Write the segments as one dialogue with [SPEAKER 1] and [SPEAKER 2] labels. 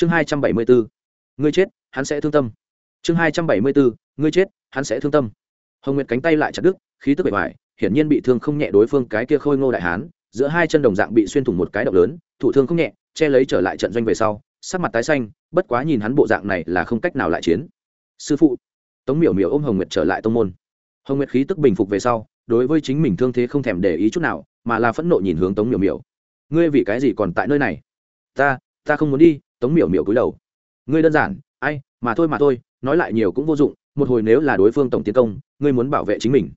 [SPEAKER 1] chương hai trăm bảy mươi bốn ngươi chết hắn sẽ thương tâm. Chương hai trăm bảy mươi bốn ngươi chết hắn sẽ thương tâm. Hồng nguyệt cánh tay lại chặt đứt khí tức bể bại, hiển nhiên bị thương không nhẹ đối phương cái kia khôi ngô đại hán giữa hai chân đồng dạng bị xuyên thủng một cái động lớn thủ thương không nhẹ che lấy trở lại trận doanh về sau sắc mặt tái xanh bất quá nhìn hắn bộ dạng này là không cách nào lại chiến. Sư phụ. Tống miểu miểu ôm hồng nguyệt trở lại tông môn. Hồng nguyệt khí tức bình phục về sau đối với chính mình thương thế không thèm để ý chút nào mà là phẫn nộ nhìn hướng tống miểu miểu. Ngươi vì cái gì còn tại nơi này? Ta ta không muốn đi tống miểu miểu cúi đầu. Ngươi đơn giản, ai, mà thôi mà thôi, nói lại nhiều cũng vô dụng, một hồi nếu là đối phương tổng tiến công, ngươi muốn bảo vệ chính mình.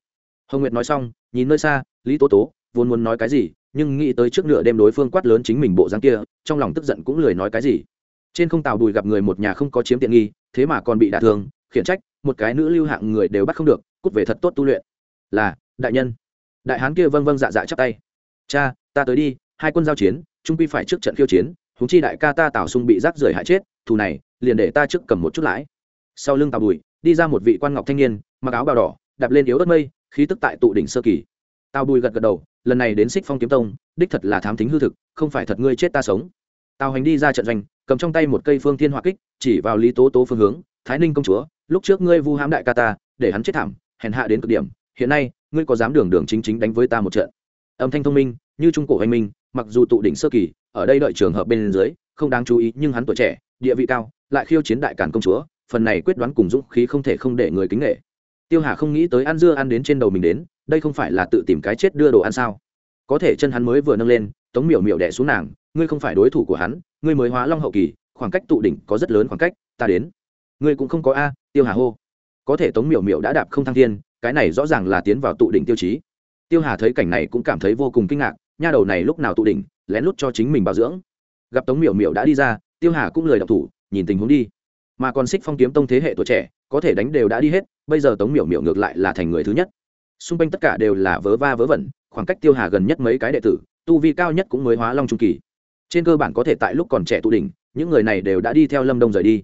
[SPEAKER 1] Hồng nguyệt nói xong, nhìn nơi xa, lý tố tố, vốn muốn nói cái gì, nhưng nghĩ tới trước nửa đêm đối phương quát lớn chính mình bộ dáng kia, trong lòng tức giận cũng lười nói cái gì. Trên không tàu đùi gặp người một nhà không có chiếm tiện nghi, thế mà còn bị đả thương, khiển trách, một cái nữ lưu hạng người đều bắt không được, cút về thật tốt tu luyện. Là, đại nhân. Đại hán kia vâng vâng dạ dạ chắp tay. Cha, ta tới đi, hai quân giao chiến, trung quy phải trước trận khiêu chiến húng chi đại ca ta tào sung bị rác rưởi hại chết, thù này, liền để ta trước cầm một chút lãi. Sau lưng tàu bùi, đi ra một vị quan ngọc thanh niên, mặc áo bào đỏ, đạp lên yếu ớt mây, khí tức tại tụ đỉnh sơ kỳ. Tào bùi gật gật đầu, lần này đến xích phong kiếm tông, đích thật là thám tính hư thực, không phải thật ngươi chết ta sống. Tào hành đi ra trận doanh, cầm trong tay một cây phương thiên hỏa kích, chỉ vào lý tố tố phương hướng, thái ninh công chúa, lúc trước ngươi vu hãm đại ca ta, để hắn chết thảm, hèn hạ đến cực điểm, hiện nay, ngươi có dám đường đường chính chính đánh với ta một trận? Âm thanh thông minh, như trung cổ hành minh, mặc dù tụ đỉnh sơ kỳ ở đây đợi trường hợp bên dưới, không đáng chú ý, nhưng hắn tuổi trẻ, địa vị cao, lại khiêu chiến đại cản công chúa, phần này quyết đoán cùng dũng khí không thể không để người kính nghệ tiêu hà không nghĩ tới ăn dưa ăn đến trên đầu mình đến, đây không phải là tự tìm cái chết đưa đồ ăn sao? Có thể chân hắn mới vừa nâng lên, tống miểu miểu đẻ xuống nàng, ngươi không phải đối thủ của hắn, ngươi mới hóa long hậu kỳ, khoảng cách tụ đỉnh có rất lớn khoảng cách, ta đến. Ngươi cũng không có a, tiêu hà hô. Có thể tống miểu miểu đã đạp không thăng thiên, cái này rõ ràng là tiến vào tụ đỉnh tiêu chí. Tiêu hà thấy cảnh này cũng cảm thấy vô cùng kinh ngạc nha đầu này lúc nào tụ đỉnh, lén lút cho chính mình bảo dưỡng. Gặp tống miểu miểu đã đi ra, tiêu hà cũng lời đọc thủ, nhìn tình huống đi. Mà còn xích phong kiếm tông thế hệ tuổi trẻ, có thể đánh đều đã đi hết, bây giờ tống miểu miểu ngược lại là thành người thứ nhất. Xung quanh tất cả đều là vớ va vớ vẩn, khoảng cách tiêu hà gần nhất mấy cái đệ tử, tu vi cao nhất cũng mới hóa long trung kỳ. Trên cơ bản có thể tại lúc còn trẻ tụ đỉnh, những người này đều đã đi theo lâm đông rời đi.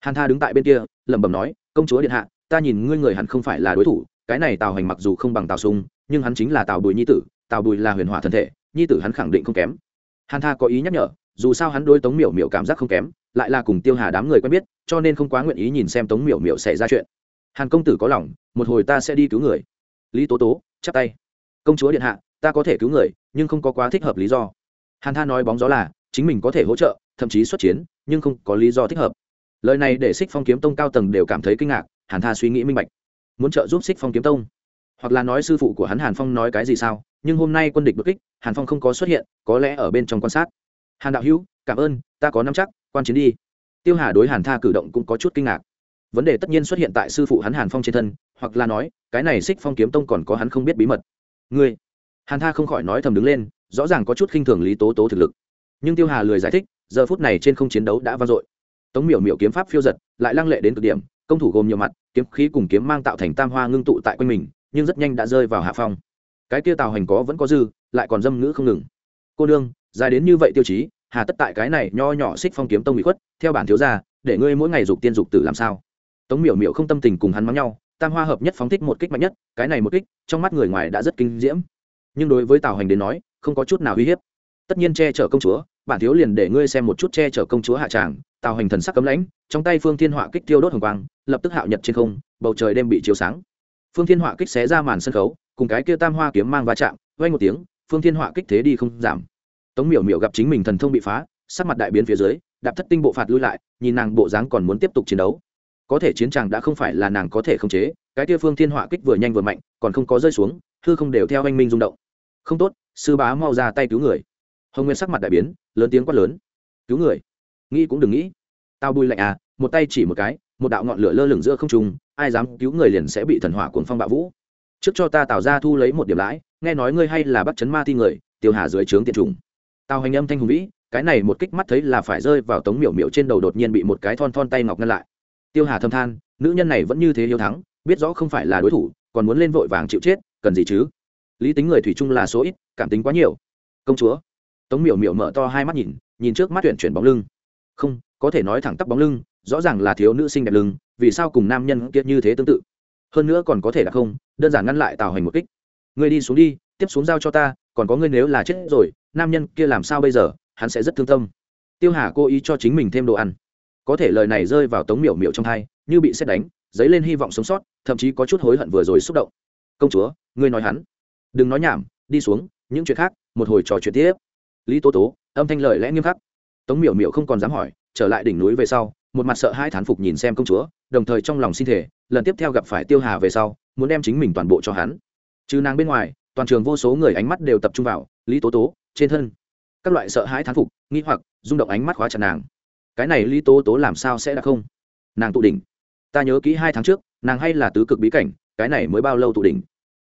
[SPEAKER 1] Hàn tha đứng tại bên kia, lẩm bẩm nói, công chúa điện hạ, ta nhìn ngươi người hẳn không phải là đối thủ, cái này tào hành mặc dù không bằng tào sung, nhưng hắn chính là tào bùi nhi tử, tào bùi là huyền hỏa thân thể nhi tử hắn khẳng định không kém. Hàn tha có ý nhắc nhở, dù sao hắn đối tống miểu miểu cảm giác không kém, lại là cùng tiêu hà đám người quen biết, cho nên không quá nguyện ý nhìn xem tống miểu miểu xảy ra chuyện. Hàn công tử có lòng, một hồi ta sẽ đi cứu người. Lý tố tố, chắp tay. Công chúa điện hạ, ta có thể cứu người, nhưng không có quá thích hợp lý do. Hàn tha nói bóng gió là, chính mình có thể hỗ trợ, thậm chí xuất chiến, nhưng không có lý do thích hợp. Lời này để xích phong kiếm tông cao tầng đều cảm thấy kinh ngạc, hàn tha suy nghĩ minh bạch. Muốn trợ giúp xích phong kiếm tông? Hoặc là nói sư phụ của hắn hàn phong nói cái gì sao? Nhưng hôm nay quân địch bất kích, hàn phong không có xuất hiện, có lẽ ở bên trong quan sát. Hàn đạo hữu, cảm ơn, ta có năm chắc, quan chiến đi. Tiêu hà đối hàn tha cử động cũng có chút kinh ngạc. Vấn đề tất nhiên xuất hiện tại sư phụ hắn hàn phong trên thân, hoặc là nói, cái này xích phong kiếm tông còn có hắn không biết bí mật. Ngươi? Hàn tha không khỏi nói thầm đứng lên, rõ ràng có chút khinh thường lý tố tố thực lực. Nhưng tiêu hà lười giải thích, giờ phút này trên không chiến đấu đã vang dội. Tống miểu miểu kiếm pháp phiêu giật, lại lăng lệ đến cực điểm, công thủ gồm nhiều mặt, kiếm khí cùng kiếm mang tạo thành tam hoa ngưng tụ tại quanh mình, nhưng rất nhanh đã rơi vào hạ phong cái kia tào hành có vẫn có dư, lại còn dâm ngữ không ngừng. Cô nương, dài đến như vậy tiêu chí, hà tất tại cái này nho nhỏ xích phong kiếm tông bị khuất, theo bản thiếu gia, để ngươi mỗi ngày dục tiên dục tử làm sao? Tống miểu miểu không tâm tình cùng hắn mắng nhau, tam hoa hợp nhất phóng thích một kích mạnh nhất, cái này một kích, trong mắt người ngoài đã rất kinh diễm. Nhưng đối với tào hành đến nói, không có chút nào uy hiếp. Tất nhiên che chở công chúa, bản thiếu liền để ngươi xem một chút che chở công chúa hạ tràng, tào hành thần sắc cấm lãnh, trong tay phương thiên họa kích tiêu đốt hồng quang, lập tức hạo nhật trên không, bầu trời đêm bị chiếu sáng. Phương thiên họa kích xé ra màn sân khấu cùng cái kia tam hoa kiếm mang va chạm vay một tiếng, phương thiên họa kích thế đi không giảm. Tống miểu miểu gặp chính mình thần thông bị phá, sắc mặt đại biến phía dưới, đạp thất tinh bộ phạt lui lại, nhìn nàng bộ dáng còn muốn tiếp tục chiến đấu. Có thể chiến tràng đã không phải là nàng có thể khống chế, cái kia phương thiên họa kích vừa nhanh vừa mạnh, còn không có rơi xuống, hư không đều theo anh minh rung động. Không tốt, sư bá mau ra tay cứu người. Hồng nguyên sắc mặt đại biến, lớn tiếng quát lớn. Cứu người? Nghĩ cũng đừng nghĩ. Tao bùi lạnh à một tay chỉ một cái, một đạo ngọn lửa lơ lửng giữa không trung, ai dám cứu người liền sẽ bị thần hỏa cuồng phong bạo vũ trước cho ta tạo ra thu lấy một điểm lãi, nghe nói ngươi hay là bắt chấn ma thi người, tiêu hà dưới trướng tiện trùng. Tào hành âm thanh hùng vĩ, cái này một kích mắt thấy là phải rơi vào tống miểu miểu trên đầu đột nhiên bị một cái thon thon tay ngọc ngăn lại. Tiêu hà thâm than, nữ nhân này vẫn như thế hiếu thắng, biết rõ không phải là đối thủ, còn muốn lên vội vàng chịu chết, cần gì chứ? Lý tính người thủy chung là số ít, cảm tính quá nhiều. Công chúa. Tống miểu miểu mở to hai mắt nhìn nhìn trước mắt tuyển chuyển bóng lưng. Không, có thể nói thẳng tắp bóng lưng, rõ ràng là thiếu nữ sinh đẹp lưng, vì sao cùng nam nhân kia như thế tương tự? Hơn nữa còn có thể là không, đơn giản ngăn lại tào hành một kích. Ngươi đi xuống đi, tiếp xuống giao cho ta, còn có ngươi nếu là chết rồi, nam nhân kia làm sao bây giờ, hắn sẽ rất thương tâm. Tiêu hà cố ý cho chính mình thêm đồ ăn. Có thể lời này rơi vào tống miểu miểu trong thai, như bị xét đánh, dấy lên hy vọng sống sót, thậm chí có chút hối hận vừa rồi xúc động. Công chúa, ngươi nói hắn. Đừng nói nhảm, đi xuống, những chuyện khác, một hồi trò chuyện tiếp. Lý tố tố, âm thanh lời lẽ nghiêm khắc. Tống miểu miểu không còn dám hỏi, trở lại đỉnh núi về sau, một mặt sợ hai thán phục nhìn xem công chúa đồng thời trong lòng xin thể lần tiếp theo gặp phải tiêu hà về sau, muốn đem chính mình toàn bộ cho hắn. Trừ nàng bên ngoài, toàn trường vô số người ánh mắt đều tập trung vào lý tố tố, trên thân. Các loại sợ hãi thán phục, nghi hoặc, rung động ánh mắt khóa chặt nàng. Cái này lý tố tố làm sao sẽ đã không? Nàng tụ đỉnh. Ta nhớ kỹ hai tháng trước, nàng hay là tứ cực bí cảnh, cái này mới bao lâu tụ đỉnh.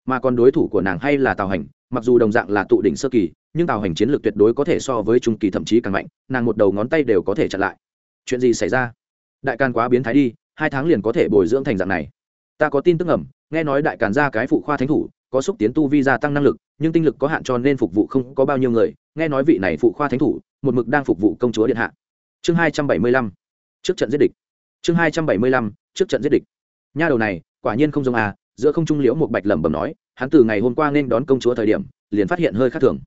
[SPEAKER 1] Mà còn đối thủ của nàng hay là tào hành, mặc dù đồng dạng là tụ đỉnh sơ kỳ, nhưng tào hành chiến lược tuyệt đối có thể so với trung kỳ thậm chí càng mạnh, nàng một đầu ngón tay đều có thể chặn lại. Chuyện gì xảy ra? Đại can quá biến thái đi hai tháng liền có thể bồi dưỡng thành dạng này. Ta có tin tức ẩm nghe nói đại càn ra cái phụ khoa thánh thủ, có xúc tiến tu vi gia tăng năng lực, nhưng tinh lực có hạn cho nên phục vụ không có bao nhiêu người. Nghe nói vị này phụ khoa thánh thủ, một mực đang phục vụ công chúa điện hạ. Chương hai trăm bảy mươi lăm, trước trận giết địch. Chương hai trăm bảy mươi lăm, trước trận giết địch. Nha đầu này, quả nhiên không giống à giữa không trung liễu một bạch lẩm bẩm nói, hắn từ ngày hôm qua nên đón công chúa thời điểm, liền phát hiện hơi khác thường.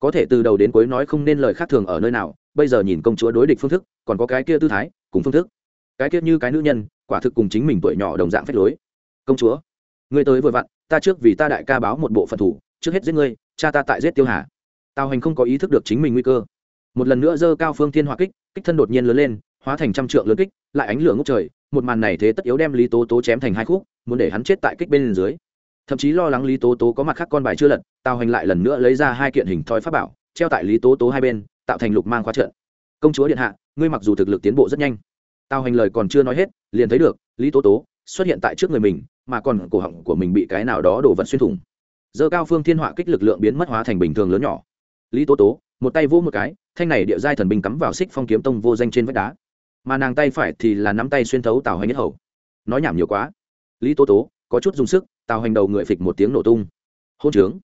[SPEAKER 1] Có thể từ đầu đến cuối nói không nên lời khác thường ở nơi nào, bây giờ nhìn công chúa đối địch phương thức, còn có cái kia tư thái, cùng phương thức. Cái kia như cái nữ nhân quả thực cùng chính mình tuổi nhỏ đồng dạng phép lối. Công chúa, ngươi tới vừa vặn, ta trước vì ta đại ca báo một bộ phận thủ, trước hết giết ngươi, cha ta tại giết tiêu hà. Tào hành không có ý thức được chính mình nguy cơ. Một lần nữa dơ cao phương thiên hỏa kích kích thân đột nhiên lớn lên, hóa thành trăm trượng lớn kích, lại ánh lửa ngốc trời, một màn này thế tất yếu đem lý tố tố chém thành hai khúc, muốn để hắn chết tại kích bên dưới. Thậm chí lo lắng lý tố tố có mặt khác con bài chưa lật, tào hành lại lần nữa lấy ra hai kiện hình thói pháp bảo, treo tại lý tố tố hai bên, tạo thành lục mang khóa trận. Công chúa điện hạ, ngươi mặc dù thực lực tiến bộ rất nhanh. Tào hành lời còn chưa nói hết liền thấy được, lý tố tố xuất hiện tại trước người mình, mà còn cổ họng của mình bị cái nào đó đổ vật xuyên thủng. Dơ cao phương thiên họa kích lực lượng biến mất hóa thành bình thường lớn nhỏ. Lý tố tố, một tay vỗ một cái, thanh này địa giai thần binh cắm vào xích phong kiếm tông vô danh trên vách đá. Mà nàng tay phải thì là nắm tay xuyên thấu tào hành nhất hầu. Nói nhảm nhiều quá. Lý tố tố, có chút dùng sức, tào hành đầu người phịch một tiếng nổ tung. Hôn trướng.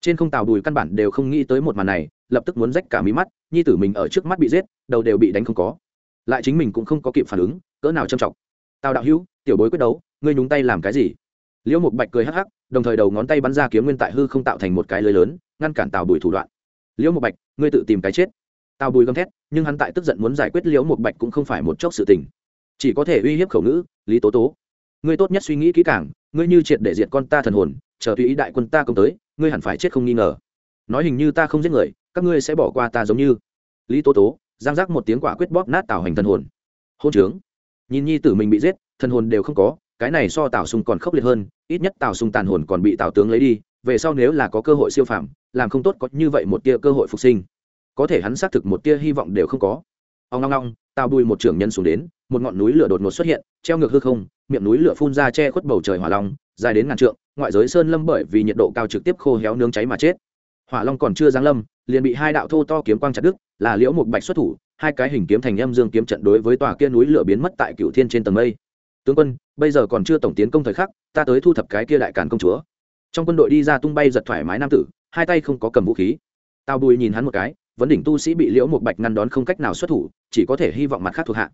[SPEAKER 1] Trên không tào đùi căn bản đều không nghĩ tới một màn này, lập tức muốn rách cả mí mắt, nhi tử mình ở trước mắt bị giết, đầu đều bị đánh không có. Lại chính mình cũng không có kịp phản ứng, cỡ nào châm trọng tào đạo hữu, tiểu bối quyết đấu, ngươi nhúng tay làm cái gì? Liễu mục bạch cười hắc hắc, đồng thời đầu ngón tay bắn ra kiếm nguyên tại hư không tạo thành một cái lưới lớn, ngăn cản tào bùi thủ đoạn. Liễu mục bạch, ngươi tự tìm cái chết. Tào bùi gầm thét, nhưng hắn tại tức giận muốn giải quyết liễu mục bạch cũng không phải một chốc sự tình. Chỉ có thể uy hiếp khẩu ngữ, lý tố tố. Ngươi tốt nhất suy nghĩ kỹ càng, ngươi như triệt để diệt con ta thần hồn, chờ tùy ý đại quân ta công tới, ngươi hẳn phải chết không nghi ngờ. Nói hình như ta không giết người, các ngươi sẽ bỏ qua ta giống như. Lý tố tố, giang giác một tiếng quả quyết bóp nát tào hành thần hồn. Hôn trướng nhìn nhi tử mình bị giết, thần hồn đều không có, cái này so tào sùng còn khốc liệt hơn, ít nhất tào sùng tàn hồn còn bị tào tướng lấy đi, về sau nếu là có cơ hội siêu phàm, làm không tốt có như vậy một tia cơ hội phục sinh. Có thể hắn xác thực một tia hy vọng đều không có. Ông long long tào bùi một trưởng nhân xuống đến, một ngọn núi lửa đột ngột xuất hiện, treo ngược hư không, miệng núi lửa phun ra che khuất bầu trời hỏa long, dài đến ngàn trượng, ngoại giới sơn lâm bởi vì nhiệt độ cao trực tiếp khô héo nướng cháy mà chết. Hỏa long còn chưa giáng lâm, liền bị hai đạo thô to kiếm quang chặt đứt, là liễu một bạch xuất thủ hai cái hình kiếm thành em dương kiếm trận đối với tòa kia núi lửa biến mất tại cựu thiên trên tầng mây. Tướng quân, bây giờ còn chưa tổng tiến công thời khắc, ta tới thu thập cái kia đại càn công chúa. Trong quân đội đi ra tung bay giật thoải mái nam tử, hai tay không có cầm vũ khí. Tao bùi nhìn hắn một cái, vấn đỉnh tu sĩ bị liễu một bạch ngăn đón không cách nào xuất thủ, chỉ có thể hy vọng mặt khác thuộc hạ.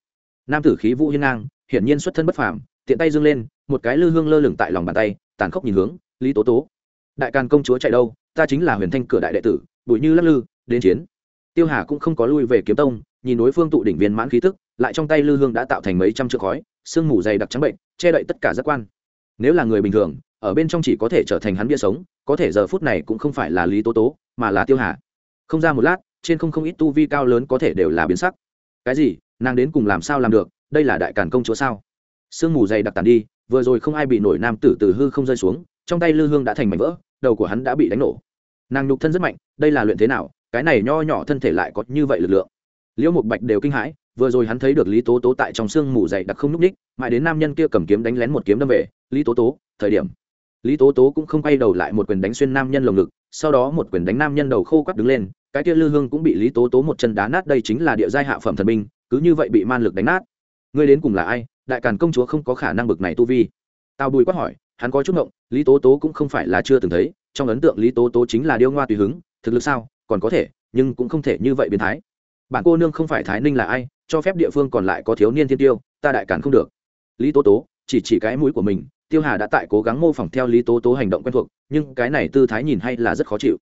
[SPEAKER 1] Nam tử khí vũ hiên ngang, hiển nhiên xuất thân bất phàm, tiện tay dương lên, một cái lư hương lơ lửng tại lòng bàn tay, tàn khốc nhìn hướng, lý tố tố. Đại càn công chúa chạy đâu? Ta chính là huyền thanh cửa đại đệ tử bụi như lắc lư, đến chiến. Tiêu hà cũng không có lui về kiếm tông nhìn đối phương tụ đỉnh viên mãn khí tức, lại trong tay lư hương đã tạo thành mấy trăm triệu khói sương mù dày đặc trắng bệnh, che đậy tất cả giác quan. Nếu là người bình thường, ở bên trong chỉ có thể trở thành hắn bia sống, có thể giờ phút này cũng không phải là lý tố tố, mà là tiêu hà. Không ra một lát, trên không không ít tu vi cao lớn có thể đều là biến sắc. Cái gì? Nàng đến cùng làm sao làm được? Đây là đại càn công chúa sao? Sương mù dày đặc tàn đi, vừa rồi không ai bị nổi nam tử từ hư không rơi xuống, trong tay lư hương đã thành mảnh vỡ, đầu của hắn đã bị đánh nổ. Nàng nhục thân rất mạnh, đây là luyện thế nào? Cái này nho nhỏ thân thể lại có như vậy lực lượng liễu một bạch đều kinh hãi, vừa rồi hắn thấy được lý tố tố tại trong sương mù dày đặc không n ú c ních mãi đến nam nhân kia cầm kiếm đánh lén một kiếm đâm về, lý tố tố, thời điểm. Lý tố tố cũng không quay đầu lại một quyền đánh xuyên nam nhân lồng ngực, sau đó một quyền đánh nam nhân đầu khô quắt đứng lên, cái kia lư hương cũng bị lý tố tố một chân đá nát, đây chính là địa giai hạ phẩm thần binh, cứ như vậy bị man lực đánh nát. Ngươi đến cùng là ai? Đại càn công chúa không có khả năng bực này tu vi. Tao bùi quát hỏi, hắn có chút ngộng, lý tố tố cũng không phải là chưa từng thấy, trong ấn tượng lý tố tố chính là điêu ngoa tùy hứng, thực lực sao, còn có thể, nhưng cũng không thể như vậy biến thái bản cô nương không phải thái ninh là ai, cho phép địa phương còn lại có thiếu niên thiên tiêu, ta đại càn không được. Lý tố tố, chỉ chỉ cái mũi của mình, tiêu hà đã tại cố gắng mô phỏng theo lý tố tố hành động quen thuộc, nhưng cái này tư thái nhìn hay là rất khó chịu.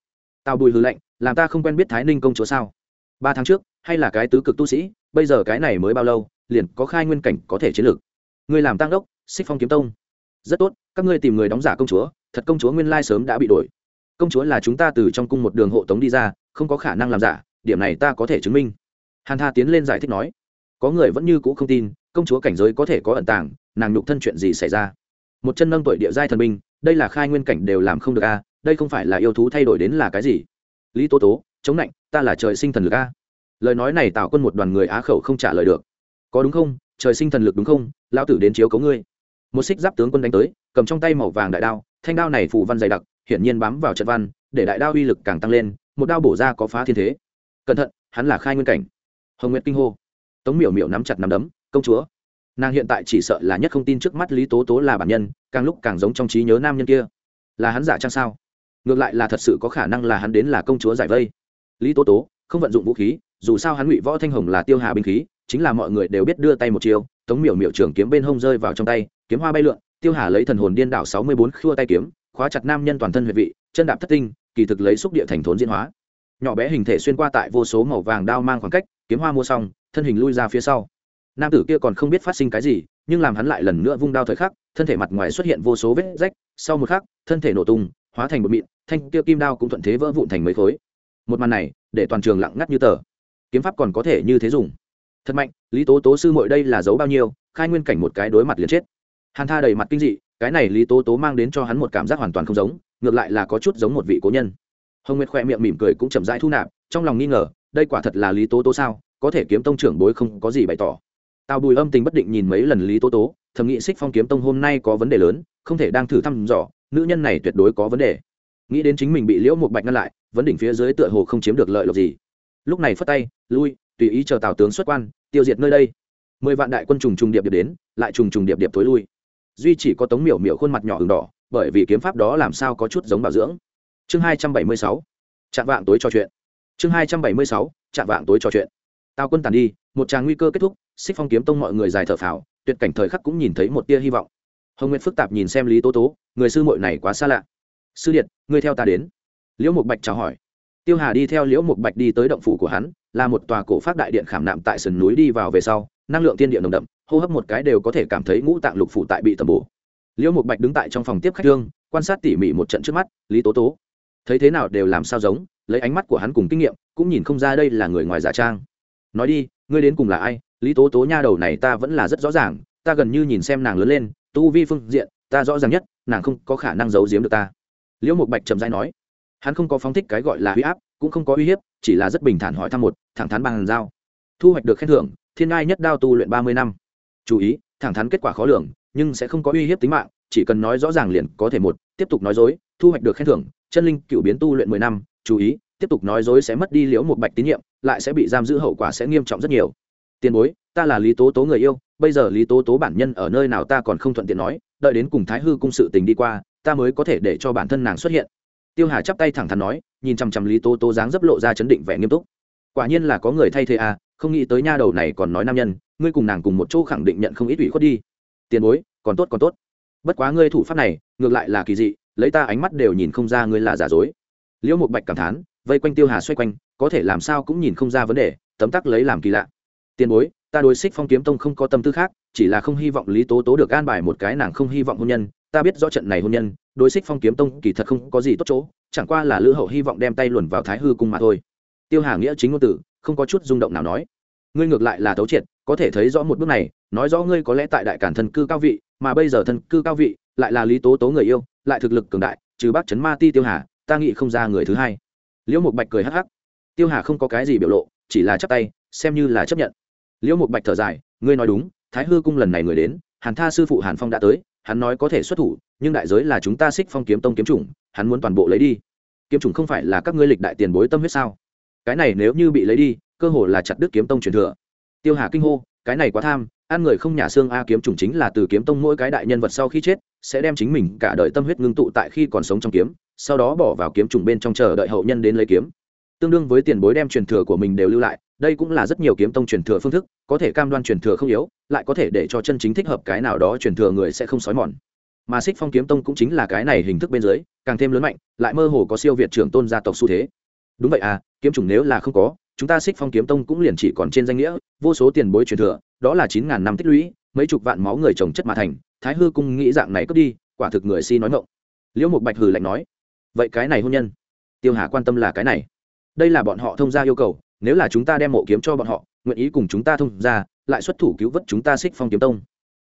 [SPEAKER 1] Tao bùi hư lệnh làm ta không quen biết thái ninh công chúa sao? Ba tháng trước, hay là cái tứ cực tu sĩ, bây giờ cái này mới bao lâu, liền có khai nguyên cảnh có thể chiến lược. Người làm tăng đốc, xích phong kiếm tông. Rất tốt, các ngươi tìm người đóng giả công chúa, thật công chúa nguyên lai sớm đã bị đổi. Công chúa là chúng ta từ trong cung một đường hộ tống đi ra, không có khả năng làm giả điểm này ta có thể chứng minh. Hàn tha tiến lên giải thích nói, có người vẫn như cũ không tin, công chúa cảnh giới có thể có ẩn tàng, nàng nhục thân chuyện gì xảy ra? Một chân nâng tuổi địa giai thần binh, đây là khai nguyên cảnh đều làm không được a, đây không phải là yêu thú thay đổi đến là cái gì? Lý tố tố, chống lạnh ta là trời sinh thần lực a. Lời nói này tạo quân một đoàn người á khẩu không trả lời được. Có đúng không? Trời sinh thần lực đúng không? Lão tử đến chiếu cấu ngươi. Một xích giáp tướng quân đánh tới, cầm trong tay màu vàng đại đao, thanh đao này phủ văn dày đặc, hiển nhiên bám vào trận văn, để đại đao uy lực càng tăng lên, một đao bổ ra có phá thiên thế cẩn thận, hắn là khai nguyên cảnh. Hồng nguyệt kinh hô. Tống miểu miểu nắm chặt nắm đấm, công chúa. Nàng hiện tại chỉ sợ là nhất không tin trước mắt lý tố tố là bản nhân, càng lúc càng giống trong trí nhớ nam nhân kia. Là hắn giả trang sao? Ngược lại là thật sự có khả năng là hắn đến là công chúa giải vây. Lý tố tố, không vận dụng vũ khí, dù sao hắn ngụy võ thanh hồng là tiêu hà binh khí, chính là mọi người đều biết đưa tay một chiều tống miểu miểu trường kiếm bên hông rơi vào trong tay, kiếm hoa bay lượn, tiêu hà lấy thần hồn điên đảo sáu mươi bốn khua tay kiếm, khóa chặt nam nhân toàn thân huyệt vị, chân đạp thất tinh, kỳ thực lấy xúc địa thành thốn diễn hóa nhỏ bé hình thể xuyên qua tại vô số màu vàng đao mang khoảng cách, kiếm hoa mua xong, thân hình lui ra phía sau. Nam tử kia còn không biết phát sinh cái gì, nhưng làm hắn lại lần nữa vung đao thời khắc, thân thể mặt ngoài xuất hiện vô số vết rách, sau một khắc, thân thể nổ tung, hóa thành một mịn, thanh kia kim đao cũng thuận thế vỡ vụn thành mấy khối. Một màn này, để toàn trường lặng ngắt như tờ. Kiếm pháp còn có thể như thế dùng. Thật mạnh, lý tố tố sư mội đây là giấu bao nhiêu, khai nguyên cảnh một cái đối mặt liền chết. Hàn tha đầy mặt kinh dị, cái này lý tố tố mang đến cho hắn một cảm giác hoàn toàn không giống, ngược lại là có chút giống một vị cố nhân hồng nguyệt khoe miệng mỉm cười cũng chậm rãi thu nạp trong lòng nghi ngờ đây quả thật là lý tố tố sao có thể kiếm tông trưởng bối không có gì bày tỏ tào bùi âm tình bất định nhìn mấy lần lý tố tố thầm nghĩ xích phong kiếm tông hôm nay có vấn đề lớn không thể đang thử thăm dò nữ nhân này tuyệt đối có vấn đề nghĩ đến chính mình bị liễu một bạch ngăn lại vấn đỉnh phía dưới tựa hồ không chiếm được lợi lộc gì lúc này phất tay lui tùy ý chờ tào tướng xuất quan tiêu diệt nơi đây mười vạn đại quân trùng trùng điệp điệp đến lại trùng trùng điệp điệp tối lui duy chỉ có tống miểu miểu khuôn mặt nhỏ hừng đỏ bởi vì kiếm pháp đó làm sao có chút giống bảo dưỡng chương hai trăm bảy mươi sáu chạm vạng tối trò chuyện. Chương hai trăm bảy mươi sáu chạm vạng tối trò chuyện. Tào quân tàn đi, một tràng nguy cơ kết thúc, xích phong kiếm tông mọi người dài thở phào, tuyệt cảnh thời khắc cũng nhìn thấy một tia hy vọng. Hồng nguyệt phức tạp nhìn xem lý tố tố, người sư muội này quá xa lạ. Sư điện ngươi theo ta đến. Liễu mục bạch chào hỏi. Tiêu hà đi theo liễu mục bạch đi tới động phủ của hắn, là một tòa cổ phát đại điện khảm nạm tại sườn núi đi vào về sau, năng lượng tiên điện nồng đậm, hô hấp một cái đều có thể cảm thấy ngũ tạng lục phủ tại bị tầm bổ. Liễu mục bạch đứng tại trong phòng tiếp khách thương quan sát tỉ mỉ một trận trước mắt, lý tố tố thấy thế nào đều làm sao giống, lấy ánh mắt của hắn cùng kinh nghiệm, cũng nhìn không ra đây là người ngoài giả trang. Nói đi, ngươi đến cùng là ai? Lý tố tố nha đầu này ta vẫn là rất rõ ràng, ta gần như nhìn xem nàng lớn lên, tu vi phương diện, ta rõ ràng nhất, nàng không có khả năng giấu giếm được ta. Liễu mục bạch trầm dai nói, hắn không có phóng thích cái gọi là huy áp, cũng không có uy hiếp, chỉ là rất bình thản hỏi thăm một, thẳng thắn bằng giao. Thu hoạch được khen thưởng, thiên ngai nhất đao tu luyện ba mươi năm. Chú ý, thẳng thắn kết quả khó lường, nhưng sẽ không có uy hiếp tính mạng chỉ cần nói rõ ràng liền có thể một, tiếp tục nói dối, thu hoạch được khen thưởng, chân linh cựu biến tu luyện mười năm, chú ý, tiếp tục nói dối sẽ mất đi liễu một bạch tín nhiệm, lại sẽ bị giam giữ hậu quả sẽ nghiêm trọng rất nhiều. Tiền bối, ta là lý tố tố người yêu, bây giờ lý tố tố bản nhân ở nơi nào ta còn không thuận tiện nói, đợi đến cùng thái hư cung sự tình đi qua, ta mới có thể để cho bản thân nàng xuất hiện. Tiêu hà chắp tay thẳng thắn nói, nhìn chằm chằm lý tố tố dáng dấp lộ ra chấn định vẻ nghiêm túc. Quả nhiên là có người thay thế à không nghĩ tới nha đầu này còn nói nam nhân, ngươi cùng nàng cùng một chỗ khẳng định nhận không ít ủy khuất đi. Tiền bối, còn tốt còn tốt bất quá ngươi thủ pháp này, ngược lại là kỳ dị, lấy ta ánh mắt đều nhìn không ra ngươi là giả dối. Liễu một bạch cảm thán, vây quanh tiêu hà xoay quanh, có thể làm sao cũng nhìn không ra vấn đề, tấm tắc lấy làm kỳ lạ. Tiền bối, ta đối xích phong kiếm tông không có tâm tư khác, chỉ là không hy vọng lý tố tố được an bài một cái nàng không hy vọng hôn nhân. Ta biết rõ trận này hôn nhân, đối xích phong kiếm tông kỳ thật không có gì tốt chỗ, chẳng qua là lữ hậu hy vọng đem tay luồn vào thái hư cung mà thôi. Tiêu hà nghĩa chính ngôn tử, không có chút rung động nào nói. Ngươi ngược lại là thấu triệt, có thể thấy rõ một bước này, nói rõ ngươi có lẽ tại đại cản thân cư cao vị mà bây giờ thân cư cao vị, lại là lý tố tố người yêu, lại thực lực cường đại, trừ bác chấn ma ti tiêu hà, ta nghĩ không ra người thứ hai. Liễu mục bạch cười hắc hắc. Tiêu hà không có cái gì biểu lộ, chỉ là chắp tay, xem như là chấp nhận. Liễu mục bạch thở dài, ngươi nói đúng, thái hư cung lần này người đến, hàn tha sư phụ hàn phong đã tới, hắn nói có thể xuất thủ, nhưng đại giới là chúng ta xích phong kiếm tông kiếm chủng, hắn muốn toàn bộ lấy đi. Kiếm chủng không phải là các ngươi lịch đại tiền bối tâm huyết sao? Cái này nếu như bị lấy đi, cơ hồ là chặt đứt kiếm tông truyền thừa. Tiêu hà kinh hô cái này quá tham, ăn người không nhà xương, a kiếm chủng chính là từ kiếm tông mỗi cái đại nhân vật sau khi chết, sẽ đem chính mình cả đời tâm huyết ngưng tụ tại khi còn sống trong kiếm, sau đó bỏ vào kiếm trùng bên trong chờ đợi hậu nhân đến lấy kiếm. Tương đương với tiền bối đem truyền thừa của mình đều lưu lại, đây cũng là rất nhiều kiếm tông truyền thừa phương thức, có thể cam đoan truyền thừa không yếu, lại có thể để cho chân chính thích hợp cái nào đó truyền thừa người sẽ không xói mòn. Mà xích phong kiếm tông cũng chính là cái này hình thức bên dưới, càng thêm lớn mạnh, lại mơ hồ có siêu việt trưởng tôn gia tộc xu thế. Đúng vậy à kiếm chủng nếu là không có chúng ta xích phong kiếm tông cũng liền chỉ còn trên danh nghĩa, vô số tiền bối truyền thừa, đó là chín ngàn năm tích lũy, mấy chục vạn máu người trồng chất mà thành, thái hư cung nghĩ dạng này cướp đi, quả thực người si nói ngộng liễu mục bạch hừ lạnh nói, vậy cái này hôn nhân, tiêu hà quan tâm là cái này. Đây là bọn họ thông gia yêu cầu, nếu là chúng ta đem mộ kiếm cho bọn họ, nguyện ý cùng chúng ta thông gia, lại xuất thủ cứu vớt chúng ta xích phong kiếm tông.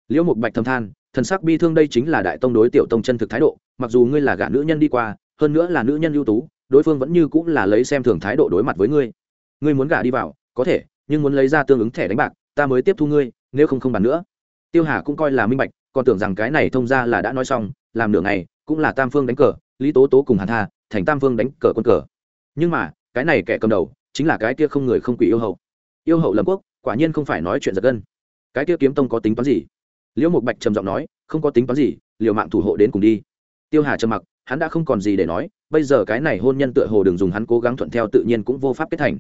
[SPEAKER 1] Liễu mục bạch thầm than, thần sắc bi thương đây chính là đại tông đối tiểu tông chân thực thái độ, mặc dù ngươi là gả nữ nhân đi qua, hơn nữa là nữ nhân ưu tú, đối phương vẫn như cũng là lấy xem thường thái độ đối mặt với ngươi ngươi muốn gả đi vào, có thể, nhưng muốn lấy ra tương ứng thẻ đánh bạc, ta mới tiếp thu ngươi, nếu không không bàn nữa. Tiêu hà cũng coi là minh bạch, còn tưởng rằng cái này thông ra là đã nói xong, làm nửa ngày, cũng là tam phương đánh cờ, lý tố tố cùng hàn tha, thành tam phương đánh cờ quân cờ. Nhưng mà, cái này kẻ cầm đầu, chính là cái kia không người không quỷ yêu hậu. Yêu hậu lâm quốc, quả nhiên không phải nói chuyện giật gân. Cái kia kiếm tông có tính toán gì? Liễu mục bạch trầm giọng nói, không có tính toán gì, liều mạng thủ hộ đến cùng đi. Tiêu hà trầm mặc, hắn đã không còn gì để nói, bây giờ cái này hôn nhân tựa hồ đừng dùng hắn cố gắng thuận theo tự nhiên cũng vô pháp kết thành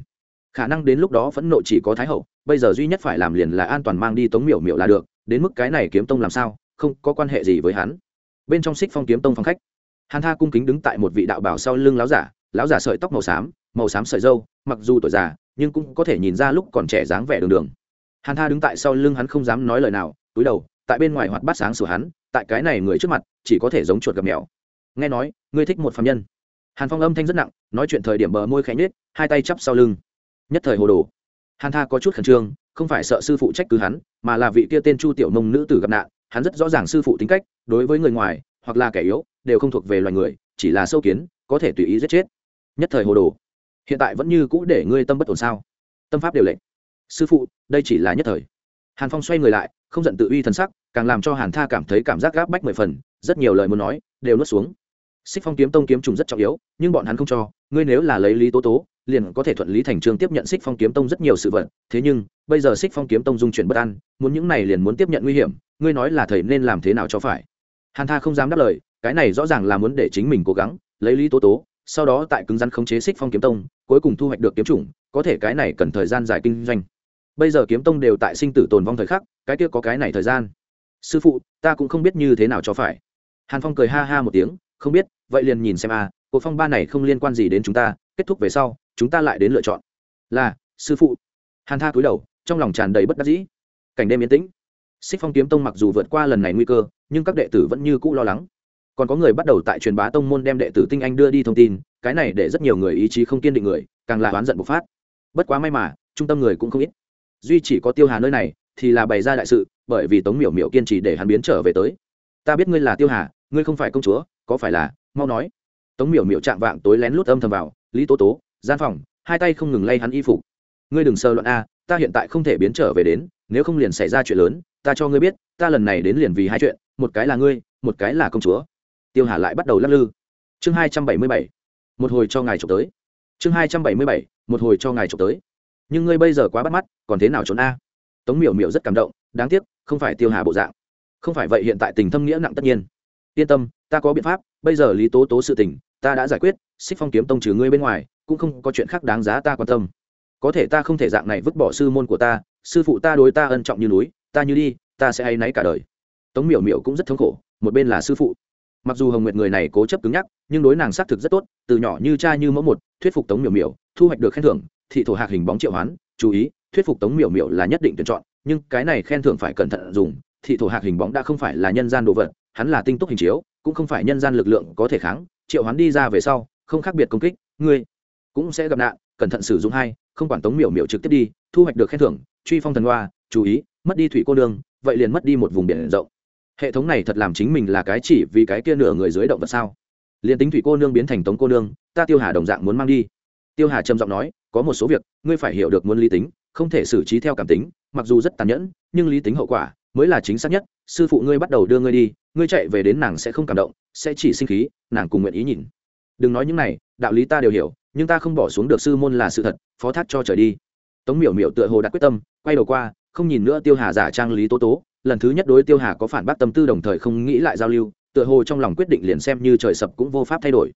[SPEAKER 1] khả năng đến lúc đó phẫn nộ chỉ có thái hậu, bây giờ duy nhất phải làm liền là an toàn mang đi tống miểu miểu là được, đến mức cái này kiếm tông làm sao, không có quan hệ gì với hắn. Bên trong xích phong kiếm tông phong khách, hàn tha cung kính đứng tại một vị đạo bảo sau lưng láo giả láo giả sợi tóc màu xám màu xám sợi dâu mặc dù tuổi già, nhưng cũng có thể nhìn ra lúc còn trẻ dáng vẻ đường đường. Hàn tha đứng tại sau lưng hắn không dám nói lời nào, túi đầu, tại bên ngoài hoạt bát sáng sủa hắn, tại cái này người trước mặt, chỉ có thể giống chuột gặp mèo. Nghe nói, ngươi thích một phạm nhân. Hàn phong âm thanh rất nặng, nói chuyện thời điểm bờ môi khẽ nhết hai tay chắp sau lưng nhất thời hồ đồ. Hàn tha có chút khẩn trương, không phải sợ sư phụ trách cứ hắn, mà là vị kia tên chu tiểu nông nữ tử gặp nạn, hắn rất rõ ràng sư phụ tính cách, đối với người ngoài, hoặc là kẻ yếu, đều không thuộc về loài người, chỉ là sâu kiến, có thể tùy ý giết chết. Nhất thời hồ đồ. Hiện tại vẫn như cũ để ngươi tâm bất ổn sao? Tâm pháp đều lệnh. Sư phụ, đây chỉ là nhất thời. Hàn phong xoay người lại, không giận tự uy thần sắc, càng làm cho hàn tha cảm thấy cảm giác gáp bách mười phần, rất nhiều lời muốn nói, đều nuốt xuống xích phong kiếm tông kiếm trùng rất trọng yếu, nhưng bọn hắn không cho. Ngươi nếu là lấy lý tố tố, liền có thể thuận lý thành trương tiếp nhận xích phong kiếm tông rất nhiều sự vật. Thế nhưng, bây giờ xích phong kiếm tông dung chuyển bất an, muốn những này liền muốn tiếp nhận nguy hiểm, ngươi nói là thầy nên làm thế nào cho phải? Hàn tha không dám đáp lời, cái này rõ ràng là muốn để chính mình cố gắng, lấy lý tố tố, sau đó tại cứng rắn khống chế xích phong kiếm tông, cuối cùng thu hoạch được kiếm chủng có thể cái này cần thời gian dài kinh doanh. Bây giờ kiếm tông đều tại sinh tử tồn vong thời khắc, cái kia có cái này thời gian. Sư phụ, ta cũng không biết như thế nào cho phải. Hàn phong cười ha ha một tiếng, không biết vậy liền nhìn xem a à, cuộc phong ba này không liên quan gì đến chúng ta kết thúc về sau chúng ta lại đến lựa chọn. Là sư phụ. Hàn tha cúi đầu trong lòng tràn đầy bất đắc dĩ. Cảnh đêm yên tĩnh. Xích phong kiếm tông mặc dù vượt qua lần này nguy cơ nhưng các đệ tử vẫn như cũ lo lắng. Còn có người bắt đầu tại truyền bá tông môn đem đệ tử tinh anh đưa đi thông tin cái này để rất nhiều người ý chí không kiên định người càng là oán giận bộc phát. Bất quá may mà trung tâm người cũng không ít. Duy chỉ có tiêu hà nơi này thì là bày ra đại sự bởi vì tống miểu miểu kiên trì để hắn biến trở về tới. Ta biết ngươi là tiêu hà ngươi không phải công chúa có phải là mau nói. Tống miểu miểu chạm vạng tối lén lút âm thầm vào, lý tố tố, gian phòng, hai tay không ngừng lay hắn y phục. Ngươi đừng sơ luận a, ta hiện tại không thể biến trở về đến, nếu không liền xảy ra chuyện lớn, ta cho ngươi biết, ta lần này đến liền vì hai chuyện, một cái là ngươi, một cái là công chúa. Tiêu hà lại bắt đầu lắc lư. Chương hai trăm bảy mươi bảy, một hồi cho ngài trộm tới. Chương hai trăm bảy mươi bảy, một hồi cho ngài trộm tới. Nhưng ngươi bây giờ quá bắt mắt, còn thế nào trốn a? Tống miểu miểu rất cảm động, đáng tiếc, không phải tiêu hà bộ dạng. Không phải vậy hiện tại tình thâm nghĩa nặng tất nhiên. Yên tâm ta có biện pháp, bây giờ lý tố tố sự tình, ta đã giải quyết, xích phong kiếm tông trừ ngươi bên ngoài, cũng không có chuyện khác đáng giá ta quan tâm. Có thể ta không thể dạng này vứt bỏ sư môn của ta, sư phụ ta đối ta ân trọng như núi, ta như đi, ta sẽ hay náy cả đời. Tống miểu miểu cũng rất thống khổ, một bên là sư phụ. Mặc dù hồng nguyệt người này cố chấp cứng nhắc, nhưng đối nàng xác thực rất tốt, từ nhỏ như cha như mẫu một, thuyết phục tống miểu miểu, thu hoạch được khen thưởng, thị thổ hạc hình bóng triệu hoán, chú ý, thuyết phục tống miểu miểu là nhất định tuyển chọn, nhưng cái này khen thưởng phải cẩn thận dùng, thị thổ hạc hình bóng đã không phải là nhân gian đồ vật, hắn là tinh túc hình chiếu cũng không phải nhân gian lực lượng có thể kháng, triệu hoán đi ra về sau, không khác biệt công kích, ngươi cũng sẽ gặp nạn, cẩn thận sử dụng hai, không quản tống miểu miểu trực tiếp đi, thu hoạch được khen thưởng, truy phong thần hoa, chú ý, mất đi thủy cô đường vậy liền mất đi một vùng biển rộng. Hệ thống này thật làm chính mình là cái chỉ vì cái kia nửa người dưới động vật sao? Liền tính thủy cô nương biến thành tống cô nương, ta tiêu hà đồng dạng muốn mang đi. Tiêu hà trầm giọng nói, có một số việc, ngươi phải hiểu được muốn lý tính, không thể xử trí theo cảm tính, mặc dù rất tàn nhẫn, nhưng lý tính hậu quả mới là chính xác nhất, sư phụ ngươi bắt đầu đưa ngươi đi, ngươi chạy về đến nàng sẽ không cảm động, sẽ chỉ sinh khí, nàng cùng nguyện ý nhìn. Đừng nói những này, đạo lý ta đều hiểu, nhưng ta không bỏ xuống được sư môn là sự thật, phó thác cho trời đi. Tống miểu miểu tựa hồ đã quyết tâm, quay đầu qua, không nhìn nữa tiêu hà giả trang lý tố tố, lần thứ nhất đối tiêu hà có phản bác tâm tư đồng thời không nghĩ lại giao lưu, tựa hồ trong lòng quyết định liền xem như trời sập cũng vô pháp thay đổi.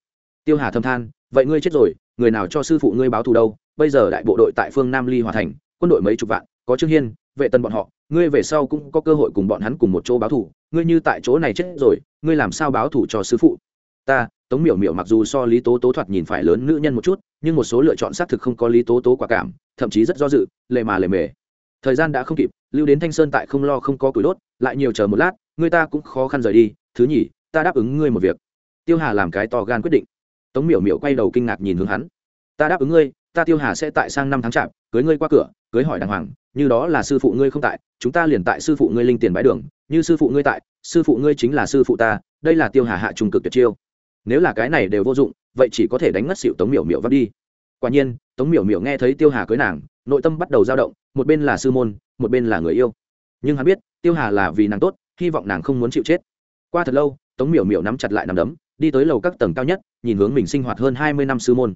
[SPEAKER 1] Tiêu hà thâm than, vậy ngươi chết rồi, người nào cho sư phụ ngươi báo thù đâu, bây giờ đại bộ đội tại phương nam ly hòa thành, quân đội mấy chục vạn có trương hiên, vệ tân bọn họ, ngươi về sau cũng có cơ hội cùng bọn hắn cùng một chỗ báo thù, ngươi như tại chỗ này chết rồi, ngươi làm sao báo thù cho sư phụ? Ta, tống miểu miểu mặc dù so lý tố tố thoạt nhìn phải lớn nữ nhân một chút, nhưng một số lựa chọn xác thực không có lý tố tố quả cảm, thậm chí rất do dự lệ mà lệ mề. Thời gian đã không kịp, lưu đến thanh sơn tại không lo không có củi đốt, lại nhiều chờ một lát, người ta cũng khó khăn rời đi, thứ nhì, ta đáp ứng ngươi một việc. Tiêu hà làm cái to gan quyết định. Tống miểu miểu quay đầu kinh ngạc nhìn hướng hắn. Ta đáp ứng ngươi, ta tiêu hà sẽ tại sang năm tháng chạp, cưới ngươi qua cửa, cưới hỏi đàng hoàng như đó là sư phụ ngươi không tại, chúng ta liền tại sư phụ ngươi linh tiền bãi đường, như sư phụ ngươi tại, sư phụ ngươi chính là sư phụ ta, đây là tiêu hà hạ trung cực tuyệt chiêu. Nếu là cái này đều vô dụng, vậy chỉ có thể đánh ngất xịu tống miểu miểu vắt đi. Quả nhiên, tống miểu miểu nghe thấy tiêu hà cưới nàng, nội tâm bắt đầu dao động, một bên là sư môn, một bên là người yêu. Nhưng hắn biết, tiêu hà là vì nàng tốt, hy vọng nàng không muốn chịu chết. Qua thật lâu, tống miểu miểu nắm chặt lại nằm đấm, đi tới lầu các tầng cao nhất, nhìn hướng mình sinh hoạt hơn hai mươi năm sư môn.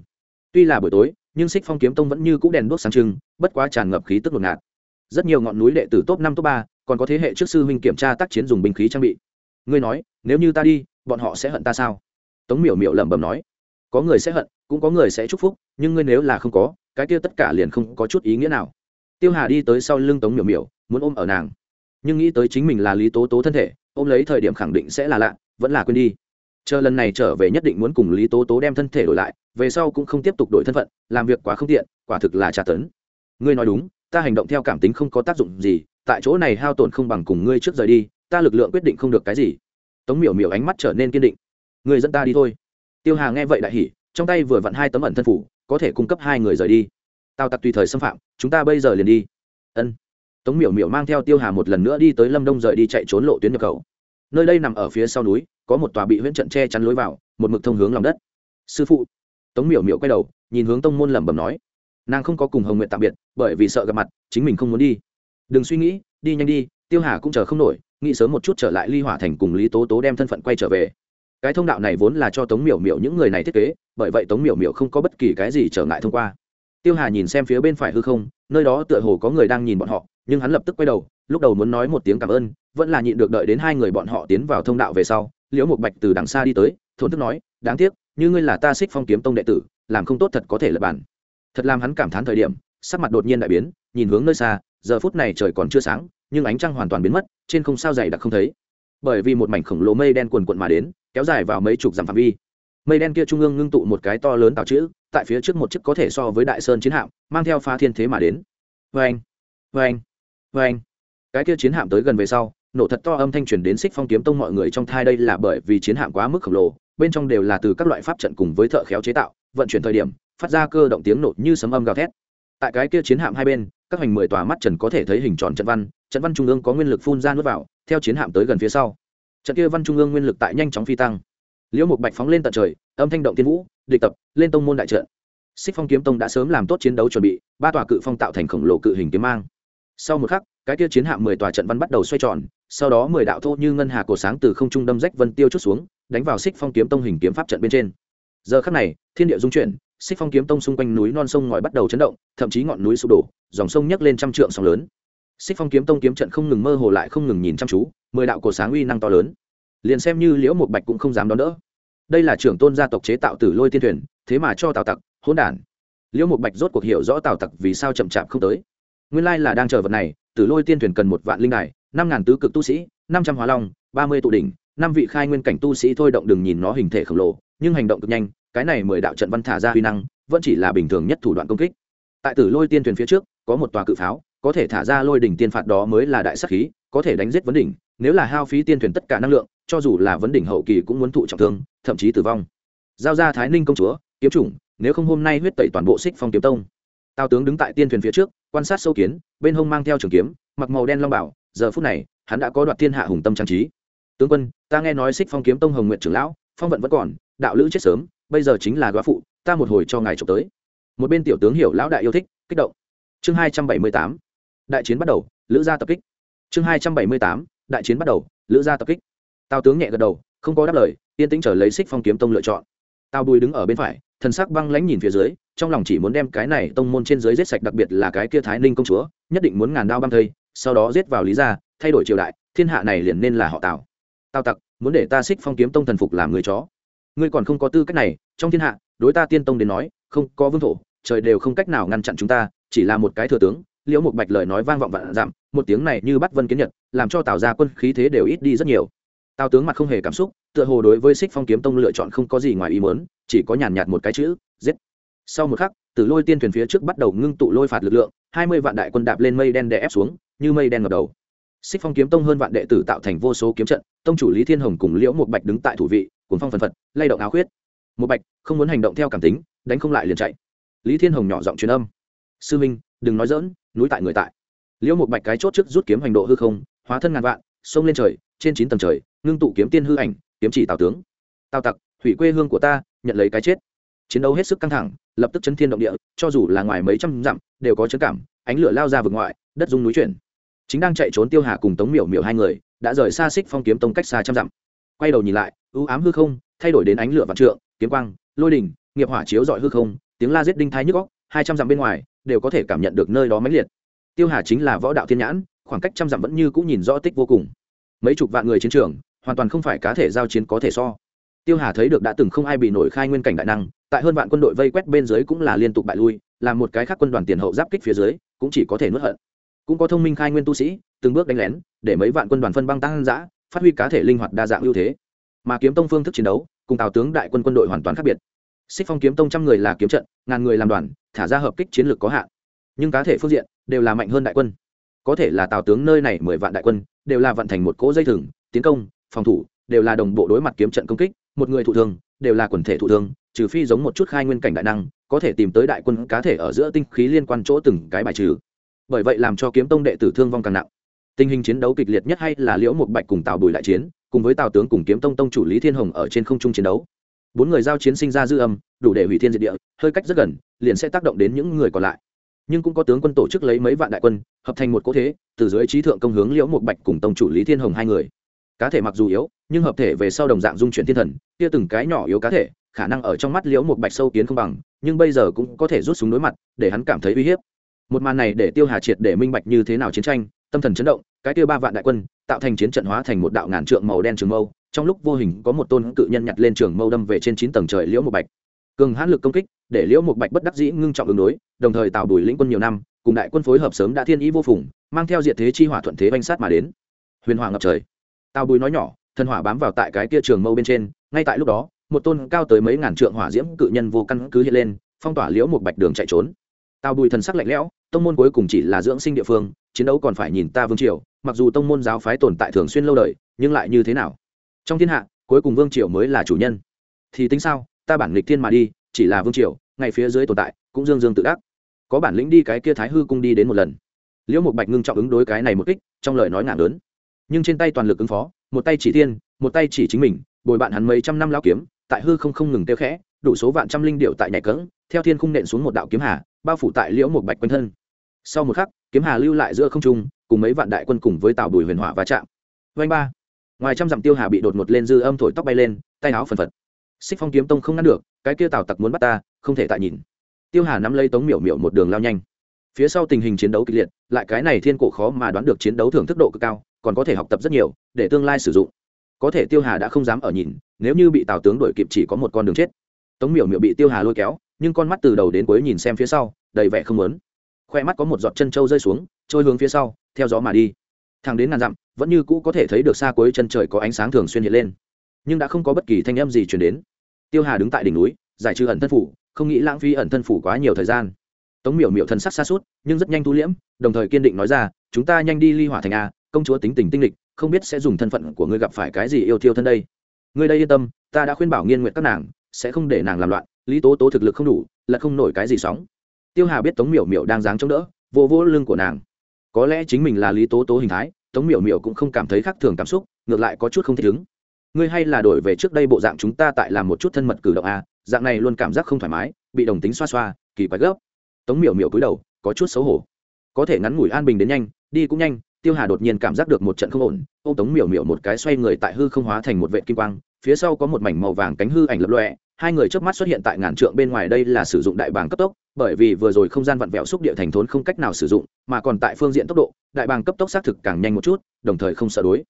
[SPEAKER 1] Tuy là buổi tối nhưng xích phong kiếm tông vẫn như c ũ đèn đuốc sáng trưng, bất quá tràn ngập khí tức ngột. Ngạt rất nhiều ngọn núi đệ tử top năm, top ba, còn có thế hệ trước sư huynh kiểm tra tác chiến dùng binh khí trang bị. Ngươi nói, nếu như ta đi, bọn họ sẽ hận ta sao? Tống miểu miểu lẩm bẩm nói. Có người sẽ hận, cũng có người sẽ chúc phúc, nhưng ngươi nếu là không có, cái kia tất cả liền không có chút ý nghĩa nào. Tiêu hà đi tới sau lưng tống miểu miểu, muốn ôm ở nàng. Nhưng nghĩ tới chính mình là lý tố tố thân thể, ôm lấy thời điểm khẳng định sẽ là lạ, vẫn là quên đi. Chờ lần này trở về nhất định muốn cùng lý tố tố đem thân thể đổi lại về sau cũng không tiếp tục đổi thân phận, làm việc quá không tiện, quả thực là tra tấn. Ngươi nói đúng, ta hành động theo cảm tính không có tác dụng gì, tại chỗ này hao tổn không bằng cùng ngươi trước rời đi, ta lực lượng quyết định không được cái gì. Tống miểu miểu ánh mắt trở nên kiên định. Ngươi dẫn ta đi thôi. Tiêu hà nghe vậy đại hỉ, trong tay vừa vặn hai tấm ẩn thân phủ, có thể cung cấp hai người rời đi. Tào tặc tùy thời xâm phạm, chúng ta bây giờ liền đi. Ân. Tống miểu miểu mang theo tiêu hà một lần nữa đi tới lâm đông rời đi chạy trốn lộ tuyến nhập khẩu. Nơi đây nằm ở phía sau núi, có một tòa bị huyễn trận che chắn lối vào, một mực thông hướng lòng đất. Sư phụ tống miểu miểu quay đầu, nhìn hướng tông môn lẩm bẩm nói, nàng không có cùng hồng nguyện tạm biệt, bởi vì sợ gặp mặt, chính mình không muốn đi. Đừng suy nghĩ, đi nhanh đi, tiêu hà cũng chờ không nổi, nghĩ sớm một chút trở lại ly hỏa thành cùng lý tố tố đem thân phận quay trở về. Cái thông đạo này vốn là cho tống miểu miểu những người này thiết kế, bởi vậy tống miểu miểu không có bất kỳ cái gì trở ngại thông qua. Tiêu hà nhìn xem phía bên phải hư không, nơi đó tựa hồ có người đang nhìn bọn họ, nhưng hắn lập tức quay đầu, lúc đầu muốn nói một tiếng cảm ơn, vẫn là nhịn được đợi đến hai người bọn họ tiến vào thông đạo về sau, liễu một bạch từ đằng xa đi tới, thổn thức nói, đáng tiếc như ngươi là ta xích phong kiếm tông đệ tử, làm không tốt thật có thể lập bản. Thật làm hắn cảm thán thời điểm, sắc mặt đột nhiên đại biến, nhìn hướng nơi xa, giờ phút này trời còn chưa sáng, nhưng ánh trăng hoàn toàn biến mất, trên không sao dày đặc không thấy. Bởi vì một mảnh khổng lồ mây đen quần quận mà đến, kéo dài vào mấy chục dặm phạm vi. Mây đen kia trung ương ngưng tụ một cái to lớn tạo chữ, tại phía trước một chiếc có thể so với đại sơn chiến hạm, mang theo pha thiên thế mà đến. Vê anh vê anh vê anh cái kia chiến hạm tới gần về sau, nổ thật to âm thanh truyền đến xích phong kiếm tông mọi người trong thai đây là bởi vì chiến hạm quá mức khổng lồ bên trong đều là từ các loại pháp trận cùng với thợ khéo chế tạo, vận chuyển thời điểm, phát ra cơ động tiếng nổ như sấm âm gào thét. Tại cái kia chiến hạm hai bên, các hành mười tòa mắt trần có thể thấy hình tròn trận văn trận văn trung ương có nguyên lực phun ra nước vào, theo chiến hạm tới gần phía sau. Trận kia văn trung ương nguyên lực tại nhanh chóng phi tăng. Liễu mục bạch phóng lên tận trời, âm thanh động tiên vũ, địch tập, lên tông môn đại trận. Xích phong kiếm tông đã sớm làm tốt chiến đấu chuẩn bị, ba tòa cự phong tạo thành khổng lồ cự hình kiếm mang. Sau một khắc, cái kia chiến hạm mười tòa trận văn bắt đầu xoay tròn, sau đó mười đạo thô như ngân hà cổ sáng từ không trung đâm rách vân tiêu chút xuống đánh vào xích phong kiếm tông hình kiếm pháp trận bên trên. Giờ khắc này, thiên địa dung chuyển, xích phong kiếm tông xung quanh núi non sông ngòi bắt đầu chấn động, thậm chí ngọn núi sụp đổ, dòng sông nhấc lên trăm trượng sóng lớn. Xích phong kiếm tông kiếm trận không ngừng mơ hồ lại không ngừng nhìn chăm chú, mười đạo cổ sáng uy năng to lớn. Liền xem như liễu một bạch cũng không dám đón đỡ. Đây là trưởng tôn gia tộc chế tạo tử lôi tiên thuyền, thế mà cho tào tặc, hỗn đản. Liễu một bạch rốt cuộc hiểu rõ tào tặc vì sao chậm chạp không tới. Nguyên lai là đang chờ vật này tử lôi tiên thuyền cần một vạn linh đài, năm ngàn tứ cực tu sĩ, năm trăm hóa long, ba mươi tụ đỉnh năm vị khai nguyên cảnh tu sĩ thôi động đừng nhìn nó hình thể khổng lồ, nhưng hành động cực nhanh, cái này mười đạo trận văn thả ra huy năng, vẫn chỉ là bình thường nhất thủ đoạn công kích. Tại tử lôi tiên thuyền phía trước, có một tòa cự pháo, có thể thả ra lôi đỉnh tiên phạt đó mới là đại sắc khí, có thể đánh giết vấn đỉnh, nếu là hao phí tiên thuyền tất cả năng lượng, cho dù là vấn đỉnh hậu kỳ cũng muốn thụ trọng thương, thậm chí tử vong. Giao ra thái ninh công chúa, kiếm chủng, nếu không hôm nay huyết tẩy toàn bộ xích phong kiếm tông. Tào tướng đứng tại tiên thuyền phía trước, quan sát sâu kiến, bên hông mang theo trường kiếm, mặc màu đen long bảo, giờ phút này, hắn đã có đoạt thiên hạ hùng tâm trang trí tướng quân, ta nghe nói xích phong kiếm tông hồng nguyện trưởng lão, phong vận vẫn còn, đạo lữ chết sớm, bây giờ chính là góa phụ, ta một hồi cho ngài trộm tới. Một bên tiểu tướng hiểu lão đại yêu thích, kích động. Chương hai trăm bảy mươi tám, đại chiến bắt đầu, lữ gia tập kích. Chương hai trăm bảy mươi tám, đại chiến bắt đầu, lữ gia tập kích. Tào tướng nhẹ gật đầu, không có đáp lời, yên tĩnh trở lấy xích phong kiếm tông lựa chọn. Tào bùi đứng ở bên phải, thần sắc băng lãnh nhìn phía dưới, trong lòng chỉ muốn đem cái này tông môn trên dưới giết sạch, đặc biệt là cái kia thái ninh công chúa, nhất định muốn ngàn đao băng thây, sau đó giết vào lý gia, thay đổi triều đại, thiên hạ này liền nên là họ tào tào tặc, muốn để ta xích phong kiếm tông thần phục làm người chó. Ngươi còn không có tư cách này, trong thiên hạ, đối ta tiên tông đến nói, không có vương thổ, trời đều không cách nào ngăn chặn chúng ta, chỉ là một cái thừa tướng, liễu một bạch lời nói vang vọng vạn dặm, một tiếng này như bắt vân kiến nhật, làm cho tào ra quân khí thế đều ít đi rất nhiều. Tào tướng mặt không hề cảm xúc, tựa hồ đối với xích phong kiếm tông lựa chọn không có gì ngoài ý mớn chỉ có nhàn nhạt một cái chữ, giết. Sau một khắc, từ lôi tiên thuyền phía trước bắt đầu ngưng tụ lôi phạt lực lượng, hai mươi vạn đại quân đạp lên mây đen đè ép xuống, như mây đen ngập đầu xích phong kiếm tông hơn vạn đệ tử tạo thành vô số kiếm trận, tông chủ lý thiên hồng cùng liễu một bạch đứng tại thủ vị cùng phong phần phật, lay động áo khuyết. Một bạch không muốn hành động theo cảm tính, đánh không lại liền chạy. Lý thiên hồng nhỏ giọng truyền âm. Sư minh, đừng nói dỡn núi tại người tại. Liễu một bạch cái chốt trước rút kiếm hành độ hư không, hóa thân ngàn vạn, xông lên trời, trên chín tầng trời, ngưng tụ kiếm tiên hư ảnh, kiếm chỉ tào tướng. Tào tặc, hủy quê hương của ta, nhận lấy cái chết. Chiến đấu hết sức căng thẳng, lập tức chấn thiên động địa, cho dù là ngoài mấy trăm dặm, đều có chấn cảm, ánh lửa lao ra vực ngoại, đất dung núi chuyển chính đang chạy trốn tiêu hà cùng tống miểu miểu hai người, đã rời xa xích phong kiếm tông cách xa trăm dặm. Quay đầu nhìn lại ưu ám hư không, thay đổi đến ánh lửa vạn trượng, kiếm quang, lôi đình nghiệp hỏa chiếu dọi hư không, tiếng la giết đinh thái nhức góc hai trăm dặm bên ngoài, đều có thể cảm nhận được nơi đó mãnh liệt. Tiêu hà chính là võ đạo thiên nhãn, khoảng cách trăm dặm vẫn như cũng nhìn rõ tích vô cùng. Mấy chục vạn người chiến trường, hoàn toàn không phải cá thể giao chiến có thể so. Tiêu hà thấy được đã từng không ai bị nổi khai nguyên cảnh đại năng, tại hơn vạn quân đội vây quét bên dưới cũng là liên tục bại lui, làm một cái khác quân đoàn tiền hậu giáp kích phía dưới, cũng chỉ có thể nuốt hận cũng có thông minh khai nguyên tu sĩ, từng bước đánh lén, để mấy vạn quân đoàn phân băng tăng giã phát huy cá thể linh hoạt đa dạng ưu thế. Mà kiếm tông phương thức chiến đấu, cùng tào tướng đại quân quân đội hoàn toàn khác biệt. Xích phong kiếm tông trăm người là kiếm trận, ngàn người làm đoàn, thả ra hợp kích chiến lược có hạn. Nhưng cá thể phương diện, đều là mạnh hơn đại quân. Có thể là tào tướng nơi này mười vạn đại quân, đều là vận thành một cỗ dây thừng, tiến công, phòng thủ, đều là đồng bộ đối mặt kiếm trận công kích, một người thụ thương, đều là quần thể thụ thương, trừ phi giống một chút khai nguyên cảnh đại năng, có thể tìm tới đại quân cá thể ở giữa tinh khí liên quan chỗ từng cái bài trừ bởi vậy làm cho kiếm tông đệ tử thương vong càng nặng. Tình hình chiến đấu kịch liệt nhất hay là liễu một bạch cùng tào bùi đại chiến, cùng với tào tướng cùng kiếm tông tông chủ lý thiên hồng ở trên không trung chiến đấu. Bốn người giao chiến sinh ra dư âm, đủ để hủy thiên diệt địa, hơi cách rất gần, liền sẽ tác động đến những người còn lại. Nhưng cũng có tướng quân tổ chức lấy mấy vạn đại quân, hợp thành một cỗ thế, từ dưới trí thượng công hướng liễu một bạch cùng tông chủ lý thiên hồng hai người. Cá thể mặc dù yếu, nhưng hợp thể về sau đồng dạng dung chuyển thiên thần, kia từng cái nhỏ yếu cá thể, khả năng ở trong mắt liễu một bạch sâu kiến không bằng, nhưng bây giờ cũng có thể rút súng đối mặt, để hắn cảm thấy uy hiếp một màn này để tiêu hà triệt để minh bạch như thế nào chiến tranh, tâm thần chấn động, cái tiêu ba vạn đại quân tạo thành chiến trận hóa thành một đạo ngàn trượng màu đen trường mâu, trong lúc vô hình có một tôn cự nhân nhặt lên trường mâu đâm về trên chín tầng trời liễu một bạch. Cường hãn lực công kích để liễu một bạch bất đắc dĩ ngưng trọng ứng đối, đồng thời tạo bùi lĩnh quân nhiều năm, cùng đại quân phối hợp sớm đã thiên ý vô phùng, mang theo diện thế chi hỏa thuận thế vanh sát mà đến. Huyền hỏa ngập trời. Tào bùi nói nhỏ, thần hỏa bám vào tại cái kia trường mâu bên trên, ngay tại lúc đó, một tôn cao tới mấy ngàn trượng hỏa diễm cự nhân vô căn cứ hiện lên, phong tỏa liễu một bạch đường chạy trốn tào bùi thần sắc lạnh lẽo, tông môn cuối cùng chỉ là dưỡng sinh địa phương, chiến đấu còn phải nhìn ta vương triều, mặc dù tông môn giáo phái tồn tại thường xuyên lâu đời, nhưng lại như thế nào? Trong thiên hạ, cuối cùng vương triều mới là chủ nhân. Thì tính sao, ta bản lịch thiên mà đi, chỉ là vương triều, ngay phía dưới tồn tại, cũng dương dương tự đắc. Có bản lĩnh đi cái kia thái hư cung đi đến một lần. Liễu một bạch ngưng trọng ứng đối cái này một kích, trong lời nói ngạn lớn. Nhưng trên tay toàn lực ứng phó, một tay chỉ thiên, một tay chỉ chính mình, bồi bạn hắn mấy trăm năm lao kiếm, tại hư không không ngừng tiêu khẽ, đủ số vạn trăm linh điệu tại nhảy cỡng theo thiên khung nện xuống một đạo kiếm hà bao phủ tại liễu một bạch quanh thân. Sau một khắc, kiếm hà lưu lại giữa không trung, cùng mấy vạn đại quân cùng với tàu bùi huyền hỏa va chạm. Vanh ba. Ngoài trăm dặm tiêu hà bị đột ngột lên dư âm thổi tóc bay lên, tay áo phần phật. Xích phong kiếm tông không ngăn được, cái kia tào tặc muốn bắt ta, không thể tại nhìn. Tiêu hà nắm lấy tống miểu miểu một đường lao nhanh. Phía sau tình hình chiến đấu kịch liệt, lại cái này thiên cổ khó mà đoán được chiến đấu thưởng thức độ cực cao, còn có thể học tập rất nhiều, để tương lai sử dụng. Có thể tiêu hà đã không dám ở nhìn, nếu như bị tào tướng đuổi kịp chỉ có một con đường chết. Tống miểu miểu bị tiêu hà lôi kéo nhưng con mắt từ đầu đến cuối nhìn xem phía sau, đầy vẻ không lớn khoe mắt có một giọt chân trâu rơi xuống, trôi hướng phía sau, theo gió mà đi. Thang đến ngàn dặm, vẫn như cũ có thể thấy được xa cuối chân trời có ánh sáng thường xuyên hiện lên. Nhưng đã không có bất kỳ thanh âm gì chuyển đến. Tiêu hà đứng tại đỉnh núi, giải trừ ẩn thân phủ, không nghĩ lãng phí ẩn thân phủ quá nhiều thời gian. Tống miểu miểu thân sắc xa suốt nhưng rất nhanh thu liễm, đồng thời kiên định nói ra, chúng ta nhanh đi ly hỏa thành a, công chúa tính tình tinh lịch không biết sẽ dùng thân phận của ngươi gặp phải cái gì yêu thiêu thân đây. Ngươi đây yên tâm, ta đã khuyên bảo nghiên nguyện các nàng, sẽ không để nàng làm loạn lý tố tố thực lực không đủ, là không nổi cái gì sóng. Tiêu hà biết tống miểu miểu đang dáng chống đỡ, vô vô lưng của nàng. Có lẽ chính mình là lý tố tố hình thái, tống miểu miểu cũng không cảm thấy khác thường cảm xúc, ngược lại có chút không thích ứng. Ngươi hay là đổi về trước đây bộ dạng chúng ta tại làm một chút thân mật cử động a dạng này luôn cảm giác không thoải mái, bị đồng tính xoa xoa, kỳ quái gấp. Tống miểu miểu cúi đầu, có chút xấu hổ. Có thể ngắn ngủi an bình đến nhanh, đi cũng nhanh, tiêu hà đột nhiên cảm giác được một trận không ổn ô tống miểu miểu một cái xoay người tại hư không hóa thành một vệ kim quang, phía sau có một mảnh màu vàng cánh hư ảnh lập lọe hai người trước mắt xuất hiện tại ngàn trượng bên ngoài đây là sử dụng đại bàng cấp tốc, bởi vì vừa rồi không gian vặn vẹo xúc địa thành thốn không cách nào sử dụng, mà còn tại phương diện tốc độ, đại bàng cấp tốc xác thực càng nhanh một chút, đồng thời không sợ đối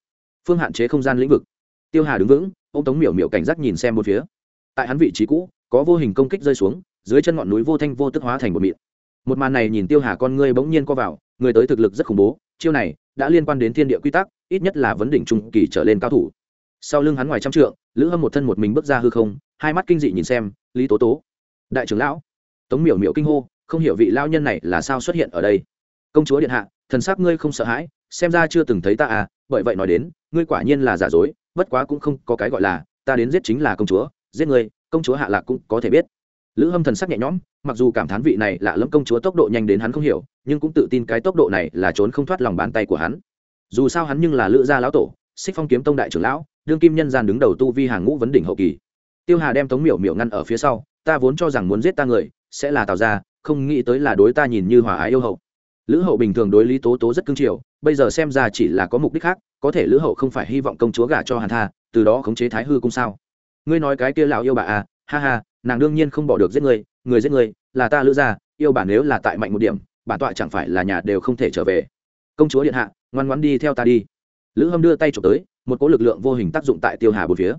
[SPEAKER 1] phương hạn chế không gian lĩnh vực. Tiêu hà đứng vững ô tống miểu miểu cảnh giác nhìn xem một phía. Tại hắn vị trí cũ, có vô hình công kích rơi xuống, dưới chân ngọn núi vô thanh vô tức hóa thành một mịn. Một màn này nhìn tiêu hà con ngươi bỗng nhiên co vào, người tới thực lực rất khủng bố, chiêu này đã liên quan đến thiên địa quy tắc, ít nhất là vấn đỉnh trung kỳ trở lên cao thủ sau lưng hắn ngoài trăm trượng, lữ hâm một thân một mình bước ra hư không, hai mắt kinh dị nhìn xem, lý tố tố. Đại trưởng lão. Tống miểu miểu kinh hô, không hiểu vị lao nhân này là sao xuất hiện ở đây. Công chúa điện hạ, thần sắc ngươi không sợ hãi, xem ra chưa từng thấy ta à bởi vậy nói đến, ngươi quả nhiên là giả dối, bất quá cũng không có cái gọi là, ta đến giết chính là công chúa, giết ngươi, công chúa hạ lạc cũng có thể biết. Lữ hâm thần sắc nhẹ nhõm, mặc dù cảm thán vị này lạ lẫm công chúa tốc độ nhanh đến hắn không hiểu, nhưng cũng tự tin cái tốc độ này là trốn không thoát lòng bàn tay của hắn. Dù sao hắn nhưng là lữ gia lão tổ, xích phong kiếm tông đại trưởng lão đương kim nhân gian đứng đầu tu vi hàng ngũ vấn đỉnh hậu kỳ. Tiêu hà đem tống miểu miểu ngăn ở phía sau, ta vốn cho rằng muốn giết ta người, sẽ là tào gia, không nghĩ tới là đối ta nhìn như hòa ái yêu hậu. Lữ hậu bình thường đối lý tố tố rất cưng chiều, bây giờ xem ra chỉ là có mục đích khác, có thể lữ hậu không phải hy vọng công chúa gả cho hàn tha, từ đó khống chế thái hư cung sao? Ngươi nói cái kia lão yêu bà à ha ha, nàng đương nhiên không bỏ được giết người người giết người là ta lữ gia, yêu bà nếu là tại mạnh một điểm bản tọa chẳng phải là nhà đều không thể trở về. Công chúa điện hạ, ngoan ngoãn đi theo ta đi. Lữ hâm đưa tay trộm tới một cỗ lực lượng vô hình tác dụng tại tiêu hà bốn phía.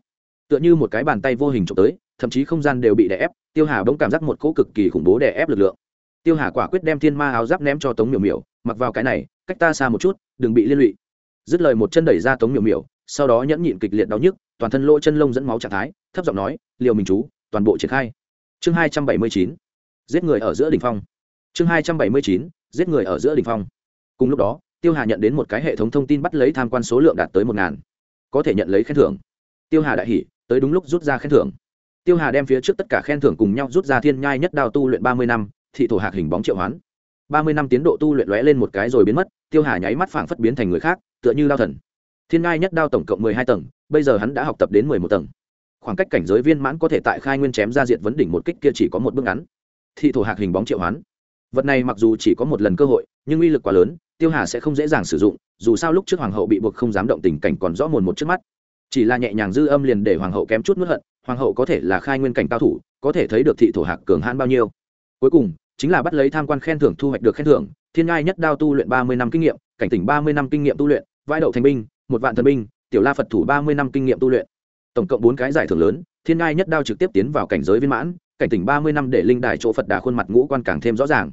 [SPEAKER 1] Tựa như một cái bàn tay vô hình trộm tới, thậm chí không gian đều bị đè ép, tiêu hà bỗng cảm giác một cỗ cực kỳ khủng bố đè ép lực lượng. Tiêu hà quả quyết đem thiên ma áo giáp ném cho tống miểu miểu, mặc vào cái này, cách ta xa một chút, đừng bị liên lụy. Dứt lời một chân đẩy ra tống miểu miểu, sau đó nhẫn nhịn kịch liệt đau nhức, toàn thân lỗ chân lông dẫn máu trạng thái, thấp giọng nói, liều mình chú, toàn bộ triển khai. Chương hai trăm bảy mươi chín, giết người ở giữa đ ỉ n h phong. Chương hai trăm bảy mươi chín, giết người ở giữa đ ỉ n h phong. Cùng lúc đó, tiêu hà nhận đến một cái hệ thống thông tin bắt lấy tham quan số lượng đạt tới một ngàn có thể nhận lấy khen thưởng. Tiêu hà đại hỷ tới đúng lúc rút ra khen thưởng. Tiêu hà đem phía trước tất cả khen thưởng cùng nhau rút ra thiên nhai nhất đao tu luyện ba mươi năm, thị thổ hạc hình bóng triệu hoán. Ba mươi năm tiến độ tu luyện lóe lên một cái rồi biến mất, tiêu hà nháy mắt phảng phất biến thành người khác, tựa như đao thần. Thiên ngai nhất đao tổng cộng mười hai tầng, bây giờ hắn đã học tập đến mười một tầng. Khoảng cách cảnh giới viên mãn có thể tại khai nguyên chém ra diện vấn đỉnh một kích kia chỉ có một bước ngắn. Thị thổ hạc hình bóng triệu hoán. Vật này mặc dù chỉ có một lần cơ hội, nhưng uy lực quá lớn tiêu hà sẽ không dễ dàng sử dụng, dù sao lúc trước hoàng hậu bị buộc không dám động tình cảnh còn rõ mồn một trước mắt. Chỉ là nhẹ nhàng dư âm liền để hoàng hậu kém chút nuốt hận, hoàng hậu có thể là khai nguyên cảnh cao thủ, có thể thấy được thị thổ hạc cường hãn bao nhiêu. Cuối cùng, chính là bắt lấy tham quan khen thưởng thu hoạch được khen thưởng, thiên ngai nhất đao tu luyện ba mươi năm kinh nghiệm, cảnh tỉnh ba mươi năm kinh nghiệm tu luyện vai đậu thành binh, một vạn thần binh, tiểu la phật thủ ba mươi năm kinh nghiệm tu luyện. Tổng cộng bốn cái giải thưởng lớn, thiên ngai nhất đao trực tiếp tiến vào cảnh giới viên mãn, cảnh tỉnh ba mươi năm để linh đài chỗ phật đà khuôn mặt ngũ quan càng thêm rõ ràng.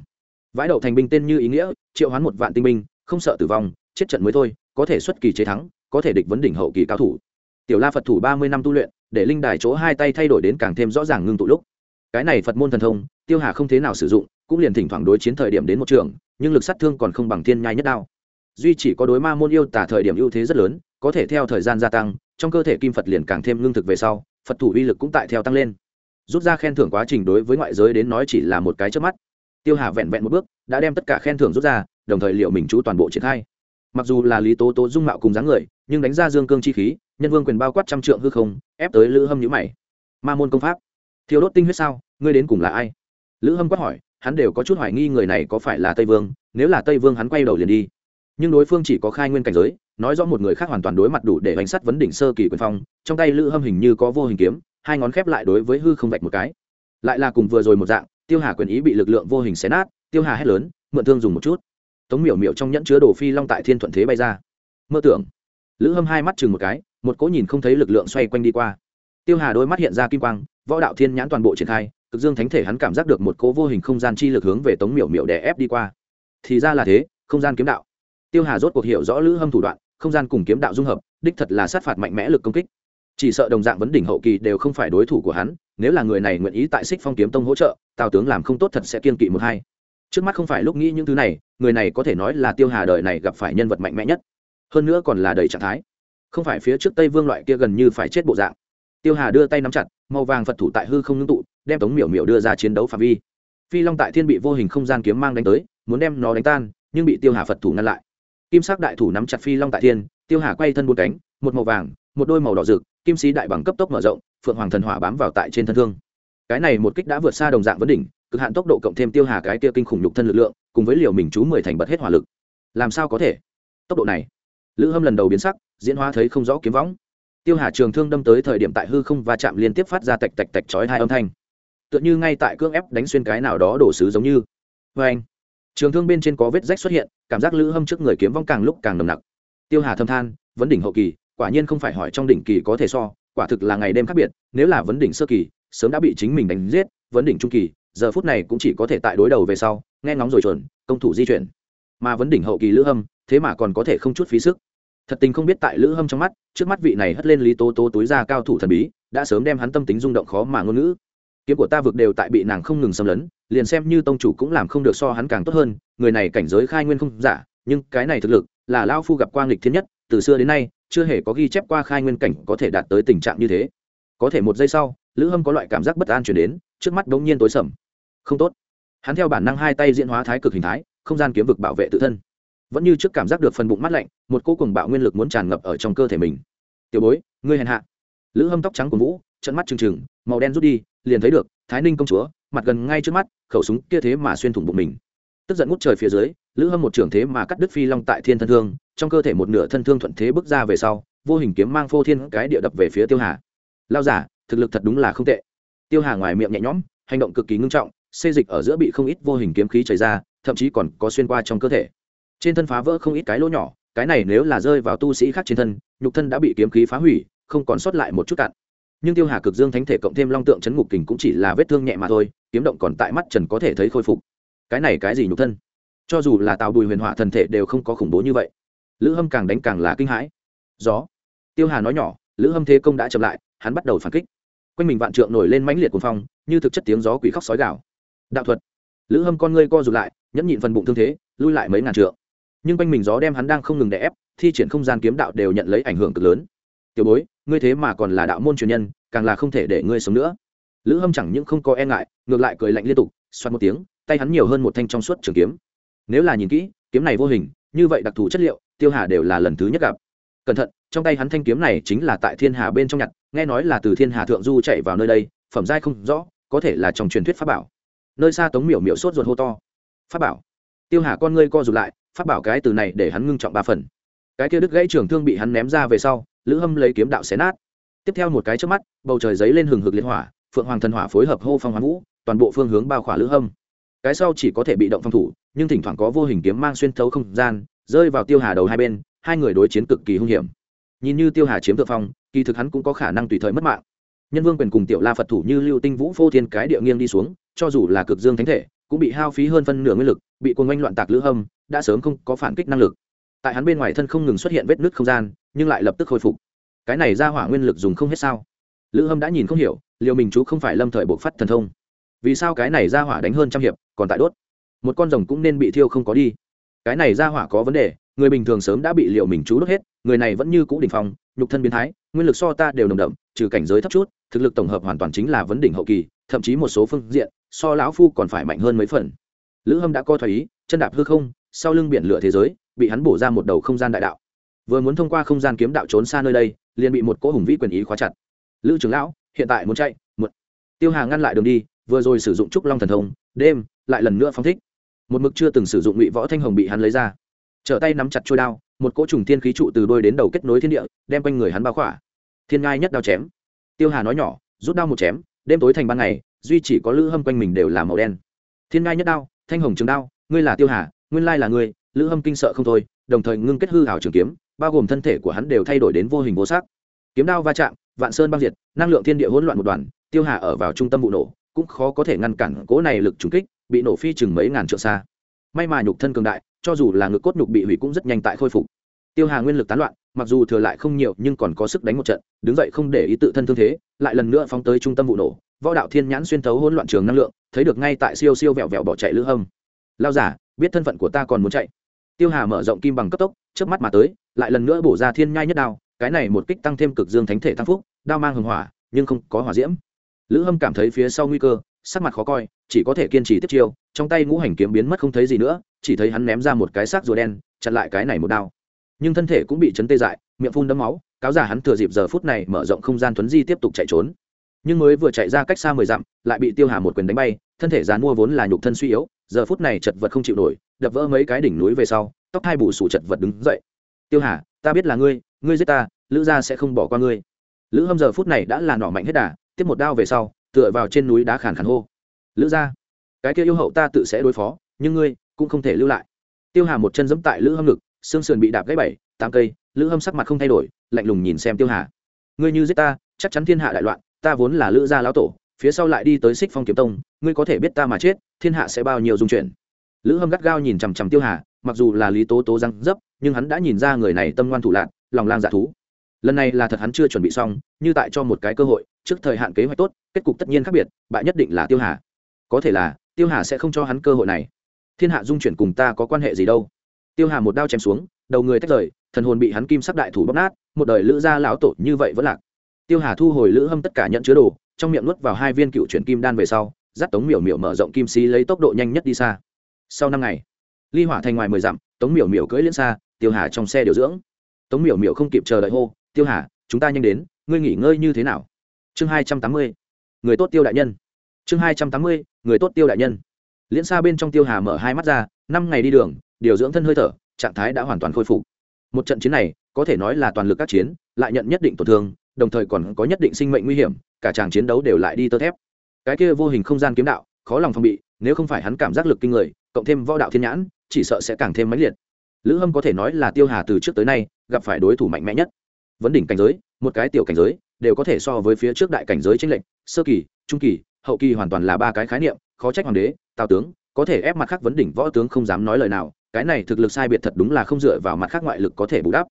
[SPEAKER 1] Vãi đậu thành binh tên như ý nghĩa triệu hoán một vạn tinh binh, không sợ tử vong, chết trận mới thôi, có thể xuất kỳ chế thắng, có thể địch vấn đỉnh hậu kỳ cao thủ. Tiểu la phật thủ ba mươi năm tu luyện, để linh đài chỗ hai tay thay đổi đến càng thêm rõ ràng ngưng tụ lúc. Cái này phật môn thần thông, tiêu hà không thế nào sử dụng, cũng liền thỉnh thoảng đối chiến thời điểm đến một trường, nhưng lực sát thương còn không bằng thiên nhai nhất đao. Duy chỉ có đối ma môn yêu tả thời điểm ưu thế rất lớn, có thể theo thời gian gia tăng, trong cơ thể kim phật liền càng thêm lương thực về sau, phật thủ uy lực cũng tại theo tăng lên. Rút ra khen thưởng quá trình đối với ngoại giới đến nói chỉ là một cái trước mắt tiêu hà vẹn vẹn một bước, đã đem tất cả khen thưởng rút ra, đồng thời liệu mình chú toàn bộ triển khai. Mặc dù là lý tố tố dung mạo cùng dáng người, nhưng đánh ra dương cương chi khí, nhân vương quyền bao quát trăm trượng hư không, ép tới lữ hâm nhữ mày. Ma môn công pháp. Thiếu đốt tinh huyết sao, ngươi đến cùng là ai? Lữ hâm quát hỏi, hắn đều có chút hoài nghi người này có phải là tây vương, nếu là tây vương hắn quay đầu liền đi. Nhưng đối phương chỉ có khai nguyên cảnh giới, nói rõ một người khác hoàn toàn đối mặt đủ để bánh sắt vấn đỉnh sơ kỳ quyền phong, trong tay lữ hâm hình như có vô hình kiếm, hai ngón khép lại đối với hư không vạch một cái. Lại là cùng vừa rồi một dạng tiêu hà quyền ý bị lực lượng vô hình xé nát, tiêu hà hét lớn, mượn thương dùng một chút. Tống miểu miểu trong nhẫn chứa đồ phi long tại thiên thuận thế bay ra. Mơ tưởng. Lữ hâm hai mắt chừng một cái, một cỗ nhìn không thấy lực lượng xoay quanh đi qua. Tiêu hà đôi mắt hiện ra kim quang, võ đạo thiên nhãn toàn bộ triển khai, cực dương thánh thể hắn cảm giác được một cỗ vô hình không gian chi lực hướng về tống miểu miểu đè ép đi qua. Thì ra là thế, không gian kiếm đạo. Tiêu hà rốt cuộc hiểu rõ lữ hâm thủ đoạn, không gian cùng kiếm đạo dung hợp, đích thật là sát phạt mạnh mẽ lực công kích. Chỉ sợ đồng dạng vấn đỉnh hậu kỳ đều không phải đối thủ của hắn, nếu là người này nguyện ý tại xích phong kiếm tông hỗ trợ tào tướng làm không tốt thật sẽ kiên kỵ một hai. Trước mắt không phải lúc nghĩ những thứ này, người này có thể nói là tiêu hà đời này gặp phải nhân vật mạnh mẽ nhất. Hơn nữa còn là đầy trạng thái. Không phải phía trước tây vương loại kia gần như phải chết bộ dạng. Tiêu hà đưa tay nắm chặt, màu vàng phật thủ tại hư không ngưng tụ, đem tống miểu miểu đưa ra chiến đấu phạm vi. Phi long tại thiên bị vô hình không gian kiếm mang đánh tới, muốn đem nó đánh tan, nhưng bị tiêu hà phật thủ ngăn lại. Kim sắc đại thủ nắm chặt phi long tại thiên, tiêu hà quay thân bốn cánh, một màu vàng, một đôi màu đỏ rực, kim sĩ đại bằng cấp tốc mở rộng, phượng hoàng thần hỏa bám vào tại trên thân thương cái này một kích đã vượt xa đồng dạng vấn đỉnh, cực hạn tốc độ cộng thêm tiêu hà cái kia kinh khủng nhục thân lực lượng, cùng với liều mình chú mười thành bật hết hỏa lực. Làm sao có thể? Tốc độ này. Lữ hâm lần đầu biến sắc, diễn hóa thấy không rõ kiếm võng. Tiêu hà trường thương đâm tới thời điểm tại hư không va chạm liên tiếp phát ra tạch tạch tạch chói hai âm thanh. Tựa như ngay tại cưỡng ép đánh xuyên cái nào đó đổ sứ giống như. Vê anh, trường thương bên trên có vết rách xuất hiện, cảm giác lữ hâm trước người kiếm vong càng lúc càng nồng nặc. Tiêu hà thâm than, vấn đỉnh hậu kỳ, quả nhiên không phải hỏi trong đỉnh kỳ có thể so, quả thực là ngày đêm khác biệt, nếu là vấn đỉnh sơ kỳ sớm đã bị chính mình đánh giết, vấn đỉnh trung kỳ, giờ phút này cũng chỉ có thể tại đối đầu về sau, nghe ngóng rồi chuẩn, công thủ di chuyển. Mà vấn đỉnh hậu kỳ lữ hâm, thế mà còn có thể không chút phí sức. Thật tình không biết tại lữ hâm trong mắt, trước mắt vị này hất lên lý tố tố túi ra cao thủ thần bí, đã sớm đem hắn tâm tính rung động khó mà ngôn ngữ. Kiếm của ta vực đều tại bị nàng không ngừng xâm lấn, liền xem như tông chủ cũng làm không được so hắn càng tốt hơn, người này cảnh giới khai nguyên không giả, nhưng cái này thực lực là lao phu gặp quang lịch thiên nhất, từ xưa đến nay, chưa hề có ghi chép qua khai nguyên cảnh có thể đạt tới tình trạng như thế có thể một giây sau, lữ hâm có loại cảm giác bất an chuyển đến, trước mắt đống nhiên tối sầm. Không tốt. Hắn theo bản năng hai tay diễn hóa thái cực hình thái, không gian kiếm vực bảo vệ tự thân. Vẫn như trước cảm giác được phần bụng mắt lạnh, một cô cùng bạo nguyên lực muốn tràn ngập ở trong cơ thể mình. Tiểu bối, ngươi hèn hạ. Lữ hâm tóc trắng của vũ trận mắt trừng trừng, màu đen rút đi, liền thấy được, thái ninh công chúa, mặt gần ngay trước mắt, khẩu súng kia thế mà xuyên thủng bụng mình. Tức giận ngút trời phía dưới, lữ hâm một trưởng thế mà cắt đứt phi long tại thiên thân thương, trong cơ thể một nửa thân thương thuận thế bước ra về sau, vô hình kiếm mang phô thiên cái địa đập về phía tiêu hà lao giả, thực lực thật đúng là không tệ. Tiêu hà ngoài miệng nhẹ nhõm, hành động cực kỳ ngưng trọng, xê dịch ở giữa bị không ít vô hình kiếm khí chảy ra, thậm chí còn có xuyên qua trong cơ thể. Trên thân phá vỡ không ít cái lỗ nhỏ, cái này nếu là rơi vào tu sĩ khác trên thân, nhục thân đã bị kiếm khí phá hủy, không còn sót lại một chút cạn. Nhưng tiêu hà cực dương thánh thể cộng thêm long tượng chấn ngục kình cũng chỉ là vết thương nhẹ mà thôi, kiếm động còn tại mắt trần có thể thấy khôi phục. Cái này cái gì nhục thân? Cho dù là tạo bùi huyền hỏa thần thể đều không có khủng bố như vậy. Lữ hâm càng đánh càng là kinh hãi. Gió. Tiêu hà nói nhỏ, lữ hâm thế công đã chậm lại hắn bắt đầu phản kích. Quanh mình vạn trượng nổi lên mãnh liệt cuồng phong, như thực chất tiếng gió quỷ khóc sói gạo đạo thuật. Lữ hâm con ngươi co rụt lại, nhẫn nhịn phần bụng thương thế, lui lại mấy ngàn trượng. Nhưng quanh mình gió đem hắn đang không ngừng đè ép, thi triển không gian kiếm đạo đều nhận lấy ảnh hưởng cực lớn. Tiểu bối, ngươi thế mà còn là đạo môn truyền nhân, càng là không thể để ngươi sống nữa. Lữ hâm chẳng những không có e ngại, ngược lại cười lạnh liên tục xoát một tiếng, tay hắn nhiều hơn một thanh trong suốt trường kiếm. Nếu là nhìn kỹ, kiếm này vô hình, như vậy đặc thù chất liệu, tiêu hà đều là lần thứ nhất gặp. Cẩn thận, trong tay hắn thanh kiếm này chính là tại thiên hà bên trong nhặt nghe nói là từ thiên hà thượng du chạy vào nơi đây, phẩm giai không rõ, có thể là trong truyền thuyết pháp bảo. Nơi xa tống miểu miểu sốt ruột hô to, pháp bảo? Tiêu hà con ngươi co rụt lại, pháp bảo cái từ này để hắn ngưng trọng ba phần. Cái kia đứt gãy trường thương bị hắn ném ra về sau, lữ hâm lấy kiếm đạo xé nát. Tiếp theo một cái trước mắt, bầu trời giấy lên hừng hực liên hỏa, phượng hoàng thần hỏa phối hợp hô phong hoán vũ, toàn bộ phương hướng bao khỏa lữ hâm. Cái sau chỉ có thể bị động phòng thủ, nhưng thỉnh thoảng có vô hình kiếm mang xuyên thấu không gian, rơi vào tiêu hà đầu hai bên, hai người đối chiến cực kỳ hung hiểm. Nhìn như tiêu hà chiếm thượng phong kỳ thực hắn cũng có khả năng tùy thời mất mạng. Nhân vương quyền cùng tiểu la phật thủ như lưu tinh vũ phô thiên cái địa nghiêng đi xuống, cho dù là cực dương thánh thể, cũng bị hao phí hơn phân nửa nguyên lực, bị quân oanh loạn tạc lữ hâm, đã sớm không có phản kích năng lực. Tại hắn bên ngoài thân không ngừng xuất hiện vết nứt không gian, nhưng lại lập tức khôi phục. Cái này ra hỏa nguyên lực dùng không hết sao? Lữ hâm đã nhìn không hiểu liệu mình chú không phải lâm thời buộc phát thần thông. Vì sao cái này ra hỏa đánh hơn trăm hiệp, còn tại đốt? Một con rồng cũng nên bị thiêu không có đi. Cái này ra hỏa có vấn đề người bình thường sớm đã bị liệu mình chú đốt hết, người này vẫn như cũ đỉnh phong, nhục thân biến thái, nguyên lực so ta đều nồng đậm, trừ cảnh giới thấp chút, thực lực tổng hợp hoàn toàn chính là vấn đỉnh hậu kỳ, thậm chí một số phương diện, so lão phu còn phải mạnh hơn mấy phần. Lữ hâm đã co thoải ý, chân đạp hư không, sau lưng biển lửa thế giới, bị hắn bổ ra một đầu không gian đại đạo. Vừa muốn thông qua không gian kiếm đạo trốn xa nơi đây, liền bị một cỗ hùng vĩ quyền ý khóa chặt. Lữ trưởng lão, hiện tại muốn chạy một tiêu hà ngăn lại đường đi, vừa rồi sử dụng trúc long thần thông, đêm, lại lần nữa phóng thích. Một mực chưa từng sử dụng ngụy võ thanh hồng bị hắn lấy ra trở tay nắm chặt trôi đao, một cỗ trùng thiên khí trụ từ đôi đến đầu kết nối thiên địa, đem quanh người hắn bao khỏa. Thiên ngai nhất đao chém. Tiêu hà nói nhỏ, rút đao một chém, đêm tối thành ban ngày, duy chỉ có lữ hâm quanh mình đều là màu đen. Thiên ngai nhất đao, thanh hồng trường đao, ngươi là tiêu hà, nguyên lai là ngươi, lữ hâm kinh sợ không thôi, đồng thời ngưng kết hư hảo trường kiếm, bao gồm thân thể của hắn đều thay đổi đến vô hình vô sắc. Kiếm đao va chạm, vạn sơn băng diệt, năng lượng thiên địa hỗn loạn một đoàn, tiêu hà ở vào trung tâm vụ nổ, cũng khó có thể ngăn cản cỗ này lực trùng kích, bị nổ phi chừng mấy ngàn trượng xa may mà nhục thân cường đại, cho dù là ngực cốt nhục bị hủy cũng rất nhanh tại khôi phục. Tiêu hà nguyên lực tán loạn, mặc dù thừa lại không nhiều, nhưng còn có sức đánh một trận, đứng dậy không để ý tự thân thương thế, lại lần nữa phóng tới trung tâm vụ nổ. Võ đạo thiên nhãn xuyên thấu hỗn loạn trường năng lượng, thấy được ngay tại siêu siêu vẹo vẹo bỏ chạy lữ hâm. Lao giả, biết thân phận của ta còn muốn chạy. Tiêu hà mở rộng kim bằng cấp tốc trước mắt mà tới, lại lần nữa bổ ra thiên nhai nhất đao, cái này một kích tăng thêm cực dương thánh thể tăng phúc, đao mang hừng hỏa, nhưng không có hỏa diễm. Lữ hâm cảm thấy phía sau nguy cơ, sắc mặt khó coi chỉ có thể kiên trì tiếp chiêu, trong tay ngũ hành kiếm biến mất không thấy gì nữa, chỉ thấy hắn ném ra một cái xác rùa đen, chặn lại cái này một đao. Nhưng thân thể cũng bị chấn tê dại, miệng phun đấm máu, cáo giả hắn thừa dịp giờ phút này mở rộng không gian thuấn di tiếp tục chạy trốn. Nhưng mới vừa chạy ra cách xa mười dặm, lại bị tiêu hà một quyền đánh bay, thân thể dán mua vốn là nhục thân suy yếu, giờ phút này chật vật không chịu nổi, đập vỡ mấy cái đỉnh núi về sau, tóc hai bù sủ chật vật đứng dậy. Tiêu hà, ta biết là ngươi ngươi giết ta, lữ gia sẽ không bỏ qua ngươi. Lữ hâm giờ phút này đã là nỏ mạnh hết đà, tiếp một đao về sau, tựa vào trên núi đá khàn khàn hô lữ gia, cái kia yêu hậu ta tự sẽ đối phó, nhưng ngươi cũng không thể lưu lại. Tiêu hà một chân giẫm tại lữ hâm ngực, xương sườn bị đạp gãy bảy, tám cây, lữ hâm sắc mặt không thay đổi, lạnh lùng nhìn xem tiêu hà. Ngươi như giết ta, chắc chắn thiên hạ đại loạn, ta vốn là lữ gia lão tổ, phía sau lại đi tới xích phong kiếm tông, ngươi có thể biết ta mà chết, thiên hạ sẽ bao nhiêu dung chuyển lữ hâm gắt gao nhìn chằm chằm tiêu hà, mặc dù là lý tố tố răng dấp, nhưng hắn đã nhìn ra người này tâm ngoan thủ lạc lòng lang dạ thú. Lần này là thật hắn chưa chuẩn bị xong, như tại cho một cái cơ hội, trước thời hạn kế hoạch tốt, kết cục tất nhiên khác biệt, bại nhất định là tiêu hà có thể là, tiêu hà sẽ không cho hắn cơ hội này. Thiên hạ dung chuyển cùng ta có quan hệ gì đâu? Tiêu hà một đao chém xuống, đầu người tách rời, thần hồn bị hắn kim sắc đại thủ bóc nát, một đời lữ gia lão tổ như vậy vẫn lạc. Tiêu hà thu hồi lữ hâm tất cả nhận chứa đồ, trong miệng nuốt vào hai viên cựu chuyển kim đan về sau, dắt tống miểu miểu mở rộng kim xí lấy tốc độ nhanh nhất đi xa. Sau năm ngày, ly hỏa thành ngoài mười dặm, tống miểu miểu cưỡi lên xa, tiêu hà trong xe điều dưỡng. Tống miểu miểu không kịp chờ đợi hô, tiêu hà, chúng ta nhanh đến, ngươi nghỉ ngơi như thế nào? Chương hai trăm tám mươi, người tốt tiêu đại nhân chương hai trăm tám mươi, người tốt tiêu đại nhân. Liễn xa bên trong tiêu hà mở hai mắt ra, năm ngày đi đường, điều dưỡng thân hơi thở, trạng thái đã hoàn toàn khôi phục. Một trận chiến này, có thể nói là toàn lực các chiến, lại nhận nhất định tổn thương, đồng thời còn có nhất định sinh mệnh nguy hiểm, cả chàng chiến đấu đều lại đi tơ thép. Cái kia vô hình không gian kiếm đạo, khó lòng phòng bị, nếu không phải hắn cảm giác lực kinh người, cộng thêm võ đạo thiên nhãn, chỉ sợ sẽ càng thêm mãnh liệt. Lữ hâm có thể nói là tiêu hà từ trước tới nay, gặp phải đối thủ mạnh mẽ nhất. Vấn đỉnh cảnh giới, một cái tiểu cảnh giới, đều có thể so với phía trước đại cảnh giới tranh lệnh sơ kỳ, trung kỳ hậu kỳ hoàn toàn là ba cái khái niệm, khó trách hoàng đế, tào tướng, có thể ép mặt khác vấn đỉnh võ tướng không dám nói lời nào, cái này thực lực sai biệt thật đúng là không dựa vào mặt khác ngoại lực có thể bù đắp.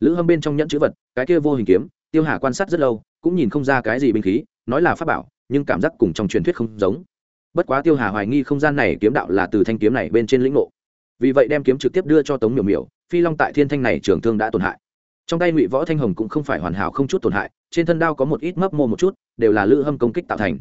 [SPEAKER 1] Lữ hâm bên trong nhẫn chữ vật, cái kia vô hình kiếm, tiêu hà quan sát rất lâu, cũng nhìn không ra cái gì binh khí, nói là pháp bảo, nhưng cảm giác cùng trong truyền thuyết không giống. Bất quá tiêu hà hoài nghi không gian này kiếm đạo là từ thanh kiếm này bên trên lĩnh ngộ. Vì vậy đem kiếm trực tiếp đưa cho tống miểu miểu, phi long tại thiên thanh này trường thương đã tổn hại. Trong tay ngụy võ thanh hồng cũng không phải hoàn hảo không chút tổn hại, trên thân đao có một ít mấp mô một chút, đều là lữ hâm công kích tạo thành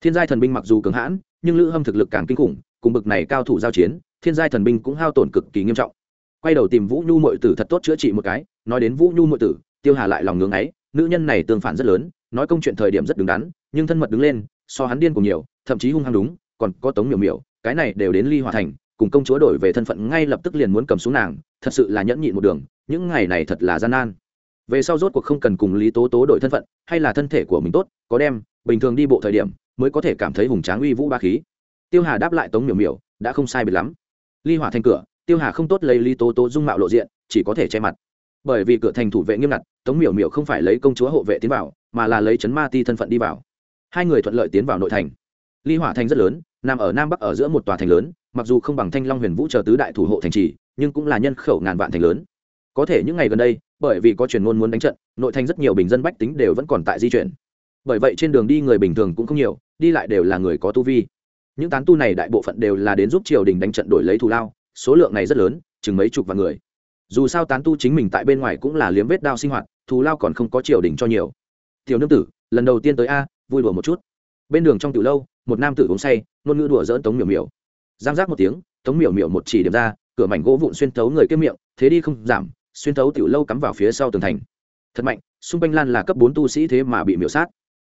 [SPEAKER 1] thiên giai thần binh mặc dù cường hãn, nhưng lữ hâm thực lực càng kinh khủng, cùng bực này cao thủ giao chiến, thiên giai thần binh cũng hao tổn cực kỳ nghiêm trọng. Quay đầu tìm vũ nhu mội tử thật tốt chữa trị một cái, nói đến vũ nhu mội tử, tiêu hà lại lòng ngưng ấy, nữ nhân này tương phản rất lớn, nói công chuyện thời điểm rất đứng đắn, nhưng thân mật đứng lên, so hắn điên cùng nhiều, thậm chí hung hăng đúng, còn có tống miểu miểu, cái này đều đến ly hòa thành, cùng công chúa đổi về thân phận ngay lập tức liền muốn cầm xuống nàng, thật sự là nhẫn nhịn một đường, những ngày này thật là gian nan. Về sau rốt cuộc không cần cùng lý tố tố đổi thân phận, hay là thân thể của mình tốt, có đem, bình thường đi bộ thời điểm mới có thể cảm thấy hùng tráng uy vũ ba khí. Tiêu hà đáp lại tống miểu miểu, đã không sai biệt lắm. Ly hỏa thành cửa, tiêu hà không tốt lấy ly tố tố dung mạo lộ diện, chỉ có thể che mặt. Bởi vì cửa thành thủ vệ nghiêm ngặt, tống miểu miểu không phải lấy công chúa hộ vệ tiến vào, mà là lấy chấn ma ti thân phận đi vào. Hai người thuận lợi tiến vào nội thành. Ly hỏa thành rất lớn, nằm ở nam bắc ở giữa một tòa thành lớn, mặc dù không bằng thanh long huyền vũ chờ tứ đại thủ hộ thành trì, nhưng cũng là nhân khẩu ngàn vạn thành lớn. Có thể những ngày gần đây, bởi vì có truyền ngôn muốn đánh trận, nội thành rất nhiều bình dân bách tính đều vẫn còn tại di chuyển bởi vậy trên đường đi người bình thường cũng không nhiều, đi lại đều là người có tu vi. Những tán tu này đại bộ phận đều là đến giúp triều đình đánh trận đổi lấy thù lao, số lượng này rất lớn, chừng mấy chục vạn người. Dù sao tán tu chính mình tại bên ngoài cũng là liếm vết đao sinh hoạt, thù lao còn không có triều đình cho nhiều. Tiểu nương tử, lần đầu tiên tới a, vui đùa một chút. Bên đường trong từ lâu, một nam tử uống say, ngôn ngữ đùa dỡn tống miểu miểu. Giang giác một tiếng, tống miểu miểu một chỉ điểm ra, cửa mảnh gỗ vụn xuyên thấu người kiếm miệng, thế đi không giảm, xuyên thấu tiểu lâu cắm vào phía sau tường thành. Thật mạnh, xung quanh lan là cấp bốn tu sĩ thế mà bị miểu sát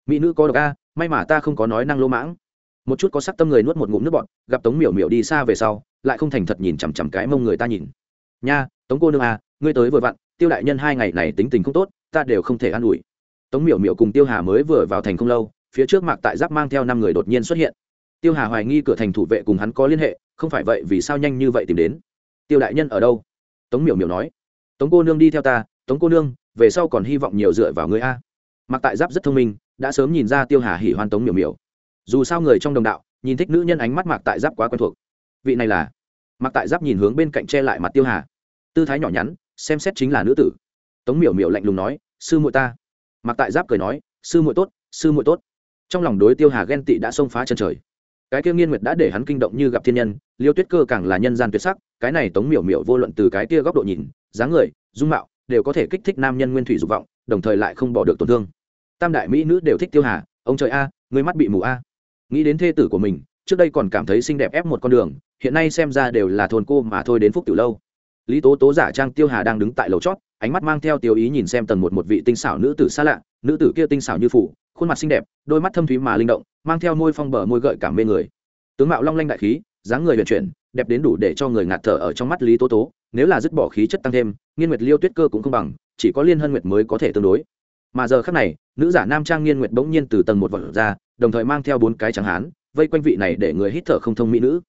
[SPEAKER 1] mỹ nữ có độc a, may mà ta không có nói năng lỗ mãng. Một chút có sắc tâm người nuốt một ngụm nước bọt, gặp tống miểu miểu đi xa về sau, lại không thành thật nhìn chằm chằm cái mông người ta nhìn. Nha, tống cô nương a ngươi tới vừa vặn, tiêu đại nhân hai ngày này tính tình không tốt, ta đều không thể an ủi. Tống miểu miểu cùng tiêu hà mới vừa vào thành không lâu, phía trước mạc tại giáp mang theo năm người đột nhiên xuất hiện. Tiêu hà hoài nghi cửa thành thủ vệ cùng hắn có liên hệ, không phải vậy vì sao nhanh như vậy tìm đến? Tiêu đại nhân ở đâu? Tống miểu miểu nói. Tống cô nương đi theo ta, tống cô nương, về sau còn hy vọng nhiều dựa vào người a. Mạc tại giáp rất thông minh đã sớm nhìn ra tiêu hà hỉ hoan tống miểu miểu. Dù sao người trong đồng đạo, nhìn thích nữ nhân ánh mắt mạc tại giáp quá quen thuộc. Vị này là? Mạc tại giáp nhìn hướng bên cạnh che lại mặt tiêu hà. Tư thái nhỏ nhắn, xem xét chính là nữ tử. Tống miểu miểu lạnh lùng nói, sư muội ta. Mạc tại giáp cười nói, sư muội tốt, sư muội tốt. Trong lòng đối tiêu hà ghen tị đã xông phá chân trời. Cái kia nghiên nguyệt đã để hắn kinh động như gặp thiên nhân, liêu tuyết cơ càng là nhân gian tuyệt sắc, cái này tống miểu miểu vô luận từ cái kia góc độ nhìn, dáng người, dung mạo, đều có thể kích thích nam nhân nguyên thủy dục vọng, đồng thời lại không bỏ được tổn thương tam đại mỹ nữ đều thích tiêu hà, ông trời a, người mắt bị mù a. Nghĩ đến thê tử của mình, trước đây còn cảm thấy xinh đẹp ép một con đường, hiện nay xem ra đều là thôn cô mà thôi đến phúc tiểu lâu. Lý tố tố giả trang tiêu hà đang đứng tại lầu chót, ánh mắt mang theo tiêu ý nhìn xem tầng một một vị tinh xảo nữ tử xa lạ, nữ tử kia tinh xảo như phủ, khuôn mặt xinh đẹp, đôi mắt thâm thúy mà linh động, mang theo môi phong bờ môi gợi cảm mê người. Tướng mạo long lanh đại khí, dáng người vận chuyển, đẹp đến đủ để cho người ngạt thở ở trong mắt lý tố tố, nếu là dứt bỏ khí chất tăng thêm, nghiên nguyệt liêu tuyết cơ cũng không bằng, chỉ có liên hân nguyệt mới có thể tương đối mà giờ khắc này, nữ giả nam trang nghiên nguyệt bỗng nhiên từ tầng một vật ra, đồng thời mang theo bốn cái trắng hán, vây quanh vị này để người hít thở không thông mỹ nữ.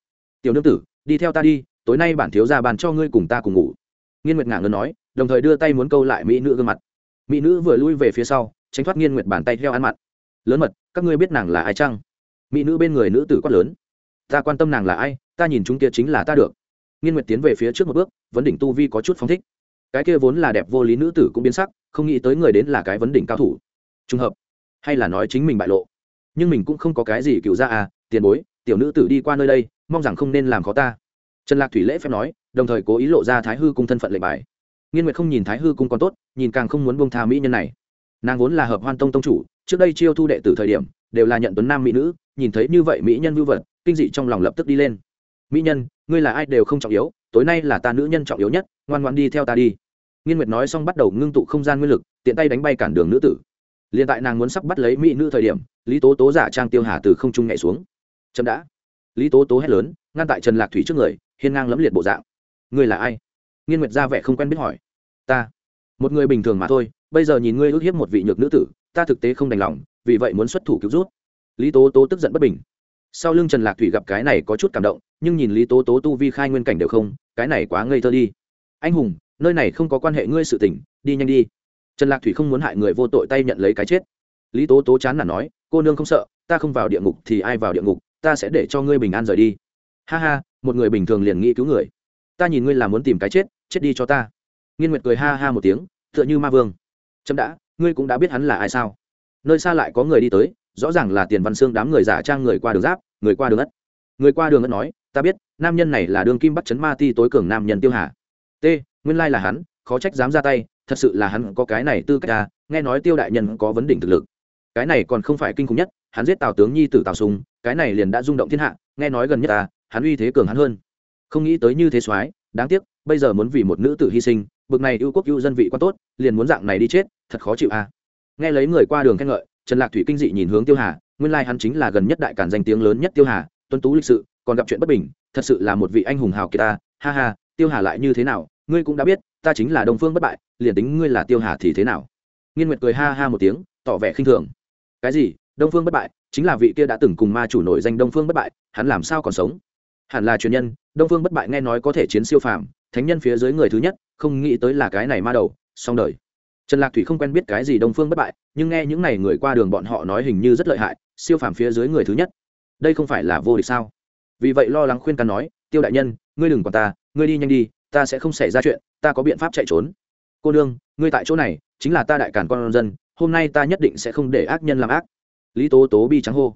[SPEAKER 1] Tiểu nương tử, đi theo ta đi, tối nay bản thiếu ra bàn cho ngươi cùng ta cùng ngủ. Nghiên nguyệt ngả ngân nói, đồng thời đưa tay muốn câu lại mỹ nữ gương mặt. Mỹ nữ vừa lui về phía sau, tránh thoát nghiên nguyệt bàn tay theo ăn mặt lớn mật, các ngươi biết nàng là ai chăng? Mỹ nữ bên người nữ tử quát lớn. Ta quan tâm nàng là ai, ta nhìn chúng kia chính là ta được. Nghiên nguyệt tiến về phía trước một bước, vấn đỉnh tu vi có chút phóng thích cái kia vốn là đẹp vô lý nữ tử cũng biến sắc, không nghĩ tới người đến là cái vấn đỉnh cao thủ. Trùng hợp, hay là nói chính mình bại lộ. Nhưng mình cũng không có cái gì cựu ra à tiền bối, tiểu nữ tử đi qua nơi đây, mong rằng không nên làm khó ta. Trần lạc thủy lễ phép nói, đồng thời cố ý lộ ra thái hư cung thân phận lệnh bài. Nghiên nguyệt không nhìn thái hư cung còn tốt, nhìn càng không muốn buông tha mỹ nhân này. Nàng vốn là hợp hoan tông tông chủ, trước đây chiêu thu đệ tử thời điểm, đều là nhận tuấn nam mỹ nữ, nhìn thấy như vậy mỹ nhân vưu vật, kinh dị trong lòng lập tức đi lên. Mỹ nhân, ngươi là ai đều không trọng yếu, tối nay là ta nữ nhân trọng yếu nhất ngoan ngoan đi theo ta đi. Nghiên nguyệt nói xong bắt đầu ngưng tụ không gian nguyên lực, tiện tay đánh bay cản đường nữ tử. Liền tại nàng muốn sắp bắt lấy mỹ nữ thời điểm, lý tố tố giả trang tiêu hà từ không trung nhảy xuống. Chậm đã. Lý tố tố hét lớn, ngăn tại trần lạc thủy trước người, hiên ngang lẫm liệt bộ dạng. Ngươi là ai? Nghiên nguyệt ra vẻ không quen biết hỏi. Ta. Một người bình thường mà thôi, bây giờ nhìn ngươi ước hiếp một vị nhược nữ tử, ta thực tế không đành lòng, vì vậy muốn xuất thủ cứu rút. Lý tố tố tức giận bất bình. Sau lưng trần lạc thủy gặp cái này có chút cảm động, nhưng nhìn lý tố tố tu vi khai nguyên cảnh đều không, cái này quá ngây thơ đi anh hùng, nơi này không có quan hệ ngươi sự tỉnh đi nhanh đi. Trần lạc thủy không muốn hại người vô tội tay nhận lấy cái chết. Lý tố tố chán là nói, cô nương không sợ, ta không vào địa ngục thì ai vào địa ngục, ta sẽ để cho ngươi bình an rời đi. Ha ha, một người bình thường liền nghĩ cứu người. Ta nhìn ngươi là muốn tìm cái chết chết đi cho ta. Nghiên nguyệt cười ha ha một tiếng, tựa như ma vương. Chậm đã, ngươi cũng đã biết hắn là ai sao? Nơi xa lại có người đi tới, rõ ràng là tiền văn xương đám người giả trang người qua đường giáp, người qua đường ất. Người qua đường ất nói, ta biết, nam nhân này là đường kim bắt chấn ma ti tối cường nam nhân tiêu hà t nguyên lai là hắn khó trách dám ra tay thật sự là hắn có cái này tư cách ta à, nghe nói tiêu đại nhân có vấn đỉnh thực lực. Cái này còn không phải kinh khủng nhất hắn giết tào tướng nhi tử tào sùng cái này liền đã rung động thiên hạ nghe nói gần nhất ta hắn uy thế cường hắn hơn. Không nghĩ tới như thế soái đáng tiếc bây giờ muốn vì một nữ tử hy sinh bực này ưu quốc ưu dân vị quá tốt liền muốn dạng này đi chết thật khó chịu à. Nghe lấy người qua đường khen ngợi trần lạc thủy kinh dị nhìn hướng tiêu hà nguyên lai hắn chính là gần nhất đại cản danh tiếng lớn nhất tiêu hà tuân tú lịch sự còn gặp chuyện bất bình thật sự là một vị anh hùng hào kiệt ta ha ha tiêu hà lại như thế nào ngươi cũng đã biết, ta chính là đông phương bất bại, liền tính ngươi là tiêu hà thì thế nào? Nghiên nguyệt cười ha ha một tiếng, tỏ vẻ khinh thường. Cái gì? Đông phương bất bại? Chính là vị kia đã từng cùng ma chủ nổi danh đông phương bất bại, hắn làm sao còn sống? Hẳn là truyền nhân, đông phương bất bại nghe nói có thể chiến siêu phàm, thánh nhân phía dưới người thứ nhất, không nghĩ tới là cái này ma đầu, xong đời. Trần lạc thủy không quen biết cái gì đông phương bất bại, nhưng nghe những n à y người qua đường bọn họ nói hình như rất lợi hại, siêu phàm phía dưới người thứ nhất. Đây không phải là vô địch sao? Vì vậy lo lắng khuyên can nói, tiêu đại nhân, ngươi đừng còn ta, ngươi đi nhanh đi ta sẽ không xảy ra chuyện, ta có biện pháp chạy trốn. Cô đương ngươi tại chỗ này, chính là ta đại cản con dân, hôm nay ta nhất định sẽ không để ác nhân làm ác. Lý tố tố bi trắng hô.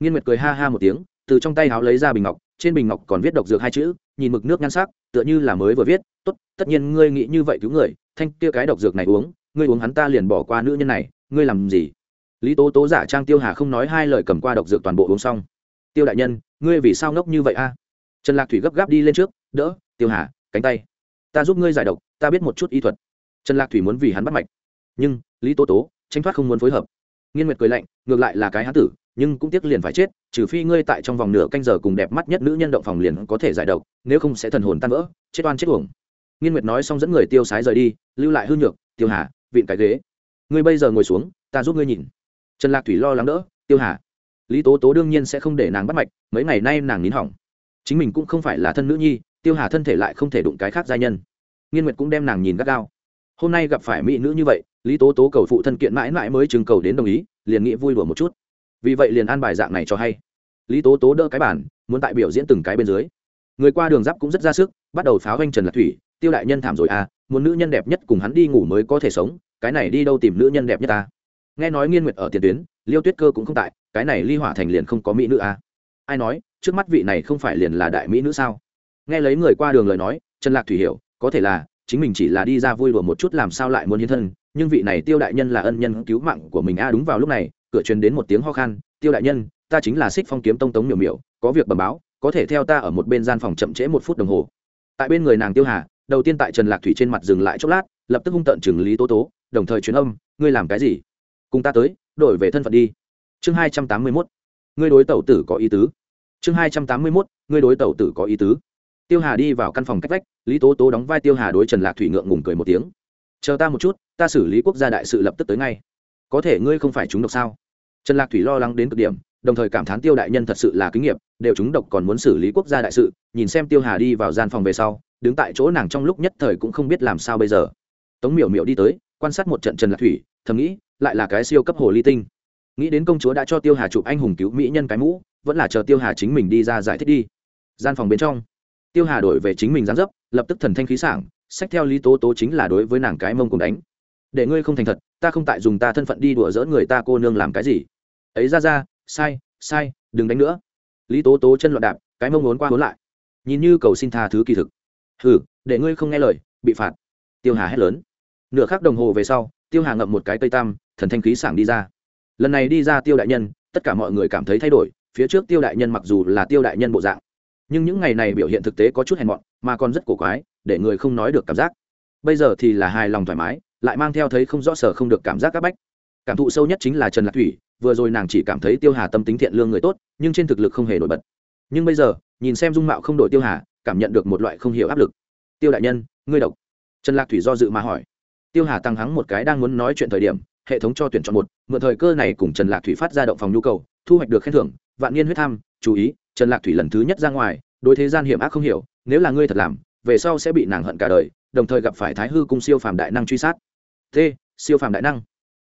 [SPEAKER 1] Nghiên nguyệt cười ha ha một tiếng, từ trong tay háo lấy ra bình ngọc, trên bình ngọc còn viết độc dược hai chữ, nhìn mực nước nhan sắc, tựa như là mới vừa viết, tốt, tất nhiên ngươi nghĩ như vậy cứu người, thanh kia cái độc dược này uống, ngươi uống hắn ta liền bỏ qua nữ nhân này, ngươi làm gì? Lý tố tố giả trang tiêu hà không nói hai lời cầm qua độc dược toàn bộ uống xong. Tiêu đại nhân, ngươi vì sao ngốc như vậy a? Trần lạc thủy gấp gáp đi lên trước, đỡ, tiêu hà cánh tay. Ta giúp ngươi giải độc, ta biết một chút y thuật. Trần lạc thủy muốn vì hắn bắt mạch. Nhưng, lý tố tố, tranh thoát không muốn phối hợp. Nghiên nguyệt cười lạnh, ngược lại là cái hán tử, nhưng cũng tiếc liền phải chết, trừ phi ngươi tại trong vòng nửa canh giờ cùng đẹp mắt nhất nữ nhân động phòng liền có thể giải độc, nếu không sẽ thần hồn tan vỡ, chết oan chết uổng. Nghiên nguyệt nói xong dẫn người tiêu sái rời đi, lưu lại hư nhược, tiêu hà, vịn cái ghế. Ngươi bây giờ ngồi xuống, ta giúp ngươi nhìn. Trần lạc thủy lo lắng đỡ, tiêu hà. Lý tố tố đương nhiên sẽ không để nàng bắt mạch, mấy ngày nay nàng nín hỏng. Chính mình cũng không phải là thân nữ nhi tiêu hà thân thể lại không thể đụng cái khác gia nhân. Nghiên nguyệt cũng đem nàng nhìn gắt gao. Hôm nay gặp phải mỹ nữ như vậy, lý tố tố cầu phụ thân kiện mãi mãi mới chừng cầu đến đồng ý, liền nghĩ vui đùa một chút. Vì vậy liền an bài dạng này cho hay. Lý tố tố đỡ cái bản muốn tại biểu diễn từng cái bên dưới. Người qua đường giáp cũng rất ra sức, bắt đầu pháo anh trần lạc thủy, tiêu đại nhân thảm rồi à muốn nữ nhân đẹp nhất cùng hắn đi ngủ mới có thể sống, cái này đi đâu tìm nữ nhân đẹp nhất ta? Nghe nói nghiên nguyệt ở tiền tuyến, liêu tuyết cơ cũng không tại, cái này ly hỏa thành liền không có mỹ nữ à. Ai nói, trước mắt vị này không phải liền là đại mỹ nữ sao? Nghe lấy người qua đường lời nói, trần lạc thủy hiểu, có thể là chính mình chỉ là đi ra vui đùa một chút làm sao lại muốn hiến thân, nhưng vị này tiêu đại nhân là ân nhân cứu mạng của mình a à đúng vào lúc này, cửa truyền đến một tiếng ho khan, tiêu đại nhân, ta chính là xích phong kiếm tông tống miểu miểu, có việc bẩm báo, có thể theo ta ở một bên gian phòng chậm trễ một phút đồng hồ. Tại bên người nàng tiêu hà, đầu tiên tại trần lạc thủy trên mặt dừng lại chốc lát, lập tức hung tận chừng lý tố tố, đồng thời truyền âm, ngươi làm cái gì? Cùng ta tới, đổi về thân phận đi. Chương hai trăm tám mươi mốt, ngươi đối tẩu tử có ý tứ. Chương hai trăm tám mươi mốt, ngươi đối tẩu tử có ý tứ tiêu hà đi vào căn phòng cách vách, lý tố tố đóng vai tiêu hà đối trần lạc thủy ngượng ngùng cười một tiếng. Chờ ta một chút, ta xử lý quốc gia đại sự lập tức tới ngay. Có thể ngươi không phải chúng độc sao? Trần lạc thủy lo lắng đến cực điểm, đồng thời cảm thán tiêu đại nhân thật sự là kinh nghiệm đều chúng độc còn muốn xử lý quốc gia đại sự, nhìn xem tiêu hà đi vào gian phòng về sau, đứng tại chỗ nàng trong lúc nhất thời cũng không biết làm sao bây giờ. Tống miểu miểu đi tới, quan sát một trận trần lạc thủy, thầm nghĩ, lại là cái siêu cấp hồ ly tinh. Nghĩ đến công chúa đã cho tiêu hà chụp anh hùng cứu mỹ nhân cái mũ, vẫn là chờ tiêu hà chính mình đi ra giải thích đi. Gian phòng bên trong tiêu hà đổi về chính mình gián dấp, lập tức thần thanh khí sảng, sách theo lý tố tố chính là đối với nàng cái mông cùng đánh. Để ngươi không thành thật, ta không tại dùng ta thân phận đi đùa dỡ người ta cô nương làm cái gì. Ấy ra ra, sai sai, đừng đánh nữa. Lý tố tố chân loạn đạp, cái mông muốn qua ốn lại. Nhìn như cầu xin tha thứ kỳ thực. Hừ, để ngươi không nghe lời, bị phạt. Tiêu hà hét lớn. Nửa khắc đồng hồ về sau, tiêu hà ngậm một cái cây tam, thần thanh khí sảng đi ra. Lần này đi ra tiêu đại nhân, tất cả mọi người cảm thấy thay đổi, phía trước tiêu đại nhân mặc dù là tiêu đại nhân bộ dạng nhưng những ngày này biểu hiện thực tế có chút hèn mọn, mà còn rất cổ quái, để người không nói được cảm giác. Bây giờ thì là hài lòng thoải mái, lại mang theo thấy không rõ sở không được cảm giác các bách. Cảm thụ sâu nhất chính là trần lạc thủy, vừa rồi nàng chỉ cảm thấy tiêu hà tâm tính thiện lương người tốt, nhưng trên thực lực không hề nổi bật. Nhưng bây giờ, nhìn xem dung mạo không đổi tiêu hà, cảm nhận được một loại không hiểu áp lực. Tiêu đại nhân, ngươi độc. Trần lạc thủy do dự mà hỏi. Tiêu hà tăng hắng một cái đang muốn nói chuyện thời điểm, hệ thống cho tuyển chọn một, mượn thời cơ này cùng trần lạc thủy phát ra động phòng nhu cầu, thu hoạch được khen thưởng, vạn niên huyết tham, chú ý trần lạc thủy lần thứ nhất ra ngoài, đối thế gian hiểm ác không hiểu, nếu là ngươi thật làm, về sau sẽ bị nàng hận cả đời, đồng thời gặp phải thái hư cung siêu phàm đại năng truy sát. T, siêu phàm đại năng.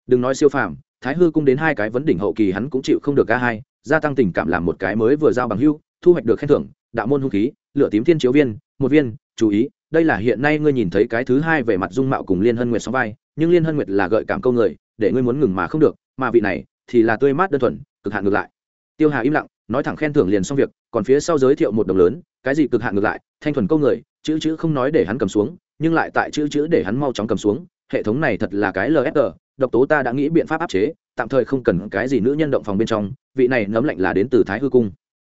[SPEAKER 1] Đừng nói siêu phàm, thái hư cung đến hai cái vấn đỉnh hậu kỳ hắn cũng chịu không được ca hai, gia tăng tình cảm làm một cái mới vừa giao bằng hưu thu hoạch được khen thưởng, đạo môn hung khí, lửa tím thiên chiếu viên, một viên, chú ý, đây là hiện nay ngươi nhìn thấy cái thứ hai về mặt dung mạo cùng liên hân nguyệt sóng vai, nhưng liên hân nguyệt là gợi cảm câu người, để ngươi muốn ngừng mà không được, mà vị này thì là tươi mát đơn thuần, cực hạn ngược lại. Tiêu hà im lặng nói thẳng khen thưởng liền xong việc, còn phía sau giới thiệu một đồng lớn, cái gì cực hạn ngược lại, thanh thuần câu người, chữ chữ không nói để hắn cầm xuống, nhưng lại tại chữ chữ để hắn mau chóng cầm xuống, hệ thống này thật là cái lfg độc tố ta đã nghĩ biện pháp áp chế, tạm thời không cần cái gì nữ nhân động phòng bên trong, vị này nấm lạnh là đến từ thái hư cung.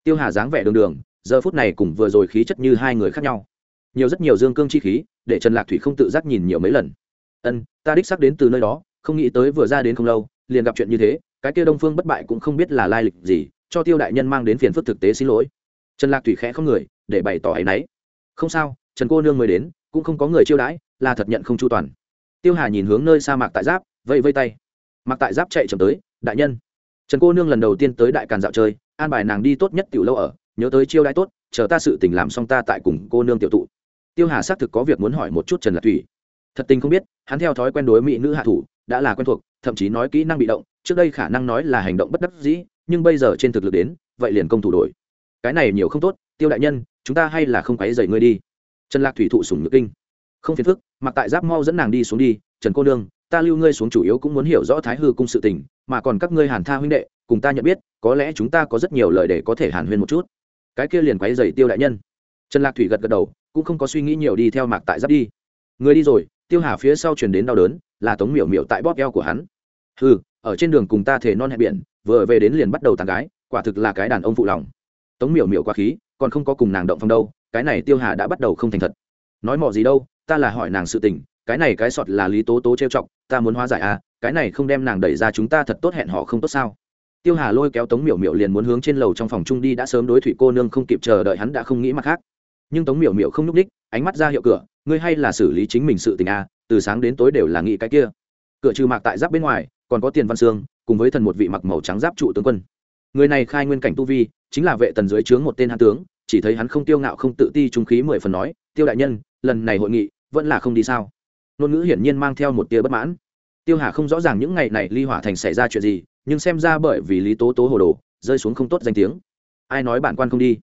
[SPEAKER 1] Tiêu hà dáng vẻ đường đường, giờ phút này cùng vừa rồi khí chất như hai người khác nhau. Nhiều rất nhiều dương cương chi khí, để trần lạc thủy không tự giác nhìn nhiều mấy lần. Ân, ta đích xác đến từ nơi đó, không nghĩ tới vừa ra đến không lâu, liền gặp chuyện như thế, cái kia đông phương bất bại cũng không biết là lai lịch gì cho tiêu đại nhân mang đến phiền phức thực tế xin lỗi. Trần lạc thủy khẽ không người, để bày tỏ áy náy. Không sao, trần cô nương mới đến, cũng không có người chiêu đãi, là thật nhận không chu toàn. Tiêu hà nhìn hướng nơi sa mạc tại giáp, vẫy vây tay. Mặc tại giáp chạy chậm tới, đại nhân. Trần cô nương lần đầu tiên tới đại càn dạo chơi, an bài nàng đi tốt nhất tiểu lâu ở, nhớ tới chiêu đãi tốt, chờ ta sự tình làm xong ta tại cùng cô nương tiểu tụ. Tiêu hà xác thực có việc muốn hỏi một chút trần lạc thủy. Thật tình không biết, hắn theo thói quen đối mỹ nữ hạ thủ, đã là quen thuộc, thậm chí nói kỹ năng bị động, trước đây khả năng nói là hành động bất đắc dĩ nhưng bây giờ trên thực lực đến, vậy liền công thủ đổi. Cái này nhiều không tốt, tiêu đại nhân, chúng ta hay là không quấy dậy ngươi đi. Trần lạc thủy thụ sủng nhược kinh. Không phiền phức mặc tại giáp mau dẫn nàng đi xuống đi, trần cô nương, ta lưu ngươi xuống chủ yếu cũng muốn hiểu rõ thái hư cung sự tình, mà còn các ngươi hàn tha huynh đệ, cùng ta nhận biết, có lẽ chúng ta có rất nhiều lời để có thể hàn huyên một chút. Cái kia liền quấy dày tiêu đại nhân. Trần lạc thủy gật gật đầu, cũng không có suy nghĩ nhiều đi theo mạc tại giáp đi. Người đi rồi, tiêu hà phía sau truyền đến đau đớn, là tống miểu miểu tại bóp eo của hắn. Ừ ở trên đường cùng ta thể non hẹn biển vừa về đến liền bắt đầu tàn gái, quả thực là cái đàn ông phụ lòng. Tống miểu miểu quá khí, còn không có cùng nàng động phong đâu, cái này tiêu hà đã bắt đầu không thành thật. Nói mò gì đâu, ta là hỏi nàng sự tình, cái này cái sọt là lý tố tố trêu chọc, ta muốn hóa giải à cái này không đem nàng đẩy ra chúng ta thật tốt hẹn họ không tốt sao? Tiêu hà lôi kéo tống miểu miểu liền muốn hướng trên lầu trong phòng trung đi, đã sớm đối thủy cô nương không kịp chờ đợi hắn đã không nghĩ mặt khác. Nhưng tống miểu miểu không nhúc ních ánh mắt ra hiệu cửa, ngươi hay là xử lý chính mình sự tình à từ sáng đến tối đều là nghĩ cái kia. Cửa trừ mạc tại giáp bên ngoài, còn có tiền văn sương cùng với thần một vị mặc màu trắng giáp trụ tướng quân. Người này khai nguyên cảnh tu vi, chính là vệ tần dưới trướng một tên hạ tướng, chỉ thấy hắn không tiêu ngạo không tự ti trung khí mười phần nói, tiêu đại nhân, lần này hội nghị vẫn là không đi sao? Ngôn ngữ hiển nhiên mang theo một tia bất mãn. Tiêu hà không rõ ràng những ngày này ly hỏa thành xảy ra chuyện gì, nhưng xem ra bởi vì lý tố tố hồ đồ, rơi xuống không tốt danh tiếng. Ai nói bản quan không đi?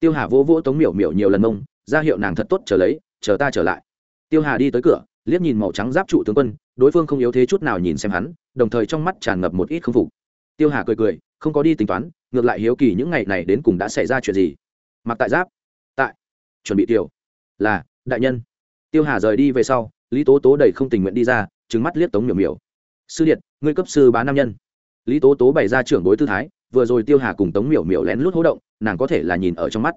[SPEAKER 1] Tiêu hà vỗ vỗ tống miểu miểu nhiều lần mông ra hiệu nàng thật tốt trở lấy, chờ ta trở lại. Tiêu hà đi tới cửa, liếc nhìn màu trắng giáp trụ tướng quân, đối phương không yếu thế chút nào nhìn xem hắn đồng thời trong mắt tràn ngập một ít k phục. Tiêu hà cười cười, không có đi tính toán, ngược lại hiếu kỳ những ngày này đến cùng đã xảy ra chuyện gì. Mặc tại giáp. Tại. Chuẩn bị tiểu. Là, đại nhân. Tiêu hà rời đi về sau, lý tố tố đầy không tình nguyện đi ra trứng mắt liếc tống miểu miểu. Sư điện, ngươi cấp sư bá nam nhân. Lý tố tố bày ra trưởng đối tư thái, vừa rồi tiêu hà cùng tống miểu miểu lén lút hỗ động, nàng có thể là nhìn ở trong mắt.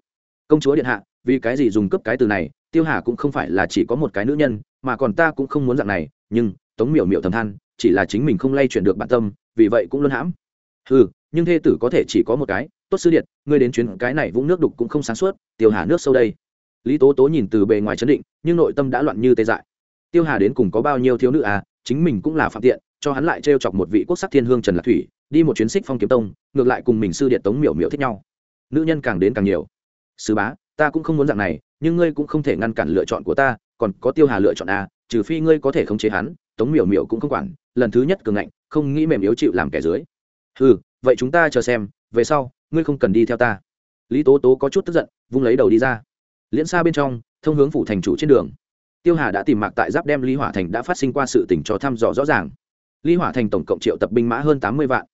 [SPEAKER 1] Công chúa điện hạ, vì cái gì dùng cấp cái từ này, tiêu hà cũng không phải là chỉ có một cái nữ nhân, mà còn ta cũng không muốn dạng này, nhưng tống miểu miểu thầm than chỉ là chính mình không lay chuyển được bản tâm, vì vậy cũng luôn hãm. Ừ nhưng thê tử có thể chỉ có một cái, tốt sư điện ngươi đến chuyến cái này vũng nước đục cũng không sáng suốt, tiêu hà nước sâu đây. Lý tố tố nhìn từ bề ngoài chấn định, nhưng nội tâm đã loạn như tê dại. Tiêu hà đến cùng có bao nhiêu thiếu nữ à chính mình cũng là phạm tiện, cho hắn lại t chọc một vị quốc sắc thiên hương trần lạc thủy, đi một chuyến xích phong kiếm tông, ngược lại cùng mình sư điện tống miểu miểu thích nhau. Nữ nhân càng đến càng nhiều. Sư bá, ta cũng không muốn dạng này, nhưng ngươi cũng không thể ngăn cản lựa chọn của ta, còn có tiêu hà lựa chọn a trừ phi ngươi có thể khống chế hắn tống miểu miểu cũng không quản, lần thứ nhất cường ngạnh, không nghĩ mềm yếu chịu làm kẻ dưới. Ừ vậy chúng ta chờ xem, về sau, ngươi không cần đi theo ta. Lý tố tố có chút tức giận, vung lấy đầu đi ra. Liễn xa bên trong, thông hướng phủ thành chủ trên đường. Tiêu hà đã tìm mạc tại giáp đem lý hỏa thành đã phát sinh qua sự tỉnh cho thăm dò rõ ràng. Lý hỏa thành tổng cộng triệu tập binh mã hơn tám mươi vạn.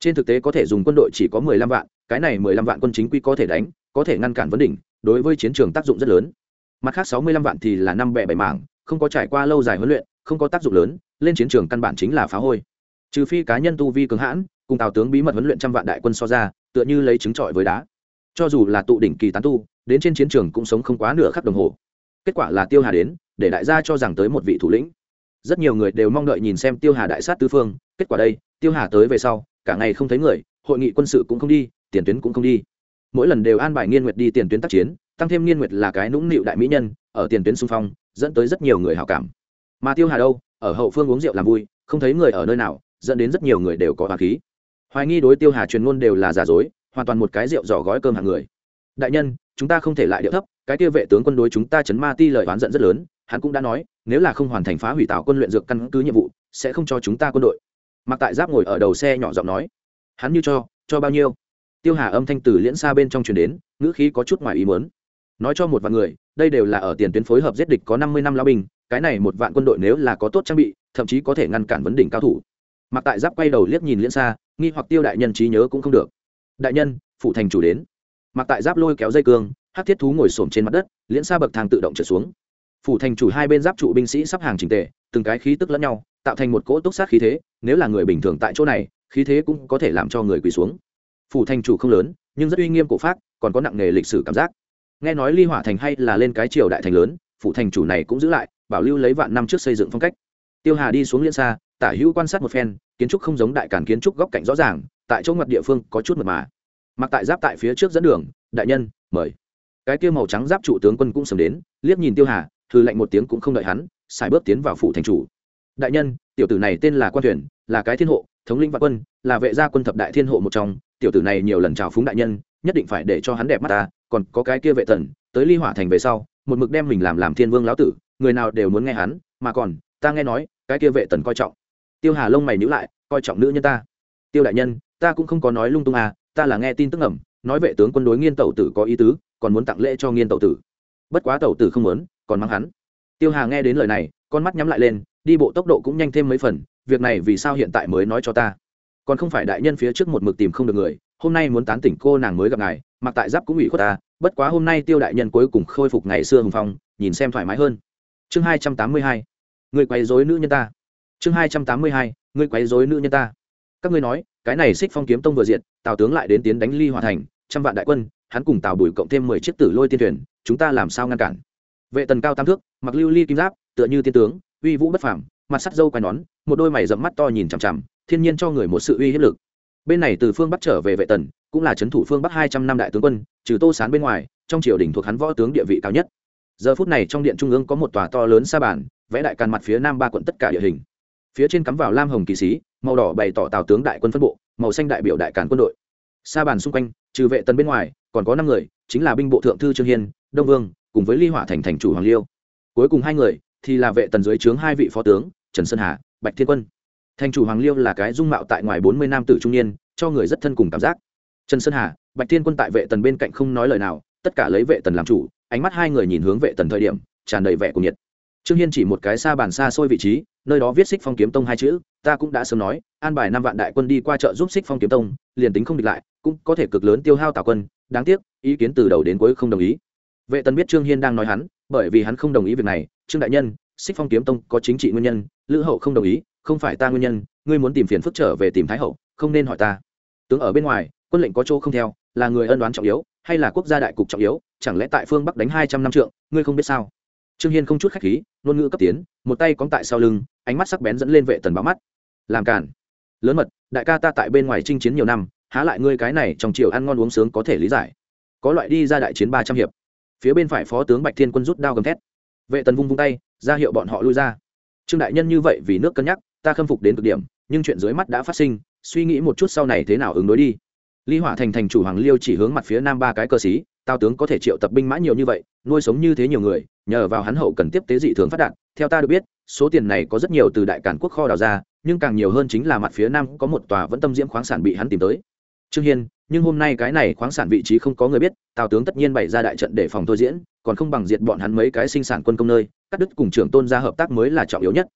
[SPEAKER 1] Trên thực tế có thể dùng quân đội chỉ có mười lăm vạn, cái này mười lăm vạn quân chính quy có thể đánh, có thể ngăn cản vấn đỉnh, đối với chiến trường tác dụng rất lớn. Mặt khác sáu mươi lăm vạn thì là năm bẻ bảy mảng không có trải qua lâu dài huấn luyện, không có tác dụng lớn, lên chiến trường căn bản chính là phá hôi. Trừ phi cá nhân tu vi cường hãn, cùng tào tướng bí mật huấn luyện trăm vạn đại quân so ra, tựa như lấy trứng trọi với đá. Cho dù là tụ đỉnh kỳ tán tu, đến trên chiến trường cũng sống không quá nửa khắc đồng hồ. Kết quả là tiêu hà đến, để đại gia cho rằng tới một vị thủ lĩnh. Rất nhiều người đều mong đợi nhìn xem tiêu hà đại sát tư phương. Kết quả đây, tiêu hà tới về sau, cả ngày không thấy người, hội nghị quân sự cũng không đi, tiền tuyến cũng không đi. Mỗi lần đều an bài nghiên nguyệt đi tiền tuyến tác chiến, tăng thêm nghiên nguyệt là cái nũng nịu đại mỹ nhân ở tiền tuyến xung phong, dẫn tới rất nhiều người hào cảm. Mà tiêu hà đâu? Ở hậu phương uống rượu làm vui, không thấy người ở nơi nào, dẫn đến rất nhiều người đều có hòa khí. Hoài nghi đối tiêu hà truyền ngôn đều là giả dối, hoàn toàn một cái rượu giỏ gói cơm hàng người. Đại nhân, chúng ta không thể lại điệu thấp, cái kia vệ tướng quân đối chúng ta chấn ma ti lời oán giận rất lớn, hắn cũng đã nói, nếu là không hoàn thành phá hủy tạo quân luyện dược căn cứ nhiệm vụ, sẽ không cho chúng ta quân đội. Mặc tại giáp ngồi ở đầu xe nhỏ giọng nói, hắn như cho cho bao nhiêu? Tiêu hà âm thanh từ liễn xa bên trong truyền đến, ngữ khí có chút ngoài ý muốn. Nói cho một vạn người đây đều là ở tiền tuyến phối hợp giết địch có năm mươi năm lao binh, cái này một vạn quân đội nếu là có tốt trang bị, thậm chí có thể ngăn cản vấn đỉnh cao thủ. Mặc tại giáp quay đầu liếc nhìn liễn xa nghi hoặc tiêu đại nhân trí nhớ cũng không được. Đại nhân phụ thành chủ đến. Mặc tại giáp lôi kéo dây cương hát thiết thú ngồi xổm trên mặt đất, liễn xa bậc thang tự động trở xuống. Phủ thành chủ hai bên giáp trụ binh sĩ sắp hàng trình tề, từng cái khí tức lẫn nhau, tạo thành một cỗ túc sát khí thế, nếu là người bình thường tại chỗ này, khí thế cũng có thể làm cho người quỳ xuống. Phủ thành chủ không lớn, nhưng rất uy nghiêm cổ pháp còn có nặng nghề lịch sử cảm giác nghe nói ly hỏa thành hay là lên cái triều đại thành lớn, phủ thành chủ này cũng giữ lại, bảo lưu lấy vạn năm trước xây dựng phong cách. Tiêu hà đi xuống liên xa, tả hữu quan sát một phen, kiến trúc không giống đại cản kiến trúc góc cạnh rõ ràng, tại chỗ ngặt địa phương có chút mật mà. Mặc tại giáp tại phía trước dẫn đường, đại nhân, mời. Cái kia màu trắng giáp trụ tướng quân cũng sớm đến, liếc nhìn tiêu hà thư lệnh một tiếng cũng không đợi hắn, xài bước tiến vào phủ thành chủ. Đại nhân, tiểu tử này tên là quan thuyền, là cái thiên hộ, thống lĩnh vạn quân, là vệ gia quân thập đại thiên hộ một trong. Tiểu tử này nhiều lần chào phúng đại nhân, nhất định phải để cho hắn đẹp mắt ta còn có cái kia vệ tần tới ly hỏa thành về sau, một mực đem mình làm làm thiên vương lão tử, người nào đều muốn nghe hắn, mà còn, ta nghe nói, cái kia vệ tần coi trọng. Tiêu hà lông mày nhíu lại, coi trọng nữ nhân ta. Tiêu đại nhân, ta cũng không có nói lung tung à ta là nghe tin tức ẩm nói vệ tướng quân đối nghiên tẩu tử có ý tứ, còn muốn tặng lễ cho nghiên tẩu tử. Bất quá tẩu tử không muốn, còn mắng hắn. Tiêu hà nghe đến lời này, con mắt nhắm lại lên, đi bộ tốc độ cũng nhanh thêm mấy phần, việc này vì sao hiện tại mới nói cho ta? Còn không phải đại nhân phía trước một mực tìm không được người hôm nay muốn tán tỉnh cô nàng mới gặp ngài, mặc tại giáp cũng ủy khuất ta, bất quá hôm nay tiêu đại nhân cuối cùng khôi phục ngày xưa hùng phong, nhìn xem thoải mái hơn. Chương hai trăm tám mươi hai, người quấy dối nữ nhân ta. Chương hai trăm tám mươi hai, người quấy dối nữ nhân ta. Các ngươi nói, cái này xích phong kiếm tông vừa diện tào tướng lại đến tiến đánh ly hòa thành, trăm vạn đại quân, hắn cùng tào bùi cộng thêm mười chiếc tử lôi tiên thuyền, chúng ta làm sao ngăn cản? Vệ tần cao tam thước, mặc lưu ly kim giáp, tựa như tiên tướng, uy vũ bất phàm, mặt sắt dâu quai nón, một đôi mày rậm mắt to nhìn chằm chằm, thiên nhiên cho người một sự uy hiếp lực bên này từ phương bắc trở về vệ tần, cũng là trấn thủ phương bắc hai trăm năm đại tướng quân, trừ tô sán bên ngoài, trong triều đình thuộc hắn võ tướng địa vị cao nhất. Giờ phút này trong điện trung ương có một tòa to lớn sa bản vẽ đại càn mặt phía nam ba quận tất cả địa hình. Phía trên cắm vào lam hồng kỳ sĩ, màu đỏ bày tỏ tào tướng đại quân phân bộ, màu xanh đại biểu đại càn quân đội. Sa bàn xung quanh, trừ vệ tần bên ngoài, còn có năm người, chính là binh bộ thượng thư trương hiên, đông vương, cùng với ly hỏa thành thành chủ hoàng liêu. Cuối cùng hai người thì là vệ tần dưới trướng hai vị phó tướng, trần sơn hà, bạch thiên quân thành chủ hoàng liêu là cái dung mạo tại ngoài bốn mươi nam tử trung niên, cho người rất thân cùng cảm giác. Trần sơn hà, bạch thiên quân tại vệ tần bên cạnh không nói lời nào, tất cả lấy vệ tần làm chủ, ánh mắt hai người nhìn hướng vệ tần thời điểm, tràn đầy vẻ cuồng nhiệt. Trương hiên chỉ một cái xa bàn xa xôi vị trí, nơi đó viết xích phong kiếm tông hai chữ, ta cũng đã sớm nói, an bài năm vạn đại quân đi qua chợ giúp xích phong kiếm tông, liền tính không địch lại, cũng có thể cực lớn tiêu hao tào quân, đáng tiếc, ý kiến từ đầu đến cuối không đồng ý. Vệ tần biết trương hiên đang nói hắn, bởi vì hắn không đồng ý việc này, trương đại nhân, xích phong kiếm tông có chính trị nguyên nhân, lữ hậu không đồng ý không phải ta nguyên nhân, ngươi muốn tìm phiền phức trở về tìm thái hậu, không nên hỏi ta. Tướng ở bên ngoài, quân lệnh có chỗ không theo, là người ân đoán trọng yếu, hay là quốc gia đại cục trọng yếu, chẳng lẽ tại phương bắc đánh hai trăm năm trượng, ngươi không biết sao? Trương hiên không chút khách khí, ngôn ngữ cấp tiến, một tay cóng tại sau lưng, ánh mắt sắc bén dẫn lên vệ tần báo mắt. Làm cản lớn mật, đại ca ta tại bên ngoài chinh chiến nhiều năm, há lại ngươi cái này trong chiều ăn ngon uống sướng có thể lý giải. Có loại đi ra đại chiến ba trăm hiệp. Phía bên phải phó tướng bạch thiên quân rút đao gầm thét. Vệ tần vung vung tay, ra hiệu bọn họ lui ra. Trương đại nhân như vậy vì nước cân nhắc ta khâm phục đến cực điểm, nhưng chuyện dưới mắt đã phát sinh, suy nghĩ một chút sau này thế nào ứng đối đi. Ly hỏa thành thành chủ hoàng liêu chỉ hướng mặt phía nam ba cái cơ sĩ, tao tướng có thể triệu tập binh mã nhiều như vậy, nuôi sống như thế nhiều người, nhờ vào hắn hậu cần tiếp tế dị thường phát đạt, theo ta được biết, số tiền này có rất nhiều từ đại cản quốc kho đào ra, nhưng càng nhiều hơn chính là mặt phía nam có một tòa vẫn tâm diễm khoáng sản bị hắn tìm tới. Trương hiên, nhưng hôm nay cái này khoáng sản vị trí không có người biết tào tướng tất nhiên bày ra đại trận để phòng thôi diễn, còn không bằng diệt bọn hắn mấy cái sinh sản quân công nơi, cắt đứt cùng trưởng tôn gia hợp tác mới là trọng yếu nhất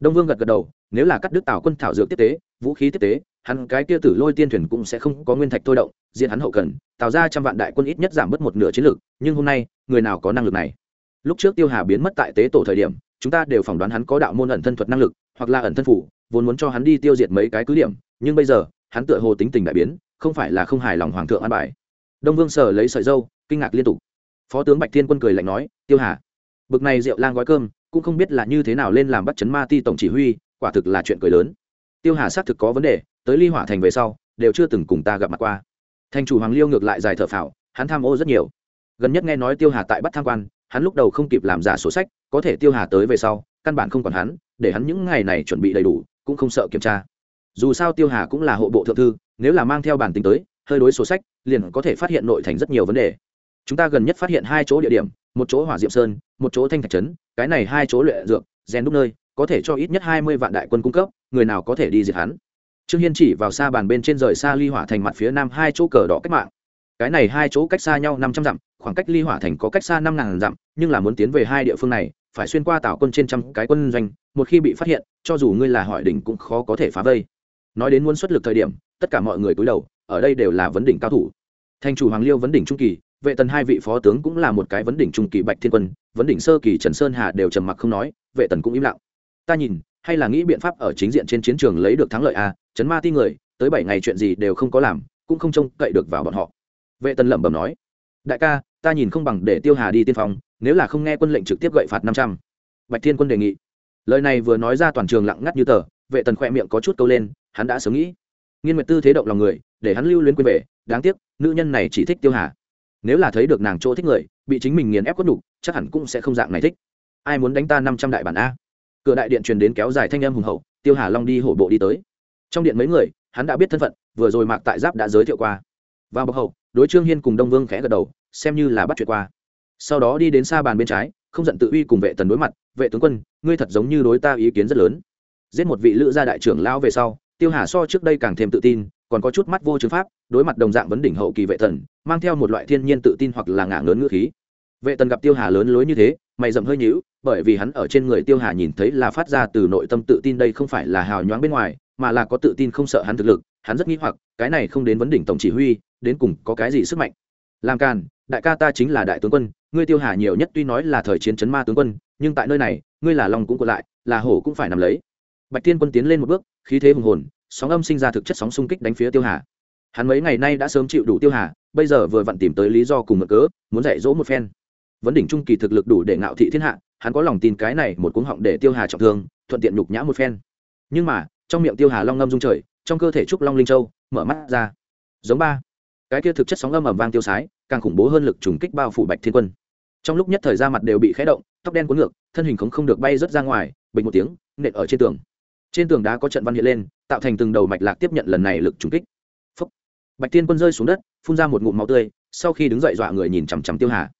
[SPEAKER 1] đông vương gật gật đầu, nếu là cắt đứt tào quân thảo dược tiếp tế, vũ khí tiếp tế, hắn cái kia tử lôi tiên thuyền cũng sẽ không có nguyên thạch thôi động, diện hắn hậu cần tạo ra trăm vạn đại quân ít nhất giảm bớt một nửa chiến lược, nhưng hôm nay, người nào có năng lực này? Lúc trước tiêu hà biến mất tại tế tổ thời điểm, chúng ta đều phỏng đoán hắn có đạo môn ẩn thân thuật năng lực, hoặc là ẩn thân phủ, vốn muốn cho hắn đi tiêu diệt mấy cái cứ điểm, nhưng bây giờ, hắn tựa hồ tính tình đại biến, không phải là không hài lòng hoàng thượng an bài. Đông vương sở lấy sợi dâu, kinh ngạc liên tục. Phó tướng bạch thiên quân cười lạnh nói, tiêu hà, bực này rượu lang gói cơm cũng không biết là như thế nào lên làm bắt chấn ma ti tổng chỉ huy, quả thực là chuyện cười lớn. Tiêu hà xác thực có vấn đề, tới ly hỏa thành về sau, đều chưa từng cùng ta gặp mặt qua. Thành chủ hoàng liêu ngược lại dài thở phào, hắn tham ô rất nhiều. Gần nhất nghe nói tiêu hà tại bắt tham quan, hắn lúc đầu không kịp làm giả sổ sách, có thể tiêu hà tới về sau, căn bản không còn hắn, để hắn những ngày này chuẩn bị đầy đủ, cũng không sợ kiểm tra. Dù sao tiêu hà cũng là hộ bộ thượng thư, nếu là mang theo bản tính tới, hơi đối sổ sách, liền có thể phát hiện nội thành rất nhiều vấn đề. Chúng ta gần nhất phát hiện hai chỗ địa điểm, một chỗ hỏa diệm sơn một chỗ thanh thạch trấn, cái này hai chỗ luyện dược, rèn đúc nơi, có thể cho ít nhất hai mươi vạn đại quân cung cấp, người nào có thể đi diệt hắn. Trương hiên chỉ vào xa bàn bên trên rời xa ly hỏa thành mặt phía nam hai chỗ cờ đỏ cách mạng. Cái này hai chỗ cách xa nhau năm trăm dặm, khoảng cách ly hỏa thành có cách xa năm ngàn dặm, nhưng là muốn tiến về hai địa phương này, phải xuyên qua tảo quân trên trăm cái quân doanh, một khi bị phát hiện, cho dù ngươi là hỏi đỉnh cũng khó có thể phá vây. Nói đến muốn xuất lực thời điểm, tất cả mọi người cúi đầu, ở đây đều là vấn đỉnh cao thủ. Thành chủ hoàng liêu vấn đỉnh trung kỳ vệ tần hai vị phó tướng cũng là một cái vấn đỉnh trung kỳ bạch thiên quân vấn đỉnh sơ kỳ trần sơn hà đều trầm mặc không nói vệ tần cũng im lặng. Ta nhìn hay là nghĩ biện pháp ở chính diện trên chiến trường lấy được thắng lợi a à, chấn ma ti người tới bảy ngày chuyện gì đều không có làm cũng không trông cậy được vào bọn họ. Vệ tần lẩm bẩm nói đại ca ta nhìn không bằng để tiêu hà đi tiên phong nếu là không nghe quân lệnh trực tiếp gậy phạt năm trăm. Bạch thiên quân đề nghị. Lời này vừa nói ra toàn trường lặng ngắt như tờ vệ tần khoe miệng có chút câu lên hắn đã sớm nghĩ. Nghiên nguyệt tư thế động lòng người để hắn lưu luyến quên về đáng tiếc nữ nhân này chỉ thích tiêu hà nếu là thấy được nàng chỗ thích người bị chính mình nghiền ép quất đủ, chắc hẳn cũng sẽ không dạng này thích. Ai muốn đánh ta năm trăm đại bản a? Cửa đại điện truyền đến kéo dài thanh âm hùng hậu tiêu hà long đi hổ bộ đi tới. Trong điện mấy người hắn đã biết thân phận vừa rồi mạc tại giáp đã giới thiệu qua. Vào bậc hậu đối trương hiên cùng đông vương khẽ gật đầu xem như là bắt chuyện qua. Sau đó đi đến xa bàn bên trái không giận tự uy cùng vệ tần đối mặt vệ tướng quân ngươi thật giống như đối ta ý kiến rất lớn. Giết một vị lữ gia đại trưởng lao về sau tiêu hà so trước đây càng thêm tự tin còn có chút mắt vô chứng pháp, đối mặt đồng dạng vấn đỉnh hậu kỳ vệ thần, mang theo một loại thiên nhiên tự tin hoặc là ngả ngớn ngữ khí. Vệ tần gặp tiêu hà lớn lối như thế, mày dầm hơi nhíu, bởi vì hắn ở trên người tiêu hà nhìn thấy là phát ra từ nội tâm tự tin đây không phải là hào nhoáng bên ngoài, mà là có tự tin không sợ hắn thực lực, hắn rất nghĩ hoặc, cái này không đến vấn đỉnh tổng chỉ huy, đến cùng có cái gì sức mạnh. Làm càn, đại ca ta chính là đại tướng quân, ngươi tiêu hà nhiều nhất tuy nói là thời chiến chấn ma tướng quân, nhưng tại nơi này, ngươi là lòng cũng còn lại, là hổ cũng phải nằm lấy. Bạch tiên quân tiến lên một bước, khí thế hùng hồn sóng âm sinh ra thực chất sóng xung kích đánh phía tiêu hà. Hắn mấy ngày nay đã sớm chịu đủ tiêu hà, bây giờ vừa vặn tìm tới lý do cùng mực cớ, muốn dạy dỗ một phen. Vấn đỉnh trung kỳ thực lực đủ để ngạo thị thiên hạ, hắn có lòng tin cái này một cuống họng để tiêu hà trọng thương, thuận tiện nhục nhã một phen. Nhưng mà, trong miệng tiêu hà long ngâm dung trời, trong cơ thể trúc long linh châu, mở mắt ra. Giống ba. Cái kia thực chất sóng âm ầm vang tiêu sái, càng khủng bố hơn lực trùng kích bao phủ bạch thiên quân. Trong lúc nhất thời ra mặt đều bị khé động, tóc đen cuốn ngược, thân hình không không được bay rớt ra ngoài, bình một tiếng, nện ở trên tường trên tường đá có trận văn hiện lên, tạo thành từng đầu mạch lạc tiếp nhận lần này lực trùng kích. Phúc. bạch thiên quân rơi xuống đất, phun ra một ngụm máu tươi, sau khi đứng dậy dọa người nhìn chằm chằm tiêu hà.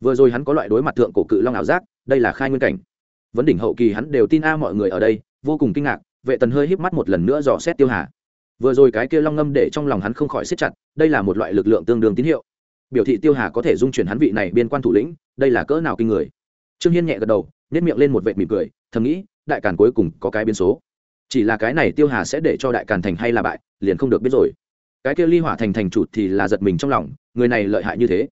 [SPEAKER 1] Vừa rồi hắn có loại đối mặt thượng cổ cự long ảo giác, đây là khai nguyên cảnh. Vấn đỉnh hậu kỳ hắn đều tin a mọi người ở đây, vô cùng kinh ngạc, vệ tần hơi híp mắt một lần nữa dò xét tiêu hà. Vừa rồi cái kia long ngâm để trong lòng hắn không khỏi siết chặt, đây là một loại lực lượng tương đương tín hiệu. Biểu thị tiêu hà có thể dung chuyển hắn vị này biên quan thủ lĩnh, đây là cỡ nào kinh người. Trương hiên nhẹ gật đầu nhét miệng lên một vệ mỉm cười, thầm nghĩ, đại càn cuối cùng có cái biến số chỉ là cái này tiêu hà sẽ để cho đại càn thành hay là bại, liền không được biết rồi. Cái kia ly hỏa thành thành chủ thì là giật mình trong lòng, người này lợi hại như thế.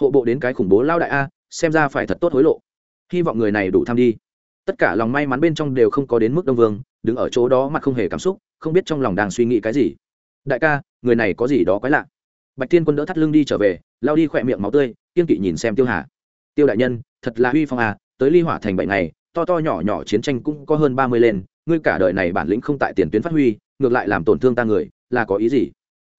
[SPEAKER 1] Hộ bộ đến cái khủng bố lao đại a, xem ra phải thật tốt hối lộ. Hy vọng người này đủ tham đi. Tất cả lòng may mắn bên trong đều không có đến mức đông vương, đứng ở chỗ đó mặt không hề cảm xúc, không biết trong lòng đang suy nghĩ cái gì. Đại ca, người này có gì đó quái lạ. Bạch tiên quân đỡ thắt lưng đi trở về lao đi khỏe miệng máu tươi, kiên kỵ nhìn xem tiêu hà. Tiêu đại nhân, thật là huy phong à tới ly hỏa thành bảy ngày, to to nhỏ nhỏ chiến tranh cũng có hơn ba mươi lên ngươi cả đời này bản lĩnh không tại tiền tuyến phát huy, ngược lại làm tổn thương ta người, là có ý gì?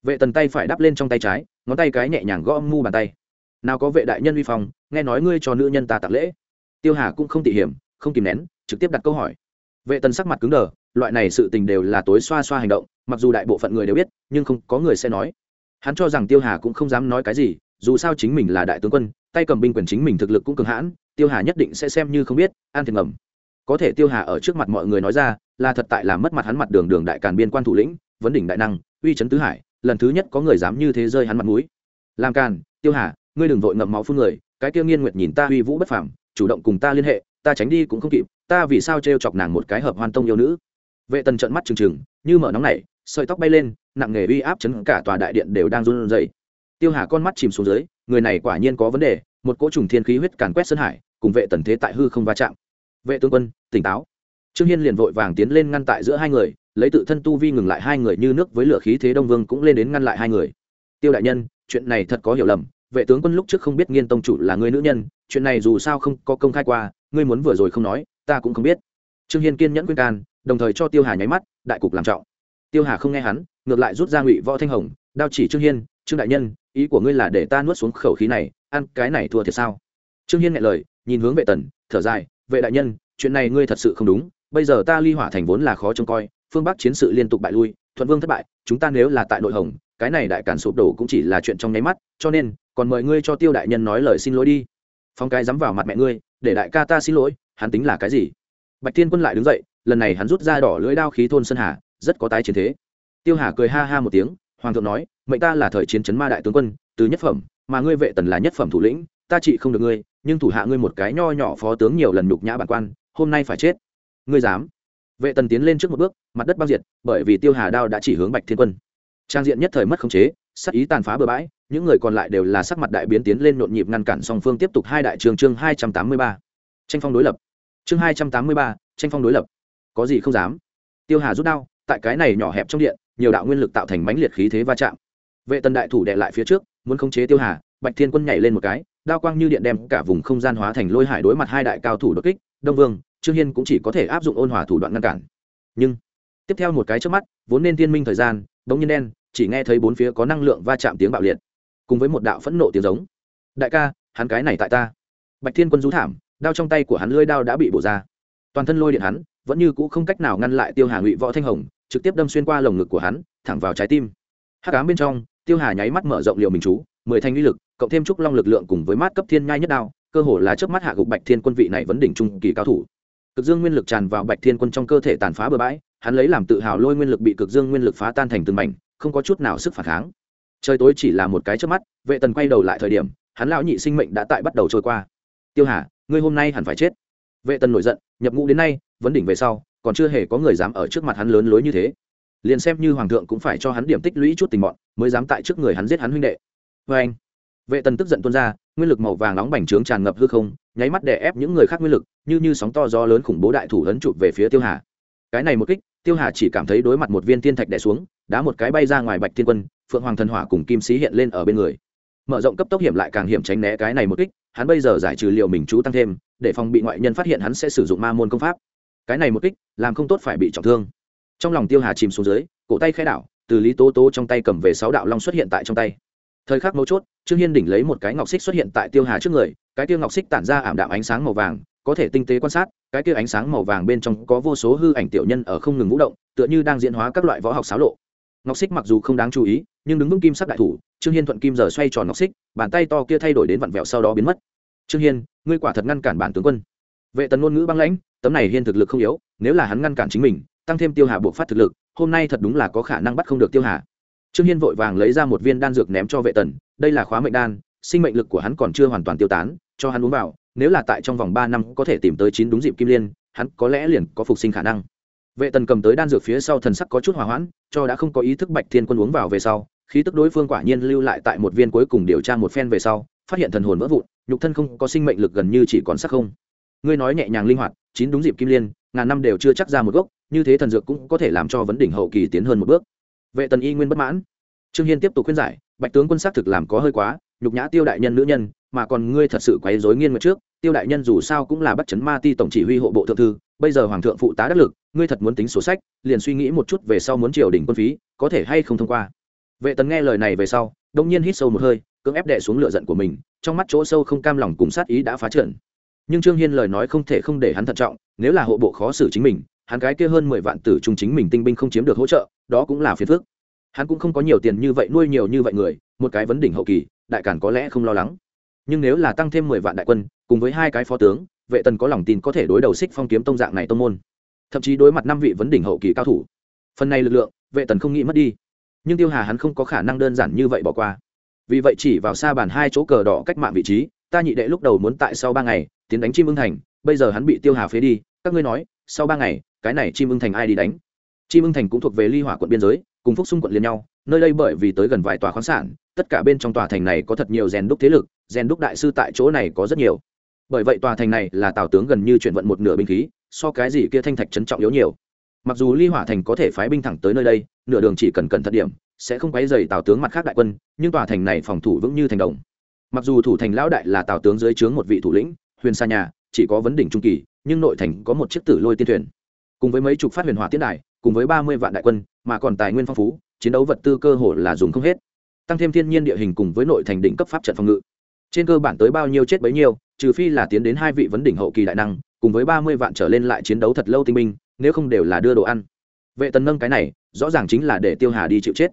[SPEAKER 1] Vệ tần tay phải đắp lên trong tay trái, ngón tay cái nhẹ nhàng gõ mu bàn tay. Nào có vệ đại nhân uy phong, nghe nói ngươi cho nữ nhân ta tặng lễ. Tiêu hà cũng không tỉ hiểm, không kìm nén, trực tiếp đặt câu hỏi. Vệ tần sắc mặt cứng đờ, loại này sự tình đều là tối xoa xoa hành động, mặc dù đại bộ phận người đều biết, nhưng không có người sẽ nói. Hắn cho rằng tiêu hà cũng không dám nói cái gì, dù sao chính mình là đại tướng quân, tay cầm binh quyền chính mình thực lực cũng cường hãn, tiêu hà nhất định sẽ xem như không biết, an thiệt ngầm có thể tiêu hà ở trước mặt mọi người nói ra, là thật tại làm mất mặt hắn mặt đường đường đại càn biên quan thủ lĩnh, vấn đỉnh đại năng, uy chấn tứ hải, lần thứ nhất có người dám như thế rơi hắn mặt mũi. Làm càn, tiêu hà, ngươi đừng vội ngậm máu phun người, cái kia nghiên nguyệt nhìn ta uy vũ bất phàm, chủ động cùng ta liên hệ, ta tránh đi cũng không kịp, ta vì sao t chọc nàng một cái hợp hoan tông yêu nữ? Vệ tần trợn mắt trừng trừng, như mở nóng này sợi tóc bay lên, nặng nghề uy áp chấn cả tòa đại điện đều đang run rẩy. Tiêu hà con mắt chìm xuống dưới, người này quả nhiên có vấn đề, một cỗ trùng thiên khí huyết càn quét sơn hải, cùng vệ tần thế tại hư không va chạm vệ tướng quân, tỉnh táo. Trương hiên liền vội vàng tiến lên ngăn tại giữa hai người, lấy tự thân tu vi ngừng lại hai người như nước với lửa khí thế đông vương cũng lên đến ngăn lại hai người. Tiêu đại nhân, chuyện này thật có hiểu lầm, vệ tướng quân lúc trước không biết nghiên tông chủ là người nữ nhân, chuyện này dù sao không có công khai qua, ngươi muốn vừa rồi không nói, ta cũng không biết. Trương hiên kiên nhẫn khuyên can, đồng thời cho tiêu hà nháy mắt, đại cục làm trọng. Tiêu hà không nghe hắn, ngược lại rút ra ngụy võ thanh hồng, đao chỉ trương hiên, trương đại nhân, ý của ngươi là để ta nuốt xuống khẩu khí này, ăn cái này thua thiệt sao? Trương hiên nghe lời, nhìn hướng vệ tần, thở dài vệ đại nhân, chuyện này ngươi thật sự không đúng, bây giờ ta ly hỏa thành vốn là khó trông coi, phương bắc chiến sự liên tục bại lui, thuận vương thất bại, chúng ta nếu là tại nội hồng, cái này đại cản sụp đổ cũng chỉ là chuyện trong nháy mắt, cho nên, còn mời ngươi cho tiêu đại nhân nói lời xin lỗi đi. Phong cái dám vào mặt mẹ ngươi, để đại ca ta xin lỗi, hắn tính là cái gì? Bạch thiên quân lại đứng dậy, lần này hắn rút ra đỏ lưỡi đao khí thôn sơn hà, rất có tái chiến thế. Tiêu hà cười ha ha một tiếng, hoàng thượng nói, mệnh ta là thời chiến chấn ma đại tướng quân, từ nhất phẩm, mà ngươi vệ tần là nhất phẩm thủ lĩnh ta trị không được ngươi, nhưng thủ hạ ngươi một cái nho nhỏ phó tướng nhiều lần nhục nhã bản quan, hôm nay phải chết. Ngươi dám? Vệ tần tiến lên trước một bước, mặt đất băng diệt, bởi vì tiêu hà đao đã chỉ hướng bạch thiên quân. Trang diện nhất thời mất khống chế, sắc ý tàn phá bừa bãi, những người còn lại đều là sắc mặt đại biến tiến lên nhộn nhịp ngăn cản song phương tiếp tục hai đại trường chương hai trăm tám mươi ba. Tranh phong đối lập. Chương hai trăm tám mươi ba, tranh phong đối lập. Có gì không dám? Tiêu hà rút đao, tại cái này nhỏ hẹp trong điện, nhiều đạo nguyên lực tạo thành mãnh liệt khí thế va chạm. Vệ tần đại thủ đệ lại phía trước, muốn khống chế tiêu hà, bạch thiên quân nhảy lên một cái đao quang như điện đem cả vùng không gian hóa thành lôi hải đối mặt hai đại cao thủ đột kích, đông vương, trương hiên cũng chỉ có thể áp dụng ôn hòa thủ đoạn ngăn cản. Nhưng, tiếp theo một cái trước mắt, vốn nên tiên minh thời gian, bỗng nhiên đen, chỉ nghe thấy bốn phía có năng lượng va chạm tiếng bạo liệt, cùng với một đạo phẫn nộ tiếng giống. Đại ca, hắn cái này tại ta. Bạch thiên quân rú thảm, đao trong tay của hắn lưỡi đao đã bị bổ ra. Toàn thân lôi điện hắn, vẫn như cũ không cách nào ngăn lại tiêu hà ngụy võ thanh hồng, trực tiếp đâm xuyên qua lồng ngực của hắn, thẳng vào trái tim. Hát cám bên trong, tiêu hà nháy mắt mở rộng liệu mình chú, mười thanh uy lực cộng thêm trúc long lực lượng cùng với mát cấp thiên nhai nhất đao, cơ hồ là trước mắt hạ gục bạch thiên quân vị này vấn đỉnh trung kỳ cao thủ. Cực dương nguyên lực tràn vào bạch thiên quân trong cơ thể tàn phá bừa bãi, hắn lấy làm tự hào lôi nguyên lực bị cực dương nguyên lực phá tan thành từng mảnh, không có chút nào sức phản kháng. Trời tối chỉ là một cái trước mắt, vệ tần quay đầu lại thời điểm, hắn lão nhị sinh mệnh đã tại bắt đầu trôi qua. Tiêu hà, ngươi hôm nay hẳn phải chết. Vệ tần nổi giận, nhập ngũ đến nay, vấn đỉnh về sau, còn chưa hề có người dám ở trước mặt hắn lớn lối như thế. Liền xem như hoàng thượng cũng phải cho hắn điểm tích lũy chút tình bọn mới dám tại trước người hắn giết hắn huynh đệ. Vê anh vệ tần tức giận tuôn ra, nguyên lực màu vàng nóng bành trướng tràn ngập hư không, nháy mắt đè ép những người khác nguyên lực, như như sóng to gió lớn khủng bố đại thủ lớn chụp về phía tiêu hà. Cái này một kích, tiêu hà chỉ cảm thấy đối mặt một viên thiên thạch đè xuống, đá một cái bay ra ngoài bạch thiên quân, phượng hoàng thần hỏa cùng kim sĩ hiện lên ở bên người. Mở rộng cấp tốc hiểm lại càng hiểm tránh né cái này một kích, hắn bây giờ giải trừ liệu mình chú tăng thêm, để phòng bị ngoại nhân phát hiện hắn sẽ sử dụng ma môn công pháp. Cái này một kích, làm không tốt phải bị trọng thương. Trong lòng tiêu hà chìm xuống dưới, cổ tay khai đảo, từ lý tố tố trong tay cầm về sáu đạo long xuất hiện tại trong tay thời khắc mấu chốt, trương hiên đỉnh lấy một cái ngọc xích xuất hiện tại tiêu hà trước người, cái tiêu ngọc xích tản ra ảm đạm ánh sáng màu vàng, có thể tinh tế quan sát, cái kia ánh sáng màu vàng bên trong có vô số hư ảnh tiểu nhân ở không ngừng vũ động, tựa như đang diễn hóa các loại võ học xáo lộ. Ngọc xích mặc dù không đáng chú ý, nhưng đứng vững kim sắc đại thủ, trương hiên thuận kim giờ xoay tròn ngọc xích, bàn tay to kia thay đổi đến vặn vẹo sau đó biến mất. Trương hiên, ngươi quả thật ngăn cản bản tướng quân. Vệ tần ngôn ngữ băng lãnh, tấm này hiên thực lực không yếu, nếu là hắn ngăn cản chính mình, tăng thêm tiêu hà buộc phát thực lực, hôm nay thật đúng là có khả năng bắt không được tiêu hà trương hiên vội vàng lấy ra một viên đan dược ném cho vệ tần, đây là khóa mệnh đan, sinh mệnh lực của hắn còn chưa hoàn toàn tiêu tán, cho hắn uống vào, nếu là tại trong vòng ba năm có thể tìm tới chín đúng dịp kim liên, hắn có lẽ liền có phục sinh khả năng. Vệ tần cầm tới đan dược phía sau thần sắc có chút hỏa hoãn, cho đã không có ý thức bạch thiên quân uống vào về sau, khí tức đối phương quả nhiên lưu lại tại một viên cuối cùng điều tra một phen về sau, phát hiện thần hồn vỡ vụn, nhục thân không có sinh mệnh lực gần như chỉ còn sắc không. Ngươi nói nhẹ nhàng linh hoạt, chín đúng dịp kim liên, ngàn năm đều chưa chắc ra một gốc, như thế thần dược cũng có thể làm cho vấn đỉnh hậu kỳ tiến hơn một bước vệ tần y nguyên bất mãn. Trương hiên tiếp tục khuyên giải, bạch tướng quân xác thực làm có hơi quá, nhục nhã tiêu đại nhân nữ nhân, mà còn ngươi thật sự quấy rối nghiên nguyệt trước, tiêu đại nhân dù sao cũng là bắt chấn ma ti tổng chỉ huy hộ bộ thượng thư, bây giờ hoàng thượng phụ tá đắc lực, ngươi thật muốn tính sổ sách, liền suy nghĩ một chút về sau muốn triều đình quân phí, có thể hay không thông qua. Vệ tần nghe lời này về sau, đông nhiên hít sâu một hơi, cưỡng ép đệ xuống lửa giận của mình, trong mắt chỗ sâu không cam lòng cùng sát ý đã phá trận nhưng trương hiên lời nói không thể không để hắn thận trọng, nếu là hộ bộ khó xử chính mình hắn cái kia hơn mười vạn tử trung chính mình tinh binh không chiếm được hỗ trợ, đó cũng là phiền phức. Hắn cũng không có nhiều tiền như vậy, nuôi nhiều như vậy người, một cái vấn đỉnh hậu kỳ, đại cản có lẽ không lo lắng. Nhưng nếu là tăng thêm mười vạn đại quân, cùng với hai cái phó tướng, vệ tần có lòng tin có thể đối đầu xích phong kiếm tông dạng này tông môn. Thậm chí đối mặt năm vị vấn đỉnh hậu kỳ cao thủ. Phần này lực lượng, vệ tần không nghĩ mất đi. Nhưng tiêu hà hắn không có khả năng đơn giản như vậy bỏ qua. Vì vậy chỉ vào xa bàn hai chỗ cờ đỏ cách mạng vị trí, ta nhị đệ lúc đầu muốn tại sau ba ngày, tiến đánh chim ưng thành bây giờ hắn bị tiêu hà phế đi, các ngươi nói, sau ba ngày cái này chim ưng thành ai đi đánh? Chim ưng thành cũng thuộc về ly hỏa quận biên giới, cùng phúc xung quận liền nhau, nơi đây bởi vì tới gần vài tòa khoáng sản, tất cả bên trong tòa thành này có thật nhiều rèn đúc thế lực, rèn đúc đại sư tại chỗ này có rất nhiều. Bởi vậy tòa thành này là tào tướng gần như chuyển vận một nửa binh khí, so cái gì kia thanh thạch trấn trọng yếu nhiều. Mặc dù ly hỏa thành có thể phái binh thẳng tới nơi đây, nửa đường chỉ cần cẩn thận điểm, sẽ không quấy dày tào tướng mặt khác đại quân, nhưng tòa thành này phòng thủ vững như thành đồng. Mặc dù thủ thành lão đại là tào tướng dưới trướng một vị thủ lĩnh, huyền sa nhà, chỉ có vấn đỉnh trung kỳ, nhưng nội thành có một chiếc tử lôi tiên thuyền cùng với mấy chục phát huyền hỏa tiến đài, cùng với ba mươi vạn đại quân, mà còn tài nguyên phong phú, chiến đấu vật tư cơ hội là dùng không hết. Tăng thêm thiên nhiên địa hình cùng với nội thành đỉnh cấp pháp trận phòng ngự. Trên cơ bản tới bao nhiêu chết bấy nhiêu, trừ phi là tiến đến hai vị vấn đỉnh hậu kỳ đại năng, cùng với ba mươi vạn trở lên lại chiến đấu thật lâu tinh minh nếu không đều là đưa đồ ăn. Vệ tần nâng cái này, rõ ràng chính là để tiêu hà đi chịu chết.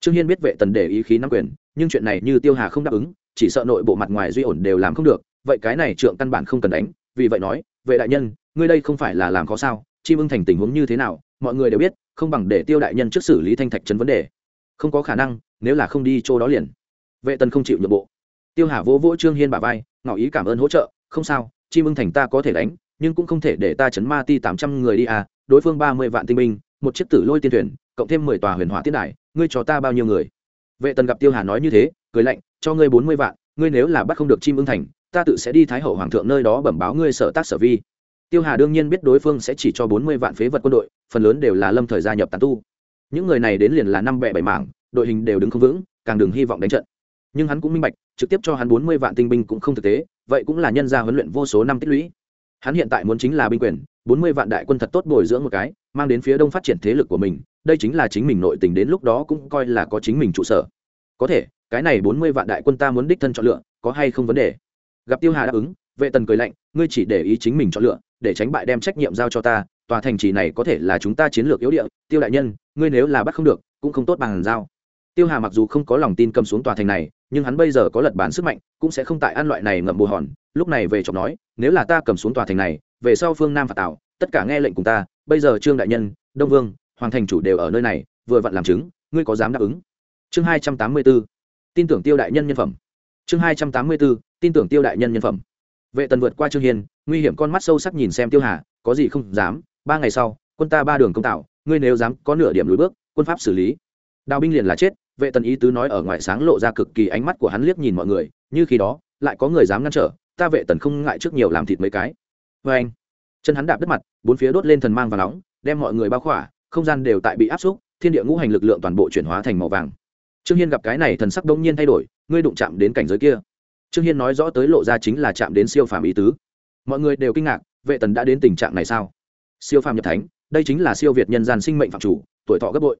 [SPEAKER 1] Trương hiên biết vệ tần để ý khí nắm quyền, nhưng chuyện này như tiêu hà không đáp ứng, chỉ sợ nội bộ mặt ngoài duy ổn đều làm không được, vậy cái này trượng căn bản không cần đánh, vì vậy nói, vệ đại nhân, ngươi đây không phải là làm khó sao? Chim ưng thành tình huống như thế nào, mọi người đều biết, không bằng để tiêu đại nhân trước xử lý thanh thạch trấn vấn đề. Không có khả năng, nếu là không đi chỗ đó liền. Vệ tần không chịu nhượng bộ. Tiêu hà vỗ vỗ trương hiên bà vai, ngỏ ý cảm ơn hỗ trợ, không sao, chim ưng thành ta có thể đánh, nhưng cũng không thể để ta chấn ma ti tám trăm người đi à đối phương ba mươi vạn tinh binh, một chiếc tử lôi tiên thuyền, cộng thêm mười tòa huyền hỏa tiết đại ngươi cho ta bao nhiêu người? Vệ tần gặp tiêu hà nói như thế, cười lạnh, cho ngươi bốn mươi vạn, ngươi nếu là bắt không được chim ưng thành, ta tự sẽ đi thái hậu hoàng thượng nơi đó bẩm báo ngươi sở tác sở vi tiêu hà đương nhiên biết đối phương sẽ chỉ cho bốn mươi vạn phế vật quân đội, phần lớn đều là lâm thời gia nhập tàn tu. Những người này đến liền là năm bẹ bảy mảng, đội hình đều đứng không vững, càng đừng hy vọng đánh trận. Nhưng hắn cũng minh bạch, trực tiếp cho hắn bốn mươi vạn tinh binh cũng không thực tế, vậy cũng là nhân gia huấn luyện vô số năm tích lũy. Hắn hiện tại muốn chính là binh quyền, bốn mươi vạn đại quân thật tốt bồi dưỡng một cái, mang đến phía đông phát triển thế lực của mình, đây chính là chính mình nội tình đến lúc đó cũng coi là có chính mình trụ sở. Có thể, cái này bốn mươi vạn đại quân ta muốn đích thân chọn lựa, có hay không vấn đề? Gặp tiêu hà đáp ứng, vệ tần cười lạnh, ngươi chỉ để ý chính mình chọn lựa để tránh bại đem trách nhiệm giao cho ta, tòa thành trì này có thể là chúng ta chiến lược yếu địa, tiêu đại nhân, ngươi nếu là bắt không được, cũng không tốt bằng giao. Tiêu hà mặc dù không có lòng tin cầm xuống tòa thành này, nhưng hắn bây giờ có lật bản sức mạnh, cũng sẽ không tại ăn loại này ngậm bù hòn. Lúc này về chọc nói, nếu là ta cầm xuống tòa thành này, về sau phương nam phạt tạo tất cả nghe lệnh cùng ta, bây giờ trương đại nhân, đông vương, hoàng thành chủ đều ở nơi này, vừa vặn làm chứng, ngươi có dám đáp ứng? Chương hai trăm tám mươi b tin tưởng tiêu đại nhân nhân phẩm. Chương hai trăm tám mươi b tin tưởng tiêu đại nhân nhân phẩm vệ tần vượt qua trương hiên, nguy hiểm con mắt sâu sắc nhìn xem tiêu hà, có gì không dám, ba ngày sau, quân ta ba đường công tạo, ngươi nếu dám có nửa điểm lùi bước, quân pháp xử lý. Đào binh liền là chết, vệ tần ý tứ nói ở ngoài sáng lộ ra cực kỳ ánh mắt của hắn liếc nhìn mọi người, như khi đó, lại có người dám ngăn trở, ta vệ tần không ngại trước nhiều làm thịt mấy cái. Vê anh, chân hắn đạp đất mặt, bốn phía đốt lên thần mang và nóng, đem mọi người bao khỏa, không gian đều tại bị áp xúc, thiên địa ngũ hành lực lượng toàn bộ chuyển hóa thành màu vàng. Trương hiên gặp cái này thần sắc đông nhiên thay đổi, ngươi đụng chạm đến cảnh giới kia trương hiên nói rõ tới lộ ra chính là chạm đến siêu phàm ý tứ. Mọi người đều kinh ngạc, vệ tần đã đến tình trạng này sao? Siêu phàm nhập thánh, đây chính là siêu việt nhân gian sinh mệnh phạm chủ, tuổi thọ gấp bội.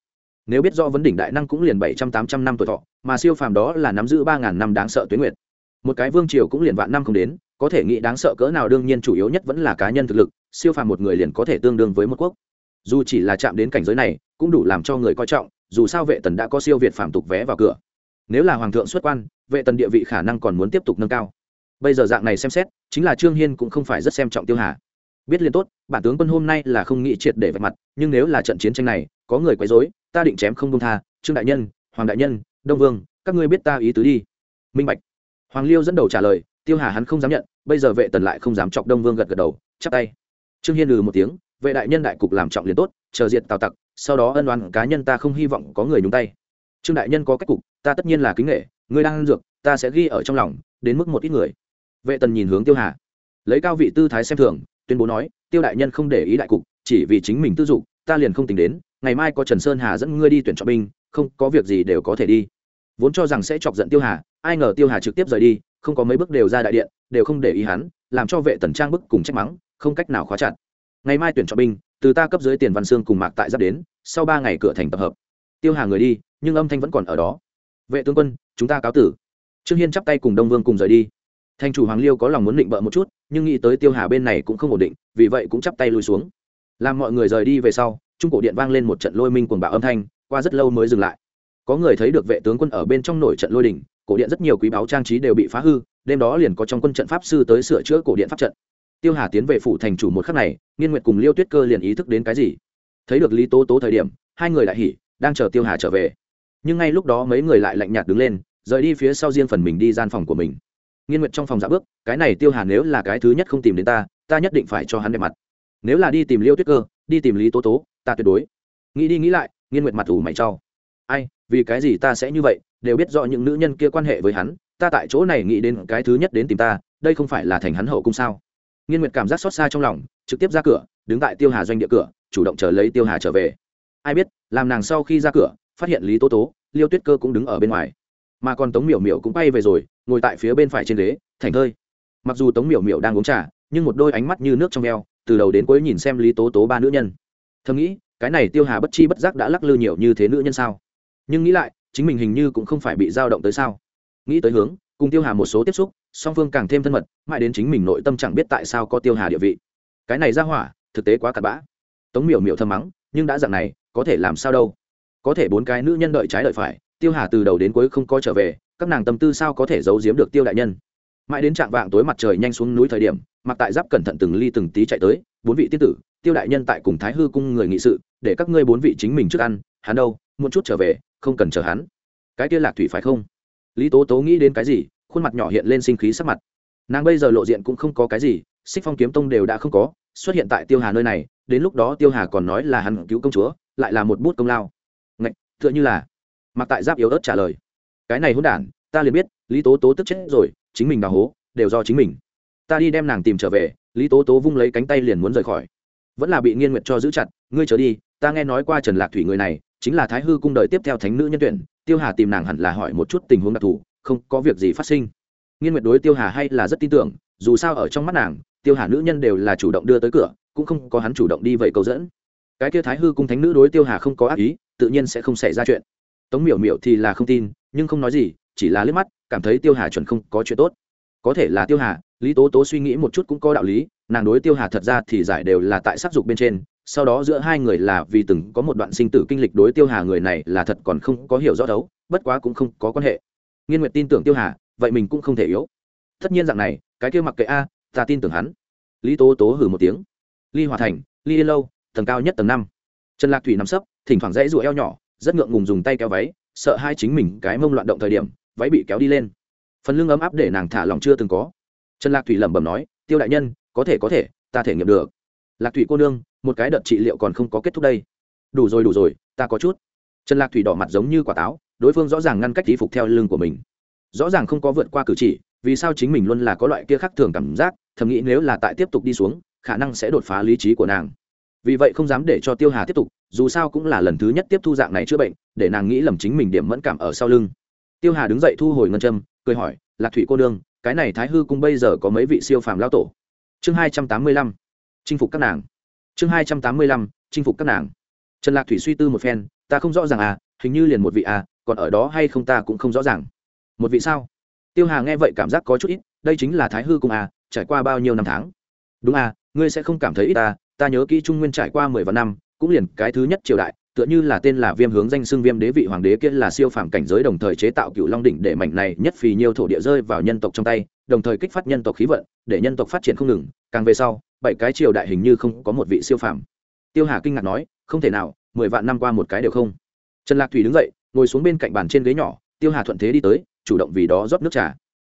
[SPEAKER 1] Nếu biết do vấn đỉnh đại năng cũng liền bảy trăm tám trăm năm tuổi thọ, mà siêu phàm đó là nắm giữ ba ngàn năm đáng sợ tuyến nguyệt. Một cái vương triều cũng liền vạn năm không đến, có thể nghĩ đáng sợ cỡ nào đương nhiên chủ yếu nhất vẫn là cá nhân thực lực, siêu phàm một người liền có thể tương đương với một quốc. Dù chỉ là chạm đến cảnh giới này, cũng đủ làm cho người coi trọng, dù sao vệ tần đã có siêu việt phàm tục vé vào cửa nếu là hoàng thượng xuất quan, vệ tần địa vị khả năng còn muốn tiếp tục nâng cao. Bây giờ dạng này xem xét, chính là trương hiên cũng không phải rất xem trọng tiêu hà. Biết liền tốt, bản tướng quân hôm nay là không nghĩ triệt để vạch mặt, nhưng nếu là trận chiến tranh này, có người quấy rối, ta định chém không công tha, trương đại nhân, hoàng đại nhân, đông vương, các ngươi biết ta ý tứ đi. Minh bạch. Hoàng liêu dẫn đầu trả lời, tiêu hà hắn không dám nhận, bây giờ vệ tần lại không dám chọc đông vương gật gật đầu, chắp tay. Trương hiên lừ một tiếng, vệ đại nhân đại cục làm trọng liền tốt, chờ diệt tào tặc, sau đó ân oán cá nhân ta không hy vọng có người nhúng tay trương đại nhân có cách cục, ta tất nhiên là kính nghệ ngươi đang ăn dược, ta sẽ ghi ở trong lòng, đến mức một ít người. Vệ tần nhìn hướng tiêu hà. Lấy cao vị tư thái xem thường, tuyên bố nói, tiêu đại nhân không để ý đại cục, chỉ vì chính mình tư dục, ta liền không tính đến, ngày mai có trần sơn hà dẫn ngươi đi tuyển chọn binh, không, có việc gì đều có thể đi. Vốn cho rằng sẽ chọc giận tiêu hà, ai ngờ tiêu hà trực tiếp rời đi, không có mấy bước đều ra đại điện, đều không để ý hắn, làm cho vệ tần trang bức cùng trách mắng, không cách nào khóa chặt. Ngày mai tuyển chọn binh, từ ta cấp dưới tiền văn xương cùng mạc tại giáp đến, sau ba ngày cửa thành tập hợp tiêu hà người đi, nhưng âm thanh vẫn còn ở đó. Vệ tướng quân, chúng ta cáo tử. Trương hiên chắp tay cùng đông vương cùng rời đi. Thành chủ hoàng liêu có lòng muốn định bợ một chút, nhưng nghĩ tới tiêu hà bên này cũng không ổn định, vì vậy cũng chắp tay lui xuống. Làm mọi người rời đi về sau, trung cổ điện vang lên một trận lôi minh cuồng bạo âm thanh, qua rất lâu mới dừng lại. Có người thấy được vệ tướng quân ở bên trong nổi trận lôi đỉnh cổ điện rất nhiều quý báu trang trí đều bị phá hư, đêm đó liền có trong quân trận pháp sư tới sửa chữa cổ điện pháp trận. Tiêu hà tiến về phủ thành chủ một khắc này, nghiên nguyệt cùng liêu tuyết cơ liền ý thức đến cái gì? Thấy được lý tố tố thời điểm, hai người lại hỉ đang chờ tiêu hà trở về. Nhưng ngay lúc đó mấy người lại lạnh nhạt đứng lên, rời đi phía sau riêng phần mình đi gian phòng của mình. Nghiên nguyệt trong phòng dạ bước, cái này tiêu hà nếu là cái thứ nhất không tìm đến ta ta nhất định phải cho hắn đẹp mặt. Nếu là đi tìm liêu tuyết cơ, đi tìm lý tố tố, ta tuyệt đối. Nghĩ đi nghĩ lại, nghiên nguyệt mặt ủ mày trau ai, vì cái gì ta sẽ như vậy, đều biết rõ những nữ nhân kia quan hệ với hắn, ta tại chỗ này nghĩ đến cái thứ nhất đến tìm ta, đây không phải là thành hắn hậu cung sao? Nghiên nguyệt cảm giác xót xa trong lòng, trực tiếp ra cửa, đứng tại tiêu hà doanh địa cửa, chủ động chờ lấy tiêu hà trở về ai biết, làm nàng sau khi ra cửa, phát hiện lý tố tố, liêu tuyết cơ cũng đứng ở bên ngoài. Mà còn tống miểu miểu cũng bay về rồi, ngồi tại phía bên phải trên ghế, thành thơi mặc dù tống miểu miểu đang uống trà, nhưng một đôi ánh mắt như nước trong veo từ đầu đến cuối nhìn xem lý tố tố ba nữ nhân. Thầm nghĩ, cái này tiêu hà bất chi bất giác đã lắc lư nhiều như thế nữ nhân sao? Nhưng nghĩ lại, chính mình hình như cũng không phải bị dao động tới sao? Nghĩ tới hướng, cùng tiêu hà một số tiếp xúc, song phương càng thêm thân mật, mãi đến chính mình nội tâm chẳng biết tại sao có tiêu hà địa vị. Cái này ra hỏa, thực tế quá cặn bã. Tống miểu miểu thầm mắng nhưng đã dạng này, có thể làm sao đâu? Có thể bốn cái nữ nhân đợi trái đợi phải, tiêu hà từ đầu đến cuối không có trở về, các nàng tâm tư sao có thể giấu giếm được tiêu đại nhân? Mãi đến trạng vạng tối mặt trời nhanh xuống núi thời điểm, mặc tại giáp cẩn thận từng ly từng tí chạy tới, bốn vị tiên tử, tiêu đại nhân tại cùng thái hư cung người nghị sự, để các ngươi bốn vị chính mình trước ăn, hắn đâu một chút trở về, không cần chờ hắn. Cái kia lạc thủy phải không? Lý tố tố nghĩ đến cái gì, khuôn mặt nhỏ hiện lên sinh khí sắc mặt. Nàng bây giờ lộ diện cũng không có cái gì, xích phong kiếm tông đều đã không có, xuất hiện tại tiêu hà nơi này đến lúc đó tiêu hà còn nói là hắn cứu công chúa, lại là một bút công lao. Ngạch, tựa như là. Mặc tại giáp yếu ớt trả lời. Cái này hôn đản, ta liền biết, lý tố tố tức chết rồi, chính mình đào hố, đều do chính mình. Ta đi đem nàng tìm trở về, lý tố tố vung lấy cánh tay liền muốn rời khỏi. Vẫn là bị nghiên nguyệt cho giữ chặt, ngươi trở đi, ta nghe nói qua trần lạc thủy người này, chính là thái hư cung đời tiếp theo thánh nữ nhân tuyển, tiêu hà tìm nàng hẳn là hỏi một chút tình huống đặc thù, không có việc gì phát sinh. Nghiên nguyệt đối tiêu hà hay là rất tin tưởng, dù sao ở trong mắt nàng, tiêu hà nữ nhân đều là chủ động đưa tới cửa cũng không có hắn chủ động đi vậy cầu dẫn. Cái kia thái hư cung thánh nữ đối tiêu hà không có ác ý, tự nhiên sẽ không xảy ra chuyện. Tống miểu miểu thì là không tin, nhưng không nói gì, chỉ là liếc mắt, cảm thấy tiêu hà chuẩn không có chuyện tốt. Có thể là tiêu hà, lý tố tố suy nghĩ một chút cũng có đạo lý, nàng đối tiêu hà thật ra thì giải đều là tại sắc dục bên trên, sau đó giữa hai người là vì từng có một đoạn sinh tử kinh lịch đối tiêu hà người này là thật còn không có hiểu rõ đấu bất quá cũng không có quan hệ. Nghiên nguyệt tin tưởng tiêu hà, vậy mình cũng không thể yếu. Tất nhiên dạng này, cái kia mặc kệ a, ta tin tưởng hắn. Lý tố tố hử một tiếng ly hòa thành, ly yên lâu, tầng cao nhất tầng năm. Trần lạc thủy nằm sấp, thỉnh thoảng dãy rụa eo nhỏ, rất ngượng ngùng dùng tay kéo váy, sợ hai chính mình cái mông loạn động thời điểm, váy bị kéo đi lên. Phần lưng ấm áp để nàng thả lòng chưa từng có. Trần lạc thủy lẩm bẩm nói, tiêu đại nhân, có thể có thể, ta thể nghiệm được. Lạc thủy cô nương, một cái đợt trị liệu còn không có kết thúc đây. Đủ rồi đủ rồi, ta có chút. Trần lạc thủy đỏ mặt giống như quả táo, đối phương rõ ràng ngăn cách tí phục theo lưng của mình. Rõ ràng không có vượt qua cử chỉ, vì sao chính mình luôn là có loại kia khác thường cảm giác, thầm nghĩ nếu là tại tiếp tục đi xuống khả năng sẽ đột phá lý trí của nàng. Vì vậy không dám để cho tiêu hà tiếp tục, dù sao cũng là lần thứ nhất tiếp thu dạng này chữa bệnh, để nàng nghĩ lầm chính mình điểm mẫn cảm ở sau lưng. Tiêu hà đứng dậy thu hồi ngân châm, cười hỏi, lạc thủy cô đương cái này thái hư cung bây giờ có mấy vị siêu phàm lao tổ? Chương hai trăm tám mươi lăm, chinh phục các nàng. Chương hai trăm tám mươi lăm, chinh phục các nàng. Trần lạc thủy suy tư một phen, ta không rõ ràng à hình như liền một vị à còn ở đó hay không ta cũng không rõ ràng. Một vị sao? Tiêu hà nghe vậy cảm giác có chút ít, đây chính là thái hư cung à trải qua bao nhiêu năm tháng? Đúng à ngươi sẽ không cảm thấy ít ta ta nhớ kỹ trung nguyên trải qua mười vạn năm, cũng liền cái thứ nhất triều đại, tựa như là tên là viêm hướng danh xưng viêm đế vị hoàng đế kia là siêu phàm cảnh giới đồng thời chế tạo cựu long đỉnh để mảnh này nhất phì nhiều thổ địa rơi vào nhân tộc trong tay, đồng thời kích phát nhân tộc khí vận, để nhân tộc phát triển không ngừng. Càng về sau, bảy cái triều đại hình như không có một vị siêu phàm. Tiêu hà kinh ngạc nói, không thể nào, mười vạn năm qua một cái đều không. Trần lạc thủy đứng dậy, ngồi xuống bên cạnh bàn trên ghế nhỏ, tiêu hà thuận thế đi tới, chủ động vì đó rót nước trà.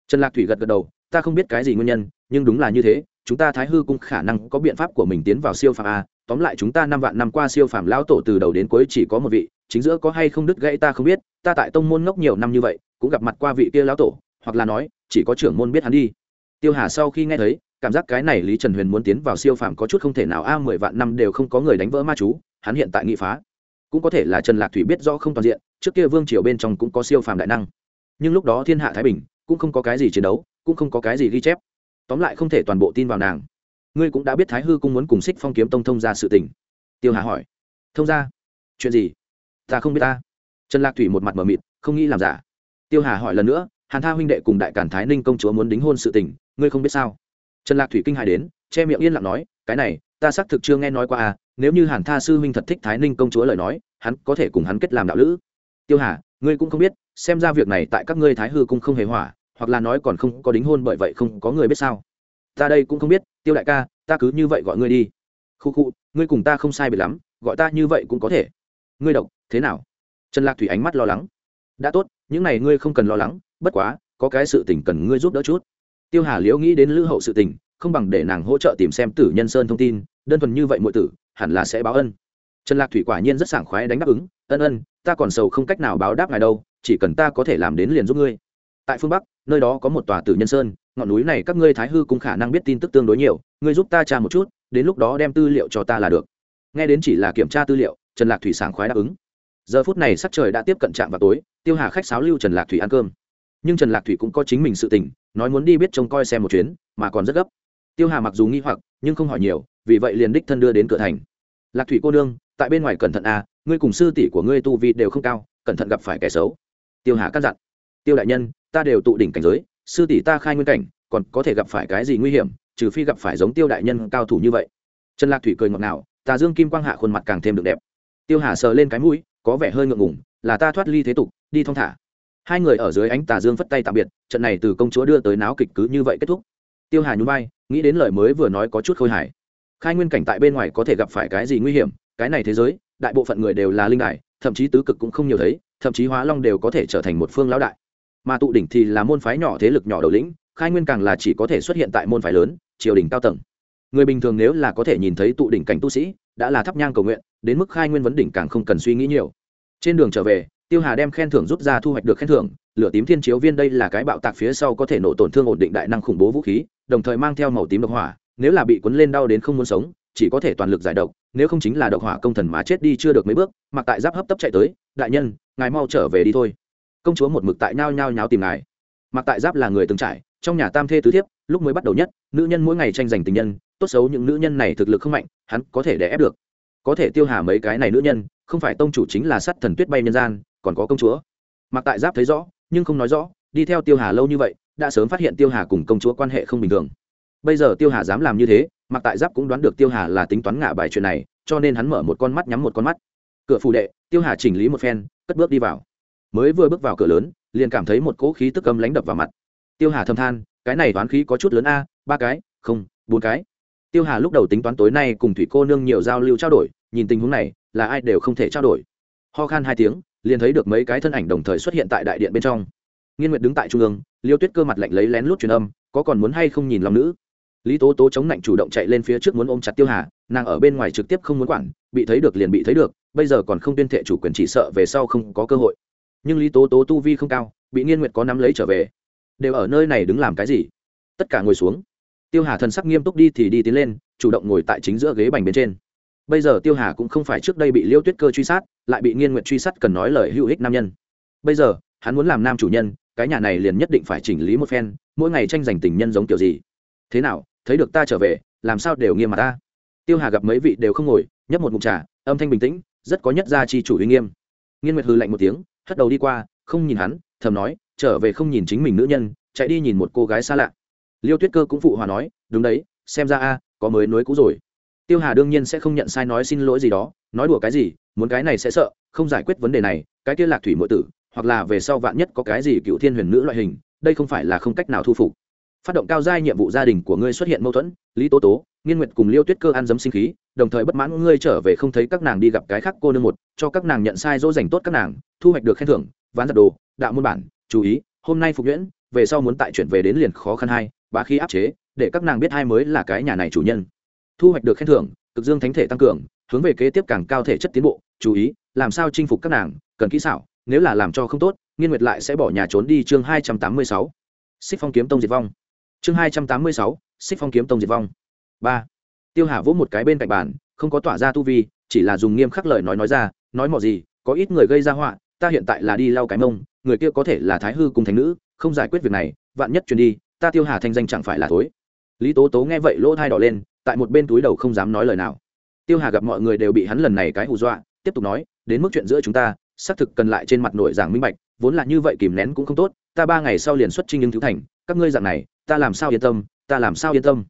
[SPEAKER 1] Trần lạc thủy gật gật đầu, ta không biết cái gì nguyên nhân, nhưng đúng là như thế chúng ta thái hư cung khả năng có biện pháp của mình tiến vào siêu phàm a, tóm lại chúng ta năm vạn năm qua siêu phàm lão tổ từ đầu đến cuối chỉ có một vị, chính giữa có hay không đứt gãy ta không biết, ta tại tông môn ngốc nhiều năm như vậy, cũng gặp mặt qua vị kia lão tổ, hoặc là nói, chỉ có trưởng môn biết hắn đi. Tiêu hà sau khi nghe thấy, cảm giác cái này lý trần huyền muốn tiến vào siêu phàm có chút không thể nào a, mười vạn năm đều không có người đánh vỡ ma chú, hắn hiện tại nghị phá. Cũng có thể là trần lạc thủy biết rõ không toàn diện, trước kia vương triều bên trong cũng có siêu phàm đại năng. Nhưng lúc đó thiên hạ thái bình cũng không có cái gì chiến đấu, cũng không có cái gì ghi chép tóm lại không thể toàn bộ tin vào nàng. Ngươi cũng đã biết thái hư cung muốn cùng xích phong kiếm tông thông ra sự tình. Tiêu hà hỏi. Thông ra chuyện gì? Ta không biết ta. Trần lạc thủy một mặt mờ mịt, không nghĩ làm giả. Tiêu hà hỏi lần nữa, hàn tha huynh đệ cùng đại cản thái ninh công chúa muốn đính hôn sự tình, ngươi không biết sao? Trần lạc thủy kinh hài đến, che miệng yên lặng nói, cái này, ta xác thực chưa nghe nói qua à nếu như hàn tha sư huynh thật thích thái ninh công chúa lời nói, hắn có thể cùng hắn kết làm đạo lữ. Tiêu hà, ngươi cũng không biết, xem ra việc này tại các ngươi thái hư cung không hề hỏa hoặc là nói còn không có đính hôn bởi vậy không có người biết sao. Ta đây cũng không biết, tiêu đại ca, ta cứ như vậy gọi ngươi đi. Khu khu, ngươi cùng ta không sai biệt lắm, gọi ta như vậy cũng có thể. Ngươi độc, thế nào? Trần lạc thủy ánh mắt lo lắng. Đã tốt, những này ngươi không cần lo lắng, bất quá, có cái sự tình cần ngươi giúp đỡ chút. Tiêu hà liễu nghĩ đến lữ hậu sự tình, không bằng để nàng hỗ trợ tìm xem tử nhân sơn thông tin, đơn thuần như vậy mọi tử, hẳn là sẽ báo ân. Trần lạc thủy quả nhiên rất sảng khoái đánh đáp ứng, ân ân, ta còn sầu không cách nào báo đáp ngài đâu, chỉ cần ta có thể làm đến liền giúp ngươi. Tại phương bắc nơi đó có một tòa tử nhân sơn, ngọn núi này các ngươi thái hư cũng khả năng biết tin tức tương đối nhiều, ngươi giúp ta tra một chút, đến lúc đó đem tư liệu cho ta là được. Nghe đến chỉ là kiểm tra tư liệu, trần lạc thủy sảng khoái đáp ứng. Giờ phút này sắc trời đã tiếp cận trạm vào tối, tiêu hà khách sáo lưu trần lạc thủy ăn cơm. Nhưng trần lạc thủy cũng có chính mình sự tình, nói muốn đi biết trông coi xem một chuyến, mà còn rất gấp. Tiêu hà mặc dù nghi hoặc, nhưng không hỏi nhiều, vì vậy liền đích thân đưa đến cửa thành. Lạc thủy cô nương, tại bên ngoài cẩn thận à ngươi cùng sư tỷ của ngươi tu vi đều không cao, cẩn thận gặp phải kẻ xấu. Tiêu hà căn dặn. Tiêu đại nhân ta đều tụ đỉnh cảnh giới, sư tỷ ta khai nguyên cảnh, còn có thể gặp phải cái gì nguy hiểm, trừ phi gặp phải giống tiêu đại nhân cao thủ như vậy. Trần lạc thủy cười ngọt ngào tà dương kim quang hạ khuôn mặt càng thêm được đẹp. Tiêu hà sờ lên cái mũi, có vẻ hơi ngượng ngùng, là ta thoát ly thế tục, đi thong thả. Hai người ở dưới ánh tà dương phất tay tạm biệt, trận này từ công chúa đưa tới náo kịch cứ như vậy kết thúc. Tiêu hà nhún vai, nghĩ đến lời mới vừa nói có chút khôi hài. Khai nguyên cảnh tại bên ngoài có thể gặp phải cái gì nguy hiểm, cái này thế giới, đại bộ phận người đều là linh đại thậm chí tứ cực cũng không nhiều thấy, thậm chí hóa long đều có thể trở thành một phương lão đại mà tụ đỉnh thì là môn phái nhỏ thế lực nhỏ đầu lĩnh, khai nguyên càng là chỉ có thể xuất hiện tại môn phái lớn, triều đình cao tầng. Người bình thường nếu là có thể nhìn thấy tụ đỉnh cảnh tu sĩ, đã là thắp nhang cầu nguyện, đến mức khai nguyên vấn đỉnh càng không cần suy nghĩ nhiều. Trên đường trở về, tiêu hà đem khen thưởng rút ra thu hoạch được khen thưởng, lửa tím thiên chiếu viên đây là cái bạo tạc phía sau có thể nổ tổn thương ổn định đại năng khủng bố vũ khí, đồng thời mang theo màu tím độc hỏa, nếu là bị cuốn lên đau đến không muốn sống, chỉ có thể toàn lực giải độc, nếu không chính là độc hỏa công thần mà chết đi chưa được mấy bước, mặc tại giáp hấp tấp chạy tới, đại nhân, ngài mau trở về đi thôi công chúa một mực tại nhao nhao nháo tìm ngài. Mặc tại giáp là người từng trải, trong nhà tam thê tứ thiếp, lúc mới bắt đầu nhất, nữ nhân mỗi ngày tranh giành tình nhân, tốt xấu những nữ nhân này thực lực không mạnh, hắn có thể đè ép được. Có thể tiêu hà mấy cái này nữ nhân, không phải tông chủ chính là sát thần tuyết bay nhân gian, còn có công chúa. Mặc tại giáp thấy rõ, nhưng không nói rõ, đi theo tiêu hà lâu như vậy, đã sớm phát hiện tiêu hà cùng công chúa quan hệ không bình thường. Bây giờ tiêu hà dám làm như thế, mặc tại giáp cũng đoán được tiêu hà là tính toán ngả bài chuyện này, cho nên hắn mở một con mắt nhắm một con mắt. Cửa phủ đệ, tiêu hà chỉnh lý một phen, cất bước đi vào mới vừa bước vào cửa lớn, liền cảm thấy một cỗ khí tức âm lánh đập vào mặt. Tiêu hà thâm than, cái này toán khí có chút lớn a, ba cái, không, bốn cái. Tiêu hà lúc đầu tính toán tối nay cùng thủy cô nương nhiều giao lưu trao đổi, nhìn tình huống này, là ai đều không thể trao đổi. Ho khan hai tiếng, liền thấy được mấy cái thân ảnh đồng thời xuất hiện tại đại điện bên trong. Nghiên nguyệt đứng tại trung ương, liêu tuyết cơ mặt lạnh lấy lén lút truyền âm, có còn muốn hay không nhìn lòng nữ? Lý tố tố chống lạnh chủ động chạy lên phía trước muốn ôm chặt tiêu hà, nàng ở bên ngoài trực tiếp không muốn quản, bị thấy được liền bị thấy được, bây giờ còn không tuyên thệ chủ quyền chỉ sợ về sau không có cơ hội nhưng lý tố tố tu vi không cao, bị nghiên nguyệt có nắm lấy trở về. Đều ở nơi này đứng làm cái gì? Tất cả ngồi xuống. Tiêu hà thần sắc nghiêm túc đi thì đi tiến lên, chủ động ngồi tại chính giữa ghế bành bên trên. Bây giờ tiêu hà cũng không phải trước đây bị liêu tuyết cơ truy sát, lại bị nghiên nguyện truy sát cần nói lời hữu ích nam nhân. Bây giờ, hắn muốn làm nam chủ nhân, cái nhà này liền nhất định phải chỉnh lý một phen, mỗi ngày tranh giành tình nhân giống kiểu gì. Thế nào, thấy được ta trở về, làm sao đều nghiêm mặt ta? Tiêu hà gặp mấy vị đều không ngồi, nhấp một mục trà, âm thanh bình tĩnh, rất có nhất gia chi chủ uy nghiêm. Nghiên nguyệt hư lạnh một tiếng hất đầu đi qua, không nhìn hắn, thầm nói, trở về không nhìn chính mình nữ nhân, chạy đi nhìn một cô gái xa lạ. Liêu tuyết cơ cũng phụ hòa nói, đúng đấy, xem ra a, có mới nối cũ rồi. Tiêu hà đương nhiên sẽ không nhận sai nói xin lỗi gì đó, nói đùa cái gì, muốn cái này sẽ sợ, không giải quyết vấn đề này, cái kia lạc thủy mượn tử, hoặc là về sau vạn nhất có cái gì cựu thiên huyền nữ loại hình, đây không phải là không cách nào thu phục. Phát động cao giai nhiệm vụ gia đình của ngươi xuất hiện mâu thuẫn, lý tố tố nghiên nguyệt cùng liêu tuyết cơ ăn dấm sinh khí, đồng thời bất mãn ngươi trở về không thấy các nàng đi gặp cái khác cô nương một, cho các nàng nhận sai dỗ dành tốt các nàng, thu hoạch được khen thưởng, ván giật đồ, đạo môn bản, chú ý, hôm nay phục nhuyễn, về sau muốn tại chuyển về đến liền khó khăn hai, bá khí áp chế, để các nàng biết hai mới là cái nhà này chủ nhân. Thu hoạch được khen thưởng, cực dương thánh thể tăng cường, hướng về kế tiếp càng cao thể chất tiến bộ, chú ý, làm sao chinh phục các nàng, cần kỹ xảo, nếu là làm cho không tốt, nghiên nguyệt lại sẽ bỏ nhà trốn đi chương hai trăm tám mươi sáu. Xích phong kiếm tông diệt vong. Chương hai trăm tám mươi sáu, xích phong kiếm tông diệt vong ba. Tiêu hà vỗ một cái bên cạnh bàn, không có tỏa ra tu vi, chỉ là dùng nghiêm khắc lời nói nói ra, nói mò gì, có ít người gây ra họa, ta hiện tại là đi lau cái mông, người kia có thể là thái hư cùng thánh nữ, không giải quyết việc này, vạn nhất truyền đi, ta tiêu hà thanh danh chẳng phải là thối. Lý tố tố nghe vậy lỗ thai đỏ lên, tại một bên túi đầu không dám nói lời nào. Tiêu hà gặp mọi người đều bị hắn lần này cái hù dọa, tiếp tục nói, đến mức chuyện giữa chúng ta, xác thực cần lại trên mặt nội giảng minh bạch, vốn là như vậy kìm nén cũng không tốt, ta ba ngày sau liền xuất trinh nhưng thiếu thành, các ngươi dạng này, ta làm sao yên tâm, ta làm sao yên tâm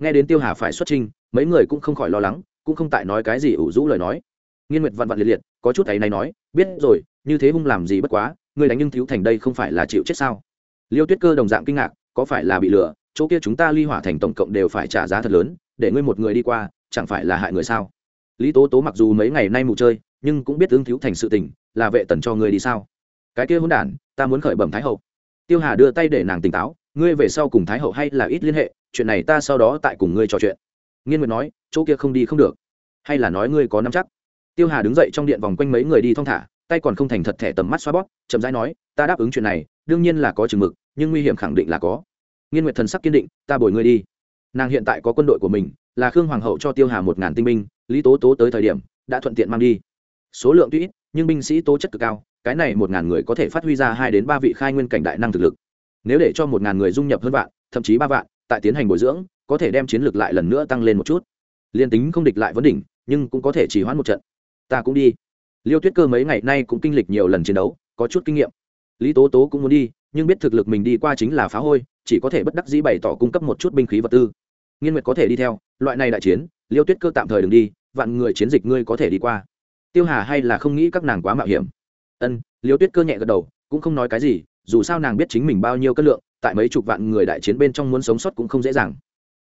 [SPEAKER 1] nghe đến tiêu hà phải xuất trình, mấy người cũng không khỏi lo lắng cũng không tại nói cái gì ủ rũ lời nói. Nghiên nguyệt vặn vặn liệt liệt có chút thấy này nói biết rồi như thế hung làm gì bất quá ngươi đánh nhưng thiếu thành đây không phải là chịu chết sao? Liêu tuyết cơ đồng dạng kinh ngạc có phải là bị lừa chỗ kia chúng ta ly hỏa thành tổng cộng đều phải trả giá thật lớn để ngươi một người đi qua chẳng phải là hại người sao? Lý tố tố mặc dù mấy ngày nay mù chơi nhưng cũng biết ứng thiếu thành sự tình là vệ tần cho ngươi đi sao? Cái kia hôn đản ta muốn khởi bẩm thái hậu. Tiêu hà đưa tay để nàng tỉnh táo ngươi về sau cùng thái hậu hay là ít liên hệ, chuyện này ta sau đó tại cùng ngươi trò chuyện. Nghiên nguyệt nói, chỗ kia không đi không được. Hay là nói ngươi có nắm chắc? Tiêu hà đứng dậy trong điện vòng quanh mấy người đi thong thả, tay còn không thành thật thẻ tầm mắt xoa bóp, chậm rãi nói, ta đáp ứng chuyện này, đương nhiên là có chừng mực, nhưng nguy hiểm khẳng định là có. Nghiên nguyệt thần sắc kiên định, ta bồi ngươi đi. Nàng hiện tại có quân đội của mình, là khương hoàng hậu cho tiêu hà một ngàn tinh binh, lý tố tố tới thời điểm, đã thuận tiện mang đi. Số lượng tuy ít, nhưng binh sĩ tố chất cực cao, cái này một ngàn người có thể phát huy ra hai đến ba vị khai nguyên cảnh đại năng thực lực nếu để cho một ngàn người dung nhập hơn vạn, thậm chí ba vạn, tại tiến hành bồi dưỡng, có thể đem chiến lược lại lần nữa tăng lên một chút. Liên tính không địch lại vấn đỉnh, nhưng cũng có thể chỉ hoãn một trận. Ta cũng đi. Liêu tuyết cơ mấy ngày nay cũng kinh lịch nhiều lần chiến đấu, có chút kinh nghiệm. Lý tố tố cũng muốn đi, nhưng biết thực lực mình đi qua chính là phá hôi, chỉ có thể bất đắc dĩ bày tỏ cung cấp một chút binh khí vật tư. Nghiên nguyệt có thể đi theo, loại này đại chiến, liêu tuyết cơ tạm thời đừng đi, vạn người chiến dịch ngươi có thể đi qua. Tiêu hà hay là không nghĩ các nàng quá mạo hiểm. Ân, liêu tuyết cơ nhẹ gật đầu, cũng không nói cái gì dù sao nàng biết chính mình bao nhiêu cân lượng, tại mấy chục vạn người đại chiến bên trong muốn sống sót cũng không dễ dàng.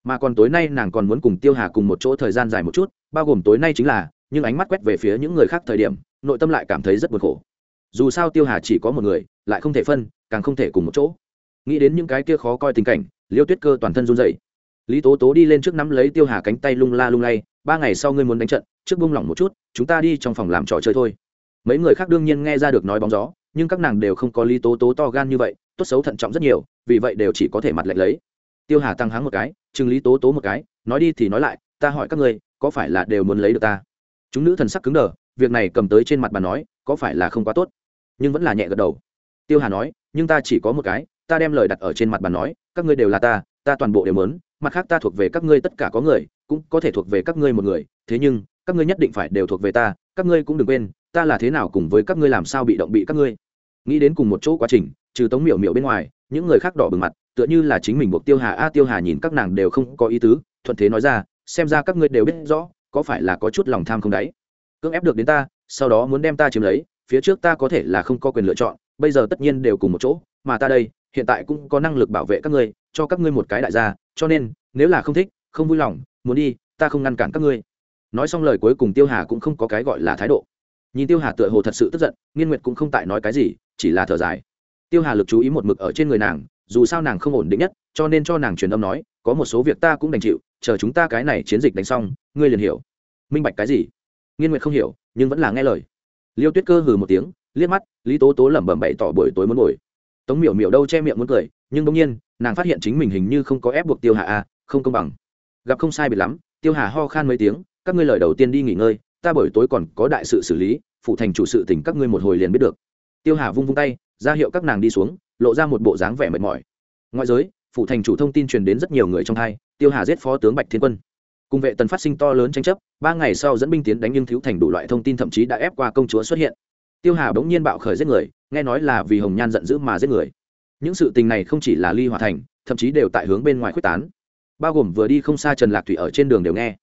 [SPEAKER 1] Mà còn tối nay nàng còn muốn cùng tiêu hà cùng một chỗ thời gian dài một chút, bao gồm tối nay chính là, nhưng ánh mắt quét về phía những người khác thời điểm, nội tâm lại cảm thấy rất buồn khổ. Dù sao tiêu hà chỉ có một người, lại không thể phân, càng không thể cùng một chỗ. Nghĩ đến những cái kia khó coi tình cảnh, liêu tuyết cơ toàn thân run dậy lý tố tố đi lên trước nắm lấy tiêu hà cánh tay lung la lung lay, ba ngày sau ngươi muốn đánh trận, trước bung lỏng một chút, chúng ta đi trong phòng làm trò chơi thôi. Mấy người khác đương nhiên nghe ra được nói bóng gió nhưng các nàng đều không có lý tố tố to gan như vậy, tốt xấu thận trọng rất nhiều, vì vậy đều chỉ có thể mặt lệch lấy. Tiêu hà tăng háng một cái, chừng lý tố tố một cái, nói đi thì nói lại, ta hỏi các ngươi, có phải là đều muốn lấy được ta? Chúng nữ thần sắc cứng đờ, việc này cầm tới trên mặt bà nói, có phải là không quá tốt? Nhưng vẫn là nhẹ gật đầu. Tiêu hà nói, nhưng ta chỉ có một cái, ta đem lời đặt ở trên mặt bà nói, các ngươi đều là ta ta toàn bộ đều mớn mặt khác ta thuộc về các ngươi tất cả có người, cũng có thể thuộc về các ngươi một người, thế nhưng, các ngươi nhất định phải đều thuộc về ta, các ngươi cũng đừng quên, ta là thế nào cùng với các ngươi làm sao bị động bị các ngươi? Nghĩ đến cùng một chỗ quá trình, trừ tống miểu miểu bên ngoài, những người khác đỏ bừng mặt, tựa như là chính mình buộc tiêu hà a, tiêu hà nhìn các nàng đều không có ý tứ, thuận thế nói ra, xem ra các ngươi đều biết rõ, có phải là có chút lòng tham không đáy cưỡng ép được đến ta, sau đó muốn đem ta chiếm lấy, phía trước ta có thể là không có quyền lựa chọn, bây giờ tất nhiên đều cùng một chỗ, mà ta đây, hiện tại cũng có năng lực bảo vệ các ngươi, cho các ngươi một cái đại gia, cho nên, nếu là không thích, không vui lòng, muốn đi, ta không ngăn cản các ngươi. Nói xong lời cuối cùng tiêu hà cũng không có cái gọi là thái độ nhìn tiêu hà tựa hồ thật sự tức giận, nghiên nguyệt cũng không tại nói cái gì, chỉ là thở dài. Tiêu hà lực chú ý một mực ở trên người nàng, dù sao nàng không ổn định nhất, cho nên cho nàng truyền âm nói, có một số việc ta cũng đành chịu, chờ chúng ta cái này chiến dịch đánh xong, ngươi liền hiểu. Minh bạch cái gì? Nghiên nguyệt không hiểu, nhưng vẫn là nghe lời. Liêu tuyết cơ hừ một tiếng, liếc mắt, lý tố tố lẩm bẩm bậy tỏ buổi tối muốn ngồi. Tống miểu miểu đâu che miệng muốn cười, nhưng bỗng nhiên, nàng phát hiện chính mình hình như không có ép buộc tiêu hà a không công bằng. Gặp không sai biệt lắm, tiêu hà ho khan mấy tiếng, các ngươi lời đầu tiên đi nghỉ ngơi ta buổi tối còn có đại sự xử lý, phụ thành chủ sự tình các ngươi một hồi liền biết được. Tiêu hà vung vung tay, ra hiệu các nàng đi xuống, lộ ra một bộ dáng vẻ mệt mỏi. Ngoại giới, phụ thành chủ thông tin truyền đến rất nhiều người trong hai, tiêu hà giết phó tướng bạch thiên quân. Cùng vệ tần phát sinh to lớn tranh chấp, ba ngày sau dẫn binh tiến đánh nhưng thiếu thành đủ loại thông tin thậm chí đã ép qua công chúa xuất hiện. Tiêu hà bỗng nhiên bạo khởi giết người, nghe nói là vì hồng nhan giận dữ mà giết người. Những sự tình này không chỉ là ly hòa thành, thậm chí đều tại hướng bên ngoài quyết tán. Bao gồm vừa đi không xa trần lạc thủy ở trên đường đều nghe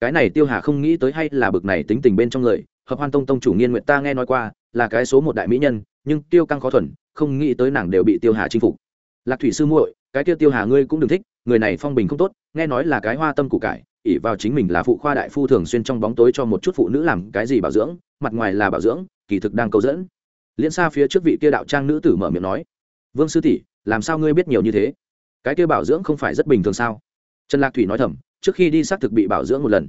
[SPEAKER 1] cái này tiêu hà không nghĩ tới hay là bực này tính tình bên trong người, hợp hoan tông tông chủ nghiên nguyện ta nghe nói qua, là cái số một đại mỹ nhân, nhưng tiêu căng khó thuần, không nghĩ tới nàng đều bị tiêu hà chinh phục. Lạc thủy sư muội, cái tiêu tiêu hà ngươi cũng đừng thích, người này phong bình không tốt, nghe nói là cái hoa tâm củ cải ỉ vào chính mình là phụ khoa đại phu thường xuyên trong bóng tối cho một chút phụ nữ làm cái gì bảo dưỡng, mặt ngoài là bảo dưỡng, kỳ thực đang câu dẫn. Liên xa phía trước vị kia đạo trang nữ tử mở miệng nói, vương sư tỷ, làm sao ngươi biết nhiều như thế? Cái kia bảo dưỡng không phải rất bình thường sao? Trần lạc thủy nói thầm trước khi đi xác thực bị bảo dưỡng một lần.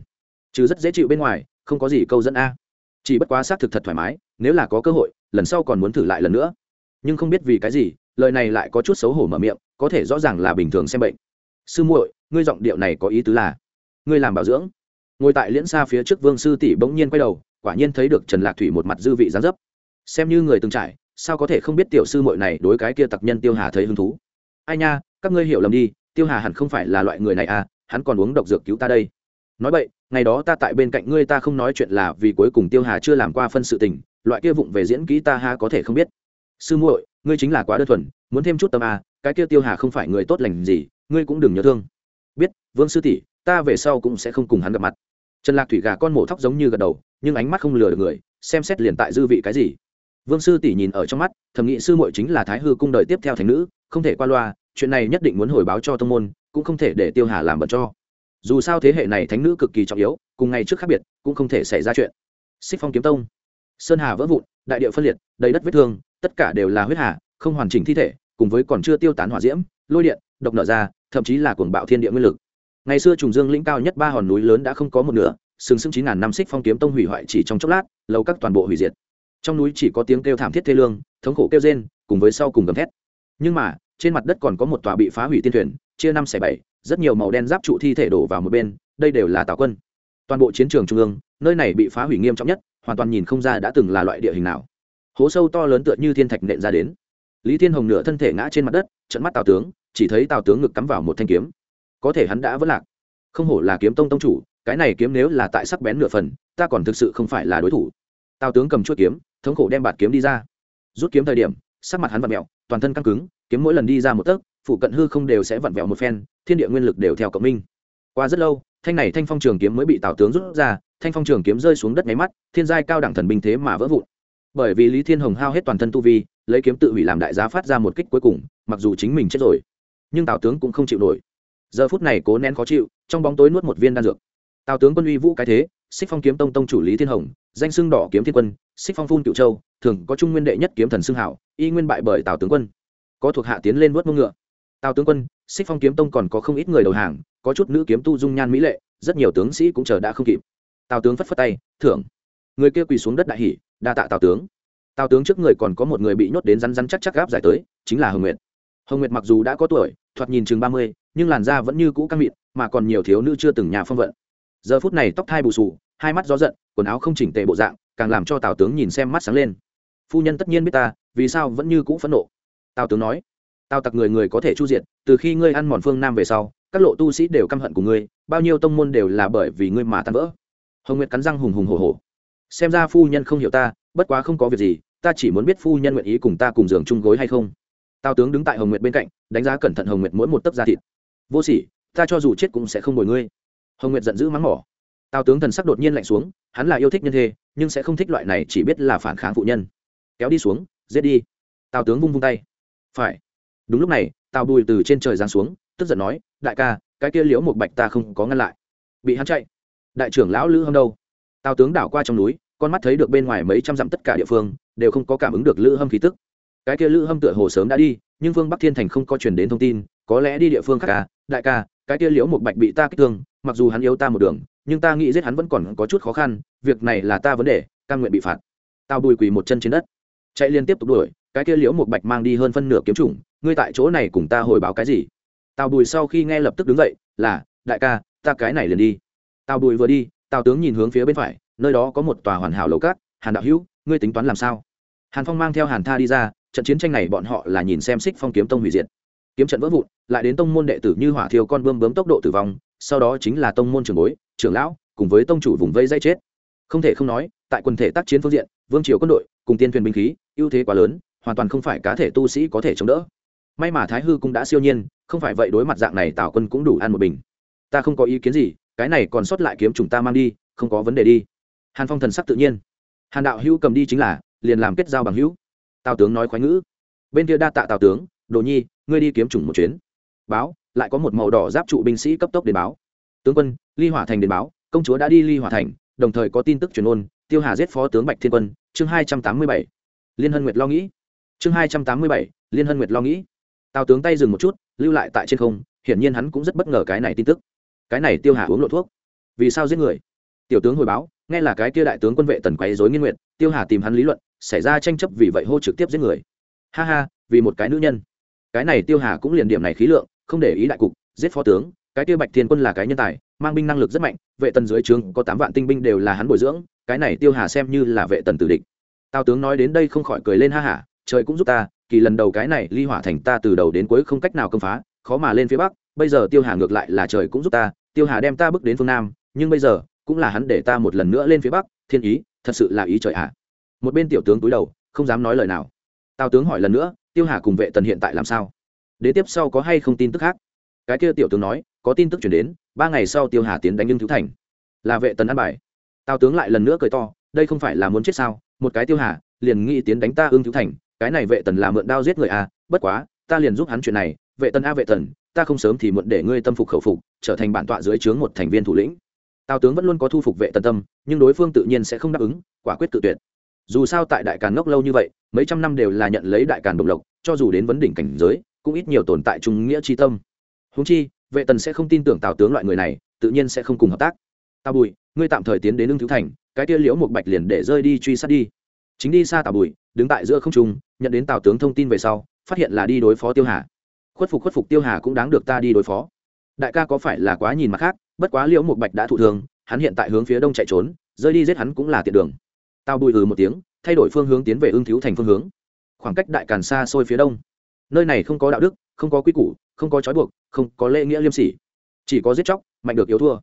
[SPEAKER 1] Chứ rất dễ chịu bên ngoài, không có gì câu dẫn a. Chỉ bất quá xác thực thật thoải mái, nếu là có cơ hội, lần sau còn muốn thử lại lần nữa. Nhưng không biết vì cái gì, lời này lại có chút xấu hổ mở miệng, có thể rõ ràng là bình thường xem bệnh. Sư muội, ngươi giọng điệu này có ý tứ là, ngươi làm bảo dưỡng. Ngồi tại liễn xa phía trước vương sư tỷ bỗng nhiên quay đầu, quả nhiên thấy được trần lạc thủy một mặt dư vị gián dấp. Xem như người từng trải, sao có thể không biết tiểu sư muội này đối cái kia tặc nhân tiêu hà thấy hứng thú? Ai nha, các ngươi hiểu lầm đi, tiêu hà hẳn không phải là loại người này à hắn còn uống độc dược cứu ta đây. Nói vậy, ngày đó ta tại bên cạnh ngươi ta không nói chuyện là vì cuối cùng tiêu hà chưa làm qua phân sự tình, loại kia vụng về diễn kỹ ta ha có thể không biết. Sư muội, ngươi chính là quá đơn thuần, muốn thêm chút tâm à cái kia tiêu hà không phải người tốt lành gì, ngươi cũng đừng nhớ thương. Biết, vương sư tỷ, ta về sau cũng sẽ không cùng hắn gặp mặt. Trần lạc thủy gà con mổ thóc giống như gật đầu, nhưng ánh mắt không lừa được người, xem xét liền tại dư vị cái gì. Vương sư tỷ nhìn ở trong mắt, thầm nghĩ sư muội chính là thái hư cung đời tiếp theo thành nữ, không thể qua loa, chuyện này nhất định muốn hồi báo cho tông môn cũng không thể để tiêu hà làm bận cho. Dù sao thế hệ này thánh nữ cực kỳ trọng yếu, cùng ngày trước khác biệt, cũng không thể xảy ra chuyện. Xích phong kiếm tông, sơn hà vỡ vụn, đại địa phân liệt, đầy đất vết thương, tất cả đều là huyết hà, không hoàn chỉnh thi thể, cùng với còn chưa tiêu tán hỏa diễm, lôi điện, độc nở ra, thậm chí là cuồng bạo thiên địa nguyên lực. Ngày xưa trùng dương lĩnh cao nhất ba hòn núi lớn đã không có một nửa, sừng sững chín ngàn năm xích phong kiếm tông hủy hoại chỉ trong chốc lát lâu các toàn bộ hủy diệt. Trong núi chỉ có tiếng kêu thảm thiết thê lương, thống khổ kêu rên, cùng với sau cùng gầm thét. Nhưng mà, trên mặt đất còn có một tòa bị phá hủy tiên thuyền chia năm xẻ bảy, rất nhiều màu đen giáp trụ thi thể đổ vào một bên, đây đều là tào quân. Toàn bộ chiến trường trung ương, nơi này bị phá hủy nghiêm trọng nhất, hoàn toàn nhìn không ra đã từng là loại địa hình nào. Hố sâu to lớn tựa như thiên thạch nện ra đến. Lý thiên hồng nửa thân thể ngã trên mặt đất trận mắt tào tướng, chỉ thấy tào tướng ngực cắm vào một thanh kiếm. Có thể hắn đã vất lạc. Không hổ là kiếm tông tông chủ, cái này kiếm nếu là tại sắc bén nửa phần, ta còn thực sự không phải là đối thủ. Tào tướng cầm chuỗi kiếm, thống khổ đem bạt kiếm đi ra. Rút kiếm thời điểm, sắc mặt hắn vặn mẹo, toàn thân căng cứng, kiếm mỗi lần đi ra một tấc phụ cận hư không đều sẽ vặn vẹo một phen, thiên địa nguyên lực đều theo cộng minh. Qua rất lâu, thanh này thanh phong trường kiếm mới bị tào tướng rút ra, thanh phong trường kiếm rơi xuống đất nháy mắt, thiên giai cao đẳng thần binh thế mà vỡ vụn. Bởi vì lý thiên hồng hao hết toàn thân tu vi, lấy kiếm tự hủy làm đại giá phát ra một kích cuối cùng, mặc dù chính mình chết rồi, nhưng tào tướng cũng không chịu nổi. Giờ phút này cố nén khó chịu, trong bóng tối nuốt một viên đan dược. Tào tướng quân uy vũ cái thế, xích phong kiếm tông tông chủ lý thiên hồng, danh xưng đỏ kiếm thiên quân, xích phong phun cựu châu, thường có trung nguyên đệ nhất kiếm thần xưng hảo, y nguyên bại bởi tào tướng quân. Có thuộc hạ tiến lên vớt mông ngựa tào tướng quân, xích phong kiếm tông còn có không ít người đầu hàng, có chút nữ kiếm tu dung nhan mỹ lệ, rất nhiều tướng sĩ cũng chờ đã không kịp. Tào tướng phất phất tay, thưởng. Người kia quỳ xuống đất đại hỷ đa tạ tào tướng. Tào tướng trước người còn có một người bị nhốt đến rắn rắn chắc chắc gáp giải tới, chính là hồng nguyệt. Hồng nguyệt mặc dù đã có tuổi, thoạt nhìn chừng ba mươi, nhưng làn da vẫn như cũ căng mịn, mà còn nhiều thiếu nữ chưa từng nhà phong vận. Giờ phút này tóc thai bù sù hai mắt gió giận, quần áo không chỉnh tề bộ dạng, càng làm cho tào tướng nhìn xem mắt sáng lên. Phu nhân tất nhiên biết ta, vì sao vẫn như cũ phẫn nộ? Tào tướng nói tào tặc người người có thể chu diệt, từ khi ngươi ăn mòn phương nam về sau, các lộ tu sĩ đều căm hận của ngươi, bao nhiêu tông môn đều là bởi vì ngươi mà tan vỡ. Hồng nguyệt cắn răng hùng hùng hổ hổ. Xem ra phu nhân không hiểu ta, bất quá không có việc gì, ta chỉ muốn biết phu nhân nguyện ý cùng ta cùng giường chung gối hay không. Tào tướng đứng tại hồng nguyệt bên cạnh, đánh giá cẩn thận hồng nguyệt mỗi một tấc da thịt. Vô sỉ, ta cho dù chết cũng sẽ không bồi ngươi. Hồng nguyệt giận dữ mắng mỏ. Tào tướng thần sắc đột nhiên lạnh xuống, hắn là yêu thích nhân thê, nhưng sẽ không thích loại này chỉ biết là phản kháng phụ nhân. Kéo đi xuống, giết đi. Tào tướng vung vung tay. Phải đúng lúc này tào bùi từ trên trời giáng xuống, tức giận nói, đại ca, cái kia liễu một bạch ta không có ngăn lại. Bị hắn chạy. Đại trưởng lão lữ hâm đâu? Tào tướng đảo qua trong núi, con mắt thấy được bên ngoài mấy trăm dặm tất cả địa phương, đều không có cảm ứng được lữ hâm khí tức. Cái kia lữ hâm tựa hồ sớm đã đi, nhưng phương bắc thiên thành không có truyền đến thông tin, có lẽ đi địa phương khác à? Đại ca, cái kia liễu một bạch bị ta kích thương, mặc dù hắn yếu ta một đường, nhưng ta nghĩ giết hắn vẫn còn có chút khó khăn, việc này là ta vấn đề căn nguyện bị phạt. Tao bùi quỳ một chân trên đất. Chạy liên tiếp tục đuổi, cái kia liễu một bạch mang đi hơn phân nửa kiếm chủng ngươi tại chỗ này cùng ta hồi báo cái gì? Tào bùi sau khi nghe lập tức đứng dậy, là, đại ca, ta cái này liền đi. Tào bùi vừa đi, tào tướng nhìn hướng phía bên phải, nơi đó có một tòa hoàn hảo lầu cát, hàn đạo hữu, ngươi tính toán làm sao? Hàn phong mang theo hàn tha đi ra, trận chiến tranh này bọn họ là nhìn xem xích phong kiếm tông hủy diệt. Kiếm trận vỡ vụn, lại đến tông môn đệ tử như hỏa thiêu con bươm bướm tốc độ tử vong, sau đó chính là tông môn trường bối, trưởng lão, cùng với tông chủ vùng vây dây chết. Không thể không nói, tại quần thể tác chiến phương diện, vương triều quân đội, cùng tiên thuyền binh khí, ưu thế quá lớn, hoàn toàn không phải cá thể tu sĩ có thể chống đỡ may mà thái hư cũng đã siêu nhiên, không phải vậy đối mặt dạng này tào quân cũng đủ ăn một bình. Ta không có ý kiến gì, cái này còn sót lại kiếm chúng ta mang đi, không có vấn đề đi. Hàn phong thần sắc tự nhiên. Hàn đạo hữu cầm đi chính là, liền làm kết giao bằng hữu. Tào tướng nói khoái ngữ. Bên kia đa tạ tào tướng, đồ nhi, ngươi đi kiếm chủng một chuyến. Báo, lại có một màu đỏ giáp trụ binh sĩ cấp tốc đến báo. Tướng quân, ly hỏa thành đến báo, công chúa đã đi ly hỏa thành, đồng thời có tin tức truyền ôn, tiêu hà giết phó tướng bạch thiên quân, chương hai trăm tám mươi bảy. Liên hân nguyệt lo nghĩ. Chương hai trăm tám mươi bảy, liên hân nguyệt lo nghĩ tào tướng tay dừng một chút, lưu lại tại trên không, hiển nhiên hắn cũng rất bất ngờ cái này tin tức. Cái này tiêu hà uống lộ thuốc. Vì sao giết người? Tiểu tướng hồi báo, nghe là cái kia đại tướng quân vệ tần quấy dối nghiên nguyện tiêu hà tìm hắn lý luận, xảy ra tranh chấp vì vậy hô trực tiếp giết người. Ha ha, vì một cái nữ nhân. Cái này tiêu hà cũng liền điểm này khí lượng, không để ý đại cục, giết phó tướng, cái kia bạch thiên quân là cái nhân tài, mang binh năng lực rất mạnh, vệ tần dưới trướng có tám vạn tinh binh đều là hắn bồi dưỡng, cái này tiêu hà xem như là vệ tần tử địch. Tào tướng nói đến đây không khỏi cười lên ha hả trời cũng giúp ta kỳ lần đầu cái này ly hỏa thành ta từ đầu đến cuối không cách nào công phá, khó mà lên phía bắc, bây giờ tiêu hà ngược lại là trời cũng giúp ta, tiêu hà đem ta bước đến phương nam, nhưng bây giờ cũng là hắn để ta một lần nữa lên phía bắc, thiên ý, thật sự là ý trời ạ. Một bên tiểu tướng túi đầu, không dám nói lời nào. Tào tướng hỏi lần nữa, tiêu hà cùng vệ tần hiện tại làm sao? Đế tiếp sau có hay không tin tức khác? Cái kia tiểu tướng nói, có tin tức chuyển đến, ba ngày sau tiêu hà tiến đánh nhưng thứ thành. Là vệ tần ăn bài. Tào tướng lại lần nữa cười to, đây không phải là muốn chết sao? Một cái tiêu hà, liền nghĩ tiến đánh ta ương thiếu thành cái này vệ tần là mượn đao giết người à bất quá, ta liền giúp hắn chuyện này, vệ tần a vệ tần, ta không sớm thì muộn để ngươi tâm phục khẩu phục, trở thành bản tọa dưới trướng một thành viên thủ lĩnh. Tào tướng vẫn luôn có thu phục vệ tần tâm, nhưng đối phương tự nhiên sẽ không đáp ứng, quả quyết tự tuyệt. Dù sao tại đại càn ngốc lâu như vậy, mấy trăm năm đều là nhận lấy đại càn độc lộc, cho dù đến vấn đỉnh cảnh giới, cũng ít nhiều tồn tại trung nghĩa tri tâm. Húng chi, vệ tần sẽ không tin tưởng tào tướng loại người này, tự nhiên sẽ không cùng hợp tác. Tào bùi, ngươi tạm thời tiến đến ưng thứ thành, cái tia liễu một bạch liền để rơi đi truy sát đi chính đi xa tào bùi, đứng tại giữa không trung, nhận đến tào tướng thông tin về sau, phát hiện là đi đối phó tiêu hà. Khuất phục khuất phục tiêu hà cũng đáng được ta đi đối phó. Đại ca có phải là quá nhìn mặt khác, bất quá liễu một bạch đã thụ thương, hắn hiện tại hướng phía đông chạy trốn, rơi đi giết hắn cũng là tiện đường. Tào bùi ừ một tiếng, thay đổi phương hướng tiến về ưng thiếu thành phương hướng. Khoảng cách đại càn xa xôi phía đông. Nơi này không có đạo đức, không có quy củ, không có trói buộc, không có lễ nghĩa liêm sỉ. Chỉ có giết chóc, mạnh được yếu thua.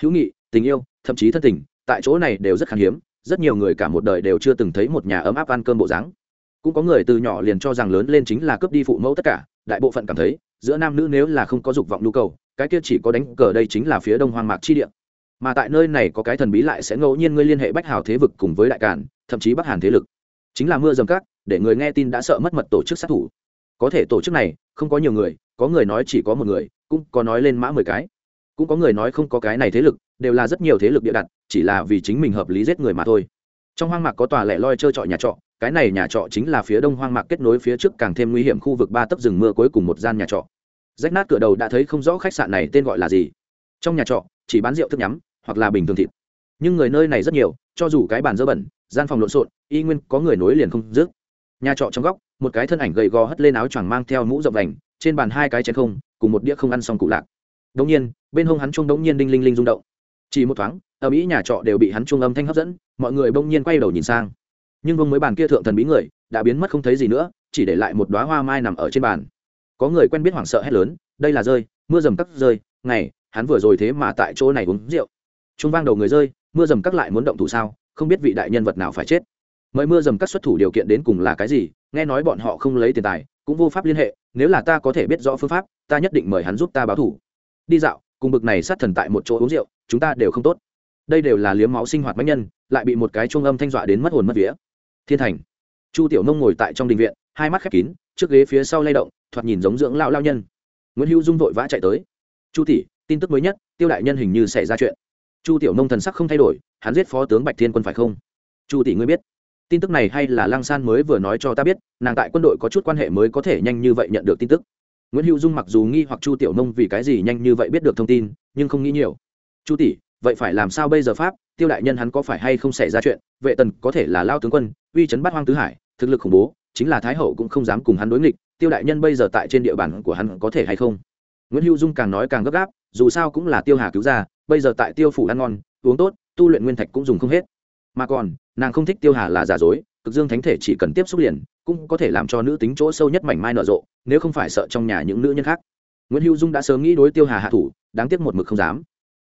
[SPEAKER 1] Hữu nghị, tình yêu, thậm chí thân tình, tại chỗ này đều rất khan hiếm rất nhiều người cả một đời đều chưa từng thấy một nhà ấm áp ăn cơm bộ dáng. Cũng có người từ nhỏ liền cho rằng lớn lên chính là cướp đi phụ mẫu tất cả, đại bộ phận cảm thấy, giữa nam nữ nếu là không có dục vọng nhu cầu, cái kia chỉ có đánh cờ đây chính là phía đông hoang mạc chi địa. Mà tại nơi này có cái thần bí lại sẽ ngẫu nhiên ngươi liên hệ bách hào thế vực cùng với đại cản thậm chí bắc hàn thế lực. Chính là mưa dầm cát để người nghe tin đã sợ mất mật tổ chức sát thủ. Có thể tổ chức này, không có nhiều người, có người nói chỉ có một người, cũng có nói lên mã mười cái cũng có người nói không có cái này thế lực, đều là rất nhiều thế lực địa đặt, chỉ là vì chính mình hợp lý giết người mà thôi. Trong hoang mạc có tòa lẻ loi trơ trọi nhà trọ, cái này nhà trọ chính là phía đông hoang mạc kết nối phía trước càng thêm nguy hiểm khu vực ba tấc rừng mưa cuối cùng một gian nhà trọ. Rách nát cửa đầu đã thấy không rõ khách sạn này tên gọi là gì. Trong nhà trọ, chỉ bán rượu thức nhắm, hoặc là bình thường thịt. Nhưng người nơi này rất nhiều, cho dù cái bàn dơ bẩn, gian phòng lộn xộn, y nguyên có người nối liền không dứt. Nhà trọ trong góc, một cái thân ảnh gầy gò hất lên áo choàng mang theo mũ rộng vành trên bàn hai cái chén không, cùng một đĩa không ăn xong cụ lạc đống nhiên, bên hông hắn chuông đống nhiên đinh linh linh rung động. Chỉ một thoáng, ở mỹ nhà trọ đều bị hắn chuông âm thanh hấp dẫn, mọi người bỗng nhiên quay đầu nhìn sang. Nhưng vương mới bàn kia thượng thần bí người, đã biến mất không thấy gì nữa, chỉ để lại một đóa hoa mai nằm ở trên bàn. Có người quen biết hoảng sợ hét lớn, đây là rơi, mưa dầm cắt rơi, ngày, hắn vừa rồi thế mà tại chỗ này uống rượu. Trung vang đầu người rơi, mưa dầm cắt lại muốn động thủ sao? Không biết vị đại nhân vật nào phải chết. Mời mưa dầm cắt xuất thủ điều kiện đến cùng là cái gì, nghe nói bọn họ không lấy tiền tài, cũng vô pháp liên hệ, nếu là ta có thể biết rõ phương pháp, ta nhất định mời hắn giúp ta báo thủ đi dạo, cùng bực này sát thần tại một chỗ uống rượu, chúng ta đều không tốt. Đây đều là liếm máu sinh hoạt bách nhân, lại bị một cái trung âm thanh dọa đến mất hồn mất vía. Thiên thành. Chu tiểu nông ngồi tại trong đình viện, hai mắt khép kín, trước ghế phía sau lay động, thoạt nhìn giống dưỡng lão lao nhân. Nguyễn hữu dung vội vã chạy tới. Chu tỷ, tin tức mới nhất, tiêu đại nhân hình như xảy ra chuyện. Chu tiểu nông thần sắc không thay đổi, hắn giết phó tướng bạch thiên quân phải không? Chu tỷ ngươi biết. Tin tức này hay là lăng san mới vừa nói cho ta biết, nàng tại quân đội có chút quan hệ mới có thể nhanh như vậy nhận được tin tức nguyễn hữu dung mặc dù nghi hoặc chu tiểu nông vì cái gì nhanh như vậy biết được thông tin, nhưng không nghĩ nhiều. Chu tỷ, vậy phải làm sao bây giờ pháp? Tiêu đại nhân hắn có phải hay không xảy ra chuyện? Vệ tần có thể là lao tướng quân, uy chấn bắt hoang tứ hải, thực lực khủng bố, chính là thái hậu cũng không dám cùng hắn đối nghịch, tiêu đại nhân bây giờ tại trên địa bàn của hắn có thể hay không? Nguyễn hữu dung càng nói càng gấp gáp, dù sao cũng là tiêu hà cứu ra bây giờ tại tiêu phủ ăn ngon, uống tốt, tu luyện nguyên thạch cũng dùng không hết. Mà còn, nàng không thích tiêu hà là giả dối, cực dương thánh thể chỉ cần tiếp xúc liền cũng có thể làm cho nữ tính chỗ sâu nhất mảnh mai nở rộ, nếu không phải sợ trong nhà những nữ nhân khác. Nguyễn hữu dung đã sớm nghĩ đối tiêu hà hạ thủ, đáng tiếc một mực không dám.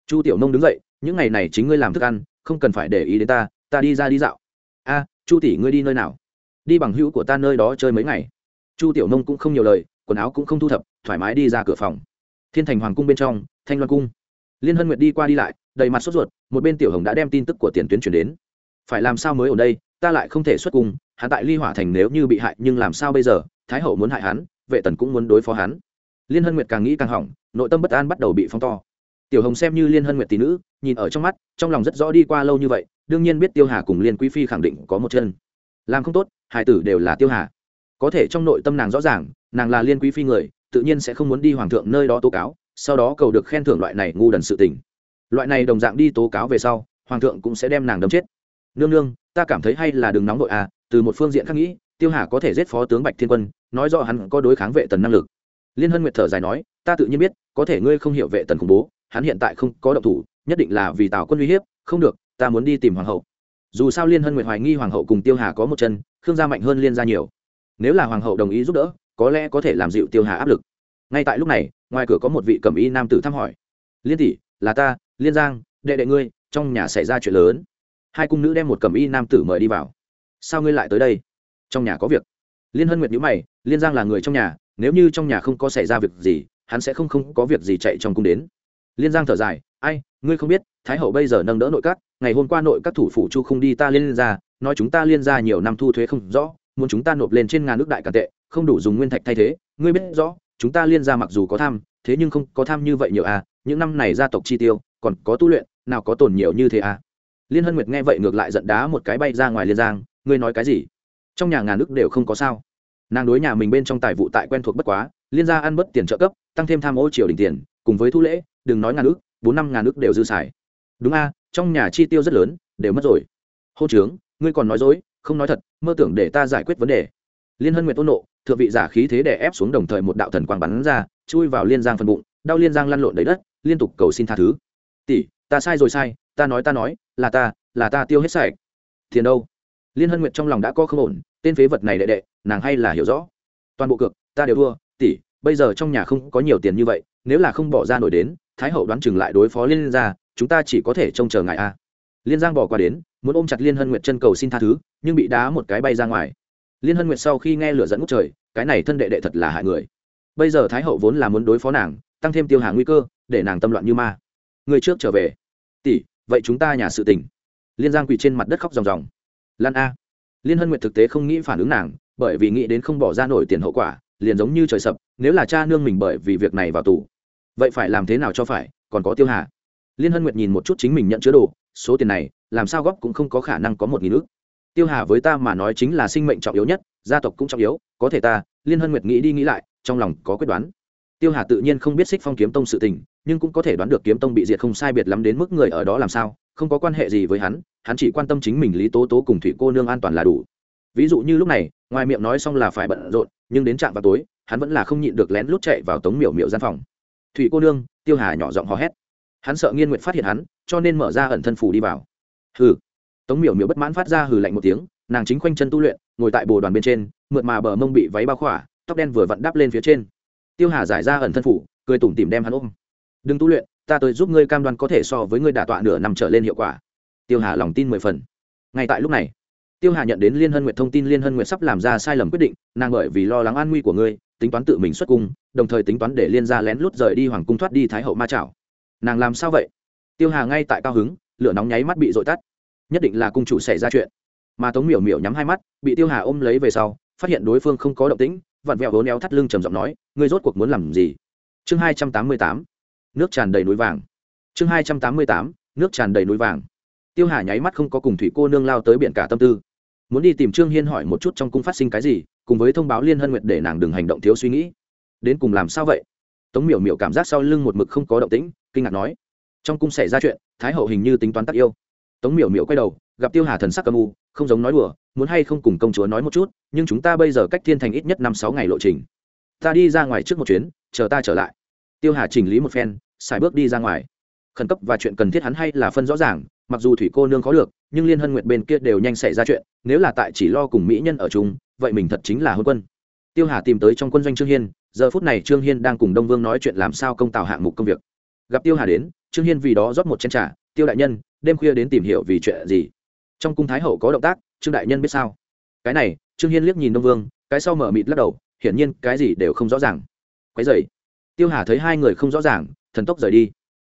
[SPEAKER 1] Chu tiểu nông đứng dậy, những ngày này chính ngươi làm thức ăn, không cần phải để ý đến ta ta đi ra đi dạo. A, chu tỷ, ngươi đi nơi nào? Đi bằng hữu của ta nơi đó chơi mấy ngày. Chu tiểu nông cũng không nhiều lời, quần áo cũng không thu thập, thoải mái đi ra cửa phòng. Thiên thành hoàng cung bên trong, thanh loan cung. Liên hân nguyệt đi qua đi lại, đầy mặt sốt ruột, một bên tiểu hồng đã đem tin tức của tiền tuyến chuyển đến. Phải làm sao mới ở đây? Ta lại không thể xuất cung, hắn tại ly hỏa thành nếu như bị hại, nhưng làm sao bây giờ? Thái hậu muốn hại hắn, vệ tần cũng muốn đối phó hắn. Liên hân nguyệt càng nghĩ càng hỏng, nội tâm bất an bắt đầu bị phong to. Tiểu hồng xem như liên hân nguyệt tỷ nữ, nhìn ở trong mắt, trong lòng rất rõ đi qua lâu như vậy, đương nhiên biết tiêu hà cùng liên quý phi khẳng định có một chân. Làm không tốt hải tử đều là tiêu hà. Có thể trong nội tâm nàng rõ ràng, nàng là liên quý phi người, tự nhiên sẽ không muốn đi hoàng thượng nơi đó tố cáo, sau đó cầu được khen thưởng loại này ngu đần sự tình. Loại này đồng dạng đi tố cáo về sau, hoàng thượng cũng sẽ đem nàng đấm chết nương nương, ta cảm thấy hay là đừng nóng đội à từ một phương diện khác nghĩ, tiêu hà có thể giết phó tướng bạch thiên quân, nói rõ hắn có đối kháng vệ tần năng lực. Liên hân nguyệt thở dài nói, ta tự nhiên biết, có thể ngươi không hiểu vệ tần khủng bố, hắn hiện tại không có động thủ, nhất định là vì tào quân uy hiếp, không được, ta muốn đi tìm hoàng hậu. Dù sao liên hân nguyệt hoài nghi hoàng hậu cùng tiêu hà có một chân, khương gia mạnh hơn liên gia nhiều. Nếu là hoàng hậu đồng ý giúp đỡ, có lẽ có thể làm dịu tiêu hà áp lực. Ngay tại lúc này, ngoài cửa có một vị cẩm y nam tử thăm hỏi. Liên tỷ, là ta, liên giang, đệ đệ ngươi, trong nhà xảy ra chuyện lớn hai cung nữ đem một cẩm y nam tử mời đi vào. Sao ngươi lại tới đây? Trong nhà có việc. Liên hân nguyệt nhữ mày, liên giang là người trong nhà, nếu như trong nhà không có xảy ra việc gì, hắn sẽ không không có việc gì chạy trong cung đến. Liên giang thở dài, ai, ngươi không biết, thái hậu bây giờ nâng đỡ nội các, ngày hôm qua nội các thủ phủ chu không đi ta liên ra, nói chúng ta liên ra nhiều năm thu thuế không rõ, muốn chúng ta nộp lên trên ngàn nước đại càn tệ, không đủ dùng nguyên thạch thay thế. Ngươi biết rõ, chúng ta liên ra mặc dù có tham, thế nhưng không có tham như vậy nhiều à những năm này gia tộc chi tiêu, còn có tu luyện, nào có tồn nhiều như thế à? Liên hân nguyệt nghe vậy ngược lại giận đá một cái bay ra ngoài liên giang, ngươi nói cái gì? Trong nhà ngàn nước đều không có sao. Nàng đối nhà mình bên trong tài vụ tại quen thuộc bất quá, liên gia ăn bất tiền trợ cấp, tăng thêm tham ô triều đình tiền, cùng với thu lễ, đừng nói ngàn ước bốn năm ngàn ước đều dư xài. Đúng a, trong nhà chi tiêu rất lớn, đều mất rồi. Hô trướng ngươi còn nói dối, không nói thật, mơ tưởng để ta giải quyết vấn đề. Liên hân nguyệt ôn nộ, thượng vị giả khí thế đè ép xuống đồng thời một đạo thần quang bắn ra, chui vào liên giang phần bụng, đau liên giang lăn lộn đầy đất, liên tục cầu xin tha thứ. Tỷ ta sai rồi sai, ta nói ta nói, là ta là ta tiêu hết sạch. Tiền đâu? Liên hân nguyệt trong lòng đã có không ổn, tên phế vật này đệ đệ, nàng hay là hiểu rõ. Toàn bộ cược, ta đều thua, tỷ, bây giờ trong nhà không có nhiều tiền như vậy, nếu là không bỏ ra nổi đến, thái hậu đoán chừng lại đối phó liên gia, chúng ta chỉ có thể trông chờ ngài a. Liên giang bỏ qua đến, muốn ôm chặt liên hân nguyệt chân cầu xin tha thứ, nhưng bị đá một cái bay ra ngoài. Liên hân nguyệt sau khi nghe lửa dẫn ngút trời, cái này thân đệ đệ thật là hại người. Bây giờ thái hậu vốn là muốn đối phó nàng, tăng thêm tiêu hà nguy cơ, để nàng tâm loạn như ma. Người trước trở về tỷ, vậy chúng ta nhà sự tình. Liên giang quỳ trên mặt đất khóc ròng ròng. Lan a. Liên hân nguyệt thực tế không nghĩ phản ứng nàng, bởi vì nghĩ đến không bỏ ra nổi tiền hậu quả, liền giống như trời sập, nếu là cha nương mình bởi vì việc này vào tù, vậy phải làm thế nào cho phải, còn có tiêu hà. Liên hân nguyệt nhìn một chút chính mình nhận chứa đồ, số tiền này, làm sao góp cũng không có khả năng có một nghìn ước tiêu hà với ta mà nói chính là sinh mệnh trọng yếu nhất, gia tộc cũng trọng yếu, có thể ta. Liên hân nguyệt nghĩ đi nghĩ lại, trong lòng có quyết đoán tiêu hà tự nhiên không biết xích phong kiếm tông sự tình, nhưng cũng có thể đoán được kiếm tông bị diệt không sai biệt lắm đến mức người ở đó làm sao, không có quan hệ gì với hắn hắn chỉ quan tâm chính mình lý tố tố cùng thủy cô nương an toàn là đủ. Ví dụ như lúc này, ngoài miệng nói xong là phải bận rộn, nhưng đến trạm vào tối, hắn vẫn là không nhịn được lén lút chạy vào tống miểu miểu gian phòng. Thủy cô nương, tiêu hà nhỏ giọng hò hét. Hắn sợ nghiên nguyện phát hiện hắn, cho nên mở ra ẩn thân phủ đi vào. Hừ. Tống miểu miểu bất mãn phát ra hừ lạnh một tiếng, nàng chính khoanh chân tu luyện, ngồi tại bồ đoàn bên trên, mượt mà bờ mông bị váy bao khỏa, tóc đen vừa vặn đắp lên phía trên tiêu hà giải ra ẩn thân phủ, cười tủm tìm đem hắn ôm. Đừng tu luyện, ta tới giúp ngươi cam đoan có thể so với ngươi đả tọa nửa năm trở lên hiệu quả. Tiêu hà lòng tin mười phần. Ngay tại lúc này, tiêu hà nhận đến liên hân nguyệt thông tin liên hân nguyệt sắp làm ra sai lầm quyết định, nàng bởi vì lo lắng an nguy của ngươi, tính toán tự mình xuất cung, đồng thời tính toán để liên gia lén lút rời đi hoàng cung thoát đi thái hậu ma trảo. Nàng làm sao vậy? Tiêu hà ngay tại cao hứng, lửa nóng nháy mắt bị dội tắt. Nhất định là cung chủ xảy ra chuyện. Mà tống miểu miểu nhắm hai mắt, bị tiêu hà ôm lấy về sau, phát hiện đối phương không có động tĩnh vặn vẹo hố néo thắt lưng trầm giọng nói, ngươi rốt cuộc muốn làm gì? Chương hai trăm tám mươi tám, nước tràn đầy núi vàng. Chương hai trăm tám mươi tám, nước tràn đầy núi vàng. Tiêu hà nháy mắt không có cùng thủy cô nương lao tới biển cả tâm tư. Muốn đi tìm trương hiên hỏi một chút trong cung phát sinh cái gì, cùng với thông báo liên hân nguyệt để nàng đừng hành động thiếu suy nghĩ. Đến cùng làm sao vậy? Tống miểu miểu cảm giác sau lưng một mực không có động tĩnh, kinh ngạc nói. Trong cung xảy ra chuyện, thái hậu hình như tính toán tắc yêu. Tống miểu miểu quay đầu gặp tiêu hà thần sắc âm u, không giống nói đùa, muốn hay không cùng công chúa nói một chút, nhưng chúng ta bây giờ cách thiên thành ít nhất năm sáu ngày lộ trình. Ta đi ra ngoài trước một chuyến, chờ ta trở lại. Tiêu hà chỉnh lý một phen, xài bước đi ra ngoài. Khẩn cấp và chuyện cần thiết hắn hay là phân rõ ràng, mặc dù thủy cô nương có được, nhưng liên hân nguyện bên kia đều nhanh xảy ra chuyện, nếu là tại chỉ lo cùng mỹ nhân ở chung, vậy mình thật chính là hôn quân. Tiêu hà tìm tới trong quân doanh trương hiên, giờ phút này trương hiên đang cùng đông vương nói chuyện làm sao công tạo hạng mục công việc. Gặp tiêu hà đến, trương hiên vì đó rót một chén t r à tiêu đại nhân, đêm khuya đến tìm hiểu vì chuyện gì? Trong cung thái hậu có động tác, trương đại nhân biết sao? Cái này, trương hiên liếc nhìn đông vương, cái sau mở mịt lắc đầu, hiển nhiên cái gì đều không rõ ràng. Quái dày tiêu hà thấy hai người không rõ ràng, thần tốc rời đi.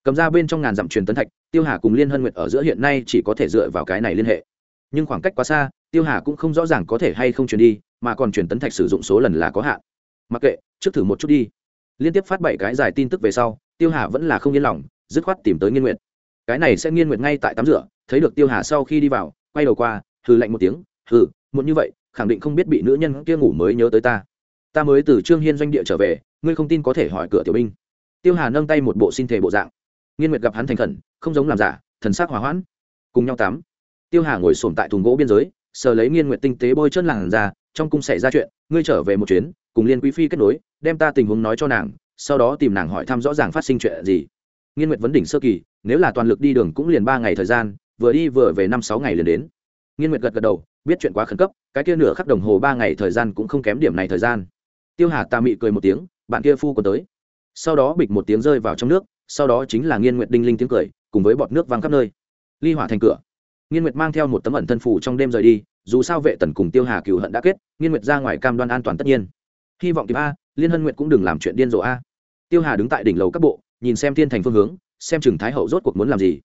[SPEAKER 1] Cầm ra bên trong ngàn dặm truyền tấn thạch, tiêu hà cùng liên hân nguyệt ở giữa hiện nay chỉ có thể dựa vào cái này liên hệ. Nhưng khoảng cách quá xa, tiêu hà cũng không rõ ràng có thể hay không truyền đi, mà còn truyền tấn thạch sử dụng số lần là có hạn. Mặc kệ, trước thử một chút đi. Liên tiếp phát bảy cái giải tin tức về sau, tiêu hà vẫn là không yên lòng, dứt khoát tìm tới nghiên nguyệt. Cái này sẽ nghiên nguyệt ngay tại tắm rửa thấy được tiêu hà sau khi đi vào, quay đầu qua, hừ lạnh một tiếng, hừ, muộn như vậy, khẳng định không biết bị nữ nhân kia ngủ mới nhớ tới ta. Ta mới từ trương hiên doanh địa trở về, ngươi không tin có thể hỏi cửa tiểu binh. Tiêu hà nâng tay một bộ xin thể bộ dạng. Nghiên nguyệt gặp hắn thành khẩn, không giống làm giả, thần sắc hòa hoãn. Cùng nhau tắm. Tiêu hà ngồi sồn tại thùng gỗ biên giới, sờ lấy nghiên nguyệt tinh tế bôi chân làng ra trong cung xảy ra chuyện, ngươi trở về một chuyến, cùng liên quý phi kết nối, đem ta tình huống nói cho nàng, sau đó tìm nàng hỏi thăm rõ ràng phát sinh chuyện gì. Nghiên nguyệt vấn đỉnh sơ kỳ, nếu là toàn lực đi đường cũng liền ba ngày thời gian vừa đi vừa về năm sáu ngày liền đến. Nghiên nguyệt gật gật đầu, biết chuyện quá khẩn cấp, cái kia nửa khắc đồng hồ ba ngày thời gian cũng không kém điểm này thời gian. Tiêu hà tà mị cười một tiếng, bạn kia phu còn tới. Sau đó bịch một tiếng rơi vào trong nước, sau đó chính là nghiên nguyệt đinh linh tiếng cười, cùng với bọt nước văng khắp nơi. Ly hỏa thành cửa. Nghiên nguyệt mang theo một tấm ẩn thân phủ trong đêm rời đi, dù sao vệ tần cùng tiêu hà cựu hận đã kết, nghiên nguyệt ra ngoài cam đoan an toàn tất nhiên. Hy vọng kịp a, liên hân nguyệt cũng đừng làm chuyện điên rồ a. Tiêu hà đứng tại đỉnh lầu các bộ, nhìn xem thiên thành phương hướng, xem chừng thái hậu rốt cuộc muốn làm gì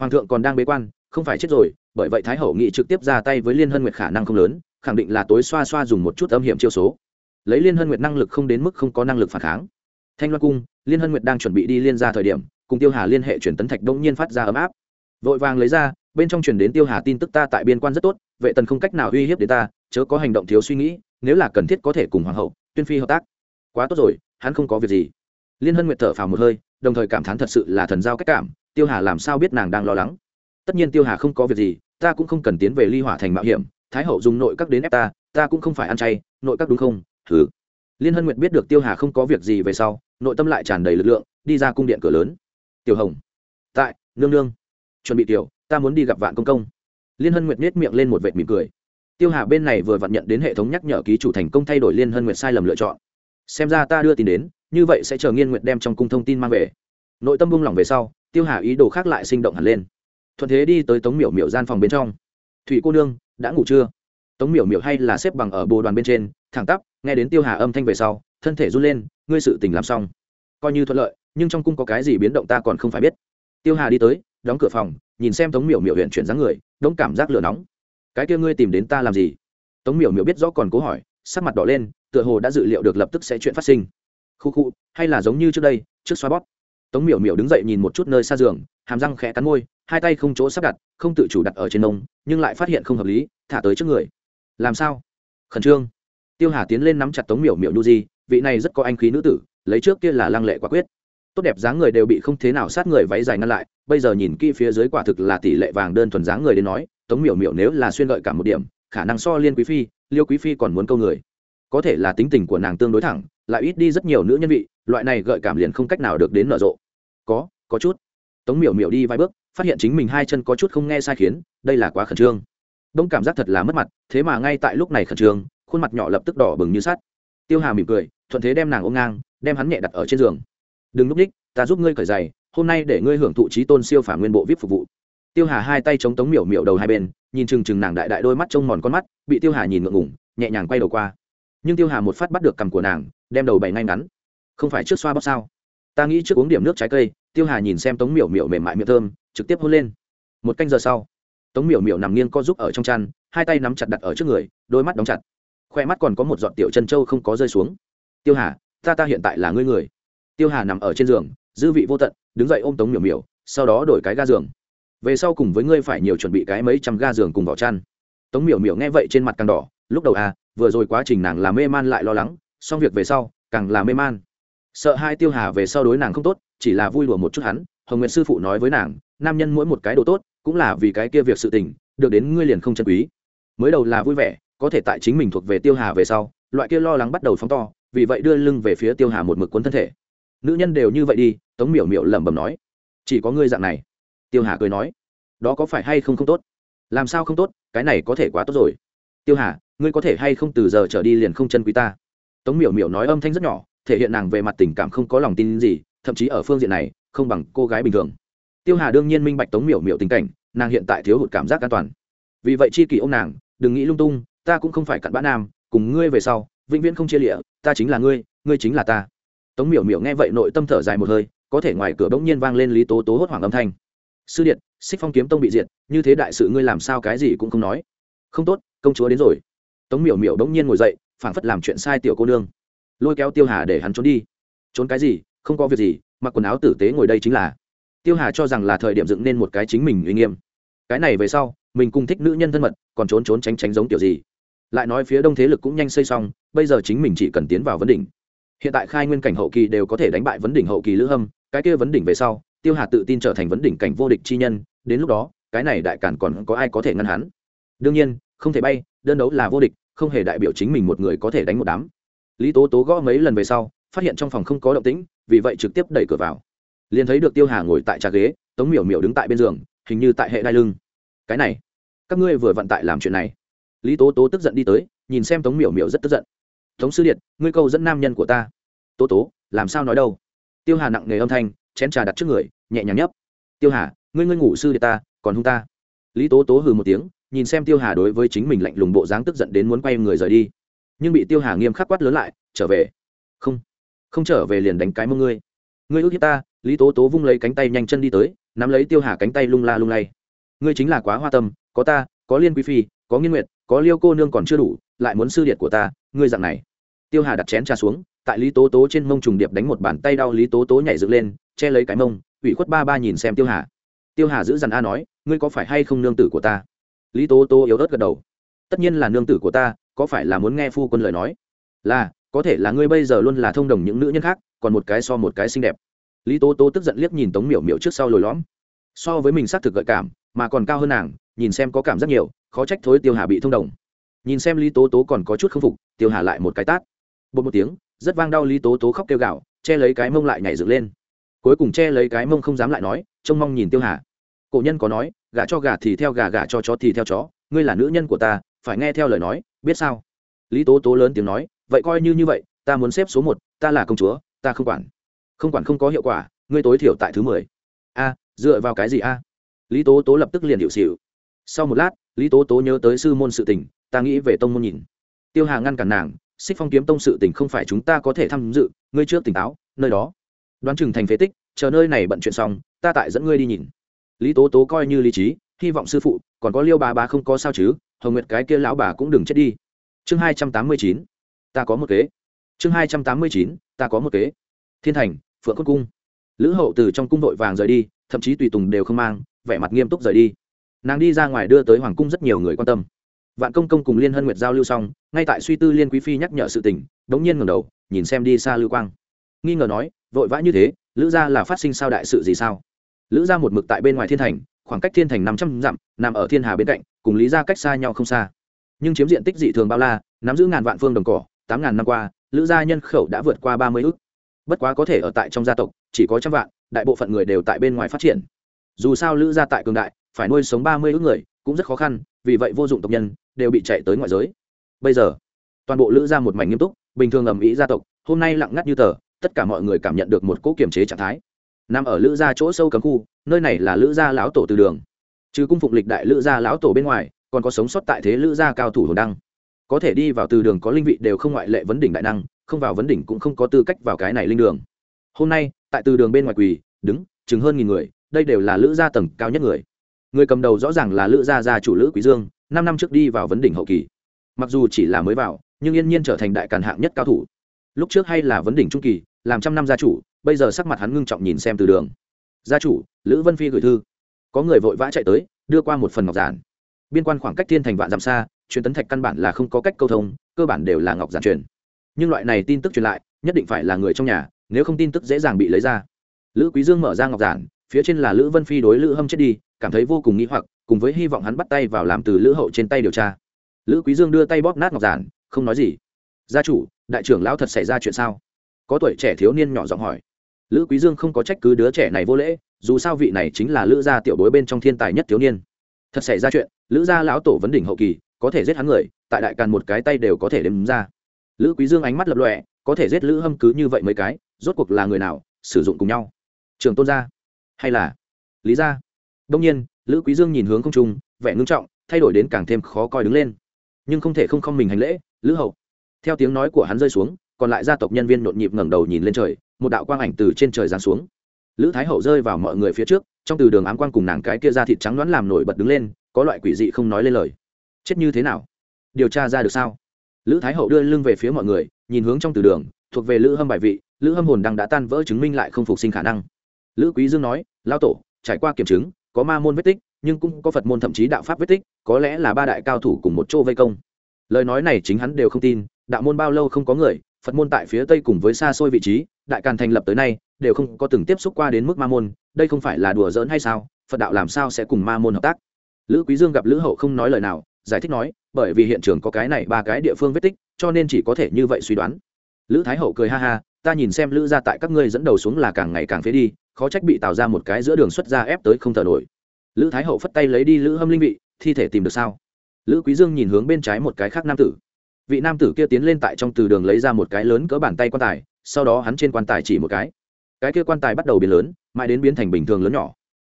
[SPEAKER 1] hoàng thượng còn đang bế quan, không phải chết rồi, bởi vậy thái hậu nghị trực tiếp ra tay với liên hân nguyệt khả năng không lớn, khẳng định là tối xoa xoa dùng một chút âm hiểm chiêu số. Lấy liên hân nguyệt năng lực không đến mức không có năng lực phản kháng. Thanh loan cung, liên hân nguyệt đang chuẩn bị đi liên ra thời điểm, cùng tiêu hà liên hệ chuyển tấn thạch đông nhiên phát ra ấm áp. Vội vàng lấy ra, bên trong chuyển đến tiêu hà tin tức ta tại biên quan rất tốt, vệ tần không cách nào uy hiếp đến ta, chớ có hành động thiếu suy nghĩ, nếu là cần thiết có thể cùng hoàng hậu, tuyên phi hợp tác. Quá tốt rồi, hắn không có việc gì. Liên hân nguyệt thở phào một hơi, đồng thời cảm thán thật sự là thần giao cách cảm tiêu hà làm sao biết nàng đang lo lắng? Tất nhiên tiêu hà không có việc gì, ta cũng không cần tiến về ly hỏa thành mạo hiểm. Thái hậu dùng nội các đến ép ta ta cũng không phải ăn chay, nội các đúng không? Thử liên hân nguyệt biết được tiêu hà không có việc gì về sau, nội tâm lại tràn đầy lực lượng, đi ra cung điện cửa lớn. Tiểu hồng. Tại, nương nương. Chuẩn bị tiểu, ta muốn đi gặp vạn công công. Liên hân nguyệt nhét miệng lên một vệt mỉm cười. Tiêu hà bên này vừa vặn nhận đến hệ thống nhắc nhở ký chủ thành công thay đổi liên hân nguyệt sai lầm lựa chọn. Xem ra ta đưa tin đến, như vậy sẽ chờ nghiên nguyệt đem trong cung thông tin mang về. Nội tâm buông lỏng về sau tiêu hà ý đồ khác lại sinh động hẳn lên. Thuận thế đi tới tống miểu miểu gian phòng bên trong. Thủy cô nương, đã ngủ chưa? Tống miểu miểu hay là xếp bằng ở bồ đoàn bên trên, thẳng tắp, nghe đến tiêu hà âm thanh về sau, thân thể run lên, ngươi sự tình làm xong. Coi như thuận lợi, nhưng trong cung có cái gì biến động ta còn không phải biết. Tiêu hà đi tới, đóng cửa phòng, nhìn xem tống miểu miểu huyện chuyển dáng người, đông cảm giác lửa nóng. Cái kia ngươi tìm đến ta làm gì? Tống miểu miểu biết rõ còn cố hỏi, sắc mặt đỏ lên, tựa hồ đã dự liệu được lập tức sẽ chuyện phát sinh. Khu khu, hay là giống như trước đây, trước xoa bóp? Tống miểu miểu đứng dậy nhìn một chút nơi xa giường, hàm răng khẽ cắn môi, hai tay không chỗ sắp đặt, không tự chủ đặt ở trên nông nhưng lại phát hiện không hợp lý, thả tới trước người. Làm sao? Khẩn trương. Tiêu hà tiến lên nắm chặt tống miểu miểu nhu di, vị này rất có anh khí nữ tử, lấy trước kia là lăng lệ quả quyết. Tốt đẹp dáng người đều bị không thế nào sát người váy dài ngăn lại, bây giờ nhìn kỹ phía dưới quả thực là tỷ lệ vàng đơn thuần dáng người đến nói, tống miểu miểu nếu là xuyên lợi cả một điểm, khả năng so liên quý phi, liêu quý phi còn muốn câu người. Có thể là tính tình của nàng tương đối thẳng, lại ít đi rất nhiều nữ nhân vị loại này gợi cảm liền không cách nào được đến nở rộ. Có có chút. Tống miểu miểu đi vài bước, phát hiện chính mình hai chân có chút không nghe sai khiến, đây là quá khẩn trương. Đông cảm giác thật là mất mặt, thế mà ngay tại lúc này khẩn trương, khuôn mặt nhỏ lập tức đỏ bừng như sắt. Tiêu hà mỉm cười, thuận thế đem nàng ôm ngang, đem hắn nhẹ đặt ở trên giường. Đừng núp ních ta giúp ngươi cởi giày, hôm nay để ngươi hưởng thụ trí tôn siêu phả nguyên bộ vip phục vụ. Tiêu hà hai tay chống tống miểu miểu đầu hai bên, nhìn chừng chừng nàng đại đại đôi mắt trông mòn con mắt, bị tiêu hà nhìn ngượng ngủng nhẹ nhàng quay đầu qua. Nhưng tiêu hà một phát bắt được cằm của nàng, đem đầu bày ngay ngắn không phải trước xoa bóp sao? Ta nghĩ trước uống điểm nước trái cây, tiêu hà nhìn xem tống miểu miểu mềm mại miệng thơm, trực tiếp hôn lên. Một canh giờ sau, tống miểu miểu nằm nghiêng co giúp ở trong chăn, hai tay nắm chặt đặt ở trước người, đôi mắt đóng chặt. Khoe mắt còn có một giọt tiểu chân trâu không có rơi xuống. Tiêu hà, ta ta hiện tại là ngươi người. Tiêu hà nằm ở trên giường, dư vị vô tận, đứng dậy ôm tống miểu miểu, sau đó đổi cái ga giường. Về sau cùng với ngươi phải nhiều chuẩn bị cái mấy trăm ga giường cùng vỏ chăn. Tống miểu miểu nghe vậy trên mặt càng đỏ, lúc đầu à vừa rồi quá trình nàng là mê man lại lo lắng, xong việc về sau, càng là mê man sợ hai tiêu hà về sau đối nàng không tốt, chỉ là vui đùa một chút hắn, hồng nguyện sư phụ nói với nàng, nam nhân mỗi một cái đồ tốt, cũng là vì cái kia việc sự tình, được đến ngươi liền không chân quý. Mới đầu là vui vẻ, có thể tại chính mình thuộc về tiêu hà về sau, loại kia lo lắng bắt đầu phóng to, vì vậy đưa lưng về phía tiêu hà một mực cuốn thân thể. Nữ nhân đều như vậy đi, tống miểu miểu lẩm bẩm nói, chỉ có ngươi dạng này. Tiêu hà cười nói, đó có phải hay không không tốt? Làm sao không tốt, cái này có thể quá tốt rồi. Tiêu hà, ngươi có thể hay không từ giờ trở đi liền không chân quý ta? Tống miểu miểu nói âm thanh rất nhỏ thể hiện nàng về mặt tình cảm không có lòng tin gì, thậm chí ở phương diện này, không bằng cô gái bình thường. Tiêu hà đương nhiên minh bạch tống miểu miểu tình cảnh, nàng hiện tại thiếu hụt cảm giác an toàn. Vì vậy chi kỷ ông nàng, đừng nghĩ lung tung, ta cũng không phải cặn bã nam, cùng ngươi về sau, vĩnh viễn không chia lịa, ta chính là ngươi ngươi chính là ta. Tống miểu miểu nghe vậy nội tâm thở dài một hơi, có thể ngoài cửa bỗng nhiên vang lên lý tố tố hốt hoảng âm thanh. Sư điện, xích phong kiếm tông bị diệt, như thế đại sự ngươi làm sao cái gì cũng không nói. Không tốt, công chúa đến rồi. Tống miểu miểu bỗng nhiên ngồi dậy, phảng phất làm chuyện sai tiểu cô nương lôi kéo tiêu hà để hắn trốn đi. Trốn cái gì? Không có việc gì, mặc quần áo tử tế ngồi đây chính là. Tiêu hà cho rằng là thời điểm dựng nên một cái chính mình uy nghiêm. Cái này về sau, mình cùng thích nữ nhân thân mật, còn trốn trốn tránh tránh giống kiểu gì? Lại nói phía đông thế lực cũng nhanh xây xong, bây giờ chính mình chỉ cần tiến vào vấn đỉnh. Hiện tại khai nguyên cảnh hậu kỳ đều có thể đánh bại vấn đỉnh hậu kỳ lữ hâm, cái kia vấn đỉnh về sau, tiêu hà tự tin trở thành vấn đỉnh cảnh vô địch chi nhân, đến lúc đó, cái này đại cản còn có ai có thể ngăn hắn? Đương nhiên, không thể bay, đơn đấu là vô địch, không hề đại biểu chính mình một người có thể đánh một đám lý tố tố gõ mấy lần về sau, phát hiện trong phòng không có động tĩnh, vì vậy trực tiếp đẩy cửa vào. Liền thấy được tiêu hà ngồi tại trà ghế, tống miểu miểu đứng tại bên giường, hình như tại hệ đai lưng. Cái này, các ngươi vừa vận tại làm chuyện này. Lý tố tố tức giận đi tới, nhìn xem tống miểu miểu rất tức giận. Tống sư điện ngươi câu dẫn nam nhân của ta. Tố tố, làm sao nói đâu? Tiêu hà nặng nề âm thanh, chén trà đặt trước người, nhẹ nhàng nhấp. Tiêu hà, ngươi ngươi ngủ sư điện ta, còn hung ta. Lý tố tố hừ một tiếng, nhìn xem tiêu hà đối với chính mình lạnh lùng bộ dáng tức giận đến muốn quay người rời đi nhưng bị tiêu hà nghiêm khắc quát lớn lại, trở về. Không không trở về liền đánh cái mông ngươi. Ngươi ước hiếp ta. Lý tố tố vung lấy cánh tay nhanh chân đi tới, nắm lấy tiêu hà cánh tay lung la lung lay. Ngươi chính là quá hoa tâm, có ta, có liên quý phi, có nghiên nguyệt, có liêu cô nương còn chưa đủ, lại muốn sư điện của ta, ngươi dặn này. Tiêu hà đặt chén trà xuống, tại lý tố tố trên mông trùng điệp đánh một bàn tay đau, lý tố tố nhảy dựng lên, che lấy cái mông, ủy khuất ba ba nhìn xem tiêu hà. Tiêu hà giữ dằn a nói, ngươi có phải hay không nương tử của ta? Lý tố tố yếu ớt gật đầu. Tất nhiên là nương tử của ta có phải là muốn nghe phu quân lời nói? Là, có thể là ngươi bây giờ luôn là thông đồng những nữ nhân khác, còn một cái so một cái xinh đẹp. Lý tố tố tức giận liếc nhìn tống miểu miểu trước sau lồi lõm. So với mình xác thực gợi cảm, mà còn cao hơn nàng, nhìn xem có cảm rất nhiều, khó trách thối tiêu hà bị thông đồng. Nhìn xem lý tố tố còn có chút k phục, tiêu hà lại một cái tát. Bột một tiếng, rất vang đau lý tố tố khóc kêu gạo che lấy cái mông lại nhảy dựng lên. Cuối cùng che lấy cái mông không dám lại nói, trông mong nhìn tiêu hà. Cổ nhân có nói gà cho gà thì theo gà gà cho chó thì theo chó, ngươi là nữ nhân của ta phải nghe theo lời nói, biết sao? Lý tố tố lớn tiếng nói, vậy coi như như vậy, ta muốn xếp số một, ta là công chúa, ta không quản. Không quản không có hiệu quả, ngươi tối thiểu tại thứ mười. A, dựa vào cái gì a? Lý tố tố lập tức liền hiệu xịu. Sau một lát, lý tố tố nhớ tới sư môn sự tình, ta nghĩ về tông môn nhìn. Tiêu hà ngăn cản nàng, xích phong kiếm tông sự tình không phải chúng ta có thể tham dự, ngươi trước tỉnh táo, nơi đó. Đoán chừng thành phế tích, chờ nơi này bận chuyện xong, ta tại dẫn ngươi đi nhìn. Lý tố tố coi như lý trí, hy vọng sư phụ, còn có liêu bà bà không có sao chứ hồng nguyệt cái kia lão bà cũng đừng chết đi. Chương hai trăm tám mươi chín, ta có một kế. Chương hai trăm tám mươi chín, ta có một kế. Thiên thành, phượng cốt cung. Lữ hậu từ trong cung đội vàng rời đi, thậm chí tùy tùng đều không mang, vẻ mặt nghiêm túc rời đi. Nàng đi ra ngoài đưa tới hoàng cung rất nhiều người quan tâm. Vạn công công cùng liên hân nguyệt giao lưu xong, ngay tại suy tư liên quý phi nhắc nhở sự tình, đống nhiên ngẩng đầu, nhìn xem đi xa lưu quang. Nghi ngờ nói, vội vã như thế, lữ gia là phát sinh sao đại sự gì sao? Lữ gia một mực tại bên ngoài thiên thành khoảng cách thiên thành năm trăm dặm, nằm ở thiên hà bên cạnh, cùng lý gia cách xa nhau không xa. Nhưng chiếm diện tích dị thường bao la, nắm giữ ngàn vạn phương đồng cỏ, tám ngàn năm qua, lữ gia nhân khẩu đã vượt qua ba mươi ước. Bất quá có thể ở tại trong gia tộc, chỉ có trăm vạn, đại bộ phận người đều tại bên ngoài phát triển. Dù sao lữ gia tại cường đại, phải nuôi sống ba mươi ước người, cũng rất khó khăn, vì vậy vô dụng tộc nhân, đều bị chạy tới ngoại giới. Bây giờ, toàn bộ lữ gia một mảnh nghiêm túc, bình thường ầm ĩ gia tộc, hôm nay lặng ngắt như tờ, tất cả mọi người cảm nhận được một cỗ kiềm chế trạng thái nằm ở lữ gia chỗ sâu cấm khu, nơi này là lữ gia lão tổ từ đường. Trừ cung phục lịch đại lữ gia lão tổ bên ngoài, còn có sống sót tại thế lữ gia cao thủ hồn đăng. Có thể đi vào từ đường có linh vị đều không ngoại lệ vấn đỉnh đại năng, không vào vấn đỉnh cũng không có tư cách vào cái này linh đường. Hôm nay, tại từ đường bên ngoài quỳ, đứng, chừng hơn nghìn người, đây đều là lữ gia tầng cao nhất người. Người cầm đầu rõ ràng là lữ gia gia chủ lữ quý dương, năm năm trước đi vào vấn đỉnh hậu kỳ. Mặc dù chỉ là mới vào, nhưng yên nhiên trở thành đại càn hạng nhất cao thủ. Lúc trước hay là vấn đỉnh trung kỳ, làm trăm năm gia chủ bây giờ sắc mặt hắn ngưng trọng nhìn xem từ đường. Gia chủ, lữ vân phi gửi thư. Có người vội vã chạy tới, đưa qua một phần ngọc giản. Biên quan khoảng cách thiên thành vạn dặm xa, truyền tấn thạch căn bản là không có cách câu thông, cơ bản đều là ngọc giản truyền. Nhưng loại này tin tức truyền lại, nhất định phải là người trong nhà, nếu không tin tức dễ dàng bị lấy ra. Lữ quý dương mở ra ngọc giản, phía trên là lữ vân phi đối lữ hâm chết đi, cảm thấy vô cùng nghĩ hoặc, cùng với hy vọng hắn bắt tay vào làm từ lữ hậu trên tay điều tra. Lữ quý dương đưa tay bóp nát ngọc giản, không nói gì. Gia chủ, đại trưởng lão thật xảy ra chuyện sao? Có tuổi trẻ thiếu niên nhỏ giọng hỏi lữ quý dương không có trách cứ đứa trẻ này vô lễ, dù sao vị này chính là lữ gia tiểu bối bên trong thiên tài nhất thiếu niên. Thật xảy ra chuyện, lữ gia lão tổ vấn đỉnh hậu kỳ, có thể giết hắn người, tại đại càn một cái tay đều có thể đếm ra. Lữ quý dương ánh mắt lập lọe có thể giết lữ hâm cứ như vậy mấy cái, rốt cuộc là người nào, sử dụng cùng nhau. Trường tôn gia, hay là lý gia? Đông nhiên, lữ quý dương nhìn hướng không trung, vẻ ngưng trọng, thay đổi đến càng thêm khó coi đứng lên. Nhưng không thể không không mình hành lễ, lữ hậu. Theo tiếng nói của hắn rơi xuống, còn lại gia tộc nhân viên nhộn nhịp ngẩng đầu nhìn lên trời một đạo quang ảnh từ trên trời giáng xuống. Lữ thái hậu rơi vào mọi người phía trước, trong từ đường ám quang cùng nàng cái kia ra thịt trắng đoán làm nổi bật đứng lên, có loại quỷ dị không nói lên lời. Chết như thế nào? Điều tra ra được sao? Lữ thái hậu đưa lưng về phía mọi người, nhìn hướng trong từ đường, thuộc về lữ hâm bài vị, lữ hâm hồn đang đã tan vỡ chứng minh lại không phục sinh khả năng. Lữ quý dương nói lao tổ, trải qua kiểm chứng, có ma môn vết tích, nhưng cũng có phật môn thậm chí đạo pháp vết tích, có lẽ là ba đại cao thủ cùng một chỗ vây công. Lời nói này chính hắn đều không tin, đạo môn bao lâu không có người phật môn tại phía tây cùng với xa xôi vị trí, đại càn thành lập tới nay, đều không có từng tiếp xúc qua đến mức ma môn, đây không phải là đùa giỡn hay sao? Phật đạo làm sao sẽ cùng ma môn hợp tác? Lữ quý dương gặp lữ hậu không nói lời nào, giải thích nói, bởi vì hiện trường có cái này ba cái địa phương vết tích, cho nên chỉ có thể như vậy suy đoán. Lữ thái hậu cười ha ha, ta nhìn xem lữ gia tại các ngươi dẫn đầu xuống là càng ngày càng phế đi, khó trách bị tạo ra một cái giữa đường xuất ra ép tới không thở nổi. Lữ thái hậu phất tay lấy đi lữ hâm linh vị, thi thể tìm được sao? Lữ quý dương nhìn hướng bên trái một cái khác nam tử vị nam tử kia tiến lên tại trong từ đường lấy ra một cái lớn cỡ bàn tay quan tài, sau đó hắn trên quan tài chỉ một cái. Cái kia quan tài bắt đầu biến lớn, mãi đến biến thành bình thường lớn nhỏ.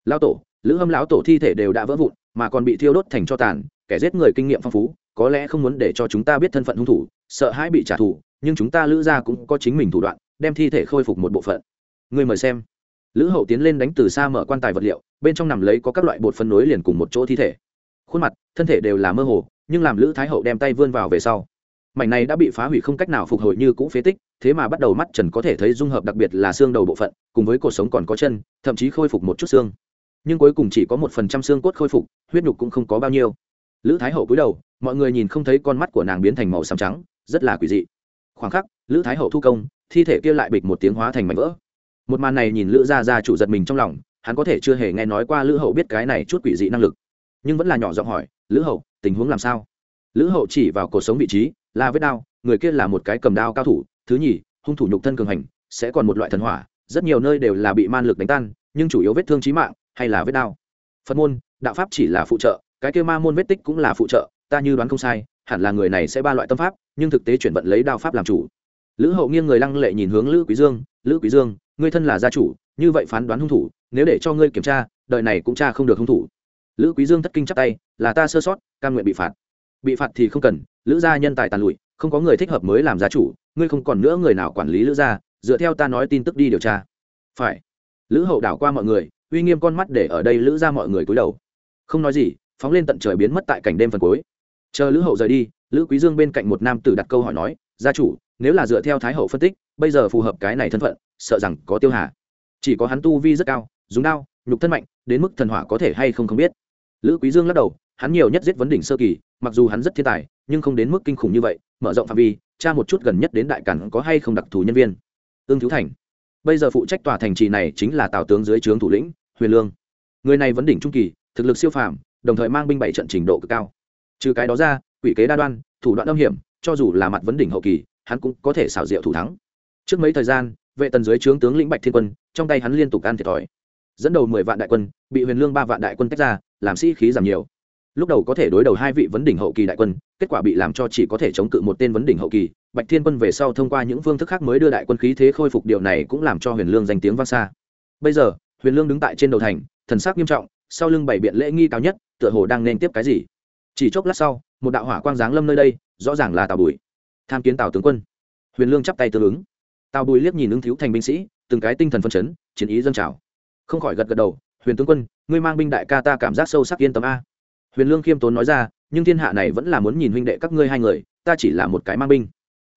[SPEAKER 1] Lão tổ, lữ hâm lão tổ thi thể đều đã vỡ vụn, mà còn bị thiêu đốt thành cho tàn, kẻ giết người kinh nghiệm phong phú, có lẽ không muốn để cho chúng ta biết thân phận hung thủ, sợ hãi bị trả thù, nhưng chúng ta lữ gia cũng có chính mình thủ đoạn, đem thi thể khôi phục một bộ phận. Người mời xem. Lữ hậu tiến lên đánh từ xa mở quan tài vật liệu, bên trong nằm lấy có các loại bột phân nối liền cùng một chỗ thi thể. Khuôn mặt, thân thể đều là mơ hồ, nhưng làm lữ thái hậu đem tay vươn vào về sau mảnh này đã bị phá hủy không cách nào phục hồi như cũ phế tích, thế mà bắt đầu mắt trần có thể thấy dung hợp đặc biệt là xương đầu bộ phận, cùng với cuộc sống còn có chân, thậm chí khôi phục một chút xương. Nhưng cuối cùng chỉ có một phần trăm xương cốt khôi phục, huyết nhục cũng không có bao nhiêu. Lữ thái hậu cúi đầu, mọi người nhìn không thấy con mắt của nàng biến thành màu xám trắng, rất là quỷ dị. Khoảng khắc, lữ thái hậu thu công, thi thể kia lại bịch một tiếng hóa thành mảnh vỡ. Một màn này nhìn lữ gia gia chủ giật mình trong lòng, hắn có thể chưa hề nghe nói qua lữ hậu biết cái này chút quỷ dị năng lực. Nhưng vẫn là nhỏ giọng hỏi, lữ hậu, tình huống làm sao? Lữ hậu chỉ vào cuộc sống vị trí là vết đao, người kia là một cái cầm đao cao thủ, thứ nhì, hung thủ nhục thân cường hành, sẽ còn một loại thần hỏa, rất nhiều nơi đều là bị man lực đánh tan, nhưng chủ yếu vết thương trí mạng hay là vết đao. Phật môn, đạo pháp chỉ là phụ trợ, cái kia ma môn vết tích cũng là phụ trợ, ta như đoán không sai, hẳn là người này sẽ ba loại tâm pháp, nhưng thực tế chuyển vận lấy đao pháp làm chủ. Lữ hậu nghiêng người lăng lệ nhìn hướng lữ quý dương, lữ quý dương, ngươi thân là gia chủ, như vậy phán đoán hung thủ, nếu để cho ngươi kiểm tra đợi này cũng tra không được hung thủ. Lữ quý dương thất kinh chắp tay, là ta sơ sót, cam nguyện bị phạt bị phạt thì không cần, lữ gia nhân tài tàn lụi, không có người thích hợp mới làm gia chủ, ngươi không còn nữa người nào quản lý lữ gia, dựa theo ta nói tin tức đi điều tra. Phải. Lữ hậu đảo qua mọi người, uy nghiêm con mắt để ở đây lữ ra mọi người cúi đầu. Không nói gì, phóng lên tận trời biến mất tại cảnh đêm phần cuối. Chờ lữ hậu rời đi, lữ quý dương bên cạnh một nam tử đặt câu hỏi nói, gia chủ, nếu là dựa theo thái hậu phân tích, bây giờ phù hợp cái này thân phận, sợ rằng có tiêu hà. Chỉ có hắn tu vi rất cao, dùng đao, nhục thân mạnh, đến mức thần hỏa có thể hay không không biết. Lữ quý dương lắc đầu, hắn nhiều nhất giết vấn đỉnh sơ kỳ mặc dù hắn rất thiên tài, nhưng không đến mức kinh khủng như vậy, mở rộng phạm vi, tra một chút gần nhất đến đại cản có hay không đặc thù nhân viên. Ương thiếu thành. Bây giờ phụ trách tòa thành trì này chính là tào tướng dưới trướng thủ lĩnh, huyền lương. Người này vấn đỉnh trung kỳ, thực lực siêu phàm, đồng thời mang binh bảy trận trình độ cực cao. Trừ cái đó ra, quỷ kế đa đoan, thủ đoạn âm hiểm, cho dù là mặt vấn đỉnh hậu kỳ, hắn cũng có thể xảo diệu thủ thắng. Trước mấy thời gian, vệ tần dưới trướng tướng lĩnh bạch thiên quân, trong tay hắn liên tục ăn thiệt thòi. Dẫn đầu mười vạn đại quân, bị huyền lương ba vạn đại quân tách ra, làm sĩ khí giảm nhiều lúc đầu có thể đối đầu hai vị vấn đỉnh hậu kỳ đại quân, kết quả bị làm cho chỉ có thể chống cự một tên vấn đỉnh hậu kỳ. Bạch thiên quân về sau thông qua những phương thức khác mới đưa đại quân khí thế khôi phục, điều này cũng làm cho huyền lương danh tiếng vang xa. Bây giờ, huyền lương đứng tại trên đầu thành, thần sắc nghiêm trọng, sau lưng bảy biện lễ nghi cao nhất, tựa hồ đang nên tiếp cái gì? Chỉ chốc lát sau, một đạo hỏa quang giáng lâm nơi đây, rõ ràng là tào bùi. Tham kiến tào tướng quân. Huyền lương chắp tay tương ứng. Tào bùi liếc nhìn ứng thiếu thành binh sĩ, từng cái tinh thần phân chấn, chiến ý dân trào. Không khỏi gật gật đầu, huyền tướng quân, ngươi mang binh đại ca ta cảm giác sâu sắc yên tâm a huyền lương khiêm tốn nói ra, nhưng thiên hạ này vẫn là muốn nhìn huynh đệ các ngươi hai người, ta chỉ là một cái mang binh.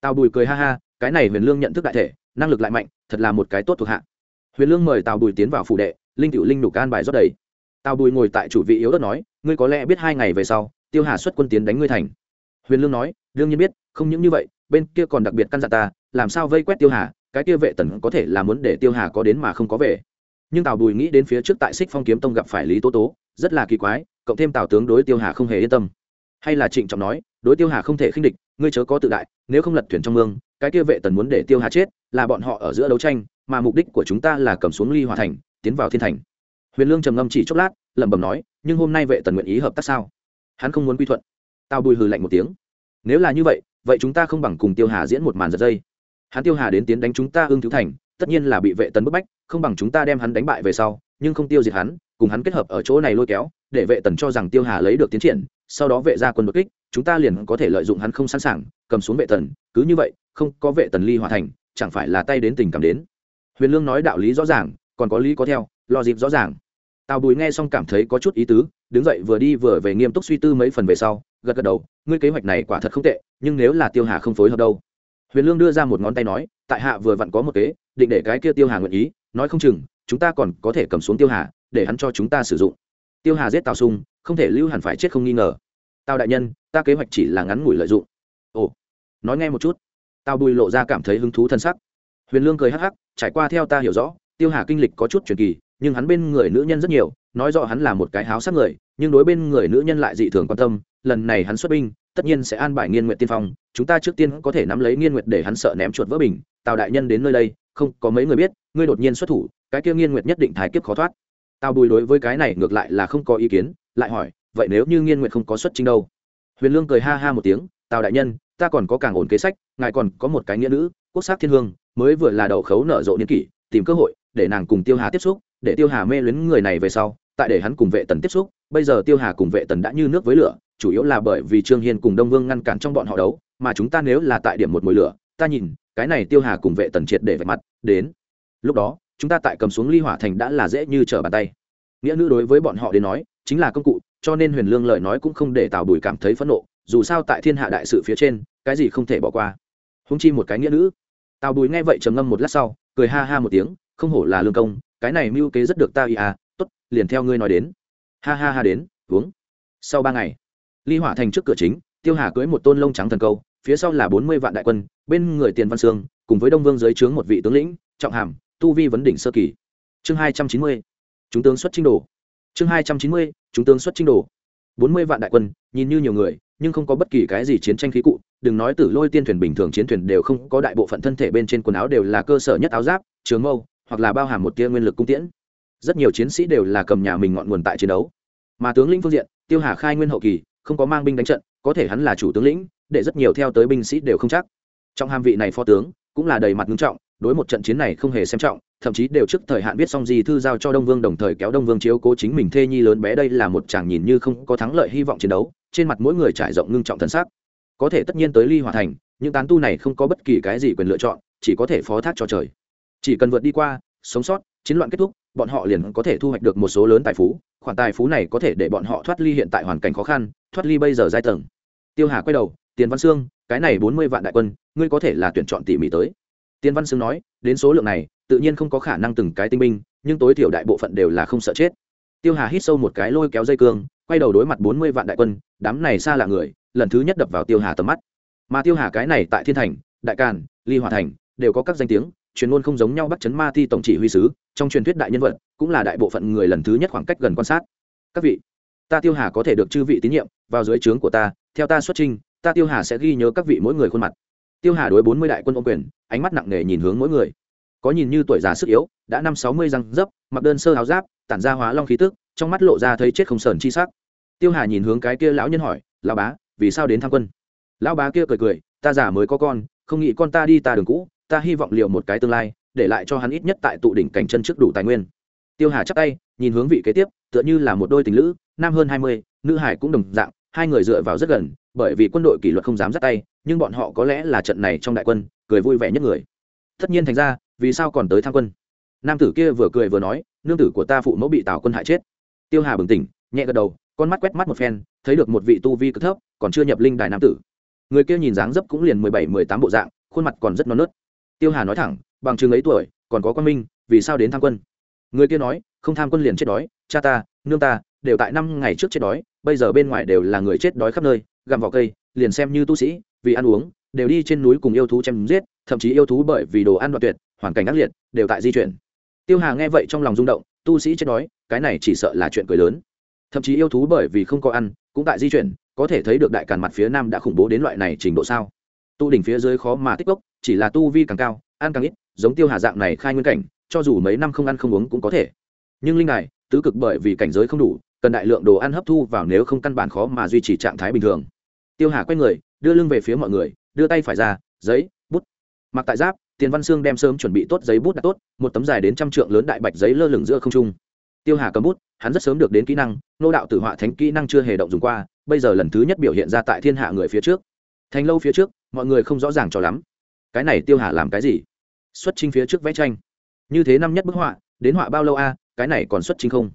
[SPEAKER 1] Tào bùi cười ha ha, cái này huyền lương nhận thức đại thể, năng lực lại mạnh, thật là một cái tốt thuộc hạ. Huyền lương mời tào bùi tiến vào phủ đệ, linh cựu linh đục can bài rót đầy. Tào bùi ngồi tại chủ vị yếu đất nói, ngươi có lẽ biết hai ngày về sau, tiêu hà xuất quân tiến đánh ngươi thành. Huyền lương nói, đương nhiên biết, không những như vậy, bên kia còn đặc biệt căn dặn ta, làm sao vây quét tiêu hà, cái kia vệ tần có thể là muốn để tiêu hà có đến mà không có về. Nhưng tào bùi nghĩ đến phía trước tại xích phong kiếm tông gặp phải lý tố tố, rất là kỳ quái cộng thêm tào tướng đối tiêu hà không hề yên tâm. Hay là trịnh trọng nói, đối tiêu hà không thể khinh địch, ngươi chớ có tự đại, nếu không lật thuyền trong mương, cái kia vệ tần muốn để tiêu hà chết, là bọn họ ở giữa đấu tranh, mà mục đích của chúng ta là cầm xuống ly hòa thành, tiến vào thiên thành. Huyền lương trầm ngâm chỉ chốc lát, lẩm bẩm nói, nhưng hôm nay vệ tần nguyện ý hợp tác sao? Hắn không muốn quy thuận. Tao bùi hừ lạnh một tiếng. Nếu là như vậy vậy chúng ta không bằng cùng tiêu hà diễn một màn giật dây. Hắn tiêu hà đến tiến đánh chúng ta ưng thiếu thành, tất nhiên là bị vệ tần bức bách, không bằng chúng ta đem hắn đánh bại về sau, nhưng không tiêu diệt hắn cùng hắn kết hợp ở chỗ này lôi kéo, để vệ tần cho rằng tiêu hà lấy được tiến triển, sau đó vệ ra quân đột kích, chúng ta liền có thể lợi dụng hắn không sẵn sàng, cầm xuống vệ tần, cứ như vậy, không có vệ tần ly hòa thành, chẳng phải là tay đến tình cảm đến. Huyền lương nói đạo lý rõ ràng, còn có lý có theo, lo dịp rõ ràng. Tào bùi nghe xong cảm thấy có chút ý tứ, đứng dậy vừa đi vừa về nghiêm túc suy tư mấy phần về sau, gật gật đầu, ngươi kế hoạch này quả thật không tệ, nhưng nếu là tiêu hà không phối hợp đâu? Huyền lương đưa ra một ngón tay nói, tại hạ vừa vặn có một kế, định để cái kia tiêu hà nguyện ý, nói không chừng, chúng ta còn có thể cầm xuống tiêu hà để hắn cho chúng ta sử dụng. Tiêu hà giết tào sung, không thể lưu hẳn phải chết không nghi ngờ. Tào đại nhân, ta kế hoạch chỉ là ngắn ngủi lợi dụng. Ồ, nói nghe một chút. Tào bùi lộ ra cảm thấy hứng thú thân sắc. Huyền lương cười hắc hắc, trải qua theo ta hiểu rõ, tiêu hà kinh lịch có chút truyền kỳ, nhưng hắn bên người nữ nhân rất nhiều, nói rõ hắn là một cái háo sắc người, nhưng đối bên người nữ nhân lại dị thường quan tâm, lần này hắn xuất binh, tất nhiên sẽ an bài nghiên nguyện tiên phong, chúng ta trước tiên có thể nắm lấy nghiên nguyệt để hắn sợ ném chuột vỡ bình. Tào đại nhân đến nơi đây, không có mấy người biết, ngươi đột nhiên xuất thủ, cái kia nghiên nguyệt nhất định thái kiếp khó thoát tào bùi đối với cái này ngược lại là không có ý kiến, lại hỏi, vậy nếu như nghiên nguyện không có xuất trình đâu? Huyền lương cười ha ha một tiếng, tào đại nhân, ta còn có càng ổn kế sách, ngài còn có một cái nghĩa nữ, quốc sắc thiên hương, mới vừa là đầu khấu nở rộ niên kỷ, tìm cơ hội để nàng cùng tiêu hà tiếp xúc, để tiêu hà mê luyến người này về sau, tại để hắn cùng vệ tần tiếp xúc, bây giờ tiêu hà cùng vệ tần đã như nước với lửa, chủ yếu là bởi vì trương hiên cùng đông vương ngăn cản trong bọn họ đấu, mà chúng ta nếu là tại điểm một mùi lửa, ta nhìn, cái này tiêu hà cùng vệ tần triệt để vạch mặt, đến. Lúc đó chúng ta tại cầm xuống ly hỏa thành đã là dễ như trở bàn tay. Nghĩa nữ đối với bọn họ đến nói, chính là công cụ, cho nên huyền lương lời nói cũng không để tào bùi cảm thấy phẫn nộ, dù sao tại thiên hạ đại sự phía trên, cái gì không thể bỏ qua. Húng chi một cái nghĩa nữ. Tào bùi nghe vậy trầm ngâm một lát sau, cười ha ha một tiếng, không hổ là lương công, cái này mưu kế rất được ta ý à t ố t liền theo ngươi nói đến. Ha ha ha đến, uống. Sau ba ngày, ly hỏa thành trước cửa chính, tiêu hà cưới một tôn lông trắng thần câu, phía sau là bốn mươi vạn đại quân, bên người tiền văn sương, cùng với đông vương dưới trướng một vị tướng lĩnh, trọng hàm tu vi vấn đỉnh sơ kỳ. Chương hai trăm chín mươi, chúng tướng xuất trinh đồ. Chương hai trăm chín mươi, chúng tướng xuất trinh đồ. Bốn mươi vạn đại quân, nhìn như nhiều người, nhưng không có bất kỳ cái gì chiến tranh khí cụ. Đừng nói tử lôi tiên thuyền bình thường chiến thuyền đều không có đại bộ phận thân thể bên trên quần áo đều là cơ sở nhất áo giáp, trường mâu, hoặc là bao hàm một tia nguyên lực cung tiễn. Rất nhiều chiến sĩ đều là cầm nhà mình ngọn nguồn tại chiến đấu. Mà tướng lĩnh phương diện, tiêu hà khai nguyên hậu kỳ, không có mang binh đánh trận, có thể hắn là chủ tướng lĩnh, để rất nhiều theo tới binh sĩ đều không chắc. Trong hàm vị này phó tướng, cũng là đầy mặt ngưng trọng đối một trận chiến này không hề xem trọng, thậm chí đều trước thời hạn viết xong gì thư giao cho đông vương đồng thời kéo đông vương chiếu cố chính mình thê nhi lớn bé đây là một chàng nhìn như không có thắng lợi hy vọng chiến đấu, trên mặt mỗi người trải rộng ngưng trọng thân xác. Có thể tất nhiên tới ly hòa thành, những tán tu này không có bất kỳ cái gì quyền lựa chọn, chỉ có thể phó thác cho trời. Chỉ cần vượt đi qua, sống sót, chiến loạn kết thúc, bọn họ liền có thể thu hoạch được một số lớn tài phú, khoản tài phú này có thể để bọn họ thoát ly hiện tại hoàn cảnh khó khăn, thoát ly bây giờ giai tầng. Tiêu hà quay đầu, tiền văn sương, cái này bốn mươi vạn đại quân, ngươi có thể là tuyển chọn tỉ mỉ tới. Tiên văn sương nói, đến số lượng này, tự nhiên không có khả năng từng cái tinh binh, nhưng tối thiểu đại bộ phận đều là không sợ chết. Tiêu hà hít sâu một cái lôi kéo dây cương, quay đầu đối mặt bốn mươi vạn đại quân, đám này xa là người, lần thứ nhất đập vào tiêu hà tầm mắt. Mà tiêu hà cái này tại thiên thành, đại càn, ly hòa thành, đều có các danh tiếng truyền ngôn không giống nhau bắt chấn ma thi tổng chỉ huy sứ, trong truyền thuyết đại nhân vật, cũng là đại bộ phận người lần thứ nhất khoảng cách gần quan sát. Các vị, ta tiêu hà có thể được chư vị tín nhiệm, vào dưới trướng của ta, theo ta xuất trình, ta tiêu hà sẽ ghi nhớ các vị mỗi người khuôn mặt tiêu hà đối bốn mươi đại quân ô quyền, ánh mắt nặng nề nhìn hướng mỗi người. Có nhìn như tuổi già sức yếu, đã năm sáu mươi răng dấp, mặc đơn sơ áo giáp, tản ra hóa long khí tức, trong mắt lộ ra thấy chết không sờn chi sắc. Tiêu hà nhìn hướng cái kia lão nhân hỏi, lão bá, vì sao đến tham quân? Lão bá kia cười cười, ta già mới có con, không nghĩ con ta đi ta đường cũ, ta hy vọng liệu một cái tương lai, để lại cho hắn ít nhất tại tụ đỉnh cảnh chân trước đủ tài nguyên. Tiêu hà chắc tay, nhìn hướng vị kế tiếp, tựa như là một đôi tình lữ, nam hơn hai mươi, nữ hải cũng đồng dạng, hai người dựa vào rất gần, bởi vì quân đội kỷ luật không dám dắt tay nhưng bọn họ có lẽ là trận này trong đại quân, cười vui vẻ nhất người. Tất nhiên thành ra, vì sao còn tới tham quân? Nam tử kia vừa cười vừa nói, nương tử của ta phụ mẫu bị tào quân hại chết. Tiêu hà bừng tỉnh, nhẹ gật đầu, con mắt quét mắt một phen, thấy được một vị tu vi cực thấp, còn chưa nhập linh đài nam tử. Người kia nhìn dáng dấp cũng liền mười bảy, mười tám bộ dạng, khuôn mặt còn rất non nớt. Tiêu hà nói thẳng, bằng chừng ấy tuổi, còn có quan minh, vì sao đến tham quân? Người kia nói, không tham quân liền chết đói, cha ta, nương ta, đều tại năm ngày trước chết đói, bây giờ bên ngoài đều là người chết đói khắp nơi, gặm vào cây liền xem như tu sĩ, vì ăn uống, đều đi trên núi cùng yêu thú chém giết, thậm chí yêu thú bởi vì đồ ăn đoạn tuyệt, hoàn cảnh ác liệt, đều tại di chuyển. Tiêu hà nghe vậy trong lòng rung động, tu sĩ chết đói, cái này chỉ sợ là chuyện cười lớn. Thậm chí yêu thú bởi vì không có ăn, cũng tại di chuyển, có thể thấy được đại càn mặt phía nam đã khủng bố đến loại này trình độ sao. Tu đỉnh phía dưới khó mà tích gốc chỉ là tu vi càng cao, ăn càng ít, giống tiêu hà dạng này khai nguyên cảnh, cho dù mấy năm không ăn không uống cũng có thể. Nhưng linh này tứ cực bởi vì cảnh giới không đủ, cần đại lượng đồ ăn hấp thu vào nếu không căn bản khó mà duy trì trạng thái bình thường tiêu hà quay người, đưa lưng về phía mọi người, đưa tay phải ra, giấy, bút. Mặc tại giáp, tiền văn sương đem sớm chuẩn bị tốt giấy bút đặt tốt, một tấm dài đến trăm trượng lớn đại bạch giấy lơ lửng giữa không trung. Tiêu hà cầm bút, hắn rất sớm được đến kỹ năng, nô đạo tử họa thánh kỹ năng chưa hề động dùng qua, bây giờ lần thứ nhất biểu hiện ra tại thiên hạ người phía trước. Thành lâu phía trước, mọi người không rõ ràng cho lắm. Cái này tiêu hà làm cái gì? Xuất trình phía trước vẽ tranh. Như thế năm nhất bức họa, đến họa bao lâu a? Cái này còn xuất trình không?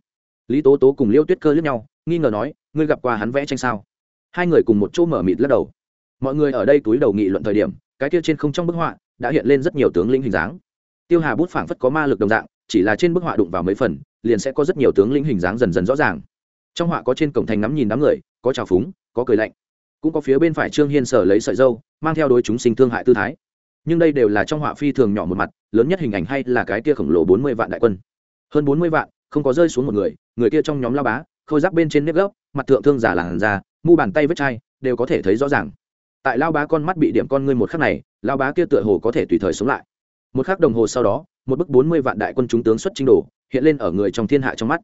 [SPEAKER 1] Lý tố tố cùng liêu tuyết cơ lướt nhau, nghi ngờ nói, ngươi gặp qua hắn vẽ tranh sao? Hai người cùng một chỗ mở mịt lắc đầu. Mọi người ở đây túi đầu nghị luận thời điểm, cái kia trên không trong bức họa đã hiện lên rất nhiều tướng lĩnh hình dáng. Tiêu hà bút phảng phất có ma lực đồng dạng, chỉ là trên bức họa đụng vào mấy phần, liền sẽ có rất nhiều tướng lĩnh hình dáng dần dần rõ ràng. Trong họa có trên cổng thành ngắm nhìn đám người, có trào phúng, có cười lạnh. Cũng có phía bên phải trương hiên sở lấy sợi dâu, mang theo đối chúng sinh thương hại tư thái. Nhưng đây đều là trong họa phi thường nhỏ một mặt, lớn nhất hình ảnh hay là cái kia khổng lồ bốn mươi vạn đại quân. Hơn bốn mươi vạn, không có rơi xuống một người người kia trong nhóm lao bá, khôi giáp bên trên nếp gấp mặt thượng thương giả làn da mu bàn tay vết chai, đều có thể thấy rõ ràng. Tại lao bá con mắt bị điểm con ngươi một khắc này lao bá kia tựa hồ có thể tùy thời sống lại. Một khắc đồng hồ sau đó, một bức bốn mươi vạn đại quân chúng tướng xuất chinh đồ, hiện lên ở người trong thiên hạ trong mắt.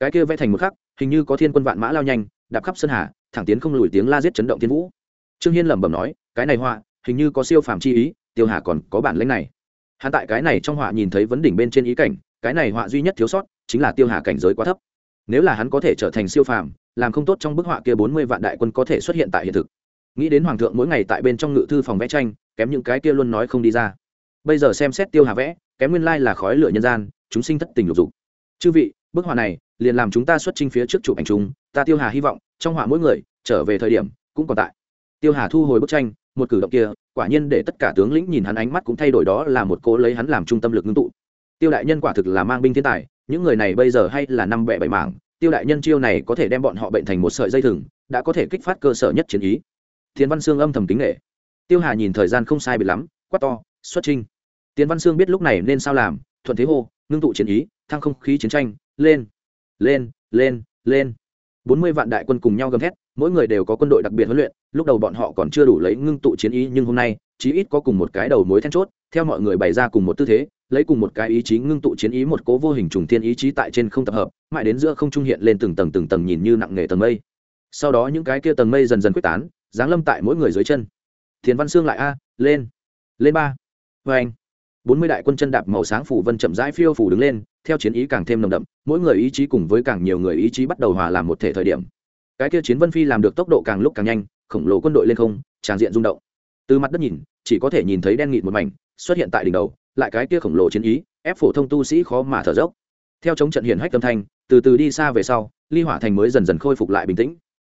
[SPEAKER 1] Cái kia vẽ thành một khắc, hình như có thiên quân vạn mã lao nhanh, đạp khắp sơn hà, thẳng tiến không lùi tiếng la giết chấn động thiên vũ. Trương hiên lẩm bẩm nói, cái này họa, hình như có siêu phàm chi ý, tiêu hà còn có bản lĩnh này. Hắn tại cái này trong họa nhìn thấy vấn đỉnh bên trên ý cảnh, cái này họa duy nhất thiếu sót, chính là tiêu hà cảnh giới quá thấp. Nếu là hắn có thể trở thành siêu phàm làm không tốt trong bức họa kia bốn mươi vạn đại quân có thể xuất hiện tại hiện thực. Nghĩ đến hoàng thượng mỗi ngày tại bên trong ngự thư phòng vẽ tranh, kém những cái kia luôn nói không đi ra. Bây giờ xem xét tiêu hà vẽ, kém nguyên lai là khói lửa nhân gian, chúng sinh thất tình lục dục. Chư vị, bức họa này liền làm chúng ta xuất trình phía trước chụp ảnh chung, ta tiêu hà hy vọng, trong họa mỗi người, trở về thời điểm, cũng còn tại. Tiêu hà thu hồi bức tranh, một cử động kia, quả nhiên để tất cả tướng lĩnh nhìn hắn ánh mắt cũng thay đổi đó là một cố lấy hắn làm trung tâm lực ngưng tụ. Tiêu đại nhân quả thực là mang binh thiên tài, những người này bây giờ hay là năm bẻ bảy mảng tiêu đại nhân chiêu này có thể đem bọn họ bệnh thành một sợi dây thừng, đã có thể kích phát cơ sở nhất chiến ý. Thiên văn sương âm thầm kính nghệ tiêu hà nhìn thời gian không sai bị lắm, quát to, xuất trinh tiến văn sương biết lúc này nên sao làm, thuận thế hô, ngưng tụ chiến ý, thăng không khí chiến tranh, lên lên lên lên. Bốn mươi vạn đại quân cùng nhau gầm thét, mỗi người đều có quân đội đặc biệt huấn luyện, lúc đầu bọn họ còn chưa đủ lấy ngưng tụ chiến ý nhưng hôm nay, chí ít có cùng một cái đầu mối then chốt theo mọi người bày ra cùng một tư thế, lấy cùng một cái ý chí ngưng tụ chiến ý một cố vô hình trùng thiên ý chí tại trên không tập hợp, mãi đến giữa không trung hiện lên từng tầng từng tầng nhìn như nặng nề tầng mây. Sau đó những cái kia tầng mây dần dần quyết tán, giáng lâm tại mỗi người dưới chân. Thiền văn xương lại a, lên lên ba. Vê anh, bốn mươi đại quân chân đạp màu sáng phủ vân chậm rãi phiêu phủ đứng lên, theo chiến ý càng thêm nồng đậm, mỗi người ý chí cùng với càng nhiều người ý chí bắt đầu hòa làm một thể thời điểm. Cái kia chiến vân phi làm được tốc độ càng lúc càng nhanh, khổng lồ quân đội lên không, tràn diện rung động. Từ mặt đất nhìn, chỉ có thể nhìn thấy đen nghịt một mảnh xuất hiện tại đỉnh đầu, lại cái kia khổng lồ chiến ý, ép phổ thông tu sĩ khó mà thở dốc. Theo chống trận hiển hách tâm thanh, từ từ đi xa về sau, ly hỏa thành mới dần dần khôi phục lại bình tĩnh.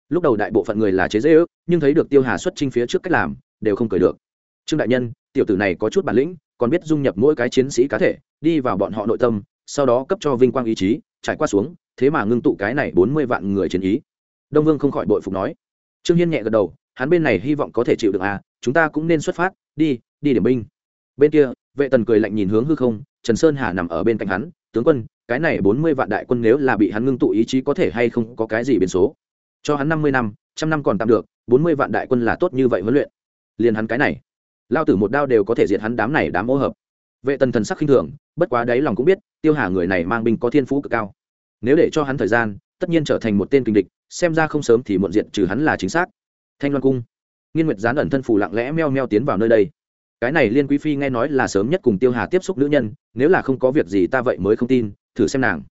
[SPEAKER 1] Lúc đầu đại bộ phận người là chế dễ ước nhưng thấy được tiêu hà xuất trinh phía trước cách làm, đều không cười được. Trương đại nhân, tiểu tử này có chút bản lĩnh, còn biết dung nhập mỗi cái chiến sĩ cá thể, đi vào bọn họ nội tâm, sau đó cấp cho vinh quang ý chí, trải qua xuống, thế mà ngưng tụ cái này bốn mươi vạn người chiến ý. Đông vương không khỏi bội phục nói. Trương hiên nhẹ gật đầu, hắn bên này hy vọng có thể chịu được à chúng ta cũng nên xuất phát, đi đi điểm binh bên kia, vệ tần cười lạnh nhìn hướng hư không, trần sơn hà nằm ở bên cạnh hắn, tướng quân, cái này bốn mươi vạn đại quân nếu là bị hắn ngưng tụ ý chí có thể hay không có cái gì biến số? Cho hắn năm mươi năm, trăm năm còn tạm được, bốn mươi vạn đại quân là tốt như vậy huấn luyện. Liền hắn cái này, lao tử một đao đều có thể diệt hắn đám này đám ô hợp. Vệ tần thần sắc khinh thường, bất quá đáy lòng cũng biết, tiêu hà người này mang binh có thiên phú cực cao. Nếu để cho hắn thời gian, tất nhiên trở thành một tên kinh địch, xem ra không sớm thì muộn diện, trừ hắn là chính xác. Thanh loan cung. Nghiên nguyệt gián ẩn thân phủ lặng lẽ meo meo tiến vào nơi đây cái này liên quý phi nghe nói là sớm nhất cùng tiêu hà tiếp xúc nữ nhân, nếu là không có việc gì ta vậy mới không tin, thử xem nàng.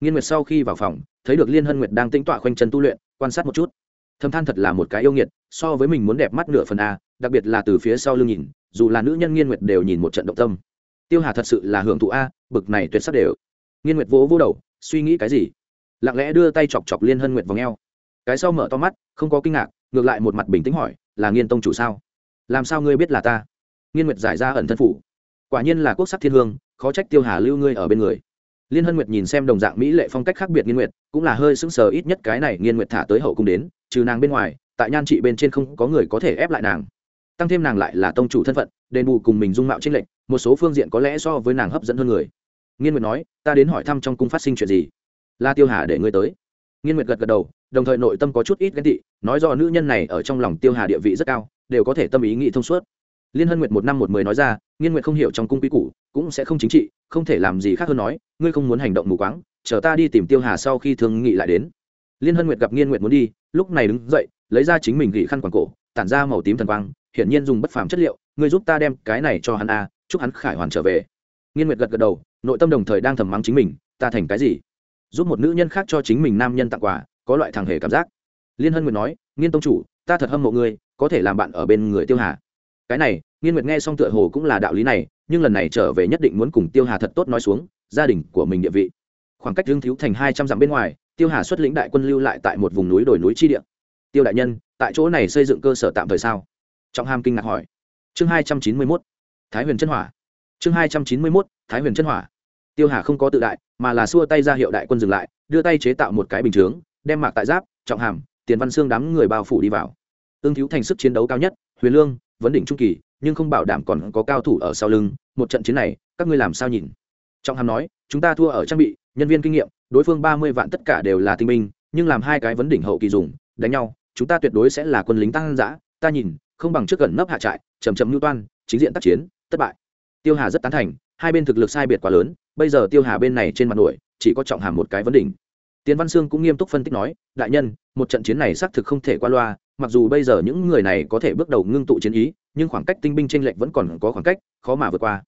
[SPEAKER 1] Nghiên nguyệt sau khi vào phòng, thấy được liên hân nguyệt đang tĩnh tọa khoanh chân tu luyện, quan sát một chút. Thâm than thật là một cái yêu nghiệt, so với mình muốn đẹp mắt nửa phần a, đặc biệt là từ phía sau lưng nhìn, dù là nữ nhân nghiên nguyệt đều nhìn một trận động tâm. Tiêu hà thật sự là hưởng thụ a, bực này tuyệt sắc đều. Nghiên nguyệt vỗ vỗ đầu, suy nghĩ cái gì? Lặng lẽ đưa tay chọc chọc liên hân nguyệt vào ngheo cái sau mở to mắt, không có kinh ngạc, ngược lại một mặt bình tĩnh hỏi, là nghiên tông chủ sao? Làm sao ngươi biết là ta? Nghiên nguyệt giải ra ẩn thân phủ. Quả nhiên là quốc sắc thiên hương, khó trách tiêu hà lưu ngươi ở bên người. Liên hân nguyệt nhìn xem đồng dạng mỹ lệ phong cách khác biệt nghiên nguyệt, cũng là hơi sững sờ ít nhất cái này nghiên nguyệt thả tới hậu cung đến, trừ nàng bên ngoài, tại nhan trị bên trên không có người có thể ép lại nàng. Tăng thêm nàng lại là tông chủ thân phận, đền bù cùng mình dung mạo tranh lệch, một số phương diện có lẽ so với nàng hấp dẫn hơn người. Nghiên nguyệt nói, ta đến hỏi thăm trong cung phát sinh chuyện gì? La tiêu hà để ngươi tới. Nghiên nguyệt gật gật đầu, đồng thời nội tâm có chút ít ghen tị, nói do nữ nhân này ở trong lòng tiêu hà địa vị rất cao, đều có thể tâm ý nghĩ thông suốt liên hân nguyệt một năm một mười nói ra, nghiên nguyệt không hiểu trong cung quy củ, cũng sẽ không chính trị, không thể làm gì khác hơn nói, ngươi không muốn hành động mù quáng, chờ ta đi tìm tiêu hà sau khi thương nghị lại đến. Liên hân nguyệt gặp nghiên nguyệt muốn đi, lúc này đứng dậy, lấy ra chính mình gỉ khăn quàng cổ, tản ra màu tím thần quang, hiển nhiên dùng bất phàm chất liệu, ngươi giúp ta đem cái này cho hắn a, chúc hắn khải hoàn trở về. Nghiên nguyệt gật gật đầu, nội tâm đồng thời đang thầm mắng chính mình, ta thành cái gì? Giúp một nữ nhân khác cho chính mình nam nhân tặng quà, có loại thằng hề cảm giác. Liên hân nguyệt nói, nghiên tông chủ, ta thật hâm mộ ngươi, có thể làm bạn ở bên người tiêu hà cái này, nghiên nguyệt nghe xong tựa hồ cũng là đạo lý này, nhưng lần này trở về nhất định muốn cùng tiêu hà thật tốt nói xuống, gia đình của mình địa vị. Khoảng cách lương thiếu thành hai trăm dặm bên ngoài, tiêu hà xuất lĩnh đại quân lưu lại tại một vùng núi đồi núi chi địa. Tiêu đại nhân, tại chỗ này xây dựng cơ sở tạm thời sao? Trọng hàm kinh ngạc hỏi. Chương hai trăm chín mươi mốt, thái huyền chân hỏa. Chương hai trăm chín mươi mốt, thái huyền chân hỏa. Tiêu hà không có tự đại, mà là xua tay ra hiệu đại quân dừng lại, đưa tay chế tạo một cái bình chướng, đem mạc tại giáp, trọng hàm, tiền văn xương đám người bao phủ đi vào. Ương thiếu thành sức chiến đấu cao nhất huyền lương, vấn đỉnh trung kỳ, nhưng không bảo đảm còn có cao thủ ở sau lưng, một trận chiến này, các ngươi làm sao nhìn? Trọng hàm nói, chúng ta thua ở trang bị, nhân viên kinh nghiệm, đối phương ba mươi vạn tất cả đều là tinh minh nhưng làm hai cái vấn đỉnh hậu kỳ dùng, đánh nhau, chúng ta tuyệt đối sẽ là quân lính tăng giã ta nhìn, không bằng trước gần nấp hạ trại chầm chầm mưu toan, chính diện tác chiến, thất bại. Tiêu hà rất tán thành, hai bên thực lực sai biệt quá lớn, bây giờ tiêu hà bên này trên mặt nổi, chỉ có trọng hàm một cái vấn đỉnh. Tiến văn sương cũng nghiêm túc phân tích nói, đại nhân, một trận chiến này xác thực không thể qua loa mặc dù bây giờ những người này có thể bước đầu ngưng tụ chiến ý, nhưng khoảng cách tinh binh tranh lệch vẫn còn có khoảng cách, khó mà vượt qua.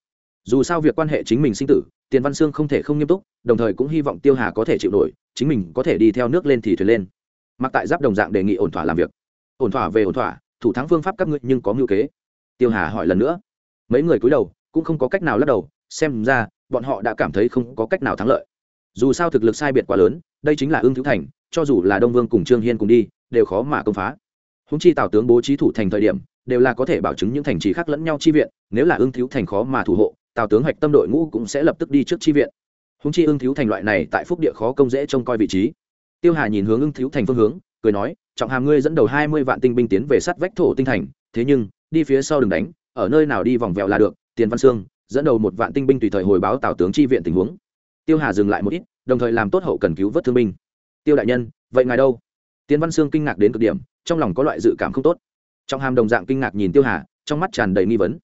[SPEAKER 1] Dù sao việc quan hệ chính mình sinh tử, tiền văn sương không thể không nghiêm túc, đồng thời cũng hy vọng tiêu hà có thể chịu nổi, chính mình có thể đi theo nước lên thì thuyền lên. Mặc tại giáp đồng dạng đề nghị ổn thỏa làm việc. Ổn thỏa về ổn thỏa, thủ thắng phương pháp các ngươi nhưng có ngưu kế. Tiêu hà hỏi lần nữa. Mấy người cúi đầu, cũng không có cách nào lắc đầu, xem ra, bọn họ đã cảm thấy không có cách nào thắng lợi. Dù sao thực lực sai biệt quá lớn, đây chính là ương thiếu thành, cho dù là đông vương cùng trương hiên cùng đi, đều khó mà công phá húng chi tào tướng bố trí thủ thành thời điểm, đều là có thể bảo chứng những thành trì khác lẫn nhau chi viện, nếu là ương thiếu thành khó mà thủ hộ, tào tướng hoạch tâm đội ngũ cũng sẽ lập tức đi trước chi viện. Húng chi ương thiếu thành loại này tại phúc địa khó công dễ trông coi vị trí. Tiêu hà nhìn hướng ương thiếu thành phương hướng, cười nói, trọng hàm ngươi dẫn đầu hai mươi vạn tinh binh tiến về sát vách thổ tinh thành, thế nhưng, đi phía sau đừng đánh, ở nơi nào đi vòng vèo là được, tiền văn sương, dẫn đầu một vạn tinh binh tùy thời hồi báo tào tướng chi viện tình huống. Tiêu hà dừng lại một ít, đồng thời làm tốt hậu cần cứu vớt thương binh. Tiêu đại nhân, vậy ngài đâu? Tiên văn sương kinh ngạc đến cực điểm, trong lòng có loại dự cảm không tốt. Trong hàm đồng dạng kinh ngạc nhìn tiêu hà, trong mắt tràn đầy nghi vấn.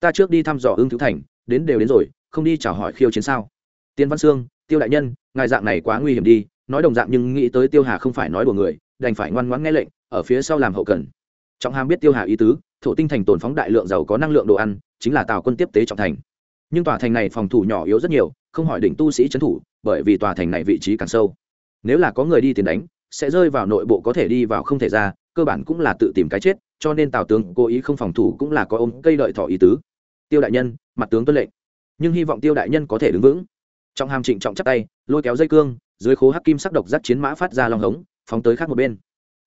[SPEAKER 1] Ta trước đi thăm dò ương thứ thành, đến đều đến rồi, không đi chào hỏi khiêu chiến sao? Tiên văn sương, tiêu đại nhân, ngài dạng này quá nguy hiểm đi, nói đồng dạng nhưng nghĩ tới tiêu hà không phải nói đùa người, đành phải ngoan ngoãn nghe lệnh, ở phía sau làm hậu cần. Trọng hàm biết tiêu hà ý tứ, thổ tinh thành tồn phóng đại lượng giàu có năng lượng đồ ăn, chính là tàu quân tiếp tế trọng thành. Nhưng tòa thành này phòng thủ nhỏ yếu rất nhiều, không hỏi đỉnh tu sĩ trấn thủ, bởi vì tòa thành này vị trí càng sâu. Nếu là có người đi tiền đánh sẽ rơi vào nội bộ có thể đi vào không thể ra, cơ bản cũng là tự tìm cái chết, cho nên tào tướng cố ý không phòng thủ cũng là có ôm cây lợi thỏ ý tứ. Tiêu đại nhân, mặt tướng tuân lệnh. Nhưng hy vọng tiêu đại nhân có thể đứng vững. Trong hàm trịnh trọng chắc tay, lôi kéo dây cương, dưới khố hắc kim sắc độc dắt chiến mã phát ra long hống, phóng tới khác một bên.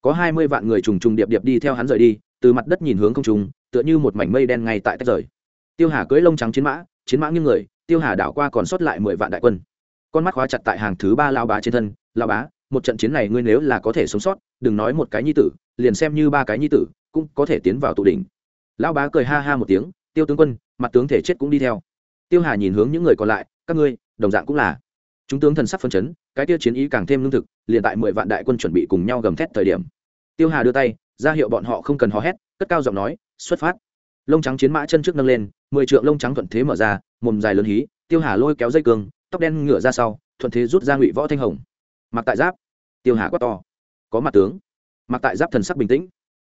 [SPEAKER 1] Có hai mươi vạn người trùng trùng điệp điệp đi theo hắn rời đi, từ mặt đất nhìn hướng không trùng tựa như một mảnh mây đen ngay tại tách rời. Tiêu hà cưỡi lông trắng chiến mã chiến mã nghiêng người, tiêu hà đảo qua còn sót lại mười vạn đại quân. Con mắt khóa chặt tại hàng thứ ba lao bá trên thân lao bá một trận chiến này ngươi nếu là có thể sống sót, đừng nói một cái nhi tử, liền xem như ba cái nhi tử, cũng có thể tiến vào tụ đỉnh. Lão bá cười ha ha một tiếng, tiêu tướng quân, mặt tướng thể chết cũng đi theo. Tiêu hà nhìn hướng những người còn lại, các ngươi, đồng dạng cũng là. Chúng tướng thần sắc phân chấn, cái tiêu chiến ý càng thêm lương thực, liền tại mười vạn đại quân chuẩn bị cùng nhau gầm thét thời điểm. Tiêu hà đưa tay, ra hiệu bọn họ không cần hò hét, cất cao giọng nói, xuất phát. Lông trắng chiến mã chân trước nâng lên, mười trượng lông trắng thuận thế mở ra, mồm dài lớn hí, tiêu hà lôi kéo dây cường tóc đen ngửa ra sau, thuận thế rút ra ngụy võ thanh hồng mặc tại giáp. Tiêu hà quát to. Có mặt tướng. Mặc tại giáp thần sắc bình tĩnh.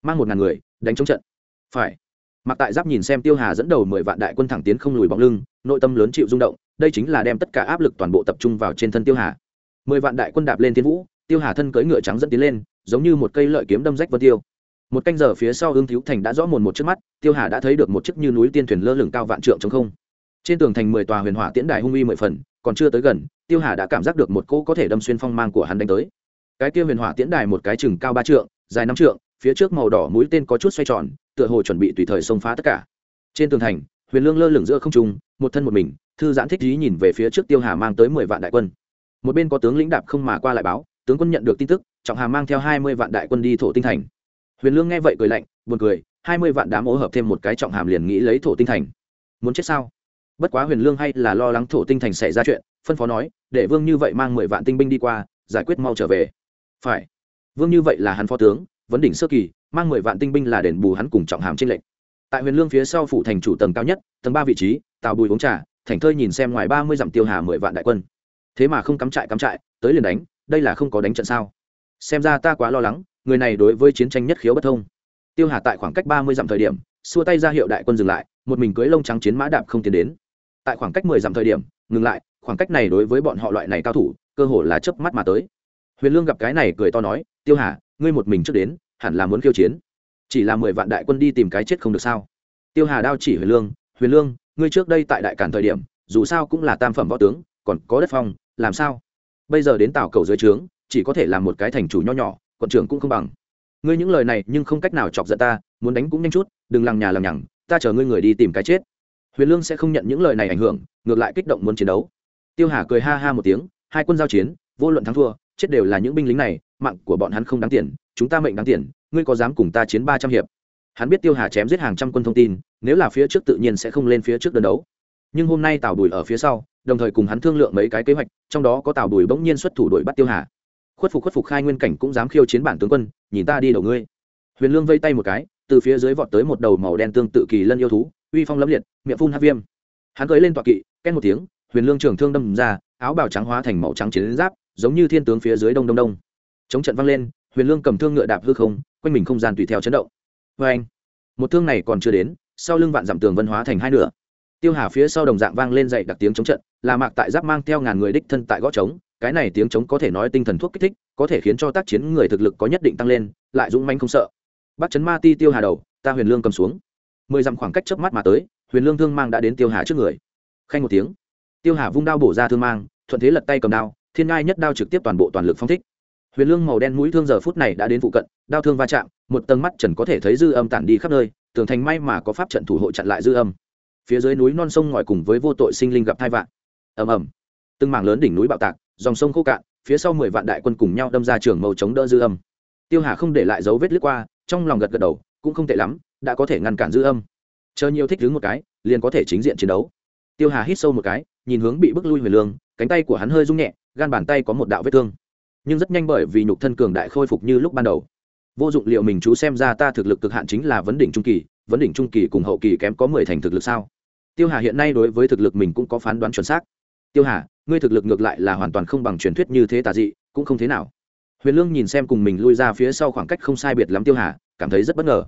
[SPEAKER 1] Mang một ngàn người, đánh chống trận. Phải. Mặc tại giáp nhìn xem tiêu hà dẫn đầu mười vạn đại quân thẳng tiến không lùi bóng lưng, nội tâm lớn chịu rung động, đây chính là đem tất cả áp lực toàn bộ tập trung vào trên thân tiêu hà. Mười vạn đại quân đạp lên thiên vũ, tiêu hà thân cưỡi ngựa trắng dẫn tiến lên, giống như một cây lợi kiếm đâm rách vân tiêu. Một canh giờ phía sau ương thiếu thành đã rõ mồn một trước mắt, tiêu hà đã thấy được một chiếc như núi tiên thuyền lơ lửng cao vạn trượng trong không. Trên tường thành mười tòa huyền hỏa tiễn đài hung uy mười phần còn chưa tới gần, tiêu hà đã cảm giác được một cỗ có thể đâm xuyên phong mang của hắn đánh tới. Cái tiêu huyền hỏa tiễn đài một cái chừng cao ba trượng, dài năm trượng, phía trước màu đỏ mũi tên có chút xoay tròn, tựa hồ chuẩn bị tùy thời xông phá tất cả. Trên tường thành, huyền lương lơ lửng giữa không trung, một thân một mình, thư giãn thích ý nhìn về phía trước tiêu hà mang tới mười vạn đại quân. Một bên có tướng lĩnh đạp không mà qua lại báo, tướng quân nhận được tin tức, trọng hà mang theo hai mươi vạn đại quân đi thổ tinh thành. Huyền lương nghe vậy cười lạnh, buồn cười, hai mươi vạn đám ố hợp thêm một cái trọng hàm liền nghĩ lấy thổ tinh thành. Muốn chết sao? Bất quá huyền lương hay là lo lắng thổ tinh thành xảy ra chuyện, phân phó nói, để vương như vậy mang mười vạn tinh binh đi qua, giải quyết mau trở về. Phải. Vương như vậy là hắn phó tướng, vấn đỉnh sơ kỳ, mang mười vạn tinh binh là đền bù hắn cùng trọng hàm trên lệnh tại huyền lương phía sau phủ thành chủ tầng cao nhất, tầng ba vị trí, tào bùi uống trà, thành thơi nhìn xem ngoài ba mươi dặm tiêu hà mười vạn đại quân. Thế mà không cắm trại cắm trại, tới liền đánh, đây là không có đánh trận sao? Xem ra ta quá lo lắng, người này đối với chiến tranh nhất khiếu bất thông. Tiêu hà tại khoảng cách ba mươi dặm thời điểm, xua tay ra hiệu đại quân dừng lại, một mình cưới lông trắng chiến mã đạp không tiến đến tại khoảng cách mười dặm thời điểm, ngừng lại, khoảng cách này đối với bọn họ loại này cao thủ, cơ hồ là chớp mắt mà tới. Huyền lương gặp cái này cười to nói, tiêu hà, ngươi một mình trước đến, hẳn là muốn khiêu chiến. Chỉ là mười vạn đại quân đi tìm cái chết không được sao? Tiêu hà đao chỉ huyền lương huyền lương, ngươi trước đây tại đại cản thời điểm, dù sao cũng là tam phẩm võ tướng, còn có đất phong, làm sao? Bây giờ đến tào cầu dưới trướng, chỉ có thể làm một cái thành chủ nho nhỏ, quận trưởng cũng không bằng. Ngươi những lời này nhưng không cách nào chọc giận ta, muốn đánh cũng nhanh chút, đừng lằng nhà lằng nhằng, ta chờ ngươi người đi tìm cái chết huyền lương sẽ không nhận những lời này ảnh hưởng, ngược lại kích động muốn chiến đấu. Tiêu hà cười ha ha một tiếng, hai quân giao chiến, vô luận thắng thua, chết đều là những binh lính này, mạng của bọn hắn không đáng tiền, chúng ta mệnh đáng tiền, ngươi có dám cùng ta chiến ba trăm hiệp? Hắn biết tiêu hà chém giết hàng trăm quân thông tin, nếu là phía trước tự nhiên sẽ không lên phía trước đơn đấu. Nhưng hôm nay tào bùi ở phía sau, đồng thời cùng hắn thương lượng mấy cái kế hoạch, trong đó có tào bùi bỗng nhiên xuất thủ đội bắt tiêu hà. Khuất phục khuất phục khai nguyên cảnh cũng dám khiêu chiến bản tướng quân, nhìn ta đi đầu ngươi. Huyền lương vây tay một cái, từ phía dưới vọt tới một đầu màu đen tương tự kỳ lân yêu thú uy phong lâm liệt, miệng phun hát viêm. Hắn cưới lên tọa kỵ, két một tiếng, huyền lương trường thương đâm ra, áo bào trắng hóa thành màu trắng chiến giáp, giống như thiên tướng phía dưới đông đông đông. Chống trận văng lên, huyền lương cầm thương ngựa đạp hư không, quanh mình không gian tùy theo chấn động. Vê anh, một thương này còn chưa đến, sau lưng vạn dặm tường vân hóa thành hai nửa. Tiêu hà phía sau đồng dạng vang lên dậy đặc tiếng chống trận là mạc tại giáp mang theo ngàn người đích thân tại gõ trống, cái này tiếng trống có thể nói tinh thần thuốc kích thích, có thể khiến cho tác chiến người thực lực có nhất định tăng lên, lại dũng manh không sợ. Bắt chấn ma ti tiêu hà đầu, ta huyền lương cầm xuống mười dặm khoảng cách chớp mắt mà tới, huyền lương thương mang đã đến tiêu hà trước người. Khanh một tiếng, tiêu hà vung đao bổ ra thương mang, thuận thế lật tay cầm đao, thiên ngai nhất đao trực tiếp toàn bộ toàn lực phong thích. Huyền lương màu đen mũi thương giờ phút này đã đến phụ cận, đao thương va chạm, một tầng mắt trần có thể thấy dư âm tản đi khắp nơi tường thành may mà có pháp trận thủ hộ chặn lại dư âm. Phía dưới núi non sông ngòi cùng với vô tội sinh linh gặp thai vạn. Ầm ầm. Từng mảng lớn đỉnh núi bạo tạc, dòng sông khô cạn, phía sau mười vạn đại quân cùng nhau đâm ra trường màu chống đỡ dư âm. Tiêu hà không để lại dấu vết lướt qua, trong lòng gật gật đầu, cũng không tệ lắm đã có thể ngăn cản dư âm. Chờ nhiều thích đứng một cái, liền có thể chính diện chiến đấu. Tiêu hà hít sâu một cái, nhìn hướng bị bức lui huyền lương, cánh tay của hắn hơi rung nhẹ, gan bàn tay có một đạo vết thương. Nhưng rất nhanh bởi vì nhục thân cường đại khôi phục như lúc ban đầu. Vô dụng liệu mình chú xem ra ta thực lực cực hạn chính là vấn đỉnh trung kỳ, vấn đỉnh trung kỳ cùng hậu kỳ kém có mười thành thực lực sao? Tiêu hà hiện nay đối với thực lực mình cũng có phán đoán chuẩn xác. Tiêu hà, ngươi thực lực ngược lại là hoàn toàn không bằng truyền thuyết như thế tà dị, cũng không thế nào. Huyền lương nhìn xem cùng mình lui ra phía sau khoảng cách không sai biệt lắm tiêu hà, cảm thấy rất bất ngờ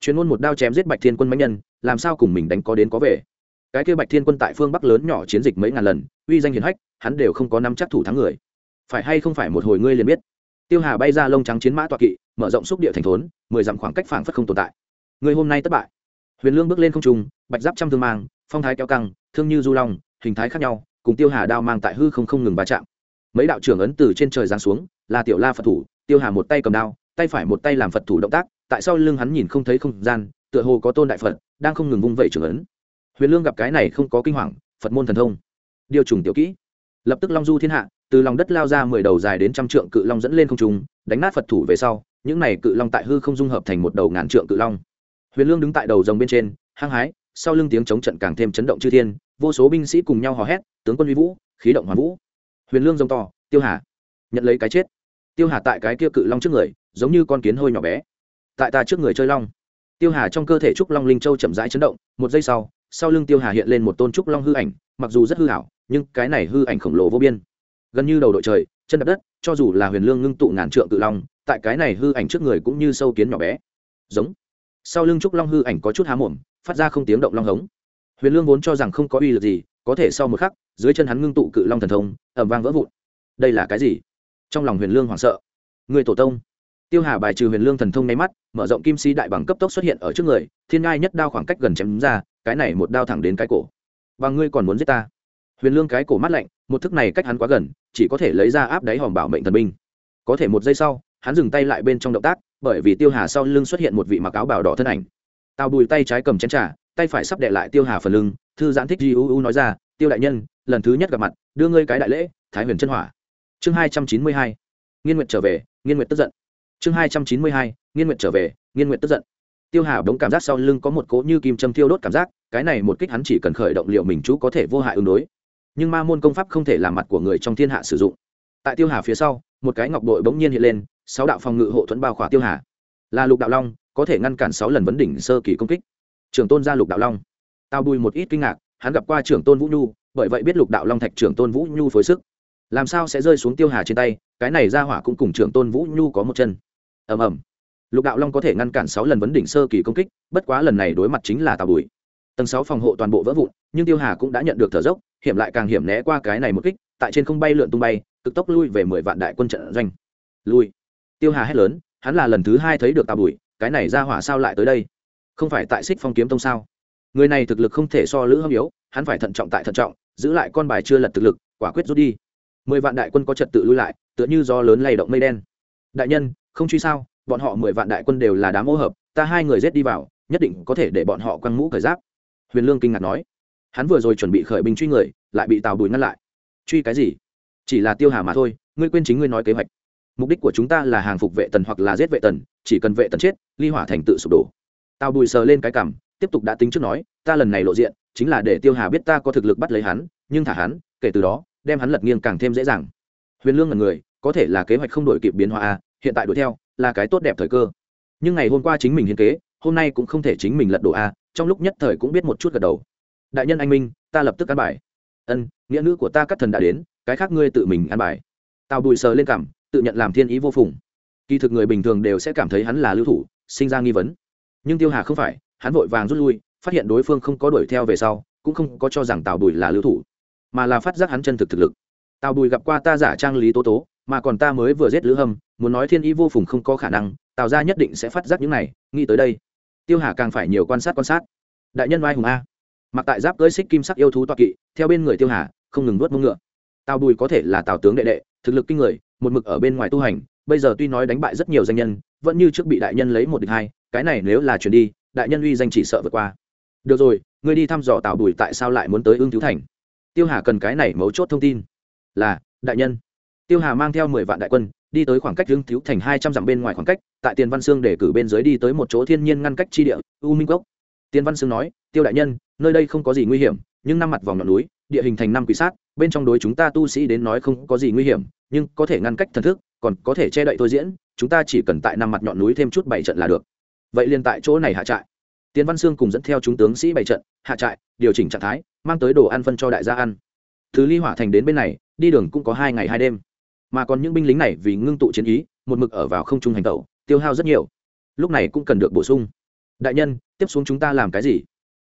[SPEAKER 1] chuyên môn một đao chém giết bạch thiên quân mạnh nhân, làm sao cùng mình đánh có đến có về. Cái kia bạch thiên quân tại phương bắc lớn nhỏ chiến dịch mấy ngàn lần, uy danh hiền hách, hắn đều không có năm chắc thủ thắng người. Phải hay không phải một hồi ngươi liền biết. Tiêu hà bay ra lông trắng chiến mã toạ kỵ, mở rộng xúc địa thành thốn, mười dặm khoảng cách phảng phất không tồn tại. Người hôm nay thất bại. Huyền lương bước lên không trung, bạch giáp trăm thương mang, phong thái kéo căng, thương như du long, hình thái khác nhau, cùng tiêu hà đao mang tại hư không không ngừng va chạm. Mấy đạo trưởng ấn từ trên trời giáng xuống, là tiểu la phật thủ, tiêu hà một tay cầm đao tay phải một tay làm phật thủ động tác, tại sao lưng hắn nhìn không thấy không gian, tựa hồ có tôn đại phật, đang không ngừng vung vẩy trưởng ấn. Huyền lương gặp cái này không có kinh hoàng, phật môn thần thông. Điều trùng tiểu kỹ. Lập tức long du thiên hạ, từ lòng đất lao ra mười đầu dài đến trăm trượng cự long dẫn lên không trung, đánh nát phật thủ về sau, những này cự long tại hư không dung hợp thành một đầu ngàn trượng cự long. Huyền lương đứng tại đầu rồng bên trên, hăng hái, sau lưng tiếng chống trận càng thêm chấn động chư thiên, vô số binh sĩ cùng nhau hò hét, tướng quân uy vũ, khí động hoàn vũ. Huyền lương rồng to, tiêu hà, nhận lấy cái chết tiêu hà tại cái kia cự long trước người, giống như con kiến hơi nhỏ bé. Tại ta trước người chơi long. Tiêu hà trong cơ thể trúc long linh châu chậm rãi chấn động, một giây sau sau lưng tiêu hà hiện lên một tôn trúc long hư ảnh, mặc dù rất hư hảo nhưng cái này hư ảnh khổng lồ vô biên. Gần như đầu đội trời, chân đập đất, cho dù là huyền lương ngưng tụ ngàn trượng cự long, tại cái này hư ảnh trước người cũng như sâu kiến nhỏ bé. Giống. Sau lưng trúc long hư ảnh có chút há mồm, phát ra không tiếng động long hống. Huyền lương vốn cho rằng không có uy lực gì, có thể sau một khắc, dưới chân hắn ngưng tụ cự long thần thông ẩm vang vỡ vụn. Đây là cái gì? Trong lòng huyền lương hoảng sợ. Người tổ tông. Tiêu hà bài trừ huyền lương thần thông nháy mắt, mở rộng kim sĩ đại bằng cấp tốc xuất hiện ở trước người, thiên ngai nhất đao khoảng cách gần chém ra, cái này một đao thẳng đến cái cổ. Và ngươi còn muốn giết ta? Huyền lương cái cổ mắt lạnh, một thức này cách hắn quá gần, chỉ có thể lấy ra áp đáy hòm bảo mệnh thần binh. Có thể một giây sau, hắn dừng tay lại bên trong động tác, bởi vì tiêu hà sau lưng xuất hiện một vị mặc áo bào đỏ thân ảnh. Tao bùi tay trái cầm chén trà, tay phải sắp đệ lại tiêu hà phần lưng, thư giãn thích di u u nói ra, tiêu đại nhân, lần thứ nhất gặp mặt, đưa ngươi cái đại lễ, thái huyền chân hỏa chương hai trăm chín mươi hai, nghiên nguyện trở về, nghiên nguyện tức giận. Chương hai trăm chín mươi hai, nghiên nguyện trở về, nghiên nguyện tức giận. Tiêu hà đống cảm giác sau lưng có một cỗ như kim châm thiêu đốt cảm giác, cái này một kích hắn chỉ cần khởi động liệu mình chú có thể vô hại ứng đối. Nhưng ma môn công pháp không thể làm mặt của người trong thiên hạ sử dụng. Tại tiêu hà phía sau, một cái ngọc đội bỗng nhiên hiện lên, sáu đạo phòng ngự hộ thuẫn bao khỏa tiêu hà. Là lục đạo long, có thể ngăn cản sáu lần vấn đỉnh sơ kỳ công kích. Trưởng tôn gia lục đạo long. Tao bùi một ít kinh ngạc, hắn gặp qua trưởng tôn vũ nhu, bởi vậy biết lục đạo long thạch trưởng tôn vũ nhu phối sức làm sao sẽ rơi xuống tiêu hà trên tay, cái này ra hỏa cũng cùng trưởng tôn vũ nhu có một chân. Ầm ầm. Lục đạo long có thể ngăn cản sáu lần vấn đỉnh sơ kỳ công kích, bất quá lần này đối mặt chính là tào bùi tầng sáu phòng hộ toàn bộ vỡ vụn, nhưng tiêu hà cũng đã nhận được thở dốc, hiểm lại càng hiểm né qua cái này một kích, tại trên không bay lượn tung bay, cực tốc lui về mười vạn đại quân trận doanh. Lui. Tiêu hà hét lớn, hắn là lần thứ hai thấy được tào bùi cái này ra hỏa sao lại tới đây? Không phải tại xích phong kiếm tông sao? Người này thực lực không thể so lữ hâm yếu, hắn phải thận trọng tại thận trọng, giữ lại con bài chưa lật thực lực, quả quyết rút đi mười vạn đại quân có trật tự lui lại tựa như do lớn lay động mây đen. Đại nhân không truy sao bọn họ mười vạn đại quân đều là đám ô hợp ta hai người rết đi vào nhất định có thể để bọn họ quăng mũ khởi giáp. Huyền lương kinh ngạc nói. Hắn vừa rồi chuẩn bị khởi binh truy người lại bị tào bùi ngăn lại. Truy cái gì? Chỉ là tiêu hà mà thôi ngươi quên chính ngươi nói kế hoạch. Mục đích của chúng ta là hàng phục vệ tần hoặc là giết vệ tần chỉ cần vệ tần chết ly hỏa thành tự sụp đổ. Tào bùi sờ lên cái cằm, tiếp tục đã tính trước nói ta lần này lộ diện chính là để tiêu hà biết ta có thực lực bắt lấy hắn nhưng thả hắn kể từ đó đem hắn lật nghiêng càng thêm dễ dàng. Huyền lương là người, có thể là kế hoạch không đổi kịp biến hóa a hiện tại đuổi theo, là cái tốt đẹp thời cơ. Nhưng ngày hôm qua chính mình hiến kế, hôm nay cũng không thể chính mình lật đổ a trong lúc nhất thời cũng biết một chút gật đầu. Đại nhân anh minh, ta lập tức ăn bài. Ân, nghĩa nữ của ta các thần đã đến, cái khác ngươi tự mình ăn bài. Tào bùi sờ lên cảm, tự nhận làm thiên ý vô phùng. Kỳ thực người bình thường đều sẽ cảm thấy hắn là lưu thủ, sinh ra nghi vấn. Nhưng tiêu hà không phải, hắn vội vàng rút lui, phát hiện đối phương không có đuổi theo về sau, cũng không có cho rằng tào bùi là lưu thủ mà là phát giác hắn chân thực thực lực. Tào bùi gặp qua ta giả trang lý tố tố, mà còn ta mới vừa giết lữ hâm, muốn nói thiên ý vô phùng không có khả năng, tào ra nhất định sẽ phát giác những này, nghĩ tới đây. Tiêu hà càng phải nhiều quan sát quan sát. Đại nhân vai hùng a. Mặc tại giáp cưỡi xích kim sắc yêu thú toa kỵ, theo bên người tiêu hà, không ngừng nuốt mông ngựa. Tào bùi có thể là tào tướng đệ đệ, thực lực kinh người, một mực ở bên ngoài tu hành, bây giờ tuy nói đánh bại rất nhiều danh nhân, vẫn như trước bị đại nhân lấy một địch hai, cái này nếu là chuyển đi, đại nhân uy danh chỉ sợ vượt qua. Được rồi, ngươi đi thăm dò tào bùi tại sao lại muốn tới ương thiếu thành tiêu hà cần cái này mấu chốt thông tin. Là, đại nhân. Tiêu hà mang theo mười vạn đại quân, đi tới khoảng cách hưng thiếu thành hai trăm dặm bên ngoài khoảng cách, tại tiền văn sương để cử bên dưới đi tới một chỗ thiên nhiên ngăn cách chi địa, u minh cốc. Tiền văn sương nói, tiêu đại nhân, nơi đây không có gì nguy hiểm, nhưng năm mặt vòng ngọn núi, địa hình thành năm quỷ sát, bên trong đối chúng ta tu sĩ đến nói không có gì nguy hiểm, nhưng có thể ngăn cách thần thức, còn có thể che đậy thôi diễn, chúng ta chỉ cần tại năm mặt nhọn núi thêm chút bảy trận là được. Vậy liền tại chỗ này hạ trại. Tiến văn sương cùng dẫn theo chúng tướng sĩ bảy trận, hạ trại, điều chỉnh trạng thái mang tới đồ ăn phân cho đại gia ăn. Thứ ly hỏa thành đến bên này, đi đường cũng có hai ngày hai đêm. Mà còn những binh lính này vì ngưng tụ chiến ý, một mực ở vào không trung hành tẩu, tiêu hao rất nhiều. Lúc này cũng cần được bổ sung. Đại nhân, tiếp xuống chúng ta làm cái gì?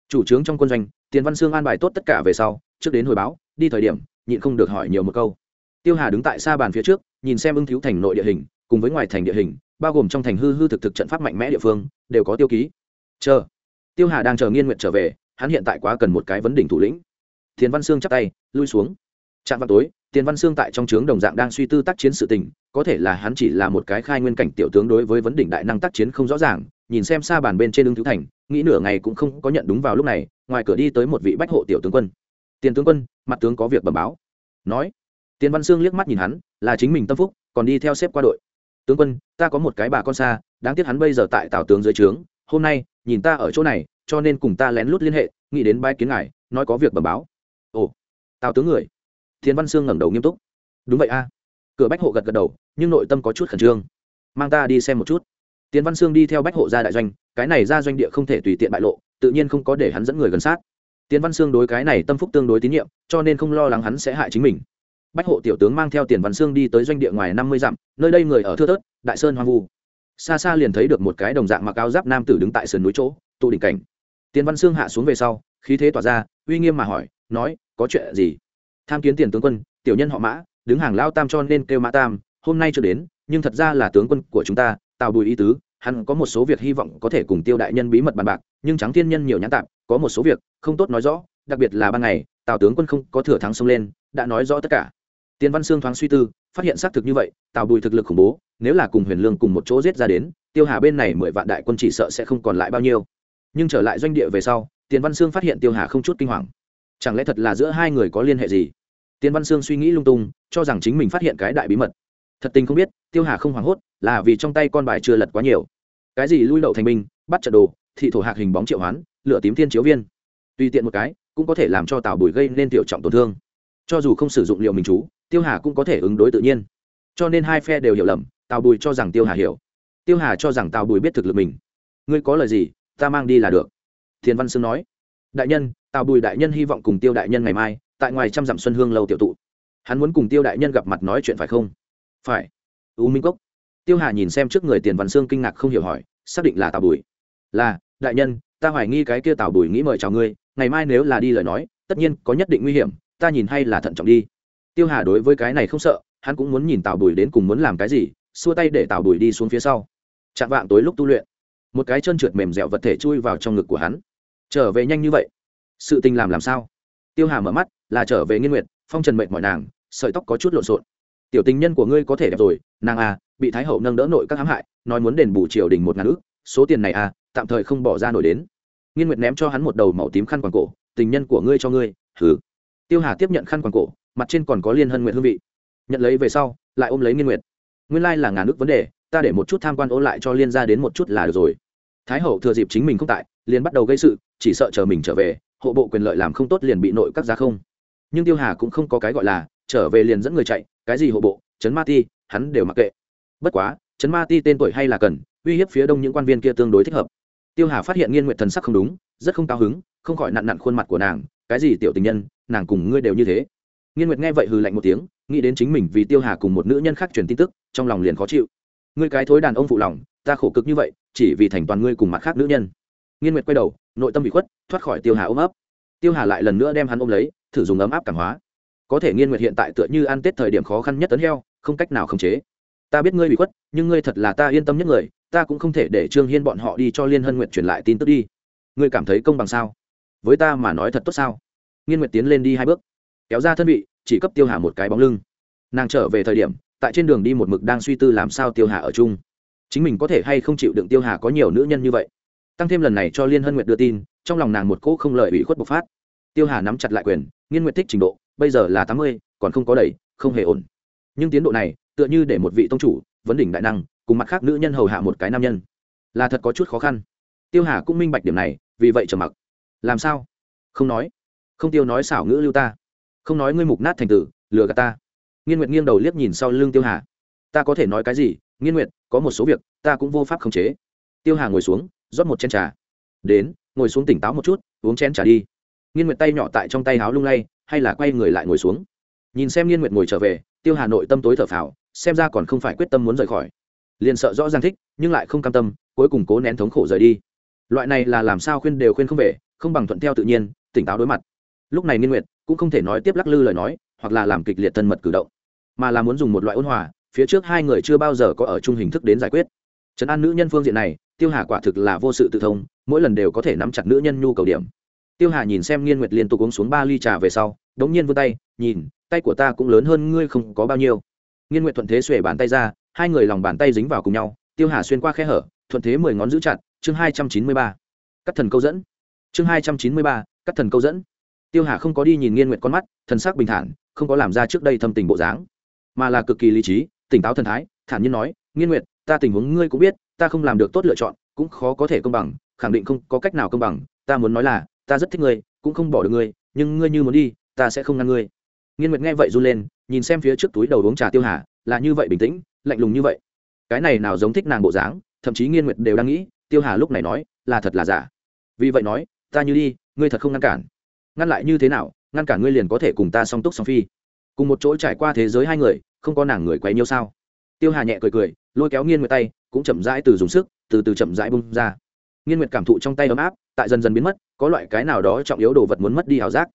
[SPEAKER 1] Chủ trướng trong quân doanh, tiền văn sương an bài tốt tất cả về sau, trước đến hồi báo, đi thời điểm, nhịn không được hỏi nhiều một câu. Tiêu hà đứng tại xa bàn phía trước, nhìn xem ưng thiếu thành nội địa hình, cùng với ngoài thành địa hình, bao gồm trong thành hư hư thực thực trận pháp mạnh mẽ địa phương, đều có tiêu ký. Chờ. Tiêu hà đang chờ nghiên nguyện trở về hắn hiện tại quá cần một cái vấn đỉnh thủ lĩnh. Thiền văn sương chắp tay, lui xuống. Trạm vào tối tiền văn sương tại trong trướng đồng dạng đang suy tư tác chiến sự tình, có thể là hắn chỉ là một cái khai nguyên cảnh tiểu tướng đối với vấn đỉnh đại năng tác chiến không rõ ràng, nhìn xem xa bàn bên trên đứng thứ thành, nghĩ nửa ngày cũng không có nhận đúng vào lúc này, ngoài cửa đi tới một vị bách hộ tiểu tướng quân. Tiền tướng quân, mặt tướng có việc bẩm báo. Nói. Tiền văn sương liếc mắt nhìn hắn, là chính mình tâm phúc, còn đi theo xếp qua đội. Tướng quân, ta có một cái bà con xa, đáng tiếc hắn bây giờ tại tào tướng dưới trướng, hôm nay, nhìn ta ở chỗ này cho nên cùng ta lén lút liên hệ, nghĩ đến bãi kiến ngài, nói có việc bẩm báo. Ồ, tào tướng người. Thiên văn sương ngẩng đầu nghiêm túc. Đúng vậy a. Cửa bách hộ gật gật đầu, nhưng nội tâm có chút khẩn trương. Mang ta đi xem một chút. Tiến văn sương đi theo bách hộ ra đại doanh, cái này ra doanh địa không thể tùy tiện bại lộ, tự nhiên không có để hắn dẫn người gần sát. Tiến văn sương đối cái này tâm phúc tương đối tín nhiệm, cho nên không lo lắng hắn sẽ hại chính mình. Bách hộ tiểu tướng mang theo tiền văn sương đi tới doanh địa ngoài năm mươi dặm, nơi đây người ở thưa thớt, đại sơn hoang vu. Xa xa liền thấy được một cái đồng dạng mặc áo giáp nam tử đứng tại sườn núi chỗ, tụ đỉnh cảnh tiền văn sương hạ xuống về sau, khí thế tỏa ra, uy nghiêm mà hỏi, nói, có chuyện gì? Tham kiến tiền tướng quân, tiểu nhân họ mã, đứng hàng lao tam cho nên kêu mã tam, hôm nay chưa đến, nhưng thật ra là tướng quân của chúng ta, tào bùi ý tứ, hắn có một số việc hy vọng có thể cùng tiêu đại nhân bí mật bàn bạc, nhưng trắng thiên nhân nhiều nhãn tạp, có một số việc không tốt nói rõ, đặc biệt là ban ngày, tào tướng quân không có thừa thắng xông lên, đã nói rõ tất cả. Tiền văn sương thoáng suy tư, phát hiện xác thực như vậy, tào bùi thực lực khủng bố, nếu là cùng huyền lương cùng một chỗ giết ra đến, tiêu hà bên này mười vạn đại quân chỉ sợ sẽ không còn lại bao nhiêu nhưng trở lại doanh địa về sau, tiền văn sương phát hiện tiêu hà không chút kinh hoàng. Chẳng lẽ thật là giữa hai người có liên hệ gì? Tiền văn sương suy nghĩ lung tung, cho rằng chính mình phát hiện cái đại bí mật. Thật tình không biết, tiêu hà không hoảng hốt, là vì trong tay con bài chưa lật quá nhiều. Cái gì lui đậu thành binh, bắt trận đồ, thị thổ hạc hình bóng triệu hoán, lửa tím thiên chiếu viên. Tùy tiện một cái, cũng có thể làm cho tào bùi gây nên tiểu trọng tổn thương. Cho dù không sử dụng liệu mình chú, tiêu hà cũng có thể ứng đối tự nhiên. Cho nên hai phe đều hiểu lầm, tào bùi cho rằng tiêu hà hiểu. Tiêu hà cho rằng tào bùi biết thực lực mình. Ngươi có lời gì? Ta mang đi là được. Thiền văn sương nói, đại nhân, tào bùi đại nhân hy vọng cùng tiêu đại nhân ngày mai, tại ngoài trăm dặm xuân hương lâu tiểu tụ. Hắn muốn cùng tiêu đại nhân gặp mặt nói chuyện phải không? Phải. U minh cốc. Tiêu hà nhìn xem trước người tiền văn sương kinh ngạc không hiểu hỏi, xác định là tào bùi. Là, đại nhân, ta hoài nghi cái kia tào bùi nghĩ mời chào ngươi, ngày mai nếu là đi lời nói, tất nhiên có nhất định nguy hiểm, ta nhìn hay là thận trọng đi. Tiêu hà đối với cái này không sợ, hắn cũng muốn nhìn tào bùi đến cùng muốn làm cái gì, xua tay để tào bùi đi xuống phía sau. Chạm vạng tối lúc tu luyện một cái chân trượt mềm dẻo vật thể chui vào trong ngực của hắn. Trở về nhanh như vậy? Sự tình làm làm sao? Tiêu hà mở mắt, là trở về nghiên nguyệt, phong trần mệt mỏi nàng, sợi tóc có chút lộn xộn. Tiểu tình nhân của ngươi có thể đẹp rồi, nàng à bị thái hậu nâng đỡ nội các hãm hại, nói muốn đền bù triều đình một ngàn ước số tiền này à tạm thời không bỏ ra nổi đến. Nghiên nguyệt ném cho hắn một đầu màu tím khăn quàng cổ, tình nhân của ngươi cho ngươi thử tiêu hà tiếp nhận khăn quàng cổ, mặt trên còn có liên hân nguyện hương vị. Nhận lấy về sau, lại ôm lấy nghiên nguyệt. Nguyên lai là ngàn ước vấn đề ta để một chút tham quan ô lại cho liên gia đến một chút là được rồi. Thái hậu thừa dịp chính mình không tại, liền bắt đầu gây sự, chỉ sợ chờ mình trở về, hộ bộ quyền lợi làm không tốt liền bị nội các giá không. Nhưng tiêu hà cũng không có cái gọi là, trở về liền dẫn người chạy, cái gì hộ bộ, trấn ma ti, hắn đều mặc kệ. Bất quá, trấn ma ti tên tuổi hay là cần, uy hiếp phía đông những quan viên kia tương đối thích hợp. Tiêu hà phát hiện nghiên nguyện thần sắc không đúng, rất không cao hứng, không khỏi nặn nặn khuôn mặt của nàng, cái gì tiểu tình nhân, nàng cùng ngươi đều như thế. Nghiên nguyệt nghe vậy hừ lạnh một tiếng, nghĩ đến chính mình vì tiêu hà cùng một nữ nhân khác truyền tin tức, trong lòng liền khó chịu ngươi cái thối đàn ông phụ lòng, ta khổ cực như vậy, chỉ vì thành toàn ngươi cùng mặt khác nữ nhân. Nghiên nguyệt quay đầu, nội tâm bị khuất, thoát khỏi tiêu hà ôm ấp. Tiêu hà lại lần nữa đem hắn ôm lấy, thử dùng ấm áp cảm hóa. Có thể nghiên nguyệt hiện tại tựa như ăn tết thời điểm khó khăn nhất tấn heo, không cách nào khống chế. Ta biết ngươi bị khuất, nhưng ngươi thật là ta yên tâm nhất người, ta cũng không thể để trương hiên bọn họ đi cho liên hân nguyệt truyền lại tin tức đi. Ngươi cảm thấy công bằng sao? Với ta mà nói thật tốt sao? Nghiên nguyệt tiến lên đi hai bước, kéo ra thân vị, chỉ cấp tiêu hà một cái bóng lưng. Nàng trở về thời điểm tại trên đường đi một mực đang suy tư làm sao tiêu hà ở chung. Chính mình có thể hay không chịu đựng tiêu hà có nhiều nữ nhân như vậy? Tăng thêm lần này cho liên hân nguyệt đưa tin, trong lòng nàng một cỗ không lợi ủy khuất bộc phát. Tiêu hà nắm chặt lại quyền, nghiên nguyệt thích trình độ, bây giờ là tám mươi, còn không có đầy không hề ổn. Nhưng tiến độ này, tựa như để một vị tông chủ, vấn đỉnh đại năng, cùng mặt khác nữ nhân hầu hạ một cái nam nhân, là thật có chút khó khăn. Tiêu hà cũng minh bạch điểm này, vì vậy trầm mặc. Làm sao? Không nói. Không tiêu nói xảo ngữ lưu ta. Không nói ngươi mục nát thành tử, lừa gạt ta nghiên nguyệt nghiêng đầu liếc nhìn sau lưng tiêu hà. Ta có thể nói cái gì? Nghiên nguyệt, có một số việc, ta cũng vô pháp khống chế. Tiêu hà ngồi xuống, rót một chén trà. Đến, ngồi xuống tỉnh táo một chút, uống chén trà đi. Nghiên nguyệt tay nhỏ tại trong tay háo lung lay, hay là quay người lại ngồi xuống. Nhìn xem nghiên nguyệt ngồi trở về, tiêu hà nội tâm tối thở phào, xem ra còn không phải quyết tâm muốn rời khỏi. Liền sợ rõ ràng thích, nhưng lại không cam tâm, cuối cùng cố nén thống khổ rời đi. Loại này là làm sao khuyên đều khuyên không về, không bằng thuận theo tự nhiên, tỉnh táo đối mặt. Lúc này nghiên nguyệt cũng không thể nói tiếp lắc lư lời nói, hoặc là làm kịch liệt thân mật cử động mà là muốn dùng một loại ôn hòa, phía trước hai người chưa bao giờ có ở chung hình thức đến giải quyết. Trấn an nữ nhân phương diện này, tiêu hà quả thực là vô sự tự thông, mỗi lần đều có thể nắm chặt nữ nhân nhu cầu điểm. Tiêu hà nhìn xem nghiên nguyệt liên tục uống xuống ba ly trà về sau, đống nhiên vươn tay, nhìn, tay của ta cũng lớn hơn ngươi không có bao nhiêu. Nghiên nguyệt thuận thế xuể bàn tay ra, hai người lòng bàn tay dính vào cùng nhau, tiêu hà xuyên qua khe hở, thuận thế mười ngón giữ chặt, chương hai trăm chín mươi ba. Cắt thần câu dẫn. Chương hai trăm chín mươi ba, cắt thần câu dẫn. Tiêu hà không có đi nhìn nghiên nguyệt con mắt, thần sắc bình thản, không có làm ra trước đây thâm tình bộ dáng mà là cực kỳ lý trí, tỉnh táo thần thái, thản nhiên nói, nghiên nguyệt, ta tình huống ngươi cũng biết, ta không làm được tốt lựa chọn, cũng khó có thể công bằng, khẳng định không có cách nào công bằng, ta muốn nói là, ta rất thích ngươi, cũng không bỏ được ngươi, nhưng ngươi như muốn đi, ta sẽ không ngăn ngươi. Nghiên nguyệt nghe vậy run lên, nhìn xem phía trước túi đầu uống trà tiêu hà, là như vậy bình tĩnh, lạnh lùng như vậy. Cái này nào giống thích nàng bộ dáng, thậm chí nghiên nguyệt đều đang nghĩ, tiêu hà lúc này nói, là thật là giả. Vì vậy nói, ta như đi, ngươi thật không ngăn cản. Ngăn lại như thế nào, ngăn cản ngươi liền có thể cùng ta song túc song phi cùng một chỗ trải qua thế giới hai người, không có nàng người quấy nhiêu sao? Tiêu hà nhẹ cười cười, lôi kéo nghiên nguyệt tay, cũng chậm rãi từ dùng sức, từ từ chậm rãi bung ra. Nghiên nguyệt cảm thụ trong tay ấm áp, tại dần dần biến mất, có loại cái nào đó trọng yếu đồ vật muốn mất đi ảo giác.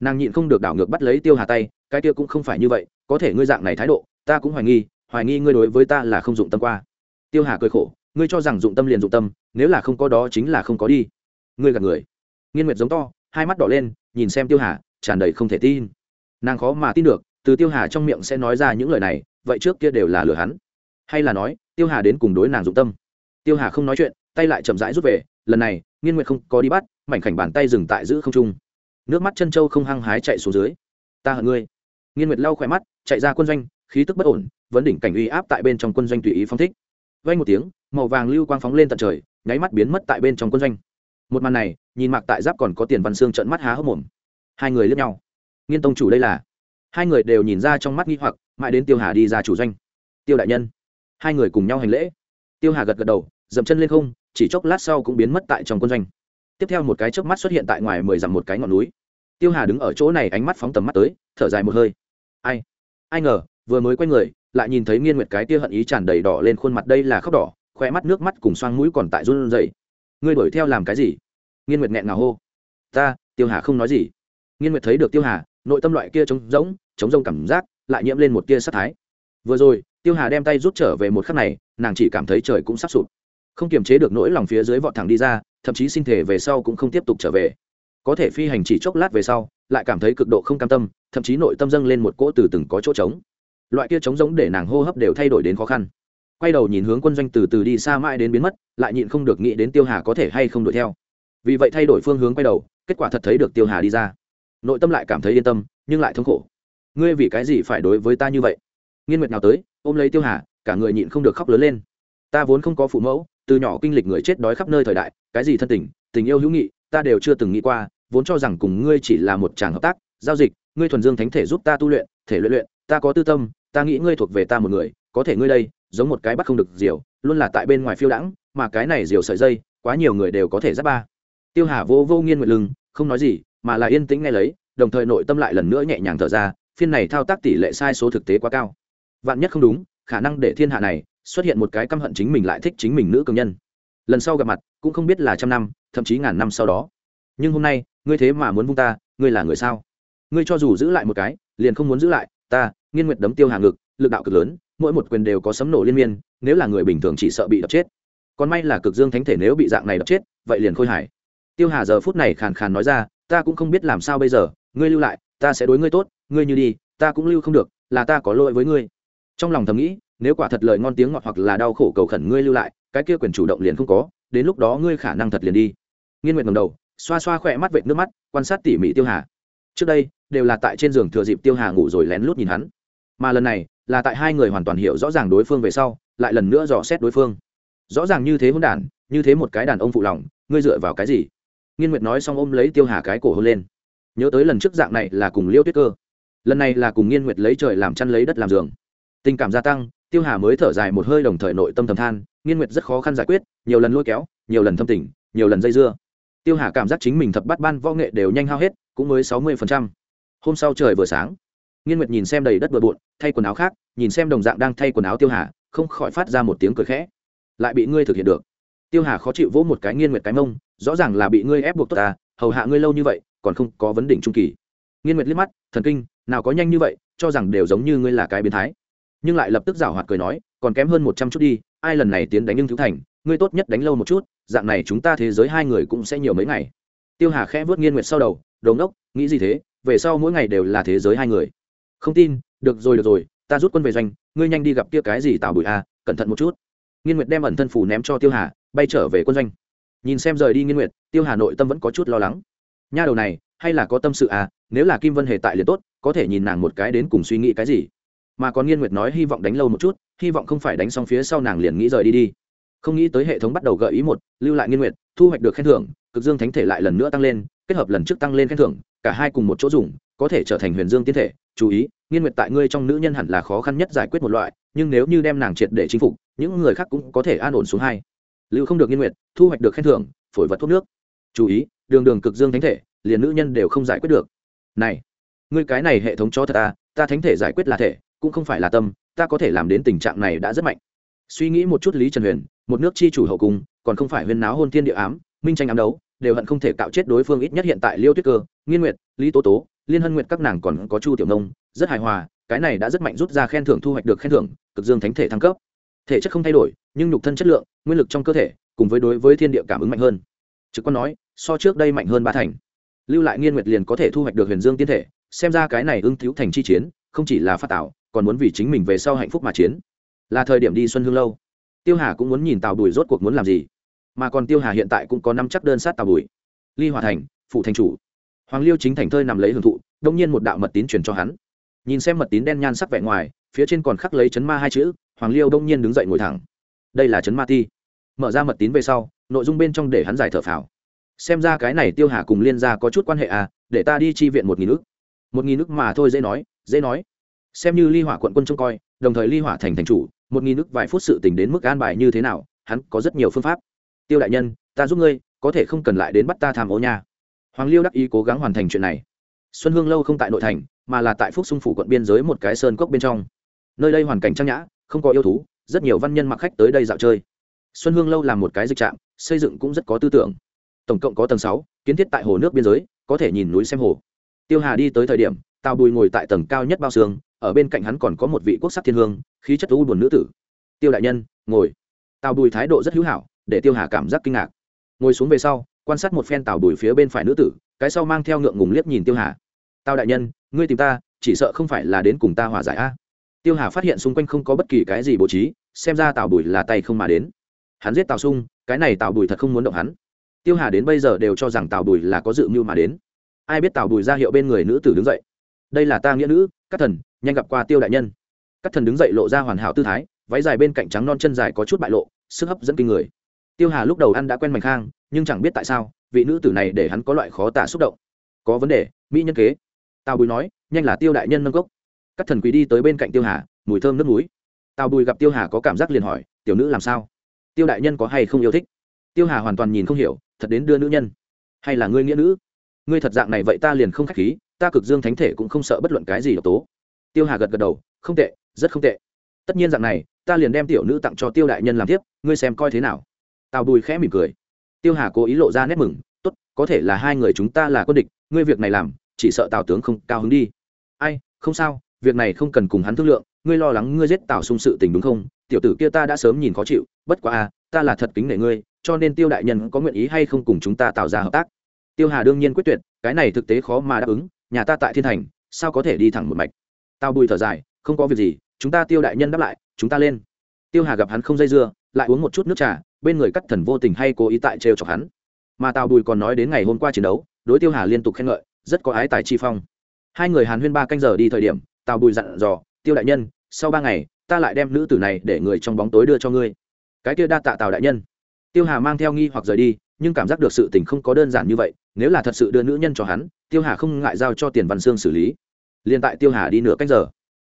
[SPEAKER 1] Nàng nhịn không được đảo ngược bắt lấy tiêu hà tay, cái kia cũng không phải như vậy, có thể ngươi dạng này thái độ, ta cũng hoài nghi hoài nghi ngươi đối với ta là không dụng tâm qua. Tiêu hà cười khổ, ngươi cho rằng dụng tâm liền dụng tâm, nếu là không có đó chính là không có đi. Ngươi gạt người. Nghiên nguyệt giống to, hai mắt đỏ lên, nhìn xem tiêu hà, tràn đầy không thể tin nàng khó mà tin được, từ tiêu hà trong miệng sẽ nói ra những lời này, vậy trước kia đều là lừa hắn. Hay là nói, tiêu hà đến cùng đối nàng dụng tâm. Tiêu hà không nói chuyện, tay lại chậm rãi rút về, lần này, nghiên nguyệt không có đi bắt, mảnh khảnh bàn tay dừng tại giữ không trung. Nước mắt chân trâu không hăng hái chạy xuống dưới. Ta hận ngươi. Nghiên nguyệt lau khỏe mắt, chạy ra quân doanh, khí tức bất ổn, vấn đỉnh cảnh uy áp tại bên trong quân doanh tùy ý phong thích. Vay một tiếng, màu vàng lưu quang phóng lên tận trời, nháy mắt biến mất tại bên trong quân doanh. Một màn này, nhìn mặc tại giáp còn có tiền văn xương trận mắt há hốc mồm. Hai người lướt nhau nghiên tông chủ đây là. Hai người đều nhìn ra trong mắt nghi hoặc, mãi đến tiêu hà đi ra chủ doanh. Tiêu đại nhân, hai người cùng nhau hành lễ. Tiêu hà gật gật đầu, dậm chân lên không, chỉ chốc lát sau cũng biến mất tại trong quân doanh. Tiếp theo một cái chớp mắt xuất hiện tại ngoài mười dặm một cái ngọn núi. Tiêu hà đứng ở chỗ này ánh mắt phóng tầm mắt tới, thở dài một hơi. Ai? Ai ngờ, vừa mới quay người, lại nhìn thấy nghiên nguyệt cái tia hận ý tràn đầy đỏ lên khuôn mặt đây là khóc đỏ khoe mắt nước mắt cùng xoang mũi còn tại run rẩy. Ngươi đuổi theo làm cái gì? Nghiên nguyệt nghẹn ngào hô. Ta, tiêu hà không nói gì. Nghiên nguyệt thấy được tiêu hà nội tâm loại kia trống rỗng, trống rông cảm giác lại nhiễm lên một tia sát thái. Vừa rồi, tiêu hà đem tay rút trở về một khắc này, nàng chỉ cảm thấy trời cũng sắp sụp. Không kiềm chế được nỗi lòng phía dưới vọt thẳng đi ra, thậm chí sinh thể về sau cũng không tiếp tục trở về. Có thể phi hành chỉ chốc lát về sau, lại cảm thấy cực độ không cam tâm, thậm chí nội tâm dâng lên một cỗ từ từng có chỗ trống. Loại kia trống giống để nàng hô hấp đều thay đổi đến khó khăn. Quay đầu nhìn hướng quân doanh từ từ đi xa mãi đến biến mất, lại nhịn không được nghĩ đến tiêu hà có thể hay không đuổi theo. Vì vậy thay đổi phương hướng quay đầu, kết quả thật thấy được tiêu hà đi ra nội tâm lại cảm thấy yên tâm, nhưng lại thống khổ. Ngươi vì cái gì phải đối với ta như vậy? Nghiên nguyệt nào tới, ôm lấy tiêu hà, cả người nhịn không được khóc lớn lên. Ta vốn không có phụ mẫu, từ nhỏ kinh lịch người chết đói khắp nơi thời đại, cái gì thân tình tình yêu hữu nghị, ta đều chưa từng nghĩ qua, vốn cho rằng cùng ngươi chỉ là một chàng hợp tác, giao dịch, ngươi thuần dương thánh thể giúp ta tu luyện, thể luyện luyện, ta có tư tâm, ta nghĩ ngươi thuộc về ta một người, có thể ngươi đây, giống một cái bắt không được diều, luôn là tại bên ngoài phiêu đãng, mà cái này diều sợi dây, quá nhiều người đều có thể giáp ba. Tiêu hà vô vô nghiên nguyện lưng, không nói gì mà là yên tĩnh nghe lấy, đồng thời nội tâm lại lần nữa nhẹ nhàng thở ra, phiên này thao tác tỷ lệ sai số thực tế quá cao. Vạn nhất không đúng, khả năng để thiên hạ này xuất hiện một cái căm hận chính mình lại thích chính mình nữ cường nhân. Lần sau gặp mặt, cũng không biết là trăm năm, thậm chí ngàn năm sau đó. Nhưng hôm nay, ngươi thế mà muốn vung ta, ngươi là người sao? Ngươi cho dù giữ lại một cái, liền không muốn giữ lại, ta, nghiên nguyệt đấm tiêu hà ngực, lực đạo cực lớn, mỗi một quyền đều có sấm nổ liên miên, nếu là người bình thường chỉ sợ bị đập chết. Còn may là cực dương thánh thể nếu bị dạng này đập chết, vậy liền khôi hải tiêu hà giờ phút này khàn khàn nói ra ta cũng không biết làm sao bây giờ, ngươi lưu lại, ta sẽ đối ngươi tốt, ngươi như đi, ta cũng lưu không được, là ta có lỗi với ngươi. Trong lòng thầm nghĩ, nếu quả thật lời ngon tiếng ngọt hoặc là đau khổ cầu khẩn ngươi lưu lại, cái kia quyền chủ động liền không có, đến lúc đó ngươi khả năng thật liền đi. Nghiên nguyện ngầm đầu, xoa xoa khỏe mắt vệt nước mắt, quan sát tỉ mỉ tiêu hà. Trước đây, đều là tại trên giường thừa dịp tiêu hà ngủ rồi lén lút nhìn hắn. Mà lần này, là tại hai người hoàn toàn hiểu rõ ràng đối phương về sau, lại lần nữa dò xét đối phương. Rõ ràng như thế hôn đản, như thế một cái đàn ông phụ lòng, ngươi dựa vào cái gì? Nghiên nguyệt nói xong ôm lấy tiêu hà cái cổ hôn lên. Nhớ tới lần trước dạng này là cùng liêu tuyết cơ. Lần này là cùng nghiên nguyệt lấy trời làm chăn lấy đất làm giường. Tình cảm gia tăng, tiêu hà mới thở dài một hơi đồng thời nội tâm thầm than, nghiên nguyệt rất khó khăn giải quyết, nhiều lần lôi kéo, nhiều lần thâm tình, nhiều lần dây dưa. Tiêu hà cảm giác chính mình thập bắt ban võ nghệ đều nhanh hao hết, cũng mới sáu mươi hôm sau trời vừa sáng, nghiên nguyệt nhìn xem đầy đất bừa bộn, thay quần áo khác, nhìn xem đồng dạng đang thay quần áo tiêu hà, không khỏi phát ra một tiếng cười khẽ. Lại bị ngươi thực hiện được tiêu hà khó chịu vỗ một cái nghiên nguyệt cái mông, rõ ràng là bị ngươi ép buộc tốt ta hầu hạ ngươi lâu như vậy, còn không có vấn đỉnh trung kỳ. Nghiên nguyệt liếc mắt, thần kinh, nào có nhanh như vậy, cho rằng đều giống như ngươi là cái biến thái. Nhưng lại lập tức giảo hoạt cười nói, còn kém hơn một trăm chút đi, ai lần này tiến đánh nhưng thiếu thành, ngươi tốt nhất đánh lâu một chút, dạng này chúng ta thế giới hai người cũng sẽ nhiều mấy ngày. Tiêu hà khẽ vớt nghiên nguyệt sau đầu đống đốc nghĩ gì thế, về sau mỗi ngày đều là thế giới hai người. Không tin, được rồi được rồi, ta rút quân về doanh, ngươi nhanh đi gặp kia cái gì tạo bụi a cẩn thận một chút. Nghiên nguyệt đem ẩn thân phủ ném cho tiêu hà bay trở về quân doanh. Nhìn xem rời đi nghiên nguyệt, tiêu hà nội tâm vẫn có chút lo lắng. Nha đầu này, hay là có tâm sự à nếu là kim vân hề tại liền tốt, có thể nhìn nàng một cái đến cùng suy nghĩ cái gì. Mà còn nghiên nguyệt nói hy vọng đánh lâu một chút, hy vọng không phải đánh xong phía sau nàng liền nghĩ rời đi đi. Không nghĩ tới hệ thống bắt đầu gợi ý một, lưu lại nghiên nguyệt, thu hoạch được khen thưởng, cực dương thánh thể lại lần nữa tăng lên, kết hợp lần trước tăng lên khen thưởng, cả hai cùng một chỗ dùng, có thể trở thành huyền dương tiên thể. Chú ý, nghiên nguyệt tại ngươi trong nữ nhân hẳn là khó khăn nhất giải quyết một loại, nhưng nếu như đem nàng triệt để chinh phục, những người khác cũng có thể an ổn xuống hai lưu không được nghiên nguyện thu hoạch được khen thưởng, phổi vật thuốc nước. Chú ý, đường đường cực dương thánh thể, liền nữ nhân đều không giải quyết được. Này, ngươi cái này hệ thống cho thật ta ta thánh thể giải quyết là thể, cũng không phải là tâm, ta có thể làm đến tình trạng này đã rất mạnh. Suy nghĩ một chút lý trần huyền, một nước chi chủ hậu cung, còn không phải huyền náo hôn thiên địa ám, minh tranh ám đấu, đều hận không thể cạo chết đối phương ít nhất hiện tại liêu tuyết cơ, nghiên nguyệt, lý tố tố, liên hân nguyệt các nàng còn có chu tiểu nông, rất hài hòa, cái này đã rất mạnh rút ra khen thưởng thu hoạch được khen thưởng, cực dương thánh thể thăng cấp thể chất không thay đổi, nhưng nhục thân chất lượng, nguyên lực trong cơ thể, cùng với đối với thiên địa cảm ứng mạnh hơn. Trực quan nói, so trước đây mạnh hơn ba thành. Lưu lại nghiên nguyệt liền có thể thu hoạch được huyền dương tiên thể, xem ra cái này ưng thiếu thành chi chiến, không chỉ là phát tạo, còn muốn vì chính mình về sau hạnh phúc mà chiến. Là thời điểm đi xuân hương lâu. Tiêu hà cũng muốn nhìn tàu bùi rốt cuộc muốn làm gì. Mà còn tiêu hà hiện tại cũng có năm chắc đơn sát tàu bùi. Ly hòa thành, phụ thành chủ. Hoàng liêu chính thành thơi nằm lấy hưởng thụ, đông nhiên một đạo mật tín truyền cho hắn. Nhìn xem mật tín đen nhan sắc vẻ ngoài phía trên còn khắc lấy chấn ma hai chữ, hoàng liêu đông nhiên đứng dậy ngồi thẳng. Đây là chấn ma ti. Mở ra mật tín về sau, nội dung bên trong để hắn giải thở phào. Xem ra cái này tiêu hà cùng liên gia có chút quan hệ à để ta đi chi viện một nghìn nước một nghìn nước mà thôi dễ nói dễ nói. Xem như ly hỏa quận quân trông coi, đồng thời ly hỏa thành thành chủ, một nghìn nước vài phút sự tình đến mức an bài như thế nào, hắn có rất nhiều phương pháp. Tiêu đại nhân, ta giúp ngươi, có thể không cần lại đến bắt ta tham ô nha. Hoàng liêu đắc ý cố gắng hoàn thành chuyện này. Xuân hương lâu không tại nội thành, mà là tại phúc xung phủ quận biên giới một cái sơn cốc bên trong nơi đây hoàn cảnh trang nhã, không có yêu thú, rất nhiều văn nhân mặc khách tới đây dạo chơi. Xuân hương lâu là một cái dịch trạm, xây dựng cũng rất có tư tưởng. Tổng cộng có tầng sáu, kiến thiết tại hồ nước biên giới, có thể nhìn núi xem hồ. Tiêu hà đi tới thời điểm, tào bùi ngồi tại tầng cao nhất bao xương, ở bên cạnh hắn còn có một vị quốc sắc thiên hương, khí chất u buồn nữ tử. Tiêu đại nhân, ngồi. Tào bùi thái độ rất hữu hảo, để tiêu hà cảm giác kinh ngạc. Ngồi xuống về sau, quan sát một phen tào bùi phía bên phải nữ tử, cái sau mang theo ngượng ngùng liếc nhìn tiêu hà. Tào đại nhân, ngươi tìm ta, chỉ sợ không phải là đến cùng ta hòa giải a tiêu hà phát hiện xung quanh không có bất kỳ cái gì bố trí, xem ra tào bùi là tay không mà đến. Hắn giết tào sung, cái này tào bùi thật không muốn động hắn. Tiêu hà đến bây giờ đều cho rằng tào bùi là có dự mưu mà đến. Ai biết tào bùi ra hiệu bên người nữ tử đứng dậy. Đây là ta nghĩa nữ các thần, nhanh gặp qua tiêu đại nhân. Các thần đứng dậy lộ ra hoàn hảo tư thái, váy dài bên cạnh trắng non chân dài có chút bại lộ, sức hấp dẫn kinh người. Tiêu hà lúc đầu ăn đã quen mảnh khang, nhưng chẳng biết tại sao, vị nữ tử này để hắn có loại khó tả xúc động. Có vấn đề, mỹ nhân kế. Tào bùi nói, nhanh là tiêu đại nhân nâng cốc các thần quý đi tới bên cạnh tiêu hà, mùi thơm nước núi tào bùi gặp tiêu hà có cảm giác liền hỏi, tiểu nữ làm sao? Tiêu đại nhân có hay không yêu thích? Tiêu hà hoàn toàn nhìn không hiểu, thật đến đưa nữ nhân. Hay là ngươi nghĩa nữ? Ngươi thật dạng này vậy ta liền không k h á c h khí, ta cực dương thánh thể cũng không sợ bất luận cái gì độc tố. Tiêu hà gật gật đầu, không tệ, rất không tệ. Tất nhiên dạng này, ta liền đem tiểu nữ tặng cho tiêu đại nhân làm tiếp, ngươi xem coi thế nào. Tào bùi khẽ mỉm cười. Tiêu hà cố ý lộ ra nét mừng, tốt, có thể là hai người chúng ta là quân địch, ngươi việc này làm, chỉ sợ tào tướng không cao hứng đi. Ai, không sao việc này không cần cùng hắn thương lượng ngươi lo lắng ngươi giết tào xung sự tình đúng không? Tiểu tử kia ta đã sớm nhìn khó chịu bất quá a, ta là thật kính nể ngươi cho nên tiêu đại nhân có nguyện ý hay không cùng chúng ta tạo ra hợp tác? Tiêu hà đương nhiên quyết tuyệt cái này thực tế khó mà đáp ứng nhà ta tại thiên thành sao có thể đi thẳng một mạch? Tao bùi thở dài không có việc gì chúng ta tiêu đại nhân đáp lại chúng ta lên. Tiêu hà gặp hắn không dây dưa lại uống một chút nước trà bên người cắt thần vô tình hay cố ý tại trêu chọc hắn. Mà tào bùi còn nói đến ngày hôm qua chiến đấu đối tiêu hà liên tục khen ngợi rất có ái tài chi phong. Hai người hàn huyên ba canh giờ đi thời điểm tào bùi dặn dò, tiêu đại nhân, sau ba ngày, ta lại đem nữ tử này để người trong bóng tối đưa cho ngươi. Cái kia đa tạ tào đại nhân. Tiêu hà mang theo nghi hoặc rời đi, nhưng cảm giác được sự tình không có đơn giản như vậy, nếu là thật sự đưa nữ nhân cho hắn, tiêu hà không ngại giao cho tiền văn sương xử lý. Liền tại tiêu hà đi nửa cách giờ,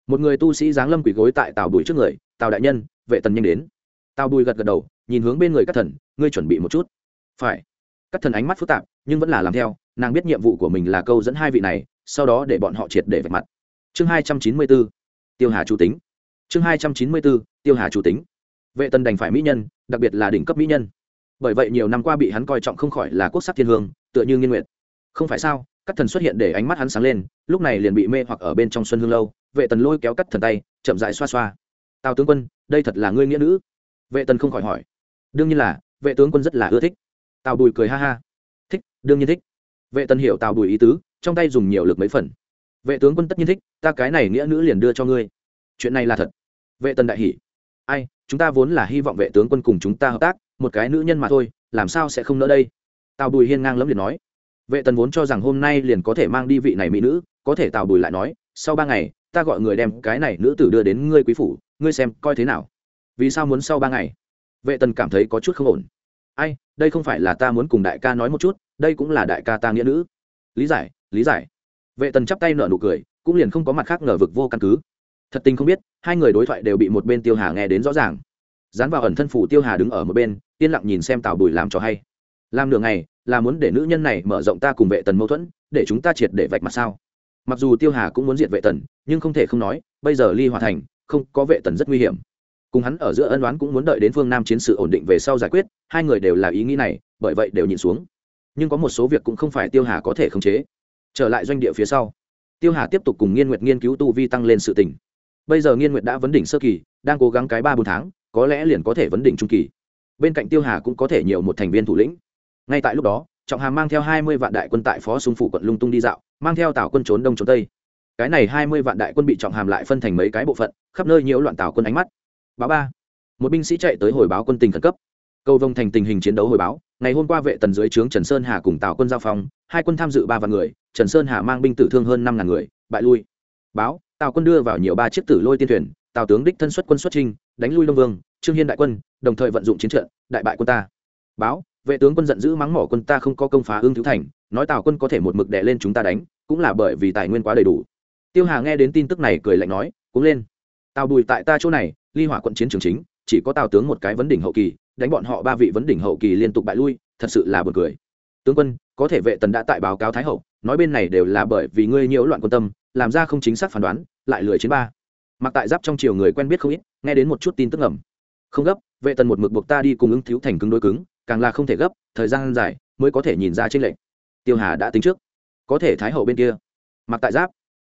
[SPEAKER 1] một người tu sĩ giáng lâm quỷ gối tại tào bùi trước người, tào đại nhân, vệ tần nhanh đến. Tào bùi gật gật đầu, nhìn hướng bên người các thần, ngươi chuẩn bị một chút. Phải. Các thần ánh mắt phức tạp, nhưng vẫn là làm theo, nàng biết nhiệm vụ của mình là câu dẫn hai vị này, sau đó để bọn họ triệt để vạch mặt chương hai trăm chín mươi b ố tiêu hà chủ tính. Chương hai trăm chín mươi b ố tiêu hà chủ tính. Vệ tần đành phải mỹ nhân, đặc biệt là đỉnh cấp mỹ nhân. Bởi vậy nhiều năm qua bị hắn coi trọng không khỏi là quốc sắc thiên hương, tựa như nghiên nguyện không phải sao các thần xuất hiện để ánh mắt hắn sáng lên, lúc này liền bị mê hoặc ở bên trong xuân hương lâu. Vệ tần lôi kéo cắt thần tay, chậm dại xoa xoa. Tào tướng quân, đây thật là ngươi nghĩa nữ? Vệ tần không khỏi hỏi. Đương nhiên là, vệ tướng quân rất là ưa thích. Tào bùi cười ha ha. Thích, đương nhiên thích. Vệ tần hiểu tào bùi ý tứ, trong tay dùng nhiều lực mấy phần vệ tướng quân tất nhiên thích, ta cái này nghĩa nữ liền đưa cho ngươi. Chuyện này là thật. Vệ tần đại hỷ ai, chúng ta vốn là hy vọng vệ tướng quân cùng chúng ta hợp tác, một cái nữ nhân mà thôi, làm sao sẽ không nỡ đây? Tào bùi hiên ngang lẫm liền nói. Vệ tần vốn cho rằng hôm nay liền có thể mang đi vị này mỹ nữ, có thể tào bùi lại nói, sau ba ngày, ta gọi người đem cái này nữ tử đưa đến ngươi quý phủ, ngươi xem coi thế nào. Vì sao muốn sau ba ngày? Vệ tần cảm thấy có chút không ổn. Ai, đây không phải là ta muốn cùng đại ca nói một chút, đây cũng là đại ca ta nghĩa nữ. Lý giải lý giải vệ tần chắp tay nở nụ cười, cũng liền không có mặt khác ngờ vực vô căn cứ. Thật tình không biết, hai người đối thoại đều bị một bên tiêu hà nghe đến rõ ràng. Dán vào ẩn thân phủ tiêu hà đứng ở một bên, yên lặng nhìn xem tào bùi làm cho hay. Làm nửa ngày, là muốn để nữ nhân này mở rộng ta cùng vệ tần mâu thuẫn, để chúng ta triệt để vạch mặt sao? Mặc dù tiêu hà cũng muốn diệt vệ tần, nhưng không thể không nói, bây giờ ly hòa thành, không, có vệ tần rất nguy hiểm. Cùng hắn ở giữa ân đoán cũng muốn đợi đến phương nam chiến sự ổn định về sau giải quyết, hai người đều là ý nghĩ này, bởi vậy đều nhìn xuống. Nhưng có một số việc cũng không phải tiêu hà có thể khống chế trở lại doanh địa phía sau, tiêu hà tiếp tục cùng nghiên nguyệt nghiên cứu tu vi tăng lên sự tỉnh bây giờ nghiên nguyệt đã vấn đỉnh sơ kỳ, đang cố gắng cái ba bốn tháng, có lẽ liền có thể vấn đỉnh trung kỳ. Bên cạnh tiêu hà cũng có thể nhiều một thành viên thủ lĩnh. Ngay tại lúc đó, trọng hàm mang theo hai mươi vạn đại quân tại phó súng phủ quận lung tung đi dạo, mang theo tào quân trốn đông trốn tây. Cái này hai mươi vạn đại quân bị trọng hàm lại phân thành mấy cái bộ phận, khắp nơi nhiễu loạn tào quân ánh mắt. Báo ba, một binh sĩ chạy tới hồi báo quân tình khẩn cấp. Cầu vông thành tình hình chiến đấu hồi báo ngày hôm qua vệ tần dưới trướng trần sơn hà cùng tào quân giao phong, hai quân tham dự ba vạn người, trần sơn hà mang binh tử thương hơn năm ngàn người, bại lui. Báo, tào quân đưa vào nhiều ba chiếc tử lôi tiên thuyền, tào tướng đích thân xuất quân xuất trinh, đánh lui đông vương, trương hiên đại quân, đồng thời vận dụng chiến trận, đại bại quân ta. Báo, vệ tướng quân giận dữ mắng mỏ quân ta không có công phá ương thiếu thành, nói tào quân có thể một mực đè lên chúng ta đánh, cũng là bởi vì tài nguyên quá đầy đủ. Tiêu hà nghe đến tin tức này cười lạnh nói, cũng lên. Tào bùi tại ta chỗ này, ly hỏa quận chiến trường chính, chỉ có tào tướng một cái vấn đỉnh hậu kỳ đánh bọn họ ba vị vấn đỉnh hậu kỳ liên tục bại lui, thật sự là buồn cười. Tướng quân, có thể vệ tần đã tại báo cáo thái hậu, nói bên này đều là bởi vì ngươi nhiễu loạn quan tâm, làm ra không chính xác phán đoán, lại lười chiến ba. Mặc tại giáp trong chiều người quen biết không ít, nghe đến một chút tin tức ngầm. Không gấp, vệ tần một mực buộc ta đi cùng ứng thiếu thành cứng đối cứng, càng là không thể gấp, thời gian dài mới có thể nhìn ra trên lệnh. tiêu hà đã tính trước. Có thể thái hậu bên kia. Mặc tại giáp.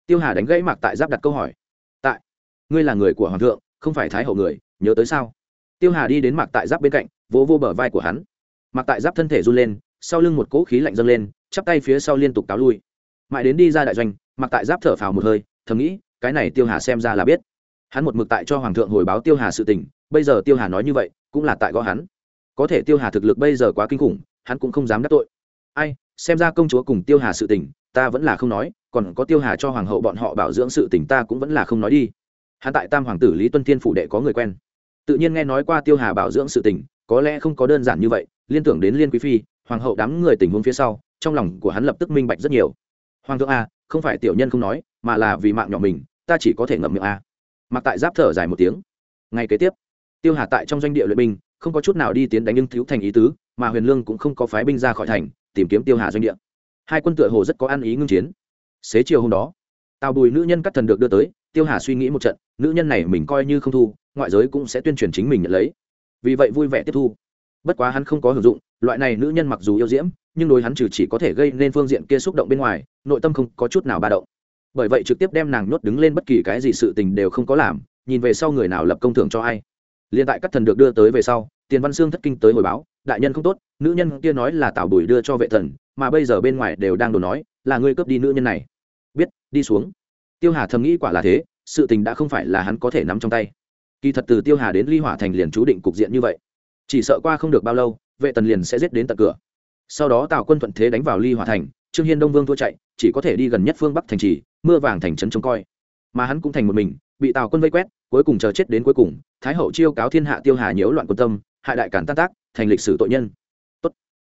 [SPEAKER 1] Tiêu hà đánh gãy mặc tại giáp đặt câu hỏi. Tại, ngươi là người của hoàng thượng, không phải thái hậu người, nhớ tới sao? Tiêu hà đi đến mạc tại giáp bên cạnh vỗ vô, vô bờ vai của hắn. Mạc tại giáp thân thể run lên sau lưng một cỗ khí lạnh dâng lên chắp tay phía sau liên tục cáo lui. Mãi đến đi ra đại doanh mạc tại giáp thở phào một hơi thầm nghĩ cái này tiêu hà xem ra là biết. Hắn một mực tại cho hoàng thượng hồi báo tiêu hà sự tình bây giờ tiêu hà nói như vậy cũng là tại gõ hắn. Có thể tiêu hà thực lực bây giờ quá kinh khủng hắn cũng không dám đắc tội. Ai xem ra công chúa cùng tiêu hà sự tình ta vẫn là không nói còn có tiêu hà cho hoàng hậu bọn họ bảo dưỡng sự tình ta cũng vẫn là không nói đi. Hắn tại tam hoàng tử lý tuân thiên phủ đệ có người quen tự nhiên nghe nói qua tiêu hà bảo dưỡng sự tình, có lẽ không có đơn giản như vậy, liên tưởng đến liên quý phi, hoàng hậu đám người tình huống phía sau, trong lòng của hắn lập tức minh bạch rất nhiều. Hoàng thượng a không phải tiểu nhân không nói, mà là vì mạng nhỏ mình, ta chỉ có thể ngậm miệng a mặc tại giáp thở dài một tiếng. Ngay kế tiếp, tiêu hà tại trong doanh địa luyện binh, không có chút nào đi tiến đánh nhưng thiếu thành ý tứ, mà huyền lương cũng không có phái binh ra khỏi thành, tìm kiếm tiêu hà doanh địa. Hai quân tựa hồ rất có ăn ý ngưng chiến. Xế chiều hôm đó, tào bùi nữ nhân cắt thần được đưa tới, tiêu hà suy nghĩ một trận, nữ nhân này mình coi như không thu ngoại giới cũng sẽ tuyên truyền chính mình nhận lấy. Vì vậy vui vẻ tiếp thu. Bất quá hắn không có hưởng dụng, loại này nữ nhân mặc dù yêu diễm, nhưng đối hắn trừ chỉ có thể gây nên phương diện kia xúc động bên ngoài, nội tâm không có chút nào ba động. Bởi vậy trực tiếp đem nàng nhốt đứng lên bất kỳ cái gì sự tình đều không có làm, nhìn về sau người nào lập công thưởng cho ai. Liên tại các thần được đưa tới về sau, tiền văn xương thất kinh tới hồi báo, đại nhân không tốt, nữ nhân kia nói là tảo bùi đưa cho vệ thần, mà bây giờ bên ngoài đều đang đồn nói, là ngươi cướp đi nữ nhân này. Biết, đi xuống. Tiêu hà thầm nghĩ quả là thế, sự tình đã không phải là hắn có thể nắm trong tay kỳ thật từ tiêu hà đến ly hỏa thành liền chú định cục diện như vậy. Chỉ sợ qua không được bao lâu, vệ tần liền sẽ giết đến tận cửa. Sau đó tào quân thuận thế đánh vào ly hỏa thành, trương hiên đông vương thua chạy, chỉ có thể đi gần nhất phương bắc thành trì, mưa vàng thành trấn trông coi. Mà hắn cũng thành một mình, bị tào quân vây quét, cuối cùng chờ chết đến cuối cùng, thái hậu chiêu cáo thiên hạ tiêu hà nhiễu loạn quân tâm, hại đại cản tan tác, thành lịch sử tội nhân. Tốt.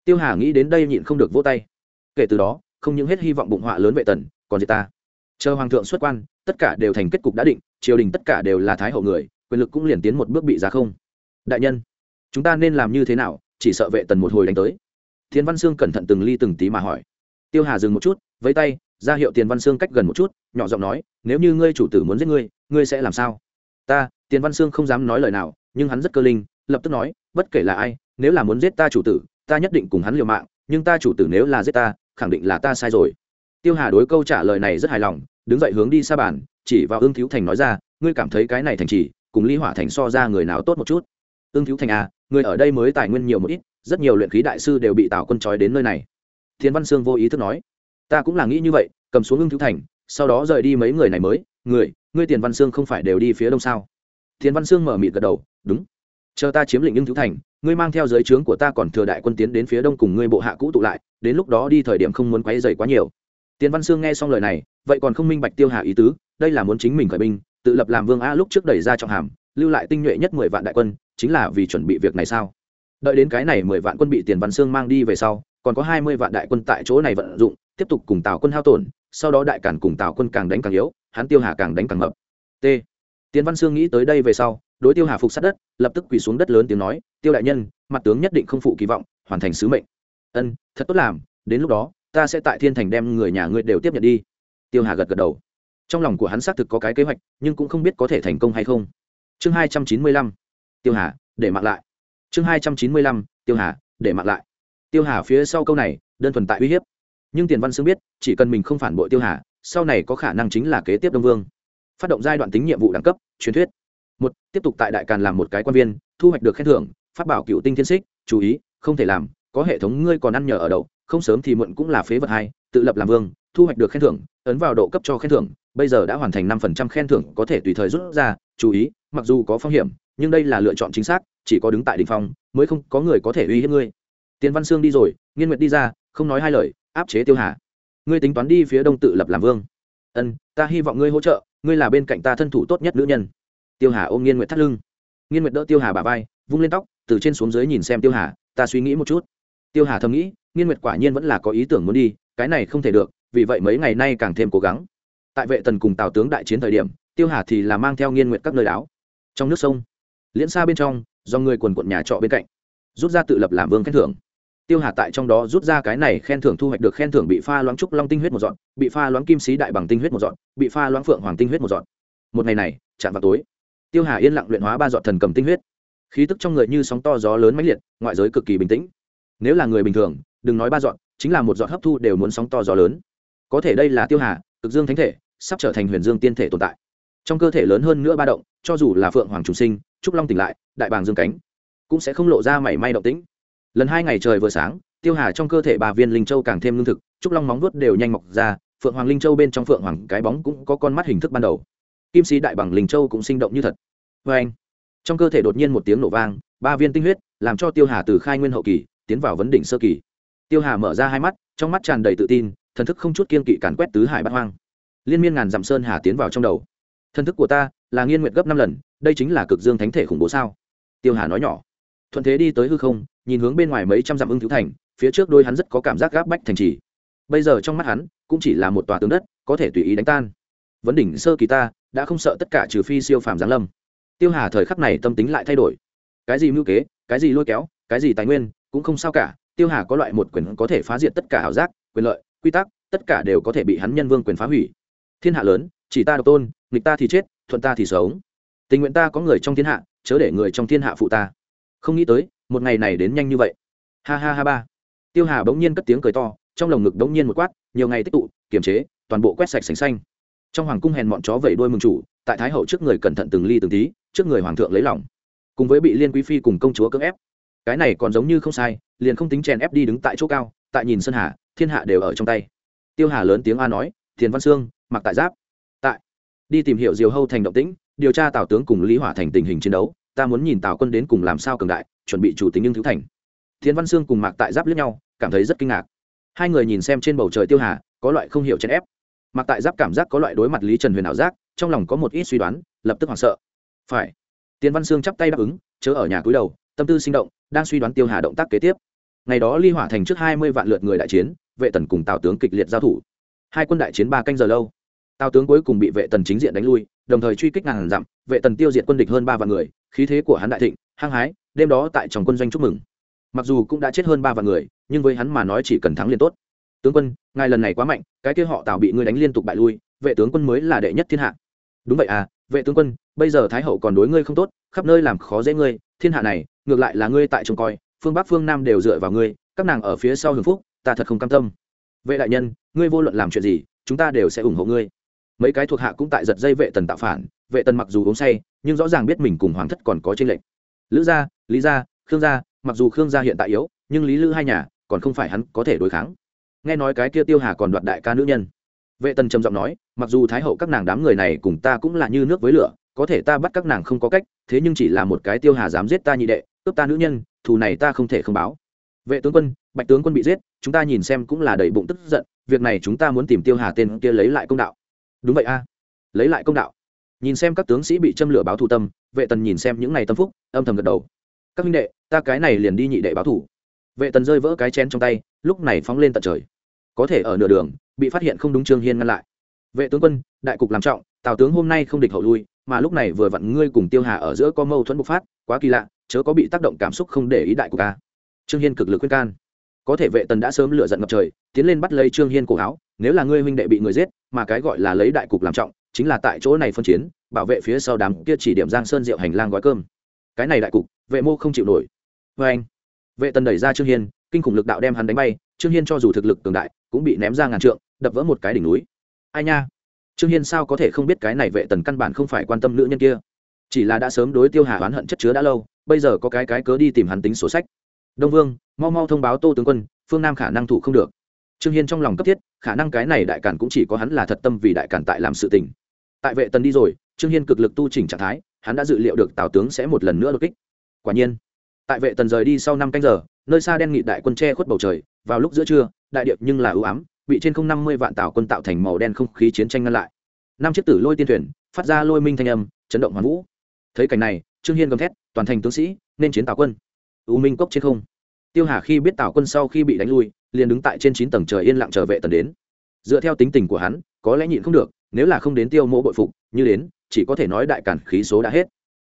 [SPEAKER 1] tiêu hà nghĩ đến đây nhịn không được vỗ tay. Kể từ đó, không những hết hy vọng bụng họa lớn vệ tần, còn gì ta. Chờ hoàng thượng xuất quan, tất cả đều thành kết cục đã định, triều đình tất cả đều là thái hậu người quyền lực cũng liền tiến một bước bị giá không. Đại nhân, chúng ta nên làm như thế nào, chỉ sợ vệ tần một hồi đánh tới. Thiên văn sương cẩn thận từng ly từng tí mà hỏi. Tiêu hà dừng một chút với tay, ra hiệu tiền văn sương cách gần một chút, nhỏ giọng nói, nếu như ngươi chủ tử muốn giết ngươi ngươi sẽ làm sao? Ta? Tiền văn sương không dám nói lời nào, nhưng hắn rất cơ linh, lập tức nói, bất kể là ai, nếu là muốn giết ta chủ tử, ta nhất định cùng hắn liều mạng, nhưng ta chủ tử nếu là giết ta, khẳng định là ta sai rồi. Tiêu hà đối câu trả lời này rất hài lòng, đứng dậy hướng đi xa bàn, chỉ vào ương thiếu thành nói ra, ngươi cảm thấy cái này thành trì cùng ly hỏa thành so ra người nào tốt một chút. Ương thiếu thành à người ở đây mới tài nguyên nhiều một ít, rất nhiều luyện khí đại sư đều bị tào quân trói đến nơi này. Thiên văn sương vô ý thức nói, ta cũng là nghĩ như vậy, cầm xuống ưng thiếu thành, sau đó rời đi mấy người này mới. Người, ngươi tiền văn sương không phải đều đi phía đông sao? Thiên văn sương mở mịt gật đầu, đúng. Chờ ta chiếm lĩnh ưng thiếu thành, ngươi mang theo giới trướng của ta còn thừa đại quân tiến đến phía đông cùng ngươi bộ hạ cũ tụ lại, đến lúc đó đi thời điểm không muốn quấy dày quá nhiều. Tiền văn sương nghe xong lời này, vậy còn không minh bạch tiêu hà ý tứ, đây là muốn chính mình khởi binh tự lập làm vương a lúc trước đẩy ra trọng hàm, lưu lại tinh nhuệ nhất mười vạn đại quân, chính là vì chuẩn bị việc này sao? Đợi đến cái này mười vạn quân bị tiền văn sương mang đi về sau, còn có hai mươi vạn đại quân tại chỗ này vận dụng, tiếp tục cùng tào quân hao tổn, sau đó đại cản cùng tào quân càng đánh càng yếu, hắn tiêu hà càng đánh càng mập. T. Tiền văn sương nghĩ tới đây về sau, đối tiêu hà phục sát đất, lập tức quỳ xuống đất lớn tiếng nói, tiêu đại nhân, mặt tướng nhất định không phụ kỳ vọng, hoàn thành sứ mệnh. Ân, thật tốt làm, đến lúc đó, ta sẽ tại thiên thành đem người nhà ngươi đều tiếp nhận đi. Tiêu hà gật gật đầu trong lòng của hắn xác thực có cái kế hoạch, nhưng cũng không biết có thể thành công hay không. Chương hai trăm chín mươi lăm, tiêu hà, để mặc lại. Chương hai trăm chín mươi lăm, tiêu hà, để mặc lại. Tiêu hà phía sau câu này, đơn thuần tại uy hiếp. Nhưng tiền văn sương biết, chỉ cần mình không phản bội tiêu hà, sau này có khả năng chính là kế tiếp đông vương. Phát động giai đoạn tính nhiệm vụ đẳng cấp, truyền thuyết. Một, tiếp tục tại đại càn làm một cái quan viên, thu hoạch được khen thưởng, phát bảo cựu tinh thiên xích, chú ý, không thể làm, có hệ thống ngươi còn ăn nhờ ở đậu không sớm thì muộn cũng là phế vật hai, tự lập làm vương, thu hoạch được khen thưởng, ấn vào độ cấp cho khen thưởng, bây giờ đã hoàn thành năm phần trăm khen thưởng, có thể tùy thời rút ra, chú ý, mặc dù có phong hiểm, nhưng đây là lựa chọn chính xác, chỉ có đứng tại đỉnh phong, mới không có người có thể uy hiếp ngươi. Tiền văn sương đi rồi, nghiên nguyệt đi ra, không nói hai lời, áp chế tiêu hà. Ngươi tính toán đi phía đông tự lập làm vương. Ân, ta hy vọng ngươi hỗ trợ, ngươi là bên cạnh ta thân thủ tốt nhất nữ nhân. Tiêu hà ôm nghiên nguyệt thắt lưng. Nghiên nguyệt đỡ tiêu hà bà vai, vung lên tóc, từ trên xuống dưới nhìn xem tiêu hà, ta suy nghĩ một chút tiêu hà thầm nghĩ, nghiên nguyệt quả nhiên vẫn là có ý tưởng muốn đi, cái này không thể được, vì vậy mấy ngày nay càng thêm cố gắng. Tại vệ tần cùng tào tướng đại chiến thời điểm, tiêu hà thì là mang theo nghiên nguyệt các nơi đáo trong nước sông, liễn xa bên trong, do người quần quận nhà trọ bên cạnh, rút ra tự lập làm vương khen thưởng. Tiêu hà tại trong đó rút ra cái này khen thưởng thu hoạch được khen thưởng bị pha loãng trúc long tinh huyết một dọn, bị pha loãng kim sĩ đại bằng tinh huyết một dọn, bị pha loãng phượng hoàng tinh huyết một dọn. Một ngày này, chạm vào tối, tiêu hà yên lặng luyện hóa ba dọn thần cầm tinh huyết. Khí tức trong người như sóng to gió lớn mãnh liệt, ngoại giới cực kỳ bình tĩnh nếu là người bình thường, đừng nói ba dọn chính là một dọn hấp thu đều muốn sóng to gió lớn. Có thể đây là tiêu hà, cực dương thánh thể, sắp trở thành huyền dương tiên thể tồn tại. Trong cơ thể lớn hơn nữa ba động, cho dù là phượng hoàng trùng sinh, trúc long tỉnh lại, đại bàng dương cánh, cũng sẽ không lộ ra mảy may động tĩnh. Lần hai ngày trời vừa sáng, tiêu hà trong cơ thể bà viên linh châu càng thêm lương thực, trúc long móng vuốt đều nhanh mọc ra, phượng hoàng linh châu bên trong phượng hoàng cái bóng cũng có con mắt hình thức ban đầu. Kim sĩ đại bằng linh châu cũng sinh động như thật. Vê anh trong cơ thể đột nhiên một tiếng nổ vang, ba viên tinh huyết, làm cho tiêu hà từ khai nguyên hậu kỳ tiến vào vấn đỉnh sơ kỳ. Tiêu hà mở ra hai mắt, trong mắt tràn đầy tự tin, thần thức không chút kiên kỵ càn quét tứ hải bát hoang. Liên miên ngàn dặm sơn hà tiến vào trong đầu. Thần thức của ta là nghiên nguyện gấp năm lần, đây chính là cực dương thánh thể khủng bố sao? Tiêu hà nói nhỏ. Thuận thế đi tới hư không, nhìn hướng bên ngoài mấy trăm dặm ưng thiếu thành, phía trước đôi hắn rất có cảm giác gáp bách thành trì. Bây giờ trong mắt hắn, cũng chỉ là một tòa tướng đất, có thể tùy ý đánh tan. Vấn đỉnh sơ kỳ ta, đã không sợ tất cả trừ phi siêu phàm giáng lâm. Tiêu hà thời khắc này tâm tính lại thay đổi. Cái gì mưu kế, cái gì lôi kéo, cái gì tài nguyên cũng không sao cả, tiêu hà có loại một quyền có thể phá diệt tất cả ảo giác, quyền lợi, quy tắc, tất cả đều có thể bị hắn nhân vương quyền phá hủy. Thiên hạ lớn, chỉ ta độc tôn, nghịch ta thì chết, thuận ta thì sống. Tình nguyện ta có người trong thiên hạ, chớ để người trong thiên hạ phụ ta. Không nghĩ tới, một ngày này đến nhanh như vậy. Ha ha ha ba. Tiêu hà bỗng nhiên cất tiếng cười to, trong lồng ngực bỗng nhiên một quát, nhiều ngày tích tụ, kiềm chế, toàn bộ quét sạch sành xanh. Trong hoàng cung hèn bọn chó vẩy đuôi mừng chủ, tại thái hậu trước người cẩn thận từng ly từng tí, trước người hoàng thượng lấy lòng. Cùng với bị liên quý phi cùng công chúa cưỡng ép cái này còn giống như không sai, liền không tính chèn ép đi đứng tại chỗ cao, tại nhìn sơn hà, thiên hạ đều ở trong tay. Tiêu hà lớn tiếng a nói, thiền văn sương, mặc tại giáp. Tại. Đi tìm hiểu diều hâu thành động tĩnh, điều tra tào tướng cùng lý hỏa thành tình hình chiến đấu, ta muốn nhìn tào quân đến cùng làm sao cường đại, chuẩn bị chủ tính nhưng thứ thành. Thiên văn sương cùng mạc tại giáp lướt nhau, cảm thấy rất kinh ngạc. Hai người nhìn xem trên bầu trời tiêu hà, có loại không hiểu chèn ép. Mạc tại giáp cảm giác có loại đối mặt lý trần huyền ảo giác, trong lòng có một ít suy đoán, lập tức hoảng sợ. Phải. Tiền văn sương chắp tay đáp ứng, chớ ở nhà cúi đầu tâm tư sinh động, đang suy đoán tiêu hà động tác kế tiếp. Ngày đó ly hỏa thành trước hai mươi vạn lượt người đại chiến, vệ tần cùng tào tướng kịch liệt giao thủ. Hai quân đại chiến ba canh giờ lâu. Tào tướng cuối cùng bị vệ tần chính diện đánh lui, đồng thời truy kích ngàn dặm, vệ tần tiêu diệt quân địch hơn ba vạn người, khí thế của hắn đại thịnh, hăng hái, đêm đó tại trong quân doanh chúc mừng. Mặc dù cũng đã chết hơn ba vạn người, nhưng với hắn mà nói chỉ cần thắng liền tốt. Tướng quân, ngài lần này quá mạnh, cái kia họ tào bị ngươi đánh liên tục bại lui, vệ tướng quân mới là đệ nhất thiên hạ. Đúng vậy à vệ tướng quân, bây giờ thái hậu còn đối ngươi không tốt, khắp nơi làm khó dễ ngươi, thiên hạ này ngược lại là ngươi tại trông coi, phương bắc phương nam đều dựa vào ngươi, các nàng ở phía sau hưởng phúc, ta thật không cam tâm. Vệ đại nhân, ngươi vô luận làm chuyện gì, chúng ta đều sẽ ủng hộ ngươi. Mấy cái thuộc hạ cũng tại giật dây vệ tần tạo phản, vệ tần mặc dù uống say, nhưng rõ ràng biết mình cùng hoàng thất còn có tranh lệch. Lữ gia, lý gia, khương gia, mặc dù khương gia hiện tại yếu, nhưng lý lữ hai nhà còn không phải hắn có thể đối kháng. Nghe nói cái kia tiêu hà còn đoạt đại ca nữ nhân. Vệ tần trầm giọng nói, mặc dù thái hậu các nàng đám người này cùng ta cũng là như nước với lửa, có thể ta bắt các nàng không có cách, thế nhưng chỉ là một cái tiêu hà dám giết ta nhị đệ cướp ta nữ nhân, thù này ta không thể không báo. Vệ tướng quân, bạch tướng quân bị giết, chúng ta nhìn xem cũng là đầy bụng tức giận, việc này chúng ta muốn tìm tiêu hà tên kia lấy lại công đạo. Đúng vậy a. Lấy lại công đạo. Nhìn xem các tướng sĩ bị châm lửa báo thù tâm, vệ tần nhìn xem những ngày tâm phúc, âm thầm gật đầu. Các minh đệ, ta cái này liền đi nhị đệ báo thù. Vệ tần rơi vỡ cái chén trong tay, lúc này phóng lên tận trời. Có thể ở nửa đường, bị phát hiện không đúng trương hiên ngăn lại. Vệ tướng quân, đại cục làm trọng, tào tướng hôm nay không địch hậu lui, mà lúc này vừa vặn ngươi cùng tiêu hà ở giữa có mâu thuẫn bộc phát, quá kỳ lạ chớ có bị tác động cảm xúc không để ý đại của ca. Trương hiên cực lực khuyên can. Có thể vệ tần đã sớm lựa giận ngập trời, tiến lên bắt lấy trương hiên cổ áo, nếu là ngươi huynh đệ bị người giết, mà cái gọi là lấy đại cục làm trọng, chính là tại chỗ này phân chiến, bảo vệ phía sau đám kia chỉ điểm giang sơn rượu hành lang gói cơm. Cái này đại cục, vệ mô không chịu nổi. Vê anh, vệ tần đẩy ra trương hiên, kinh khủng lực đạo đem hắn đánh bay, trương hiên cho dù thực lực cường đại, cũng bị ném ra ngàn trượng, đập vỡ một cái đỉnh núi. Ai nha? Trương hiên sao có thể không biết cái này vệ tần căn bản không phải quan tâm nữ nhân kia. Chỉ là đã sớm đối tiêu hà oán hận chất chứa đã lâu bây giờ có cái cái cớ đi tìm hắn tính sổ sách. Đông vương, mau mau thông báo tô tướng quân, phương nam khả năng thủ không được. Trương hiên trong lòng cấp thiết, khả năng cái này đại cản cũng chỉ có hắn là thật tâm vì đại cản tại làm sự tình. Tại vệ tần đi rồi, trương hiên cực lực tu chỉnh trạng thái, hắn đã dự liệu được tào tướng sẽ một lần nữa đột kích. Quả nhiên, tại vệ tần rời đi sau năm canh giờ, nơi xa đen nghị đại quân che khuất bầu trời, vào lúc giữa trưa, đại điệp nhưng là ưu ám bị trên không năm mươi vạn tàu quân tạo thành màu đen không khí chiến tranh ngăn lại. Năm chiếc tử lôi tiên thuyền, phát ra lôi minh thanh âm, chấn động hoàn vũ. Thấy cảnh này, trương hiên gầm thét toàn thành tướng sĩ, nên chiến tào quân. U minh cốc trên không. Tiêu hà khi biết tào quân sau khi bị đánh lui, liền đứng tại trên chín tầng trời yên lặng chờ vệ tần đến. Dựa theo tính tình của hắn, có lẽ nhịn không được, nếu là không đến tiêu mộ bội phục, như đến, chỉ có thể nói đại cản khí số đã hết.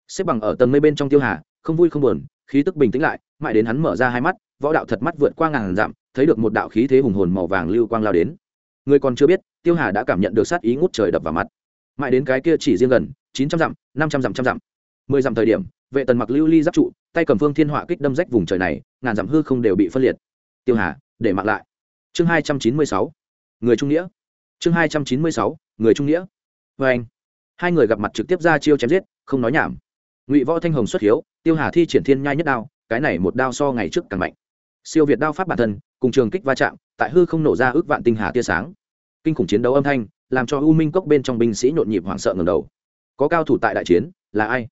[SPEAKER 1] Xếp bằng ở tầng mây bên trong tiêu hà, không vui không buồn, khí tức bình tĩnh lại, mãi đến hắn mở ra hai mắt, võ đạo thật mắt vượt qua ngàn dặm, thấy được một đạo khí thế hùng hồn màu vàng lưu quang lao đến. Người còn chưa biết, tiêu hà đã cảm nhận được sát ý ngút trời đập vào mặt. Mãi đến cái kia chỉ riêng gần, chín trăm dặm, năm trăm dặm trăm dặm. Mười dặm thời điểm vệ tần mặc lưu ly giáp trụ, tay cầm phương thiên họa kích đâm rách vùng trời này, ngàn dặm hư không đều bị phân liệt. Tiêu hà, để mặc lại. Chương hai trăm chín mươi sáu. Người trung nghĩa. Chương hai trăm chín mươi sáu, người trung nghĩa. Vê anh, hai người gặp mặt trực tiếp ra chiêu chém giết, không nói nhảm. Ngụy võ thanh hồng xuất hiếu, tiêu hà thi triển thiên nhai nhất đao, cái này một đao so ngày trước càng mạnh. Siêu việt đao pháp bản thân, cùng trường kích va chạm, tại hư không nổ ra ước vạn tinh hà tia sáng. Kinh khủng chiến đấu âm thanh, làm cho u minh cốc bên trong binh sĩ nhộn nhịp hoảng sợ ngầm đầu. Có cao thủ tại đại chiến, là ai?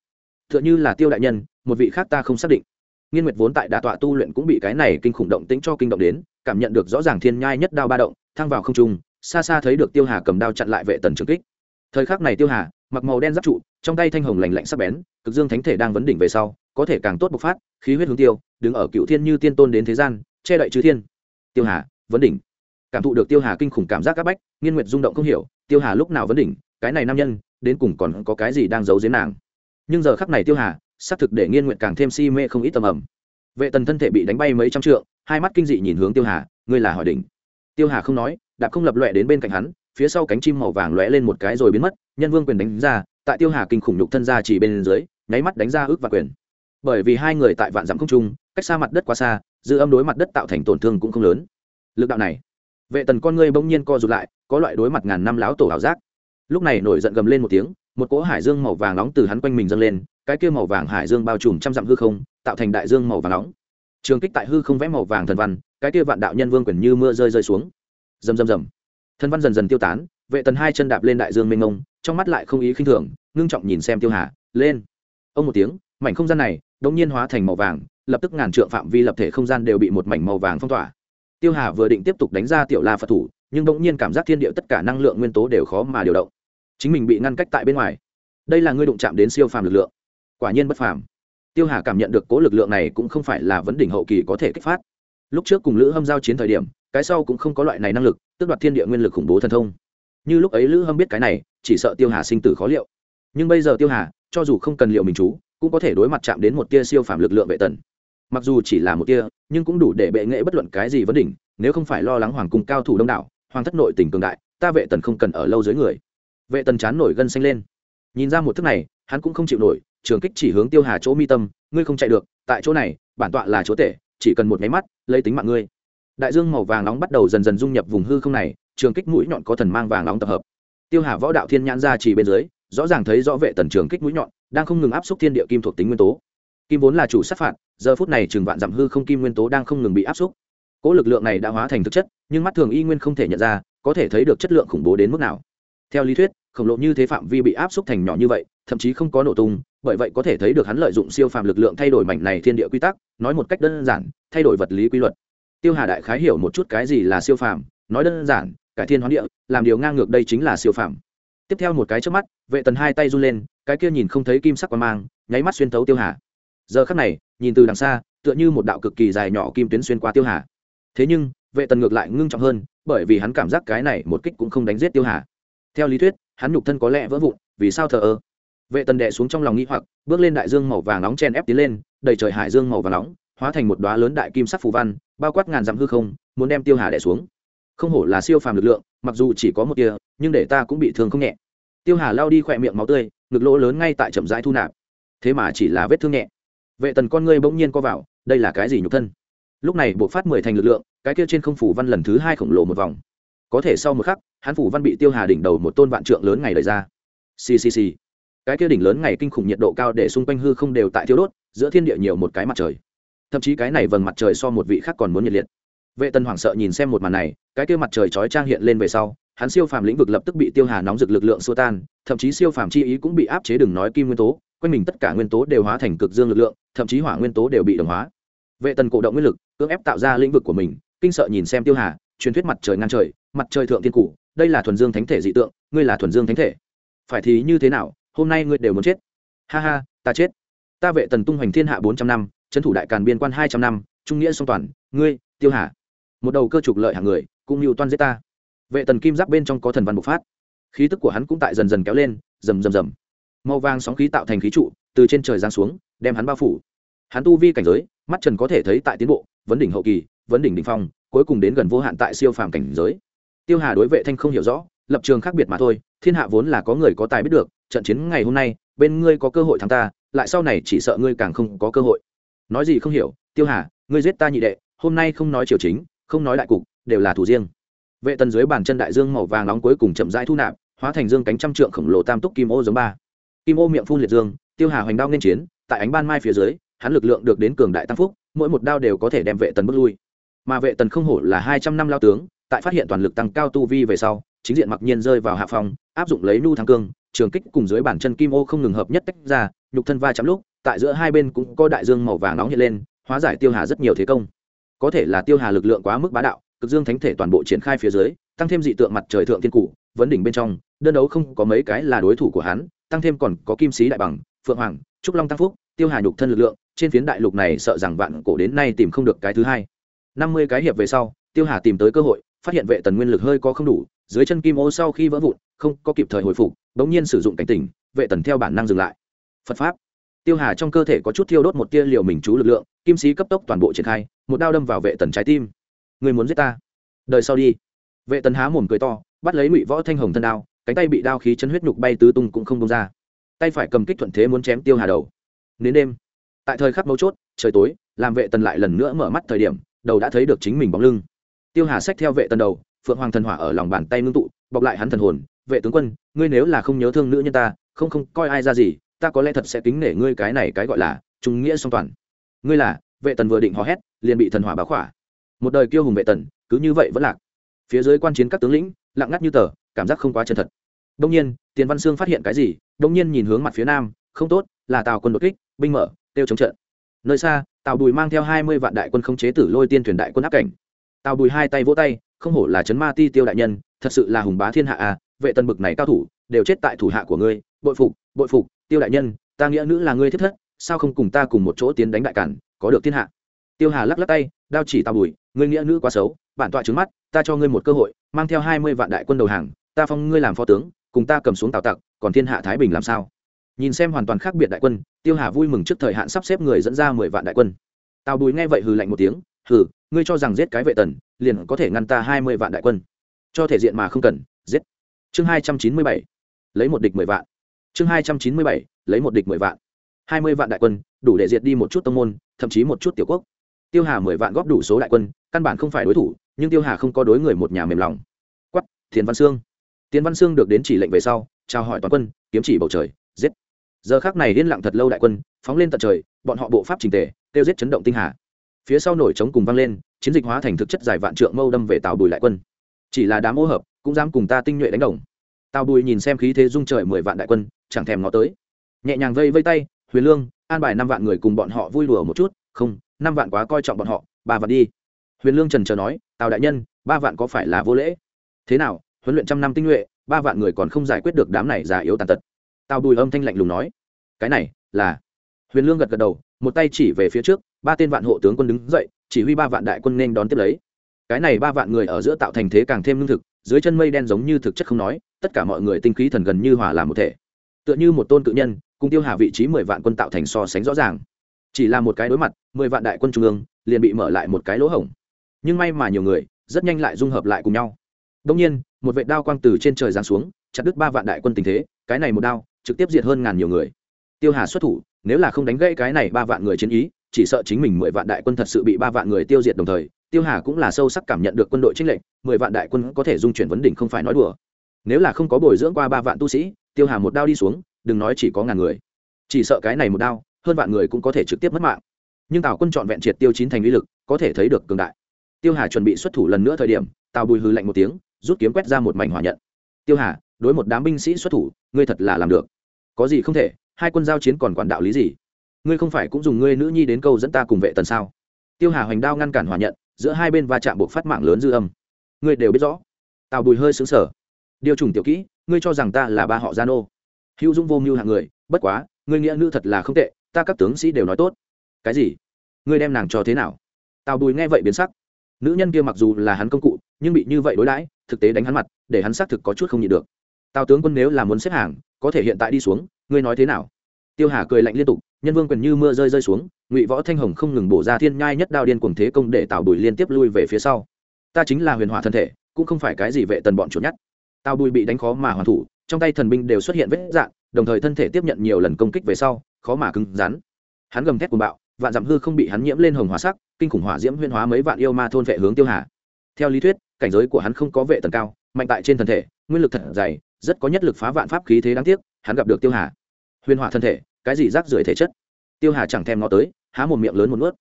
[SPEAKER 1] Tựa như là tiêu đại nhân, một vị khác ta không xác định. Nghiên nguyệt vốn tại đà tọa tu luyện cũng bị cái này kinh khủng động tính cho kinh động đến, cảm nhận được rõ ràng thiên nhai nhất đao ba động, thăng vào không trung, xa xa thấy được tiêu hà cầm đao chặn lại vệ tần trường kích. Thời khắc này tiêu hà, mặc màu đen giáp trụ, trong tay thanh hồng lành lạnh sắc bén, cực dương thánh thể đang vấn đỉnh về sau, có thể càng tốt bộc phát, khí huyết hướng tiêu, đứng ở cựu thiên như tiên tôn đến thế gian, che đậy chư thiên. Tiêu hà, vấn đỉnh. Cảm thụ được tiêu hà kinh khủng cảm giác c áp bách, nghiên nguyệt rung động không hiểu, tiêu hà lúc nào vấn đỉnh, cái này nam nhân, đến cùng còn có cái gì đang giấu giếm nàng? Nhưng giờ khắc này tiêu hà, xác thực để nghiên nguyện càng thêm si mê không ít tầm ẩm. Vệ tần thân thể bị đánh bay mấy trăm trượng, hai mắt kinh dị nhìn hướng tiêu hà, ngươi là hỏi đỉnh. Tiêu hà không nói, đạp không lập lọe đến bên cạnh hắn, phía sau cánh chim màu vàng lóe lên một cái rồi biến mất, nhân vương quyền đánh ra, tại tiêu hà kinh khủng nhục thân ra chỉ bên dưới, nháy mắt đánh ra ước và quyền. Bởi vì hai người tại vạn dặm không trung, cách xa mặt đất quá xa, dư âm đối mặt đất tạo thành tổn thương cũng không lớn. Lực đạo này, vệ tần con ngươi bỗng nhiên co rụt lại, có loại đối mặt ngàn năm láo tổ ảo giác. Lúc này nổi giận gầm lên một tiếng một cỗ hải dương màu vàng nóng từ hắn quanh mình dâng lên, cái kia màu vàng hải dương bao trùm trăm dặm hư không, tạo thành đại dương màu vàng nóng. Trường kích tại hư không vẽ màu vàng thần văn, cái kia vạn đạo nhân vương quyền như mưa rơi rơi xuống. Rầm rầm rầm. Thần văn dần dần tiêu tán, vệ tần hai chân đạp lên đại dương mênh mông, trong mắt lại không ý khinh thường, ngưng trọng nhìn xem tiêu hà, lên. Ông một tiếng, mảnh không gian này đột nhiên hóa thành màu vàng, lập tức ngàn trượng phạm vi lập thể không gian đều bị một mảnh màu vàng phong tỏa. Tiêu hà vừa định tiếp tục đánh ra tiểu la phật thủ, nhưng bỗng nhiên cảm giác thiên địa tất cả năng lượng nguyên tố đều khó mà điều động chính mình bị ngăn cách tại bên ngoài. Đây là ngươi đụng chạm đến siêu phàm lực lượng. Quả nhiên bất phàm. Tiêu hà cảm nhận được cố lực lượng này cũng không phải là vấn đỉnh hậu kỳ có thể kích phát. Lúc trước cùng lữ hâm giao chiến thời điểm, cái sau cũng không có loại này năng lực, tước đoạt thiên địa nguyên lực khủng bố thần thông. Như lúc ấy lữ hâm biết cái này, chỉ sợ tiêu hà sinh tử khó liệu. Nhưng bây giờ tiêu hà, cho dù không cần liệu mình chú, cũng có thể đối mặt chạm đến một tia siêu phàm lực lượng vệ tần. Mặc dù chỉ là một tia, nhưng cũng đủ để bệ nghệ bất luận cái gì vấn đỉnh, nếu không phải lo lắng hoàng cung cao thủ đông đảo, hoàng thất nội tỉnh cường đại, ta vệ tần không cần ở lâu dưới người vệ tần chán nổi gân xanh lên. Nhìn ra một thức này hắn cũng không chịu nổi trường kích chỉ hướng tiêu hà chỗ mi tâm ngươi không chạy được tại chỗ này bản tọa là chỗ tệ, chỉ cần một máy mắt lấy tính mạng ngươi. Đại dương màu vàng nóng bắt đầu dần dần dung nhập vùng hư không này trường kích mũi nhọn có thần mang vàng nóng tập hợp. Tiêu hà võ đạo thiên nhãn ra chỉ bên dưới rõ ràng thấy rõ vệ tần trường kích mũi nhọn đang không ngừng áp xúc thiên địa kim thuộc tính nguyên tố. Kim vốn là chủ sát phạt giờ phút này trường vạn dặm hư không kim nguyên tố đang không ngừng bị áp xúc. Cỗ lực lượng này đã hóa thành thực chất nhưng mắt thường y nguyên không thể nhận ra có thể thấy được chất lượng khủng bố đến mức nào. Theo lý thuyết khổng lồ như thế phạm vi bị áp xúc thành nhỏ như vậy, thậm chí không có nổ tung, bởi vậy có thể thấy được hắn lợi dụng siêu phàm lực lượng thay đổi mảnh này thiên địa quy tắc, nói một cách đơn giản, thay đổi vật lý quy luật. Tiêu hà đại khái hiểu một chút cái gì là siêu phàm, nói đơn giản, cải thiên hoán địa, làm điều ngang ngược đây chính là siêu phàm. Tiếp theo một cái trước mắt, vệ tần hai tay run lên, cái kia nhìn không thấy kim sắc quan mang, nháy mắt xuyên thấu tiêu hà. Giờ khắc này, nhìn từ đằng xa, tựa như một đạo cực kỳ dài nhỏ kim tuyến xuyên qua tiêu hà. Thế nhưng, vệ tần ngược lại ngưng trọng hơn, bởi vì hắn cảm giác cái này một kích cũng không đánh giết tiêu hà. Theo lý thuyết hắn nhục thân có lẽ vỡ vụn, vì sao thờ ơ? Vệ tần đệ xuống trong lòng nghĩ hoặc, bước lên đại dương màu vàng nóng chen ép tiến lên, đầy trời hải dương màu vàng nóng, hóa thành một đoá lớn đại kim sắc phù văn, bao quát ngàn dặm hư không, muốn đem tiêu hà đẻ xuống. Không hổ là siêu phàm lực lượng, mặc dù chỉ có một tia, nhưng để ta cũng bị thương không nhẹ. Tiêu hà lao đi khỏe miệng máu tươi, ngực lỗ lớn ngay tại chậm rãi thu nạp. Thế mà chỉ là vết thương nhẹ. Vệ tần con ngươi bỗng nhiên co vào, đây là cái gì nhục thân? Lúc này buộc phát mười thành lực lượng, cái kia trên không phủ văn lần thứ hai khổng lồ một vòng. Có thể sau một khắc Hán phủ văn bị tiêu hà đỉnh đầu một tôn vạn trượng lớn ngày lời ra. Ccc cái kia đỉnh lớn ngày kinh khủng nhiệt độ cao để xung quanh hư không đều tại thiêu đốt, giữa thiên địa nhiều một cái mặt trời. Thậm chí cái này vầng mặt trời so một vị khác còn muốn nhiệt liệt. Vệ tân hoảng sợ nhìn xem một màn này, cái kia mặt trời chói trang hiện lên về sau, hắn siêu phàm lĩnh vực lập tức bị tiêu hà nóng rực lực lượng xua tan, thậm chí siêu phàm chi ý cũng bị áp chế đừng nói kim nguyên tố, quanh mình tất cả nguyên tố đều hóa thành cực dương lực lượng, thậm chí hỏa nguyên tố đều bị đồng hóa. Vệ tần cổ động nguyên lực, cưỡng ép tạo ra lĩnh vực của mình, kinh sợ nhìn xem tiêu hà, truyền thuyết mặt trời ngang trời, mặt trời thượng thiên cụ đây là thuần dương thánh thể dị tượng, ngươi là thuần dương thánh thể. Phải thì như thế nào, hôm nay ngươi đều muốn chết. Ha ha, ta chết. Ta vệ tần tung hoành thiên hạ bốn trăm năm, trấn thủ đại càn biên quan hai trăm năm, trung nghĩa song toàn, ngươi, tiêu hà. Một đầu cơ trục lợi hàng người, cũng mưu toan giết ta. Vệ tần kim giáp bên trong có thần văn bộc phát. Khí tức của hắn cũng tại dần dần kéo lên, rầm rầm rầm. Màu vàng sóng khí tạo thành khí trụ, từ trên trời giáng xuống, đem hắn bao phủ. Hắn tu vi cảnh giới, mắt trần có thể thấy tại tiến bộ, vấn đỉnh hậu kỳ, vấn đỉnh đỉnh phong, cuối cùng đến gần vô hạn tại siêu phàm cảnh giới tiêu hà đối vệ thanh không hiểu rõ, lập trường khác biệt mà thôi, thiên hạ vốn là có người có tài biết được, trận chiến ngày hôm nay, bên ngươi có cơ hội thắng ta, lại sau này chỉ sợ ngươi càng không có cơ hội. Nói gì không hiểu, tiêu hà, ngươi giết ta nhị đệ, hôm nay không nói triều chính, không nói đại cục, đều là thủ riêng. Vệ tần dưới bàn chân đại dương màu vàng nóng cuối cùng chậm rãi thu nạp, hóa thành dương cánh trăm trượng khổng lồ tam túc kim ô giống ba. Kim ô miệng phun liệt dương, tiêu hà hoành đao nên chiến, tại ánh ban mai phía dưới, hắn lực lượng được đến cường đại tam phúc, mỗi một đao đều có thể đem vệ tần bước lui. Mà vệ tần không hổ là hai trăm năm lao tướng tại phát hiện toàn lực tăng cao tu vi về sau, chính diện mặc nhiên rơi vào hạ phòng áp dụng lấy nu thắng cương, trường kích cùng dưới bàn chân kim ô không ngừng hợp nhất tách ra, nhục thân va chạm lúc, tại giữa hai bên cũng có đại dương màu vàng nóng hiện lên, hóa giải tiêu hà rất nhiều thế công. Có thể là tiêu hà lực lượng quá mức bá đạo, cực dương thánh thể toàn bộ triển khai phía dưới, tăng thêm dị tượng mặt trời thượng thiên cụ, vấn đỉnh bên trong, đơn đấu không có mấy cái là đối thủ của hắn, tăng thêm còn có kim sĩ đại bằng, phượng hoàng, trúc long tăng phúc, tiêu hà nhục thân lực lượng, trên phiến đại lục này sợ rằng vạn cổ đến nay tìm không được cái thứ hai. Năm mươi cái hiệp về sau, tiêu hà tìm tới cơ hội phát hiện vệ tần nguyên lực hơi có không đủ, dưới chân kim ô sau khi vỡ vụn, không có kịp thời hồi phục bỗng nhiên sử dụng cảnh tỉnh, vệ tần theo bản năng dừng lại. Phật pháp. Tiêu hà trong cơ thể có chút thiêu đốt một tia liều mình chú lực lượng, kim sĩ cấp tốc toàn bộ triển khai, một đao đâm vào vệ tần trái tim. Người muốn giết ta? Đời sau đi. Vệ tần há mồm cười to, bắt lấy ngụy võ thanh hồng thân đao, cánh tay bị đao khí chân huyết nhục bay tứ tung cũng không đông ra. Tay phải cầm kích thuận thế muốn chém tiêu hà đầu. Nến đêm, tại thời khắc mấu chốt, trời tối, làm vệ tần lại lần nữa mở mắt thời điểm, đầu đã thấy được chính mình bóng lưng tiêu hà sách theo vệ tần đầu, phượng hoàng thần hỏa ở lòng bàn tay ngưng tụ, bọc lại hắn thần hồn. Vệ tướng quân, ngươi nếu là không nhớ thương nữ nhân ta, không không, coi ai ra gì, ta có lẽ thật sẽ kính nể ngươi cái này cái gọi là trung nghĩa song toàn. Ngươi là, vệ tần vừa định hò hét, liền bị thần hỏa báo khỏa. Một đời kiêu hùng vệ tần, cứ như vậy vẫn lạc. Phía dưới quan chiến các tướng lĩnh, lặng ngắt như tờ, cảm giác không quá chân thật. Đông nhiên, tiền văn sương phát hiện cái gì, đông nhiên nhìn hướng mặt phía nam, không tốt, là tàu quân đột kích, binh mở tiêu chống trận. Nơi xa tàu bùi mang theo hai mươi vạn đại quân không chế tử lôi tiên thuyền đại quân áp cảnh tào bùi hai tay vỗ tay, không hổ là chấn ma ti tiêu đại nhân, thật sự là hùng bá thiên hạ à vệ tần bực này cao thủ, đều chết tại thủ hạ của ngươi, bội phục bội phục, tiêu đại nhân, ta nghĩa nữ là ngươi thiết thất, sao không cùng ta cùng một chỗ tiến đánh đại cản, có được thiên hạ? Tiêu hà lắc lắc tay, đao chỉ tào bùi, ngươi nghĩa nữ quá xấu, bản tọa trứng mắt, ta cho ngươi một cơ hội, mang theo hai mươi vạn đại quân đầu hàng, ta phong ngươi làm phó tướng, cùng ta cầm xuống tào tặc, còn thiên hạ thái bình làm sao? Nhìn xem hoàn toàn khác biệt đại quân, tiêu hà vui mừng trước thời hạn sắp xếp người dẫn ra mười vạn đại quân. Tào bùi nghe vậy hừ lạnh một tiếng hừ, ngươi cho rằng giết cái vệ tần, liền có thể ngăn ta hai mươi vạn đại quân. Cho thể diện mà không cần, giết. Chương hai trăm chín mươi bảy, lấy một địch mười vạn. Chương hai trăm chín mươi bảy, lấy một địch mười vạn. hai mươi vạn đại quân, đủ để diệt đi một chút tông môn, thậm chí một chút tiểu quốc. Tiêu hà mười vạn góp đủ số đại quân, căn bản không phải đối thủ, nhưng tiêu hà không có đối người một nhà mềm lòng. Quắp thiền văn sương. Tiến văn sương được đến chỉ lệnh về sau chào hỏi toàn quân, kiếm chỉ bầu trời, giết. Giờ khác này liên lặng thật lâu đại quân, phóng lên tận trời, bọn họ bộ pháp trình tề, tiêu giết chấn động tinh hà phía sau nổi trống cùng vang lên, chiến dịch hóa thành thực chất dài vạn trượng mâu đâm về tào bùi lại quân. Chỉ là đám ô hợp, cũng dám cùng ta tinh nhuệ đánh đồng. Tào bùi nhìn xem khí thế dung trời mười vạn đại quân, chẳng thèm ngó tới. Nhẹ nhàng vây vây tay, huyền lương, an bài năm vạn người cùng bọn họ vui đùa một chút. Không, năm vạn quá coi trọng bọn họ, ba vạn đi. Huyền lương trần chờ nói, tào đại nhân, ba vạn có phải là vô lễ? Thế nào, huấn luyện trăm năm tinh nhuệ, ba vạn người còn không giải quyết được đám này già yếu tàn tật? Tào bùi âm thanh lạnh lùng nói, cái này là huyền lương gật gật đầu, một tay chỉ về phía trước ba tên vạn hộ tướng quân đứng dậy, chỉ huy ba vạn đại quân nên đón tiếp lấy. Cái này ba vạn người ở giữa tạo thành thế càng thêm lương thực, dưới chân mây đen giống như thực chất không nói, tất cả mọi người tinh khí thần gần như hòa làm một thể. Tựa như một tôn cự nhân, cùng tiêu hà vị trí mười vạn quân tạo thành so sánh rõ ràng. Chỉ là một cái đối mặt, mười vạn đại quân trung ương, liền bị mở lại một cái lỗ hổng. Nhưng may mà nhiều người, rất nhanh lại dung hợp lại cùng nhau. Đông nhiên, một vệ đao quang từ trên trời giáng xuống, chặt đứt ba vạn đại quân tình thế, cái này một đao, trực tiếp diệt hơn ngàn nhiều người. Tiêu hà xuất thủ, nếu là không đánh gãy cái này ba vạn người chiến ý chỉ sợ chính mình mười vạn đại quân thật sự bị ba vạn người tiêu diệt đồng thời, tiêu hà cũng là sâu sắc cảm nhận được quân đội trích lệnh mười vạn đại quân có thể dung chuyển vấn đỉnh không phải nói đùa. Nếu là không có bồi dưỡng qua ba vạn tu sĩ, tiêu hà một đao đi xuống, đừng nói chỉ có ngàn người. Chỉ sợ cái này một đao, hơn vạn người cũng có thể trực tiếp mất mạng. Nhưng tào quân chọn vẹn triệt tiêu chín thành uy lực, có thể thấy được cường đại. Tiêu hà chuẩn bị xuất thủ lần nữa thời điểm, tào bùi hư lạnh một tiếng, rút kiếm quét ra một mảnh hỏa nhận. Tiêu hà, đối một đám binh sĩ xuất thủ, ngươi thật là làm được. Có gì không thể, hai quân giao chiến còn quản đạo lý gì? Ngươi không phải cũng dùng ngươi nữ nhi đến câu dẫn ta cùng vệ tần sao? Tiêu hà hoành đao ngăn cản hòa nhận, giữa hai bên va chạm buộc phát mạng lớn dư âm. Ngươi đều biết rõ. Tào bùi hơi xứng sở điều trùng tiểu kỹ, ngươi cho rằng ta là ba họ gia nô. Hữu dung vô mưu hạng người, bất quá, ngươi nghĩa nữ thật là không tệ, ta các tướng sĩ đều nói tốt. Cái gì? Ngươi đem nàng cho thế nào? Tào bùi nghe vậy biến sắc. Nữ nhân kia mặc dù là hắn công cụ, nhưng bị như vậy đối đãi, thực tế đánh hắn mặt, để hắn xác thực có chút không nhịn được. Tào tướng quân nếu là muốn xếp hàng, có thể hiện tại đi xuống, ngươi nói thế nào? Tiêu hà cười lạnh liên tục, nhân vương quyền như mưa rơi rơi xuống, ngụy võ thanh hồng không ngừng bổ ra thiên nhai nhất đao điên cùng thế công để tào bùi liên tiếp lui về phía sau. Ta chính là huyền hỏa thân thể, cũng không phải cái gì vệ tần bọn chuột nhát. tào bùi bị đánh khó mà hoàn thủ, trong tay thần binh đều xuất hiện vết dạn đồng thời thân thể tiếp nhận nhiều lần công kích về sau, khó mà cứng rắn. Hắn gầm thét cuồng bạo, vạn dặm hư không bị hắn nhiễm lên hồng hóa sắc, kinh khủng hỏa diễm huyên hóa mấy vạn yêu ma thôn vệ hướng tiêu hà. Theo lý thuyết, cảnh giới của hắn không có vệ tần cao, mạnh tại trên thân thể, nguyên lực thật dày, rất có nhất lực phá vạn pháp khí thế đáng tiếc, hắn gặp được tiêu hà. Huyền hỏa thân thể cái gì rác rưởi thể chất? Tiêu hà chẳng thèm ngó tới, há một miệng lớn một nuốt.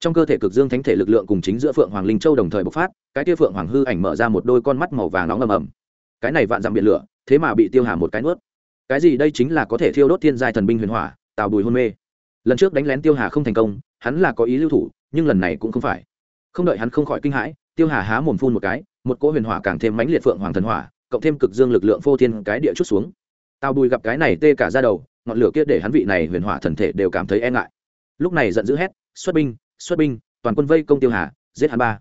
[SPEAKER 1] Trong cơ thể cực dương thánh thể lực lượng cùng chính giữa phượng hoàng linh châu đồng thời bộc phát, cái tiêu phượng hoàng hư ảnh mở ra một đôi con mắt màu vàng nóng ầm ầm. Cái này vạn dặm biển lửa, thế mà bị tiêu hà một cái nuốt. Cái gì đây chính là có thể thiêu đốt thiên giai thần binh huyền hỏa, tào bùi hôn mê. Lần trước đánh lén tiêu hà không thành công, hắn là có ý lưu thủ, nhưng lần này cũng không phải. Không đợi hắn không khỏi kinh hãi, tiêu hà há mồm phun một cái, một cỗ huyền hỏa càng thêm mãnh liệt phượng hoàng thần hỏa, cộng thêm cực dương lực lượng phô thiên cái địa chút xuống. Tào bùi gặp cái này tê cả ra đầu ngọn lửa kia để hắn vị này huyền hỏa thần thể đều cảm thấy e ngại. Lúc này giận dữ hét, xuất binh xuất binh, toàn quân vây công tiêu hà, giết hắn ba,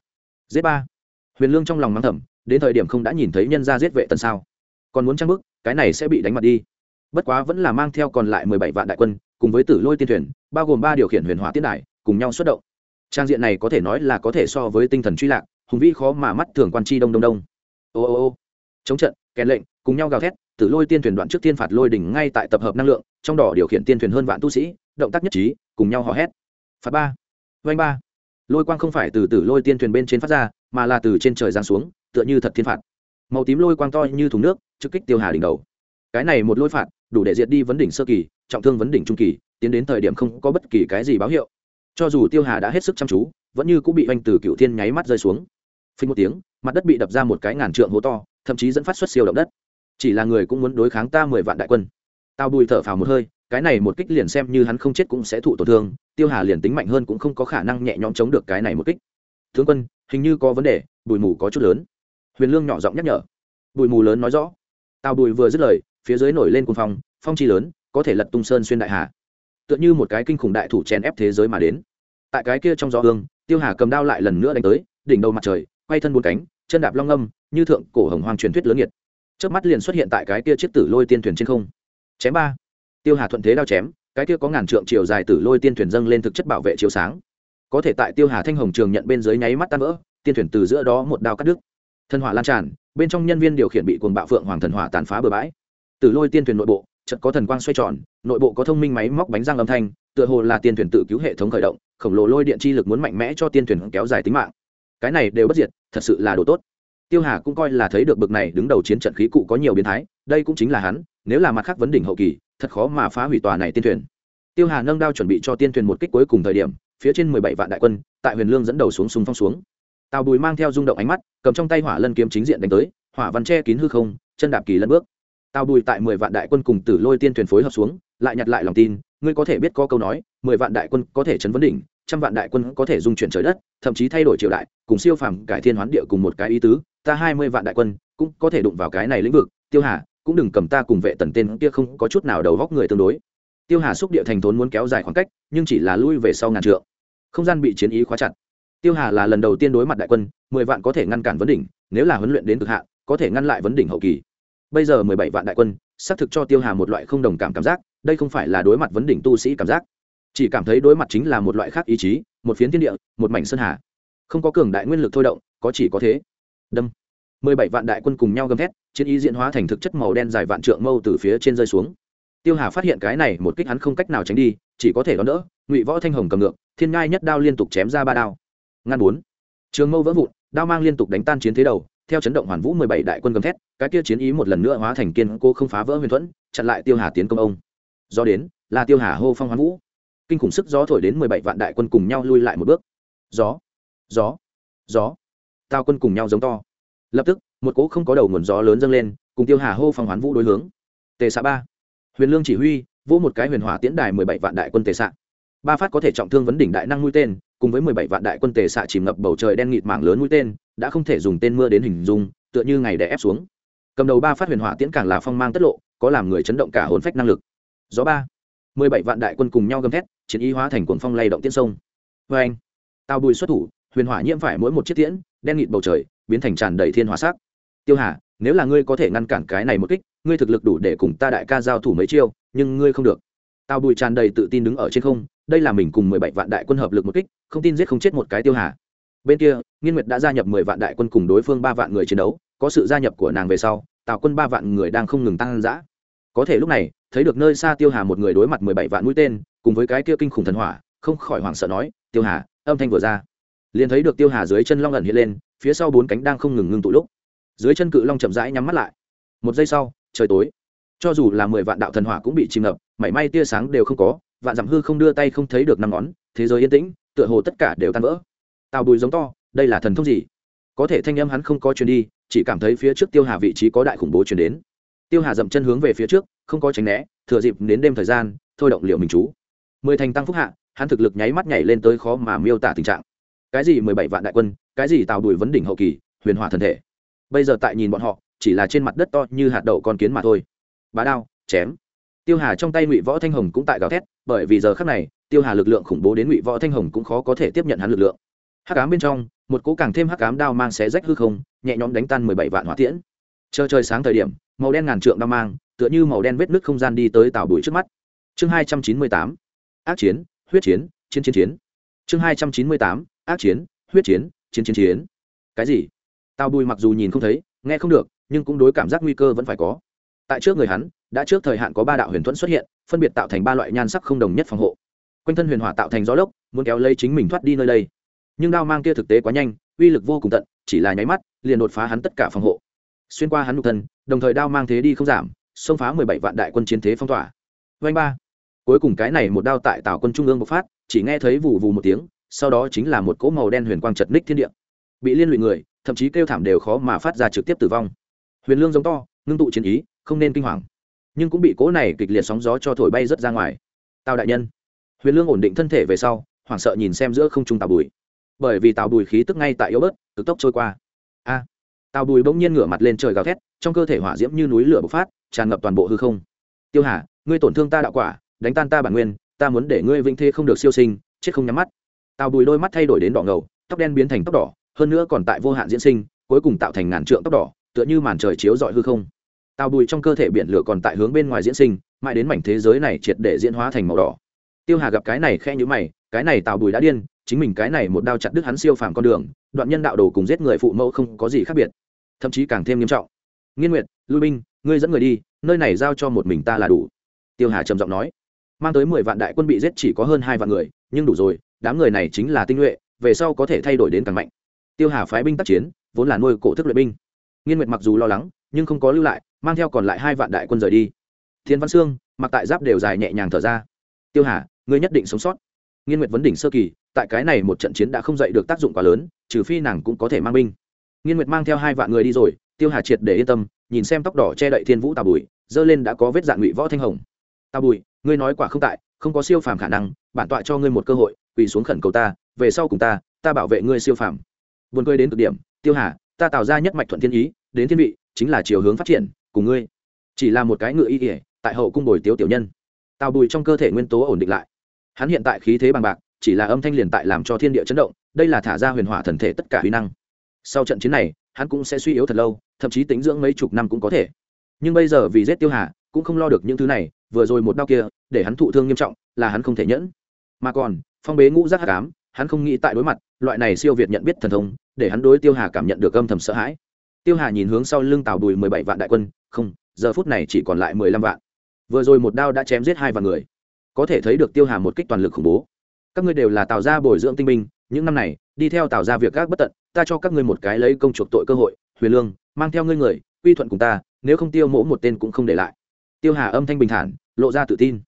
[SPEAKER 1] giết ba. Huyền lương trong lòng mắng thầm, đến thời điểm không đã nhìn thấy nhân gia giết vệ tần sao. Còn muốn trang bức, cái này sẽ bị đánh mặt đi. Bất quá vẫn là mang theo còn lại mười bảy vạn đại quân, cùng với tử lôi tiên thuyền, bao gồm ba điều khiển huyền hỏa tiết đài, cùng nhau xuất động. Trang diện này có thể nói là có thể so với tinh thần truy lạc, hùng vĩ khó mà mắt thường quan chi đông đông đông. Ô ô ô. Chống trận, kèn lệnh, cùng nhau gào thét tử lôi tiên thuyền đoạn trước tiên phạt lôi đỉnh ngay tại tập hợp năng lượng, trong đỏ điều khiển tiên thuyền hơn vạn tu sĩ, động tác nhất trí, cùng nhau hò hét. Phạt ba. Vanh ba. Lôi quang không phải từ tử lôi tiên thuyền bên trên phát ra, mà là từ trên trời giáng xuống, tựa như thật thiên phạt. Màu tím lôi quang to như thùng nước, trực kích tiêu hà đỉnh đầu. Cái này một lôi phạt, đủ để diệt đi vấn đỉnh sơ kỳ, trọng thương vấn đỉnh trung kỳ, tiến đến thời điểm không có bất kỳ cái gì báo hiệu. Cho dù tiêu hà đã hết sức chăm chú, vẫn như cũng bị oanh từ cựu thiên nháy mắt rơi xuống. Phình một tiếng, mặt đất bị đập ra một cái ngàn trượng hố to, thậm chí dẫn phát xuất siêu động đất chỉ là người cũng muốn đối kháng ta mười vạn đại quân. Tao bùi thở phào một hơi, cái này một kích liền xem như hắn không chết cũng sẽ thụ tổn thương, tiêu hà liền tính mạnh hơn cũng không có khả năng nhẹ nhõm chống được cái này một kích. Tướng quân, hình như có vấn đề, bùi mù có chút lớn. Huyền lương nhỏ giọng nhắc nhở. Bùi mù lớn nói rõ. Tao bùi vừa dứt lời, phía dưới nổi lên cuồng phong phong chi lớn, có thể lật tung sơn xuyên đại hà. Tựa như một cái kinh khủng đại thủ chèn ép thế giới mà đến. Tại cái kia trong gió hương, tiêu hà cầm đao lại lần nữa đánh tới, đỉnh đầu mặt trời, quay thân bốn cánh, chân đạp long âm, như thượng cổ hồng hoàng truyền thuyết lớn nhiệt trước mắt liền xuất hiện tại cái kia chiếc tử lôi tiên thuyền trên không. Chém ba. Tiêu hà thuận thế đao chém, cái kia có ngàn trượng chiều dài tử lôi tiên thuyền dâng lên thực chất bảo vệ chiếu sáng. Có thể tại tiêu hà thanh hồng trường nhận bên dưới nháy mắt tan vỡ, tiên thuyền từ giữa đó một đao cắt đứt. Thần hỏa lan tràn, bên trong nhân viên điều khiển bị cuồng bạo phượng hoàng thần hỏa tàn phá bừa bãi. Tử lôi tiên thuyền nội bộ, chợt có thần quang xoay tròn, nội bộ có thông minh máy móc bánh răng âm thanh, tựa hồ là tiên thuyền tự cứu hệ thống khởi động, khổng lồ lôi điện chi lực muốn mạnh mẽ cho tiên thuyền kéo dài tính mạng. Cái này đều bất diệt, thật sự là đồ tốt tiêu hà cũng coi là thấy được bực này đứng đầu chiến trận khí cụ có nhiều biến thái, đây cũng chính là hắn, nếu là mặt khác vấn đỉnh hậu kỳ, thật khó mà phá hủy tòa này tiên thuyền. Tiêu hà nâng đao chuẩn bị cho tiên thuyền một kích cuối cùng thời điểm, phía trên mười bảy vạn đại quân, tại huyền lương dẫn đầu xuống súng phong xuống. Tào bùi mang theo rung động ánh mắt, cầm trong tay hỏa lân kiếm chính diện đánh tới, hỏa văn che kín hư không, chân đạp kỳ lân bước. Tào bùi tại mười vạn đại quân cùng tử lôi tiên thuyền phối hợp xuống, lại nhặt lại lòng tin, ngươi có thể biết có câu nói, mười vạn đại quân có thể chấn vấn đỉnh, trăm vạn đại quân có thể dung chuyển trời đất, thậm chí thay đổi triều đại, cùng siêu phàm cải thiên hoán địa cùng một cái ý tứ ta hai mươi vạn đại quân, cũng có thể đụng vào cái này lĩnh vực, tiêu hà, cũng đừng cầm ta cùng vệ tần tên kia không có chút nào đầu góc người tương đối. Tiêu hà xúc địa thành thốn muốn kéo dài khoảng cách, nhưng chỉ là lui về sau ngàn trượng. Không gian bị chiến ý khóa chặt. Tiêu hà là lần đầu tiên đối mặt đại quân, mười vạn có thể ngăn cản vấn đỉnh, nếu là huấn luyện đến cực hạn, có thể ngăn lại vấn đỉnh hậu kỳ. Bây giờ mười bảy vạn đại quân, xác thực cho tiêu hà một loại không đồng cảm cảm giác, đây không phải là đối mặt vấn đỉnh tu sĩ cảm giác. Chỉ cảm thấy đối mặt chính là một loại khác ý chí, một phiến thiên địa, một mảnh sơn hà. Không có cường đại nguyên lực thôi động, có chỉ có thế đâm. Mười bảy vạn đại quân cùng nhau gầm thét, chiến ý diễn hóa thành thực chất màu đen dài vạn trượng mâu từ phía trên rơi xuống. Tiêu hà phát hiện cái này một kích hắn không cách nào tránh đi, chỉ có thể đón đỡ, ngụy võ thanh hồng cầm ngược, thiên ngai nhất đao liên tục chém ra ba đao. Ngăn bốn. Trường mâu vỡ vụn, đao mang liên tục đánh tan chiến thế đầu, theo chấn động hoàn vũ mười bảy đại quân gầm thét, cái kia chiến ý một lần nữa hóa thành kiên cô không phá vỡ huyền thuẫn, chặn lại tiêu hà tiến công ông. Do đến, là tiêu hà hô phong hoàn vũ. Kinh khủng sức gió thổi đến mười bảy vạn đại quân cùng nhau lui lại một bước. Gió. Gió. Gió tao quân cùng nhau giống to. Lập tức, một cỗ không có đầu nguồn gió lớn dâng lên, cùng tiêu hà hô phong hoán vũ đối hướng. Tề xã ba. Huyền lương chỉ huy, vỗ một cái huyền hỏa tiễn đài mười bảy vạn đại quân tề xạ ba phát có thể trọng thương vấn đỉnh đại năng mũi tên, cùng với mười bảy vạn đại quân tề xạ chìm ngập bầu trời đen nghịt mảng lớn mũi tên, đã không thể dùng tên mưa đến hình dung, tựa như ngày đè ép xuống. Cầm đầu ba phát huyền hỏa tiễn càng là phong mang tất lộ, có làm người chấn động cả hồn phách năng lực. Gió ba. mười bảy vạn đại quân cùng nhau gầm thét, chiến y hóa thành cuồng phong lay động tiên sông. Vâng. Vê anh tàu bùi xuất thủ, huyền hỏa nhiễm phải mỗi một chiếc tiễn đen nghịt bầu trời, biến thành tràn đầy thiên hỏa sắc. Tiêu hà, nếu là ngươi có thể ngăn cản cái này một kích, ngươi thực lực đủ để cùng ta đại ca giao thủ mấy chiêu, nhưng ngươi không được. Tao bùi tràn đầy tự tin đứng ở trên không, đây là mình cùng mười bảy vạn đại quân hợp lực một kích, không tin giết không chết một cái tiêu hà. Bên kia, nghiên nguyệt đã gia nhập mười vạn đại quân cùng đối phương ba vạn người chiến đấu, có sự gia nhập của nàng về sau, tào quân ba vạn người đang không ngừng tăng giã có thể lúc này, thấy được nơi xa tiêu hà một người đối mặt mười bảy vạn mũi tên, cùng với cái kia kinh khủng thần hỏa, không khỏi hoảng sợ nói, tiêu hà, âm thanh vừa ra liền thấy được tiêu hà dưới chân long ẩn hiện lên, phía sau bốn cánh đang không ngừng ngưng tụ lúc. Dưới chân cự long chậm rãi nhắm mắt lại. Một giây sau, trời tối. Cho dù là mười vạn đạo thần hỏa cũng bị chìm ngập, mảy may tia sáng đều không có, vạn dặm hư không đưa tay không thấy được năm ngón, thế giới yên tĩnh, tựa hồ tất cả đều tan vỡ. Tào bùi giống to, đây là thần thông gì? Có thể thanh âm hắn không có chuyền đi, chỉ cảm thấy phía trước tiêu hà vị trí có đại khủng bố chuyển đến. Tiêu hà dậm chân hướng về phía trước, không có tránh né, thừa dịp đến đêm thời gian, thôi động liệu mình chú. Mười thành tăng phúc hạ, hắn thực lực nháy mắt nhảy lên tới khó mà miêu tả tình trạng cái gì mười bảy vạn đại quân, cái gì tào đuổi vấn đỉnh hậu kỳ, huyền hỏa thần thể. Bây giờ tại nhìn bọn họ, chỉ là trên mặt đất to như hạt đậu con kiến mà thôi. Bá đao, chém. Tiêu hà trong tay ngụy võ thanh hồng cũng tại gào thét, bởi vì giờ khắc này, tiêu hà lực lượng khủng bố đến ngụy võ thanh hồng cũng khó có thể tiếp nhận hắn lực lượng. Hắc ám bên trong, một cú càng thêm hắc ám đao mang xé rách hư không, nhẹ nhõm đánh tan mười bảy vạn hỏa tiễn. Chờ trời sáng thời điểm, màu đen ngàn trượng đao mang, tựa như màu đen vết nứt không gian đi tới tào bụi trước mắt. Chương hai trăm chín mươi tám. Ác chiến, huyết chiến chiến chiến chiến. Chương hai trăm chín mươi tám ác chiến, huyết chiến chiến chiến chiến. Cái gì? Tao bùi mặc dù nhìn không thấy, nghe không được, nhưng cũng đối cảm giác nguy cơ vẫn phải có. Tại trước người hắn, đã trước thời hạn có ba đạo huyền thuẫn xuất hiện, phân biệt tạo thành ba loại nhan sắc không đồng nhất phòng hộ. Quanh thân huyền hỏa tạo thành gió lốc, muốn kéo lấy chính mình thoát đi nơi đây. Nhưng đao mang kia thực tế quá nhanh, uy lực vô cùng tận, chỉ là nháy mắt, liền đột phá hắn tất cả phòng hộ. Xuyên qua hắn nhục thân, đồng thời đao mang thế đi không giảm, xông phá mười bảy vạn đại quân chiến thế phong tỏa. Vanh ba. Cuối cùng cái này một đao tại tào quân trung ương bộc phát, chỉ nghe thấy vù vù một tiếng sau đó chính là một cỗ màu đen huyền quang chật ních thiên địa. Bị liên lụy người, thậm chí kêu thảm đều khó mà phát ra trực tiếp tử vong. Huyền lương giống to, ngưng tụ chiến ý, không nên kinh hoàng. Nhưng cũng bị cỗ này kịch liệt sóng gió cho thổi bay rất ra ngoài. Tào đại nhân. Huyền lương ổn định thân thể về sau, hoảng sợ nhìn xem giữa không trung tào bùi. Bởi vì tào bùi khí tức ngay tại yếu bớt, cực tốc trôi qua. A. À, tào bùi bỗng nhiên ngửa mặt lên trời gào thét, trong cơ thể hỏa diễm như núi lửa bộc phát, tràn ngập toàn bộ hư không. Tiêu hà, ngươi tổn thương ta đạo quả, đánh tan ta bản nguyên, ta muốn để ngươi vĩnh thế không được siêu sinh, chết không nhắm mắt tào bùi đôi mắt thay đổi đến đỏ ngầu, tóc đen biến thành tóc đỏ, hơn nữa còn tại vô hạn diễn sinh, cuối cùng tạo thành ngàn trượng tóc đỏ, tựa như màn trời chiếu dọi hư không. Tào bùi trong cơ thể biển lửa còn tại hướng bên ngoài diễn sinh, mãi đến mảnh thế giới này triệt để diễn hóa thành màu đỏ. Tiêu hà gặp cái này khe nhữ mày, cái này tào bùi đã điên, chính mình cái này một đao chặt đứt hắn siêu phàm con đường, đoạn nhân đạo đồ cùng giết người phụ mẫu không có gì khác biệt. Thậm chí càng thêm nghiêm trọng. Nghiên nguyệt, lưu binh ngươi dẫn người đi, nơi này giao cho một mình ta là đủ. Tiêu hà trầm giọng nói. Mang tới mười vạn đại quân bị giết chỉ có hơn hai vạn người nhưng đủ rồi, đám người này chính là tinh nhuệ, về sau có thể thay đổi đến càng mạnh. Tiêu hà phái binh tác chiến, vốn là nuôi cổ thức luyện binh. Nghiên nguyệt mặc dù lo lắng, nhưng không có lưu lại, mang theo còn lại hai vạn đại quân rời đi. Thiên văn sương, mặc tại giáp đều dài nhẹ nhàng thở ra. Tiêu hà, ngươi nhất định sống sót. Nghiên nguyệt vấn đỉnh sơ kỳ, tại cái này một trận chiến đã không dậy được tác dụng quá lớn, trừ phi nàng cũng có thể mang binh. Nghiên nguyệt mang theo hai vạn người đi rồi, tiêu hà triệt để yên tâm, nhìn xem tóc đỏ che đậy thiên vũ tà bùi dơ lên đã có vết dạng ngụy võ thanh hồng. Tà bùi, ngươi nói quả không tại không có siêu phàm khả năng, bản tọa cho ngươi một cơ hội, quỳ xuống khẩn cầu ta, về sau cùng ta ta bảo vệ ngươi siêu phàm. Buồn cười đến cực điểm, tiêu hà, ta tạo ra nhất mạch thuận thiên ý, đến thiên vị, chính là chiều hướng phát triển, cùng ngươi. Chỉ là một cái ngựa y ỉa tại hậu cung bồi tiếu tiểu nhân. Tào bùi trong cơ thể nguyên tố ổn định lại. Hắn hiện tại khí thế bằng bạc, chỉ là âm thanh liền tại làm cho thiên địa chấn động, đây là thả ra huyền hỏa thần thể tất cả huy năng. Sau trận chiến này, hắn cũng sẽ suy yếu thật lâu, thậm chí tính dưỡng mấy chục năm cũng có thể. Nhưng bây giờ vì giết tiêu hà, cũng không lo được những thứ này vừa rồi một đau kia, để hắn thụ thương nghiêm trọng, là hắn không thể nhẫn. Mà còn, phong bế ngũ giác hạ cám hắn không nghĩ tại đối mặt, loại này siêu việt nhận biết thần thông, để hắn đối tiêu hà cảm nhận được âm thầm sợ hãi. Tiêu hà nhìn hướng sau lưng tào đùi mười bảy vạn đại quân, không, giờ phút này chỉ còn lại mười lăm vạn. Vừa rồi một đao đã chém giết hai vạn người. Có thể thấy được tiêu hà một kích toàn lực khủng bố. Các ngươi đều là tào gia bồi dưỡng tinh binh, những năm này, đi theo tào gia việc gác bất tận, ta cho các ngươi một cái lấy công chuộc tội cơ hội, huyền lương, mang theo ngươi người, quy thuận cùng ta, nếu không tiêu mỗ một tên cũng không để lại tiêu hà âm thanh bình thản, lộ ra tự tin.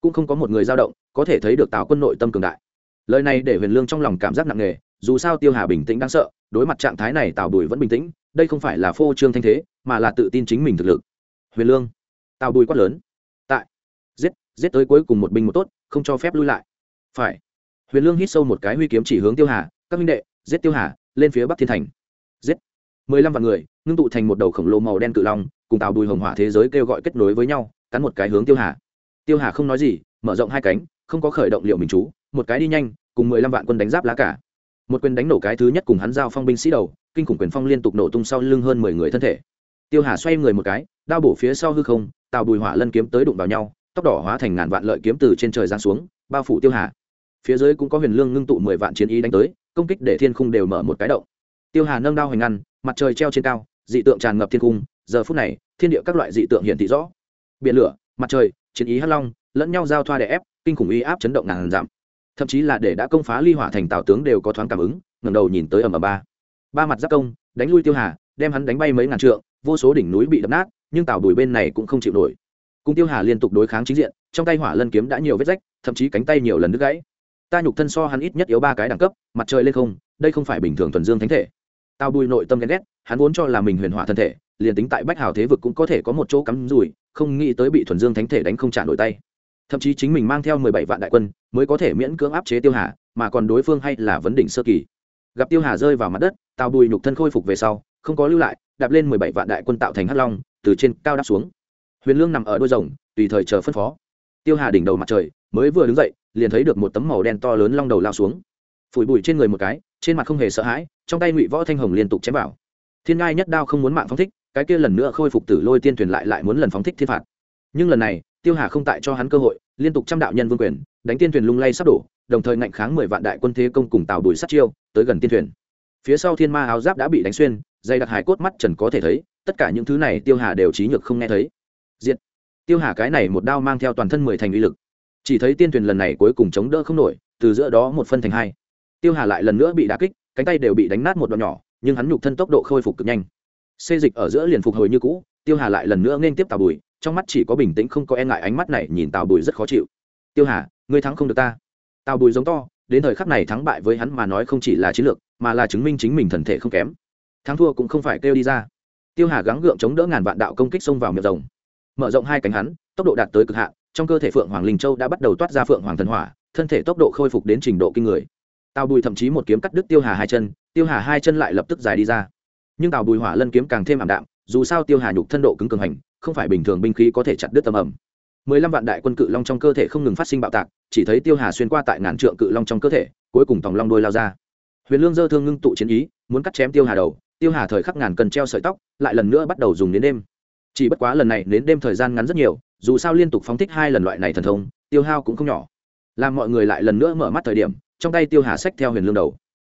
[SPEAKER 1] Cũng không có một người dao động, có thể thấy được tào quân nội tâm cường đại. Lời này để huyền lương trong lòng cảm giác nặng nề, dù sao tiêu hà bình tĩnh đáng sợ, đối mặt trạng thái này tào bùi vẫn bình tĩnh, đây không phải là phô trương thanh thế, mà là tự tin chính mình thực lực. Huyền lương, tào bùi quát lớn. Tại, giết giết tới cuối cùng một binh một tốt, không cho phép lui lại. Phải. Huyền lương hít sâu một cái huy kiếm chỉ hướng tiêu hà, các minh đệ, giết tiêu hà, lên phía bắc thiên thành. Giết. Mười lăm vạn người, ngưng tụ thành một đầu khổng lồ màu đen cự long cùng tào bùi hồng hỏa thế giới kêu gọi kết nối với nhau, cắn một cái hướng tiêu hà. Tiêu hà không nói gì, mở rộng hai cánh, không có khởi động liệu mình chú, một cái đi nhanh, cùng mười lăm vạn quân đánh giáp lá cả. Một quyền đánh nổ cái thứ nhất cùng hắn giao phong binh sĩ đầu, kinh khủng quyền phong liên tục nổ tung sau lưng hơn mười người thân thể. Tiêu hà xoay người một cái, đao bổ phía sau hư không, tào bùi hỏa lân kiếm tới đụng vào nhau, tóc đỏ hóa thành ngàn vạn lợi kiếm từ trên trời giáng xuống, bao phủ tiêu hà. Phía dưới cũng có huyền lương ngưng tụ mười vạn chiến ý đánh tới, công kích để thiên khung đều mở một cái động. Tiêu hà nâng đao hoành ngăn, mặt trời treo trên cao, dị tượng tràn ngập thiên cung giờ phút này, thiên địa các loại dị tượng hiện thị rõ. Biển lửa, mặt trời, chiến ý hắc long, lẫn nhau giao thoa đè ép, kinh khủng uy áp chấn động ngàn giảm thậm chí là để đã công phá ly hỏa thành tào tướng đều có thoáng cảm ứng, ngẩng đầu nhìn tới ầm ầm ba. Ba mặt giáp công, đánh lui tiêu hà, đem hắn đánh bay mấy ngàn trượng, vô số đỉnh núi bị đập nát, nhưng tào đùi bên này cũng không chịu nổi. Cung tiêu hà liên tục đối kháng chính diện, trong tay hỏa lân kiếm đã nhiều vết rách, thậm chí cánh tay nhiều lần đứt gãy. Ta nhục thân so hắn ít nhất yếu ba cái đẳng cấp, mặt trời lên không, đây không phải bình thường thuần dương thánh thể. Tào đùi nội tâm ghen ghét, hắn vốn cho là mình huyền hỏa thân thể liền tính tại bách hào thế vực cũng có thể có một chỗ cắm rủi, không nghĩ tới bị thuần dương thánh thể đánh không trả nổi tay. Thậm chí chính mình mang theo mười bảy vạn đại quân, mới có thể miễn cưỡng áp chế tiêu hà, mà còn đối phương hay là vấn đỉnh sơ kỳ. Gặp tiêu hà rơi vào mặt đất, tào bùi nhục thân khôi phục về sau, không có lưu lại, đạp lên mười bảy vạn đại quân tạo thành hắc long, từ trên cao đáp xuống. Huyền lương nằm ở đôi rồng, tùy thời chờ phân phó. Tiêu hà đỉnh đầu mặt trời, mới vừa đứng dậy, liền thấy được một tấm màu đen to lớn long đầu lao xuống. Phủi bụi trên người một cái, trên mặt không hề sợ hãi, trong tay ngụy võ thanh hồng liên tục chém vào. Thiên ngai nhất đao không muốn mạng phong thích cái kia lần nữa khôi phục tử lôi tiên thuyền lại lại muốn lần phóng thích thiên phạt. Nhưng lần này, tiêu hà không tại cho hắn cơ hội, liên tục trăm đạo nhân vương quyền, đánh tiên thuyền lung lay sắp đổ, đồng thời ngạnh kháng mười vạn đại quân thế công cùng tàu đùi sát chiêu, tới gần tiên thuyền. Phía sau thiên ma áo giáp đã bị đánh xuyên, dây đặc hải cốt mắt trần có thể thấy, tất cả những thứ này tiêu hà đều trí nhược không nghe thấy. Diệt. Tiêu hà cái này một đao mang theo toàn thân mười thành uy lực. Chỉ thấy tiên thuyền lần này cuối cùng chống đỡ không nổi, từ giữa đó một phân thành hai. Tiêu hà lại lần nữa bị đá kích, cánh tay đều bị đánh nát một đoạn nhỏ, nhưng hắn nhục thân tốc độ khôi phục cực nhanh xê dịch ở giữa liền phục hồi như cũ, tiêu hà lại lần nữa nên tiếp tào bùi, trong mắt chỉ có bình tĩnh không có e ngại ánh mắt này nhìn tào bùi rất khó chịu. Tiêu hà, ngươi thắng không được ta. Tào bùi giống to, đến thời khắc này thắng bại với hắn mà nói không chỉ là chiến lược, mà là chứng minh chính mình thần thể không kém. Thắng thua cũng không phải kêu đi ra. Tiêu hà gắng gượng chống đỡ ngàn vạn đạo công kích xông vào miệng rồng. Mở rộng hai cánh hắn, tốc độ đạt tới cực hạn, trong cơ thể phượng hoàng linh châu đã bắt đầu toát ra phượng hoàng thần hỏa, thân thể tốc độ khôi phục đến trình độ kinh người. Tào bùi thậm chí một kiếm cắt đứt tiêu hà hai chân, tiêu hà hai chân lại lập tức dài đi ra nhưng tào bùi hỏa lân kiếm càng thêm ảm đạm, dù sao tiêu hà nhục thân độ cứng cường hành, không phải bình thường binh khí có thể chặt đứt tầm ẩm. Mười lăm vạn đại quân cự long trong cơ thể không ngừng phát sinh bạo tạc, chỉ thấy tiêu hà xuyên qua tại ngàn trượng cự long trong cơ thể, cuối cùng tòng long đôi lao ra. Huyền lương dơ thương ngưng tụ chiến ý, muốn cắt chém tiêu hà đầu, tiêu hà thời khắc ngàn cần treo sợi tóc, lại lần nữa bắt đầu dùng đến đêm. Chỉ bất quá lần này đến đêm thời gian ngắn rất nhiều, dù sao liên tục phóng thích hai lần loại này thần thông, tiêu hao cũng không nhỏ. Làm mọi người lại lần nữa mở mắt thời điểm, trong tay tiêu hà sách theo huyền lương đầu.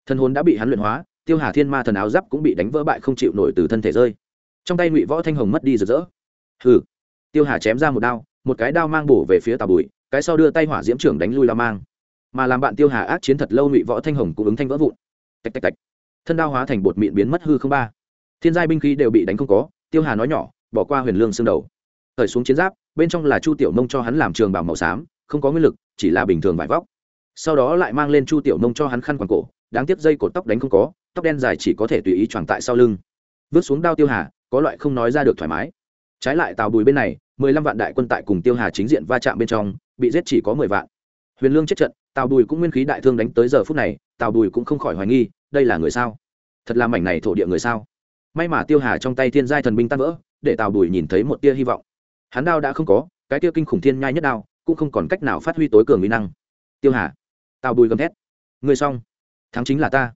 [SPEAKER 1] Thân hồn đã bị hắn luyện hóa tiêu hà thiên ma thần áo giáp cũng bị đánh vỡ bại không chịu nổi từ thân thể rơi. Trong tay ngụy võ thanh hồng mất đi rực rỡ. Hừ. Tiêu hà chém ra một đao, một cái đao mang bổ về phía tà bùi, cái sau đưa tay hỏa diễm trưởng đánh lui lao mang. Mà làm bạn tiêu hà ác chiến thật lâu ngụy võ thanh hồng cũng ứng thanh vỡ vụn. Tạch tạch tạch. Thân đao hóa thành bột mịn biến mất hư không ba. Thiên giai binh khí đều bị đánh không có, tiêu hà nói nhỏ, bỏ qua huyền lương xương đầu. Thời xuống chiến giáp, bên trong là chu tiểu mông cho hắn làm trường bảo màu xám, không có nguyên lực, chỉ là bình thường vải vóc. Sau đó lại mang lên chu tiểu mông cho hắn khăn quàng cổ, đáng tiếc dây cột tóc đánh không có tóc đen dài chỉ có thể tùy ý choàng tại sau lưng. Vứt xuống đao tiêu hà, có loại không nói ra được thoải mái. Trái lại tào bùi bên này, mười lăm vạn đại quân tại cùng tiêu hà chính diện va chạm bên trong, bị giết chỉ có mười vạn. Huyền lương chết trận, tào bùi cũng nguyên khí đại thương đánh tới giờ phút này, tào bùi cũng không khỏi hoài nghi, đây là người sao? Thật là mảnh này thổ địa người sao? May mà tiêu hà trong tay thiên giai thần binh tan vỡ, để tào bùi nhìn thấy một tia hy vọng. Hắn đao đã không có, cái tia kinh khủng thiên nhai nhất đao, cũng không còn cách nào phát huy tối cường mỹ năng. Tiêu hà, tào bùi gầm thét. Người xong. Thắng chính là ta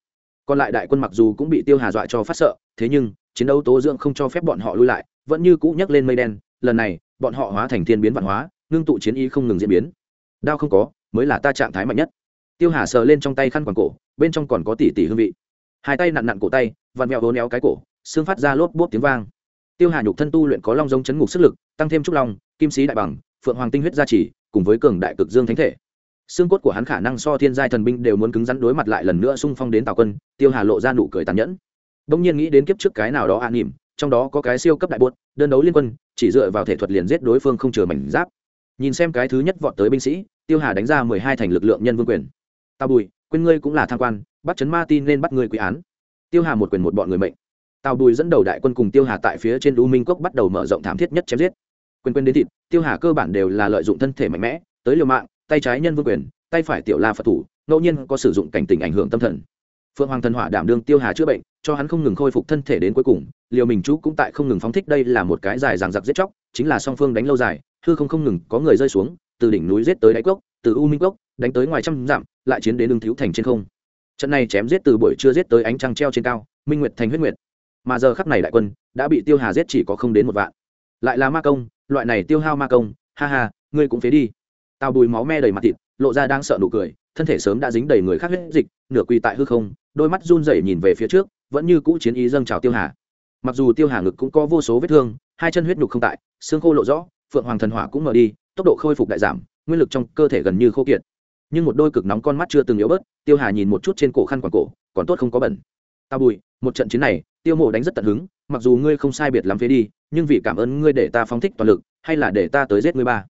[SPEAKER 1] còn lại đại quân mặc dù cũng bị tiêu hà dọa cho phát sợ, thế nhưng, chiến đấu tố dưỡng không cho phép bọn họ lui lại, vẫn như cũ nhấc lên mây đen, lần này, bọn họ hóa thành thiên biến vạn hóa, ngưng tụ chiến y không ngừng diễn biến. Đao không có, mới là ta trạng thái mạnh nhất. Tiêu hà sờ lên trong tay khăn quàng cổ, bên trong còn có tỉ tỉ hương vị. Hai tay nặn nặn cổ tay, vặn mẹo hố néo cái cổ, xương phát ra lốp bốp tiếng vang. Tiêu hà nhục thân tu luyện có long giống chấn ngục sức lực, tăng thêm trúc long, kim sĩ đại bằng, phượng hoàng tinh huyết gia trì, cùng với cường đại cực dương thánh thể xương cốt của hắn khả năng so thiên giai thần binh đều muốn cứng rắn đối mặt lại lần nữa xung phong đến tào quân, tiêu hà lộ ra nụ cười tàn nhẫn. Bỗng nhiên nghĩ đến kiếp trước cái nào đó an nỉm trong đó có cái siêu cấp đại buốt, đơn đấu liên quân, chỉ dựa vào thể thuật liền giết đối phương không chừa mảnh giáp. Nhìn xem cái thứ nhất vọt tới binh sĩ, tiêu hà đánh ra mười hai thành lực lượng nhân vương quyền. Tào bùi, quên ngươi cũng là tham quan, bắt chấn ma tin nên bắt ngươi quy án. Tiêu hà một quyền một bọn người mệnh. Tào bùi dẫn đầu đại quân cùng tiêu hà tại phía trên u minh cốc bắt đầu mở rộng thảm thiết nhất chém giết. Quyền quên đến thịt, tiêu hà cơ bản đều là lợi dụng thân thể mạnh mẽ, tới liều mạng tay trái nhân vương quyền, tay phải tiểu la phật thủ, ngẫu nhiên có sử dụng cảnh tình ảnh hưởng tâm thần. Phượng hoàng thần hỏa đảm đương tiêu hà chữa bệnh, cho hắn không ngừng khôi phục thân thể đến cuối cùng liều mình chú cũng tại không ngừng phóng thích đây là một cái dài ràng giặc giết chóc, chính là song phương đánh lâu dài, hư không không ngừng có người rơi xuống, từ đỉnh núi giết tới đáy cốc, từ u minh cốc, đánh tới ngoài trăm dặm, lại chiến đến lương thiếu thành trên không. Trận này chém giết từ buổi trưa giết tới ánh trăng treo trên cao, minh nguyệt thành huyết nguyệt. Mà giờ khắc này đại quân đã bị tiêu hà giết chỉ có không đến một vạn. Lại là ma công, loại này tiêu hao ma công, ha ha, ngươi cũng phế đi tao bùi máu me đầy mặt thịt, lộ ra đang sợ nụ cười, thân thể sớm đã dính đầy người khác huyết dịch, nửa quỳ tại hư không, đôi mắt run rẩy nhìn về phía trước, vẫn như cũ chiến ý dâng trào tiêu hà. Mặc dù tiêu hà ngực cũng có vô số vết thương, hai chân huyết nhục không tại, xương khô lộ rõ, phượng hoàng thần hỏa cũng mở đi, tốc độ khôi phục đại giảm, nguyên lực trong cơ thể gần như khô kiệt. Nhưng một đôi cực nóng con mắt chưa từng yếu bớt, tiêu hà nhìn một chút trên cổ khăn quàng cổ, còn tốt không có bẩn. Tao bùi, một trận chiến này, tiêu mộ đánh rất tận hứng, mặc dù ngươi không sai biệt lắm phế đi, nhưng vì cảm ơn ngươi để ta phóng thích toàn lực, hay là để ta tới giết ngươi ba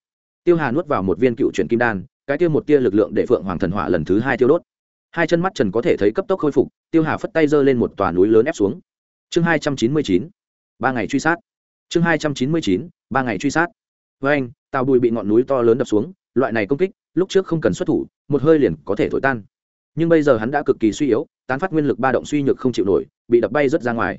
[SPEAKER 1] tiêu hà nuốt vào một viên cựu chuyển kim đan, cái tiêu một tia lực lượng để phượng hoàng thần hỏa lần thứ hai tiêu đốt. Hai chân mắt trần có thể thấy cấp tốc khôi phục, tiêu hà phất tay giơ lên một tòa núi lớn ép xuống. Chương hai trăm chín mươi chín, ba ngày truy sát. Chương hai trăm chín mươi chín, ba ngày truy sát. Với anh, tàu bùi bị ngọn núi to lớn đập xuống, loại này công kích, lúc trước không cần xuất thủ, một hơi liền có thể thổi tan. Nhưng bây giờ hắn đã cực kỳ suy yếu, tán phát nguyên lực ba động suy nhược không chịu nổi, bị đập bay rớt ra ngoài.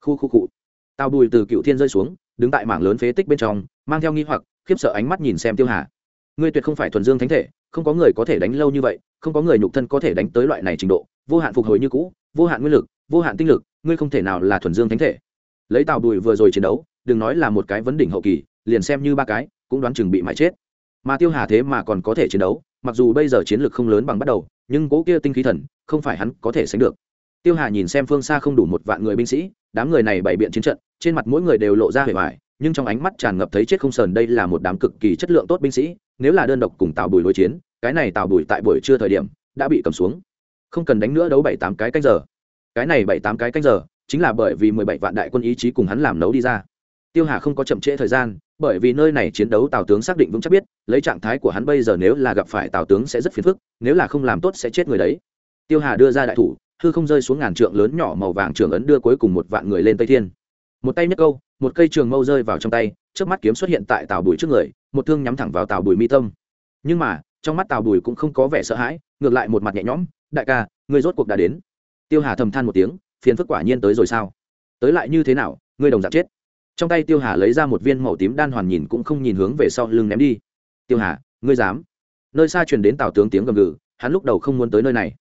[SPEAKER 1] Khu khu cụ tàu bùi từ cựu thiên rơi xuống, đứng tại mảng lớn phế tích bên trong, mang theo nghi hoặc khiếp sợ ánh mắt nhìn xem tiêu hà. Ngươi tuyệt không phải thuần dương thánh thể, không có người có thể đánh lâu như vậy, không có người nhục thân có thể đánh tới loại này trình độ, vô hạn phục hồi như cũ, vô hạn nguyên lực, vô hạn tinh lực, ngươi không thể nào là thuần dương thánh thể. Lấy tàu đùi vừa rồi chiến đấu, đừng nói là một cái vấn đỉnh hậu kỳ, liền xem như ba cái, cũng đoán chừng bị mãi chết. Mà tiêu hà thế mà còn có thể chiến đấu, mặc dù bây giờ chiến lược không lớn bằng bắt đầu, nhưng cố kia tinh khí thần, không phải hắn có thể sánh được. Tiêu hà nhìn xem phương xa không đủ một vạn người binh sĩ, đám người này bày biện chiến trận, trên mặt mỗi người đều lộ ra hề vải nhưng trong ánh mắt tràn ngập thấy chết không sờn đây là một đám cực kỳ chất lượng tốt binh sĩ, nếu là đơn độc cùng tào bùi đối chiến, cái này tào bùi tại buổi trưa thời điểm đã bị cầm xuống. Không cần đánh nữa đấu bảy tám cái canh giờ. Cái này bảy tám cái canh giờ chính là bởi vì mười bảy vạn đại quân ý chí cùng hắn làm nấu đi ra. Tiêu hà không có chậm trễ thời gian, bởi vì nơi này chiến đấu tào tướng xác định vững chắc biết, lấy trạng thái của hắn bây giờ nếu là gặp phải tào tướng sẽ rất phiền phức, nếu là không làm tốt sẽ chết người đấy. Tiêu hà đưa ra đại thủ, hư không rơi xuống ngàn trượng lớn nhỏ màu vàng trường ấn đưa cuối cùng một vạn người lên tây thiên một tay nhấc câu, một cây trường mâu rơi vào trong tay, trước mắt kiếm xuất hiện tại tào bùi trước người, một thương nhắm thẳng vào tào bùi mi tâm. Nhưng mà, trong mắt tào bùi cũng không có vẻ sợ hãi, ngược lại một mặt nhẹ nhõm, đại ca, ngươi rốt cuộc đã đến. Tiêu hà thầm than một tiếng, phiền phức quả nhiên tới rồi sao? Tới lại như thế nào, ngươi đồng dạng chết. Trong tay tiêu hà lấy ra một viên màu tím đan hoàn nhìn cũng không nhìn hướng về sau lưng ném đi. Tiêu hà, ngươi dám? Nơi xa truyền đến tào tướng tiếng gầm gừ, hắn lúc đầu không muốn tới nơi này.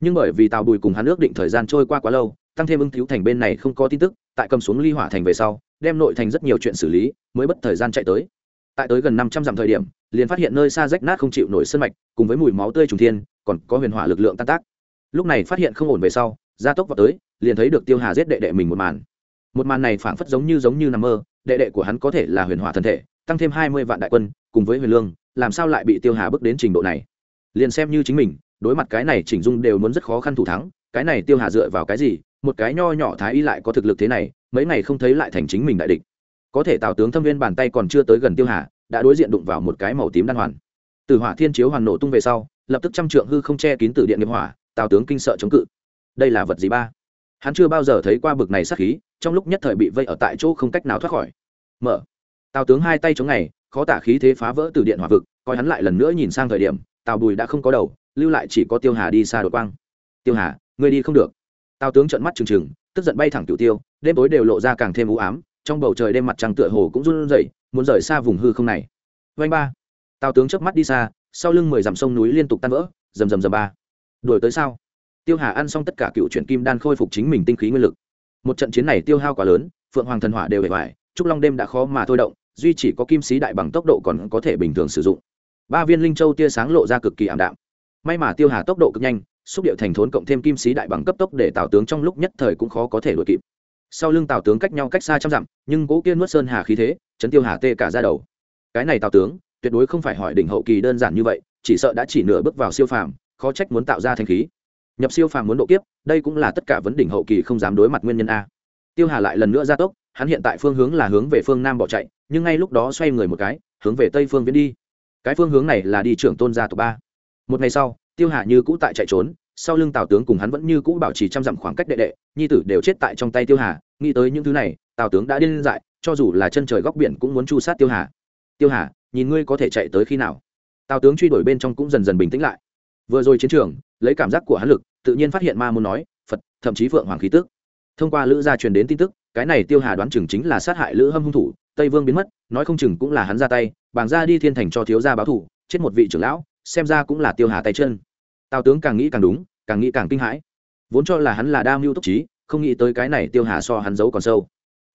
[SPEAKER 1] Nhưng bởi vì tào bùi cùng hắn ước định thời gian trôi qua quá lâu tăng thêm ưng thiếu thành bên này không có tin tức, tại cầm xuống ly hỏa thành về sau, đem nội thành rất nhiều chuyện xử lý, mới bất thời gian chạy tới. Tại tới gần năm trăm dặm thời điểm, liền phát hiện nơi xa rách nát không chịu nổi sân mạch, cùng với mùi máu tươi trùng thiên, còn có huyền hỏa lực lượng tan tác. Lúc này phát hiện không ổn về sau, gia tốc vào tới, liền thấy được tiêu hà giết đệ đệ mình một màn. Một màn này phảng phất giống như giống như nằm mơ, đệ đệ của hắn có thể là huyền hỏa thân thể, tăng thêm hai mươi vạn đại quân, cùng với huyền lương, làm sao lại bị tiêu hà bước đến trình độ này? Liền xem như chính mình, đối mặt cái này chỉnh dung đều muốn rất khó khăn thủ thắng, cái này tiêu hà dựa vào cái gì một cái nho nhỏ thái y lại có thực lực thế này, mấy ngày không thấy lại thành chính mình đại địch. Có thể tào tướng thâm viên bàn tay còn chưa tới gần tiêu hà, đã đối diện đụng vào một cái màu tím đan hoàn. Từ hỏa thiên chiếu hoàn nổ tung về sau, lập tức trăm trượng hư không che kín từ điện nghiệp hỏa, tào tướng kinh sợ chống cự. Đây là vật gì ba? Hắn chưa bao giờ thấy qua bực này sát khí, trong lúc nhất thời bị vây ở tại chỗ không cách nào thoát khỏi. Mở. Tào tướng hai tay chống này, khó tả khí thế phá vỡ từ điện hỏa vực, coi hắn lại lần nữa nhìn sang thời điểm, tào bùi đã không có đầu, lưu lại chỉ có tiêu hà đi xa đột quang. Tiêu hà, ngươi đi không được tào tướng trợn mắt trừng trừng, tức giận bay thẳng tiểu tiêu, đêm tối đều lộ ra càng thêm u ám, trong bầu trời đêm mặt trăng tựa hồ cũng run rẩy, muốn rời xa vùng hư không này. Vanh ba. Tào tướng chớp mắt đi xa, sau lưng mười dặm sông núi liên tục tan vỡ, rầm rầm rầm ba. Đuổi tới sao? Tiêu hà ăn xong tất cả cựu chuyển kim đan khôi phục chính mình tinh khí nguyên lực. Một trận chiến này tiêu hao quá lớn, phượng hoàng thần hỏa đều hề ngoài trúc long đêm đã khó mà thôi động, duy chỉ có kim sĩ đại bằng tốc độ còn có thể bình thường sử dụng. Ba viên linh châu tia sáng lộ ra cực kỳ ảm đạm. May mà tiêu hà tốc độ cực nhanh xúc điệu thành thốn cộng thêm kim sĩ đại bằng cấp tốc để tào tướng trong lúc nhất thời cũng khó có thể đuổi kịp. Sau lưng tào tướng cách nhau cách xa trăm dặm, nhưng cố kia nuốt sơn hà khí thế, chấn tiêu hà tê cả ra đầu. Cái này tào tướng, tuyệt đối không phải hỏi đỉnh hậu kỳ đơn giản như vậy, chỉ sợ đã chỉ nửa bước vào siêu phàm, khó trách muốn tạo ra thanh khí. Nhập siêu phàm muốn độ kiếp, đây cũng là tất cả vấn đỉnh hậu kỳ không dám đối mặt nguyên nhân a. Tiêu hà lại lần nữa ra tốc, hắn hiện tại phương hướng là hướng về phương nam bỏ chạy, nhưng ngay lúc đó xoay người một cái, hướng về tây phương viễn đi. Cái phương hướng này là đi trưởng tôn gia tộc ba. Một ngày sau tiêu hà như cũ tại chạy trốn, sau lưng tào tướng cùng hắn vẫn như cũ bảo trì trăm dặm khoảng cách đệ đệ, nhi tử đều chết tại trong tay tiêu hà, nghĩ tới những thứ này, tào tướng đã điên dại, cho dù là chân trời góc biển cũng muốn chu sát tiêu hà. Tiêu hà, nhìn ngươi có thể chạy tới khi nào? Tào tướng truy đuổi bên trong cũng dần dần bình tĩnh lại. Vừa rồi chiến trường, lấy cảm giác của hắn lực, tự nhiên phát hiện ma muốn nói, phật, thậm chí phượng hoàng khí tức. Thông qua lữ gia truyền đến tin tức, cái này tiêu hà đoán chừng chính là sát hại lữ hâm hung thủ, tây vương biến mất, nói không chừng cũng là hắn ra tay, bàng ra đi thiên thành cho thiếu gia báo thủ chết một vị trưởng lão xem ra cũng là tiêu hà tay chân. Tào tướng càng nghĩ càng đúng, càng nghĩ càng kinh hãi. Vốn cho là hắn là đa mưu túc trí, không nghĩ tới cái này tiêu hà so hắn giấu còn sâu.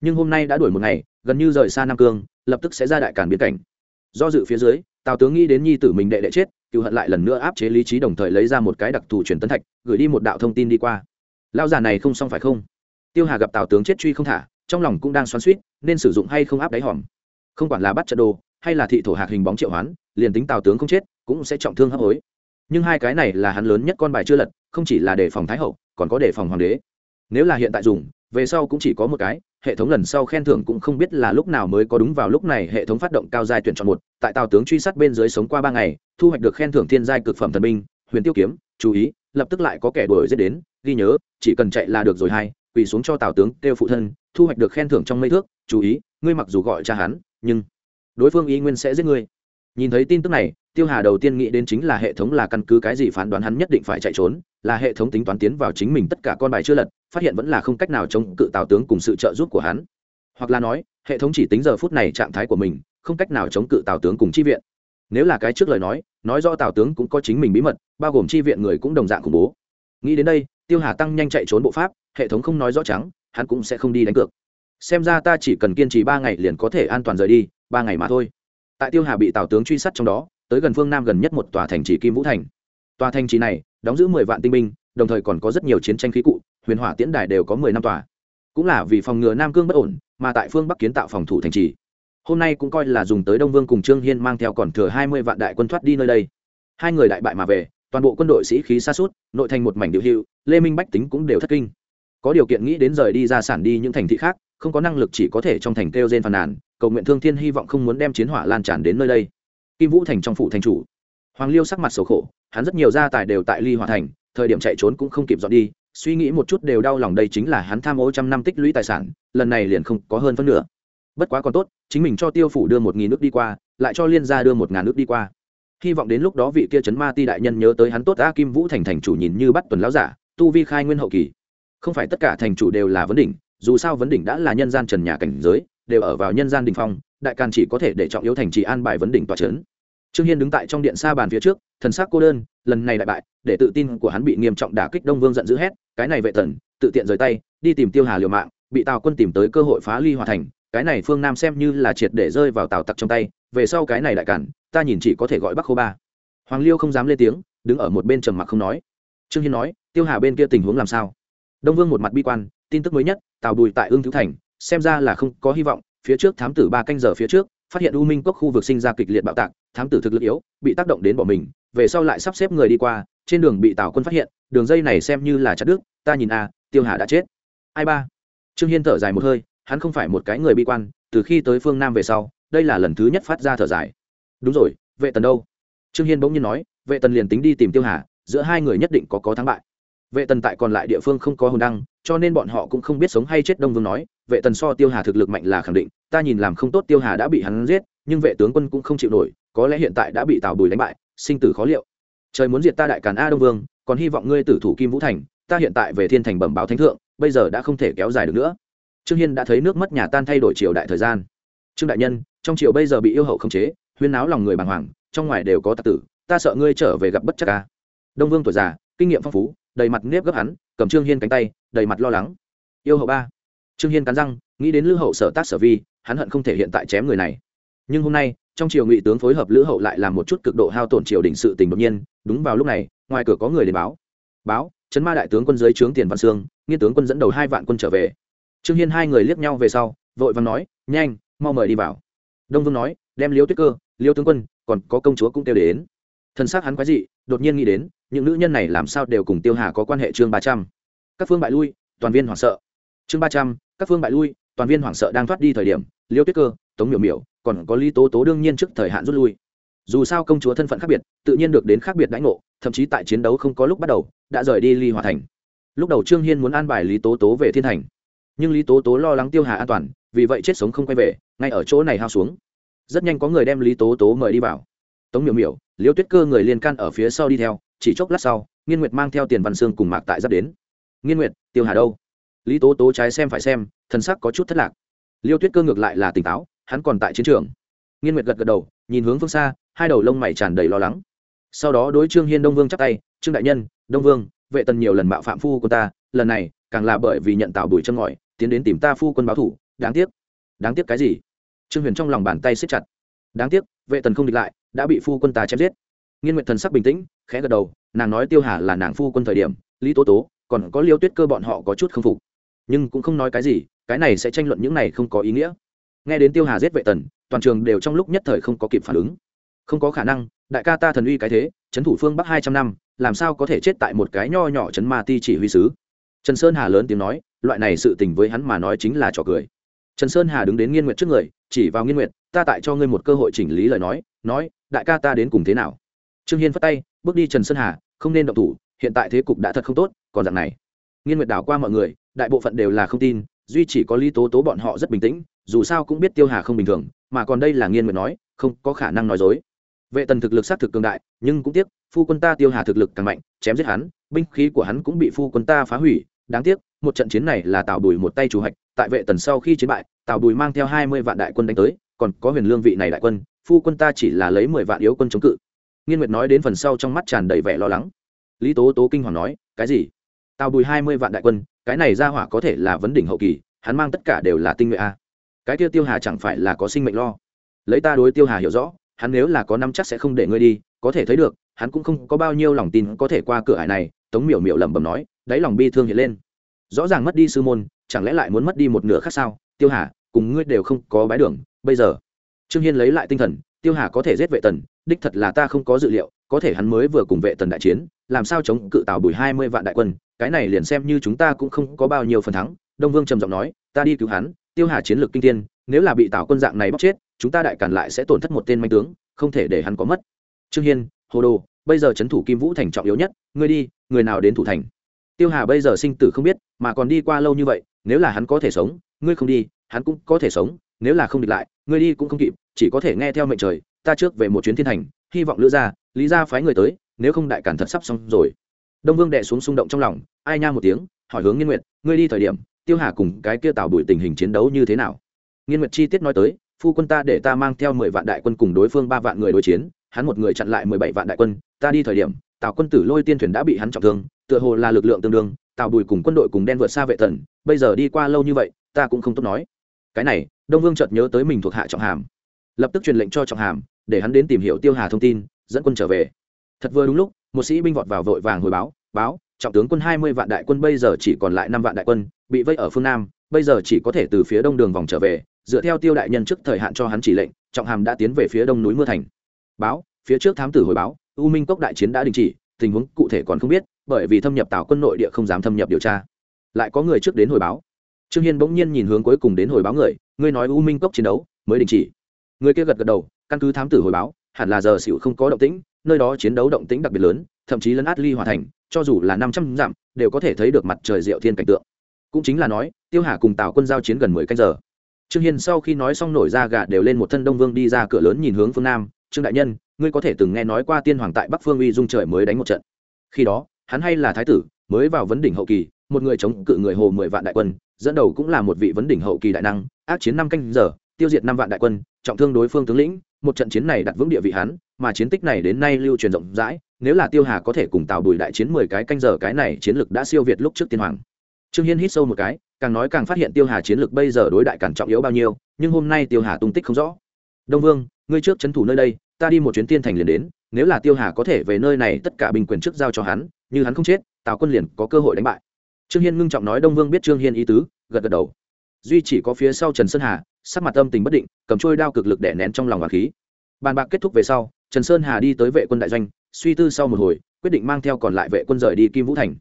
[SPEAKER 1] Nhưng hôm nay đã đuổi một ngày, gần như rời xa nam cương, lập tức sẽ ra đại cản biến cảnh. Do dự phía dưới, tào tướng nghĩ đến nhi tử mình đệ đệ chết, cựu hận lại lần nữa áp chế lý trí đồng thời lấy ra một cái đặc thù truyền tấn thạch, gửi đi một đạo thông tin đi qua. Lao già này không xong phải không? Tiêu hà gặp tào tướng chết truy không thả, trong lòng cũng đang xoắn suýt nên sử dụng hay không áp đáy hòm. Không quản là bắt trận đồ, hay là thị thổ hạc hình bóng triệu hoán liền tính tào tướng không chết, cũng sẽ trọng thương hấp hối. Nhưng hai cái này là hắn lớn nhất con bài chưa lật, không chỉ là đề phòng thái hậu, còn có đề phòng hoàng đế. Nếu là hiện tại dùng, về sau cũng chỉ có một cái, hệ thống lần sau khen thưởng cũng không biết là lúc nào mới có đúng vào lúc này hệ thống phát động cao giai tuyển chọn một. Tại tào tướng truy sát bên dưới sống qua ba ngày, thu hoạch được khen thưởng thiên giai cực phẩm thần binh, huyền tiêu kiếm, chú ý, lập tức lại có kẻ đuổi giết đến, ghi nhớ, chỉ cần chạy là được rồi hay quỳ xuống cho tào tướng, kêu phụ thân, thu hoạch được khen thưởng trong mây thước, chú ý, ngươi mặc dù gọi cha hắn, nhưng đối phương ý nguyên sẽ giết ngươi nhìn thấy tin tức này, tiêu hà đầu tiên nghĩ đến chính là hệ thống là căn cứ cái gì phán đoán hắn nhất định phải chạy trốn, là hệ thống tính toán tiến vào chính mình tất cả con bài chưa lật, phát hiện vẫn là không cách nào chống cự tào tướng cùng sự trợ giúp của hắn. Hoặc là nói, hệ thống chỉ tính giờ phút này trạng thái của mình, không cách nào chống cự tào tướng cùng chi viện. Nếu là cái trước lời nói nói do tào tướng cũng có chính mình bí mật, bao gồm chi viện người cũng đồng dạng khủng bố. Nghĩ đến đây, tiêu hà tăng nhanh chạy trốn bộ pháp, hệ thống không nói rõ trắng hắn cũng sẽ không đi đánh cược. Xem ra ta chỉ cần kiên trì ba ngày liền có thể an toàn rời đi, ba ngày mà thôi tại tiêu hà bị tào tướng truy sát trong đó, tới gần phương nam gần nhất một tòa thành trì kim vũ thành. Tòa thành trì này, đóng giữ mười vạn tinh binh, đồng thời còn có rất nhiều chiến tranh khí cụ, huyền hỏa tiễn đài đều có mười năm tòa. Cũng là vì phòng ngừa nam cương bất ổn, mà tại phương bắc kiến tạo phòng thủ thành trì. Hôm nay cũng coi là dùng tới đông vương cùng trương hiên mang theo còn thừa hai mươi vạn đại quân thoát đi nơi đây. Hai người đại bại mà về, toàn bộ quân đội sĩ khí xa suốt nội thành một mảnh điệu hiệu, lê minh bách tính cũng đều thất kinh. Có điều kiện nghĩ đến rời đi ra sản đi những thành thị khác không có năng lực chỉ có thể trong thành kêu gen phàn nàn, cầu nguyện thương thiên hy vọng không muốn đem chiến hỏa lan tràn đến nơi đây. Kim vũ thành trong phủ thành chủ. Hoàng liêu sắc mặt sầu khổ, hắn rất nhiều gia tài đều tại ly hòa thành, thời điểm chạy trốn cũng không kịp dọn đi, suy nghĩ một chút đều đau lòng đây chính là hắn tham ô trăm năm tích lũy tài sản, lần này liền không có hơn phân nửa. Bất quá còn tốt, chính mình cho tiêu phủ đưa một nghìn nước đi qua, lại cho liên gia đưa một ngàn nước đi qua. Hy vọng đến lúc đó vị kia chấn ma ti đại nhân nhớ tới hắn tốt, a kim vũ thành thành chủ nhìn như bắt tuần láo giả, tu vi khai nguyên hậu kỳ. Không phải tất cả thành chủ đều là vấn đỉnh dù sao vấn đỉnh đã là nhân gian trần nhà cảnh giới, đều ở vào nhân gian đình phong, đại càn chỉ có thể để trọng yếu thành trì an bài vấn đỉnh tòa trấn trương hiên đứng tại trong điện xa bàn phía trước, thần sắc cô đơn, lần này đại bại, để tự tin của hắn bị nghiêm trọng đả kích đông vương giận dữ hét, cái này vệ tần tự tiện rời tay, đi tìm tiêu hà liều mạng, bị tào quân tìm tới cơ hội phá ly hòa thành, cái này phương nam xem như là triệt để rơi vào tào tặc trong tay, về sau cái này đại cản ta nhìn chỉ có thể gọi bắc khô ba. Hoàng liêu không dám lên tiếng, đứng ở một bên trầm mặc không nói. Trương hiên nói, tiêu hà bên kia tình huống làm sao? Đông vương một mặt bi quan, tin tức mới nhất tào đùi tại ương thiếu thành, xem ra là không có hy vọng, phía trước thám tử ba canh giờ phía trước, phát hiện u minh cốc khu vực sinh ra kịch liệt bạo tạc, thám tử thực lực yếu, bị tác động đến bỏ mình, về sau lại sắp xếp người đi qua, trên đường bị tào quân phát hiện, đường dây này xem như là chặt đứt, ta nhìn a, tiêu hà đã chết. Ai ba? Trương hiên thở dài một hơi, hắn không phải một cái người bi quan, từ khi tới phương nam về sau, đây là lần thứ nhất phát ra thở dài. Đúng rồi, vệ tần đâu? Trương hiên bỗng nhiên nói, vệ tần liền tính đi tìm tiêu hà, giữa hai người nhất định có có thắng bại vệ tần tại còn lại địa phương không có hồn đăng, cho nên bọn họ cũng không biết sống hay chết đông vương nói, vệ tần so tiêu hà thực lực mạnh là khẳng định, ta nhìn làm không tốt tiêu hà đã bị hắn giết, nhưng vệ tướng quân cũng không chịu nổi, có lẽ hiện tại đã bị tào bùi đánh bại, sinh tử khó liệu. Trời muốn diệt ta đại càn a đông vương, còn hy vọng ngươi tử thủ kim vũ thành, ta hiện tại về thiên thành bẩm báo thánh thượng, bây giờ đã không thể kéo dài được nữa. Trương hiên đã thấy nước mất nhà tan thay đổi triều đại thời gian. Trương đại nhân, trong triều bây giờ bị yêu hậu khống chế, huyên náo lòng người bàng hoàng, trong ngoài đều có tạc tử, ta sợ ngươi trở về gặp bất chắc ca đông vương tuổi già, kinh nghiệm phong phú đầy mặt nếp gấp hắn, cầm trương hiên cánh tay, đầy mặt lo lắng. Yêu hậu ba. Trương hiên cắn răng, nghĩ đến lữ hậu sở tác sở vi, hắn hận không thể hiện tại chém người này. Nhưng hôm nay, trong triều ngụy tướng phối hợp lữ hậu lại làm một chút cực độ hao tổn triều đình sự tình đột nhiên, đúng vào lúc này, ngoài cửa có người đến báo. Báo chấn ma đại tướng quân dưới trướng tiền văn sương, nghiên tướng quân dẫn đầu hai vạn quân trở về. Trương hiên hai người liếc nhau về sau, vội vàng nói, nhanh, mau mời đi vào. Đông vương nói, đem liêu tuyết cơ, liêu tướng quân, còn có công chúa cũng kêu đến. Thân xác hắn quái dị đột nhiên nghĩ đến, những nữ nhân này làm sao đều cùng tiêu hà có quan hệ chương ba trăm. Các phương bại lui, toàn viên hoảng sợ. Chương ba trăm, các phương bại lui, toàn viên hoảng sợ đang thoát đi thời điểm, liêu tuyết cơ, tống miểu miểu còn có lý tố tố đương nhiên trước thời hạn rút lui. Dù sao công chúa thân phận khác biệt, tự nhiên được đến khác biệt đãi ngộ, thậm chí tại chiến đấu không có lúc bắt đầu, đã rời đi ly hòa thành. Lúc đầu trương hiên muốn an bài lý tố tố về thiên thành. Nhưng lý tố tố lo lắng tiêu hà an toàn, vì vậy chết sống không quay về, ngay ở chỗ này hao xuống. Rất nhanh có người đem lý tố tố mời đi vào tống miểu miểu liêu tuyết cơ người liên can ở phía sau đi theo, chỉ chốc lát sau, nghiên nguyệt mang theo tiền văn sương cùng mạc tại giáp đến. Nghiên nguyệt, tiêu hà đâu? Lý tố tố trái xem phải xem thân sắc có chút thất lạc. Liêu tuyết cơ ngược lại là tỉnh táo, hắn còn tại chiến trường. Nghiên nguyệt gật gật đầu, nhìn hướng phương xa, hai đầu lông mày tràn đầy lo lắng. Sau đó đối trương hiên đông vương chắp tay, trương đại nhân, đông vương, vệ tần nhiều lần mạo phạm phu của ta, lần này càng là bởi vì nhận tạo bùi chân ngòi, tiến đến tìm ta phu quân báo thủ, đáng tiếc. Đáng tiếc cái gì? Trương huyền trong lòng bàn tay siết chặt. Đáng tiếc, vệ tần không địch lại đã bị phu quân ta chém giết. Nghiên nguyện thần sắc bình tĩnh, khẽ gật đầu, nàng nói tiêu hà là nàng phu quân thời điểm, lý tố tố, còn có liêu tuyết cơ bọn họ có chút không phục. Nhưng cũng không nói cái gì, cái này sẽ tranh luận những này không có ý nghĩa. Nghe đến tiêu hà giết vệ tần, toàn trường đều trong lúc nhất thời không có kịp phản ứng. Không có khả năng, đại ca ta thần uy cái thế, trấn thủ phương bắc hai trăm năm, làm sao có thể chết tại một cái nho nhỏ trấn ma ti chỉ huy sứ? Trần sơn hà lớn tiếng nói, loại này sự tình với hắn mà nói chính là trò cười. Trần sơn hà đứng đến nghiên nguyệt trước người, chỉ vào nghiên nguyệt, ta tại cho ngươi một cơ hội chỉnh lý lời nói nói đại ca ta đến cùng thế nào? Trương hiên phất tay, bước đi trần sơn hà, không nên động thủ, hiện tại thế cục đã thật không tốt, còn dạng này. Nghiên nguyệt đảo qua mọi người, đại bộ phận đều là không tin, duy chỉ có lý tố tố bọn họ rất bình tĩnh, dù sao cũng biết tiêu hà không bình thường, mà còn đây là nghiên nguyệt nói, không có khả năng nói dối. Vệ tần thực lực xác thực cường đại, nhưng cũng tiếc, phu quân ta tiêu hà thực lực càng mạnh, chém giết hắn, binh khí của hắn cũng bị phu quân ta phá hủy, đáng tiếc, một trận chiến này là tào bùi một tay chủ hạch, tại vệ tần sau khi chiến bại, tào bùi mang theo hai mươi vạn đại quân đánh tới, còn có huyền lương vị này đại quân phu quân ta chỉ là lấy mười vạn yếu quân chống cự. Nghiên nguyệt nói đến phần sau trong mắt tràn đầy vẻ lo lắng. Lý tố tố kinh hoàng nói, cái gì? Tào bùi hai mươi vạn đại quân, cái này ra hỏa có thể là vấn đỉnh hậu kỳ, hắn mang tất cả đều là tinh nhuệ a. Cái tiêu tiêu hà chẳng phải là có sinh mệnh lo? Lấy ta đối tiêu hà hiểu rõ, hắn nếu là có năm chắc sẽ không để ngươi đi, có thể thấy được, hắn cũng không có bao nhiêu lòng tin có thể qua cửa hải này. Tống miểu miểu lẩm bẩm nói, đáy lòng bi thương hiện lên. Rõ ràng mất đi sư môn, chẳng lẽ lại muốn mất đi một nửa khác sao? Tiêu hà, cùng ngươi đều không có bái đường, bây giờ trương hiên lấy lại tinh thần, tiêu hà có thể giết vệ tần, đích thật là ta không có dự liệu, có thể hắn mới vừa cùng vệ tần đại chiến, làm sao chống cự tạo bùi hai mươi vạn đại quân, cái này liền xem như chúng ta cũng không có bao nhiêu phần thắng. Đông vương trầm giọng nói, ta đi cứu hắn, tiêu hà chiến lược kinh tiên nếu là bị tào quân dạng này bóc chết, chúng ta đại càn lại sẽ tổn thất một tên manh tướng, không thể để hắn có mất. Trương hiên, hồ đồ, bây giờ chấn thủ kim vũ thành trọng yếu nhất, ngươi đi, người nào đến thủ thành? Tiêu hà bây giờ sinh tử không biết, mà còn đi qua lâu như vậy, nếu là hắn có thể sống, ngươi không đi, hắn cũng có thể sống, nếu là không địch lại, ngươi đi cũng không kịp chỉ có thể nghe theo mệnh trời, ta trước về một chuyến thiên thành hy vọng lữ gia, lý gia phái người tới, nếu không đại cản thật sắp xong rồi. Đông vương đệ xuống xung động trong lòng, ai nha một tiếng, hỏi hướng nghiên nguyện ngươi đi thời điểm, tiêu hà cùng cái kia tạo đuổi tình hình chiến đấu như thế nào? Nghiên nguyệt chi tiết nói tới, phu quân ta để ta mang theo mười vạn đại quân cùng đối phương ba vạn người đối chiến, hắn một người chặn lại mười bảy vạn đại quân, ta đi thời điểm tào quân tử lôi tiên thuyền đã bị hắn trọng thương, tựa hồ là lực lượng tương đương tào bùi cùng quân đội cùng đen vượt xa vệ tần bây giờ đi qua lâu như vậy, ta cũng không tốt nói. Cái này, đông vương chợt nhớ tới mình thuộc hạ trọng hàm lập tức truyền lệnh cho trọng hàm, để hắn đến tìm hiểu tiêu hà thông tin, dẫn quân trở về. Thật vừa đúng lúc, một sĩ binh vọt vào vội vàng hồi báo báo, trọng tướng quân hai mươi vạn đại quân bây giờ chỉ còn lại năm vạn đại quân, bị vây ở phương nam, bây giờ chỉ có thể từ phía đông đường vòng trở về, dựa theo tiêu đại nhân trước thời hạn cho hắn chỉ lệnh, trọng hàm đã tiến về phía đông núi mưa thành. Báo, phía trước thám tử hồi báo, u minh cốc đại chiến đã đình chỉ, tình huống cụ thể còn không biết, bởi vì thâm nhập tảo quân nội địa không dám thâm nhập điều tra. Lại có người trước đến hồi báo. Trương hiên bỗng nhiên nhìn hướng cuối cùng đến hồi báo người, ngươi nói u minh cốc chiến đấu mới đình chỉ người kia gật gật đầu, căn cứ thám tử hồi báo, hẳn là giờ xỉu không có động tĩnh, nơi đó chiến đấu động tĩnh đặc biệt lớn, thậm chí lấn át ly hòa thành, cho dù là năm trăm dặm, đều có thể thấy được mặt trời diệu thiên cảnh tượng. Cũng chính là nói, tiêu hà cùng tào quân giao chiến gần mười canh giờ. Trương hiên sau khi nói xong nổi ra gà đều lên một thân đông vương đi ra cửa lớn nhìn hướng phương nam, trương đại nhân, ngươi có thể từng nghe nói qua tiên hoàng tại bắc phương uy dung trời mới đánh một trận. Khi đó, hắn hay là thái tử, mới vào vấn đỉnh hậu kỳ, một người chống cự người hồ mười vạn đại quân, dẫn đầu cũng là một vị vấn đỉnh hậu kỳ đại năng, ác chiến năm canh giờ tiêu diệt năm vạn đại quân, trọng thương đối phương tướng lĩnh, một trận chiến này đặt vững địa vị hắn, mà chiến tích này đến nay lưu truyền rộng rãi, nếu là tiêu hà có thể cùng tào bùi đại chiến mười cái canh giờ, cái này chiến lược đã siêu việt lúc trước tiên hoàng. Trương hiên hít sâu một cái, càng nói càng phát hiện tiêu hà chiến lược bây giờ đối đại càng trọng yếu bao nhiêu, nhưng hôm nay tiêu hà tung tích không rõ. Đông vương, ngươi trước trấn thủ nơi đây, ta đi một chuyến tiên thành liền đến, nếu là tiêu hà có thể về nơi này tất cả bình quyền trước giao cho hắn, như hắn không chết, tào quân liền có cơ hội đánh bại. Trương hiên ngưng trọng nói, đông vương biết trương hiên ý tứ, gật gật đầu. Duy chỉ có phía sau trần sơn hà sắc mặt âm tình bất định, cầm trôi đao cực lực đẻ nén trong lòng và khí. Bàn bạc kết thúc về sau, trần sơn hà đi tới vệ quân đại doanh, suy tư sau một hồi, quyết định mang theo còn lại vệ quân rời đi kim vũ thành.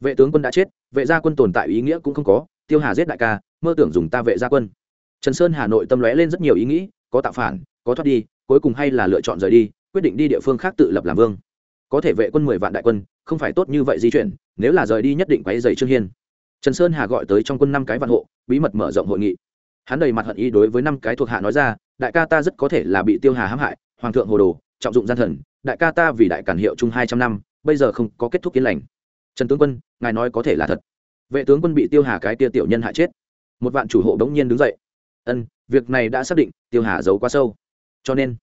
[SPEAKER 1] Vệ tướng quân đã chết, vệ gia quân tồn tại ý nghĩa cũng không có, tiêu hà giết đại ca, mơ tưởng dùng ta vệ gia quân. Trần sơn hà nội tâm lóe lên rất nhiều ý nghĩ, có tạo phản, có thoát đi, cuối cùng hay là lựa chọn rời đi, quyết định đi địa phương khác tự lập làm vương. Có thể vệ quân mười vạn đại quân, không phải tốt như vậy di chuyển, nếu là rời đi nhất định quấy dày trương hiên. Trần sơn hà gọi tới trong quân năm cái vạn hộ, bí mật mở rộng hội nghị hắn đầy mặt hận ý đối với năm cái thuộc hạ nói ra, đại ca ta rất có thể là bị tiêu hà hãm hại, hoàng thượng hồ đồ, trọng dụng gian thần, đại ca ta vì đại cản hiệu chung hai trăm năm, bây giờ không có kết thúc yên lành. Trần tướng quân, ngài nói có thể là thật. Vệ tướng quân bị tiêu hà cái tia tiểu nhân hại chết. Một vạn chủ hộ đống nhiên đứng dậy. Ân, việc này đã xác định, tiêu hà giấu quá sâu. Cho nên,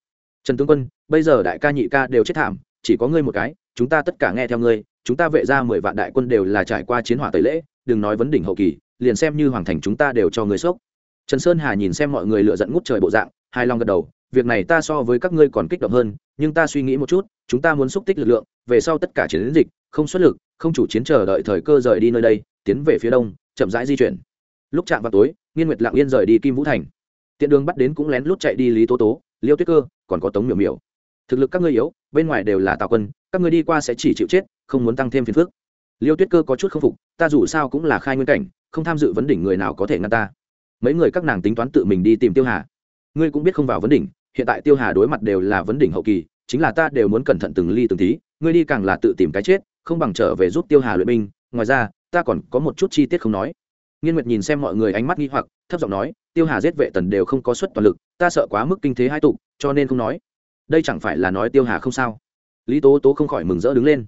[SPEAKER 1] trần tướng quân, bây giờ đại ca nhị ca đều chết thảm, chỉ có ngươi một cái, chúng ta tất cả nghe theo ngươi, chúng ta vệ ra mười vạn đại quân đều là trải qua chiến hỏa tẩy lễ, đừng nói vấn đỉnh hậu kỳ, liền xem như hoàng thành chúng ta đều cho ngươi sốc trần sơn hà nhìn xem mọi người lựa dẫn ngút trời bộ dạng hai lòng gật đầu, việc này ta so với các ngươi còn kích động hơn, nhưng ta suy nghĩ một chút, chúng ta muốn xúc tích lực lượng, về sau tất cả chiến dịch, không xuất lực, không chủ chiến chờ đợi thời cơ rời đi nơi đây, tiến về phía đông, chậm rãi di chuyển. Lúc chạm vào tối, nghiên nguyệt lặng yên rời đi kim vũ thành. Tiện đường bắt đến cũng lén lút chạy đi lý tố tố, liêu tuyết cơ, còn có tống miểu miểu. Thực lực các ngươi yếu, bên ngoài đều là tào quân, các ngươi đi qua sẽ chỉ chịu chết, không muốn tăng thêm phiền phức. Liêu tuyết cơ có chút k phục, ta dù sao cũng là khai nguyên cảnh, không tham dự vấn đỉnh người nào có thể ngăn ta mấy người các nàng tính toán tự mình đi tìm tiêu hà. Ngươi cũng biết không vào vấn đỉnh, hiện tại tiêu hà đối mặt đều là vấn đỉnh hậu kỳ, chính là ta đều muốn cẩn thận từng ly từng tí, ngươi đi càng là tự tìm cái chết, không bằng trở về giúp tiêu hà luyện binh. Ngoài ra, ta còn có một chút chi tiết không nói. Nghiên nguyệt nhìn xem mọi người ánh mắt nghi hoặc, thấp giọng nói, tiêu hà giết vệ tần đều không có suất toàn lực, ta sợ quá mức kinh thế hai tục cho nên không nói. Đây chẳng phải là nói tiêu hà không sao? Lý tố tố không khỏi mừng rỡ đứng lên.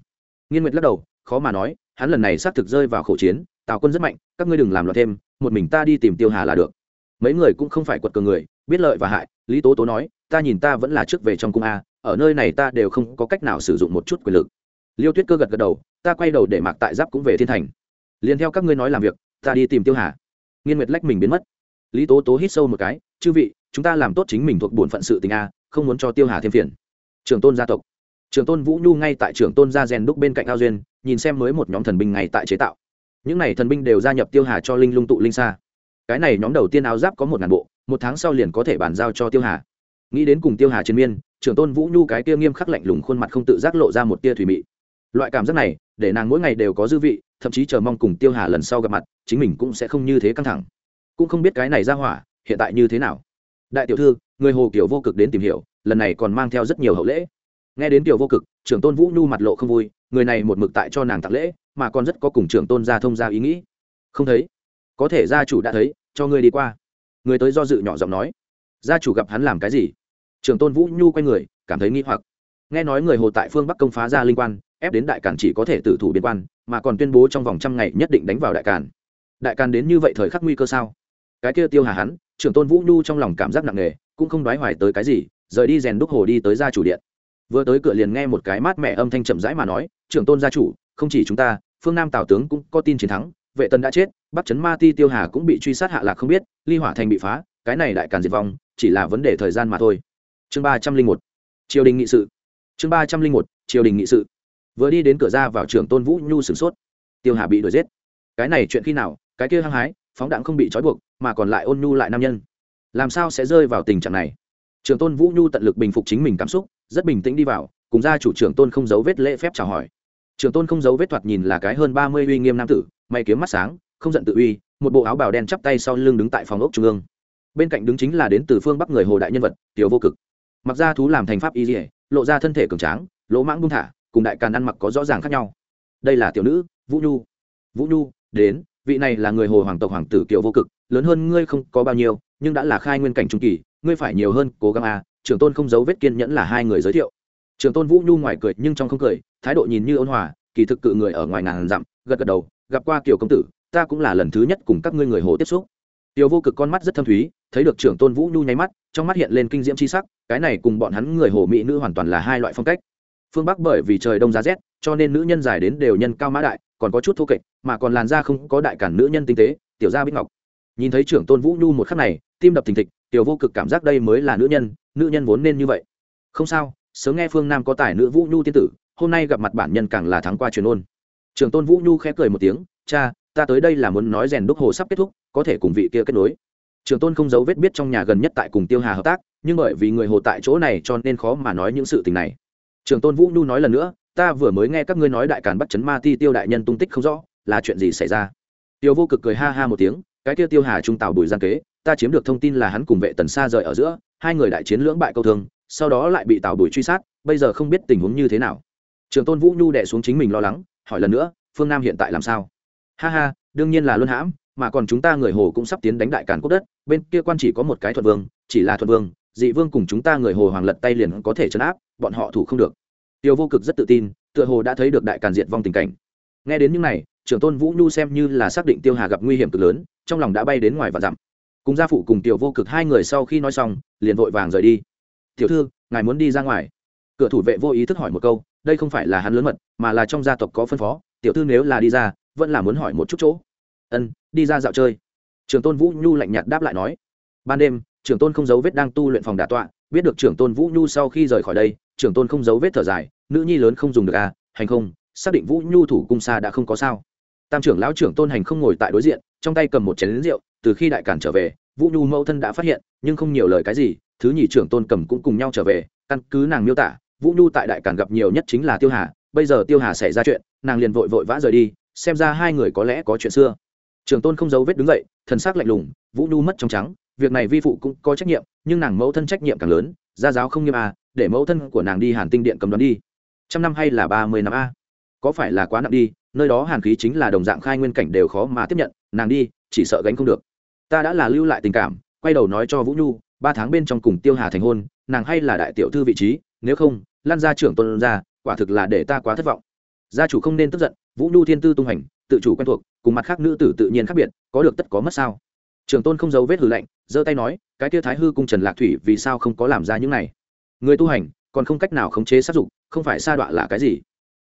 [SPEAKER 1] Nghiên nguyệt lắc đầu, khó mà nói, hắn lần này xác thực rơi vào khẩu chiến, tào quân rất mạnh, các ngươi đừng làm loạn thêm một mình ta đi tìm tiêu hà là được. Mấy người cũng không phải quật cường người, biết lợi và hại, lý tố tố nói, ta nhìn ta vẫn là trước về trong cung a, ở nơi này ta đều không có cách nào sử dụng một chút quyền lực. Liêu tuyết cơ gật gật đầu, ta quay đầu để mặc tại giáp cũng về thiên thành. Liền theo các ngươi nói làm việc, ta đi tìm tiêu hà. Nghiên nguyệt lách mình biến mất. Lý tố tố hít sâu một cái, chư vị, chúng ta làm tốt chính mình thuộc bổn phận sự tình a, không muốn cho tiêu hà thêm phiền. Trường tôn gia tộc. Trường tôn vũ nhu ngay tại trường tôn gia rèn đúc bên cạnh ao duyên, nhìn xem mới một nhóm thần binh ngay tại chế tạo những n à y thần binh đều gia nhập tiêu hà cho linh lung tụ linh xa. Cái này nhóm đầu tiên áo giáp có một ngàn bộ, một tháng sau liền có thể bàn giao cho tiêu hà. Nghĩ đến cùng tiêu hà chiến miên, trưởng tôn vũ nhu cái tia nghiêm khắc lạnh lùng khuôn mặt không tự giác lộ ra một tia thủy mị. Loại cảm giác này, để nàng mỗi ngày đều có dư vị, thậm chí chờ mong cùng tiêu hà lần sau gặp mặt, chính mình cũng sẽ không như thế căng thẳng. Cũng không biết cái này ra hỏa, hiện tại như thế nào. Đại tiểu thư, người hồ kiểu vô cực đến tìm hiểu, lần này còn mang theo rất nhiều hậu lễ nghe đến tiểu vô cực, trưởng tôn vũ nhu mặt lộ không vui, người này một mực tại cho nàng tặng lễ, mà còn rất có cùng trưởng tôn gia thông gia ý nghĩ. Không thấy. Có thể gia chủ đã thấy, cho ngươi đi qua. Người tới do dự nhỏ giọng nói. Gia chủ gặp hắn làm cái gì? Trưởng tôn vũ nhu quay người, cảm thấy nghi hoặc. Nghe nói người hồ tại phương bắc công phá ra linh quan, ép đến đại cản chỉ có thể tử thủ biên quan, mà còn tuyên bố trong vòng trăm ngày nhất định đánh vào đại cản. Đại càn đến như vậy thời khắc nguy cơ sao? Cái kia tiêu hà hắn, trưởng tôn vũ nhu trong lòng cảm giác nặng nề, cũng không đoái hoài tới cái gì, rời đi rèn đúc hồ đi tới gia chủ điện vừa tới cửa liền nghe một cái mát mẹ âm thanh chậm rãi mà nói, trưởng tôn gia chủ, không chỉ chúng ta, phương nam tào tướng cũng có tin chiến thắng, vệ tân đã chết, bắc trấn ma ti tiêu hà cũng bị truy sát hạ lạc không biết, ly hỏa thành bị phá, cái này đại càn diệt vong, chỉ là vấn đề thời gian mà thôi. Chương ba trăm linh một. Triều đình nghị sự. Chương ba trăm linh một. Triều đình nghị sự. Vừa đi đến cửa ra vào trường tôn vũ nhu sửng sốt. Tiêu hà bị đuổi giết. Cái này chuyện khi nào, cái kia hăng hái, phóng đạn không bị trói buộc, mà còn lại ôn nhu lại nam nhân. Làm sao sẽ rơi vào tình trạng này? Trường tôn vũ nhu tận lực bình phục chính mình cảm xúc, rất bình tĩnh đi vào, cùng ra chủ trưởng tôn không giấu vết lễ phép chào hỏi. Trường tôn không giấu vết thoạt nhìn là cái hơn ba mươi uy nghiêm nam tử, may kiếm mắt sáng, không giận tự uy, một bộ áo bào đen chắp tay sau lưng đứng tại phòng ốc trung ương. Bên cạnh đứng chính là đến từ phương bắc người hồ đại nhân vật, tiểu vô cực. Mặc ra thú làm thành pháp y dỉa lộ ra thân thể cường tráng, lỗ mãng buông thả, cùng đại càn ăn mặc có rõ ràng khác nhau. Đây là tiểu nữ, vũ nhu. Vũ nhu, đến, vị này là người hồ hoàng tộc hoàng tử kiều vô cực, lớn hơn ngươi không có bao nhiêu, nhưng đã là khai nguyên cảnh trung kỳ ngươi phải nhiều hơn cố gắng a à. trưởng tôn không giấu vết kiên nhẫn là hai người giới thiệu trưởng tôn vũ nhu ngoài cười nhưng trong không cười thái độ nhìn như ôn hòa kỳ thực cự người ở ngoài ngàn dặm gật gật đầu gặp qua kiều công tử ta cũng là lần thứ nhất cùng các ngươi người hồ tiếp xúc Tiêu Vô Cực con mắt rất thâm thúy, thấy được trưởng tôn Vũ Nhu nháy mắt, trong mắt hiện lên kinh diễm chi sắc, cái này cùng bọn hắn người hồ mỹ nữ hoàn toàn là hai loại phong cách. Phương Bắc bởi vì trời đông giá rét, cho nên nữ nhân dài đến đều nhân cao mã đại, còn có chút thô kệch, mà còn làn da không có đại cản nữ nhân tinh tế, tiểu gia bích ngọc. Nhìn thấy trưởng tôn Vũ Nhu một khắc này, tim đập thình thịch, Tiêu Vô Cực cảm giác đây mới là nữ nhân, nữ nhân vốn nên như vậy. Không sao, sớm nghe Phương Nam có tài nữ Vũ Nhu tiên tử, hôm nay gặp mặt bản nhân càng là thắng qua truyền ôn. Trường tôn Vũ Nhu khẽ cười một tiếng, "Cha, ta tới đây là muốn nói rèn đúc hồ sắp kết thúc có thể cùng vị kia kết nối trường tôn không giấu vết biết trong nhà gần nhất tại cùng tiêu hà hợp tác nhưng bởi vì người hồ tại chỗ này cho nên khó mà nói những sự tình này trường tôn vũ nhu nói lần nữa ta vừa mới nghe các ngươi nói đại càn bắt chấn ma ti tiêu đại nhân tung tích không rõ là chuyện gì xảy ra tiêu vô cực cười ha ha một tiếng cái kia tiêu hà trung tạo bùi gian kế ta chiếm được thông tin là hắn cùng vệ tần xa rời ở giữa, hai người đại chiến lưỡng bại câu thương, sau đó lại bị tào bùi truy sát, bây giờ không biết tình huống như thế nào. Trường tôn vũ nhu đẻ xuống chính mình lo lắng, hỏi lần nữa, phương nam hiện tại làm sao? Ha ha, đương nhiên là luân hãm, mà còn chúng ta người hồ cũng sắp tiến đánh đại càn quốc đất, bên kia quan chỉ có một cái thuận vương, chỉ là thuận vương, dị vương cùng chúng ta người hồ hoàng lật tay liền có thể chấn áp, bọn họ thủ không được. Tiêu vô cực rất tự tin, tựa hồ đã thấy được đại càn diệt vong tình cảnh. Nghe đến những này trưởng tôn vũ nhu xem như là xác định tiêu hà gặp nguy hiểm cực lớn, trong lòng đã bay đến ngoài và dặm cùng gia phụ cùng tiểu vô cực hai người sau khi nói xong, liền vội vàng rời đi. Tiểu thư, ngài muốn đi ra ngoài? Cửa thủ vệ vô ý thức hỏi một câu, đây không phải là hắn lớn mật, mà là trong gia tộc có phân phó, tiểu thư nếu là đi ra, vẫn là muốn hỏi một chút chỗ. Ân, đi ra dạo chơi. Trường tôn vũ nhu lạnh nhạt đáp lại nói. Ban đêm, trưởng tôn không giấu vết đang tu luyện phòng đà tọa, biết được trưởng tôn vũ nhu sau khi rời khỏi đây, trưởng tôn không giấu vết thở dài, nữ nhi lớn không dùng được à hành không, xác định vũ nhu thủ cung xa đã không có sao. Tam trưởng lão trưởng tôn hành không ngồi tại đối diện, trong tay cầm một chén lính rượu từ khi đại cản trở về, vũ nhu mẫu thân đã phát hiện, nhưng không nhiều lời cái gì, thứ nhì trưởng tôn cầm cũng cùng nhau trở về, căn cứ nàng miêu tả, vũ nhu tại đại cản gặp nhiều nhất chính là tiêu hà, bây giờ tiêu hà xảy ra chuyện, nàng liền vội vội vã rời đi, xem ra hai người có lẽ có chuyện xưa. Trường tôn không giấu vết đứng dậy, thần s ắ c lạnh lùng, vũ nhu mất trong trắng, việc này vi phụ cũng có trách nhiệm, nhưng nàng mẫu thân trách nhiệm càng lớn, gia giáo không nghiêm a để mẫu thân của nàng đi hàn tinh điện cầm đoán đi. Trăm năm hay là ba mươi năm a? Có phải là quá nặng đi, nơi đó hàn khí chính là đồng dạng khai nguyên cảnh đều khó mà tiếp nhận, nàng đi, chỉ sợ gánh không được ta đã là lưu lại tình cảm, quay đầu nói cho vũ nhu, ba tháng bên trong cùng tiêu hà thành hôn, nàng hay là đại tiểu thư vị trí, nếu không, lan ra trưởng tôn ra quả thực là để ta quá thất vọng. Gia chủ không nên tức giận, vũ nhu thiên tư tung hành, tự chủ quen thuộc, cùng mặt khác nữ tử tự nhiên khác biệt, có được tất có mất sao. Trưởng tôn không giấu vết hử lạnh, giơ tay nói, cái kia thái hư cung trần lạc thủy vì sao không có làm ra những này? Người tu hành, còn không cách nào khống chế sát dục, không phải sa đọa là cái gì?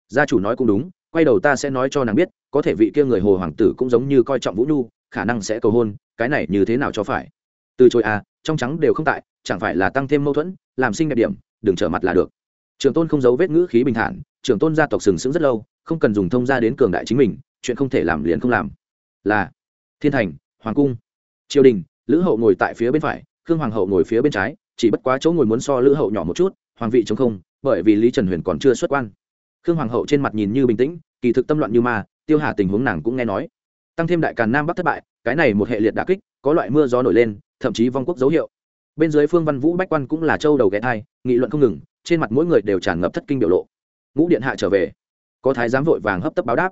[SPEAKER 1] Gia chủ nói cũng đúng, quay đầu ta sẽ nói cho nàng biết, có thể vị kia người hồ hoàng tử cũng giống như coi trọng vũ nhu khả năng sẽ cầu hôn, cái này như thế nào cho phải? Từ chối à trong trắng đều không tại, chẳng phải là tăng thêm mâu thuẫn, làm sinh đẹp điểm, đừng trở mặt là được. Trường tôn không giấu vết ngữ khí bình thản, trường tôn gia tộc sừng sững rất lâu, không cần dùng thông gia đến cường đại chính mình, chuyện không thể làm liền không làm. Là thiên thành, hoàng cung, triều đình, lữ hậu ngồi tại phía bên phải, khương hoàng hậu ngồi phía bên trái, chỉ bất quá chỗ ngồi muốn so lữ hậu nhỏ một chút, hoàng vị chống không, bởi vì lý trần huyền còn chưa xuất quan. Khương hoàng hậu trên mặt nhìn như bình tĩnh, kỳ thực tâm loạn như ma, tiêu hà tình huống nàng cũng nghe nói tăng thêm đại càn nam bắc thất bại, cái này một hệ liệt đà kích, có loại mưa gió nổi lên, thậm chí vong quốc dấu hiệu. Bên dưới phương văn vũ bách quan cũng là châu đầu ghé thai, nghị luận không ngừng, trên mặt mỗi người đều tràn ngập thất kinh biểu lộ. Ngũ điện hạ trở về. Có thái giám vội vàng hấp tấp báo đáp.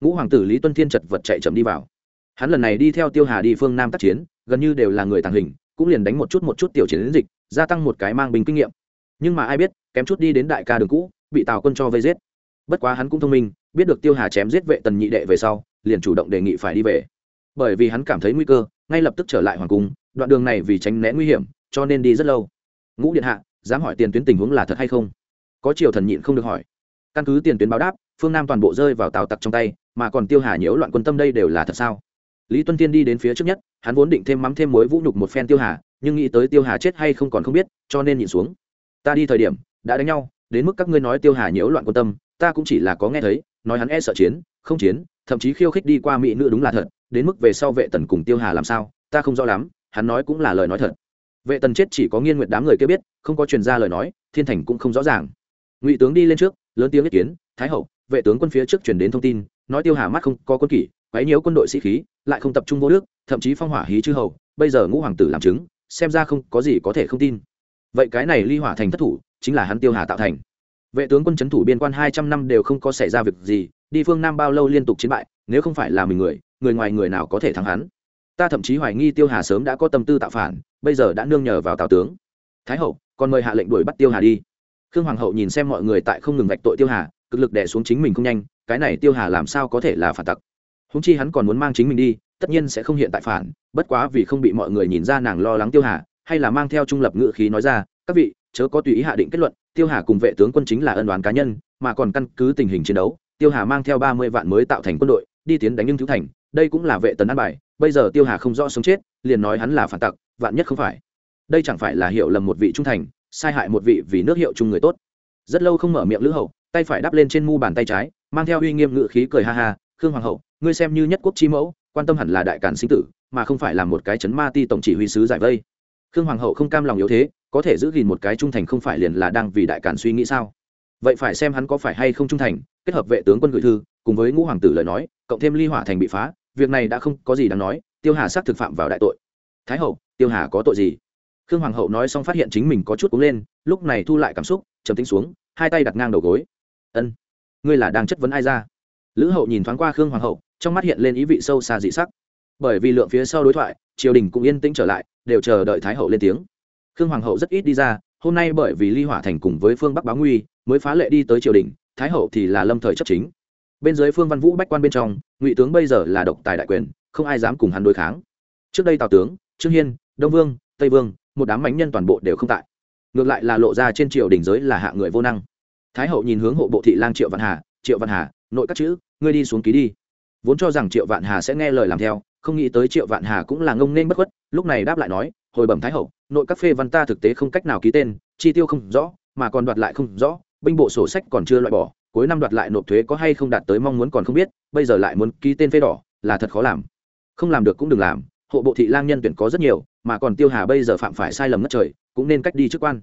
[SPEAKER 1] Ngũ hoàng tử lý tuân thiên chật vật chạy chậm đi vào. Hắn lần này đi theo tiêu hà đi phương nam tác chiến, gần như đều là người tàng hình, cũng liền đánh một chút một chút tiểu chiến dịch, gia tăng một cái mang bình kinh nghiệm. Nhưng mà ai biết, kém chút đi đến đại ca đường cũ, bị tào quân cho vây giết. Bất quá hắn cũng thông minh, biết được tiêu hà chém giết vệ tần nhị đệ về sau liền chủ động đề nghị phải đi về. Bởi vì hắn cảm thấy nguy cơ, ngay lập tức trở lại hoàng cung, đoạn đường này vì tránh né nguy hiểm, cho nên đi rất lâu. Ngũ điện hạ, dám hỏi tiền tuyến tình huống là thật hay không? Có triều thần nhịn không được hỏi. Căn cứ tiền tuyến báo đáp, phương nam toàn bộ rơi vào tàu tặc trong tay, mà còn tiêu hà nhiễu loạn quân tâm đây đều là thật sao? Lý tuân tiên đi đến phía trước nhất, hắn vốn định thêm mắm thêm mối vũ nhục một phen tiêu hà, nhưng nghĩ tới tiêu hà chết hay không còn không biết, cho nên nhịn xuống. Ta đi thời điểm, đã đánh nhau, đến mức các ngươi nói tiêu hà nhiễu loạn quân tâm, ta cũng chỉ là có nghe thấy, nói hắn e sợ chiến, không chiến thậm chí khiêu khích đi qua mỹ nữ đúng là thật, đến mức về sau vệ tần cùng tiêu hà làm sao, ta không rõ lắm, hắn nói cũng là lời nói thật. Vệ tần chết chỉ có nghiên nguyện đám người kia biết, không có truyền ra lời nói, thiên thành cũng không rõ ràng. Ngụy tướng đi lên trước, lớn tiếng ý kiến, thái hậu, vệ tướng quân phía trước chuyển đến thông tin, nói tiêu hà mắt không có quân kỷ, quấy nhiễu quân đội sĩ khí, lại không tập trung vô nước thậm chí phong hỏa hí chư hầu, bây giờ ngũ hoàng tử làm chứng, xem ra không có gì có thể không tin. Vậy cái này ly hỏa thành thất thủ, chính là hắn tiêu hà tạo thành. Vệ tướng quân c h ấ n thủ biên quan hai trăm năm đều không có xảy ra việc gì đi phương nam bao lâu liên tục chiến bại, nếu không phải là mình người người ngoài người nào có thể thắng hắn? Ta thậm chí hoài nghi tiêu hà sớm đã có tâm tư tạo phản, bây giờ đã nương nhờ vào tào tướng. Thái hậu, còn mời hạ lệnh đuổi bắt tiêu hà đi. Khương hoàng hậu nhìn xem mọi người tại không ngừng vạch tội tiêu hà, cực lực đẻ xuống chính mình không nhanh, cái này tiêu hà làm sao có thể là phản tặc? Húng chi hắn còn muốn mang chính mình đi, tất nhiên sẽ không hiện tại phản, bất quá vì không bị mọi người nhìn ra nàng lo lắng tiêu hà, hay là mang theo trung lập ngự khí nói ra, các vị, chớ có tùy ý hạ định kết luận, tiêu hà cùng vệ tướng quân chính là ân đoán cá nhân, mà còn căn cứ tình hình chiến đấu tiêu hà mang theo ba mươi vạn mới tạo thành quân đội, đi tiến đánh nhưng thiếu thành, đây cũng là vệ tần an bài, bây giờ tiêu hà không rõ sống chết, liền nói hắn là phản tặc, vạn nhất không phải. Đây chẳng phải là hiểu lầm một vị trung thành, sai hại một vị vì nước hiệu chung người tốt. Rất lâu không mở miệng lữ hậu, tay phải đắp lên trên mu bàn tay trái, mang theo uy nghiêm ngự khí cười ha ha, khương hoàng hậu, ngươi xem như nhất quốc chi mẫu, quan tâm hẳn là đại cản sinh tử, mà không phải là một cái chấn ma ti tổng chỉ huy sứ giải vây. Khương hoàng hậu không cam lòng yếu thế, có thể giữ gìn một cái trung thành không phải liền là đang vì đại cản suy nghĩ sao? Vậy phải xem hắn có phải hay không trung thành, kết hợp vệ tướng quân gửi thư, cùng với ngũ hoàng tử lời nói, cộng thêm ly hỏa thành bị phá, việc này đã không có gì đáng nói, tiêu hà xác thực phạm vào đại tội. Thái hậu, tiêu hà có tội gì? Khương hoàng hậu nói xong phát hiện chính mình có chút cúng lên, lúc này thu lại cảm xúc, trầm tính xuống, hai tay đặt ngang đầu gối. Ân, ngươi là đang chất vấn ai ra? Lữ hậu nhìn thoáng qua khương hoàng hậu, trong mắt hiện lên ý vị sâu xa dị sắc. Bởi vì lượng phía sau đối thoại, triều đình cũng yên tĩnh trở lại, đều chờ đợi thái hậu lên tiếng. Khương hoàng hậu rất ít đi ra, hôm nay bởi vì ly hỏa thành cùng với phương bắc báo nguy mới phá lệ đi tới triều đình, thái hậu thì là lâm thời chấp chính. Bên dưới phương văn vũ bách quan bên trong, ngụy tướng bây giờ là độc tài đại quyền, không ai dám cùng hắn đối kháng. Trước đây tào tướng, trương hiên, đông vương, tây vương, một đám mánh nhân toàn bộ đều không tại. Ngược lại là lộ ra trên triều đình giới là hạ người vô năng. Thái hậu nhìn hướng hộ bộ thị lang triệu văn hà, triệu văn hà, nội các chữ, ngươi đi xuống ký đi. Vốn cho rằng triệu vạn hà sẽ nghe lời làm theo, không nghĩ tới triệu vạn hà cũng là ngông nên bất khuất, lúc này đáp lại nói, hồi bẩm thái hậu, nội các phê văn ta thực tế không cách nào ký tên, chi tiêu không rõ, mà còn đoạt lại không rõ binh bộ sổ sách còn chưa loại bỏ, cuối năm đoạt lại nộp thuế có hay không đạt tới mong muốn còn không biết, bây giờ lại muốn ký tên phê đỏ, là thật khó làm. Không làm được cũng đừng làm, hộ bộ thị lang nhân tuyển có rất nhiều, mà còn tiêu hà bây giờ phạm phải sai lầm ngất trời, cũng nên cách đi chức quan.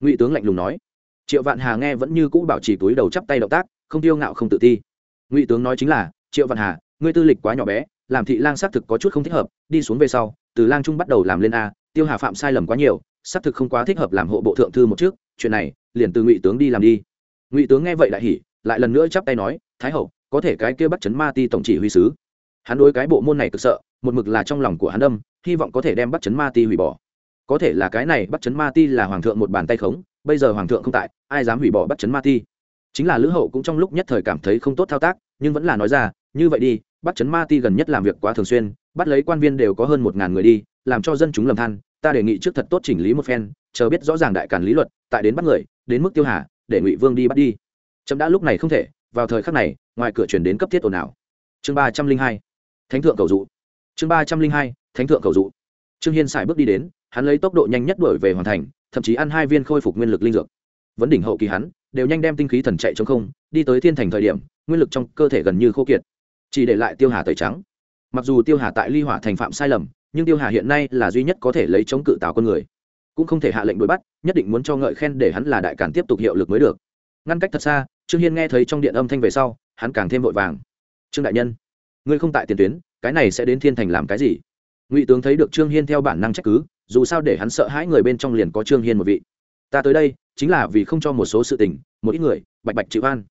[SPEAKER 1] Ngụy tướng lạnh lùng nói. Triệu vạn hà nghe vẫn như cũ bảo trì túi đầu chắp tay động tác, không tiêu ngạo không tự ti. Ngụy tướng nói chính là, triệu vạn hà, ngươi tư lịch quá nhỏ bé, làm thị lang xác thực có chút không thích hợp, đi xuống về sau, từ lang trung bắt đầu làm lên a, tiêu hà phạm sai lầm quá nhiều xác thực không quá thích hợp làm hộ bộ thượng thư một trước, chuyện này, liền từ ngụy tướng đi làm đi. Ngụy tướng nghe vậy lại hỉ, lại lần nữa chắp tay nói, thái hậu, có thể cái kia bắt chấn ma ti tổng chỉ huy sứ. Hắn đối cái bộ môn này cực sợ, một mực là trong lòng của hắn âm, hy vọng có thể đem bắt chấn ma ti hủy bỏ. Có thể là cái này bắt chấn ma ti là hoàng thượng một bàn tay khống, bây giờ hoàng thượng không tại, ai dám hủy bỏ bắt chấn ma ti? Chính là lữ hậu cũng trong lúc nhất thời cảm thấy không tốt thao tác, nhưng vẫn là nói ra, như vậy đi, bắt chấn ma ti gần nhất làm việc quá thường xuyên, bắt lấy quan viên đều có hơn một ngàn người đi, làm cho dân chúng lầm than ta đề nghị trước thật tốt chỉnh lý một phen, chờ biết rõ ràng đại cản lý luật, tại đến bắt người, đến mức tiêu hà, để ngụy vương đi bắt đi. Chấm đã lúc này không thể, vào thời khắc này, ngoài cửa chuyển đến cấp thiết ồn ào. Chương ba trăm linh hai, thánh thượng cầu dụ. Chương ba trăm linh hai, thánh thượng cầu dụ. Trương hiên xài bước đi đến, hắn lấy tốc độ nhanh nhất đuổi về hoàn thành, thậm chí ăn hai viên khôi phục nguyên lực linh dược. Vấn đỉnh hậu kỳ hắn, đều nhanh đem tinh khí thần chạy trong không, đi tới thiên thành thời điểm, nguyên lực trong cơ thể gần như khô kiệt. Chỉ để lại tiêu hà tẩy trắng. Mặc dù tiêu hà tại ly hỏa thành phạm sai lầm nhưng tiêu hà hiện nay là duy nhất có thể lấy chống cự tào con người cũng không thể hạ lệnh đuổi bắt nhất định muốn cho ngợi khen để hắn là đại cản tiếp tục hiệu lực mới được ngăn cách thật xa trương hiên nghe thấy trong điện âm thanh về sau hắn càng thêm vội vàng trương đại nhân ngươi không tại tiền tuyến cái này sẽ đến thiên thành làm cái gì ngụy tướng thấy được trương hiên theo bản năng trách cứ dù sao để hắn sợ hãi người bên trong liền có trương hiên một vị ta tới đây chính là vì không cho một số sự tình một ít người bạch bạch chịu an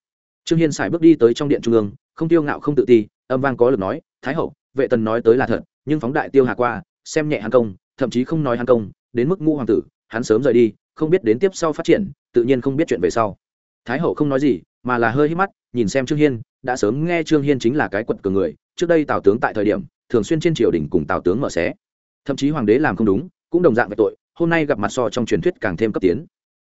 [SPEAKER 1] trương hiên xài bước đi tới trong điện trung ương không tiêu ngạo không tự ti âm vang có lực nói thái hậu vệ tần nói tới là thật nhưng phóng đại tiêu hà qua, xem nhẹ hắn công, thậm chí không nói hắn công, đến mức ngũ hoàng tử, hắn sớm rời đi, không biết đến tiếp sau phát triển, tự nhiên không biết chuyện về sau. Thái hậu không nói gì, mà là hơi hít mắt, nhìn xem trương hiên, đã sớm nghe trương hiên chính là cái quật cường người, trước đây tào tướng tại thời điểm, thường xuyên trên triều đình cùng tào tướng mở xé. Thậm chí hoàng đế làm không đúng, cũng đồng dạng về tội, hôm nay gặp mặt so trong truyền thuyết càng thêm cấp tiến.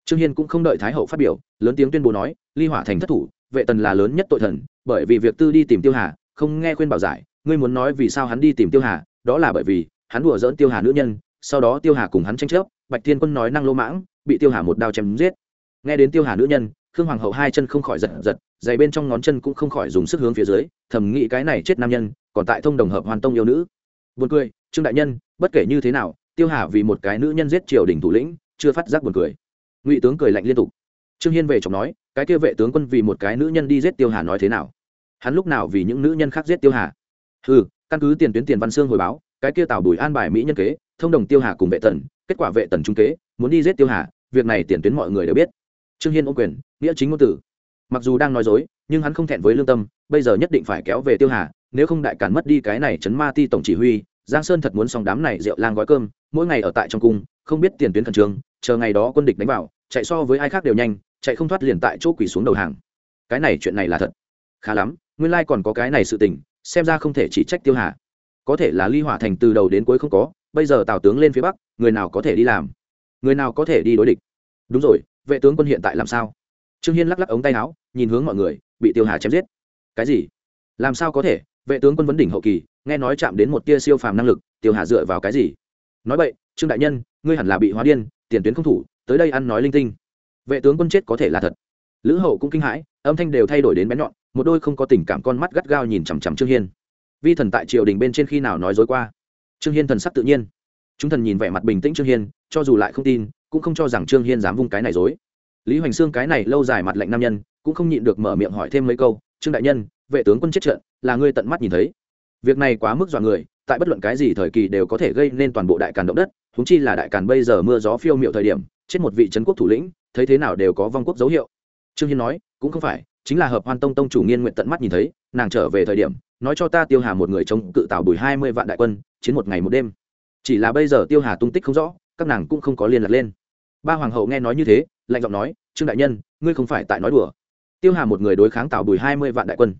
[SPEAKER 1] Trương hiên cũng không đợi thái hậu phát biểu, lớn tiếng tuyên bố nói, ly hỏa thành thất thủ, vệ tần là lớn nhất tội thần, bởi vì việc tư đi tìm tiêu hà, không nghe khuyên bảo giải ngươi muốn nói vì sao hắn đi tìm tiêu hà, đó là bởi vì, hắn đùa dỡn tiêu hà nữ nhân, sau đó tiêu hà cùng hắn tranh chấp, bạch thiên quân nói năng lô mãng, bị tiêu hà một đao chém giết. Nghe đến tiêu hà nữ nhân, khương hoàng hậu hai chân không khỏi giật giật, giày bên trong ngón chân cũng không khỏi dùng sức hướng phía dưới, thầm nghĩ cái này chết nam nhân, còn tại thông đồng hợp hoàn tông yêu nữ. Buồn cười, trương đại nhân, bất kể như thế nào, tiêu hà vì một cái nữ nhân giết triều đình thủ lĩnh, chưa phát giác buồn cười. Ngụy tướng cười lạnh liên tục. Trương hiên về chồng nói, cái kia vệ tướng quân vì một cái nữ nhân đi giết tiêu hà nói thế nào? Hắn lúc nào vì những nữ nhân khác giết tiêu hà? Ừ căn cứ tiền tuyến tiền văn xương hồi báo, cái kia tào đùi an bài mỹ nhân kế, thông đồng tiêu hà cùng vệ tần kết quả vệ tần trung kế, muốn đi giết tiêu hà, việc này tiền tuyến mọi người đều biết. Trương hiên ô quyền, nghĩa chính ngôn tử. Mặc dù đang nói dối, nhưng hắn không thẹn với lương tâm, bây giờ nhất định phải kéo về tiêu hà, nếu không đại cản mất đi cái này chấn ma ti tổng chỉ huy, giang sơn thật muốn xong đám này rượu lang gói cơm, mỗi ngày ở tại trong cung, không biết tiền tuyến khẩn trương, chờ ngày đó quân địch đánh vào, chạy so với ai khác đều nhanh, chạy không thoát liền tại chỗ quỳ xuống đầu hàng. Cái này chuyện này là thật. Khá lắm, nguyên lai còn có cái này sự tình xem ra không thể chỉ trách tiêu hà. Có thể là ly hỏa thành từ đầu đến cuối không có, bây giờ tào tướng lên phía bắc, người nào có thể đi làm? Người nào có thể đi đối địch? Đúng rồi, vệ tướng quân hiện tại làm sao? Trương hiên lắc lắc ống tay áo, nhìn hướng mọi người, bị tiêu hà chém giết. Cái gì? Làm sao có thể? Vệ tướng quân vấn đỉnh hậu kỳ, nghe nói chạm đến một tia siêu phàm năng lực, tiêu hà dựa vào cái gì? Nói vậy trương đại nhân, ngươi hẳn là bị hóa điên, tiền tuyến không thủ, tới đây ăn nói linh tinh. Vệ tướng quân chết có thể là thật. Lữ hậu cũng kinh hãi, âm thanh đều thay đổi đến bén nhọn một đôi không có tình cảm con mắt gắt gao nhìn chằm chằm trương hiên. Vi thần tại triều đình bên trên khi nào nói dối qua? Trương hiên thần sắc tự nhiên. Chúng thần nhìn vẻ mặt bình tĩnh trương hiên, cho dù lại không tin, cũng không cho rằng trương hiên dám vung cái này dối. Lý hoành xương cái này lâu dài mặt lạnh nam nhân, cũng không nhịn được mở miệng hỏi thêm mấy câu, trương đại nhân, vệ tướng quân chết trận, là ngươi tận mắt nhìn thấy. Việc này quá mức dọa người, tại bất luận cái gì thời kỳ đều có thể gây nên toàn bộ đại càn động đất húng chi là đại càn bây giờ mưa gió phiêu miệu thời điểm, chết một vị trấn quốc thủ lĩnh, thấy thế nào đều có vong quốc dấu hiệu. Trương hiên nói, cũng không phải chính là hợp hoan tông tông chủ nghiên nguyện tận mắt nhìn thấy, nàng trở về thời điểm, nói cho ta tiêu hà một người chống cự tạo bùi hai mươi vạn đại quân, chiến một ngày một đêm. Chỉ là bây giờ tiêu hà tung tích không rõ, các nàng cũng không có liên lạc lên. Ba hoàng hậu nghe nói như thế, lạnh giọng nói, trương đại nhân, ngươi không phải tại nói đùa. Tiêu hà một người đối kháng tạo bùi hai mươi vạn đại quân.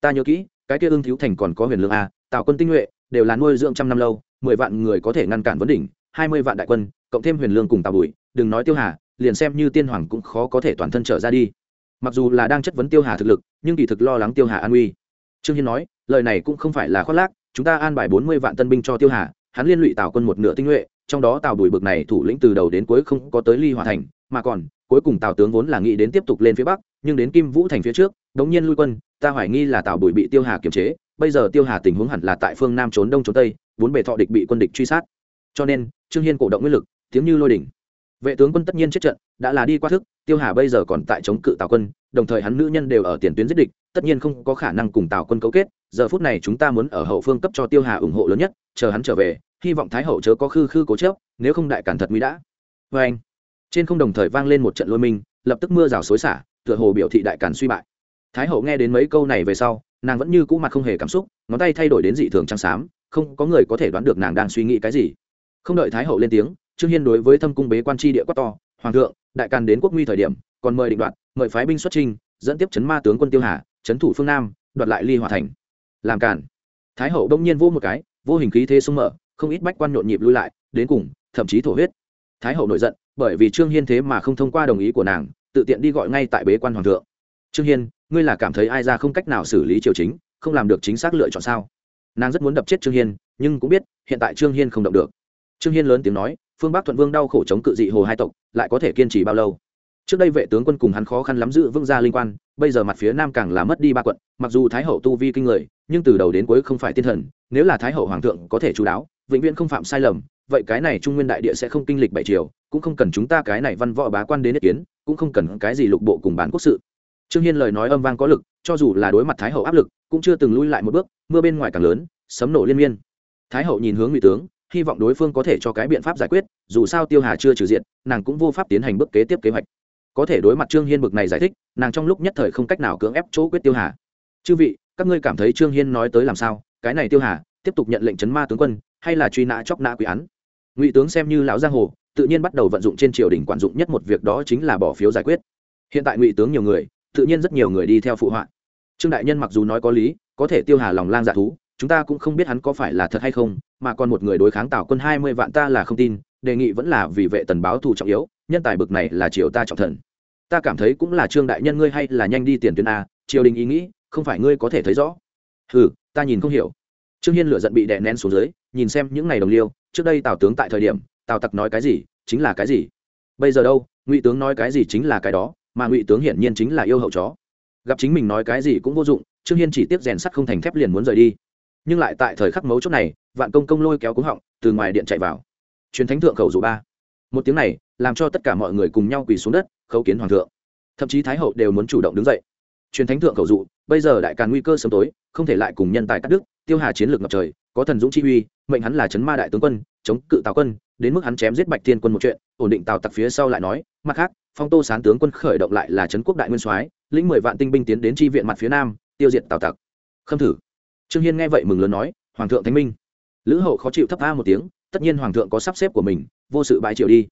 [SPEAKER 1] Ta nhớ kỹ, cái kia ương thiếu thành còn có huyền lương à, a tạo quân tinh nhuệ, đều là nuôi dưỡng trăm năm lâu, mười vạn người có thể ngăn cản vấn đỉnh, hai mươi vạn đại quân, cộng thêm huyền lương cùng tào bùi, đừng nói tiêu hà, liền xem như tiên hoàng cũng khó có thể toàn thân trở ra đi mặc dù là đang chất vấn tiêu hà thực lực, nhưng kỳ thực lo lắng tiêu hà an uy trương hiên nói, lời này cũng không phải là khoác lác, chúng ta an bài bốn mươi vạn tân binh cho tiêu hà, hắn liên lụy tào quân một nửa tinh nhuệ, trong đó tào đùi bực này thủ lĩnh từ đầu đến cuối không có tới ly hòa thành, mà còn, cuối cùng tào tướng vốn là nghĩ đến tiếp tục lên phía bắc, nhưng đến kim vũ thành phía trước, đống nhiên lui quân, ta hoài nghi là tào bùi bị tiêu hà kiềm chế, bây giờ tiêu hà tình huống hẳn là tại phương nam trốn đông trốn tây, bốn bề thọ địch bị quân địch truy sát. Cho nên, trương hiên cổ động nguyên lực, tiếng như lôi đỉnh. Vệ tướng quân tất nhiên chết trận, đã là đi qua thức tiêu hà bây giờ còn tại chống cự tào quân, đồng thời hắn nữ nhân đều ở tiền tuyến giết địch, tất nhiên không có khả năng cùng tào quân cấu kết. Giờ phút này chúng ta muốn ở hậu phương cấp cho tiêu hà ủng hộ lớn nhất, chờ hắn trở về, hy vọng thái hậu chớ có khư khư cố chớp nếu không đại cản thật mỹ đã. Vê anh, trên không đồng thời vang lên một trận lôi minh, lập tức mưa rào xối xả, tựa hồ biểu thị đại cản suy bại. Thái hậu nghe đến mấy câu này về sau, nàng vẫn như cũ mặt không hề cảm xúc, ngón tay thay đổi đến dị thường trắng xám, không có người có thể đoán được nàng đang suy nghĩ cái gì. Không đợi thái hậu lên tiếng, trương hiên đối với thâm cung bế quan tri địa quát to hoàng thượng, đại càn đến quốc nguy thời điểm, còn mời định đoạt, mời phái binh xuất trinh dẫn tiếp chấn ma tướng quân tiêu hà, chấn thủ phương nam, đoạt lại ly hòa thành. Làm cản thái hậu đông nhiên vô một cái, vô hình khí thế sung mở, không ít bách quan nhộn nhịp lui lại, đến cùng, thậm chí thổ huyết. Thái hậu nổi giận, bởi vì trương hiên thế mà không thông qua đồng ý của nàng, tự tiện đi gọi ngay tại bế quan hoàng thượng. Trương hiên, ngươi là cảm thấy ai ra không cách nào xử lý triều chính, không làm được chính xác lựa chọn sao? Nàng rất muốn đập chết trương hiên, nhưng cũng biết, hiện tại trương hiên không động được. Trương hiên lớn tiếng nói phương bắc thuận vương đau khổ chống cự dị hồ hai tộc lại có thể kiên trì bao lâu trước đây vệ tướng quân cùng hắn khó khăn lắm giữ vương gia linh quan bây giờ mặt phía nam càng là mất đi ba quận mặc dù thái hậu tu vi kinh người nhưng từ đầu đến cuối không phải tiên thần nếu là thái hậu hoàng thượng có thể chú đáo vĩnh viễn không phạm sai lầm vậy cái này trung nguyên đại địa sẽ không kinh lịch bảy triều cũng không cần chúng ta cái này văn võ bá quan đến ý kiến cũng không cần cái gì lục bộ cùng bán quốc sự trương hiên lời nói âm vang có lực cho dù là đối mặt thái hậu áp lực cũng chưa từng lui lại một bước mưa bên ngoài càng lớn sấm nổ liên miên thái hậu nhìn hướng ngụy tướng hy vọng đối phương có thể cho cái biện pháp giải quyết, dù sao tiêu hà chưa trừ diện, nàng cũng vô pháp tiến hành bước kế tiếp kế hoạch. Có thể đối mặt trương hiên bực này giải thích, nàng trong lúc nhất thời không cách nào cưỡng ép chỗ quyết tiêu hà. Chư vị, các ngươi cảm thấy trương hiên nói tới làm sao? Cái này tiêu hà, tiếp tục nhận lệnh chấn ma tướng quân, hay là truy nã chóc nã quý án? Ngụy tướng xem như lão giang hồ, tự nhiên bắt đầu vận dụng trên triều đình quản dụng nhất một việc đó chính là bỏ phiếu giải quyết. Hiện tại ngụy tướng nhiều người, tự nhiên rất nhiều người đi theo phụ họa. Trương đại nhân mặc dù nói có lý, có thể tiêu hà lòng lang dạ thú chúng ta cũng không biết hắn có phải là thật hay không, mà còn một người đối kháng tào quân hai mươi vạn ta là không tin, đề nghị vẫn là vì vệ tần báo thù trọng yếu, nhân tài bực này là triều ta trọng thần. Ta cảm thấy cũng là trương đại nhân ngươi hay là nhanh đi tiền tuyến a, triều đình ý nghĩ, không phải ngươi có thể thấy rõ. Ừ ta nhìn không hiểu. Trương hiên lửa giận bị đè nén xuống dưới, nhìn xem những ngày đồng liêu, trước đây tào tướng tại thời điểm, tào tặc nói cái gì, chính là cái gì. Bây giờ đâu, ngụy tướng nói cái gì chính là cái đó, mà ngụy tướng hiển nhiên chính là yêu hậu chó. Gặp chính mình nói cái gì cũng vô dụng, trương hiên chỉ tiếp rèn sắt không thành thép liền muốn rời đi nhưng lại tại thời khắc mấu chốt này, vạn công công lôi kéo cúng họng, từ ngoài điện chạy vào. Truyền thánh thượng khẩu dụ ba. Một tiếng này, làm cho tất cả mọi người cùng nhau quỳ xuống đất, khấu kiến hoàng thượng. Thậm chí thái hậu đều muốn chủ động đứng dậy. Truyền thánh thượng khẩu dụ, bây giờ đại càn nguy cơ sớm tối, không thể lại cùng nhân tài cắt đức tiêu hà chiến lược ngập trời, có thần dũng chi uy, mệnh hắn là chấn ma đại tướng quân, chống cự tào quân, đến mức hắn chém giết bạch thiên quân một chuyện, ổn định tào tặc phía sau lại nói, mặt khác, phong tô sán tướng quân khởi động lại là trấn quốc đại nguyên soái, lĩnh mười vạn tinh binh tiến đến tri viện mặt phía nam, tiêu diệt tào tặc. Khâm thử trương hiên nghe vậy mừng lớn nói, hoàng thượng thánh minh. Lữ hậu khó chịu thấp tha một tiếng, tất nhiên hoàng thượng có sắp xếp của mình, vô sự bãi triều đi.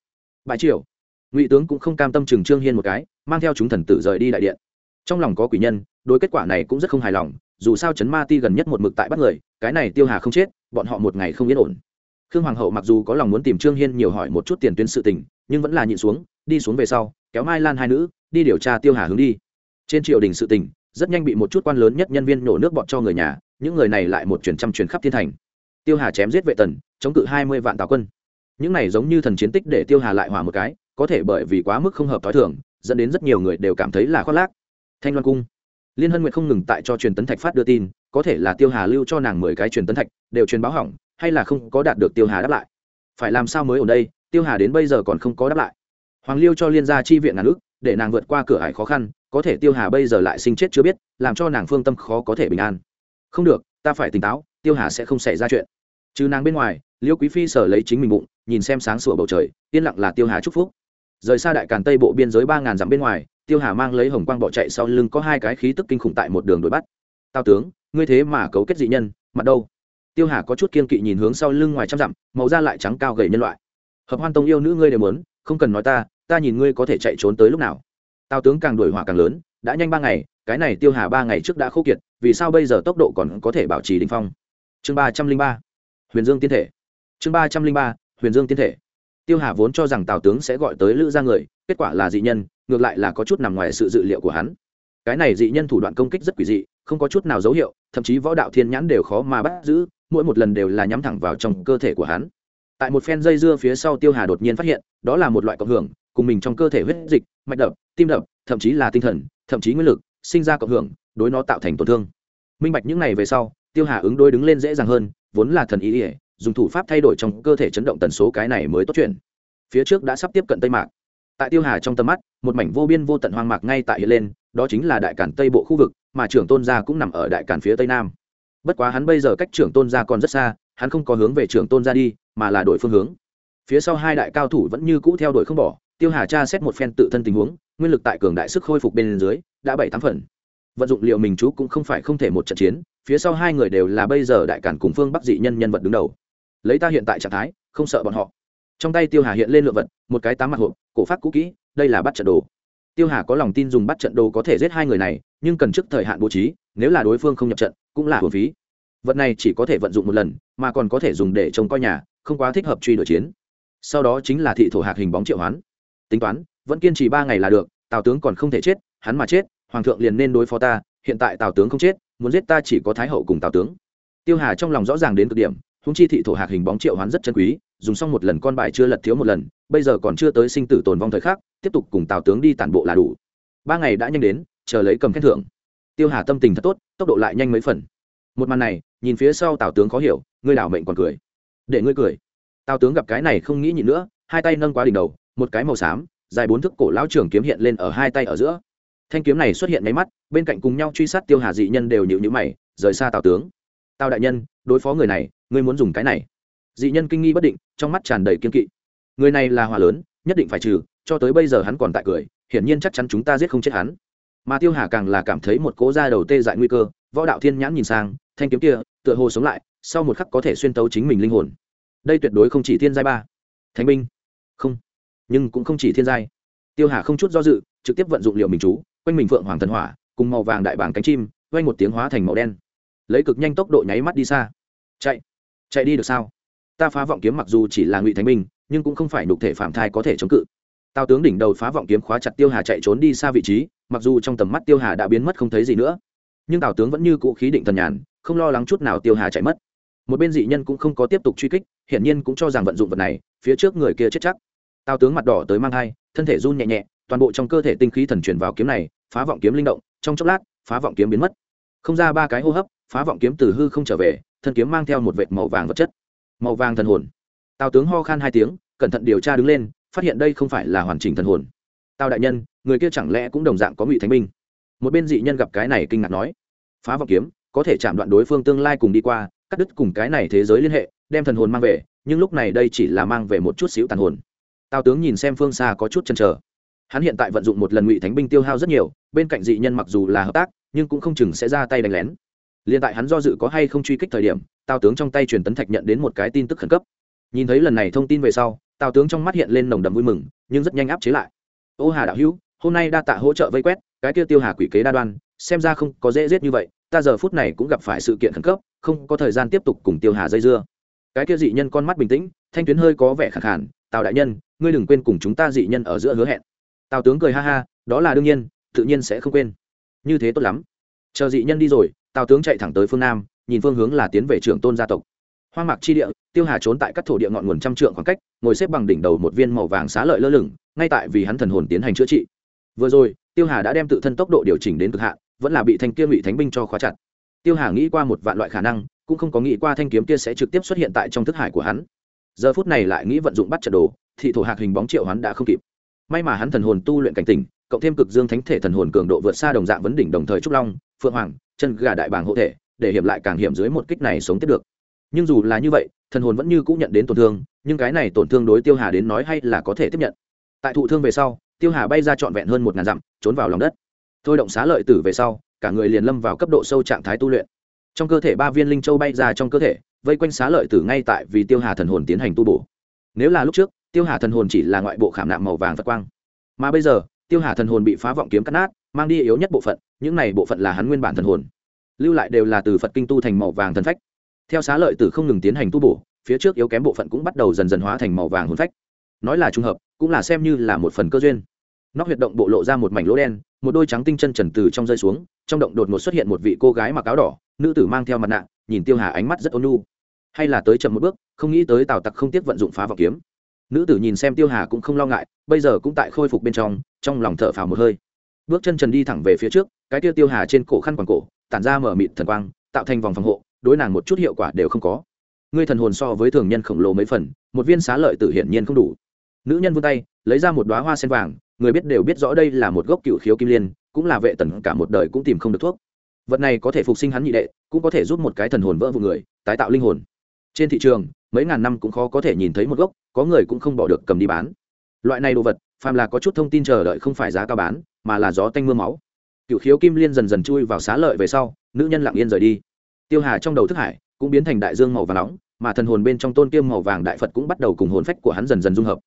[SPEAKER 1] Bãi triều? Ngụy tướng cũng không cam tâm chừng trương hiên một cái, mang theo chúng thần tử rời đi đại điện. Trong lòng có quỷ nhân, đối kết quả này cũng rất không hài lòng, dù sao chấn ma ti gần nhất một mực tại bắt người, cái này tiêu hà không chết, bọn họ một ngày không yên ổn. Khương hoàng hậu mặc dù có lòng muốn tìm trương hiên nhiều hỏi một chút tiền tuyến sự tình, nhưng vẫn là nhịn xuống, đi xuống về sau, kéo mai lan hai nữ, đi điều tra tiêu hà hướng đi. Trên triều đình sự tình, rất nhanh bị một chút quan lớn nhất nhân viên nổ nước bọn cho người nhà những người này lại một truyền trăm truyền khắp thiên thành. Tiêu hà chém giết vệ tần, chống cự hai mươi vạn tào quân. Những này giống như thần chiến tích để tiêu hà lại hỏa một cái, có thể bởi vì quá mức không hợp t h i thường, dẫn đến rất nhiều người đều cảm thấy là khoác lác. Thanh loan cung. Liên hân nguyện không ngừng tại cho truyền tấn thạch phát đưa tin, có thể là tiêu hà lưu cho nàng mười cái truyền tấn thạch, đều truyền báo hỏng, hay là không có đạt được tiêu hà đáp lại. Phải làm sao mới ở đây, tiêu hà đến bây giờ còn không có đáp lại. Hoàng liêu cho liên gia chi viện ngàn ước để nàng vượt qua cửa hải khó khăn, có thể tiêu hà bây giờ lại sinh chết chưa biết, làm cho nàng phương tâm khó có thể bình an không được, ta phải tỉnh táo, tiêu hà sẽ không xảy ra chuyện. Trừ nàng bên ngoài, liêu quý phi sở lấy chính mình bụng, nhìn xem sáng sủa bầu trời, yên lặng là tiêu hà chúc phúc. Rời xa đại càn tây bộ biên giới ba ngàn dặm bên ngoài, tiêu hà mang lấy hồng quang bỏ chạy sau lưng có hai cái khí tức kinh khủng tại một đường đuổi bắt. Tao tướng, ngươi thế mà cấu kết dị nhân, mặt đâu? Tiêu hà có chút kiên kỵ nhìn hướng sau lưng ngoài trăm dặm, màu da lại trắng cao gầy nhân loại. Hợp hoan tông yêu nữ ngươi đều muốn, không cần nói ta ta nhìn ngươi có thể chạy trốn tới lúc nào. Tao tướng càng đuổi hỏa càng lớn, đã nhanh ba ngày cái này tiêu hà ba ngày trước đã khô kiệt, vì sao bây giờ tốc độ còn có thể bảo trì đình phong? Chương ba trăm linh ba, huyền dương tiên thể. Chương ba trăm linh ba, huyền dương tiên thể. Tiêu hà vốn cho rằng tào tướng sẽ gọi tới lữ ra người, kết quả là dị nhân, ngược lại là có chút nằm ngoài sự dự liệu của hắn. Cái này dị nhân thủ đoạn công kích rất quỷ dị, không có chút nào dấu hiệu, thậm chí võ đạo thiên nhãn đều khó mà bắt giữ, mỗi một lần đều là nhắm thẳng vào trong cơ thể của hắn. Tại một phen dây dưa phía sau tiêu hà đột nhiên phát hiện, đó là một loại cộng hưởng, cùng mình trong cơ thể huyết dịch, mạch đập, tim đập, thậm chí là tinh thần, thậm chí nguyên lực sinh ra cộng hưởng, đối nó tạo thành tổn thương. Minh bạch những này về sau, tiêu hà ứng đối đứng lên dễ dàng hơn, vốn là thần ý ỉa dùng thủ pháp thay đổi trong cơ thể chấn động tần số cái này mới tốt chuyện. Phía trước đã sắp tiếp cận tây mạc. Tại tiêu hà trong tầm mắt, một mảnh vô biên vô tận hoang mạc ngay tại hiện lên, đó chính là đại cản tây bộ khu vực, mà trưởng tôn gia cũng nằm ở đại cản phía tây nam. Bất quá hắn bây giờ cách trưởng tôn gia còn rất xa, hắn không có hướng về trưởng tôn gia đi, mà là đổi phương hướng. Phía sau hai đại cao thủ vẫn như cũ theo đuổi không bỏ tiêu hà tra xét một phen tự thân tình huống, nguyên lực tại cường đại sức khôi phục bên dưới, đã bảy tám phần. Vận dụng liệu mình chú cũng không phải không thể một trận chiến, phía sau hai người đều là bây giờ đại cản cùng phương bắc dị nhân nhân vật đứng đầu. Lấy ta hiện tại trạng thái, không sợ bọn họ. Trong tay tiêu hà hiện lên lượng vật, một cái tám mặt hộp, cổ phát cũ kỹ, đây là bắt trận đồ. Tiêu hà có lòng tin dùng bắt trận đồ có thể giết hai người này, nhưng cần trước thời hạn bố trí, nếu là đối phương không nhập trận, cũng là hồn phí. Vật này chỉ có thể vận dụng một lần, mà còn có thể dùng để trông coi nhà, không quá thích hợp truy đuổi chiến. Sau đó chính là thị thổ hạc hình bóng triệu hoán tính toán, vẫn kiên trì ba ngày là được, tào tướng còn không thể chết, hắn mà chết, hoàng thượng liền nên đối phó ta, hiện tại tào tướng không chết, muốn giết ta chỉ có thái hậu cùng tào tướng. Tiêu hà trong lòng rõ ràng đến cực điểm húng chi thị thổ hạc hình bóng triệu hoán rất chân quý, dùng xong một lần con bài chưa lật thiếu một lần, bây giờ còn chưa tới sinh tử tồn vong thời khắc, tiếp tục cùng tào tướng đi tản bộ là đủ. Ba ngày đã nhanh đến, chờ lấy cầm khen thưởng. Tiêu hà tâm tình thật tốt, tốc độ lại nhanh mấy phần. Một màn này, nhìn phía sau tào tướng khó hiểu, ngươi đảo mệnh còn cười. Để ngươi cười. Tào tướng gặp cái này không nghĩ nhịn nữa, hai tay nâng quá đỉnh đầu một cái màu xám, dài bốn thước cổ lão trưởng kiếm hiện lên ở hai tay ở giữa. Thanh kiếm này xuất hiện nháy mắt, bên cạnh cùng nhau truy sát tiêu hà dị nhân đều nhịu nhữ mày, rời xa tào tướng. Tào đại nhân, đối phó người này, ngươi muốn dùng cái này? Dị nhân kinh nghi bất định, trong mắt tràn đầy kiên kỵ. Người này là hòa lớn, nhất định phải trừ, cho tới bây giờ hắn còn tại cười, hiển nhiên chắc chắn chúng ta giết không chết hắn. Mà tiêu hà càng là cảm thấy một cố da đầu tê dại nguy cơ, võ đạo thiên nhãn nhìn sang, thanh kiếm kia, tựa hồ sống lại, sau một khắc có thể xuyên tấu chính mình linh hồn. Đây tuyệt đối không chỉ thiên giai ba. Thánh binh. Không nhưng cũng không chỉ thiên giai. Tiêu hà không chút do dự, trực tiếp vận dụng liệu mình chú, quanh mình phượng hoàng thần hỏa, cùng màu vàng đại bảng cánh chim quanh một tiếng hóa thành màu đen. Lấy cực nhanh tốc độ nháy mắt đi xa. Chạy chạy đi được sao? Ta phá vọng kiếm mặc dù chỉ là ngụy thánh minh nhưng cũng không phải nhục thể phạm thai có thể chống cự. Tào tướng đỉnh đầu phá vọng kiếm khóa chặt tiêu hà chạy trốn đi xa vị trí, mặc dù trong tầm mắt tiêu hà đã biến mất không thấy gì nữa. Nhưng tào tướng vẫn như cũ khí định thần nhàn, không lo lắng chút nào tiêu hà chạy mất. Một bên dị nhân cũng không có tiếp tục truy kích, hiển nhiên cũng cho rằng vận dụng vật này, phía trước người kia chết chắc tào tướng mặt đỏ tới mang hai, thân thể run nhẹ nhẹ toàn bộ trong cơ thể tinh khí thần truyền vào kiếm này phá vọng kiếm linh động trong chốc lát phá vọng kiếm biến mất. Không ra ba cái hô hấp phá vọng kiếm từ hư không trở về thân kiếm mang theo một vệt màu vàng vật chất. Màu vàng thần hồn. Tào tướng ho khan hai tiếng cẩn thận điều tra đứng lên phát hiện đây không phải là hoàn chỉnh thần hồn. Tào đại nhân người kia chẳng lẽ cũng đồng dạng có ngụy thánh binh? Một bên dị nhân gặp cái này kinh ngạc nói. Phá vọng kiếm có thể chạm đoạn đối phương tương lai cùng đi qua cắt đứt cùng cái này thế giới liên hệ đem thần hồn mang về nhưng lúc này đây chỉ là mang về một chút xíu tàn hồn tào tướng nhìn xem phương xa có chút chần trở hắn hiện tại vận dụng một lần ngụy thánh binh tiêu hao rất nhiều, bên cạnh dị nhân mặc dù là hợp tác, nhưng cũng không chừng sẽ ra tay đánh lén. Liền tại hắn do dự có hay không truy kích thời điểm, tào tướng trong tay truyền tấn thạch nhận đến một cái tin tức khẩn cấp. Nhìn thấy lần này thông tin về sau, tào tướng trong mắt hiện lên nồng đầm vui mừng, nhưng rất nhanh áp chế lại. Ô hà đạo hữu, hôm nay đa tạ hỗ trợ vây quét, cái kia tiêu hà quỷ kế đa đoan, xem ra không có dễ giết như vậy, ta giờ phút này cũng gặp phải sự kiện khẩn cấp, không có thời gian tiếp tục cùng tiêu hà dây dưa. Cái kia dị nhân con mắt bình tĩnh, thanh tuyến hơi có vẻ khẳng khản tào đại nhân ngươi đừng quên cùng chúng ta dị nhân ở giữa hứa hẹn. Tào tướng cười ha ha, đó là đương nhiên, tự nhiên sẽ không quên. Như thế tốt lắm. Chờ dị nhân đi rồi, tào tướng chạy thẳng tới phương nam, nhìn phương hướng là tiến về trường tôn gia tộc. Hoang mạc chi địa, tiêu hà trốn tại các thổ địa ngọn nguồn trăm trượng khoảng cách, ngồi xếp bằng đỉnh đầu một viên màu vàng xá lợi lơ lửng, ngay tại vì hắn thần hồn tiến hành chữa trị. Vừa rồi, tiêu hà đã đem tự thân tốc độ điều chỉnh đến cực hạn, vẫn là bị thanh kia ngụy thánh binh cho khóa chặt. Tiêu hà nghĩ qua một vạn loại khả năng, cũng không có nghĩ qua thanh kiếm kia sẽ trực tiếp xuất hiện tại trong thức hải của hắn. Giờ phút này lại nghĩ vận dụng bắt trận đồ thị thổ hạc hình bóng triệu hắn đã không kịp. May mà hắn thần hồn tu luyện cảnh tỉnh, cộng thêm cực dương thánh thể thần hồn cường độ vượt xa đồng dạng vấn đỉnh đồng thời trúc long, phượng hoàng, chân gà đại bảng hộ thể, để hiểm lại càng hiểm dưới một kích này sống tiếp được. Nhưng dù là như vậy, thần hồn vẫn như cũng nhận đến tổn thương, nhưng cái này tổn thương đối tiêu hà đến nói hay là có thể tiếp nhận. Tại thụ thương về sau, tiêu hà bay ra trọn vẹn hơn một ngàn dặm, trốn vào lòng đất. Thôi động xá lợi tử về sau, cả người liền lâm vào cấp độ sâu trạng thái tu luyện. Trong cơ thể ba viên linh châu bay ra trong cơ thể, vây quanh xá lợi tử ngay tại vì tiêu hà thần hồn tiến hành tu bổ. Nếu là lúc trước tiêu hà thần hồn chỉ là ngoại bộ khảm nạm màu vàng phật quang. Mà bây giờ, tiêu hà thần hồn bị phá vọng kiếm cắt nát, mang đi yếu nhất bộ phận, những này bộ phận là hắn nguyên bản thần hồn. Lưu lại đều là từ phật kinh tu thành màu vàng thần phách. Theo xá lợi tử không ngừng tiến hành tu bổ, phía trước yếu kém bộ phận cũng bắt đầu dần dần hóa thành màu vàng hồn phách. Nói là trùng hợp, cũng là xem như là một phần cơ duyên. Nóc huyệt động bộ lộ ra một mảnh lỗ đen, một đôi trắng tinh chân trần từ trong rơi xuống, trong động đột ngột xuất hiện một vị cô gái mặc áo đỏ, nữ tử mang theo mặt nạ, nhìn tiêu hà ánh mắt rất ôn nhu. Hay là tới chậm một bước, không nghĩ tới tào tặc không tiếc vận dụng phá vào kiếm nữ tử nhìn xem tiêu hà cũng không lo ngại, bây giờ cũng tại khôi phục bên trong trong lòng thở phào một hơi. Bước chân trần đi thẳng về phía trước, cái tiêu tiêu hà trên cổ khăn quàng cổ, tản ra mở mịt thần quang, tạo thành vòng phòng hộ, đối nàng một chút hiệu quả đều không có. Ngươi thần hồn so với thường nhân khổng lồ mấy phần, một viên xá lợi tử hiển nhiên không đủ. Nữ nhân vươn tay, lấy ra một đoá hoa sen vàng, người biết đều biết rõ đây là một gốc cựu khiếu kim liên, cũng là vệ tần cả một đời cũng tìm không được thuốc. Vật này có thể phục sinh hắn nhị đệ, cũng có thể giúp một cái thần hồn vỡ vụ người, tái tạo linh hồn trên thị trường, mấy ngàn năm cũng khó có thể nhìn thấy một gốc, có người cũng không bỏ được cầm đi bán. Loại này đồ vật, phàm là có chút thông tin chờ đợi không phải giá cao bán, mà là gió tanh m ư a máu. Cựu khiếu kim liên dần dần chui vào xá lợi về sau, nữ nhân lặng yên rời đi. Tiêu hà trong đầu thức hải cũng biến thành đại dương màu vàng nóng, mà thần hồn bên trong tôn kiêm màu vàng đại phật cũng bắt đầu cùng hồn phách của hắn dần dần dung hợp.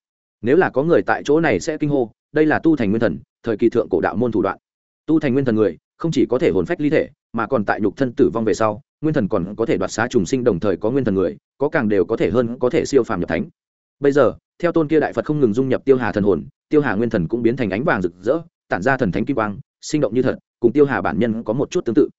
[SPEAKER 1] Nếu là có người tại chỗ này sẽ kinh hô, đây là tu thành nguyên thần, thời kỳ thượng cổ đạo môn thủ đoạn. Tu thành nguyên thần người, không chỉ có thể hồn phách ly thể, mà còn tại nhục thân tử vong về sau nguyên thần còn có thể đoạt xá trùng sinh đồng thời có nguyên thần người, có càng đều có thể hơn có thể siêu phàm nhập thánh. Bây giờ, theo tôn kia đại phật không ngừng dung nhập tiêu hà thần hồn, tiêu hà nguyên thần cũng biến thành ánh vàng rực rỡ, tản ra thần thánh kim quang, sinh động như thật, cùng tiêu hà bản nhân có một chút tương tự.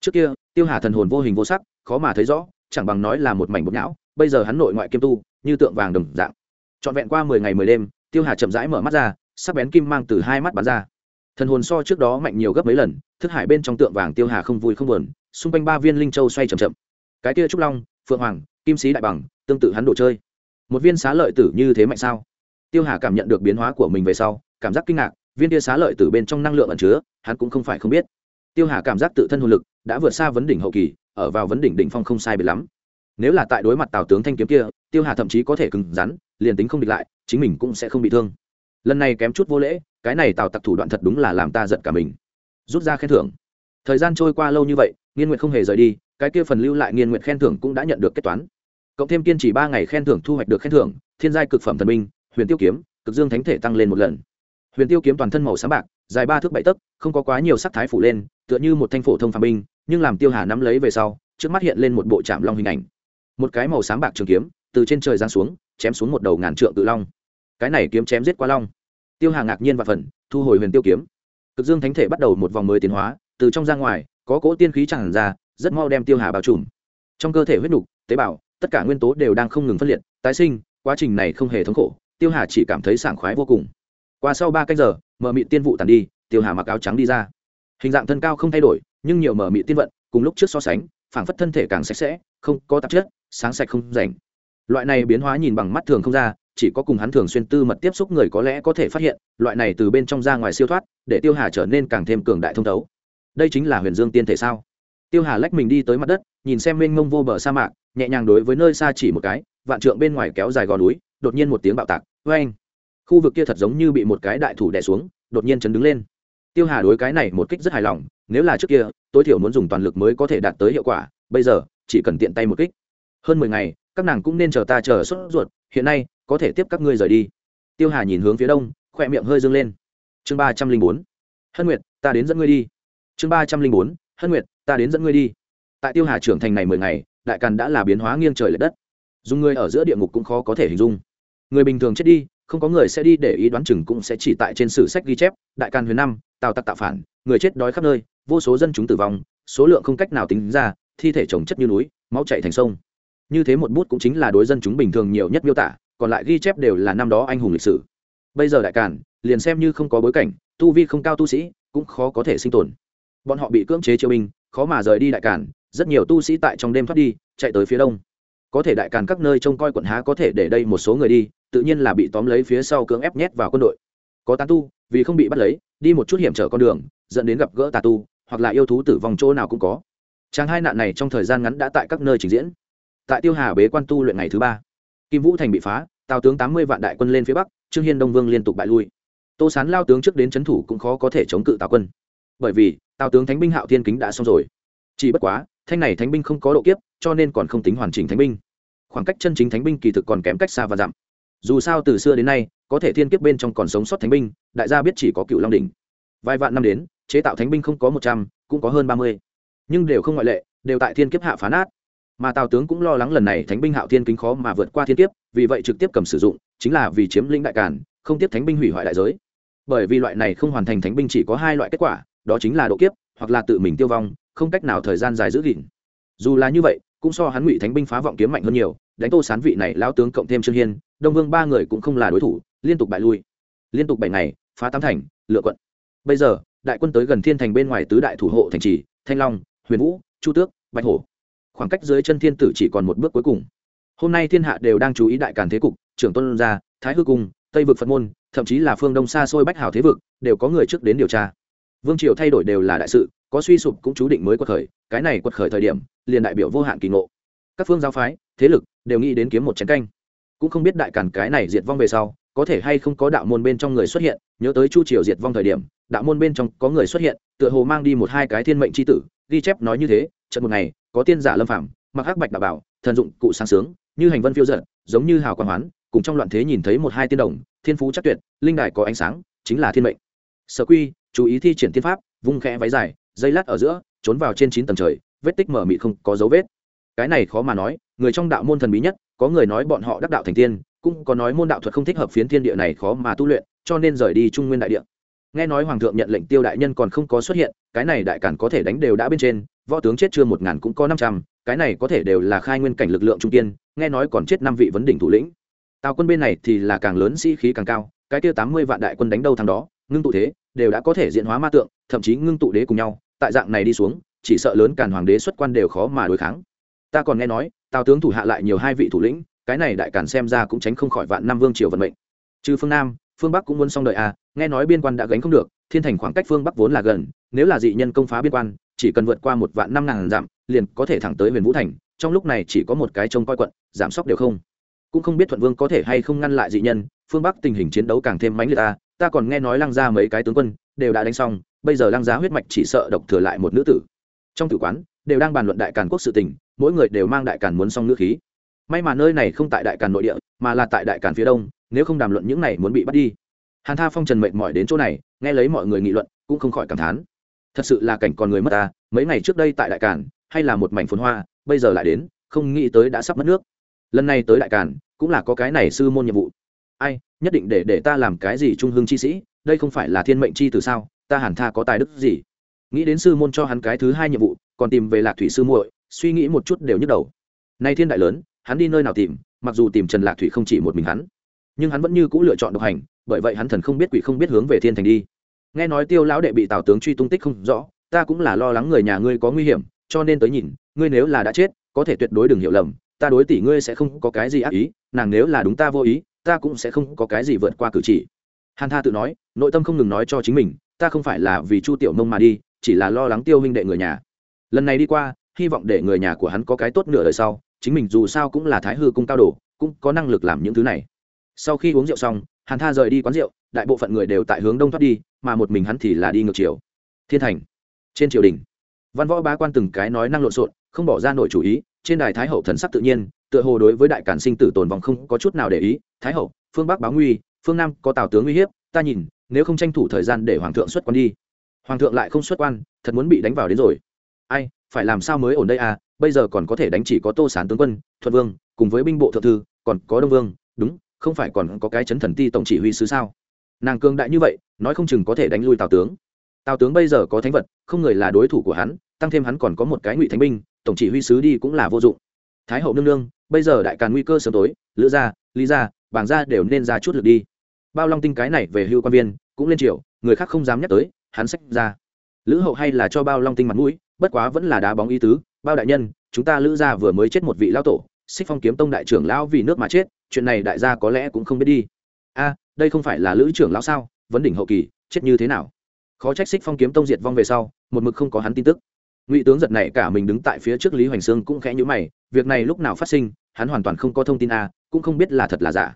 [SPEAKER 1] Trước kia, tiêu hà thần hồn vô hình vô sắc, khó mà thấy rõ, chẳng bằng nói là một mảnh bột não. bây giờ hắn nội ngoại kiêm tu, như tượng vàng đồng dạng. Trọn vẹn qua mười ngày mười đêm, tiêu hà chậm rãi mở mắt ra, sắc bén kim mang từ hai mắt bắn ra thần hồn so trước đó mạnh nhiều gấp mấy lần, thức hải bên trong tượng vàng tiêu hà không vui không buồn, xung quanh ba viên linh châu xoay c h ậ m chậm. Cái kia trúc long, phượng hoàng, kim sĩ đại bằng, tương tự hắn đồ chơi. Một viên xá lợi tử như thế mạnh sao? Tiêu hà cảm nhận được biến hóa của mình về sau, cảm giác kinh ngạc, viên tia xá lợi tử bên trong năng lượng ẩn chứa, hắn cũng không phải không biết. Tiêu hà cảm giác tự thân hồn lực đã vượt xa vấn đỉnh hậu kỳ, ở vào vấn đỉnh đỉnh phong không sai biệt lắm. Nếu là tại đối mặt tào tướng thanh kiếm kia, tiêu hà thậm chí có thể cứng rắn, liền tính không địch lại, chính mình cũng sẽ không bị thương. Lần này kém chút vô lễ cái này tào tặc thủ đoạn thật đúng là làm ta giận cả mình. Rút ra khen thưởng. Thời gian trôi qua lâu như vậy, nghiên nguyện không hề rời đi, cái kia phần lưu lại nghiên nguyện khen thưởng cũng đã nhận được kết toán. Cộng thêm kiên trì ba ngày khen thưởng thu hoạch được khen thưởng, thiên giai cực phẩm thần minh huyền tiêu kiếm, cực dương thánh thể tăng lên một lần. Huyền tiêu kiếm toàn thân màu sáng bạc, dài ba thước bảy tấc, không có quá nhiều sắc thái phủ lên, tựa như một thanh phổ thông phàm binh, nhưng làm tiêu hà nắm lấy về sau, trước mắt hiện lên một bộ chạm long hình ảnh. Một cái màu sáng bạc trường kiếm, từ trên trời giáng xuống, chém xuống một đầu ngàn trượng tự long. Cái này kiếm chém giết qua long tiêu hà ngạc nhiên và phần, thu hồi huyền tiêu kiếm. Cực dương thánh thể bắt đầu một vòng mới tiến hóa, từ trong ra ngoài, có cỗ tiên khí tràn ra, rất mau đem tiêu hà bao trùm. Trong cơ thể huyết nục, tế bào, tất cả nguyên tố đều đang không ngừng phân liệt, tái sinh, quá trình này không hề thống khổ, tiêu hà chỉ cảm thấy sảng khoái vô cùng. Qua sau ba canh giờ mở mị tiên vụ tàn đi, tiêu hà mặc áo trắng đi ra. Hình dạng thân cao không thay đổi, nhưng nhiều mở mị tiên vận, cùng lúc trước so sánh, phảng phất thân thể càng sạch sẽ, không có tạp chất, sáng sạch không rảnh. Loại này biến hóa nhìn bằng mắt thường không ra chỉ có cùng hắn thường xuyên tư mật tiếp xúc người có lẽ có thể phát hiện, loại này từ bên trong ra ngoài siêu thoát, để tiêu hà trở nên càng thêm cường đại thông thấu. Đây chính là huyền dương tiên thể sao? Tiêu hà lách mình đi tới mặt đất, nhìn xem mênh mông vô bờ sa mạc, nhẹ nhàng đối với nơi xa chỉ một cái, vạn trượng bên ngoài kéo dài gò núi, đột nhiên một tiếng bạo tạc vê anh khu vực kia thật giống như bị một cái đại thủ đè xuống, đột nhiên chấn đứng lên. Tiêu hà đối cái này một kích rất hài lòng, nếu là trước kia, tối thiểu muốn dùng toàn lực mới có thể đạt tới hiệu quả, bây giờ, chỉ cần tiện tay một kích. Hơn mười ngày, các nàng cũng nên chờ ta chờ sốt ruột hiện nay, có thể tiếp các ngươi rời đi. Tiêu hà nhìn hướng phía đông, khỏe miệng hơi dâng lên. Chương ba trăm linh bốn. Hân nguyệt, ta đến dẫn ngươi đi. Chương ba trăm linh bốn. Hân nguyệt, ta đến dẫn ngươi đi. Tại tiêu hà trưởng thành này mười ngày, đại càn đã là biến hóa nghiêng trời l ệ đất. Dùng ngươi ở giữa địa ngục cũng khó có thể hình dung. Người bình thường chết đi, không có người sẽ đi để ý đoán chừng cũng sẽ chỉ tại trên sử sách ghi chép, đại càn huyền năm, tào tặc tạo phản, người chết đói khắp nơi, vô số dân chúng tử vong, số lượng không cách nào tính ra, thi thể trồng chất như núi, máu chạy thành sông như thế một bút cũng chính là đối dân chúng bình thường nhiều nhất miêu tả, còn lại ghi chép đều là năm đó anh hùng lịch sử. Bây giờ đại càn, liền xem như không có bối cảnh, tu vi không cao tu sĩ, cũng khó có thể sinh tồn. Bọn họ bị cưỡng chế chiêu binh, khó mà rời đi đại càn, rất nhiều tu sĩ tại trong đêm thoát đi, chạy tới phía đông. Có thể đại càn các nơi trông coi quận há có thể để đây một số người đi, tự nhiên là bị tóm lấy phía sau cưỡng ép nhét vào quân đội. Có tán tu, vì không bị bắt lấy, đi một chút hiểm trở con đường, dẫn đến gặp gỡ tà tu, hoặc là yêu thú tử vong chỗ nào cũng có. Trang hai nạn này trong thời gian ngắn đã tại các nơi trình diễn tại tiêu hà bế quan tu luyện ngày thứ ba. Kim vũ thành bị phá, tào tướng tám mươi vạn đại quân lên phía bắc, trương hiên đông vương liên tục bại lui. Tô sán lao tướng trước đến c h ấ n thủ cũng khó có thể chống cự tào quân. Bởi vì, tào tướng thánh binh hạo thiên kính đã xong rồi. Chỉ bất quá, thanh này thánh binh không có độ kiếp, cho nên còn không tính hoàn chỉnh thánh binh. Khoảng cách chân chính thánh binh kỳ thực còn kém cách xa và dặm. Dù sao từ xưa đến nay, có thể thiên kiếp bên trong còn sống sót thánh binh, đại gia biết chỉ có cựu long đình vài vạn năm đến, chế tạo thánh binh không có một trăm, cũng có hơn ba mươi. Nhưng đều không ngoại lệ, đều tại thiên kiếp hạ phá nát mà tào tướng cũng lo lắng lần này thánh binh hạo thiên kính khó mà vượt qua thiên kiếp, vì vậy trực tiếp cầm sử dụng, chính là vì chiếm lĩnh đại cản không tiếp thánh binh hủy hoại đại giới. Bởi vì loại này không hoàn thành thánh binh chỉ có hai loại kết quả, đó chính là độ kiếp, hoặc là tự mình tiêu vong, không cách nào thời gian dài giữ gìn. Dù là như vậy, cũng so hắn ngụy thánh binh phá vọng kiếm mạnh hơn nhiều, đánh tô sán vị này lao tướng cộng thêm trương hiên, đông vương ba người cũng không là đối thủ, liên tục bại lui. Liên tục bảy ngày, phá tám thành, lựa quận. Bây giờ, đại quân tới gần thiên thành bên ngoài tứ đại thủ hộ thành trì, thanh long, huyền vũ, chu tước, bạch hổ khoảng cách dưới chân thiên tử chỉ còn một bước cuối cùng. Hôm nay thiên hạ đều đang chú ý đại càn thế cục, trưởng tôn gia, thái hư cung, tây vực phật môn, thậm chí là phương đông xa xôi bách hào thế vực, đều có người trước đến điều tra. Vương triều thay đổi đều là đại sự, có suy sụp cũng chú định mới quật khởi, cái này quật khởi thời điểm, liền đại biểu vô hạn kỳ ngộ. Các phương giáo phái, thế lực, đều nghĩ đến kiếm một chén canh. Cũng không biết đại càn cái này diệt vong về sau, có thể hay không có đạo môn bên trong người xuất hiện, nhớ tới chu triều diệt vong thời điểm, đạo môn bên trong có người xuất hiện, tựa hồ mang đi một hai cái thiên mệnh c h i tử, ghi chép nói như thế trận một ngày có tiên giả lâm phàm, mặc hắc bạch đạo bảo, thần dụng cụ sáng sướng, như hành vân phiêu giận giống như hào quang hoán, cùng trong loạn thế nhìn thấy một hai tiên đồng, thiên phú chắc tuyệt, linh đài có ánh sáng, chính là thiên mệnh. Sở quy, chú ý thi triển tiên pháp, vung khẽ váy dài, dây lát ở giữa, trốn vào trên chín tầng trời, vết tích mở mị không có dấu vết. Cái này khó mà nói, người trong đạo môn thần bí nhất, có người nói bọn họ đắc đạo thành tiên, cũng có nói môn đạo thuật không thích hợp phiến thiên địa này khó mà tu luyện, cho nên rời đi trung nguyên đại địa. Nghe nói hoàng thượng nhận lệnh tiêu đại nhân còn không có xuất hiện, cái này đại cản có thể đánh đều đã bên trên võ tướng chết chưa một ngàn cũng có năm trăm, cái này có thể đều là khai nguyên cảnh lực lượng trung tiên nghe nói còn chết năm vị vấn đỉnh thủ lĩnh. Tào quân bên này thì là càng lớn sĩ khí càng cao, cái kia tám mươi vạn đại quân đánh đâu thằng đó, ngưng tụ thế, đều đã có thể diễn hóa ma tượng, thậm chí ngưng tụ đế cùng nhau, tại dạng này đi xuống, chỉ sợ lớn càn hoàng đế xuất quan đều khó mà đối kháng. Ta còn nghe nói, tào tướng thủ hạ lại nhiều hai vị thủ lĩnh, cái này đại càn xem ra cũng tránh không khỏi vạn năm vương triều vận mệnh. Trừ phương nam, phương bắc cũng muốn xong đợi à nghe nói biên quan đã gánh không được, thiên thành khoảng cách phương bắc vốn là gần, nếu là dị nhân công phá biên quan chỉ cần vượt qua một vạn năm ngàn dặm, liền có thể thẳng tới huyền vũ thành, trong lúc này chỉ có một cái trông coi quận, giảm sốc đều không. Cũng không biết thuận vương có thể hay không ngăn lại dị nhân, phương bắc tình hình chiến đấu càng thêm mãnh liệt ta ta còn nghe nói lăng ra mấy cái tướng quân, đều đã đánh xong, bây giờ lăng giá huyết mạch chỉ sợ độc thừa lại một nữ tử. Trong tử quán, đều đang bàn luận đại càn quốc sự tình, mỗi người đều mang đại càn muốn xong nữ khí. May mà nơi này không tại đại càn nội địa, mà là tại đại càn phía đông, nếu không đàm luận những này muốn bị bắt đi. Hàn tha phong trần mệt mỏi đến chỗ này, nghe lấy mọi người nghị luận, cũng không khỏi cảm thán thật sự là cảnh còn người mất ta, mấy ngày trước đây tại đại càn, hay là một mảnh phồn hoa, bây giờ lại đến, không nghĩ tới đã sắp mất nước. Lần này tới đại càn, cũng là có cái này sư môn nhiệm vụ. Ai, nhất định để để ta làm cái gì trung hương chi sĩ, đây không phải là thiên mệnh chi từ sao, ta hẳn tha có tài đức gì. Nghĩ đến sư môn cho hắn cái thứ hai nhiệm vụ, còn tìm về lạc thủy sư muội, suy nghĩ một chút đều nhức đầu. Nay thiên đại lớn, hắn đi nơi nào tìm, mặc dù tìm trần lạc thủy không chỉ một mình hắn, nhưng hắn vẫn như c ũ lựa chọn độc hành, bởi vậy hắn thần không biết quỷ không biết hướng về thiên thành đi nghe nói tiêu lão đệ bị tào tướng truy tung tích không rõ, ta cũng là lo lắng người nhà ngươi có nguy hiểm, cho nên tới nhìn, ngươi nếu là đã chết, có thể tuyệt đối đừng hiểu lầm, ta đối tỷ ngươi sẽ không có cái gì ác ý, nàng nếu là đúng ta vô ý, ta cũng sẽ không có cái gì vượt qua cử chỉ. Hàn tha tự nói, nội tâm không ngừng nói cho chính mình, ta không phải là vì chu tiểu mông mà đi, chỉ là lo lắng tiêu huynh đệ người nhà. Lần này đi qua, hy vọng để người nhà của hắn có cái tốt nửa đời sau, chính mình dù sao cũng là thái hư cung cao đồ, cũng có năng lực làm những thứ này. Sau khi uống rượu xong, hàn tha rời đi quán rượu đại bộ phận người đều tại hướng đông thoát đi, mà một mình hắn thì là đi ngược chiều. Thiên thành, trên triều đình, văn võ bá quan từng cái nói năng lộn xộn, không bỏ ra nội chủ ý, trên đài thái hậu thần sắc tự nhiên, tựa hồ đối với đại cản sinh tử tồn vong không có chút nào để ý. Thái hậu, phương bắc báo nguy, phương nam có tào tướng uy hiếp, ta nhìn, nếu không tranh thủ thời gian để hoàng thượng xuất quan đi. Hoàng thượng lại không xuất quan, thật muốn bị đánh vào đến rồi. Ai, phải làm sao mới ổn đây à? Bây giờ còn có thể đánh chỉ có tô sán tướng quân, thuận vương, cùng với binh bộ thượng thư, còn có đông vương. Đúng, không phải còn có cái chấn thần ti tổng chỉ huy sứ sao? Nàng cương đại như vậy, nói không chừng có thể đánh lui tào tướng. Tào tướng bây giờ có thánh vật, không người là đối thủ của hắn, tăng thêm hắn còn có một cái ngụy thánh binh, tổng chỉ huy sứ đi cũng là vô dụng. Thái hậu nương nương, bây giờ đại càn nguy cơ sớm tối, lữ gia, lý gia bảng gia đều nên ra chút lực đi. Bao long tinh cái này về hưu quan viên, cũng lên triều, người khác không dám nhắc tới, hắn sách ra. Lữ hậu hay là cho bao long tinh mặt mũi, bất quá vẫn là đá bóng ý tứ, bao đại nhân, chúng ta lữ gia vừa mới chết một vị lão tổ, xích phong kiếm tông đại trưởng lão vì nước mà chết, chuyện này đại gia có lẽ cũng không biết đi. A đây không phải là lữ trưởng lão sao? Vấn đỉnh hậu kỳ, chết như thế nào? Khó trách xích phong kiếm tông diệt vong về sau, một mực không có hắn tin tức. Ngụy tướng giật này cả mình đứng tại phía trước lý hoành sương cũng khẽ nhữ mày, việc này lúc nào phát sinh, hắn hoàn toàn không có thông tin a cũng không biết là thật là giả.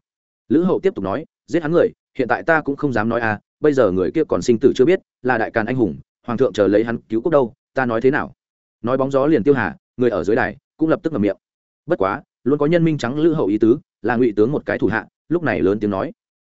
[SPEAKER 1] Lữ hậu tiếp tục nói, giết hắn người, hiện tại ta cũng không dám nói a bây giờ người kia còn sinh tử chưa biết, là đại càn anh hùng, hoàng thượng chờ lấy hắn cứu quốc đâu, ta nói thế nào? Nói bóng gió liền tiêu hà, người ở dưới đài cũng lập tức ngậm miệng. Bất quá, luôn có nhân minh trắng lữ hậu ý tứ, là ngụy tướng một cái thủ hạ, lúc này lớn tiếng nói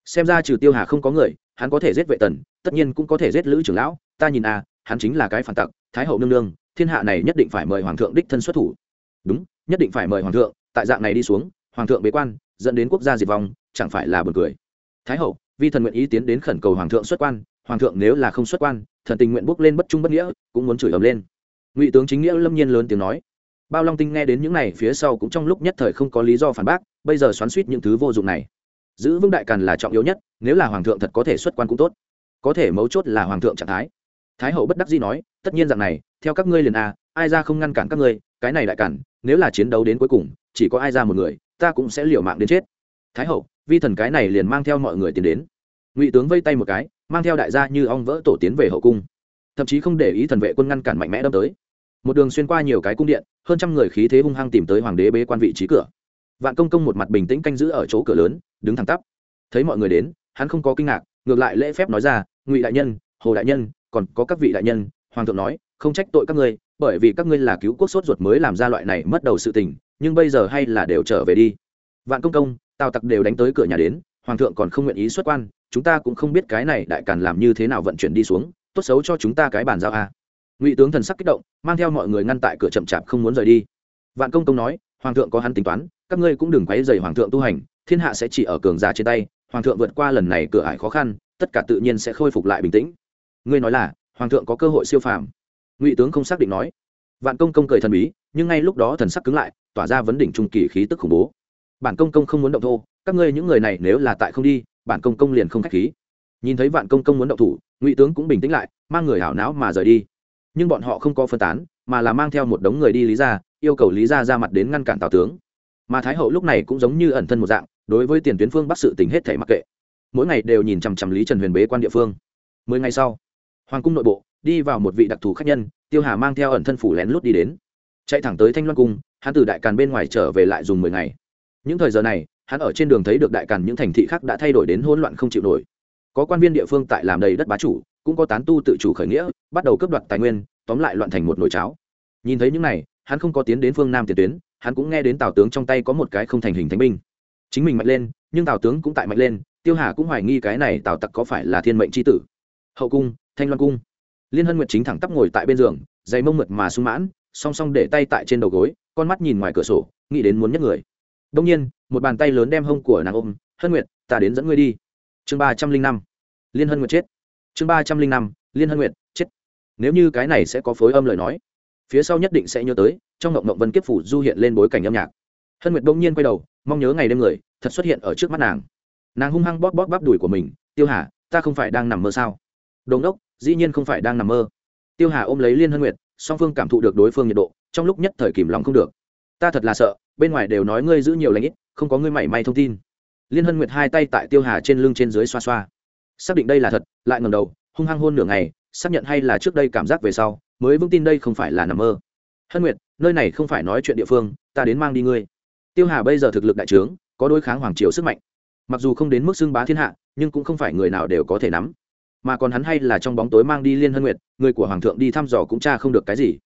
[SPEAKER 1] xem ra trừ tiêu hà không có người, hắn có thể giết vệ tần, tất nhiên cũng có thể giết lữ trưởng lão. Ta nhìn a hắn chính là cái phản tặc, thái hậu nương nương, thiên hạ này nhất định phải mời hoàng thượng đích thân xuất thủ. Đúng, nhất định phải mời hoàng thượng, tại dạng này đi xuống, hoàng thượng bế quan, dẫn đến quốc gia diệt vong, chẳng phải là buồn cười. Thái hậu, vi thần nguyện ý tiến đến khẩn cầu hoàng thượng xuất quan, hoàng thượng nếu là không xuất quan, thần tình nguyện bước lên bất trung bất nghĩa, cũng muốn chửi ầm lên. Ngụy tướng chính nghĩa lâm nhiên lớn tiếng nói. Bao long tinh nghe đến những này, phía sau cũng trong lúc nhất thời không có lý do phản bác, bây giờ xoắn suýt những thứ vô dụng này giữ vững đại càn là trọng yếu nhất, nếu là hoàng thượng thật có thể xuất quan cũng tốt. Có thể mấu chốt là hoàng thượng trạng thái. Thái hậu bất đắc dĩ nói, tất nhiên rằng này, theo các ngươi liền a, ai ra không ngăn cản các ngươi, cái này đại cản nếu là chiến đấu đến cuối cùng, chỉ có ai ra một người, ta cũng sẽ liều mạng đến chết. Thái hậu, vi thần cái này liền mang theo mọi người tiến đến. Ngụy tướng vây tay một cái, mang theo đại gia như ong vỡ tổ tiến về hậu cung. Thậm chí không để ý thần vệ quân ngăn cản mạnh mẽ đâm tới. Một đường xuyên qua nhiều cái cung điện, hơn trăm người khí thế hung hăng tìm tới hoàng đế bế quan vị trí cửa vạn công công một mặt bình tĩnh canh giữ ở chỗ cửa lớn, đứng thẳng tắp. Thấy mọi người đến, hắn không có kinh ngạc, ngược lại lễ phép nói ra, ngụy đại nhân, hồ đại nhân, còn có các vị đại nhân. Hoàng thượng nói, không trách tội các ngươi, bởi vì các ngươi là cứu quốc sốt ruột mới làm ra loại này mất đầu sự tình, nhưng bây giờ hay là đều trở về đi. Vạn công công, tào tặc đều đánh tới cửa nhà đến, hoàng thượng còn không nguyện ý xuất quan, chúng ta cũng không biết cái này đại càn làm như thế nào vận chuyển đi xuống, tốt xấu cho chúng ta cái bàn giao a. Ngụy tướng thần sắc kích động, mang theo mọi người ngăn tại cửa chậm chạp không muốn rời đi. Vạn công công nói hoàng thượng có hắn tính toán, các ngươi cũng đừng quấy dày hoàng thượng tu hành, thiên hạ sẽ chỉ ở cường giả trên tay, hoàng thượng vượt qua lần này cửa ải khó khăn, tất cả tự nhiên sẽ khôi phục lại bình tĩnh. Ngươi nói là, hoàng thượng có cơ hội siêu phàm. Ngụy tướng không xác định nói. Vạn công công cười thần bí, nhưng ngay lúc đó thần sắc cứng lại, tỏa ra vấn đỉnh trung kỳ khí tức khủng bố. Bản công công không muốn động thô các ngươi những người này nếu là tại không đi, bản công công liền không k h á c h khí. Nhìn thấy vạn công công muốn động thủ, ngụy tướng cũng bình tĩnh lại, mang người hảo não mà rời đi. Nhưng bọn họ không có phân tán, mà là mang theo một đống người đi lý ra yêu cầu lý gia ra mặt đến ngăn cản tào tướng. Mà thái hậu lúc này cũng giống như ẩn thân một dạng, đối với tiền tuyến phương bắc sự tình hết thể mặc kệ. Mỗi ngày đều nhìn chằm chằm lý trần huyền bế quan địa phương. Mười ngày sau, hoàng cung nội bộ, đi vào một vị đặc thù khách nhân, tiêu hà mang theo ẩn thân phủ lén lút đi đến. Chạy thẳng tới thanh loan cung, hắn từ đại càn bên ngoài trở về lại dùng mười ngày. Những thời giờ này, hắn ở trên đường thấy được đại càn những thành thị khác đã thay đổi đến hỗn loạn không chịu nổi. Có quan viên địa phương tại làm đầy đất bá chủ, cũng có tán tu tự chủ khởi nghĩa, bắt đầu cướp đoạt tài nguyên, tóm lại loạn thành một nồi cháo. Nhìn thấy những này hắn không có tiến đến phương nam tiền tuyến, hắn cũng nghe đến tào tướng trong tay có một cái không thành hình thánh binh. Chính mình mạnh lên, nhưng tào tướng cũng tại mạnh lên, tiêu hà cũng hoài nghi cái này tào tặc có phải là thiên mệnh c h i tử. Hậu cung, thanh loan cung. Liên hân nguyệt chính thẳng tắp ngồi tại bên giường dày mông mượt mà sung mãn, song song để tay tại trên đầu gối, con mắt nhìn ngoài cửa sổ, nghĩ đến muốn nhất người. Đông nhiên, một bàn tay lớn đem hông của nàng ôm, hân nguyệt, ta đến dẫn ngươi đi. Chương ba trăm linh năm. Liên hân nguyệt chết. Chương ba trăm linh năm, liên hân nguyệt chết. Nếu như cái này sẽ có phối âm lời nói phía sau nhất định sẽ nhớ tới, trong ngộng ngộng vân kiếp phủ du hiện lên bối cảnh âm nhạc. Hân nguyệt bỗng nhiên quay đầu, mong nhớ ngày đêm người, thật xuất hiện ở trước mắt nàng. Nàng hung hăng bóp bóp bắp đùi của mình, tiêu hà, ta không phải đang nằm mơ sao? Đồn đốc dĩ nhiên không phải đang nằm mơ. Tiêu hà ôm lấy liên hân nguyệt, song phương cảm thụ được đối phương nhiệt độ, trong lúc nhất thời kìm lòng không được. Ta thật là sợ, bên ngoài đều nói ngươi giữ nhiều lãnh ít, không có ngươi mảy may thông tin. Liên hân nguyệt hai tay tại tiêu hà trên lưng trên dưới xoa xoa. Xác định đây là thật, lại ngầm đầu, hung hăng hôn nửa ngày, xác nhận hay là trước đây cảm giác về sau mới vững tin đây không phải là nằm mơ. Hân nguyệt, nơi này không phải nói chuyện địa phương, ta đến mang đi ngươi. Tiêu hà bây giờ thực lực đại trướng, có đối kháng hoàng triều sức mạnh. Mặc dù không đến mức xưng bá thiên hạ, nhưng cũng không phải người nào đều có thể nắm. Mà còn hắn hay là trong bóng tối mang đi liên hân nguyệt, người của hoàng thượng đi thăm dò cũng cha không được cái gì.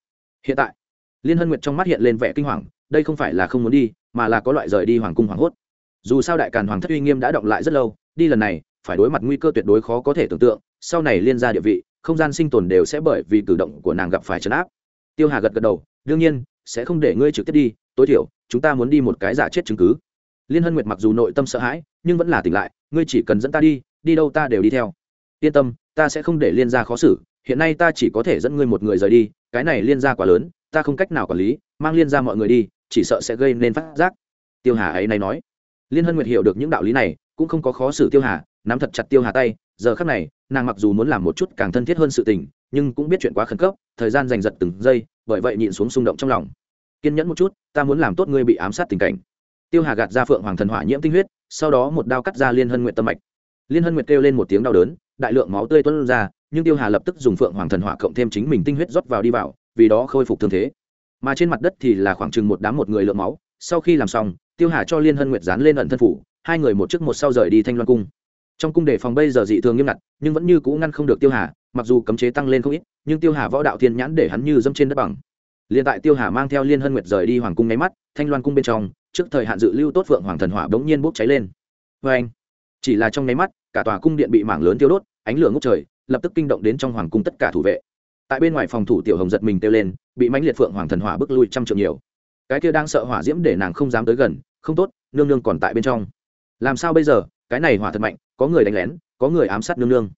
[SPEAKER 1] Hiện tại, liên hân nguyệt trong mắt hiện lên vẻ kinh hoàng, đây không phải là không muốn đi, mà là có loại rời đi hoàng cung hoàng hốt. Dù sao đại càn hoàng thất uy nghiêm đã động lại rất lâu, đi lần này, phải đối mặt nguy cơ tuyệt đối khó có thể tưởng tượng, sau này liên ra địa vị không gian sinh tồn đều sẽ bởi vì cử động của nàng gặp phải trấn áp. Tiêu hà gật gật đầu, đương nhiên, sẽ không để ngươi trực tiếp đi. Tối thiểu, chúng ta muốn đi một cái giả chết chứng cứ. Liên hân nguyệt mặc dù nội tâm sợ hãi, nhưng vẫn là tỉnh lại, ngươi chỉ cần dẫn ta đi đi đâu ta đều đi theo. Yên tâm, ta sẽ không để liên gia khó xử, hiện nay ta chỉ có thể dẫn ngươi một người rời đi, cái này liên gia quá lớn, ta không cách nào quản lý, mang liên gia mọi người đi, chỉ sợ sẽ gây nên phát giác. Tiêu hà ấy này nói. Liên hân nguyệt hiểu được những đạo lý này, cũng không có khó xử tiêu hà, nắm thật chặt tiêu hà tay, giờ khắc này nàng mặc dù muốn làm một chút càng thân thiết hơn sự tình, nhưng cũng biết chuyện quá khẩn cấp, thời gian giành giật từng giây, bởi vậy nhịn xuống xung động trong lòng. Kiên nhẫn một chút, ta muốn làm tốt ngươi bị ám sát tình cảnh. Tiêu hà gạt ra phượng hoàng thần hỏa nhiễm tinh huyết, sau đó một đao cắt ra liên hân nguyện tâm mạch. Liên hân nguyệt kêu lên một tiếng đau đớn, đại lượng máu tươi tuôn ra, nhưng tiêu hà lập tức dùng phượng hoàng thần hỏa cộng thêm chính mình tinh huyết rót vào đi vào, vì đó khôi phục thương thế. Mà trên mặt đất thì là khoảng chừng một đám một người lượng máu. Sau khi làm xong, tiêu hà cho liên hân nguyệt dán lên ẩn thân phủ, hai người một trước một sau rời đi thanh loan cung trong cung đề phòng bây giờ dị thường nghiêm ngặt, nhưng vẫn như cũ ngăn không được tiêu hà, mặc dù cấm chế tăng lên không ít, nhưng tiêu hà võ đạo thiên nhãn để hắn như dâm trên đất bằng. Liền tại tiêu hà mang theo liên hân nguyệt rời đi hoàng cung nháy mắt, thanh loan cung bên trong, trước thời hạn dự lưu tốt phượng hoàng thần hỏa bỗng nhiên bốc cháy lên. Vê anh, chỉ là trong nháy mắt, cả tòa cung điện bị mảng lớn tiêu đốt, ánh lửa ngốc trời, lập tức kinh động đến trong hoàng cung tất cả thủ vệ. Tại bên ngoài phòng thủ tiểu hồng giật mình kêu lên, bị mãnh liệt phượng hoàng thần hỏa bước lui trăm trượng nhiều. Cái kia đang sợ hỏa diễm để nàng không dám tới gần, không tốt, nương nương còn tại bên trong. Làm sao bây giờ? Cái này hỏa thật mạnh có người đánh lén, có người ám sát nương nương.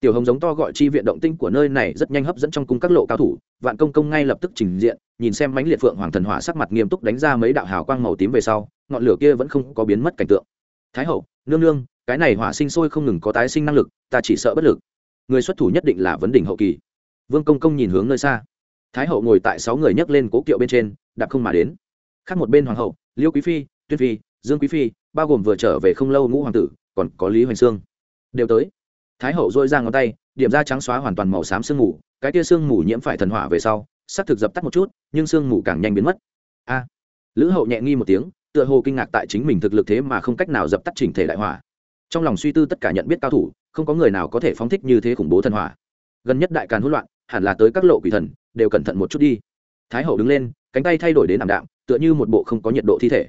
[SPEAKER 1] Tiểu hồng giống to gọi chi viện động tinh của nơi này rất nhanh hấp dẫn trong cung các lộ cao thủ, vạn công công ngay lập tức trình diện, nhìn xem mãnh liệt phượng hoàng thần hỏa sắc mặt nghiêm túc đánh ra mấy đạo hào quang màu tím về sau, ngọn lửa kia vẫn không có biến mất cảnh tượng. Thái hậu, nương nương, cái này hỏa sinh sôi không ngừng có tái sinh năng lực, ta chỉ sợ bất lực. Người xuất thủ nhất định là vấn đỉnh hậu kỳ. Vương công công nhìn hướng nơi xa. Thái hậu ngồi tại sáu người nhấc lên cố kiệu bên trên, đạp không mà đến. Khác một bên hoàng hậu, liêu quý phi tuyết phi, dương quý phi, bao gồm vừa trở về không lâu ngũ hoàng tử còn có lý hoành sương. Đều tới. Thái hậu dôi ra ngón tay, điểm da trắng xóa hoàn toàn màu xám sương mù, cái tia sương mù nhiễm phải thần hỏa về sau xác thực dập tắt một chút, nhưng sương mù càng nhanh biến mất. A. Lữ hậu nhẹ nghi một tiếng, tựa hồ kinh ngạc tại chính mình thực lực thế mà không cách nào dập tắt chỉnh thể đại hỏa. Trong lòng suy tư tất cả nhận biết cao thủ, không có người nào có thể phóng thích như thế khủng bố thần hỏa. Gần nhất đại càn hỗn loạn, hẳn là tới các lộ quỷ thần, đều cẩn thận một chút đi. Thái hậu đứng lên, cánh tay thay đổi đến ảm đạm, tựa như một bộ không có nhiệt độ thi thể.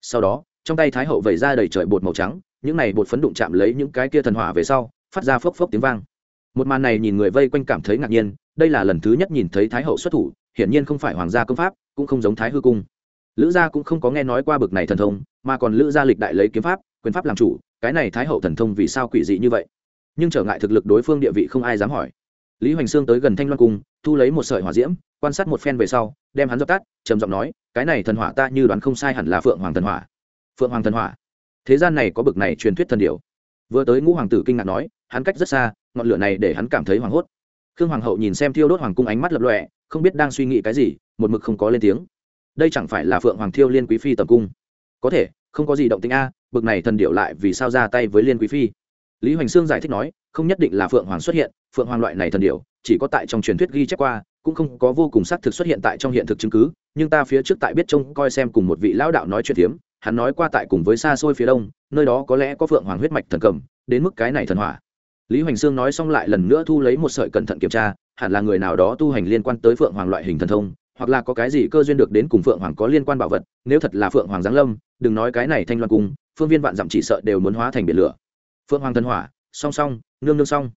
[SPEAKER 1] Sau đó, trong tay thái hậu vẩy ra đầy trời bột màu trắng những này bột phấn đụng chạm lấy những cái kia thần hỏa về sau, phát ra phốc phốc tiếng vang. Một màn này nhìn người vây quanh cảm thấy ngạc nhiên, đây là lần thứ nhất nhìn thấy thái hậu xuất thủ, hiển nhiên không phải hoàng gia công pháp, cũng không giống thái hư cung. Lữ gia cũng không có nghe nói qua bực này thần thông, mà còn lữ gia lịch đại lấy kiếm pháp, quyền pháp làm chủ, cái này thái hậu thần thông vì sao quỷ dị như vậy? Nhưng trở ngại thực lực đối phương địa vị không ai dám hỏi. Lý hoành sương tới gần thanh loan cung, thu lấy một sợi hỏa diễm, quan sát một phen về sau, đem hắn dập tắt, trầm giọng nói, cái này thần hỏa ta như đoán không sai hẳn là phượng hoàng thần hỏa. Phượng hoàng thần hỏa? Thế gian này có bực này truyền thuyết thần điệu vừa tới ngũ hoàng tử kinh ngạc nói, hắn cách rất xa, ngọn lửa này để hắn cảm thấy hoảng hốt. Khương hoàng hậu nhìn xem thiêu đốt hoàng cung ánh mắt lập lọe không biết đang suy nghĩ cái gì, một mực không có lên tiếng. Đây chẳng phải là phượng hoàng thiêu liên quý phi tầm cung? Có thể, không có gì động tính a, bực này thần điệu lại vì sao ra tay với liên quý phi? Lý hoành sương giải thích nói, không nhất định là phượng hoàng xuất hiện, phượng hoàng loại này thần điệu chỉ có tại trong truyền thuyết ghi chép qua cũng không có vô cùng xác thực xuất hiện tại trong hiện thực chứng cứ, nhưng ta phía trước tại biết trông coi xem cùng một vị lão đạo nói chuyện tiếm hắn nói qua tại cùng với xa xôi phía đông, nơi đó có lẽ có phượng hoàng huyết mạch thần cầm, đến mức cái này thần hỏa. Lý hoành sương nói xong lại lần nữa thu lấy một sợi cẩn thận kiểm tra, hẳn là người nào đó tu hành liên quan tới phượng hoàng loại hình thần thông, hoặc là có cái gì cơ duyên được đến cùng phượng hoàng có liên quan bảo vật, nếu thật là phượng hoàng giáng lâm, đừng nói cái này thanh loan cung, phương viên vạn dặm chỉ sợ đều muốn hóa thành biển lửa. Phượng hoàng thần hỏa, song song, nương nương song.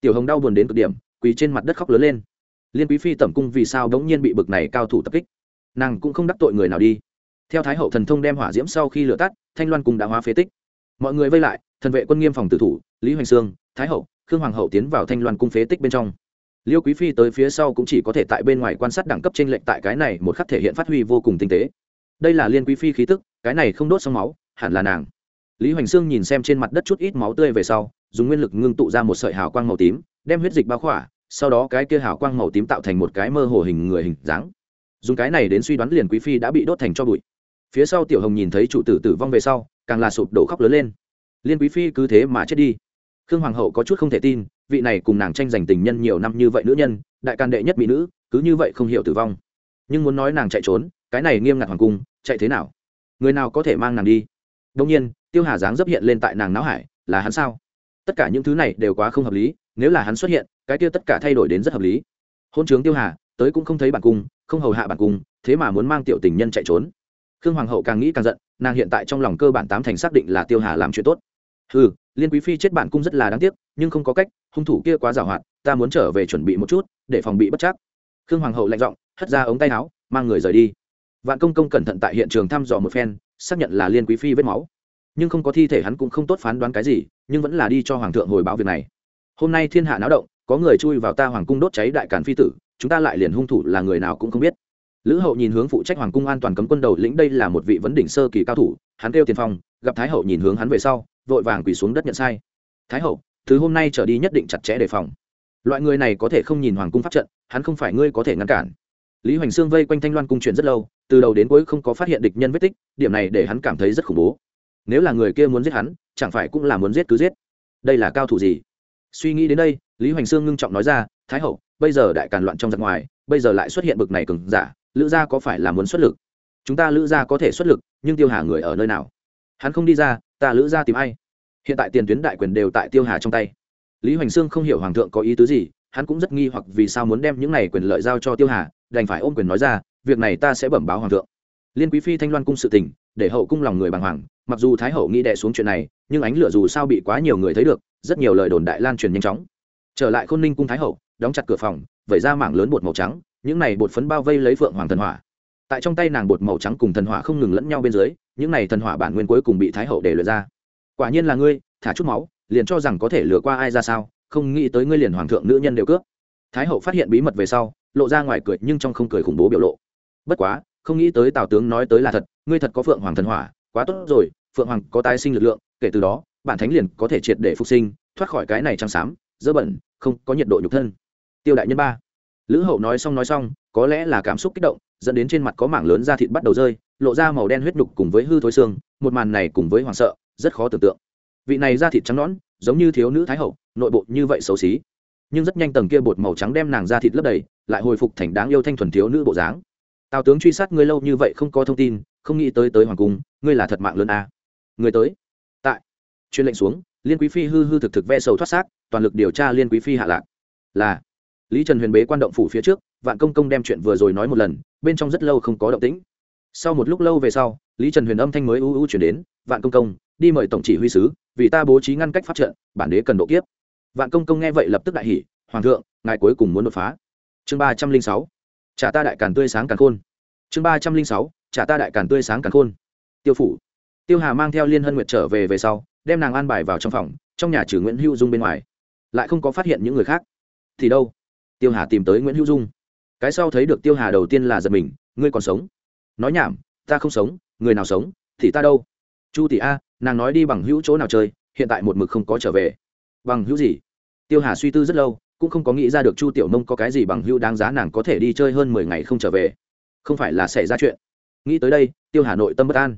[SPEAKER 1] Tiểu hồng đau buồn đến cực điểm, quỳ trên mặt đất khóc lớn lên liên quý phi tẩm cung vì sao đống nhiên bị bực này cao thủ tập kích? Nàng cũng không đắc tội người nào đi. Theo thái hậu thần thông đem hỏa diễm sau khi lửa tắt, thanh loan cung đã hóa phế tích. Mọi người vây lại, thần vệ quân nghiêm phòng tử thủ, lý hoành sương, thái hậu, khương hoàng hậu tiến vào thanh loan cung phế tích bên trong. Liêu quý phi tới phía sau cũng chỉ có thể tại bên ngoài quan sát đẳng cấp trên lệnh tại cái này một khắc thể hiện phát huy vô cùng tinh tế. Đây là liên quý phi khí tức, cái này không đốt xong máu, hẳn là nàng. Lý hoành sương nhìn xem trên mặt đất chút ít máu tươi về sau, dùng nguyên lực ngưng tụ ra một sợi hào quang màu tím, đem huyết dịch bao khỏa sau đó cái kia hào quang màu tím tạo thành một cái mơ hồ hình người hình dáng. Dùng cái này đến suy đoán liền quý phi đã bị đốt thành cho bụi. Phía sau tiểu hồng nhìn thấy chủ tử tử vong về sau, càng là sụp đổ khóc lớn lên. Liên quý phi cứ thế mà chết đi. Khương hoàng hậu có chút không thể tin, vị này cùng nàng tranh giành tình nhân nhiều năm như vậy nữ nhân, đại can đệ nhất mỹ nữ, cứ như vậy không hiểu tử vong. Nhưng muốn nói nàng chạy trốn, cái này nghiêm ngặt hoàng cung, chạy thế nào? Người nào có thể mang nàng đi? Đông nhiên, tiêu hà dáng dấp hiện lên tại nàng não hải, là hắn sao? Tất cả những thứ này đều quá không hợp lý nếu là hắn xuất hiện, cái kia tất cả thay đổi đến rất hợp lý. Hôn trướng tiêu hà, tới cũng không thấy bản cung, không hầu hạ bản cung, thế mà muốn mang tiểu tình nhân chạy trốn. Khương hoàng hậu càng nghĩ càng giận, nàng hiện tại trong lòng cơ bản tám thành xác định là tiêu hà làm chuyện tốt. Ừ liên quý phi chết bản cung rất là đáng tiếc, nhưng không có cách, hung thủ kia quá giàu hoạt ta muốn trở về chuẩn bị một chút, để phòng bị bất chắc. Khương hoàng hậu lạnh giọng, hất ra ống tay áo, mang người rời đi. Vạn công công cẩn thận tại hiện trường thăm dò một phen, xác nhận là liên quý phi vết máu. Nhưng không có thi thể hắn cũng không tốt phán đoán cái gì, nhưng vẫn là đi cho hoàng thượng hồi báo việc này hôm nay thiên hạ náo động, có người chui vào ta hoàng cung đốt cháy đại cản phi tử, chúng ta lại liền hung thủ là người nào cũng không biết. Lữ hậu nhìn hướng phụ trách hoàng cung an toàn cấm quân đầu lĩnh đây là một vị vấn đỉnh sơ kỳ cao thủ, hắn kêu tiền phong, gặp thái hậu nhìn hướng hắn về sau, vội vàng quỳ xuống đất nhận sai. Thái hậu, thứ hôm nay trở đi nhất định chặt chẽ đề phòng. Loại người này có thể không nhìn hoàng cung pháp trận, hắn không phải ngươi có thể ngăn cản. Lý hoành sương vây quanh thanh loan cung chuyện rất lâu, từ đầu đến cuối không có phát hiện địch nhân vết tích, điểm này để hắn cảm thấy rất khủng bố. Nếu là người kia muốn giết hắn, chẳng phải cũng là muốn giết cứ giết. Đây là cao thủ gì? Suy nghĩ đến đây, lý hoành sương ngưng trọng nói ra, thái hậu, bây giờ đại càn loạn trong giặc ngoài, bây giờ lại xuất hiện bực này cứng giả, lữ gia có phải là muốn xuất lực? Chúng ta lữ gia có thể xuất lực, nhưng tiêu hà người ở nơi nào? Hắn không đi ra, ta lữ gia tìm ai? Hiện tại tiền tuyến đại quyền đều tại tiêu hà trong tay. Lý hoành sương không hiểu hoàng thượng có ý tứ gì, hắn cũng rất nghi hoặc vì sao muốn đem những này quyền lợi giao cho tiêu hà, đành phải ôm quyền nói ra, việc này ta sẽ bẩm báo hoàng thượng. Liên quý phi thanh loan cung sự tình, để hậu cung lòng người bàng hoàng mặc dù thái hậu nghĩ đè xuống chuyện này, nhưng ánh lửa dù sao bị quá nhiều người thấy được, rất nhiều lời đồn đại lan truyền nhanh chóng. Trở lại khôn ninh cung thái hậu, đóng chặt cửa phòng, vẩy ra mảng lớn bột màu trắng, những này bột phấn bao vây lấy phượng hoàng thần hỏa. Tại trong tay nàng bột màu trắng cùng thần hỏa không ngừng lẫn nhau bên dưới, những này thần hỏa bản nguyên cuối cùng bị thái hậu để lừa ra. Quả nhiên là ngươi, thả chút máu, liền cho rằng có thể lừa qua ai ra sao, không nghĩ tới ngươi liền hoàng thượng nữ nhân đều cướp. Thái hậu phát hiện bí mật về sau, lộ ra ngoài cười nhưng trong không cười khủng bố biểu lộ. Bất quá, không nghĩ tới tào tướng nói tới là thật, ngươi thật có phượng hoàng thần hỏa quá tốt rồi, phượng hoàng có tái sinh lực lượng, kể từ đó, bản thánh liền có thể triệt để phục sinh, thoát khỏi cái này trăng xám, dơ bẩn, không có nhiệt độ nhục thân. Tiêu đại nhân ba. Lữ hậu nói xong nói xong, có lẽ là cảm xúc kích động, dẫn đến trên mặt có mảng lớn da thịt bắt đầu rơi, lộ ra màu đen huyết đục cùng với hư thối xương, một màn này cùng với hoảng sợ, rất khó tưởng tượng. Vị này da thịt trắng nõn, giống như thiếu nữ thái hậu, nội bộ như vậy xấu xí. Nhưng rất nhanh tầng kia bột màu trắng đem nàng da thịt lấp đầy, lại hồi phục thành đáng yêu thanh thuần thiếu nữ bộ dáng. Tào tướng truy sát ngươi lâu như vậy không có thông tin không nghĩ tới tới hoàng cung, ngươi là thật mạng lớn à. người tới. Tại. Chuyên lệnh xuống, liên quý phi hư hư thực thực ve sầu thoát xác, toàn lực điều tra liên quý phi hạ lạc. Là. Lý trần huyền bế quan động phủ phía trước, vạn công công đem chuyện vừa rồi nói một lần, bên trong rất lâu không có động tĩnh. Sau một lúc lâu về sau, lý trần huyền âm thanh mới ưu ưu chuyển đến, vạn công công, đi mời tổng chỉ huy sứ, vì ta bố trí ngăn cách phát trận, bản đế cần độ kiếp. Vạn công công nghe vậy lập tức đại hỉ, hoàng thượng, ngài cuối cùng muốn đột phá. Chương ba trăm linh sáu, trả ta đại càn tươi sáng càn khôn. Chương ba trăm linh sáu trả ta đại càn tươi sáng càn khôn. Tiêu phủ. Tiêu hà mang theo liên hân nguyệt trở về về sau, đem nàng an bài vào trong phòng, trong nhà trừ nguyễn hữu dung bên ngoài. Lại không có phát hiện những người khác. Thì đâu? Tiêu hà tìm tới nguyễn hữu dung. Cái sau thấy được tiêu hà đầu tiên là giật mình, ngươi còn sống? Nói nhảm, ta không sống, người nào sống, thì ta đâu? Chu tỷ a, nàng nói đi bằng hữu chỗ nào chơi, hiện tại một mực không có trở về. Bằng hữu gì? Tiêu hà suy tư rất lâu, cũng không có nghĩ ra được chu tiểu nông có cái gì bằng hữu đáng giá nàng có thể đi chơi hơn mười ngày không trở về. Không phải là xảy ra chuyện nghĩ tới đây, tiêu hà nội tâm bất an.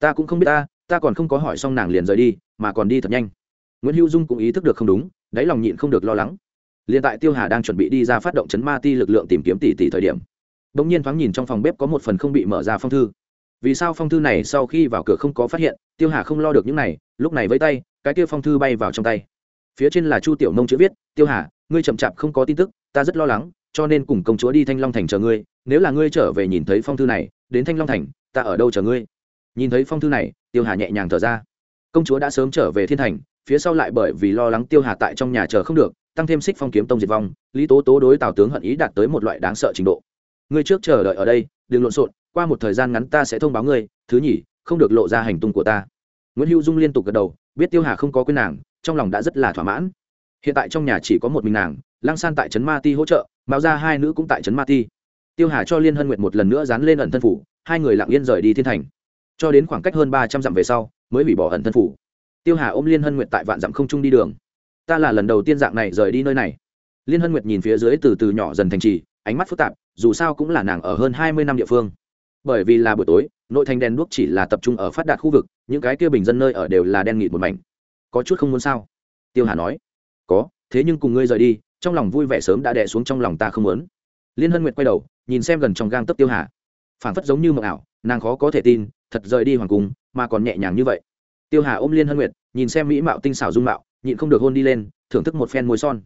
[SPEAKER 1] Ta cũng không biết ta ta còn không có hỏi xong nàng liền rời đi, mà còn đi thật nhanh. Nguyễn hữu dung cũng ý thức được không đúng, đáy lòng nhịn không được lo lắng. Liền tại tiêu hà đang chuẩn bị đi ra phát động chấn ma ti lực lượng tìm kiếm tỷ tỷ thời điểm đ ỗ n g nhiên thoáng nhìn trong phòng bếp có một phần không bị mở ra phong thư. Vì sao phong thư này sau khi vào cửa không có phát hiện, tiêu hà không lo được những này, lúc này với tay, cái kia phong thư bay vào trong tay. Phía trên là chu tiểu nông chữ viết, tiêu hà, ngươi chậm chạp không có tin tức, ta rất lo lắng, cho nên cùng công chúa đi thanh long thành chờ ngươi, nếu là ngươi trở về nhìn thấy phong thư này đến thanh long thành, ta ở đâu chờ ngươi? Nhìn thấy phong thư này, tiêu hà nhẹ nhàng thở ra. Công chúa đã sớm trở về thiên thành, phía sau lại bởi vì lo lắng tiêu hà tại trong nhà chờ không được, tăng thêm xích phong kiếm tông diệt vong, lý tố tố đối tào tướng hận ý đạt tới một loại đáng sợ trình độ. Ngươi trước chờ đợi ở đây, đừng lộn xộn, qua một thời gian ngắn ta sẽ thông báo ngươi, thứ nhì, không được lộ ra hành tung của ta. Nguyễn hữu dung liên tục gật đầu, biết tiêu hà không có quên nàng, trong lòng đã rất là thỏa mãn. Hiện tại trong nhà chỉ có một mình nàng lang san tại trấn ma ti hỗ trợ mạo ra hai nữ cũng tại trấn ma ti tiêu hà cho liên hân nguyệt một lần nữa dán lên ẩn thân phủ, hai người lặng yên rời đi thiên thành. Cho đến khoảng cách hơn ba trăm dặm về sau, mới hủy bỏ ẩn thân phủ. Tiêu hà ôm liên hân nguyệt tại vạn dặm không trung đi đường. Ta là lần đầu tiên dạng này rời đi nơi này. Liên hân nguyệt nhìn phía dưới từ từ nhỏ dần thành trì, ánh mắt phức tạp, dù sao cũng là nàng ở hơn hai mươi năm địa phương. Bởi vì là buổi tối, nội thành đèn đuốc chỉ là tập trung ở phát đạt khu vực, những cái kia bình dân nơi ở đều là đen nghịt một mảnh. Có chút không muốn sao? Tiêu hà nói. Có, thế nhưng cùng ngươi rời đi, trong lòng vui vẻ sớm đã đè xuống trong lòng ta không muốn. Liên hân nguyệt quay đầu nhìn xem gần trong gang tấp tiêu hà. Phản phất giống như mộng ảo, nàng khó có thể tin, thật rời đi hoàng cung, mà còn nhẹ nhàng như vậy. Tiêu hà ôm liên hân nguyệt, nhìn xem mỹ mạo tinh xảo dung mạo, nhịn không được hôn đi lên, thưởng thức một phen môi son.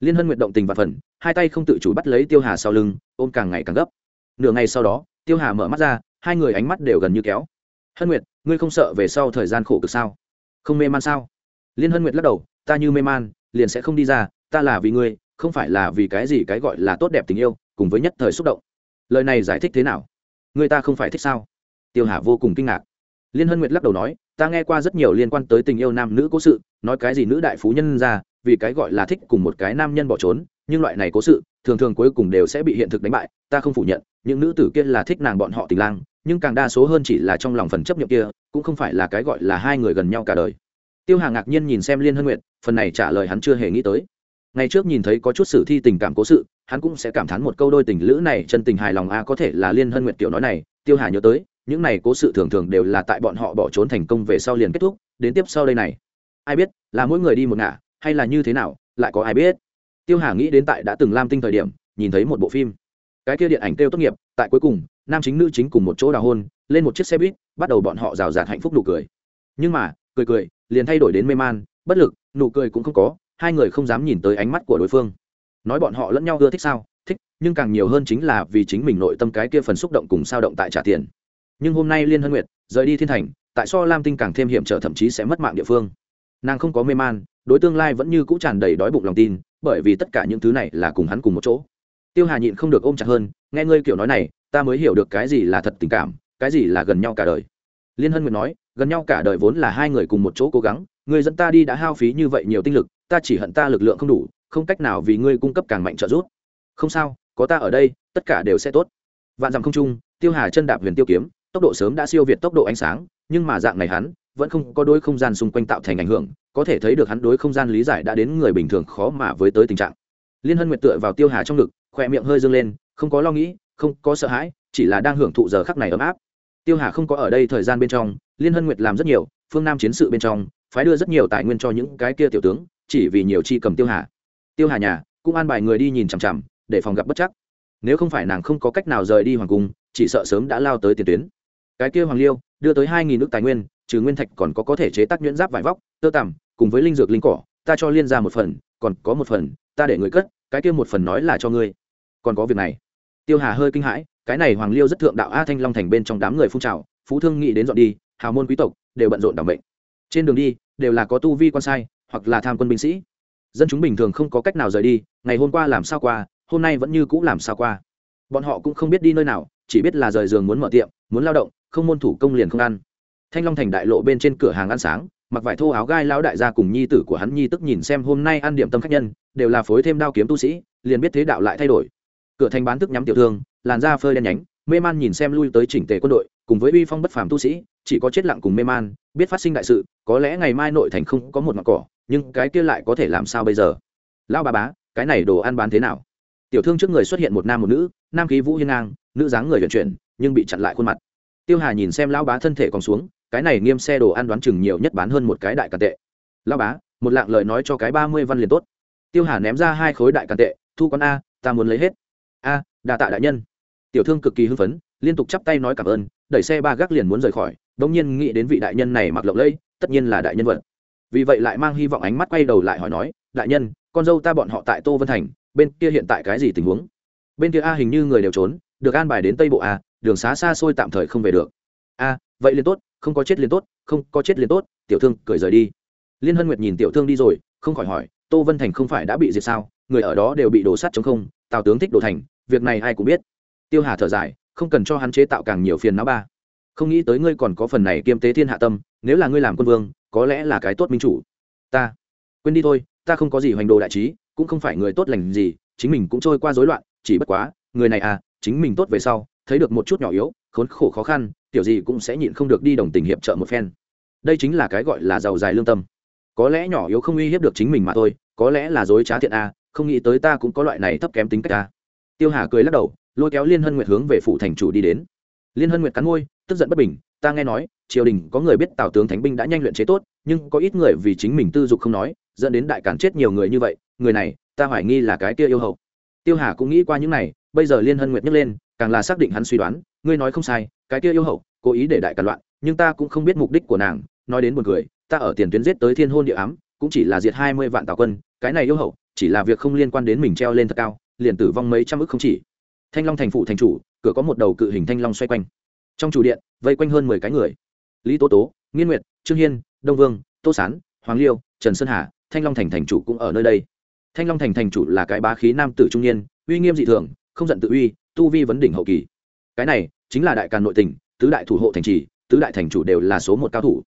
[SPEAKER 1] Liên hân nguyệt động tình và phần, hai tay không tự chủ bắt lấy tiêu hà sau lưng, ôm càng ngày càng gấp. Nửa ngày sau đó, tiêu hà mở mắt ra, hai người ánh mắt đều gần như kéo. Hân nguyệt, ngươi không sợ về sau thời gian khổ cực sao? Không mê man sao? Liên hân nguyệt lắc đầu, ta như mê man, liền sẽ không đi ra, ta là vì ngươi, không phải là vì cái gì cái gọi là tốt đẹp tình yêu cùng với nhất thời xúc động. Lời này giải thích thế nào? Người ta không phải thích sao? Tiêu hà vô cùng kinh ngạc. Liên hân nguyệt lắc đầu nói, ta nghe qua rất nhiều liên quan tới tình yêu nam nữ cố sự, nói cái gì nữ đại phú nhân ra, vì cái gọi là thích cùng một cái nam nhân bỏ trốn, nhưng loại này cố sự, thường thường cuối cùng đều sẽ bị hiện thực đánh bại, ta không phủ nhận, những nữ tử kia là thích nàng bọn họ tình lang, nhưng càng đa số hơn chỉ là trong lòng phần chấp nhận kia, cũng không phải là cái gọi là hai người gần nhau cả đời. Tiêu hà ngạc nhiên nhìn xem liên hân nguyệt, phần này trả lời hắn chưa hề nghĩ tới. Ngày trước nhìn thấy có chút sử thi tình cảm cố sự hắn cũng sẽ cảm thán một câu đôi tình lữ này chân tình hài lòng a, có thể là liên hân nguyệt tiểu nói này, tiêu hà nhớ tới, những này cố sự thường thường đều là tại bọn họ bỏ trốn thành công về sau liền kết thúc, đến tiếp sau đây này. Ai biết, là mỗi người đi một ngả, hay là như thế nào, lại có ai biết? Tiêu hà nghĩ đến tại đã từng lam tinh thời điểm, nhìn thấy một bộ phim. Cái kia điện ảnh kêu tốt nghiệp, tại cuối cùng, nam chính nữ chính cùng một chỗ đào hôn, lên một chiếc xe buýt, bắt đầu bọn họ rào rạt hạnh phúc nụ cười. Nhưng mà, cười cười, liền thay đổi đến mê man, bất lực, nụ cười cũng không có, hai người không dám nhìn tới ánh mắt của đối phương nói bọn họ lẫn nhau ưa thích sao? Thích, nhưng càng nhiều hơn chính là vì chính mình nội tâm cái kia phần xúc động cùng sao động tại trả tiền. Nhưng hôm nay liên hân nguyệt rời đi thiên thành, tại so lam tinh càng thêm hiểm trở thậm chí sẽ mất mạng địa phương. Nàng không có mê man, đối tương lai vẫn như cũ tràn đầy đói bụng lòng tin, bởi vì tất cả những thứ này là cùng hắn cùng một chỗ. Tiêu hà nhịn không được ôm chặt hơn, nghe ngươi kiểu nói này, ta mới hiểu được cái gì là thật tình cảm, cái gì là gần nhau cả đời. Liên hân nguyệt nói, gần nhau cả đời vốn là hai người cùng một chỗ cố gắng người dẫn ta đi đã hao phí như vậy nhiều tinh lực, ta chỉ hận ta lực lượng không đủ không cách nào vì ngươi cung cấp càng mạnh trợ giúp. Không sao, có ta ở đây, tất cả đều sẽ tốt. Vạn dặm không trung, tiêu hà chân đạp huyền tiêu kiếm, tốc độ sớm đã siêu việt tốc độ ánh sáng, nhưng mà dạng này hắn vẫn không có đối không gian xung quanh tạo thành ảnh hưởng, có thể thấy được hắn đối không gian lý giải đã đến người bình thường khó mà với tới tình trạng. Liên hân nguyệt tựa vào tiêu hà trong ngực, khỏe miệng hơi dâng lên, không có lo nghĩ, không có sợ hãi, chỉ là đang hưởng thụ giờ khắc này ấm áp. Tiêu hà không có ở đây thời gian bên trong, liên hân nguyệt làm rất nhiều, phương nam chiến sự bên trong, phái đưa rất nhiều tài nguyên cho những cái kia tiểu tướng, chỉ vì nhiều chi cầm tiêu hà tiêu hà nhà, cũng an bài người đi nhìn chằm chằm, để phòng gặp bất chắc. Nếu không phải nàng không có cách nào rời đi hoàng cung, chỉ sợ sớm đã lao tới tiền tuyến. Cái kia hoàng liêu, đưa tới hai nghìn nước tài nguyên, trừ nguyên thạch còn có có thể chế tác nhuyễn giáp vải vóc, tơ tằm, cùng với linh dược linh cỏ, ta cho liên ra một phần, còn có một phần, ta để người cất, cái kia một phần nói là cho ngươi. Còn có việc này. Tiêu hà hơi kinh hãi, cái này hoàng liêu rất thượng đạo a thanh long thành bên trong đám người phun trào, phú thương nghĩ đến dọn đi, hào môn quý tộc, đều bận rộn đảm bệnh. Trên đường đi, đều là có tu vi quan sai, hoặc là tham quân binh sĩ dân chúng bình thường không có cách nào rời đi, ngày hôm qua làm sao qua, hôm nay vẫn như cũ làm sao qua. Bọn họ cũng không biết đi nơi nào, chỉ biết là rời giường muốn mở tiệm, muốn lao động, không môn thủ công liền không ăn. Thanh long thành đại lộ bên trên cửa hàng ăn sáng, mặc vải thô áo gai lão đại gia cùng nhi tử của hắn nhi tức nhìn xem hôm nay ăn điểm tâm khách nhân, đều là phối thêm đao kiếm tu sĩ, liền biết thế đạo lại thay đổi. Cửa thành bán thức nhắm tiểu thương, làn da phơi đen nhánh, mê man nhìn xem lui tới chỉnh tề quân đội, cùng với uy phong bất phàm tu sĩ, chỉ có chết lặng cùng mê man biết phát sinh đại sự, có lẽ ngày mai nội thành không có một mặt cỏ, nhưng cái kia lại có thể làm sao bây giờ? Lão bà bá, cái này đồ ăn bán thế nào? Tiểu thương trước người xuất hiện một nam một nữ, nam khí vũ hiên ngang, nữ dáng người vận chuyển, nhưng bị chặn lại khuôn mặt. Tiêu hà nhìn xem lão bá thân thể còn xuống, cái này nghiêm xe đồ ăn đoán chừng nhiều nhất bán hơn một cái đại càn tệ. Lão bá, một lạng lời nói cho cái ba mươi văn liền tốt. Tiêu hà ném ra hai khối đại càn tệ, thu con a, ta muốn lấy hết. A đà tạ đại nhân. Tiểu thương cực kỳ hưng phấn, liên tục chắp tay nói cảm ơn đẩy xe ba gác liền muốn rời khỏi đông nhiên nghĩ đến vị đại nhân này mặc lộng lẫy, tất nhiên là đại nhân vật. Vì vậy lại mang hy vọng ánh mắt quay đầu lại hỏi nói, đại nhân, con dâu ta bọn họ tại tô vân thành, bên kia hiện tại cái gì tình huống? Bên kia a, hình như người đều trốn, được an bài đến tây bộ a, đường xá xa xôi tạm thời không về được. A, vậy liền tốt, không có chết liền tốt, không có chết liền tốt, tiểu thương, cười rời đi. Liên hân nguyệt nhìn tiểu thương đi rồi, không khỏi hỏi, tô vân thành không phải đã bị diệt sao? Người ở đó đều bị đổ sắt chống không, tào tướng thích đổ thành, việc này ai cũng biết. Tiêu hà thở dài không cần cho hắn chế tạo càng nhiều phiền não ba. Không nghĩ tới ngươi còn có phần này kiêm tế thiên hạ tâm, nếu là ngươi làm quân vương, có lẽ là cái tốt minh chủ. Ta, quên đi thôi, ta không có gì hoành đồ đại trí, cũng không phải người tốt lành gì, chính mình cũng trôi qua rối loạn, chỉ bất quá, người này à chính mình tốt về sau, thấy được một chút nhỏ yếu, khốn khổ khó khăn, tiểu gì cũng sẽ nhịn không được đi đồng tình hiệp trợ một phen. Đây chính là cái gọi là giàu dài lương tâm. Có lẽ nhỏ yếu không uy hiếp được chính mình mà thôi, có lẽ là dối trá thiện a không nghĩ tới ta cũng có loại này thấp kém tính cách a tiêu hà cười lắc đầu lôi kéo liên hân nguyệt hướng về phủ thành chủ đi đến. Liên hân nguyệt cắn môi, tức giận bất bình, ta nghe nói, triều đình có người biết tào tướng thánh binh đã nhanh luyện chế tốt, nhưng có ít người vì chính mình tư dục không nói, dẫn đến đại cản chết nhiều người như vậy, người này, ta hoài nghi là cái kia yêu hậu tiêu hà cũng nghĩ qua những này, bây giờ liên hân nguyệt nhấc lên, càng là xác định hắn suy đoán, ngươi nói không sai, cái kia yêu hậu cố ý để đại cản loạn, nhưng ta cũng không biết mục đích của nàng, nói đến một người ta ở tiền tuyến giết tới thiên hôn địa ám, cũng chỉ là diệt hai mươi vạn tào quân, cái này yêu hậu chỉ là việc không liên quan đến mình treo lên thật cao, liền tử vong mấy trăm ức không chỉ thanh long thành phụ thành chủ, cửa có một đầu cự hình thanh long xoay quanh. Trong chủ điện, vây quanh hơn mười cái người. Lý tố tố, nghiên nguyệt, trương hiên, đông vương, tô sán, hoàng liêu, trần sơn hà, thanh long thành thành chủ cũng ở nơi đây. Thanh long thành thành chủ là cái bá khí nam tử trung niên, uy nghiêm dị thường, không giận tự uy, tu vi vấn đỉnh hậu kỳ. Cái này chính là đại càn nội tình, tứ đại thủ hộ thành trì, tứ đại thành chủ đều là số một cao thủ.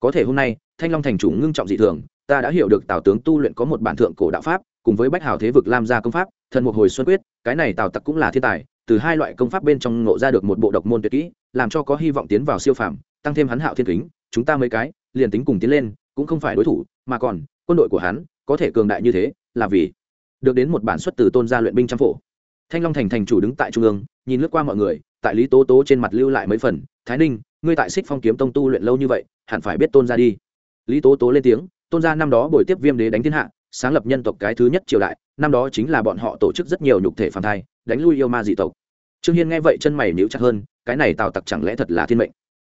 [SPEAKER 1] Có thể hôm nay, thanh long thành chủ ngưng trọng dị thường, ta đã hiểu được tào tướng tu luyện có một bản thượng cổ đạo pháp cùng với bách hào thế vực lam gia công pháp, thần một hồi xuân quyết, cái này tào tặc cũng là thiên tài, từ hai loại công pháp bên trong ngộ ra được một bộ độc môn tuyệt kỹ, làm cho có hy vọng tiến vào siêu phàm, tăng thêm hắn hạo thiên kính, chúng ta mấy cái, liền tính cùng tiến lên, cũng không phải đối thủ, mà còn, quân đội của hắn, có thể cường đại như thế, là vì được đến một bản xuất từ tôn gia luyện binh trăm phổ. Thanh long thành thành chủ đứng tại trung ương, nhìn lướt qua mọi người, tại lý tố tố trên mặt lưu lại mấy phần, thái ninh, ngươi tại xích phong kiếm tông tu luyện lâu như vậy, hẳn phải biết tôn gia đi. Lý tố tố lên tiếng, tôn gia năm đó buổi tiếp viêm đế đánh thiên hạ sáng lập nhân tộc cái thứ nhất triều đại, năm đó chính là bọn họ tổ chức rất nhiều nhục thể phản thai, đánh lui yêu ma dị tộc. Trương hiên nghe vậy chân mày níu chặt hơn, cái này tào tặc chẳng lẽ thật là thiên mệnh?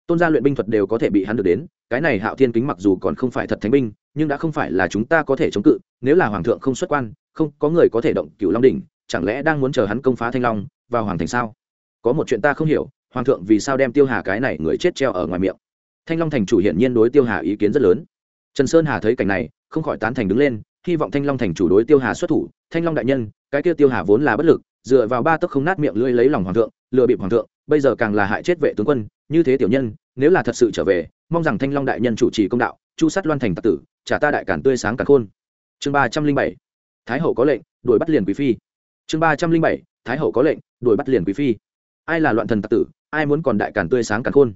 [SPEAKER 1] Tôn gia luyện binh thuật đều có thể bị hắn được đến, cái này hạo thiên kính mặc dù còn không phải thật thánh binh, nhưng đã không phải là chúng ta có thể chống cự, nếu là hoàng thượng không xuất quan, không có người có thể động cửu long đỉnh, chẳng lẽ đang muốn chờ hắn công phá thanh long, vào hoàng thành sao? Có một chuyện ta không hiểu, hoàng thượng vì sao đem tiêu hà cái này người chết treo ở ngoài miệng? Thanh long thành chủ hiển nhiên đối tiêu hà ý kiến rất lớn. Trần sơn hà thấy cảnh này, không khỏi tán thành đứng lên hy vọng thanh long thành chủ đối tiêu hà xuất thủ. Thanh long đại nhân, cái kia tiêu hà vốn là bất lực, dựa vào ba tấc không nát miệng lưỡi lấy lòng hoàng thượng, lừa bịp hoàng thượng, bây giờ càng là hại chết vệ tướng quân. Như thế tiểu nhân, nếu là thật sự trở về, mong rằng thanh long đại nhân chủ trì công đạo, chu sát loan thành tặc tử, trả ta đại cản tươi sáng cả khôn. Chương ba trăm linh bảy, thái hậu có lệnh, đuổi bắt liền quý phi. Chương ba trăm linh bảy, thái hậu có lệnh, đuổi bắt liền quý phi. Ai là loạn thần tặc tử, ai muốn còn đại cản tươi sáng cả khôn?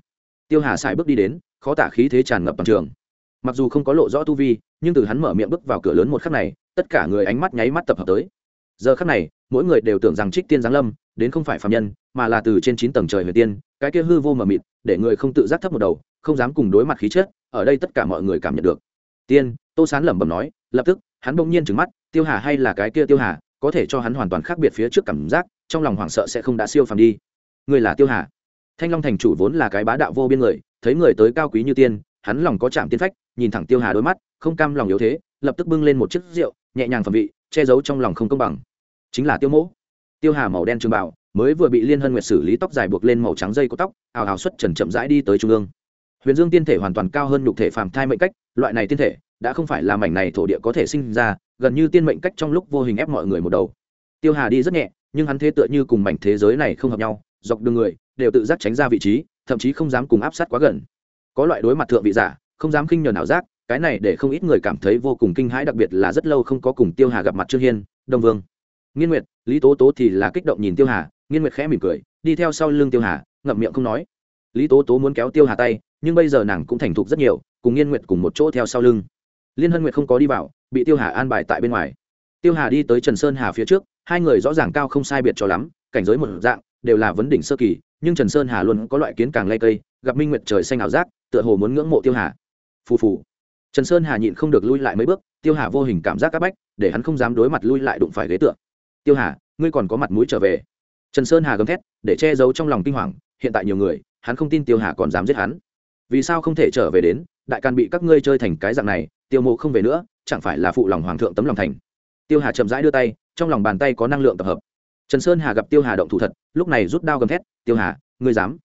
[SPEAKER 1] Tiêu hà xài bước đi đến, khó tả khí thế tràn ngập toàn trường mặc dù không có lộ rõ tu vi, nhưng từ hắn mở miệng bước vào cửa lớn một khắc này, tất cả người ánh mắt nháy mắt tập hợp tới. Giờ khắc này, mỗi người đều tưởng rằng trích tiên giáng lâm đến không phải phạm nhân, mà là từ trên chín tầng trời huyền tiên, cái kia hư vô mờ mịt, để người không tự giác thấp một đầu, không dám cùng đối mặt khí chất, ở đây tất cả mọi người cảm nhận được. Tiên, tô sán lẩm bẩm nói, lập tức, hắn bỗng nhiên trừng mắt, tiêu hà hay là cái kia tiêu hà, có thể cho hắn hoàn toàn khác biệt phía trước cảm giác, trong lòng hoảng sợ sẽ không đã siêu phàm đi. Người là tiêu hà. Thanh long thành chủ vốn là cái bá đạo vô biên người, thấy người tới cao quý như tiên hắn lòng có chạm tiên phách, nhìn thẳng tiêu hà đôi mắt, không cam lòng yếu thế, lập tức bưng lên một chiếc rượu, nhẹ nhàng phẩm vị, che giấu trong lòng không công bằng. Chính là tiêu mỗ. Tiêu hà màu đen trường bảo mới vừa bị liên hân nguyệt xử lý tóc dài buộc lên màu trắng dây có tóc, ào ào xuất trần chậm rãi đi tới trung ương. Huyền dương tiên thể hoàn toàn cao hơn nhục thể phàm thai mệnh cách, loại này tiên thể, đã không phải là mảnh này thổ địa có thể sinh ra, gần như tiên mệnh cách trong lúc vô hình ép mọi người một đầu. Tiêu hà đi rất nhẹ, nhưng hắn thế tựa như cùng mảnh thế giới này không hợp nhau, dọc đường người, đều tự giác tránh ra vị trí, thậm chí không dám cùng áp sát quá gần có loại đối mặt thượng vị giả, không dám khinh nhờn ảo giác, cái này để không ít người cảm thấy vô cùng kinh hãi, đặc biệt là rất lâu không có cùng tiêu hà gặp mặt trương hiên, đông vương. Nghiên nguyệt, lý tố tố thì là kích động nhìn tiêu hà, nghiên nguyệt khẽ mỉm cười, đi theo sau lưng tiêu hà, ngậm miệng không nói. Lý tố tố muốn kéo tiêu hà tay, nhưng bây giờ nàng cũng thành thục rất nhiều, cùng nghiên nguyệt cùng một chỗ theo sau lưng. Liên hân nguyệt không có đi vào, bị tiêu hà an bài tại bên ngoài. Tiêu hà đi tới trần sơn hà phía trước, hai người rõ ràng cao không sai biệt cho lắm, cảnh giới một dạng, đều là vấn đỉnh sơ kỳ, nhưng trần sơn hà luôn có loại kiến càng lây cây gặp minh nguyệt trời xanh ảo giác, tựa hồ muốn ngưỡng mộ tiêu hà. Phù phù. Trần sơn hà nhịn không được lui lại mấy bước, tiêu hà vô hình cảm giác áp bách, để hắn không dám đối mặt lui lại đụng phải ghế tượng tiêu hà, ngươi còn có mặt mũi trở về. Trần sơn hà gầm thét, để che giấu trong lòng kinh hoàng, hiện tại nhiều người, hắn không tin tiêu hà còn dám giết hắn. Vì sao không thể trở về đến, đại càn bị các ngươi chơi thành cái dạng này, tiêu mộ không về nữa, chẳng phải là phụ lòng hoàng thượng tấm lòng thành. Tiêu hà chậm rãi đưa tay, trong lòng bàn tay có năng lượng tập hợp. Trần sơn hà gặp tiêu hà động thủ thật, lúc này rút đao gầm thét, tiêu hà, ngươi dám?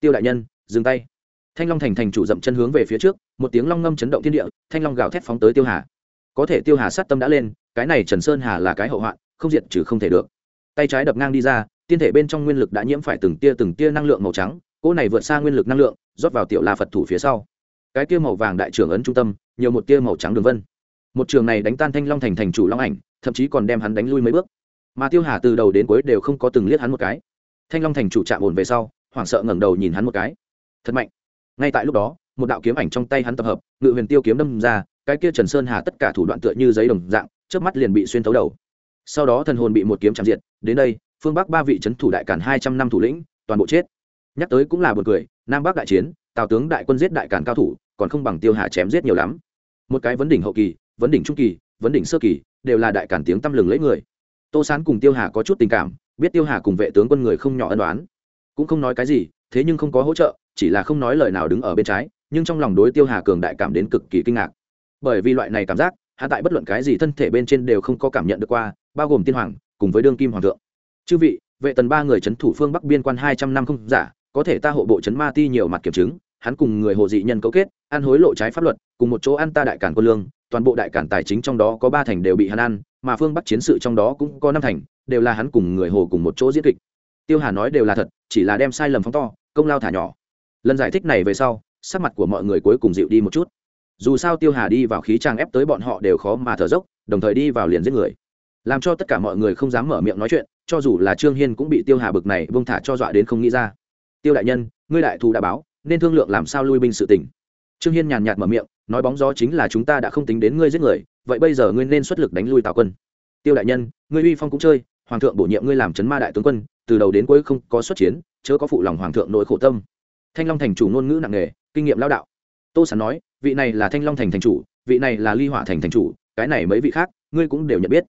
[SPEAKER 1] Tiêu đại nhân dừng tay. Thanh long thành thành chủ dậm chân hướng về phía trước, một tiếng long ngâm chấn động thiên địa, thanh long gào thét phóng tới tiêu hà. Có thể tiêu hà sát tâm đã lên, cái này trần sơn hà là cái hậu hoạn, không diệt trừ không thể được. Tay trái đập ngang đi ra, tiên thể bên trong nguyên lực đã nhiễm phải từng tia từng tia năng lượng màu trắng, cỗ này vượt xa nguyên lực năng lượng, rót vào tiểu la phật thủ phía sau. Cái tia màu vàng đại trưởng ấn trung tâm, nhiều một tia màu trắng đường vân. Một trường này đánh tan thanh long thành thành chủ long ảnh, thậm chí còn đem hắn đánh lui mấy bước. Mà tiêu hà từ đầu đến cuối đều không có từng liếc hắn một cái. Thanh long thành chủ chạm ổn về sau, hoảng sợ ngẩng đầu nhìn hắn một cái thật mạnh. Ngay tại lúc đó, một đạo kiếm ảnh trong tay hắn tập hợp, ngự huyền tiêu kiếm đâm ra, cái kia trần sơn hà tất cả thủ đoạn tựa như giấy đồng dạng trước mắt liền bị xuyên thấu đầu. Sau đó thần hồn bị một kiếm chạm diệt, đến đây, phương bắc ba vị c h ấ n thủ đại cản hai trăm năm thủ lĩnh, toàn bộ chết. Nhắc tới cũng là b u ồ n cười, nam bắc đại chiến, tào tướng đại quân giết đại cản cao thủ, còn không bằng tiêu hà chém giết nhiều lắm. Một cái vấn đỉnh hậu kỳ, vấn đỉnh trung kỳ, vấn đỉnh sơ kỳ, đều là đại cản tiếng tăm lừng lấy người. Tô sán cùng tiêu hà có chút tình cảm, biết tiêu hà cùng vệ tướng quân người không nhỏ ân đoán cũng không nói cái gì, thế nhưng không có hỗ trợ chỉ là không nói lời nào đứng ở bên trái, nhưng trong lòng đối tiêu hà cường đại cảm đến cực kỳ kinh ngạc. Bởi vì loại này cảm giác hạ tại bất luận cái gì thân thể bên trên đều không có cảm nhận được qua, bao gồm tiên hoàng, cùng với đương kim hoàng thượng. Chư vị, vệ tần ba người c h ấ n thủ phương bắc biên quan hai trăm năm không giả, có thể ta hộ bộ c h ấ n ma ti nhiều mặt kiểm chứng, hắn cùng người hộ dị nhân cấu kết, ăn hối lộ trái pháp luật, cùng một chỗ ăn ta đại cản quân lương, toàn bộ đại cản tài chính trong đó có ba thành đều bị hắn ăn, mà phương bắc chiến sự trong đó cũng có năm thành, đều là hắn cùng người hồ cùng một chỗ diễn kịch. Tiêu hà nói đều là thật, chỉ là đem sai lầm phóng to, công lao thả nhỏ lần giải thích này về sau, sắc mặt của mọi người cuối cùng dịu đi một chút. Dù sao tiêu hà đi vào khí trang ép tới bọn họ đều khó mà thở dốc, đồng thời đi vào liền giết người. Làm cho tất cả mọi người không dám mở miệng nói chuyện, cho dù là trương hiên cũng bị tiêu hà bực này bông thả cho dọa đến không nghĩ ra. Tiêu đại nhân, ngươi đại thù đã báo, nên thương lượng làm sao lui binh sự tỉnh trương hiên nhàn nhạt mở miệng, nói bóng gió chính là chúng ta đã không tính đến ngươi giết người, vậy bây giờ ngươi nên xuất lực đánh lui tào quân. Tiêu đại nhân, ngươi uy phong cũng chơi, hoàng thượng bổ nhiệm ngươi làm chấn ma đại tướng quân, từ đầu đến cuối không có xuất chiến, chớ có phụ lòng hoàng thượng nỗi khổ tâm thanh long thành chủ ngôn ngữ nặng nề, kinh nghiệm lao đạo. Tô sán nói, vị này là thanh long thành thành chủ, vị này là ly hỏa thành thành chủ, cái này mấy vị khác, ngươi cũng đều nhận biết.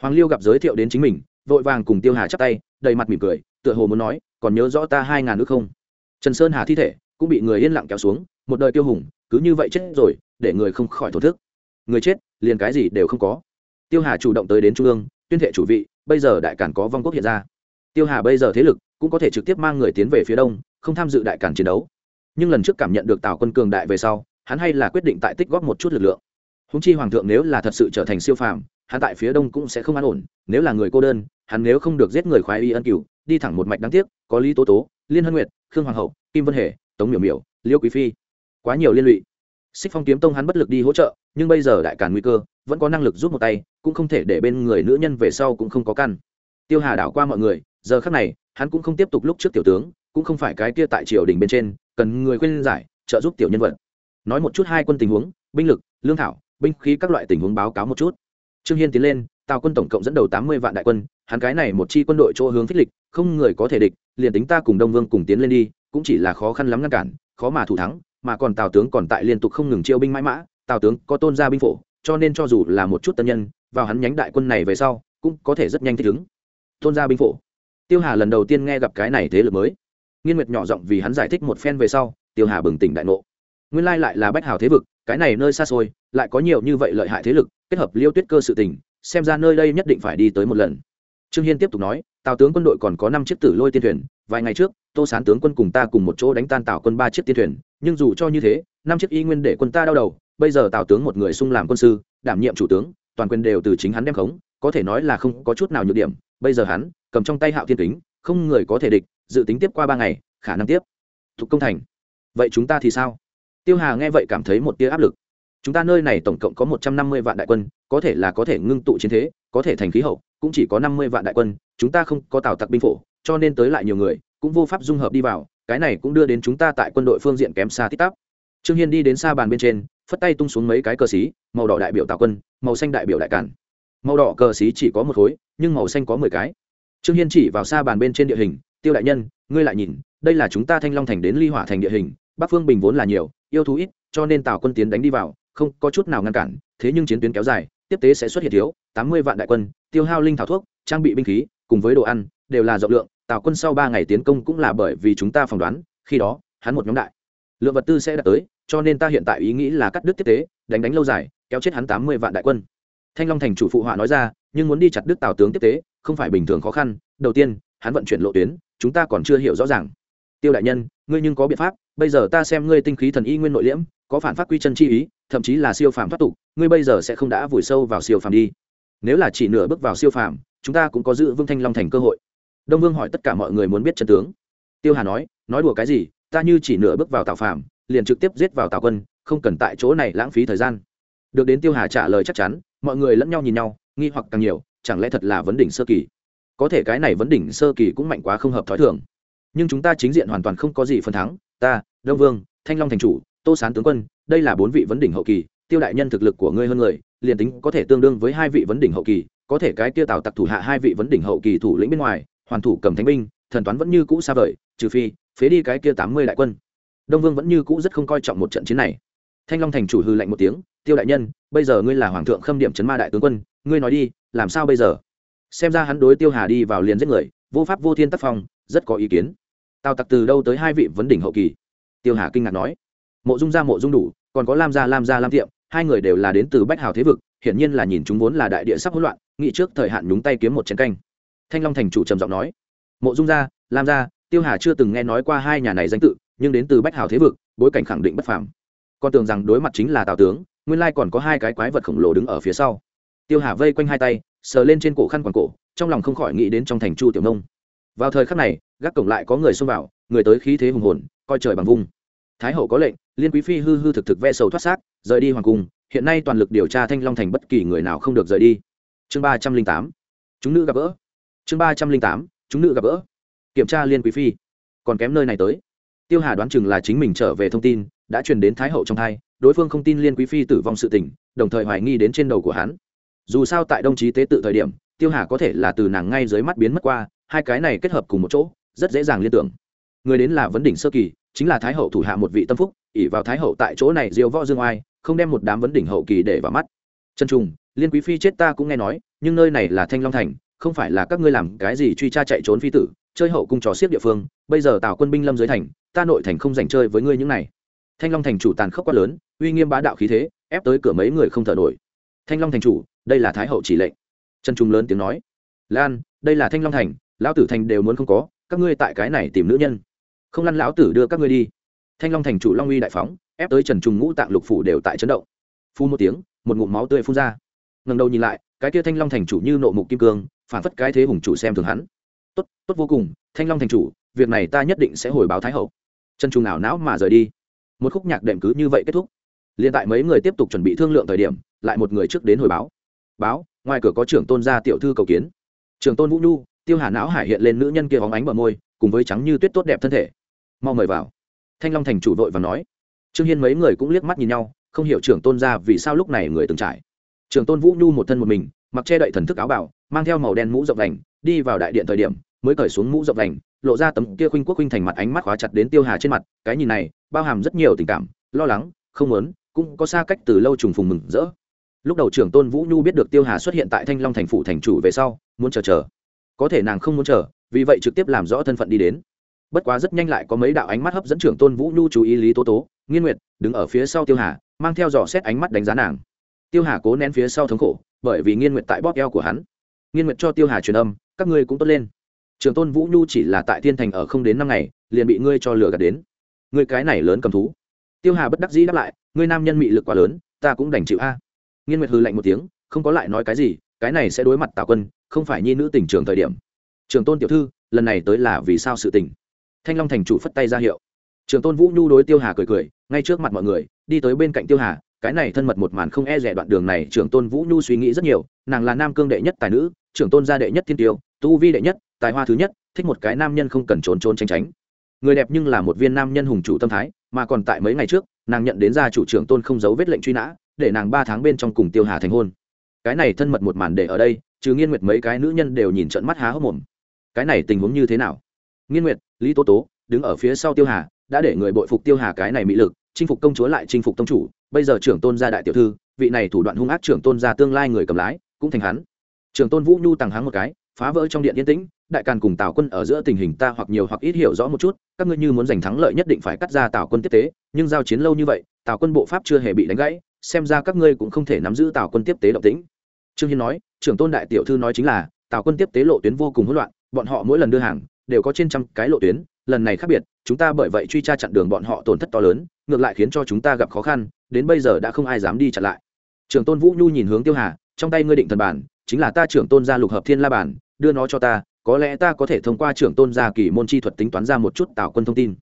[SPEAKER 1] Hoàng liêu gặp giới thiệu đến chính mình, vội vàng cùng tiêu hà chắp tay, đầy mặt mỉm cười, tựa hồ muốn nói, còn nhớ rõ ta hai ngàn nước không? Trần sơn hà thi thể, cũng bị người yên lặng kéo xuống, một đời tiêu hùng, cứ như vậy chết rồi, để người không khỏi thổ thức. Người chết, liền cái gì đều không có. Tiêu hà chủ động tới đến trung ương, tuyên thệ chủ vị, bây giờ đại cản có vong quốc hiện ra. Tiêu hà bây giờ thế lực, cũng có thể trực tiếp mang người tiến về phía đông không tham dự đại cản chiến đấu. Nhưng lần trước cảm nhận được tào quân cường đại về sau, hắn hay là quyết định tại tích góp một chút lực lượng. Húng chi hoàng thượng nếu là thật sự trở thành siêu phàm, hắn tại phía đông cũng sẽ không an ổn, nếu là người cô đơn, hắn nếu không được giết người khoái y ân cửu, đi thẳng một mạch đáng tiếc, có lý tố tố, liên hân nguyệt, khương hoàng hậu, kim vân hề, tống miểu miểu, liêu quý phi. Quá nhiều liên lụy. Xích phong kiếm tông hắn bất lực đi hỗ trợ, nhưng bây giờ đại càn nguy cơ, vẫn có năng lực giúp một tay, cũng không thể để bên người nữ nhân về sau cũng không có căn. Tiêu hà đảo qua mọi người, giờ khác này, hắn cũng không tiếp tục lúc trước tiểu tướng cũng không phải cái kia tại triều đình bên trên, cần người khuyên giải, trợ giúp tiểu nhân vật. Nói một chút hai quân tình huống, binh lực, lương thảo, binh khí các loại tình huống báo cáo một chút. Trương hiên tiến lên, tào quân tổng cộng dẫn đầu tám mươi vạn đại quân, hắn cái này một chi quân đội chỗ hướng phích lịch, không người có thể địch, liền tính ta cùng đông vương cùng tiến lên đi, cũng chỉ là khó khăn lắm ngăn cản, khó mà thủ thắng, mà còn tào tướng còn tại liên tục không ngừng chiêu binh mãi mã, tào tướng có tôn gia binh phổ, cho nên cho dù là một chút tân nhân, vào hắn nhánh đại quân này về sau, cũng có thể rất nhanh thích ứng. Tôn gia binh phổ. Tiêu hà lần đầu tiên nghe gặp cái này thế lực mới nghiên nguyệt nhỏ giọng vì hắn giải thích một phen về sau, tiêu hà bừng tỉnh đại ngộ. Nguyên lai lại là bách hào thế vực, cái này nơi xa xôi, lại có nhiều như vậy lợi hại thế lực, kết hợp liêu tuyết cơ sự tình, xem ra nơi đây nhất định phải đi tới một lần. Trương hiên tiếp tục nói, tào tướng quân đội còn có năm chiếc tử lôi tiên thuyền, vài ngày trước, tô sán tướng quân cùng ta cùng một chỗ đánh tan tào quân ba chiếc tiên thuyền, nhưng dù cho như thế, năm chiếc y nguyên để quân ta đau đầu, bây giờ tào tướng một người xung làm quân sư, đảm nhiệm chủ tướng, toàn quyền đều từ chính hắn đem khống, có thể nói là không có chút nào nhược điểm, bây giờ hắn cầm trong tay hạo thiên kính, không người có thể địch dự tính tiếp qua ba ngày, khả năng tiếp. Thuộc công thành. Vậy chúng ta thì sao? Tiêu hà nghe vậy cảm thấy một tia áp lực. Chúng ta nơi này tổng cộng có một trăm năm mươi vạn đại quân, có thể là có thể ngưng tụ chiến thế, có thể thành khí hậu, cũng chỉ có năm mươi vạn đại quân, chúng ta không có tào tặc binh phổ, cho nên tới lại nhiều người, cũng vô pháp dung hợp đi vào, cái này cũng đưa đến chúng ta tại quân đội phương diện kém xa tít tắp. Trương hiên đi đến xa bàn bên trên, phất tay tung xuống mấy cái cờ xí, màu đỏ đại biểu tào quân, màu xanh đại biểu đại cản. Màu đỏ cờ xí chỉ có một khối, nhưng màu xanh có mười cái. Trương hiên chỉ vào xa bàn bên trên địa hình tiêu đại nhân, ngươi lại nhìn, đây là chúng ta thanh long thành đến ly hỏa thành địa hình, bắc phương bình vốn là nhiều, yêu thú ít, cho nên tào quân tiến đánh đi vào, không có chút nào ngăn cản, thế nhưng chiến tuyến kéo dài, tiếp tế sẽ xuất hiện thiếu, tám mươi vạn đại quân, tiêu hao linh thảo thuốc, trang bị binh khí, cùng với đồ ăn, đều là rộng lượng, tào quân sau ba ngày tiến công cũng là bởi vì chúng ta phỏng đoán, khi đó, hắn một nhóm đại lượng vật tư sẽ đạt tới, cho nên ta hiện tại ý nghĩ là cắt đứt tiếp tế, đánh đánh lâu dài, kéo chết hắn tám mươi vạn đại quân. Thanh long thành chủ phụ họa nói ra, nhưng muốn đi chặt đứt tào tướng tiếp tế, không phải bình thường khó khăn, đầu tiên, hắn vận chuyển lộ tuyến chúng ta còn chưa hiểu rõ ràng. Tiêu đại nhân, ngươi nhưng có biện pháp, bây giờ ta xem ngươi tinh khí thần y nguyên nội liễm, có phản phát quy chân chi ý, thậm chí là siêu phàm thoát tục, ngươi bây giờ sẽ không đã vùi sâu vào siêu phàm đi. Nếu là chỉ nửa bước vào siêu phàm, chúng ta cũng có giữ vương thanh long thành cơ hội. Đông vương hỏi tất cả mọi người muốn biết chân tướng. Tiêu hà nói nói đùa cái gì, ta như chỉ nửa bước vào tào phàm, liền trực tiếp giết vào tào quân, không cần tại chỗ này lãng phí thời gian. Được đến tiêu hà trả lời chắc chắn, mọi người lẫn nhau nhìn nhau, nghi hoặc càng nhiều, chẳng lẽ thật là vấn đỉnh sơ kỳ? Có thể cái này vấn đỉnh sơ kỳ cũng mạnh quá không hợp thói thường. Nhưng chúng ta chính diện hoàn toàn không có gì phần thắng, ta, đông vương, thanh long thành chủ, tô sán tướng quân, đây là bốn vị vấn đỉnh hậu kỳ, tiêu đại nhân thực lực của ngươi hơn người, liền tính có thể tương đương với hai vị vấn đỉnh hậu kỳ, có thể cái tiêu tào tặc thủ hạ hai vị vấn đỉnh hậu kỳ thủ lĩnh bên ngoài, hoàn thủ cầm thánh binh, thần toán vẫn như cũ xa vời, trừ phi, phế đi cái kia tám mươi đại quân. Đông vương vẫn như cũ rất không coi trọng một trận chiến này. Thanh long thành chủ hư lạnh một tiếng, tiêu đại nhân, bây giờ ngươi là hoàng thượng khâm điểm chấn ma đại tướng quân, ngươi nói đi, làm sao bây giờ? Xem ra hắn đối tiêu hà đi vào liền giết người, vô pháp vô thiên tác phong, rất có ý kiến. Tào tặc từ đâu tới hai vị vấn đỉnh hậu kỳ? Tiêu hà kinh ngạc nói. Mộ dung gia mộ dung đủ, còn có lam gia lam gia lam tiệm, hai người đều là đến từ bách hào thế vực, hiển nhiên là nhìn chúng vốn là đại địa sắp hỗn loạn, nghĩ trước thời hạn nhúng tay kiếm một chén canh. Thanh long thành chủ trầm giọng nói. Mộ dung gia lam gia tiêu hà chưa từng nghe nói qua hai nhà này danh tự, nhưng đến từ bách hào thế vực, bối cảnh khẳng định bất phàm. Con tưởng rằng đối mặt chính là tào tướng, nguyên lai còn có hai cái quái vật khổng lồ đứng ở phía sau. Tiêu hà vây quanh hai tay sờ lên trên cổ khăn quàng cổ, trong lòng không khỏi nghĩ đến trong thành chu tiểu nông. Vào thời khắc này, gác cổng lại có người xông vào, người tới khí thế hùng hồn, coi trời bằng vung. Thái hậu có lệnh, liên quý phi hư hư thực thực ve sầu thoát xác, rời đi hoàng cung, hiện nay toàn lực điều tra thanh long thành bất kỳ người nào không được rời đi. Chương ba trăm linh tám, chúng nữ gặp gỡ. Chương ba trăm linh tám, chúng nữ gặp gỡ. Kiểm tra liên quý phi. Còn kém nơi này tới. Tiêu hà đoán chừng là chính mình trở về thông tin, đã truyền đến thái hậu trong hai đối phương không tin liên quý phi tử vong sự tình, đồng thời hoài nghi đến trên đầu của hắn dù sao tại đồng chí tế tự thời điểm, tiêu hà có thể là từ nàng ngay dưới mắt biến mất qua, hai cái này kết hợp cùng một chỗ, rất dễ dàng liên tưởng. Người đến là vấn đỉnh sơ kỳ, chính là thái hậu thủ hạ một vị tâm phúc ỉ vào thái hậu tại chỗ này diêu võ dương oai, không đem một đám vấn đỉnh hậu kỳ để vào mắt. Chân trùng, liên quý phi chết ta cũng nghe nói, nhưng nơi này là thanh long thành, không phải là các ngươi làm cái gì truy tra chạy trốn phi tử, chơi hậu cung trò xiếc địa phương, bây giờ tào quân binh lâm dưới thành, ta nội thành không dành chơi với ngươi những này. Thanh long thành chủ tàn khốc quá lớn, uy nghiêm bá đạo khí thế, ép tới cửa mấy người không thở nổi. Thanh long thành chủ đây là thái hậu chỉ lệnh. Trần trung lớn tiếng nói, lan, đây là thanh long thành, lão tử thành đều muốn không có, các ngươi tại cái này tìm nữ nhân. Không lăn lão tử đưa các ngươi đi. Thanh long thành chủ long uy đại phóng, ép tới trần trung ngũ tạng lục phủ đều tại chấn động. Phu một tiếng, một ngụm máu tươi phun ra. Ngần đầu nhìn lại, cái kia thanh long thành chủ như nộ mục kim cương, phản phất cái thế hùng chủ xem thường hắn. Tốt tốt vô cùng, thanh long thành chủ, việc này ta nhất định sẽ hồi báo thái hậu. Trần trung nào não mà rời đi. Một khúc nhạc đệm cứ như vậy kết thúc. Liền tại mấy người tiếp tục chuẩn bị thương lượng thời điểm, lại một người trước đến hồi báo báo, ngoài cửa có trưởng tôn gia tiểu thư cầu kiến. Trưởng tôn vũ nhu, tiêu hà não hải hiện lên nữ nhân kia hóng ánh bờ môi, cùng với trắng như tuyết tốt đẹp thân thể. Mau mời vào. Thanh long thành chủ vội và nói. Trương hiên mấy người cũng liếc mắt nhìn nhau, không hiểu trưởng tôn gia vì sao lúc này người từng trải. Trưởng tôn vũ nhu một thân một mình, mặc che đậy thần thức áo bảo mang theo màu đen mũ rộng đành, đi vào đại điện thời điểm, mới cởi xuống mũ rộng đành, lộ ra tấm kia khuynh quốc khuynh thành mặt ánh mắt khóa chặt đến tiêu hà trên mặt, cái nhìn này, bao hàm rất nhiều tình cảm, lo lắng, không muốn, cũng có xa cách từ lâu trùng phùng mừng rỡ lúc đầu trưởng tôn vũ nhu biết được tiêu hà xuất hiện tại thanh long thành phủ thành chủ về sau, muốn chờ chờ. Có thể nàng không muốn chờ, vì vậy trực tiếp làm rõ thân phận đi đến. Bất quá rất nhanh lại có mấy đạo ánh mắt hấp dẫn trưởng tôn vũ nhu chú ý lý tố tố, nghiên nguyệt, đứng ở phía sau tiêu hà, mang theo dò xét ánh mắt đánh giá nàng. Tiêu hà cố nén phía sau thống khổ, bởi vì nghiên nguyệt tại bóp eo của hắn. Nghiên nguyệt cho tiêu hà truyền âm, các ngươi cũng tốt lên. Trưởng tôn vũ nhu chỉ là tại thiên thành ở không đến năm ngày, liền bị ngươi cho lừa gạt đến. Ngươi cái này lớn cầm thú. Tiêu hà bất đắc dĩ đáp lại, ngươi nam nhân mị lực quá lớn, ta cũng đành chịu a nghiên nguyệt hư lạnh một tiếng, không có lại nói cái gì, cái này sẽ đối mặt tào quân, không phải nhi nữ tỉnh trường thời điểm. Trường tôn tiểu thư, lần này tới là vì sao sự tình? Thanh long thành chủ phất tay ra hiệu. Trường tôn vũ nhu đối tiêu hà cười cười, ngay trước mặt mọi người, đi tới bên cạnh tiêu hà, cái này thân mật một màn không e rẻ đoạn đường này, trường tôn vũ nhu suy nghĩ rất nhiều, nàng là nam cương đệ nhất tài nữ trưởng tôn gia đệ nhất thiên tiêu, tu vi đệ nhất, tài hoa thứ nhất, thích một cái nam nhân không cần trốn trốn tránh tránh. Người đẹp nhưng là một viên nam nhân hùng chủ tâm thái, mà còn tại mấy ngày trước, nàng nhận đến gia chủ trưởng tôn không giấu vết lệnh truy nã để nàng ba tháng bên trong cùng tiêu hà thành hôn. Cái này thân mật một màn để ở đây, trừ nghiên nguyệt mấy cái nữ nhân đều nhìn trận mắt há hốc mồm. Cái này tình huống như thế nào? Nghiên nguyệt, lý tố tố, đứng ở phía sau tiêu hà, đã để người bội phục tiêu hà cái này mỹ lực, chinh phục công chúa lại chinh phục tông chủ, bây giờ trưởng tôn gia đại tiểu thư, vị này thủ đoạn hung ác trưởng tôn gia tương lai người cầm lái, cũng thành hắn. Trưởng tôn vũ nhu tàng háng một cái, phá vỡ trong điện yên tĩnh, đại càn cùng tào quân ở giữa tình hình ta hoặc nhiều hoặc ít hiểu rõ một chút, các ngươi như muốn giành thắng lợi nhất định phải cắt ra tào quân tiếp tế, nhưng giao chiến lâu như vậy, tào quân bộ pháp chưa hề bị đánh gãy xem ra các ngươi cũng không thể nắm giữ tào quân tiếp tế động tĩnh. Trương hiên nói, trưởng tôn đại tiểu thư nói chính là, tào quân tiếp tế lộ tuyến vô cùng hỗn loạn, bọn họ mỗi lần đưa hàng, đều có trên trăm cái lộ tuyến, lần này khác biệt, chúng ta bởi vậy truy tra chặn đường bọn họ tổn thất to lớn, ngược lại khiến cho chúng ta gặp khó khăn, đến bây giờ đã không ai dám đi chặn lại. Trưởng tôn vũ nhu nhìn hướng tiêu hà, trong tay ngươi định thần bản, chính là ta trưởng tôn gia lục hợp thiên la bản, đưa nó cho ta, có lẽ ta có thể thông qua trưởng tôn gia kỳ môn chi thuật tính toán ra một chút tạo quân thông tin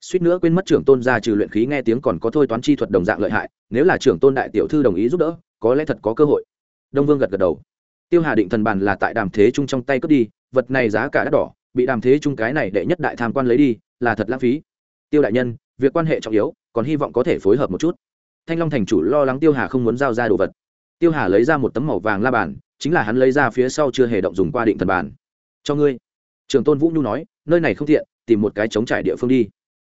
[SPEAKER 1] suýt nữa quên mất trưởng tôn gia trừ luyện khí nghe tiếng còn có thôi toán chi thuật đồng dạng lợi hại, nếu là trưởng tôn đại tiểu thư đồng ý giúp đỡ, có lẽ thật có cơ hội. Đông vương gật gật đầu. Tiêu hà định thần bàn là tại đàm thế trung trong tay cướp đi, vật này giá cả đắt đỏ, bị đàm thế trung cái này đệ nhất đại tham quan lấy đi, là thật lãng phí. Tiêu đại nhân, việc quan hệ trọng yếu, còn hy vọng có thể phối hợp một chút. Thanh long thành chủ lo lắng tiêu hà không muốn giao ra đồ vật. Tiêu hà lấy ra một tấm màu vàng la bàn, chính là hắn lấy ra phía sau chưa hề động dùng qua định thần bàn. Cho ngươi. Trường tôn vũ nhu nói, nơi này không tiện, tìm một cái chống trải địa phương đi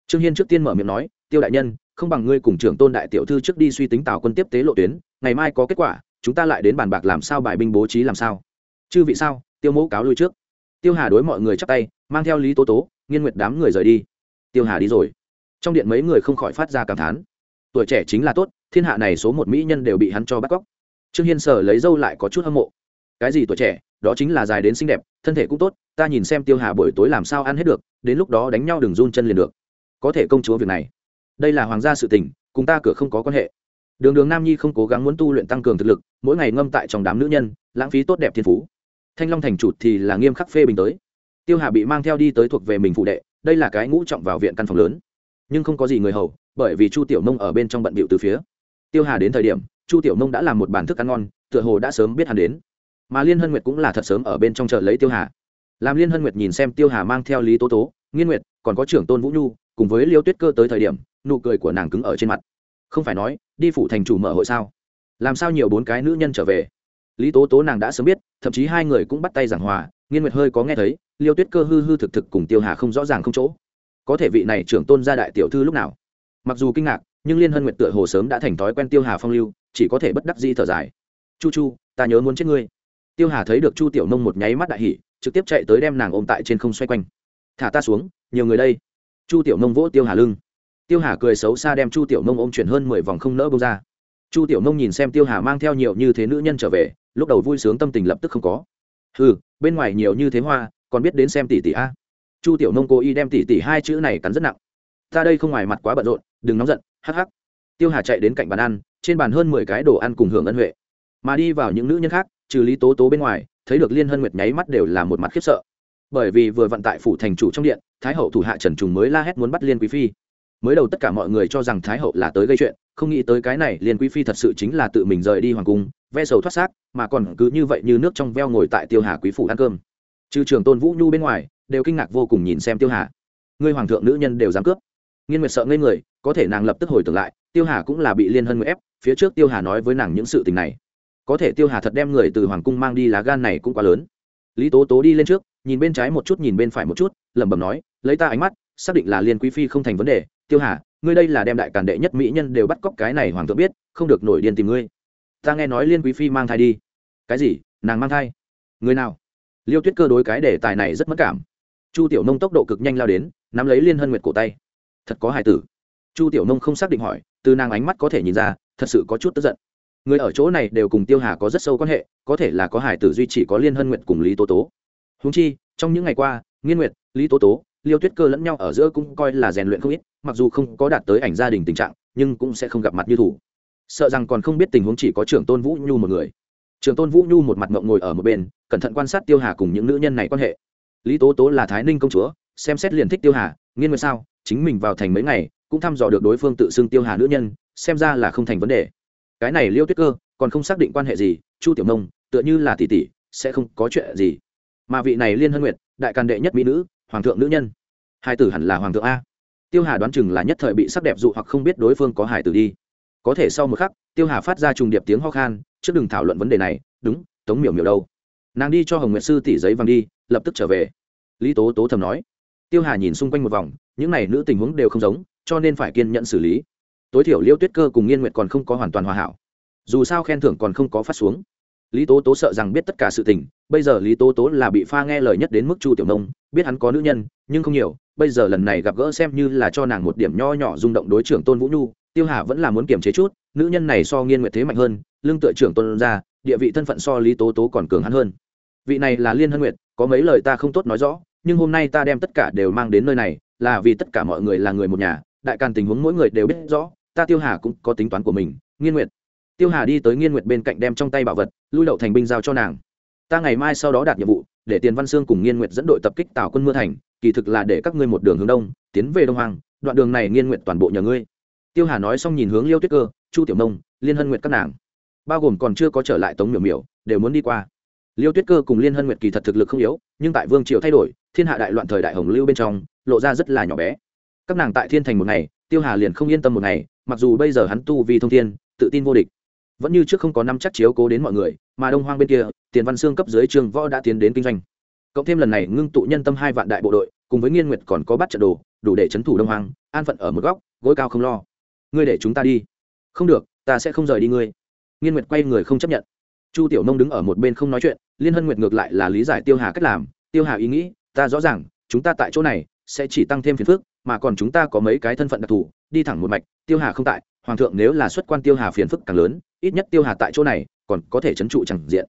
[SPEAKER 1] trương hiên trước tiên mở miệng nói, tiêu đại nhân, không bằng ngươi cùng trưởng tôn đại tiểu thư trước đi suy tính tào quân tiếp tế lộ tuyến, ngày mai có kết quả, chúng ta lại đến bàn bạc làm sao bài binh bố trí làm sao. Chư vị sao? Tiêu mẫu cáo lui trước. Tiêu hà đối mọi người chắp tay, mang theo lý tố tố, nghiên nguyệt đám người rời đi. Tiêu hà đi rồi. Trong điện mấy người không khỏi phát ra cảm thán. Tuổi trẻ chính là tốt, thiên hạ này số một mỹ nhân đều bị hắn cho bắt cóc. Trương hiên sở lấy dâu lại có chút hâm mộ. Cái gì tuổi trẻ, đó chính là dài đến xinh đẹp, thân thể cũng tốt, ta nhìn xem tiêu hà buổi tối làm sao ăn hết được, đến lúc đó đánh nhau đừng run chân liền được có thể công chúa việc này. Đây là hoàng gia sự tình, cùng ta cửa không có quan hệ. Đường đường nam nhi không cố gắng muốn tu luyện tăng cường thực lực, mỗi ngày ngâm tại trong đám nữ nhân, lãng phí tốt đẹp thiên phú. Thanh long thành chủ thì là nghiêm khắc phê bình tới. Tiêu hà bị mang theo đi tới thuộc về mình phụ đệ, đây là cái ngũ trọng vào viện căn phòng lớn. Nhưng không có gì người hầu, bởi vì chu tiểu nông ở bên trong bận bịu từ phía. Tiêu hà đến thời điểm, chu tiểu nông đã làm một bàn thức ăn ngon, tựa hồ đã sớm biết hắn đến. Mà liên hân nguyệt cũng là thật sớm ở bên trong chợ lấy tiêu hà. Làm liên hân nguyệt nhìn xem tiêu hà mang theo lý tố tố, nghiên nguyệt, còn có trưởng tôn vũ nhu cùng với liêu tuyết cơ tới thời điểm, nụ cười của nàng cứng ở trên mặt. Không phải nói, đi phủ thành chủ mở hội sao? Làm sao nhiều bốn cái nữ nhân trở về? Lý tố tố nàng đã sớm biết, thậm chí hai người cũng bắt tay giảng hòa, nghiên nguyệt hơi có nghe thấy, liêu tuyết cơ hư hư thực thực cùng tiêu hà không rõ ràng không chỗ. Có thể vị này trưởng tôn gia đại tiểu thư lúc nào? Mặc dù kinh ngạc, nhưng liên hân nguyệt tựa hồ sớm đã thành thói quen tiêu hà phong lưu, chỉ có thể bất đắc di thở dài. Chu chu, ta nhớ muốn chết ngươi. Tiêu hà thấy được chu tiểu nông một nháy mắt đại hỉ, trực tiếp chạy tới đem nàng ôm tại trên không xoay quanh. Thả ta xuống, nhiều người đây chu tiểu nông vỗ tiêu hà lưng. Tiêu hà cười xấu xa đem chu tiểu nông ôm chuyển hơn mười vòng không nỡ bông ra. Chu tiểu nông nhìn xem tiêu hà mang theo nhiều như thế nữ nhân trở về, lúc đầu vui sướng tâm tình lập tức không có. Ừ bên ngoài nhiều như thế hoa, còn biết đến xem tỷ tỷ a. Chu tiểu nông cố ý đem tỷ tỷ hai chữ này cắn rất nặng. Ta đây không ngoài mặt quá bận rộn, đừng nóng giận, hắc hắc. Tiêu hà chạy đến cạnh bàn ăn, trên bàn hơn mười cái đồ ăn cùng hưởng ân huệ. Mà đi vào những nữ nhân khác, trừ lý tố tố bên ngoài, thấy được liên hân nguyệt nháy mắt đều là một mặt khiếp sợ. Bởi vì vừa vận tại phủ thành chủ trong điện thái hậu thủ hạ trần trùng mới la hét muốn bắt liên quý phi. Mới đầu tất cả mọi người cho rằng thái hậu là tới gây chuyện, không nghĩ tới cái này liên quý phi thật sự chính là tự mình rời đi hoàng cung, ve sầu thoát xác, mà còn cứ như vậy như nước trong veo ngồi tại tiêu hà quý phủ ăn cơm. Trừ trường tôn vũ nhu bên ngoài, đều kinh ngạc vô cùng nhìn xem tiêu hà. Ngươi hoàng thượng nữ nhân đều dám cướp. Nghiên nguyệt sợ ngây người, có thể nàng lập tức hồi tưởng lại, tiêu hà cũng là bị liên hân ép, phía trước tiêu hà nói với nàng những sự tình này. Có thể tiêu hà thật đem người từ hoàng cung mang đi lá gan này cũng quá lớn. Lý tố tố đi lên trước nhìn bên trái một chút, nhìn bên phải một chút, lẩm bẩm nói, lấy ta ánh mắt, xác định là liên quý phi không thành vấn đề. Tiêu hà, ngươi đây là đem đại càn đệ nhất mỹ nhân đều bắt cóc, cái này hoàng thượng biết, không được nổi điên tìm ngươi. Ta nghe nói liên quý phi mang thai đi. Cái gì? Nàng mang thai? Người nào? Liêu tuyết cơ đối cái đề tài này rất mất cảm. Chu tiểu nông tốc độ cực nhanh lao đến, nắm lấy liên hân nguyệt cổ tay. Thật có hài tử. Chu tiểu nông không xác định hỏi, từ nàng ánh mắt có thể nhìn ra, thật sự có chút tức giận. Người ở chỗ này đều cùng tiêu hà có rất sâu quan hệ, có thể là có hải tử duy chỉ có liên hân nguyện cùng lý tố tố húng chi, trong những ngày qua, nghiên nguyệt, lý tố tố, liêu tuyết cơ lẫn nhau ở giữa cũng coi là rèn luyện không ít, mặc dù không có đạt tới ảnh gia đình tình trạng, nhưng cũng sẽ không gặp mặt như thủ. Sợ rằng còn không biết tình huống chỉ có trưởng tôn vũ nhu một người. Trưởng tôn vũ nhu một mặt ngậm ngồi ở một bên, cẩn thận quan sát tiêu hà cùng những nữ nhân này quan hệ. Lý tố tố là thái ninh công chúa, xem xét liền thích tiêu hà, nghiên nguyệt sao, chính mình vào thành mấy ngày, cũng thăm dò được đối phương tự xưng tiêu hà nữ nhân, xem ra là không thành vấn đề. Cái này liêu tuyết cơ còn không xác định quan hệ gì, chu tiểu nông, tựa như là tỷ tỷ, sẽ không có chuyện gì mà vị này liên hân nguyệt, đại càn đệ nhất mỹ nữ, hoàng thượng nữ nhân. Hai tử hẳn là hoàng thượng a. Tiêu hà đoán chừng là nhất thời bị sắc đẹp dụ hoặc không biết đối phương có hải tử đi. Có thể sau một khắc, tiêu hà phát ra trùng điệp tiếng ho khan, trước đừng thảo luận vấn đề này, đúng, tống miểu miểu đâu? Nàng đi cho hồng nguyệt sư tỷ giấy vàng đi, lập tức trở về. Lý tố tố thầm nói. Tiêu hà nhìn xung quanh một vòng, những n à y nữ tình huống đều không giống, cho nên phải kiên nhẫn xử lý. Tối thiểu liêu tuyết cơ cùng nghiên nguyệt còn không có hoàn toàn hòa hảo. Dù sao khen thưởng còn không có phát xuống lý tố tố sợ rằng biết tất cả sự tình, bây giờ lý tố tố là bị pha nghe lời nhất đến mức chu tiểu nông, biết hắn có nữ nhân, nhưng không nhiều, bây giờ lần này gặp gỡ xem như là cho nàng một điểm nho nhỏ rung động đối trưởng tôn vũ nhu, tiêu hà vẫn là muốn kiềm chế chút, nữ nhân này so nghiên nguyệt thế mạnh hơn lương tựa trưởng tôn ra, địa vị thân phận so lý tố tố còn cường hắn hơn. Vị này là liên hân nguyệt, có mấy lời ta không tốt nói rõ, nhưng hôm nay ta đem tất cả đều mang đến nơi này, là vì tất cả mọi người là người một nhà, đại càn tình huống mỗi người đều biết rõ, ta tiêu hà cũng có tính toán của mình, nghiên nguyệt tiêu hà đi tới nghiên nguyệt bên cạnh đem trong tay bảo vật lui đậu thành binh giao cho nàng. Ta ngày mai sau đó đạt nhiệm vụ, để tiền văn sương cùng nghiên nguyệt dẫn đội tập kích tào quân mưa thành, kỳ thực là để các ngươi một đường hướng đông, tiến về đông hoàng đoạn đường này nghiên nguyệt toàn bộ nhờ ngươi. Tiêu hà nói xong nhìn hướng liêu tuyết cơ, chu tiểu nông, liên hân nguyệt các nàng. Bao gồm còn chưa có trở lại tống miểu miểu, đều muốn đi qua. Liêu tuyết cơ cùng liên hân nguyệt kỳ thật thực lực không yếu, nhưng tại vương triều thay đổi, thiên hạ đại loạn thời đại hồng lưu bên trong, lộ ra rất là nhỏ bé. Các nàng tại thiên thành một ngày, tiêu hà liền không yên tâm một ngày, mặc dù bây giờ hắn tu vì thông thiên, tự tin vô địch vẫn như trước không có năm chắc chiếu cố đến mọi người, mà đông hoang bên kia, tiền văn xương cấp dưới trường võ đã tiến đến kinh doanh. Cộng thêm lần này ngưng tụ nhân tâm hai vạn đại bộ đội, cùng với nghiên nguyệt còn có bắt trận đồ, đủ để chấn thủ đông hoang, an phận ở một góc, gối cao không lo. Ngươi để chúng ta đi. Không được, ta sẽ không rời đi ngươi. Nghiên nguyệt quay người không chấp nhận. Chu tiểu nông đứng ở một bên không nói chuyện, liên hân nguyệt ngược lại là lý giải tiêu hà cách làm. Tiêu hà ý nghĩ, ta rõ ràng, chúng ta tại chỗ này sẽ chỉ tăng thêm phiền phức, mà còn chúng ta có mấy cái thân phận đặc thù, đi thẳng một mạch, tiêu hà không tại hoàng thượng nếu là xuất quan tiêu hà phiền phức càng lớn, ít nhất tiêu hà tại chỗ này, còn có thể trấn trụ chẳng diện.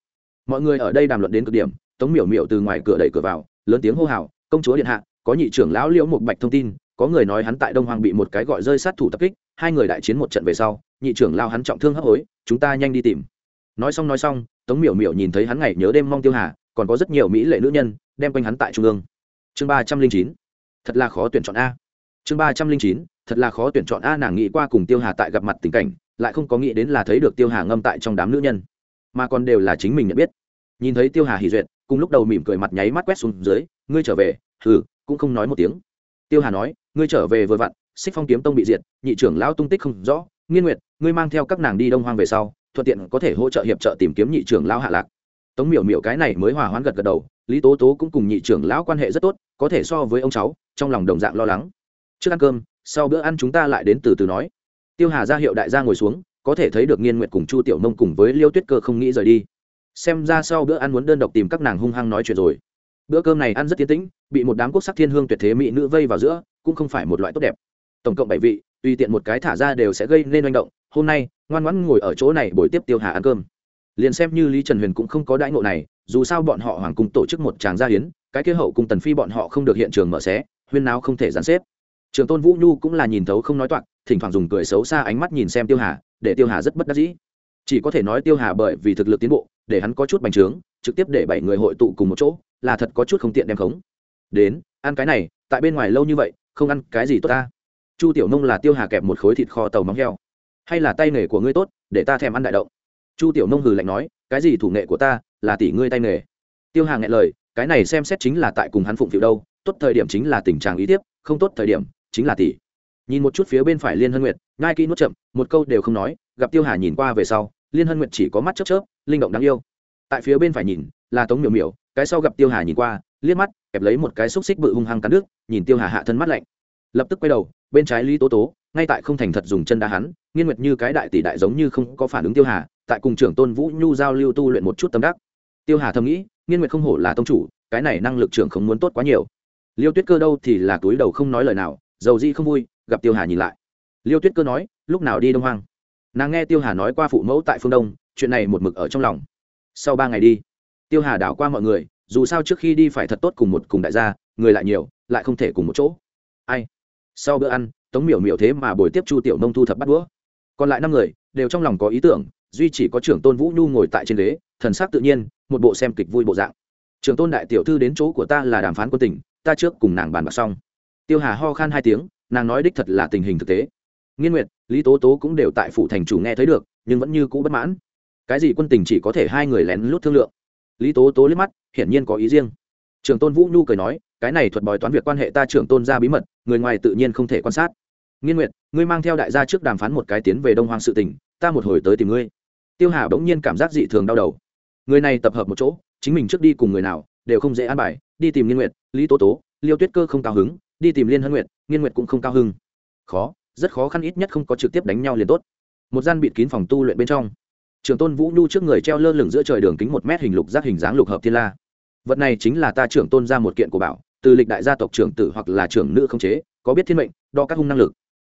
[SPEAKER 1] Mọi người ở đây đàm luận đến cực điểm, tống miểu miểu từ ngoài cửa đẩy cửa vào, lớn tiếng hô hào, công chúa điện hạ, có nhị trưởng lão liễu một bạch thông tin, có người nói hắn tại đông hoàng bị một cái gọi rơi sát thủ tập kích, hai người đại chiến một trận về sau, nhị trưởng lao hắn trọng thương hấp hối, chúng ta nhanh đi tìm. Nói xong nói xong, tống miểu miểu nhìn thấy hắn ngày nhớ đêm mong tiêu hà, còn có rất nhiều mỹ lệ nữ nhân, đem quanh hắn tại trung ương. Chương ba trăm linh chín. Thật là khó tuyển chọn a. Chương ba trăm linh chín thật là khó tuyển chọn a, nàng nghĩ qua cùng tiêu hà tại gặp mặt tình cảnh, lại không có nghĩ đến là thấy được tiêu hà ngâm tại trong đám nữ nhân. Mà còn đều là chính mình nhận biết. Nhìn thấy tiêu hà hỉ duyệt, cùng lúc đầu mỉm cười mặt nháy mắt quét xuống dưới, ngươi trở về? Hừ cũng không nói một tiếng. Tiêu hà nói, ngươi trở về vừa vặn, xích phong kiếm tông bị diệt, nhị trưởng lão tung tích không rõ, nghiên nguyệt, ngươi mang theo các nàng đi đông hoang về sau, thuận tiện có thể hỗ trợ hiệp trợ tìm kiếm nhị trưởng lão hạ lạc. Tống miểu miểu cái này mới hòa hoãn gật gật đầu, lý tố tố cũng cùng nhị trưởng lão quan hệ rất tốt, có thể so với ông cháu, trong lòng đồng dạng lo lắng. Trước ăn cơm sau bữa ăn chúng ta lại đến từ từ nói. Tiêu hà ra hiệu đại gia ngồi xuống, có thể thấy được nghiên nguyệt cùng chu tiểu nông cùng với liêu tuyết cơ không nghĩ rời đi. Xem ra sau bữa ăn muốn đơn độc tìm các nàng hung hăng nói chuyện rồi. Bữa cơm này ăn rất tiến tĩnh, bị một đám quốc sắc thiên hương tuyệt thế mỹ nữ vây vào giữa, cũng không phải một loại tốt đẹp. Tổng cộng bảy vị, tùy tiện một cái thả ra đều sẽ gây nên manh động. Hôm nay, ngoan ngoãn ngồi ở chỗ này buổi tiếp tiêu hà ăn cơm. Liền xem như lý trần huyền cũng không có đãi ngộ này, dù sao bọn họ hoàng cung tổ chức một tràng gia hiến, cái kế hậu cùng tần phi bọn họ không được hiện trường mở xé, huyên nào không thể gián xếp trường tôn vũ nhu cũng là nhìn thấu không nói toạc, thỉnh thoảng dùng cười xấu xa ánh mắt nhìn xem tiêu hà, để tiêu hà rất bất đắc dĩ. Chỉ có thể nói tiêu hà bởi vì thực lực tiến bộ, để hắn có chút bành trướng, trực tiếp để bảy người hội tụ cùng một chỗ, là thật có chút không tiện đem khống. Đến, ăn cái này, tại bên ngoài lâu như vậy, không ăn cái gì tốt ta? Chu tiểu nông là tiêu hà kẹp một khối thịt kho tàu móng heo. Hay là tay nghề của ngươi tốt, để ta thèm ăn đại động? Chu tiểu nông hừ lạnh nói, cái gì thủ nghệ của ta, là tỷ ngươi tay nghề. Tiêu hà nghe lời, cái này xem xét chính là tại cùng hắn phụng phịu đâu, tốt thời điểm chính là tình trạng ý tiếp, không tốt thời điểm chính là tỷ. Nhìn một chút phía bên phải liên hân nguyệt ngai kỹ nuốt chậm, một câu đều không nói, gặp tiêu hà nhìn qua về sau, liên hân nguyệt chỉ có mắt chớp chớp, linh động đáng yêu. Tại phía bên phải nhìn, là tống miểu miểu, cái sau gặp tiêu hà nhìn qua, liếc mắt, kẹp lấy một cái xúc xích bự hung hăng cắn nước nhìn tiêu hà hạ thân mắt lạnh. Lập tức quay đầu, bên trái lý tố tố, ngay tại không thành thật dùng chân đá hắn, nghiên nguyệt như cái đại tỷ đại giống như không có phản ứng tiêu hà, tại cùng trưởng tôn vũ nhu giao lưu tu luyện một chút tâm đắc. Tiêu hà thầm nghĩ, nghiên nguyệt không hổ là tông chủ, cái này năng lực trưởng không muốn tốt quá nhiều. Liêu tuyết cơ đâu thì là túi đầu không nói lời nào dầu di không vui, gặp tiêu hà nhìn lại. Liêu tuyết cơ nói, lúc nào đi đông hoang? Nàng nghe tiêu hà nói qua phụ mẫu tại phương đông, chuyện này một mực ở trong lòng. Sau ba ngày đi. Tiêu hà đảo qua mọi người, dù sao trước khi đi phải thật tốt cùng một cùng đại gia, người lại nhiều, lại không thể cùng một chỗ. Ai? Sau bữa ăn, tống miểu miểu thế mà buổi tiếp chu tiểu nông thu thập bắt đũa. Còn lại năm người, đều trong lòng có ý tưởng, duy chỉ có trưởng tôn vũ nhu ngồi tại trên ghế, thần sắc tự nhiên, một bộ xem kịch vui bộ dạng. Trưởng tôn đại tiểu thư đến chỗ của ta là đàm phán quân tỉnh ta trước cùng nàng bàn bạc xong tiêu hà ho khan hai tiếng, nàng nói đích thật là tình hình thực tế. Nghiên nguyệt, lý tố tố cũng đều tại phủ thành chủ nghe thấy được, nhưng vẫn như cũ bất mãn. Cái gì quân tình chỉ có thể hai người lén lút thương lượng? Lý tố tố liếc mắt, hiển nhiên có ý riêng. Trường tôn vũ nhu cười nói, cái này thuật bòi toán việc quan hệ ta trưởng tôn ra bí mật, người ngoài tự nhiên không thể quan sát. Nghiên nguyệt, ngươi mang theo đại gia trước đàm phán một cái tiến về đông hoang sự tình, ta một hồi tới tìm ngươi. Tiêu hà bỗng nhiên cảm giác dị thường đau đầu. Người này tập hợp một chỗ, chính mình trước đi cùng người nào, đều không dễ an bài, đi tìm nghiên nguyệt, lý tố tố, liêu tuyết cơ không cao hứng đi tìm liên hân nguyệt nghiên nguyệt cũng không cao hưng, khó rất khó khăn ít nhất không có trực tiếp đánh nhau liền tốt. Một gian bịt kín phòng tu luyện bên trong. Trường tôn vũ nhu trước người treo lơ lửng giữa trời đường kính một mét hình lục giác hình dáng lục hợp thiên la. Vật này chính là ta trưởng tôn ra một kiện của bảo từ lịch đại gia tộc trưởng tử hoặc là trưởng nữ không chế có biết thiên mệnh đo các hung năng lực.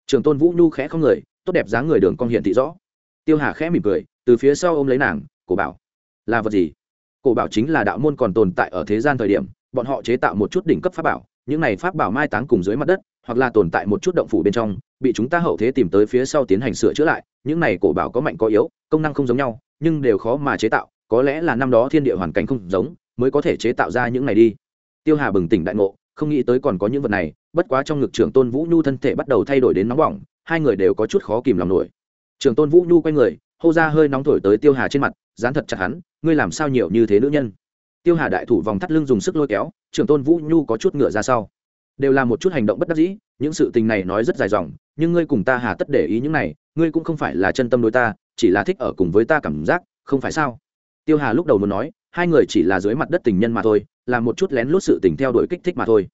[SPEAKER 1] Trường tôn vũ nhu khẽ không người tốt đẹp dáng người đường con hiện thị rõ. Tiêu hà khẽ mỉm cười từ phía sau ôm lấy nàng cổ bảo là vật gì? Cổ bảo chính là đạo môn còn tồn tại ở thế gian thời điểm bọn họ chế tạo một chút đỉnh cấp pháp bảo những này pháp bảo mai táng cùng dưới mặt đất, hoặc là tồn tại một chút động phủ bên trong, bị chúng ta hậu thế tìm tới phía sau tiến hành sửa chữa lại, những này cổ bảo có mạnh có yếu, công năng không giống nhau, nhưng đều khó mà chế tạo, có lẽ là năm đó thiên địa hoàn cảnh không giống, mới có thể chế tạo ra những này đi. Tiêu hà bừng tỉnh đại ngộ, không nghĩ tới còn có những vật này, bất quá trong ngực trưởng tôn vũ nhu thân thể bắt đầu thay đổi đến nóng bỏng, hai người đều có chút khó kìm lòng nổi. Trưởng tôn vũ nhu quay người, hô ra hơi nóng thổi tới tiêu hà trên mặt, dán thật chặt hắn, ngươi làm sao nhiều như thế nữ nhân? Tiêu hà đại thủ vòng thắt lưng dùng sức lôi kéo, trưởng tôn vũ nhu có chút ngựa ra sau. Đều là một chút hành động bất đắc dĩ, những sự tình này nói rất dài dòng, nhưng ngươi cùng ta hà tất để ý những này, ngươi cũng không phải là chân tâm đối ta, chỉ là thích ở cùng với ta cảm giác, không phải sao? Tiêu hà lúc đầu muốn nói, hai người chỉ là dưới mặt đất tình nhân mà thôi, là một chút lén lút sự tình theo đuổi kích thích mà thôi.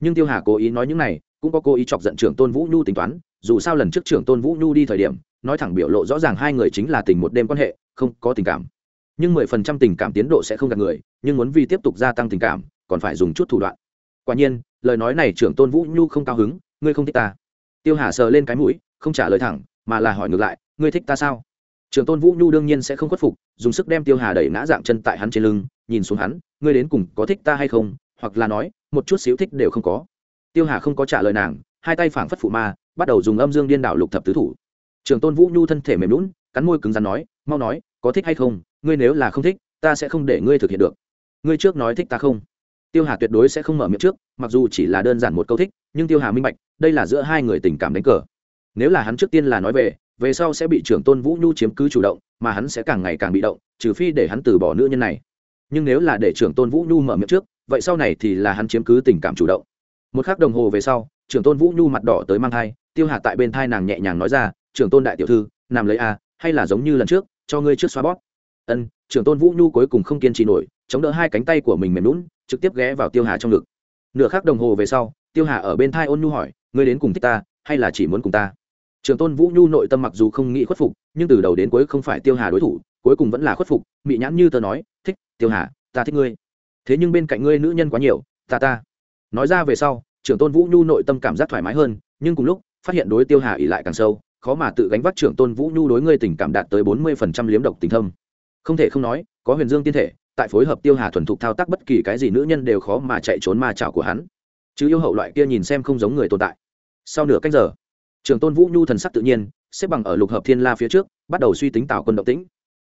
[SPEAKER 1] Nhưng tiêu hà cố ý nói những này, cũng có cố ý chọc giận trưởng tôn vũ nhu tính toán, dù sao lần trước trưởng tôn vũ nhu đi thời điểm, nói thẳng biểu lộ rõ ràng hai người chính là tình một đêm quan hệ, không có tình cảm nhưng mười phần trăm tình cảm tiến độ sẽ không gặp người, nhưng muốn vì tiếp tục gia tăng tình cảm, còn phải dùng chút thủ đoạn. Quả nhiên, lời nói này trưởng tôn vũ nhu không cao hứng, ngươi không thích ta. Tiêu hà sờ lên cái mũi, không trả lời thẳng, mà là hỏi ngược lại, ngươi thích ta sao? Trưởng tôn vũ nhu đương nhiên sẽ không khuất phục, dùng sức đem tiêu hà đẩy ngã dạng chân tại hắn trên lưng, nhìn xuống hắn, ngươi đến cùng có thích ta hay không, hoặc là nói, một chút xíu thích đều không có. Tiêu hà không có trả lời nàng, hai tay phảng phất phụ ma, bắt đầu dùng âm dương điên đảo lục thập tứ thủ. Trường tôn vũ nhu thân thể mềm lún cắn môi cứng rắn nói, mau nói có thích hay không ngươi nếu là không thích ta sẽ không để ngươi thực hiện được. Ngươi trước nói thích ta không? Tiêu hà tuyệt đối sẽ không mở miệng trước mặc dù chỉ là đơn giản một câu thích nhưng tiêu hà minh bạch đây là giữa hai người tình cảm đánh cờ. Nếu là hắn trước tiên là nói về về sau sẽ bị trưởng tôn vũ nhu chiếm cứ chủ động mà hắn sẽ càng ngày càng bị động trừ phi để hắn từ bỏ nữ nhân này. Nhưng nếu là để trưởng tôn vũ nhu mở miệng trước vậy sau này thì là hắn chiếm cứ tình cảm chủ động. Một k h ắ c đồng hồ về sau trưởng tôn vũ nhu mặt đỏ tới mang thai tiêu hà tại bên thai nàng nhẹ nhàng nói ra trưởng tôn đại tiểu thư nằm lấy a à, hay là giống như lần trước cho ngươi trước xóa bót ân, trưởng tôn vũ nhu cuối cùng không kiên trì nổi, chống đỡ hai cánh tay của mình mềm lún trực tiếp ghé vào tiêu hà trong ngực. Nửa khắc đồng hồ về sau, tiêu hà ở bên thai ôn nhu hỏi, ngươi đến cùng thích ta, hay là chỉ muốn cùng ta? Trường tôn vũ nhu nội tâm mặc dù không nghĩ khuất phục, nhưng từ đầu đến cuối không phải tiêu hà đối thủ, cuối cùng vẫn là khuất phục, mị nhãn như tớ nói, thích, tiêu hà, ta thích ngươi. Thế nhưng bên cạnh ngươi nữ nhân quá nhiều, ta ta. Nói ra về sau, trưởng tôn vũ nhu nội tâm cảm giác thoải mái hơn, nhưng cùng lúc, phát hiện đối tiêu hà ỉ lại càng sâu khó mà tự gánh vác trưởng tôn vũ nhu đối ngươi tình cảm đạt tới bốn mươi phần trăm liếm độc tình thâm. Không thể không nói, có huyền dương tiên thể, tại phối hợp tiêu hà thuần thục thao tác bất kỳ cái gì nữ nhân đều khó mà chạy trốn ma trào của hắn. Chứ yêu hậu loại kia nhìn xem không giống người tồn tại. Sau nửa cách giờ trường tôn vũ nhu thần sắc tự nhiên, xếp bằng ở lục hợp thiên la phía trước, bắt đầu suy tính tạo quân động tĩnh.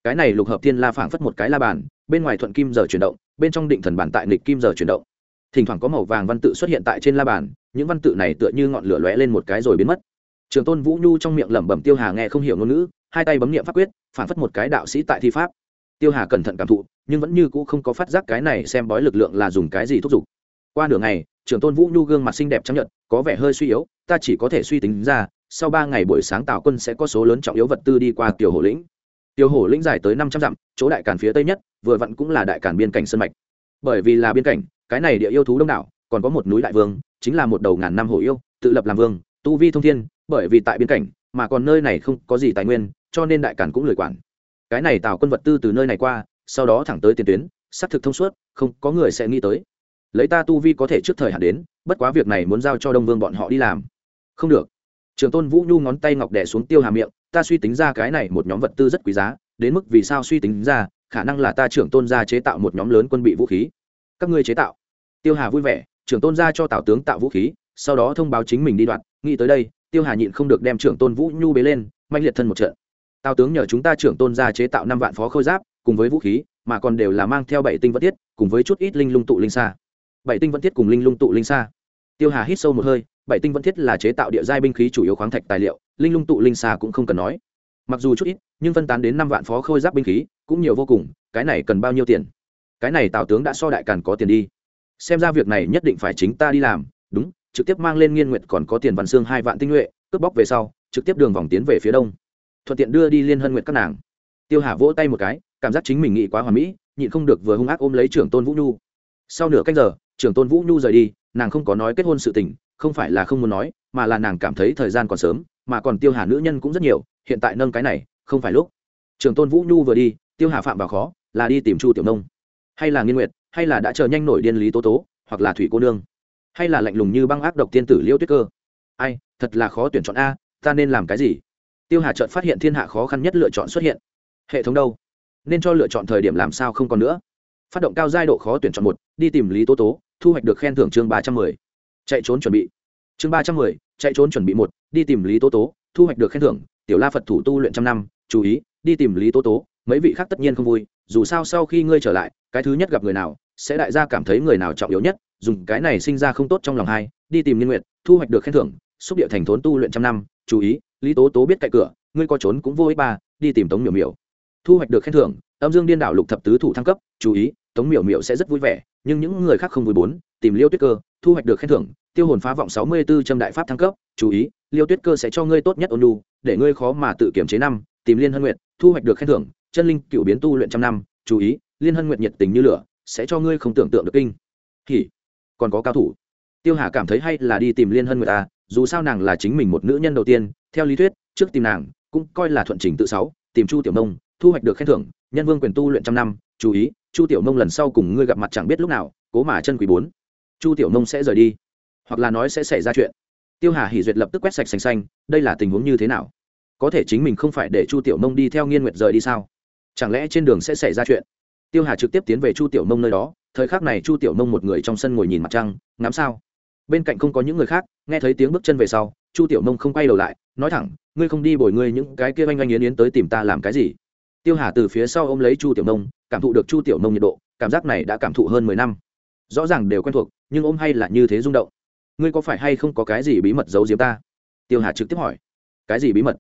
[SPEAKER 1] Cái này lục hợp thiên la phảng phất một cái la bàn, bên ngoài thuận kim giờ chuyển động, bên trong định thần bản tại nghịch kim giờ chuyển động. Thỉnh thoảng có màu vàng văn tự xuất hiện tại trên la bàn, những văn tự này tựa như ngọn lửa lóe lên một cái rồi biến mất trường tôn vũ nhu trong miệng lẩm bẩm tiêu hà nghe không hiểu ngôn ngữ, hai tay bấm niệm pháp quyết, phản phất một cái đạo sĩ tại thi pháp. Tiêu hà cẩn thận cảm thụ, nhưng vẫn như cũ không có phát giác cái này xem bói lực lượng là dùng cái gì thúc giục. Qua nửa ngày, Trường tôn vũ nhu gương mặt xinh đẹp chấp nhận có vẻ hơi suy yếu, ta chỉ có thể suy tính ra, sau ba ngày buổi sáng tào quân sẽ có số lớn trọng yếu vật tư đi qua tiểu hồ lĩnh. Tiểu hồ lĩnh dài tới năm trăm dặm, chỗ đại cản phía tây nhất, vừa vặn cũng là đại cản biên cảnh sân mạch. Bởi vì là biên cảnh, cái này địa yêu thú đông đảo, còn có một núi đại vương, chính là một đầu ngàn năm hồ yêu, tự lập làm vương, tu vi thông thiên bởi vì tại biên cảnh, mà còn nơi này không có gì tài nguyên, cho nên đại cản cũng lười quản. Cái này tạo quân vật tư từ nơi này qua, sau đó thẳng tới tiền tuyến, xác thực thông suốt, không có người sẽ nghĩ tới. Lấy ta tu vi có thể trước thời hạn đến, bất quá việc này muốn giao cho đông vương bọn họ đi làm. Không được. Trường tôn vũ nhu ngón tay ngọc đẻ xuống tiêu hà miệng, ta suy tính ra cái này một nhóm vật tư rất quý giá, đến mức vì sao suy tính ra, khả năng là ta trưởng tôn gia chế tạo một nhóm lớn quân bị vũ khí. Các ngươi chế tạo. Tiêu hà vui vẻ, trưởng tôn gia cho tào tướng tạo vũ khí, sau đó thông báo chính mình đi đoạn, nghĩ tới đây tiêu hà nhịn không được đem trưởng tôn vũ nhu bế lên mạnh liệt thân một trận. Tào tướng nhờ chúng ta trưởng tôn ra chế tạo năm vạn phó khôi giáp, cùng với vũ khí, mà còn đều là mang theo bảy tinh vẫn thiết, cùng với chút ít linh lung tụ linh xa bảy tinh vẫn thiết cùng linh lung tụ linh xa tiêu hà hít sâu một hơi, bảy tinh vẫn thiết là chế tạo địa giai binh khí chủ yếu khoáng thạch tài liệu, linh lung tụ linh xa cũng không cần nói. Mặc dù chút ít, nhưng phân tán đến năm vạn phó khôi giáp binh khí, cũng nhiều vô cùng, cái này cần bao nhiêu tiền? Cái này tào tướng đã so đại càn có tiền đi. Xem ra việc này nhất định phải chính ta đi làm, đúng trực tiếp mang lên nghiên nguyện còn có tiền văn xương hai vạn tinh nhuệ, cướp bóc về sau, trực tiếp đường vòng tiến về phía đông. Thuận tiện đưa đi liên hân nguyện các nàng. Tiêu hà vỗ tay một cái, cảm giác chính mình nghĩ quá hoàn mỹ, nhịn không được vừa hung ác ôm lấy trưởng tôn vũ nhu. Sau nửa cách giờ, trưởng tôn vũ nhu rời đi, nàng không có nói kết hôn sự tình, không phải là không muốn nói, mà là nàng cảm thấy thời gian còn sớm, mà còn tiêu hà nữ nhân cũng rất nhiều, hiện tại nâng cái này, không phải lúc. Trưởng tôn vũ nhu vừa đi, tiêu hà phạm vào khó, là đi tìm chu tiểu nông. Hay là nghiên nguyệt, hay là đã chờ nhanh nổi điên lý tố tố, hoặc là thủy cô nương hay là lạnh lùng như băng ác độc tiên tử liêu tuyết cơ? Ai, thật là khó tuyển chọn a, ta nên làm cái gì? Tiêu hà trợt phát hiện thiên hạ khó khăn nhất lựa chọn xuất hiện. Hệ thống đâu? Nên cho lựa chọn thời điểm làm sao không còn nữa? Phát động cao giai độ khó tuyển chọn một, đi tìm lý tố tố, thu hoạch được khen thưởng chương ba trăm mười. Chạy trốn chuẩn bị. Chương ba trăm mười, chạy trốn chuẩn bị một, đi tìm lý tố tố, thu hoạch được khen thưởng, tiểu la phật thủ tu luyện trăm năm, chú ý, đi tìm lý tố tố, mấy vị khác tất nhiên không vui, dù sao sau khi ngươi trở lại, cái thứ nhất gặp người nào, sẽ đại gia cảm thấy người nào trọng yếu nhất dùng cái này sinh ra không tốt trong lòng hai, đi tìm liên nguyện thu hoạch được khen thưởng, xúc địa thành thốn tu luyện trăm năm, chú ý, lý tố tố biết cậy cửa, ngươi có trốn cũng vô ích ba, đi tìm tống miểu miểu. Thu hoạch được khen thưởng, âm dương điên đảo lục thập tứ thủ thăng cấp, chú ý, tống miểu miểu sẽ rất vui vẻ, nhưng những người khác không vui bốn, tìm liêu tuyết cơ, thu hoạch được khen thưởng, tiêu hồn phá vọng sáu mươi bốn trâm đại pháp thăng cấp, chú ý, liêu tuyết cơ sẽ cho ngươi tốt nhất ôn lu để ngươi khó mà tự kiểm chế năm, tìm liên hân nguyện thu hoạch được khen thưởng, chân linh cựu biến tu luyện trăm năm, chú ý, liên hân nguyện nhiệt tình như lửa, sẽ cho ngươi không tưởng tượng được kinh. Thì còn có cao thủ. Tiêu hà cảm thấy hay là đi tìm liên hân người ta à, dù sao nàng là chính mình một nữ nhân đầu tiên, theo lý thuyết, trước tìm nàng, cũng coi là thuận trình tự sáu, tìm chu tiểu mông thu hoạch được khen thưởng, nhân vương quyền tu luyện trăm năm, chú ý, chu tiểu mông lần sau cùng ngươi gặp mặt chẳng biết lúc nào, cố mà chân quý bốn. Chu tiểu mông sẽ rời đi, hoặc là nói sẽ xảy ra chuyện. Tiêu hà hỉ duyệt lập tức quét sạch xanh xanh, đây là tình huống như thế nào? Có thể chính mình không phải để chu tiểu mông đi theo nghiên nguyệt rời đi sao? Chẳng lẽ trên đường sẽ xảy ra chuyện? Tiêu hà trực tiếp tiến về chu tiểu mông nơi đó, thời khắc này chu tiểu mông một người trong sân ngồi nhìn mặt trăng, ngắm sao? Bên cạnh không có những người khác, nghe thấy tiếng bước chân về sau, chu tiểu mông không quay đầu lại, nói thẳng, ngươi không đi bồi ngươi những cái kia oanh oanh yến yến tới tìm ta làm cái gì? Tiêu hà từ phía sau ôm lấy chu tiểu mông, cảm thụ được chu tiểu mông nhiệt độ, cảm giác này đã cảm thụ hơn mười năm. Rõ ràng đều quen thuộc, nhưng ôm hay là như thế rung động. Ngươi có phải hay không có cái gì bí mật giấu giếm ta? Tiêu hà trực tiếp hỏi. Cái gì bí mật?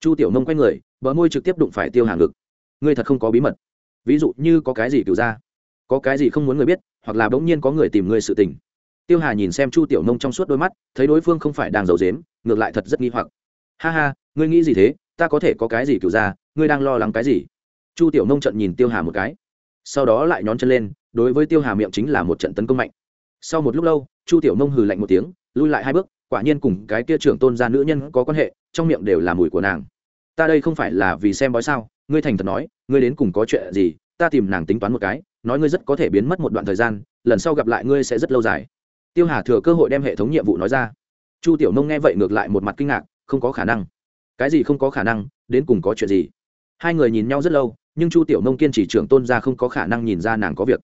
[SPEAKER 1] Chu tiểu mông quay người, bờ môi trực tiếp đụng phải tiêu hà ngực. Ngươi thật không có bí mật ví dụ như có cái gì cựu ra có cái gì không muốn người biết, hoặc là bỗng nhiên có người tìm người sự tình. Tiêu hà nhìn xem chu tiểu nông trong suốt đôi mắt, thấy đối phương không phải đang giàu dếm ngược lại thật rất nghi hoặc. Ha ha, ngươi nghĩ gì thế? Ta có thể có cái gì cựu ra ngươi đang lo lắng cái gì? Chu tiểu nông trận nhìn tiêu hà một cái, sau đó lại nhón chân lên, đối với tiêu hà miệng chính là một trận tấn công mạnh. Sau một lúc lâu, chu tiểu nông hừ lạnh một tiếng, lui lại hai bước, quả nhiên cùng cái kia trưởng tôn gia nữ nhân có quan hệ, trong miệng đều là mùi của nàng. Ta đây không phải là vì xem bói sao? Ngươi thành thật nói ngươi đến cùng có chuyện gì, ta tìm nàng tính toán một cái, nói ngươi rất có thể biến mất một đoạn thời gian, lần sau gặp lại ngươi sẽ rất lâu dài. Tiêu hà thừa cơ hội đem hệ thống nhiệm vụ nói ra. Chu tiểu nông nghe vậy ngược lại một mặt kinh ngạc, không có khả năng. Cái gì không có khả năng, đến cùng có chuyện gì? Hai người nhìn nhau rất lâu, nhưng chu tiểu nông kiên trì trưởng tôn ra không có khả năng nhìn ra nàng có việc.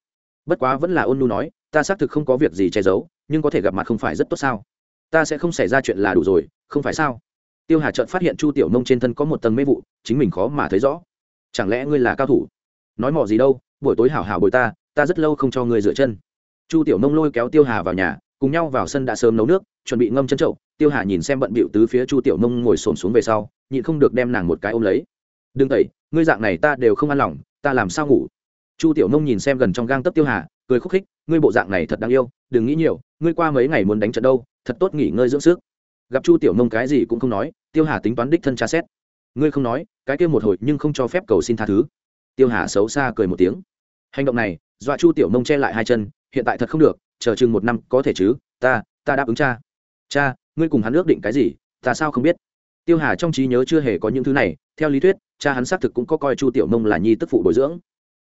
[SPEAKER 1] Bất quá vẫn là ôn nu nói, ta xác thực không có việc gì che giấu, nhưng có thể gặp mặt không phải rất tốt sao? Ta sẽ không xảy ra chuyện là đủ rồi, không phải sao? Tiêu hà trợn phát hiện chu tiểu nông trên thân có một tầng mê vụ, chính mình khó mà thấy rõ chẳng lẽ ngươi là cao thủ? Nói mỏ gì đâu, buổi tối hảo hảo bồi ta ta rất lâu không cho ngươi rửa chân. Chu tiểu nông lôi kéo tiêu hà vào nhà, cùng nhau vào sân đã sớm nấu nước, chuẩn bị ngâm chân trậu tiêu hà nhìn xem bận bịu tứ phía chu tiểu nông ngồi xổm xuống về sau, nhịn không được đem nàng một cái ôm lấy. Đừng tẩy, ngươi dạng này ta đều không an lòng, ta làm sao ngủ? Chu tiểu nông nhìn xem gần trong gang tấp tiêu hà, cười khúc khích, ngươi bộ dạng này thật đáng yêu, đừng nghĩ nhiều, ngươi qua mấy ngày muốn đánh trận đâu, thật tốt nghỉ ngơi dưỡng sức. Gặp chu tiểu nông cái gì cũng không nói, tiêu hà tính toán đích thân tra xét ngươi không nói, cái kia một hồi nhưng không cho phép cầu xin tha thứ. Tiêu hà xấu xa cười một tiếng. Hành động này dọa chu tiểu nông che lại hai chân, hiện tại thật không được, chờ chừng một năm có thể chứ, ta ta đáp ứng cha. Cha, ngươi cùng hắn ước định cái gì, ta sao không biết. Tiêu hà trong trí nhớ chưa hề có những thứ này, theo lý thuyết, cha hắn xác thực cũng có coi chu tiểu nông là nhi tức phụ bồi dưỡng.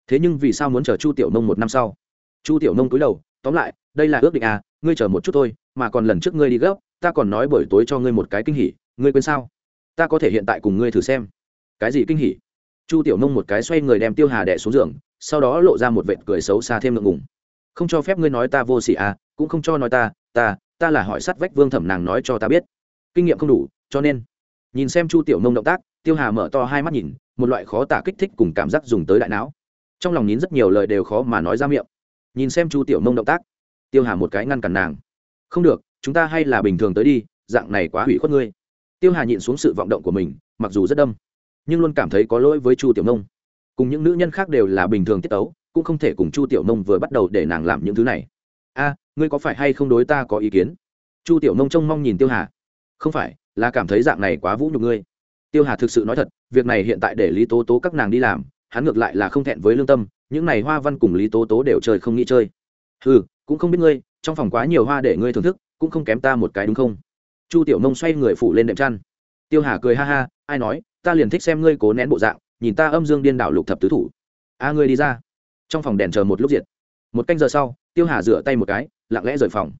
[SPEAKER 1] Thế nhưng vì sao muốn chờ chu tiểu nông một năm sau? Chu tiểu nông cúi đầu, tóm lại, đây là ước định à ngươi chờ một chút thôi, mà còn lần trước ngươi đi gấp, ta còn nói buổi tối cho ngươi một cái kinh hỉ, ngươi quên sao? Ta có thể hiện tại cùng ngươi thử xem. Cái gì kinh hỉ? Chu tiểu nông một cái xoay người đem tiêu hà đẻ xuống giường, sau đó lộ ra một vệt cười xấu xa thêm ngượng ngùng. Không cho phép ngươi nói ta vô sỉ à cũng không cho nói ta ta ta là hỏi sắt vách vương thẩm nàng nói cho ta biết. Kinh nghiệm không đủ, cho nên. Nhìn xem chu tiểu nông động tác, tiêu hà mở to hai mắt nhìn, một loại khó tả kích thích cùng cảm giác dùng tới đại não. Trong lòng nín rất nhiều lời đều khó mà nói ra miệng. Nhìn xem chu tiểu nông động tác, tiêu hà một cái ngăn cản nàng. Không được, chúng ta hay là bình thường tới đi, dạng này quá hủy khuất ngươi tiêu hà nhịn xuống sự vọng động của mình mặc dù rất đâm nhưng luôn cảm thấy có lỗi với chu tiểu nông. Cùng những nữ nhân khác đều là bình thường tiết tấu, cũng không thể cùng chu tiểu nông vừa bắt đầu để nàng làm những thứ này. A ngươi có phải hay không đối ta có ý kiến? Chu tiểu nông trông mong nhìn tiêu hà. Không phải là cảm thấy dạng này quá vũ nhục ngươi. Tiêu hà thực sự nói thật việc này hiện tại để lý tố tố các nàng đi làm hắn ngược lại là không thẹn với lương tâm những này hoa văn cùng lý tố tố đều chơi không nghĩ chơi. Ừ cũng không biết ngươi trong phòng quá nhiều hoa để ngươi thưởng thức cũng không kém ta một cái đúng không? Chu tiểu nông xoay người phủ lên đệm chăn. Tiêu hà cười ha ha, ai nói, ta liền thích xem ngươi cố nén bộ dạng, nhìn ta âm dương điên đảo lục thập tứ thủ. A, ngươi đi ra. Trong phòng đèn chờ một lúc diệt. Một canh giờ sau, tiêu hà rửa tay một cái, lặng lẽ rời phòng.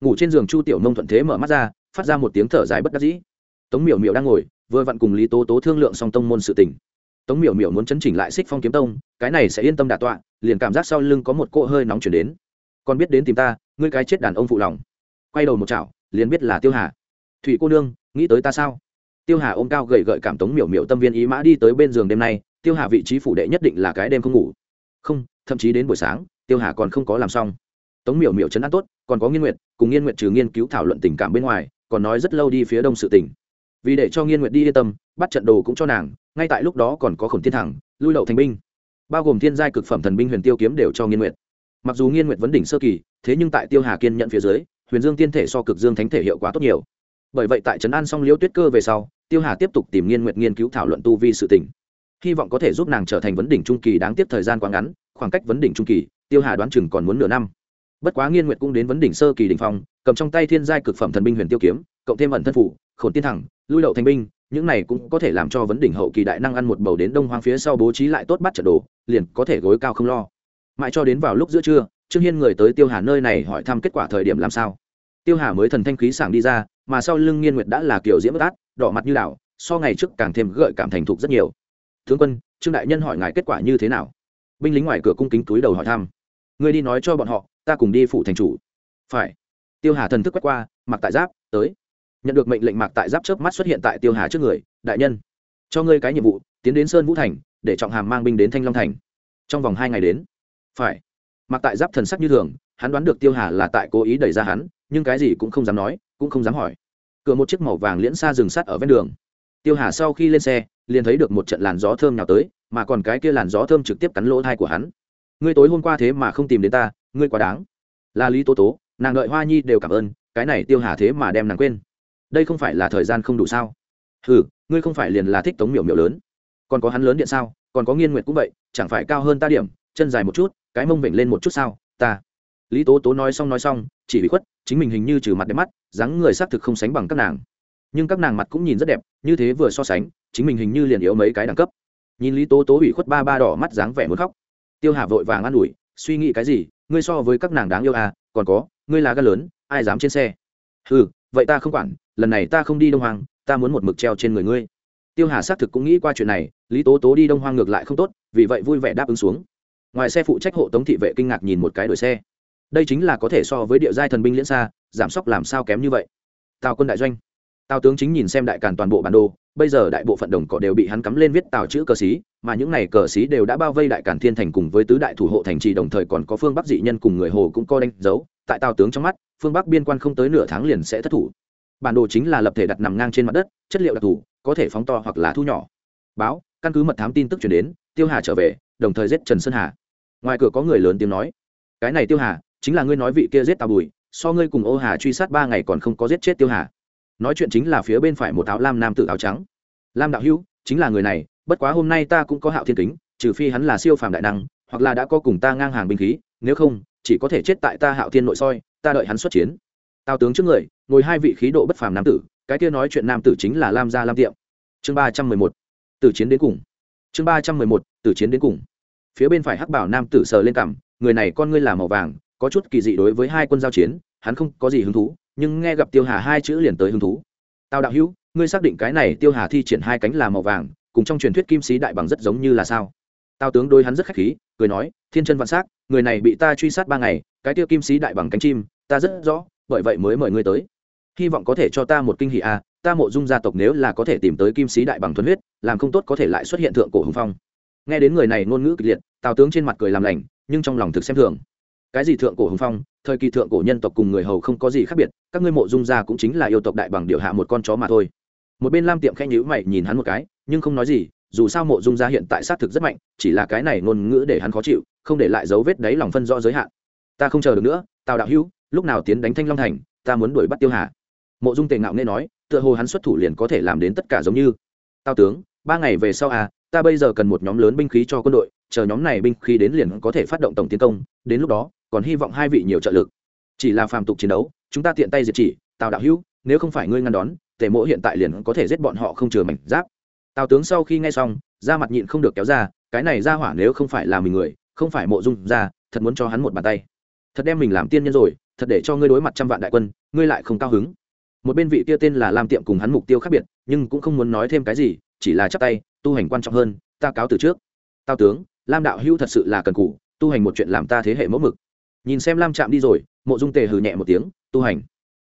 [SPEAKER 1] Ngủ trên giường chu tiểu nông thuận thế mở mắt ra, phát ra một tiếng thở dài bất đắc dĩ. Tống miểu miểu đang ngồi, vừa vặn cùng lý tố tố thương lượng song tông môn sự tình. Tống miểu miểu muốn chấn chỉnh lại xích phong kiếm tông, cái này sẽ yên tâm đà tọa, liền cảm giác sau lưng có một cỗ hơi nóng chuyển đến. Còn biết đến tìm ta, ngươi cái chết đàn ông phụ lòng. Quay đầu một chảo, liền biết là tiêu hà thủy cô nương, nghĩ tới ta sao? Tiêu hà ôm cao gậy gợi cảm tống miểu miểu tâm viên ý mã đi tới bên giường đêm nay, tiêu hà vị trí phủ đệ nhất định là cái đêm không ngủ. Không, thậm chí đến buổi sáng, tiêu hà còn không có làm xong. Tống miểu miểu chấn an tốt, còn có nghiên nguyện cùng nghiên nguyện trừ nghiên cứu thảo luận tình cảm bên ngoài, còn nói rất lâu đi phía đông sự tỉnh vì để cho nghiên nguyện đi yên tâm, bắt trận đồ cũng cho nàng, ngay tại lúc đó còn có khổng thiên thẳng, lui lậu thành binh. Bao gồm thiên giai cực phẩm thần binh huyền tiêu kiếm đều cho nghiên nguyện mặc dù nghiên nguyện vấn đỉnh sơ kỳ, thế nhưng tại tiêu hà kiên nhận phía dưới, huyền dương tiên thể so cực dương thánh thể hiệu quả tốt nhiều bởi vậy tại trấn an xong liễu tuyết cơ về sau, tiêu hà tiếp tục tìm nghiên nguyện nghiên cứu thảo luận tu vi sự tỉnh hy vọng có thể giúp nàng trở thành vấn đỉnh trung kỳ đáng tiếc thời gian quá ngắn, khoảng cách vấn đỉnh trung kỳ, tiêu hà đoán chừng còn muốn nửa năm. Bất quá nghiên nguyện cũng đến vấn đỉnh sơ kỳ đỉnh phong, cầm trong tay thiên giai cực phẩm thần binh huyền tiêu kiếm, cộng thêm ẩn thân phủ, khổn tiên thẳng, lui đậu thành binh, những này cũng có thể làm cho vấn đỉnh hậu kỳ đại năng ăn một bầu đến đông hoang phía sau bố trí lại tốt bắt trận đồ, liền có thể gối cao không lo. Mãi cho đến vào lúc giữa trưa, trương hiên người tới tiêu hà nơi này hỏi thăm kết quả thời điểm làm sao. Tiêu hà mới thần thanh khí sảng đi ra mà sau lưng nghiên nguyệt đã là kiểu diễm bất át, đỏ mặt như đảo, so ngày trước càng thêm gợi cảm thành thục rất nhiều. Tướng quân, trương đại nhân hỏi ngài kết quả như thế nào? Binh lính ngoài cửa cung kính túi đầu hỏi thăm. Người đi nói cho bọn họ, ta cùng đi phụ thành chủ. Phải. Tiêu hà thần thức quét qua, mặc tại giáp, tới. Nhận được mệnh lệnh mặc tại giáp chớp mắt xuất hiện tại tiêu hà trước người, đại nhân, cho ngươi cái nhiệm vụ, tiến đến sơn vũ thành, để trọng hàm mang binh đến thanh long thành. Trong vòng hai ngày đến. Phải. Mặc tại giáp thần sắc như thường, hắn đoán được tiêu hà là tại cố ý đẩy ra hắn, nhưng cái gì cũng không dám nói cũng không dám hỏi. Cửa một chiếc màu vàng liễn xa dừng sắt ở ven đường. Tiêu hà sau khi lên xe, liền thấy được một trận làn gió thơm nào tới, mà còn cái kia làn gió thơm trực tiếp cắn lỗ thai của hắn. Ngươi tối hôm qua thế mà không tìm đến ta, ngươi quá đáng. Là lý tố tố, nàng đợi hoa nhi đều cảm ơn, cái này tiêu hà thế mà đem nàng quên. Đây không phải là thời gian không đủ sao? Ừ ngươi không phải liền là thích tống miểu miểu lớn. Còn có hắn lớn điện sao? Còn có nghiên nguyệt cũng vậy, chẳng phải cao hơn ta điểm, chân dài một chút, cái mông vểnh lên một chút sao? Ta. Lý tố tố nói xong nói xong, chỉ bị khuất chính mình hình như trừ mặt đẹp mắt, dáng người xác thực không sánh bằng các nàng. Nhưng các nàng mặt cũng nhìn rất đẹp, như thế vừa so sánh, chính mình hình như liền yếu mấy cái đẳng cấp. Nhìn lý tố tố ủy khuất ba ba đỏ mắt dáng vẻ muốn khóc. Tiêu hà vội vàng an ủi, suy nghĩ cái gì? Ngươi so với các nàng đáng yêu à còn có, ngươi là gan lớn, ai dám trên xe? Ừ vậy ta không quản, lần này ta không đi đông hoàng ta muốn một mực treo trên người ngươi. Tiêu hà xác thực cũng nghĩ qua chuyện này, lý tố tố đi đông hoang ngược lại không tốt, vì vậy vui vẻ đáp ứng xuống. Ngoài xe phụ trách hộ tống thị vệ kinh ngạc nhìn một cái đổi xe đây chính là có thể so với địa giai thần binh liễn xa, giảm sốc làm sao kém như vậy? Tào quân đại doanh. Tào tướng chính nhìn xem đại càn toàn bộ bản đồ, bây giờ đại bộ phận đồng cỏ đều bị hắn cắm lên viết tào chữ cờ xí, mà những này cờ xí đều đã bao vây đại càn thiên thành cùng với tứ đại thủ hộ thành trì đồng thời còn có phương bắc dị nhân cùng người hồ cũng co đánh dấu. Tại tào tướng trong mắt, phương bắc biên quan không tới nửa tháng liền sẽ thất thủ. Bản đồ chính là lập thể đặt nằm ngang trên mặt đất, chất liệu đặc thù, có thể phóng to hoặc là thu nhỏ. Báo, căn cứ mật thám tin tức chuyển đến, tiêu hà trở về, đồng thời giết trần sơn hà. Ngoài cửa có người lớn tiếng nói, cái này tiêu hà chính là ngươi nói vị kia giết tào bùi, so ngươi cùng ô hà truy sát ba ngày còn không có giết chết tiêu hà. Nói chuyện chính là phía bên phải một áo lam nam tự áo trắng. Lam đạo hữu, chính là người này, bất quá hôm nay ta cũng có hạo thiên kính, trừ phi hắn là siêu phàm đại năng, hoặc là đã có cùng ta ngang hàng binh khí, nếu không, chỉ có thể chết tại ta hạo thiên nội soi, ta đợi hắn xuất chiến. Tào tướng trước người, ngồi hai vị khí độ bất phàm nam tử, cái kia nói chuyện nam tử chính là lam gia lam tiệm. Chương ba trăm mười một từ chiến đến cùng. Chương ba trăm mười một từ chiến đến cùng. Phía bên phải hắc bảo nam tử sờ lên cằm, người này con ngươi là màu vàng có chút kỳ dị đối với hai quân giao chiến hắn không có gì hứng thú nhưng nghe gặp tiêu hà hai chữ liền tới hứng thú. Tào đạo hữu ngươi xác định cái này tiêu hà thi triển hai cánh là màu vàng cùng trong truyền thuyết kim sĩ đại bằng rất giống như là sao? Tào tướng đôi hắn rất khách khí cười nói thiên chân vạn s á c người này bị ta truy sát ba ngày cái tiêu kim sĩ đại bằng cánh chim ta rất rõ bởi vậy mới mời ngươi tới. Hy vọng có thể cho ta một kinh hỷ a à, ta mộ dung gia tộc nếu là có thể tìm tới kim sĩ đại bằng thuần huyết làm không tốt có thể lại xuất hiện thượng cổ hùng phong. Nghe đến người này ngôn ngữ kịch liệt tào tướng trên mặt cười làm lành nhưng trong lòng thực xem thường cái gì thượng cổ hùng phong, thời kỳ thượng cổ nhân tộc cùng người hầu không có gì khác biệt, các ngươi mộ dung gia cũng chính là yêu tộc đại bằng điệu hạ một con chó mà thôi. Một bên lam tiệm khẽ nhữ mày nhìn hắn một cái, nhưng không nói gì, dù sao mộ dung gia hiện tại xác thực rất mạnh, chỉ là cái này ngôn ngữ để hắn khó chịu, không để lại dấu vết đấy lòng phân rõ giới hạn. Ta không chờ được nữa, tào đạo hữu, lúc nào tiến đánh thanh long thành, ta muốn đuổi bắt tiêu hà. Mộ dung tề ngạo nghe nói, tựa hồ hắn xuất thủ liền có thể làm đến tất cả giống như. Tao tướng, ba ngày về sau à ta bây giờ cần một nhóm lớn binh khí cho quân đội, chờ nhóm này binh khí đến liền có thể phát động tổng tiến công, đến lúc đó còn hy vọng hai vị nhiều trợ lực. Chỉ là phàm tục chiến đấu, chúng ta tiện tay diệt chỉ, tào đạo hữu, nếu không phải ngươi ngăn đón, tề mỗ hiện tại liền có thể giết bọn họ không chừa mảnh giáp. Tào tướng sau khi nghe xong, da mặt nhịn không được kéo ra, cái này ra hỏa nếu không phải là mình người, không phải mộ dung ra, thật muốn cho hắn một bàn tay. Thật đem mình làm tiên nhân rồi, thật để cho ngươi đối mặt trăm vạn đại quân, ngươi lại không cao hứng. Một bên vị kia tên là lam tiệm cùng hắn mục tiêu khác biệt, nhưng cũng không muốn nói thêm cái gì, chỉ là chắp tay, tu hành quan trọng hơn, ta cáo từ trước. Tao tướng, lam đạo hữu thật sự là cần cũ tu hành một chuyện làm ta thế hệ mẫu mực nhìn xem lam chạm đi rồi, mộ dung tề hừ nhẹ một tiếng, tu hành.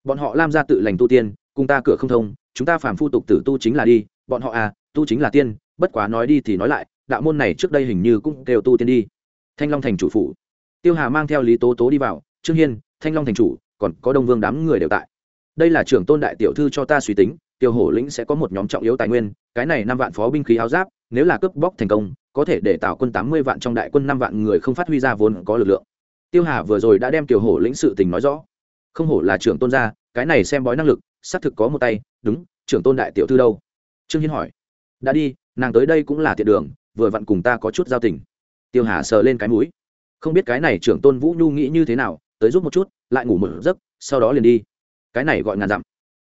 [SPEAKER 1] Bọn họ lam ra tự lành tu tiên, cùng ta cửa không thông, chúng ta phàm phu tục tử tu chính là đi, bọn họ à tu chính là tiên, bất quá nói đi thì nói lại, đạo môn này trước đây hình như cũng đều tu tiên đi. Thanh long thành chủ phủ. Tiêu hà mang theo lý tố tố đi vào, trương hiên, thanh long thành chủ, còn có đông vương đám người đều tại. Đây là trưởng tôn đại tiểu thư cho ta suy tính, tiêu hổ lĩnh sẽ có một nhóm trọng yếu tài nguyên, cái này năm vạn phó binh khí áo giáp, nếu là cướp bóc thành công, có thể để tạo quân tám mươi vạn trong đại quân năm vạn người không phát huy ra vốn có lực lượng tiêu hà vừa rồi đã đem tiểu hổ lĩnh sự tình nói rõ. Không hổ là trưởng tôn gia, cái này xem bói năng lực, xác thực có một tay. Đúng, trưởng tôn đại tiểu thư đâu? Trương hiên hỏi. Đã đi, nàng tới đây cũng là thiện đường, vừa vặn cùng ta có chút giao tình. Tiêu hà sờ lên cái mũi. Không biết cái này trưởng tôn vũ nhu nghĩ như thế nào, tới giúp một chút, lại ngủ một giấc, sau đó liền đi. Cái này gọi ngàn dặm.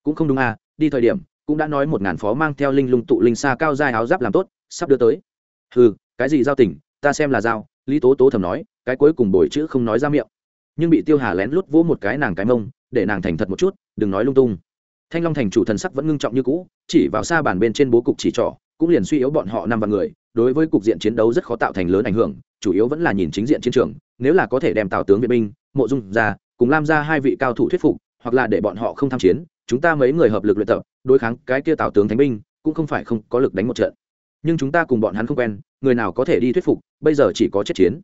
[SPEAKER 1] Cũng không đúng à đi thời điểm, cũng đã nói một ngàn phó mang theo linh lung tụ linh xa cao dài áo giáp làm tốt, sắp đưa tới. Ừ cái gì giao tình, ta xem là giao, lý tố tố thầm nói cái cuối cùng bồi chữ không nói ra miệng. Nhưng bị tiêu hà lén lút vỗ một cái nàng cái mông, để nàng thành thật một chút, đừng nói lung tung. Thanh long thành chủ thần sắc vẫn ngưng trọng như cũ, chỉ vào xa bàn bên trên bố cục chỉ trỏ, cũng liền suy yếu bọn họ năm vạn người, đối với cục diện chiến đấu rất khó tạo thành lớn ảnh hưởng, chủ yếu vẫn là nhìn chính diện chiến trường, nếu là có thể đem tào tướng vệ binh, mộ dung ra, cùng lam ra hai vị cao thủ thuyết phục, hoặc là để bọn họ không tham chiến, chúng ta mấy người hợp lực luyện tập, đối kháng cái kia tào tướng thánh binh, cũng không phải không có lực đánh một trận. Nhưng chúng ta cùng bọn hắn không quen, người nào có thể đi thuyết phục, bây giờ chỉ có chết chiến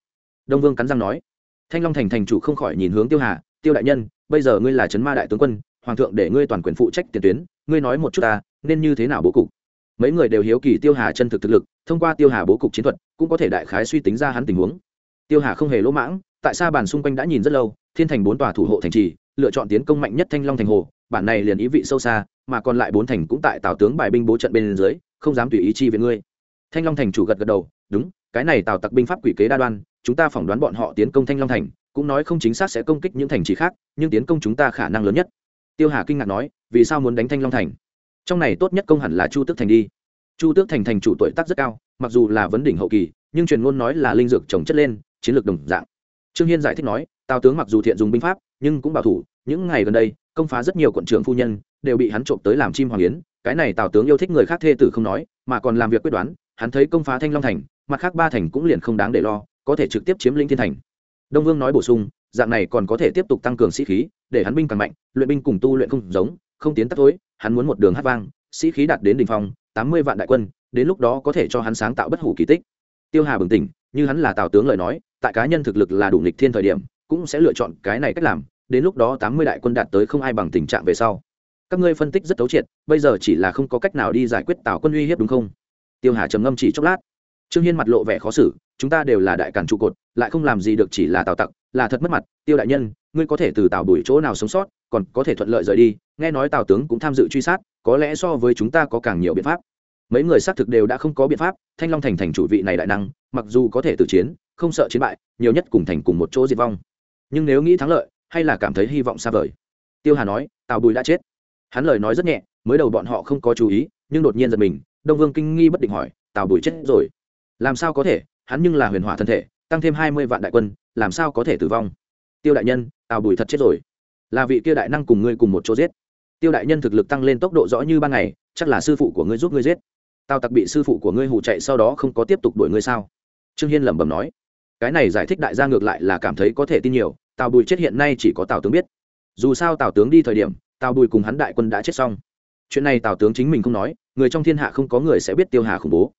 [SPEAKER 1] đông vương cắn răng nói, thanh long thành thành chủ không khỏi nhìn hướng tiêu hà, tiêu đại nhân, bây giờ ngươi là trấn ma đại tướng quân, hoàng thượng để ngươi toàn quyền phụ trách tiền tuyến, ngươi nói một chút ta, nên như thế nào bố cục? Mấy người đều hiếu kỳ tiêu hà chân thực thực lực, thông qua tiêu hà bố cục chiến thuật, cũng có thể đại khái suy tính ra hắn tình huống. Tiêu hà không hề lỗ mãng, tại sao bàn xung quanh đã nhìn rất lâu, thiên thành bốn tòa thủ hộ thành trì, lựa chọn tiến công mạnh nhất thanh long thành hồ, bản này liền ý vị sâu xa, mà còn lại bốn thành cũng tại tào tướng bài binh bố trận bên dưới, không dám tùy ý chi về ngươi. Thanh long thành chủ gật gật đầu, đúng, cái này tào tặc binh pháp quỷ kế đa đoan chúng ta phỏng đoán bọn họ tiến công thanh long thành, cũng nói không chính xác sẽ công kích những thành trì khác, nhưng tiến công chúng ta khả năng lớn nhất. Tiêu hà kinh ngạc nói, vì sao muốn đánh thanh long thành? Trong này tốt nhất công hẳn là chu tước thành đi. Chu tước thành thành chủ tuổi tác rất cao, mặc dù là vấn đỉnh hậu kỳ, nhưng truyền ngôn nói là linh dược trồng chất lên, chiến lược đồng dạng. Trương hiên giải thích nói, tào tướng mặc dù thiện dùng binh pháp, nhưng cũng bảo thủ, những ngày gần đây, công phá rất nhiều quận trưởng phu nhân, đều bị hắn trộm tới làm chim hoàng yến, cái này tào tướng yêu thích người khác thê tử không nói, mà còn làm việc quyết đoán, hắn thấy công phá thanh long thành, mặt khác ba thành cũng liền không đáng để lo có thể trực tiếp chiếm lĩnh thiên thành. Đông vương nói bổ sung, dạng này còn có thể tiếp tục tăng cường sĩ khí, để hắn binh càng mạnh, luyện binh cùng tu luyện không giống, không tiến tắt tối, hắn muốn một đường hát vang, sĩ khí đạt đến đ ỉ n h phong, tám mươi vạn đại quân, đến lúc đó có thể cho hắn sáng tạo bất hủ kỳ tích. Tiêu hà bừng tỉnh, như hắn là tào tướng lời nói, tại cá nhân thực lực là đủ nghịch thiên thời điểm, cũng sẽ lựa chọn cái này cách làm, đến lúc đó tám mươi đại quân đạt tới không ai bằng tình trạng về sau. Các ngươi phân tích rất tấu triệt, bây giờ chỉ là không có cách nào đi giải quyết tào quân uy hiếp đúng không? Tiêu hà trầm ngâm chỉ chốc lát trương hiên mặt lộ vẻ khó xử, chúng ta đều là đại cản trụ cột, lại không làm gì được chỉ là tào tặc, là thật mất mặt, tiêu đại nhân, ngươi có thể từ tào đuổi chỗ nào sống sót, còn có thể thuận lợi rời đi, nghe nói tào tướng cũng tham dự truy sát, có lẽ so với chúng ta có càng nhiều biện pháp. Mấy người xác thực đều đã không có biện pháp, thanh long thành thành chủ vị này đại năng, mặc dù có thể tự chiến, không sợ chiến bại, nhiều nhất cùng thành cùng một chỗ diệt vong. Nhưng nếu nghĩ thắng lợi, hay là cảm thấy hy vọng xa vời. Tiêu hà nói, tào bùi đã chết. Hắn lời nói rất nhẹ, mới đầu bọn họ không có chú ý, nhưng đột nhiên giật mình, đông vương kinh nghi bất định hỏi, tào bùi chết rồi? Làm sao có thể? Hắn nhưng là huyền hỏa thân thể, tăng thêm hai mươi vạn đại quân, làm sao có thể tử vong? Tiêu đại nhân, tào bùi thật chết rồi. Là vị kia đại năng cùng ngươi cùng một chỗ giết. Tiêu đại nhân thực lực tăng lên tốc độ rõ như ban ngày, chắc là sư phụ của ngươi giúp ngươi giết. Tào tặc bị sư phụ của ngươi hụ chạy sau đó không có tiếp tục đuổi ngươi sao? Trương hiên lẩm bẩm nói. Cái này giải thích đại gia ngược lại là cảm thấy có thể tin nhiều, tào bùi chết hiện nay chỉ có tào tướng biết. Dù sao tào tướng đi thời điểm, tào bùi cùng hắn đại quân đã chết xong. Chuyện này tào tướng chính mình không nói, người trong thiên hạ không có người sẽ biết tiêu hà khủng bố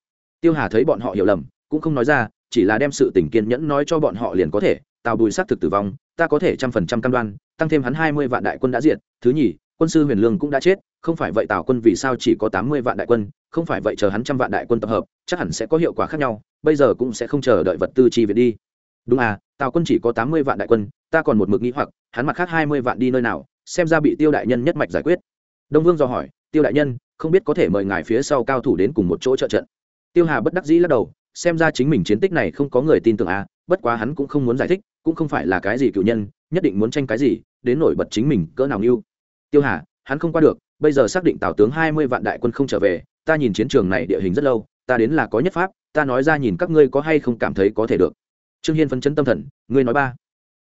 [SPEAKER 1] tiêu hà thấy bọn họ hiểu lầm, cũng không nói ra, chỉ là đem sự tình kiên nhẫn nói cho bọn họ liền có thể, tào bùi xác thực tử vong, ta có thể trăm phần trăm cam đoan, tăng thêm hắn hai mươi vạn đại quân đã diệt, thứ nhì, quân sư huyền lương cũng đã chết, không phải vậy tào quân vì sao chỉ có tám mươi vạn đại quân, không phải vậy chờ hắn trăm vạn đại quân tập hợp, chắc hẳn sẽ có hiệu quả khác nhau, bây giờ cũng sẽ không chờ đợi vật tư chi viện đi. Đúng à tào quân chỉ có tám mươi vạn đại quân, ta còn một mực nghĩ hoặc, hắn mặt khác hai mươi vạn đi nơi nào, xem ra bị tiêu đại nhân nhất mạch giải quyết. Đông vương do hỏi, tiêu đại nhân, không biết có thể mời ngài phía sau cao thủ đến cùng một chỗ trợ trận? Tiêu hà bất đắc dĩ lắc đầu, xem ra chính mình chiến tích này không có người tin tưởng à bất quá hắn cũng không muốn giải thích, cũng không phải là cái gì cựu nhân, nhất định muốn tranh cái gì, đến nổi bật chính mình cỡ nào như. Tiêu hà, hắn không qua được, bây giờ xác định tào tướng hai mươi vạn đại quân không trở về, ta nhìn chiến trường này địa hình rất lâu, ta đến là có nhất pháp, ta nói ra nhìn các ngươi có hay không cảm thấy có thể được. Trương hiên phấn chấn tâm thần, ngươi nói ba.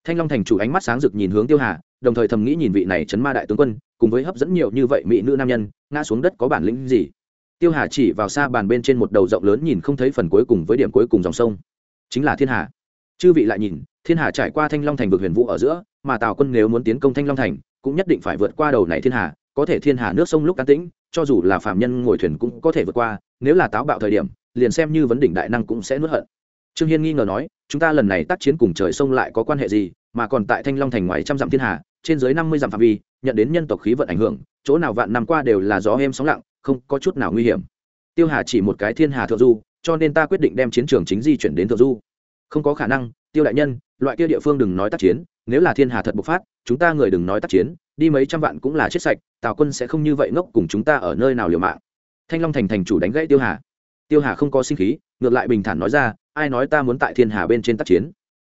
[SPEAKER 1] Thanh long thành chủ ánh mắt sáng rực nhìn hướng tiêu hà, đồng thời thầm nghĩ nhìn vị này chấn ma đại tướng quân, cùng với hấp dẫn nhiều như vậy mỹ nữ nam nhân, ngã xuống đất có bản lĩnh gì? Tiêu hà chỉ vào xa bàn bên trên một đầu rộng lớn nhìn không thấy phần cuối cùng với điểm cuối cùng dòng sông. Chính là thiên hà. Chư vị lại nhìn, thiên hà trải qua thanh long thành vực huyền vũ ở giữa, mà tào quân nếu muốn tiến công thanh long thành, cũng nhất định phải vượt qua đầu này thiên hà, có thể thiên hà nước sông lúc can tĩnh, cho dù là phạm nhân ngồi thuyền cũng có thể vượt qua, nếu là táo bạo thời điểm, liền xem như vấn đỉnh đại năng cũng sẽ nuốt hận. Trương hiên nghi ngờ nói, chúng ta lần này tác chiến cùng trời sông lại có quan hệ gì, mà còn tại thanh long thành ngoài trăm dặm thiên hà, trên dưới năm mươi dặm phạm vi, nhận đến nhân tộc khí vận ảnh hưởng, chỗ nào vạn năm qua đều là gió êm sóng lặng không có chút nào nguy hiểm. Tiêu hà chỉ một cái thiên hà thượng du, cho nên ta quyết định đem chiến trường chính di chuyển đến thượng du. Không có khả năng, tiêu đại nhân, loại kia địa phương đừng nói tác chiến, nếu là thiên hà thật bộc phát, chúng ta người đừng nói tác chiến, đi mấy trăm vạn cũng là chết sạch, tào quân sẽ không như vậy ngốc cùng chúng ta ở nơi nào liều mạng. Thanh long thành thành chủ đánh gãy tiêu hà. Tiêu hà không có sinh khí, ngược lại bình thản nói ra, ai nói ta muốn tại thiên hà bên trên tác chiến?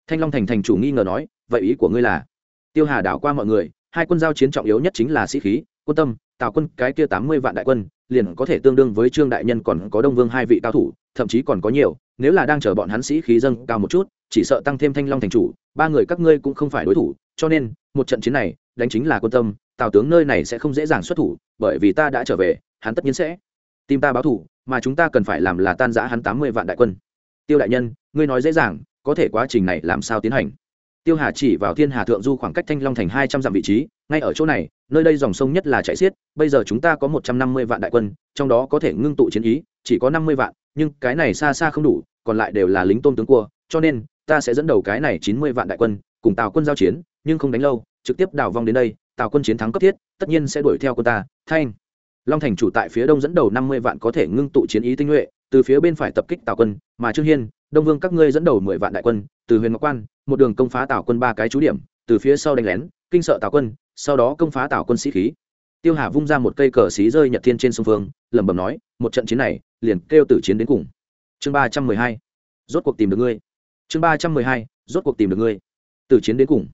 [SPEAKER 1] Thanh long thành thành chủ nghi ngờ nói, vậy ý của ngươi là? Tiêu hà đảo qua mọi người, hai quân giao chiến trọng yếu nhất chính là sĩ khí, quân tâm tào quân, cái kia tám mươi vạn đại quân, liền có thể tương đương với trương đại nhân còn có đông vương hai vị cao thủ, thậm chí còn có nhiều, nếu là đang chờ bọn hắn sĩ khí dâng cao một chút, chỉ sợ tăng thêm thanh long thành chủ, ba người các ngươi cũng không phải đối thủ, cho nên, một trận chiến này, đánh chính là quân tâm, tào tướng nơi này sẽ không dễ dàng xuất thủ, bởi vì ta đã trở về, hắn tất nhiên sẽ tìm ta báo thủ, mà chúng ta cần phải làm là tan giã hắn tám mươi vạn đại quân. Tiêu đại nhân, ngươi nói dễ dàng, có thể quá trình này làm sao tiến hành? Tiêu hà chỉ vào thiên hà thượng du khoảng cách thanh long thành hai trăm dặm vị trí, ngay ở chỗ này nơi đây dòng sông nhất là chạy xiết, bây giờ chúng ta có một trăm năm mươi vạn đại quân, trong đó có thể ngưng tụ chiến ý, chỉ có năm mươi vạn, nhưng cái này xa xa không đủ, còn lại đều là lính tôn tướng cua, cho nên ta sẽ dẫn đầu cái này chín mươi vạn đại quân, cùng tào quân giao chiến, nhưng không đánh lâu, trực tiếp đào vong đến đây tào quân chiến thắng cấp thiết, tất nhiên sẽ đuổi theo quân ta. Thanh. Long thành chủ tại phía đông dẫn đầu năm mươi vạn có thể ngưng tụ chiến ý tinh nhuệ, từ phía bên phải tập kích tào quân, mà trương hiên, đông vương các ngươi dẫn đầu mười vạn đại quân, từ huyền ngọc quan, một đường công phá tào quân ba cái trú điểm từ phía sau đánh lén, kinh sợ tào quân, sau đó công phá tào quân sĩ khí. Tiêu hà vung ra một cây cờ xí rơi nhật thiên trên sông phương lẩm bẩm nói, một trận chiến này, liền kêu tử chiến đến cùng. Chương ba trăm mười hai, rốt cuộc tìm được ngươi. Chương ba trăm mười hai, rốt cuộc tìm được ngươi. Tử chiến đến cùng.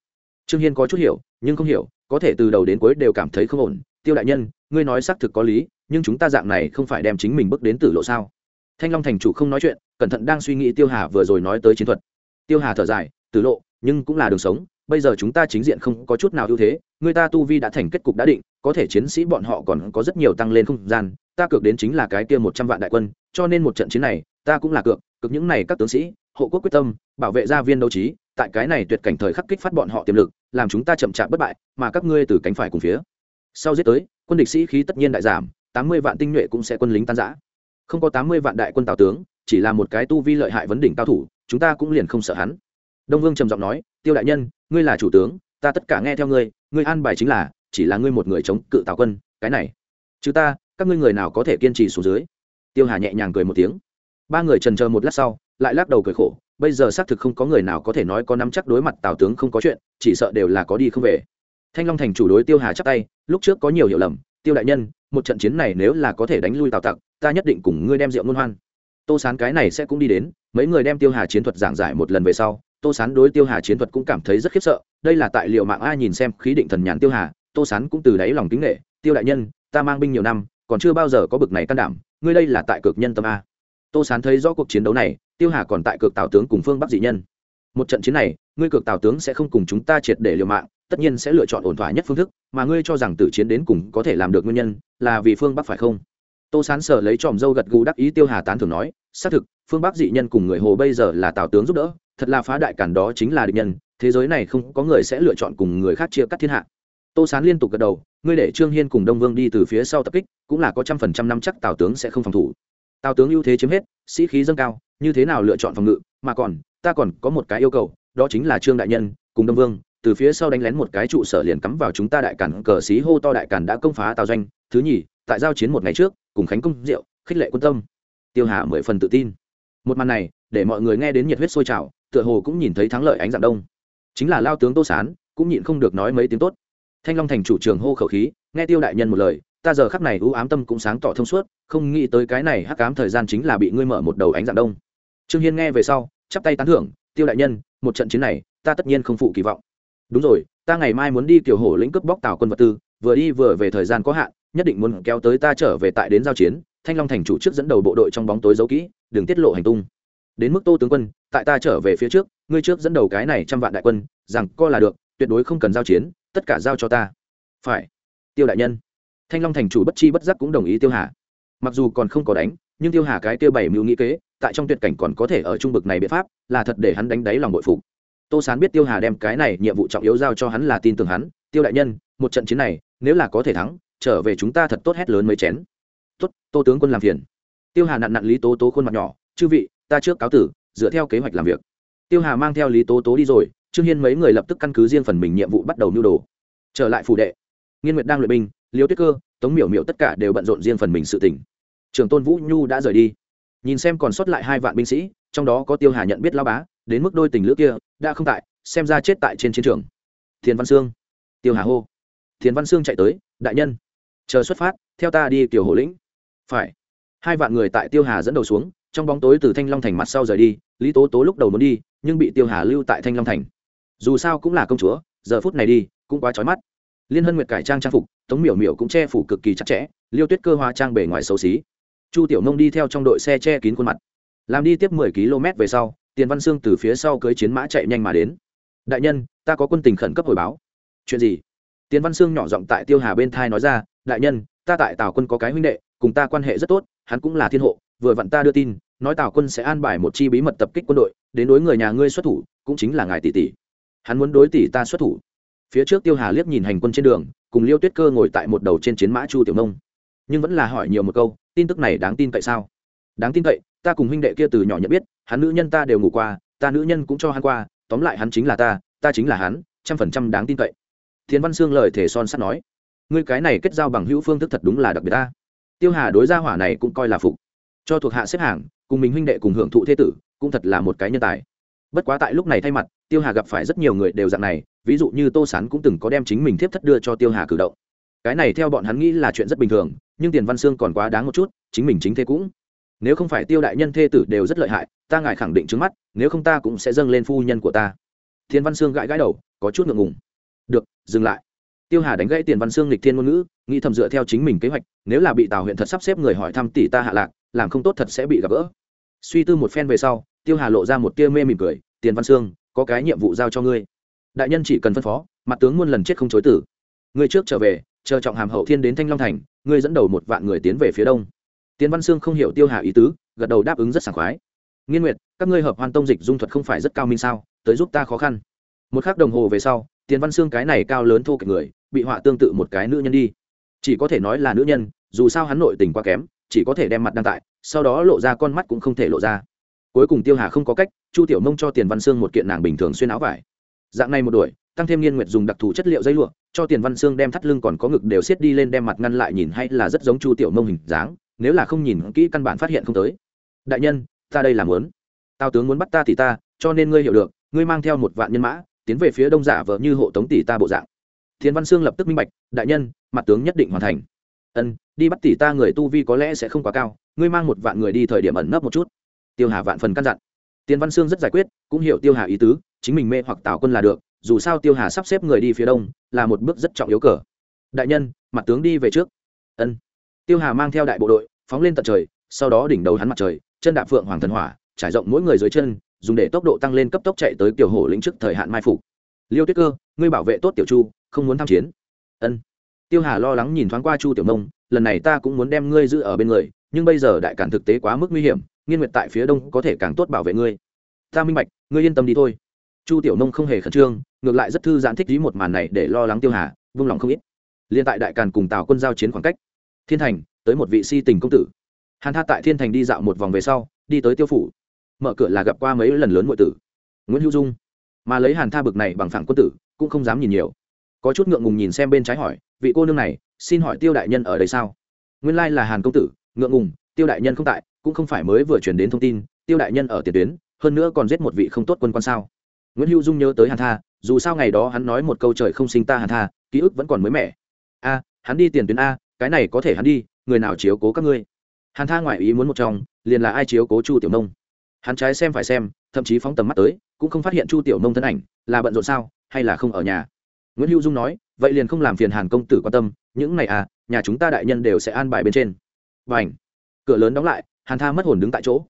[SPEAKER 1] Trương hiên có chút hiểu, nhưng không hiểu, có thể từ đầu đến cuối đều cảm thấy không ổn. Tiêu đại nhân, ngươi nói xác thực có lý, nhưng chúng ta dạng này không phải đem chính mình bước đến tử lộ sao? Thanh long thành chủ không nói chuyện, cẩn thận đang suy nghĩ tiêu hà vừa rồi nói tới chiến thuật. Tiêu hà thở dài, tử lộ, nhưng cũng là đường sống bây giờ chúng ta chính diện không có chút nào ưu thế, người ta tu vi đã thành kết cục đã định, có thể chiến sĩ bọn họ còn có rất nhiều tăng lên không gian, ta cược đến chính là cái kia một trăm vạn đại quân, cho nên một trận chiến này, ta cũng là cược cực những này các tướng sĩ, hộ quốc quyết tâm, bảo vệ gia viên đấu trí, tại cái này tuyệt cảnh thời khắc kích phát bọn họ tiềm lực, làm chúng ta chậm chạp bất bại, mà các ngươi từ cánh phải cùng phía. Sau giết tới, quân địch sĩ khí tất nhiên đại giảm, tám mươi vạn tinh nhuệ cũng sẽ quân lính tan giã không có tám mươi vạn đại quân tào tướng, chỉ là một cái tu vi lợi hại vấn đỉnh cao thủ, chúng ta cũng liền không sợ hắn. Đông vương trầm giọng nói tiêu đại nhân, ngươi là chủ tướng, ta tất cả nghe theo ngươi ngươi an bài chính là, chỉ là ngươi một người chống cự tào quân, cái này. Chứ ta, các ngươi người nào có thể kiên trì xuống dưới? Tiêu hà nhẹ nhàng cười một tiếng. Ba người trần chờ một lát sau, lại lắc đầu cười khổ, bây giờ xác thực không có người nào có thể nói có nắm chắc đối mặt tào tướng không có chuyện, chỉ sợ đều là có đi không về. Thanh long thành chủ đối tiêu hà chắc tay, lúc trước có nhiều hiểu lầm, tiêu đại nhân, một trận chiến này nếu là có thể đánh lui tào tặc, ta nhất định cùng ngươi đem rượu ngôn hoan. Tô sán cái này sẽ cũng đi đến, mấy người đem tiêu hà chiến thuật giảng giải một lần về sau tô sán đối tiêu hà chiến thuật cũng cảm thấy rất khiếp sợ, đây là tại liệu mạng ai nhìn xem khí định thần nhàn tiêu hà, tô sán cũng từ đáy lòng kính nghệ tiêu đại nhân, ta mang binh nhiều năm, còn chưa bao giờ có bực này can đảm, ngươi đây là tại cực nhân tâm a. Tô sán thấy rõ cuộc chiến đấu này, tiêu hà còn tại cực tào tướng cùng phương bắc dị nhân. Một trận chiến này, ngươi cực tào tướng sẽ không cùng chúng ta triệt để liều mạng, tất nhiên sẽ lựa chọn ổn thỏa nhất phương thức, mà ngươi cho rằng tử chiến đến cùng có thể làm được nguyên nhân là vì phương bắc phải không? Tô sán sở lấy tròm dâu gật gù đắc ý tiêu hà tán thường nói xác thực, phương bắc dị nhân cùng người hồ bây giờ là tào tướng giúp đỡ, thật là phá đại cản đó chính là địch nhân, thế giới này không có người sẽ lựa chọn cùng người khác chia cắt thiên hạ. Tô sán liên tục gật đầu, ngươi để trương hiên cùng đông vương đi từ phía sau tập kích, cũng là có trăm phần trăm năm chắc tào tướng sẽ không phòng thủ. Tào tướng ưu thế chiếm hết, sĩ khí dâng cao, như thế nào lựa chọn phòng ngự, mà còn, ta còn có một cái yêu cầu, đó chính là trương đại nhân cùng đông vương, từ phía sau đánh lén một cái trụ sở liền cắm vào chúng ta đại cản cờ xí hô to đại cản đã công phá tào doanh. Thứ nhì, tại giao chiến một ngày trước, cùng khánh công diệu khích lệ quân tâm tiêu hà mười phần tự tin. Một màn này, để mọi người nghe đến nhiệt huyết sôi trào, tựa hồ cũng nhìn thấy thắng lợi ánh dạng đông. Chính là lao tướng tô sán, cũng nhịn không được nói mấy tiếng tốt. Thanh long thành chủ trường hô khẩu khí, nghe tiêu đại nhân một lời, ta giờ khắc này ưu ám tâm cũng sáng tỏ thông suốt, không nghĩ tới cái này hắc ám thời gian chính là bị ngươi mở một đầu ánh dạng đông. Trương hiên nghe về sau, chắp tay tán thưởng, tiêu đại nhân, một trận chiến này, ta tất nhiên không phụ kỳ vọng. Đúng rồi, ta ngày mai muốn đi Tiểu hổ lĩnh cướp bóc tào quân vật tư, vừa đi vừa về thời gian có hạn, nhất định muốn kéo tới ta trở về tại đến giao chiến thanh long thành chủ trước dẫn đầu bộ đội trong bóng tối giấu kỹ, đừng tiết lộ hành tung. Đến mức tô tướng quân, tại ta trở về phía trước, ngươi trước dẫn đầu cái này trăm vạn đại quân, rằng co là được, tuyệt đối không cần giao chiến, tất cả giao cho ta. Phải. Tiêu đại nhân. Thanh long thành chủ bất chi bất giác cũng đồng ý tiêu hà. Mặc dù còn không có đánh, nhưng tiêu hà cái tiêu bảy mưu nghĩ kế, tại trong tuyệt cảnh còn có thể ở trung bực này biện pháp, là thật để hắn đánh đáy lòng bội phục. Tô sán biết tiêu hà đem cái này nhiệm vụ trọng yếu giao cho hắn là tin tưởng hắn. Tiêu đại nhân, một trận chiến này, nếu là có thể thắng, trở về chúng ta thật tốt hét lớn mấy chén tốt, tô tướng quân làm phiền. Tiêu hà nặn nặn lý tố tố khuôn mặt nhỏ, chư vị, ta trước cáo tử, dựa theo kế hoạch làm việc. Tiêu hà mang theo lý tố tố đi rồi, trương hiên mấy người lập tức căn cứ riêng phần mình nhiệm vụ bắt đầu nưu đồ. Trở lại phủ đệ, nghiên nguyệt đang luyện binh, liêu tuyết cơ, tống miểu miểu tất cả đều bận rộn riêng phần mình sự tỉnh trường tôn vũ nhu đã rời đi. Nhìn xem còn sót lại hai vạn binh sĩ, trong đó có tiêu hà nhận biết lao bá, đến mức đôi tình lữ kia, đã không tại, xem ra chết tại trên chiến trường. Thiền văn sương. Tiêu hà hô. Thiền văn sương chạy tới, đại nhân, chờ xuất phát, theo ta đi tiểu hổ lĩnh phải. Hai vạn người tại tiêu hà dẫn đầu xuống, trong bóng tối từ thanh long thành mặt sau rời đi, lý tố tố lúc đầu muốn đi, nhưng bị tiêu hà lưu tại thanh long thành. Dù sao cũng là công chúa, giờ phút này đi, cũng quá trói mắt. Liên hân nguyệt cải trang trang phục, tống miểu miểu cũng che phủ cực kỳ chặt chẽ, liêu tuyết cơ hoa trang bề ngoài xấu xí. Chu tiểu nông đi theo trong đội xe che kín khuôn mặt. Làm đi tiếp mười km về sau, tiền văn sương từ phía sau cưới chiến mã chạy nhanh mà đến. Đại nhân, ta có quân tình khẩn cấp hồi báo. Chuyện gì? Tiền văn sương nhỏ giọng tại tiêu hà bên thai nói ra, đại nhân, ta tại tào quân có cái huynh đệ cùng ta quan hệ rất tốt, hắn cũng là thiên hộ, vừa vặn ta đưa tin, nói tào quân sẽ an bài một chi bí mật tập kích quân đội, đến đối người nhà ngươi xuất thủ, cũng chính là ngài tỷ tỷ. Hắn muốn đối tỷ ta xuất thủ. Phía trước tiêu hà liếc nhìn hành quân trên đường, cùng liêu tuyết cơ ngồi tại một đầu trên chiến mã chu tiểu nông. Nhưng vẫn là hỏi nhiều một câu, tin tức này đáng tin cậy sao? Đáng tin cậy, ta cùng huynh đệ kia từ nhỏ nhận biết, hắn nữ nhân ta đều ngủ qua, ta nữ nhân cũng cho hắn qua, tóm lại hắn chính là ta ta chính là hắn, trăm phần trăm đáng tin cậy. Thiên văn sương lời thể son sắt nói, ngươi cái này kết giao bằng hữu phương thức thật đúng là đặc biệt ta tiêu hà đối gia hỏa này cũng coi là phục. Cho thuộc hạ xếp hàng, cùng mình huynh đệ cùng hưởng thụ thế tử, cũng thật là một cái nhân tài. Bất quá tại lúc này thay mặt, tiêu hà gặp phải rất nhiều người đều dạng này, ví dụ như tô sán cũng từng có đem chính mình thiếp thất đưa cho tiêu hà cử động. Cái này theo bọn hắn nghĩ là chuyện rất bình thường, nhưng tiền văn sương còn quá đáng một chút, chính mình chính thế cũng. Nếu không phải tiêu đại nhân thê tử đều rất lợi hại, ta ngại khẳng định trước mắt, nếu không ta cũng sẽ dâng lên phu nhân của ta. Thiên văn sương gãi gãi đầu, có chút ngượng ngùng. Được, dừng lại tiêu hà đánh gãy tiền văn sương lịch thiên ngôn ngữ, nghĩ thầm dựa theo chính mình kế hoạch, nếu là bị tào huyện thật sắp xếp người hỏi thăm tỷ ta hạ lạc, làm không tốt thật sẽ bị gặp gỡ. Suy tư một phen về sau, tiêu hà lộ ra một tia mê mỉm cười, tiền văn sương có cái nhiệm vụ giao cho ngươi. Đại nhân chỉ cần phân phó, mặt tướng muôn lần chết không chối tử ngươi trước trở về, chờ trọng hàm hậu thiên đến thanh long thành, ngươi dẫn đầu một vạn người tiến về phía đông. Tiến văn sương không hiểu tiêu hà ý tứ, gật đầu đáp ứng rất sảng khoái. Nghiên nguyệt, các ngươi hợp hoan tông dịch dung thuật không phải rất cao minh sao? Tới giúp ta khó khăn. Một k h ắ c đồng hồ về sau, tiền văn sương cái này cao lớn thô kệch người bị họa tương tự một cái nữ nhân đi. Chỉ có thể nói là nữ nhân, dù sao hắn nội tình quá kém, chỉ có thể đem mặt đăng tại, sau đó lộ ra con mắt cũng không thể lộ ra. Cuối cùng tiêu hà không có cách, chu tiểu mông cho tiền văn sương một kiện nàng bình thường xuyên áo vải. Dạng này một đuổi, tăng thêm nghiên nguyệt dùng đặc thù chất liệu dây lụa, cho tiền văn sương đem thắt lưng còn có ngực đều xiết đi lên đem mặt ngăn lại nhìn hay là rất giống chu tiểu mông hình dáng, nếu là không nhìn kỹ căn bản phát hiện không tới. Đại nhân, ta đây làm muốn. Tao tướng muốn bắt ta thì ta, cho nên ngươi hiểu được, ngươi mang theo một vạn nhân mã, tiến về phía đông giả vợ như hộ tống tỷ ta bộ dạng thiên văn sương lập tức minh bạch, đại nhân, mặt tướng nhất định hoàn thành. Ân, đi bắt tỷ ta người tu vi có lẽ sẽ không quá cao, ngươi mang một vạn người đi thời điểm ẩn nấp một chút. Tiêu hà vạn phần căn dặn. Tiền văn sương rất giải quyết, cũng hiểu tiêu hà ý tứ, chính mình mê hoặc tào quân là được, dù sao tiêu hà sắp xếp người đi phía đông, là một bước rất trọng yếu cờ. Đại nhân, mặt tướng đi về trước. Ân. Tiêu hà mang theo đại bộ đội, phóng lên tận trời, sau đó đỉnh đầu hắn mặt trời, chân đạp phượng hoàng thần hỏa, trải rộng mỗi người dưới chân, dùng để tốc độ tăng lên cấp tốc chạy tới tiểu hổ lĩnh trước thời hạn mai phục. Liêu tuyết cơ, ngươi bảo vệ tốt tiểu chu không muốn tham chiến. Ân. Tiêu hà lo lắng nhìn thoáng qua chu tiểu mông lần này ta cũng muốn đem ngươi giữ ở bên người, nhưng bây giờ đại cản thực tế quá mức nguy hiểm, nghiên nguyệt tại phía đông có thể càng tốt bảo vệ ngươi. Ta minh bạch, ngươi yên tâm đi thôi. Chu tiểu nông không hề khẩn trương, ngược lại rất thư giãn thích ý một màn này để lo lắng tiêu hà, vung lòng không ít. Liên tại đại càn cùng tào quân giao chiến khoảng cách, thiên thành tới một vị si tình công tử. Hàn tha tại thiên thành đi dạo một vòng về sau, đi tới tiêu phủ. Mở cửa là gặp qua mấy lần lớn ngụy tử. Nguyễn hữu dung. Mà lấy hàn tha bực này bằng phẳng quân tử, cũng không dám nhìn nhiều có chút ngượng ngùng nhìn xem bên trái hỏi, vị cô nương này, xin hỏi tiêu đại nhân ở đây sao? Nguyên lai là hàn công tử, ngượng ngùng, tiêu đại nhân không tại, cũng không phải mới vừa chuyển đến thông tin, tiêu đại nhân ở tiền tuyến, hơn nữa còn giết một vị không tốt quân quan sao? Nguyễn hữu dung nhớ tới hàn tha, dù sao ngày đó hắn nói một câu trời không sinh ta hàn tha, ký ức vẫn còn mới mẻ. A, hắn đi tiền tuyến a, cái này có thể hắn đi, người nào chiếu cố các ngươi? Hàn tha ngoại ý muốn một trong, liền là ai chiếu cố chu tiểu nông? Hắn trái xem phải xem, thậm chí phóng tầm mắt tới, cũng không phát hiện chu tiểu nông thân ảnh, là bận rộn sao, hay là không ở nhà? Nguyễn hữu dung nói, vậy liền không làm phiền hàn công tử quan tâm, những này à nhà chúng ta đại nhân đều sẽ an bài bên trên. Và ảnh cửa lớn đóng lại, hàn tha mất hồn đứng tại chỗ.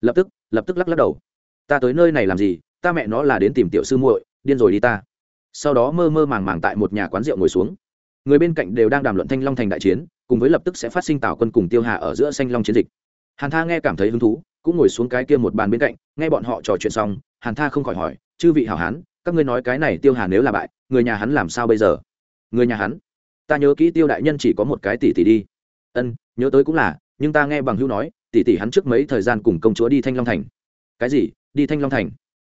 [SPEAKER 1] Lập tức lập tức lắc lắc đầu. Ta tới nơi này làm gì? Ta mẹ nó là đến tìm tiểu sư muội, điên rồi đi ta. Sau đó mơ mơ màng màng tại một nhà quán rượu ngồi xuống. Người bên cạnh đều đang đàm luận thanh long thành đại chiến, cùng với lập tức sẽ phát sinh tảo quân cùng tiêu hà ở giữa xanh long chiến dịch. Hàn tha nghe cảm thấy hứng thú, cũng ngồi xuống cái kia một bàn bên cạnh, nghe bọn họ trò chuyện xong, hàn tha không khỏi hỏi, chư vị hảo hán, các ngươi nói cái này tiêu hà nếu là bại người nhà hắn làm sao bây giờ? Người nhà hắn? Ta nhớ kỹ tiêu đại nhân chỉ có một cái tỷ tỷ đi. Ân, nhớ tới cũng là, nhưng ta nghe bằng hữu nói, tỷ tỷ hắn trước mấy thời gian cùng công chúa đi thanh long thành. Cái gì? Đi thanh long thành?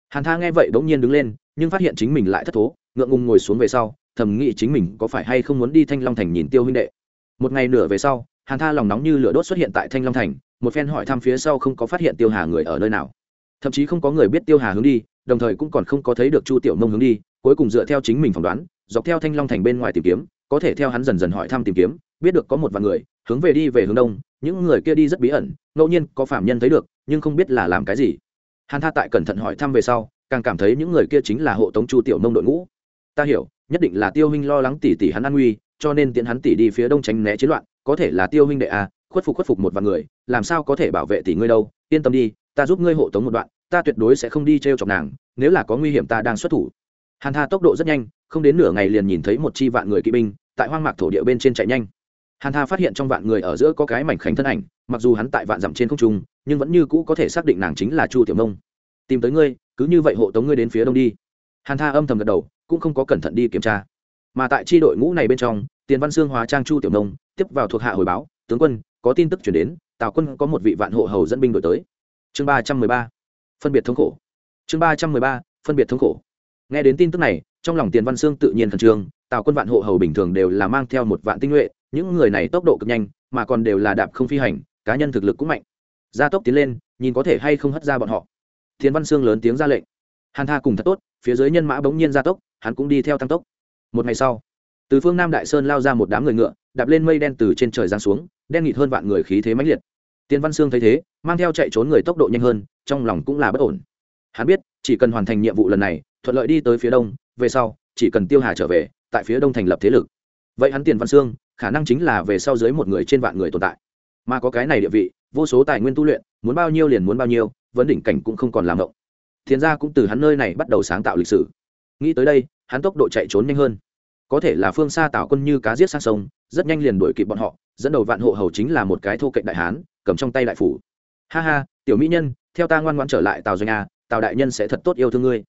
[SPEAKER 1] Hàn tha nghe vậy bỗng nhiên đứng lên, nhưng phát hiện chính mình lại thất thố, ngượng ngùng ngồi xuống về sau, thầm nghĩ chính mình có phải hay không muốn đi thanh long thành nhìn tiêu huynh đệ. Một ngày nửa về sau, hàn tha lòng nóng như lửa đốt xuất hiện tại thanh long thành, một phen hỏi thăm phía sau không có phát hiện tiêu hà người ở nơi nào. Thậm chí không có người biết tiêu hà hướng đi, đồng thời cũng còn không có thấy được chu tiểu mông hướng đi cuối cùng dựa theo chính mình phỏng đoán, dọc theo thanh long thành bên ngoài tìm kiếm, có thể theo hắn dần dần hỏi thăm tìm kiếm, biết được có một vài người, hướng về đi về hướng đông, những người kia đi rất bí ẩn, ngẫu nhiên có phạm nhân thấy được, nhưng không biết là làm cái gì. Hàn tha tại cẩn thận hỏi thăm về sau, càng cảm thấy những người kia chính là hộ tống chu tiểu nông đội ngũ. Ta hiểu, nhất định là tiêu huynh lo lắng tỷ tỷ hắn an nguy, cho nên tiện hắn tỷ đi phía đông tránh né chiến loạn, có thể là tiêu huynh đệ à khuất phục khuất phục một vài người, làm sao có thể bảo vệ tỷ ngươi đâu, yên tâm đi, ta giúp ngươi hộ tống một đoạn, ta tuyệt đối sẽ không đi t r e o chọc nàng, nếu là có nguy hiểm ta đang xuất thủ hàn tha tốc độ rất nhanh, không đến nửa ngày liền nhìn thấy một chi vạn người kỵ binh tại hoang mạc thổ địa bên trên chạy nhanh. Hàn tha phát hiện trong vạn người ở giữa có cái mảnh khảnh thân ảnh, mặc dù hắn tại vạn dặm trên không trung, nhưng vẫn như cũ có thể xác định nàng chính là chu tiểu nông. Tìm tới ngươi, cứ như vậy hộ tống ngươi đến phía đông đi. Hàn tha âm thầm gật đầu, cũng không có cẩn thận đi kiểm tra. Mà tại tri đội ngũ này bên trong, tiền văn xương hóa trang chu tiểu nông, tiếp vào thuộc hạ hồi báo, tướng quân, có tin tức chuyển đến, tào quân có một vị vạn hộ hầu dẫn binh đổi tới. Chương ba trăm mười ba, phân biệt thống khổ. Chương ba trăm mười ba, phân biệt thống khổ nghe đến tin tức này, trong lòng tiền văn Sương tự nhiên khẩn trương, tào quân vạn hộ hầu bình thường đều là mang theo một vạn tinh nhuệ, những người này tốc độ cực nhanh, mà còn đều là đạp không phi hành, cá nhân thực lực cũng mạnh. Gia tốc tiến lên, nhìn có thể hay không hất ra bọn họ. Thiên văn sương lớn tiếng ra lệnh. Hàn tha cùng thật tốt, phía dưới nhân mã bỗng nhiên gia tốc, hắn cũng đi theo tăng tốc. Một ngày sau, từ phương nam đại sơn lao ra một đám người ngựa, đạp lên mây đen từ trên trời giáng xuống, đen nghịt hơn vạn người khí thế mãnh liệt. Tiên văn sương thấy thế, mang theo chạy trốn người tốc độ nhanh hơn, trong lòng cũng là bất ổn. Hắn biết, chỉ cần hoàn thành nhiệm vụ lần này thuận lợi đi tới phía đông, về sau, chỉ cần tiêu hà trở về, tại phía đông thành lập thế lực. Vậy hắn tiền văn sương khả năng chính là về sau dưới một người trên vạn người tồn tại. Mà có cái này địa vị, vô số tài nguyên tu luyện, muốn bao nhiêu liền muốn bao nhiêu, vấn đỉnh cảnh cũng không còn làm động. Thiền gia cũng từ hắn nơi này bắt đầu sáng tạo lịch sử. Nghĩ tới đây, hắn tốc độ chạy trốn nhanh hơn. Có thể là phương xa tạo quân như cá giết sang sông, rất nhanh liền đuổi kịp bọn họ, dẫn đầu vạn hộ hầu chính là một cái thô cạnh đại hán, cầm trong tay đại phủ. Ha ha, tiểu mỹ nhân, theo ta ngoan ngoan trở lại tào doanh a, tào đại nhân sẽ thật tốt yêu thương ngươi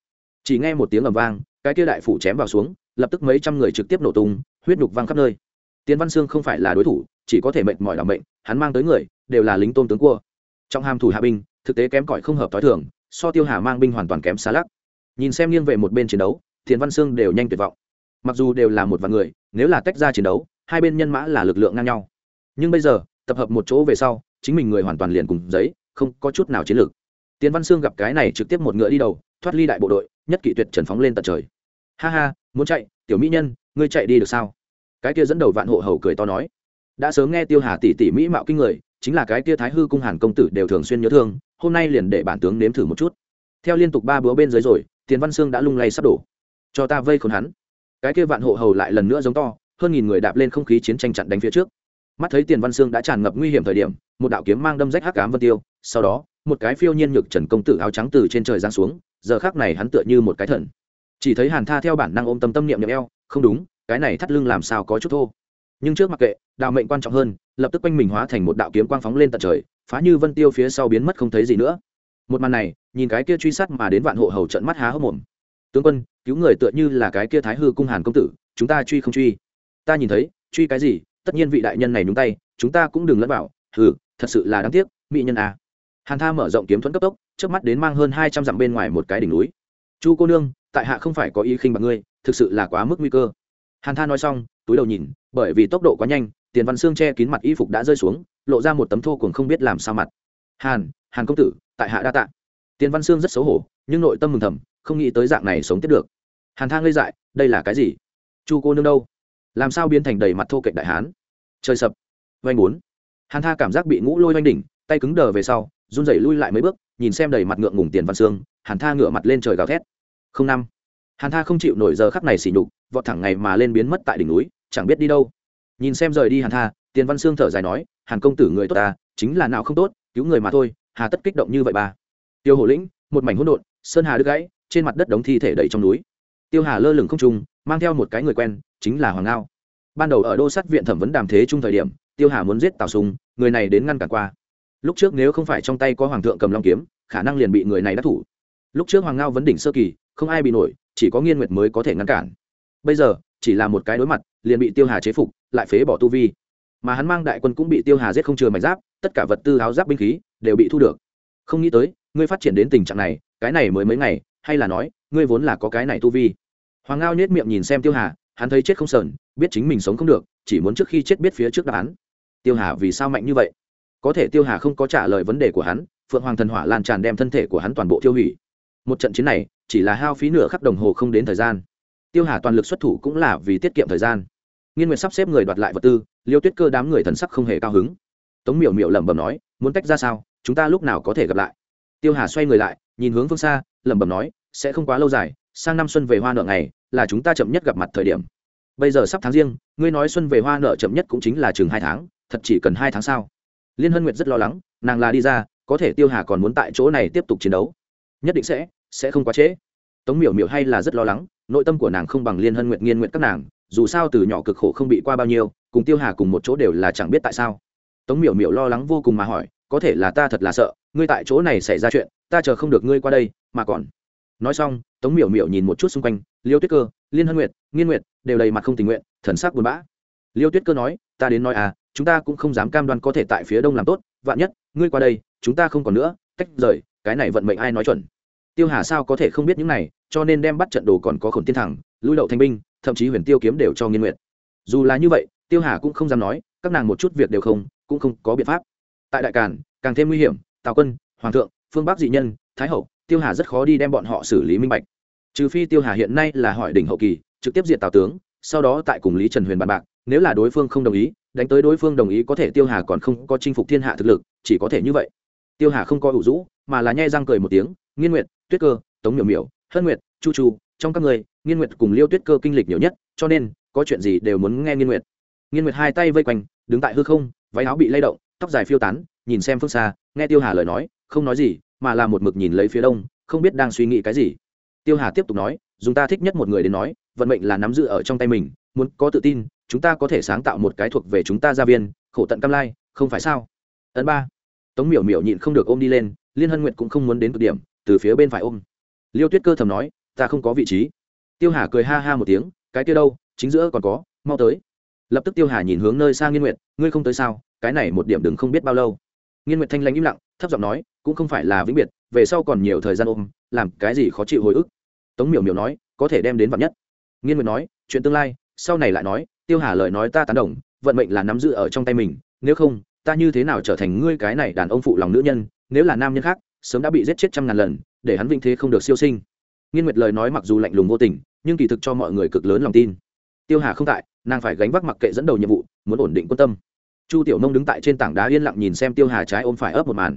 [SPEAKER 1] chỉ nghe một tiếng ầm vang, cái kia đại phủ chém vào xuống, lập tức mấy trăm người trực tiếp nổ tung, huyết nhục văng khắp nơi. Tiến văn sương không phải là đối thủ, chỉ có thể mệnh mọi đảm mệnh, hắn mang tới người, đều là lính tôn tướng cua. Trong hàm thủ hạ binh, thực tế kém cỏi không hợp t h o i thường, so tiêu hà mang binh hoàn toàn kém xa lắc. Nhìn xem nghiêng về một bên chiến đấu thiền văn sương đều nhanh tuyệt vọng. Mặc dù đều là một vài người, nếu là tách ra chiến đấu, hai bên nhân mã là lực lượng ngang nhau. Nhưng bây giờ, tập hợp một chỗ về sau, chính mình người hoàn toàn liền cùng giấy, không có chút nào chiến lược. Tiến văn sương gặp cái này trực tiếp một ngựa đi đầu, thoát ly đại bộ đội nhất kỵ tuyệt trần phóng lên tận trời. Ha ha, muốn chạy, tiểu mỹ nhân, ngươi chạy đi được sao? Cái kia dẫn đầu vạn hộ hầu cười to nói. Đã sớm nghe tiêu hà tỷ tỷ mỹ mạo kinh người, chính là cái kia thái hư cung hàn công tử đều thường xuyên nhớ thương, hôm nay liền để bản tướng nếm thử một chút. Theo liên tục ba búa bên dưới rồi, tiền văn sương đã lung lay sắp đổ. Cho ta vây khốn hắn. Cái kia vạn hộ hầu lại lần nữa giống to, hơn nghìn người đạp lên không khí chiến tranh chặn đánh phía trước. Mắt thấy tiền văn sương đã tràn ngập nguy hiểm thời điểm, một đạo kiếm mang đâm rách hắc cám vân tiêu, sau đó, một cái phiêu nhiên nhược trần công tử áo trắng từ trên trời giáng xuống giờ khác này hắn tựa như một cái thần. Chỉ thấy hàn tha theo bản năng ôm tâm tâm niệm niệm eo, không đúng, cái này thắt lưng làm sao có chút thô. Nhưng trước mặc kệ đạo mệnh quan trọng hơn, lập tức quanh mình hóa thành một đạo kiếm quang phóng lên tận trời, phá như vân tiêu phía sau biến mất không thấy gì nữa. Một màn này, nhìn cái kia truy sát mà đến vạn hộ hầu trận mắt há hốc mồm. Tướng quân, cứu người tựa như là cái kia thái hư cung hàn công tử, chúng ta truy không truy. Ta nhìn thấy, truy cái gì, tất nhiên vị đại nhân này nhúng tay, chúng ta cũng đừng lẫn vào. Hừ, thật sự là đáng tiếc, mỹ nhân à. hàn tha mở rộng kiếm thuẫn cấp tốc trước mắt đến mang hơn hai trăm dặm bên ngoài một cái đỉnh núi. Chu cô nương, tại hạ không phải có ý khinh bạc ngươi, thực sự là quá mức nguy cơ. Hàn tha nói xong, túi đầu nhìn, bởi vì tốc độ quá nhanh, tiền văn xương che kín mặt y phục đã rơi xuống, lộ ra một tấm thô cuồng không biết làm sao mặt. Hàn hàn công tử, tại hạ đa tạ. Tiền văn xương rất xấu hổ, nhưng nội tâm mừng thầm, không nghĩ tới dạng này sống tiếp được. Hàn thang ngây dại, đây là cái gì? Chu cô nương đâu? Làm sao biến thành đầy mặt thô kệch đại hán? Trời sập. Vanh bốn. Hàn tha cảm giác bị ngũ lôi oanh đỉnh, tay cứng đờ về sau, run rẩy lui lại mấy bước nhìn xem đầy mặt ngượng ngùng tiền văn xương, hàn tha ngửa mặt lên trời gào thét. Không năm. Hàn tha không chịu nổi giờ khắc này xỉ nhục, vọt thẳng ngày mà lên biến mất tại đỉnh núi, chẳng biết đi đâu. Nhìn xem rời đi hàn tha, tiền văn sương thở dài nói, hàn công tử người tốt ta, chính là nào không tốt, cứu người mà thôi, hà tất kích động như vậy ba tiêu hổ lĩnh, một mảnh hỗn độn, sơn hà đứt gãy, trên mặt đất đống thi thể đầy trong núi. Tiêu hà lơ lửng không trung, mang theo một cái người quen, chính là hoàng ngao. Ban đầu ở đô sát viện thẩm vấn đàm thế chung thời điểm, tiêu hà muốn giết tào sùng, người này đến ngăn cản qua lúc trước nếu không phải trong tay có hoàng thượng cầm long kiếm, khả năng liền bị người này đắc thủ. Lúc trước hoàng ngao vấn đỉnh sơ kỳ, không ai bị nổi, chỉ có nghiên nguyệt mới có thể ngăn cản. Bây giờ, chỉ là một cái đối mặt, liền bị tiêu hà chế phục, lại phế bỏ tu vi. Mà hắn mang đại quân cũng bị tiêu hà giết không chừa mảnh giáp, tất cả vật tư áo giáp binh khí đều bị thu được. Không nghĩ tới, ngươi phát triển đến tình trạng này, cái này mới mấy ngày, hay là nói, ngươi vốn là có cái này tu vi. Hoàng ngao nhếch miệng nhìn xem tiêu hà, hắn thấy chết không sờn, biết chính mình sống không được, chỉ muốn trước khi chết biết phía trước đáp án. Tiêu hà vì sao mạnh như vậy? Có thể tiêu hà không có trả lời vấn đề của hắn, phượng hoàng thần hỏa lan tràn đem thân thể của hắn toàn bộ tiêu hủy. Một trận chiến này, chỉ là hao phí nửa khắc đồng hồ không đến thời gian. Tiêu hà toàn lực xuất thủ cũng là vì tiết kiệm thời gian. Nghiên nguyệt sắp xếp người đoạt lại vật tư, liêu tuyết cơ đám người thần sắc không hề cao hứng. Tống miểu miểu lẩm bẩm nói, muốn tách ra sao? Chúng ta lúc nào có thể gặp lại? Tiêu hà xoay người lại, nhìn hướng phương xa, lẩm bẩm nói, sẽ không quá lâu dài, sang năm xuân về hoa nợ ngày, là chúng ta chậm nhất gặp mặt thời điểm. Bây giờ sắp tháng riêng, ngươi nói xuân về hoa nợ chậm nhất cũng chính là chừng hai tháng, thật chỉ cần hai tháng sau liên hân nguyệt rất lo lắng, nàng là đi ra, có thể tiêu hà còn muốn tại chỗ này tiếp tục chiến đấu. Nhất định sẽ sẽ không quá trễ. Tống miểu miểu hay là rất lo lắng, nội tâm của nàng không bằng liên hân nguyệt nghiên nguyện các nàng, dù sao từ nhỏ cực khổ không bị qua bao nhiêu, cùng tiêu hà cùng một chỗ đều là chẳng biết tại sao. Tống miểu miểu lo lắng vô cùng mà hỏi, có thể là ta thật là sợ, ngươi tại chỗ này xảy ra chuyện, ta chờ không được ngươi qua đây, mà còn. Nói xong, tống miểu miểu nhìn một chút xung quanh, liêu tuyết cơ, liên hân nguyệt, nghiên nguyệt, đều đầy mặt không tình nguyện, thần sắc buồn bã. Liêu tuyết cơ nói ta đến nói à chúng ta cũng không dám cam đoan có thể tại phía đông làm tốt, vạn nhất, ngươi qua đây, chúng ta không còn nữa, tách rời, cái này vận mệnh ai nói chuẩn? Tiêu hà sao có thể không biết những này, cho nên đem bắt trận đồ còn có khổn tiên thẳng, lui đậu thanh binh, thậm chí huyền tiêu kiếm đều cho nghiên nguyện. Dù là như vậy, tiêu hà cũng không dám nói, các nàng một chút việc đều không, cũng không có biện pháp. Tại đại càn, càng thêm nguy hiểm, tào quân, hoàng thượng, phương bắc dị nhân, thái hậu, tiêu hà rất khó đi đem bọn họ xử lý minh bạch. Trừ phi tiêu hà hiện nay là hỏi đỉnh hậu kỳ, trực tiếp diệt tào tướng, sau đó tại cùng lý trần huyền bàn bạc nếu là đối phương không đồng ý, đánh tới đối phương đồng ý có thể tiêu hà còn không có chinh phục thiên hạ thực lực, chỉ có thể như vậy. Tiêu hà không có ủ rũ, mà là nhai răng cười một tiếng, nghiên nguyệt, tuyết cơ, tống miểu miểu, hân nguyệt, chu chu, trong các người, nghiên nguyệt cùng liêu tuyết cơ kinh lịch nhiều nhất, cho nên, có chuyện gì đều muốn nghe nghiên nguyệt. Nghiên nguyệt hai tay vây quanh, đứng tại hư không, váy áo bị lay động, tóc dài phiêu tán, nhìn xem phương xa, nghe tiêu hà lời nói, không nói gì, mà là một mực nhìn lấy phía đông, không biết đang suy nghĩ cái gì. Tiêu hà tiếp tục nói, dùng ta thích nhất một người đến nói, vận mệnh là nắm giữ ở trong tay mình, muốn có tự tin chúng ta có thể sáng tạo một cái thuộc về chúng ta gia viên, khổ tận cam lai, không phải sao? Ấn ba. Tống miểu miểu nhịn không được ôm đi lên, liên hân nguyện cũng không muốn đến cực điểm, từ phía bên phải ôm. Liêu tuyết cơ thầm nói, ta không có vị trí. Tiêu hà cười ha ha một tiếng, cái kia đâu, chính giữa còn có, mau tới. Lập tức tiêu hà nhìn hướng nơi xa nghiên nguyện ngươi không tới sao? Cái này một điểm đừng không biết bao lâu. Nghiên nguyện thanh lãnh im lặng, thấp giọng nói, cũng không phải là vĩnh biệt, về sau còn nhiều thời gian ôm, làm cái gì khó chịu hồi ức. Tống miểu miểu nói, có thể đem đến vạn nhất. Nghiên nguyện nói, chuyện tương lai, sau này lại nói tiêu hà lời nói ta tán đồng, vận mệnh là nắm giữ ở trong tay mình, nếu không, ta như thế nào trở thành ngươi cái này đàn ông phụ lòng nữ nhân, nếu là nam nhân khác, sớm đã bị giết chết trăm ngàn lần, để hắn vinh thế không được siêu sinh. Nghiên nguyệt lời nói mặc dù lạnh lùng vô tình, nhưng kỳ thực cho mọi người cực lớn lòng tin. Tiêu hà không tại, nàng phải gánh vác mặc kệ dẫn đầu nhiệm vụ, muốn ổn định quan tâm. Chu tiểu nông đứng tại trên tảng đá yên lặng nhìn xem tiêu hà trái ôm phải ấp một màn.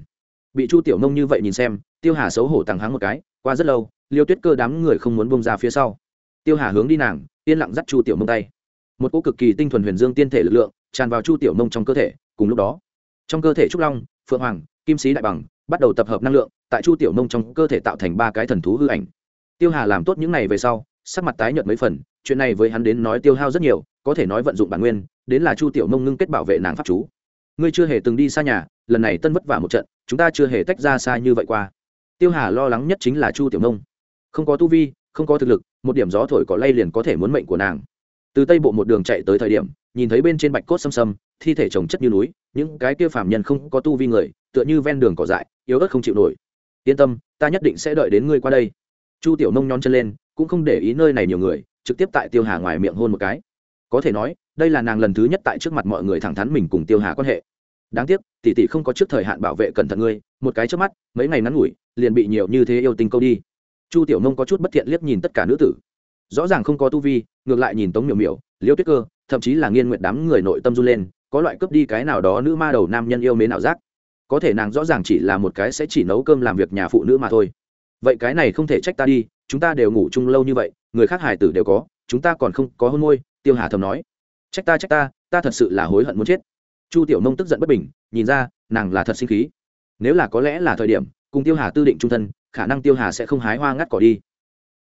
[SPEAKER 1] Bị chu tiểu nông như vậy nhìn xem, tiêu hà xấu hổ tàng hắng một cái, qua rất lâu, liêu tuyết cơ đám người không muốn bông ra phía sau. Tiêu hà hướng đi nàng, yên lặng dắt chu tiểu nông tay một cỗ cực kỳ tinh thuần huyền dương tiên thể lực lượng tràn vào chu tiểu nông trong cơ thể, cùng lúc đó, trong cơ thể trúc long, phượng hoàng, kim sĩ đại bằng bắt đầu tập hợp năng lượng, tại chu tiểu nông trong cơ thể tạo thành ba cái thần thú hư ảnh. Tiêu hà làm tốt những này về sau, sắc mặt tái nhợt mấy phần, chuyện này với hắn đến nói tiêu hao rất nhiều, có thể nói vận dụng bản nguyên, đến là chu tiểu nông ngưng kết bảo vệ nàng pháp chú. Ngươi chưa hề từng đi xa nhà, lần này tân vất vả một trận, chúng ta chưa hề tách ra xa như vậy qua. Tiêu hà lo lắng nhất chính là chu tiểu nông không có tu vi, không có thực lực, một điểm gió thổi có lay liền có thể muốn mệnh của nàng từ tây bộ một đường chạy tới thời điểm, nhìn thấy bên trên bạch cốt xâm xâm, thi thể trồng chất như núi, những cái kia phàm nhân không có tu vi người, tựa như ven đường cỏ dại, yếu ớt không chịu nổi. Yên tâm, ta nhất định sẽ đợi đến ngươi qua đây. Chu tiểu nông nhón chân lên, cũng không để ý nơi này nhiều người, trực tiếp tại tiêu hà ngoài miệng hôn một cái. Có thể nói, đây là nàng lần thứ nhất tại trước mặt mọi người thẳng thắn mình cùng tiêu hà quan hệ. Đáng tiếc, tỷ tỷ không có trước thời hạn bảo vệ cẩn thận ngươi, một cái trước mắt, mấy ngày ngắn ngủi, liền bị nhiều như thế yêu tình câu đi. Chu tiểu nông có chút bất thiện liếc nhìn tất cả nữ tử rõ ràng không có tu vi, ngược lại nhìn tống miểu miểu, liêu tuyết cơ, thậm chí là nghiên nguyện đám người nội tâm run lên, có loại cướp đi cái nào đó nữ ma đầu nam nhân yêu mến ảo giác. Có thể nàng rõ ràng chỉ là một cái sẽ chỉ nấu cơm làm việc nhà phụ nữ mà thôi. Vậy cái này không thể trách ta đi, chúng ta đều ngủ chung lâu như vậy, người khác hải tử đều có, chúng ta còn không có hôn môi, tiêu hà thầm nói. Trách ta trách ta ta thật sự là hối hận muốn chết. Chu tiểu nông tức giận bất bình, nhìn ra, nàng là thật sinh khí. Nếu là có lẽ là thời điểm, cùng tiêu hà tư định trung thân, khả năng tiêu hà sẽ không hái hoa ngắt cỏ đi.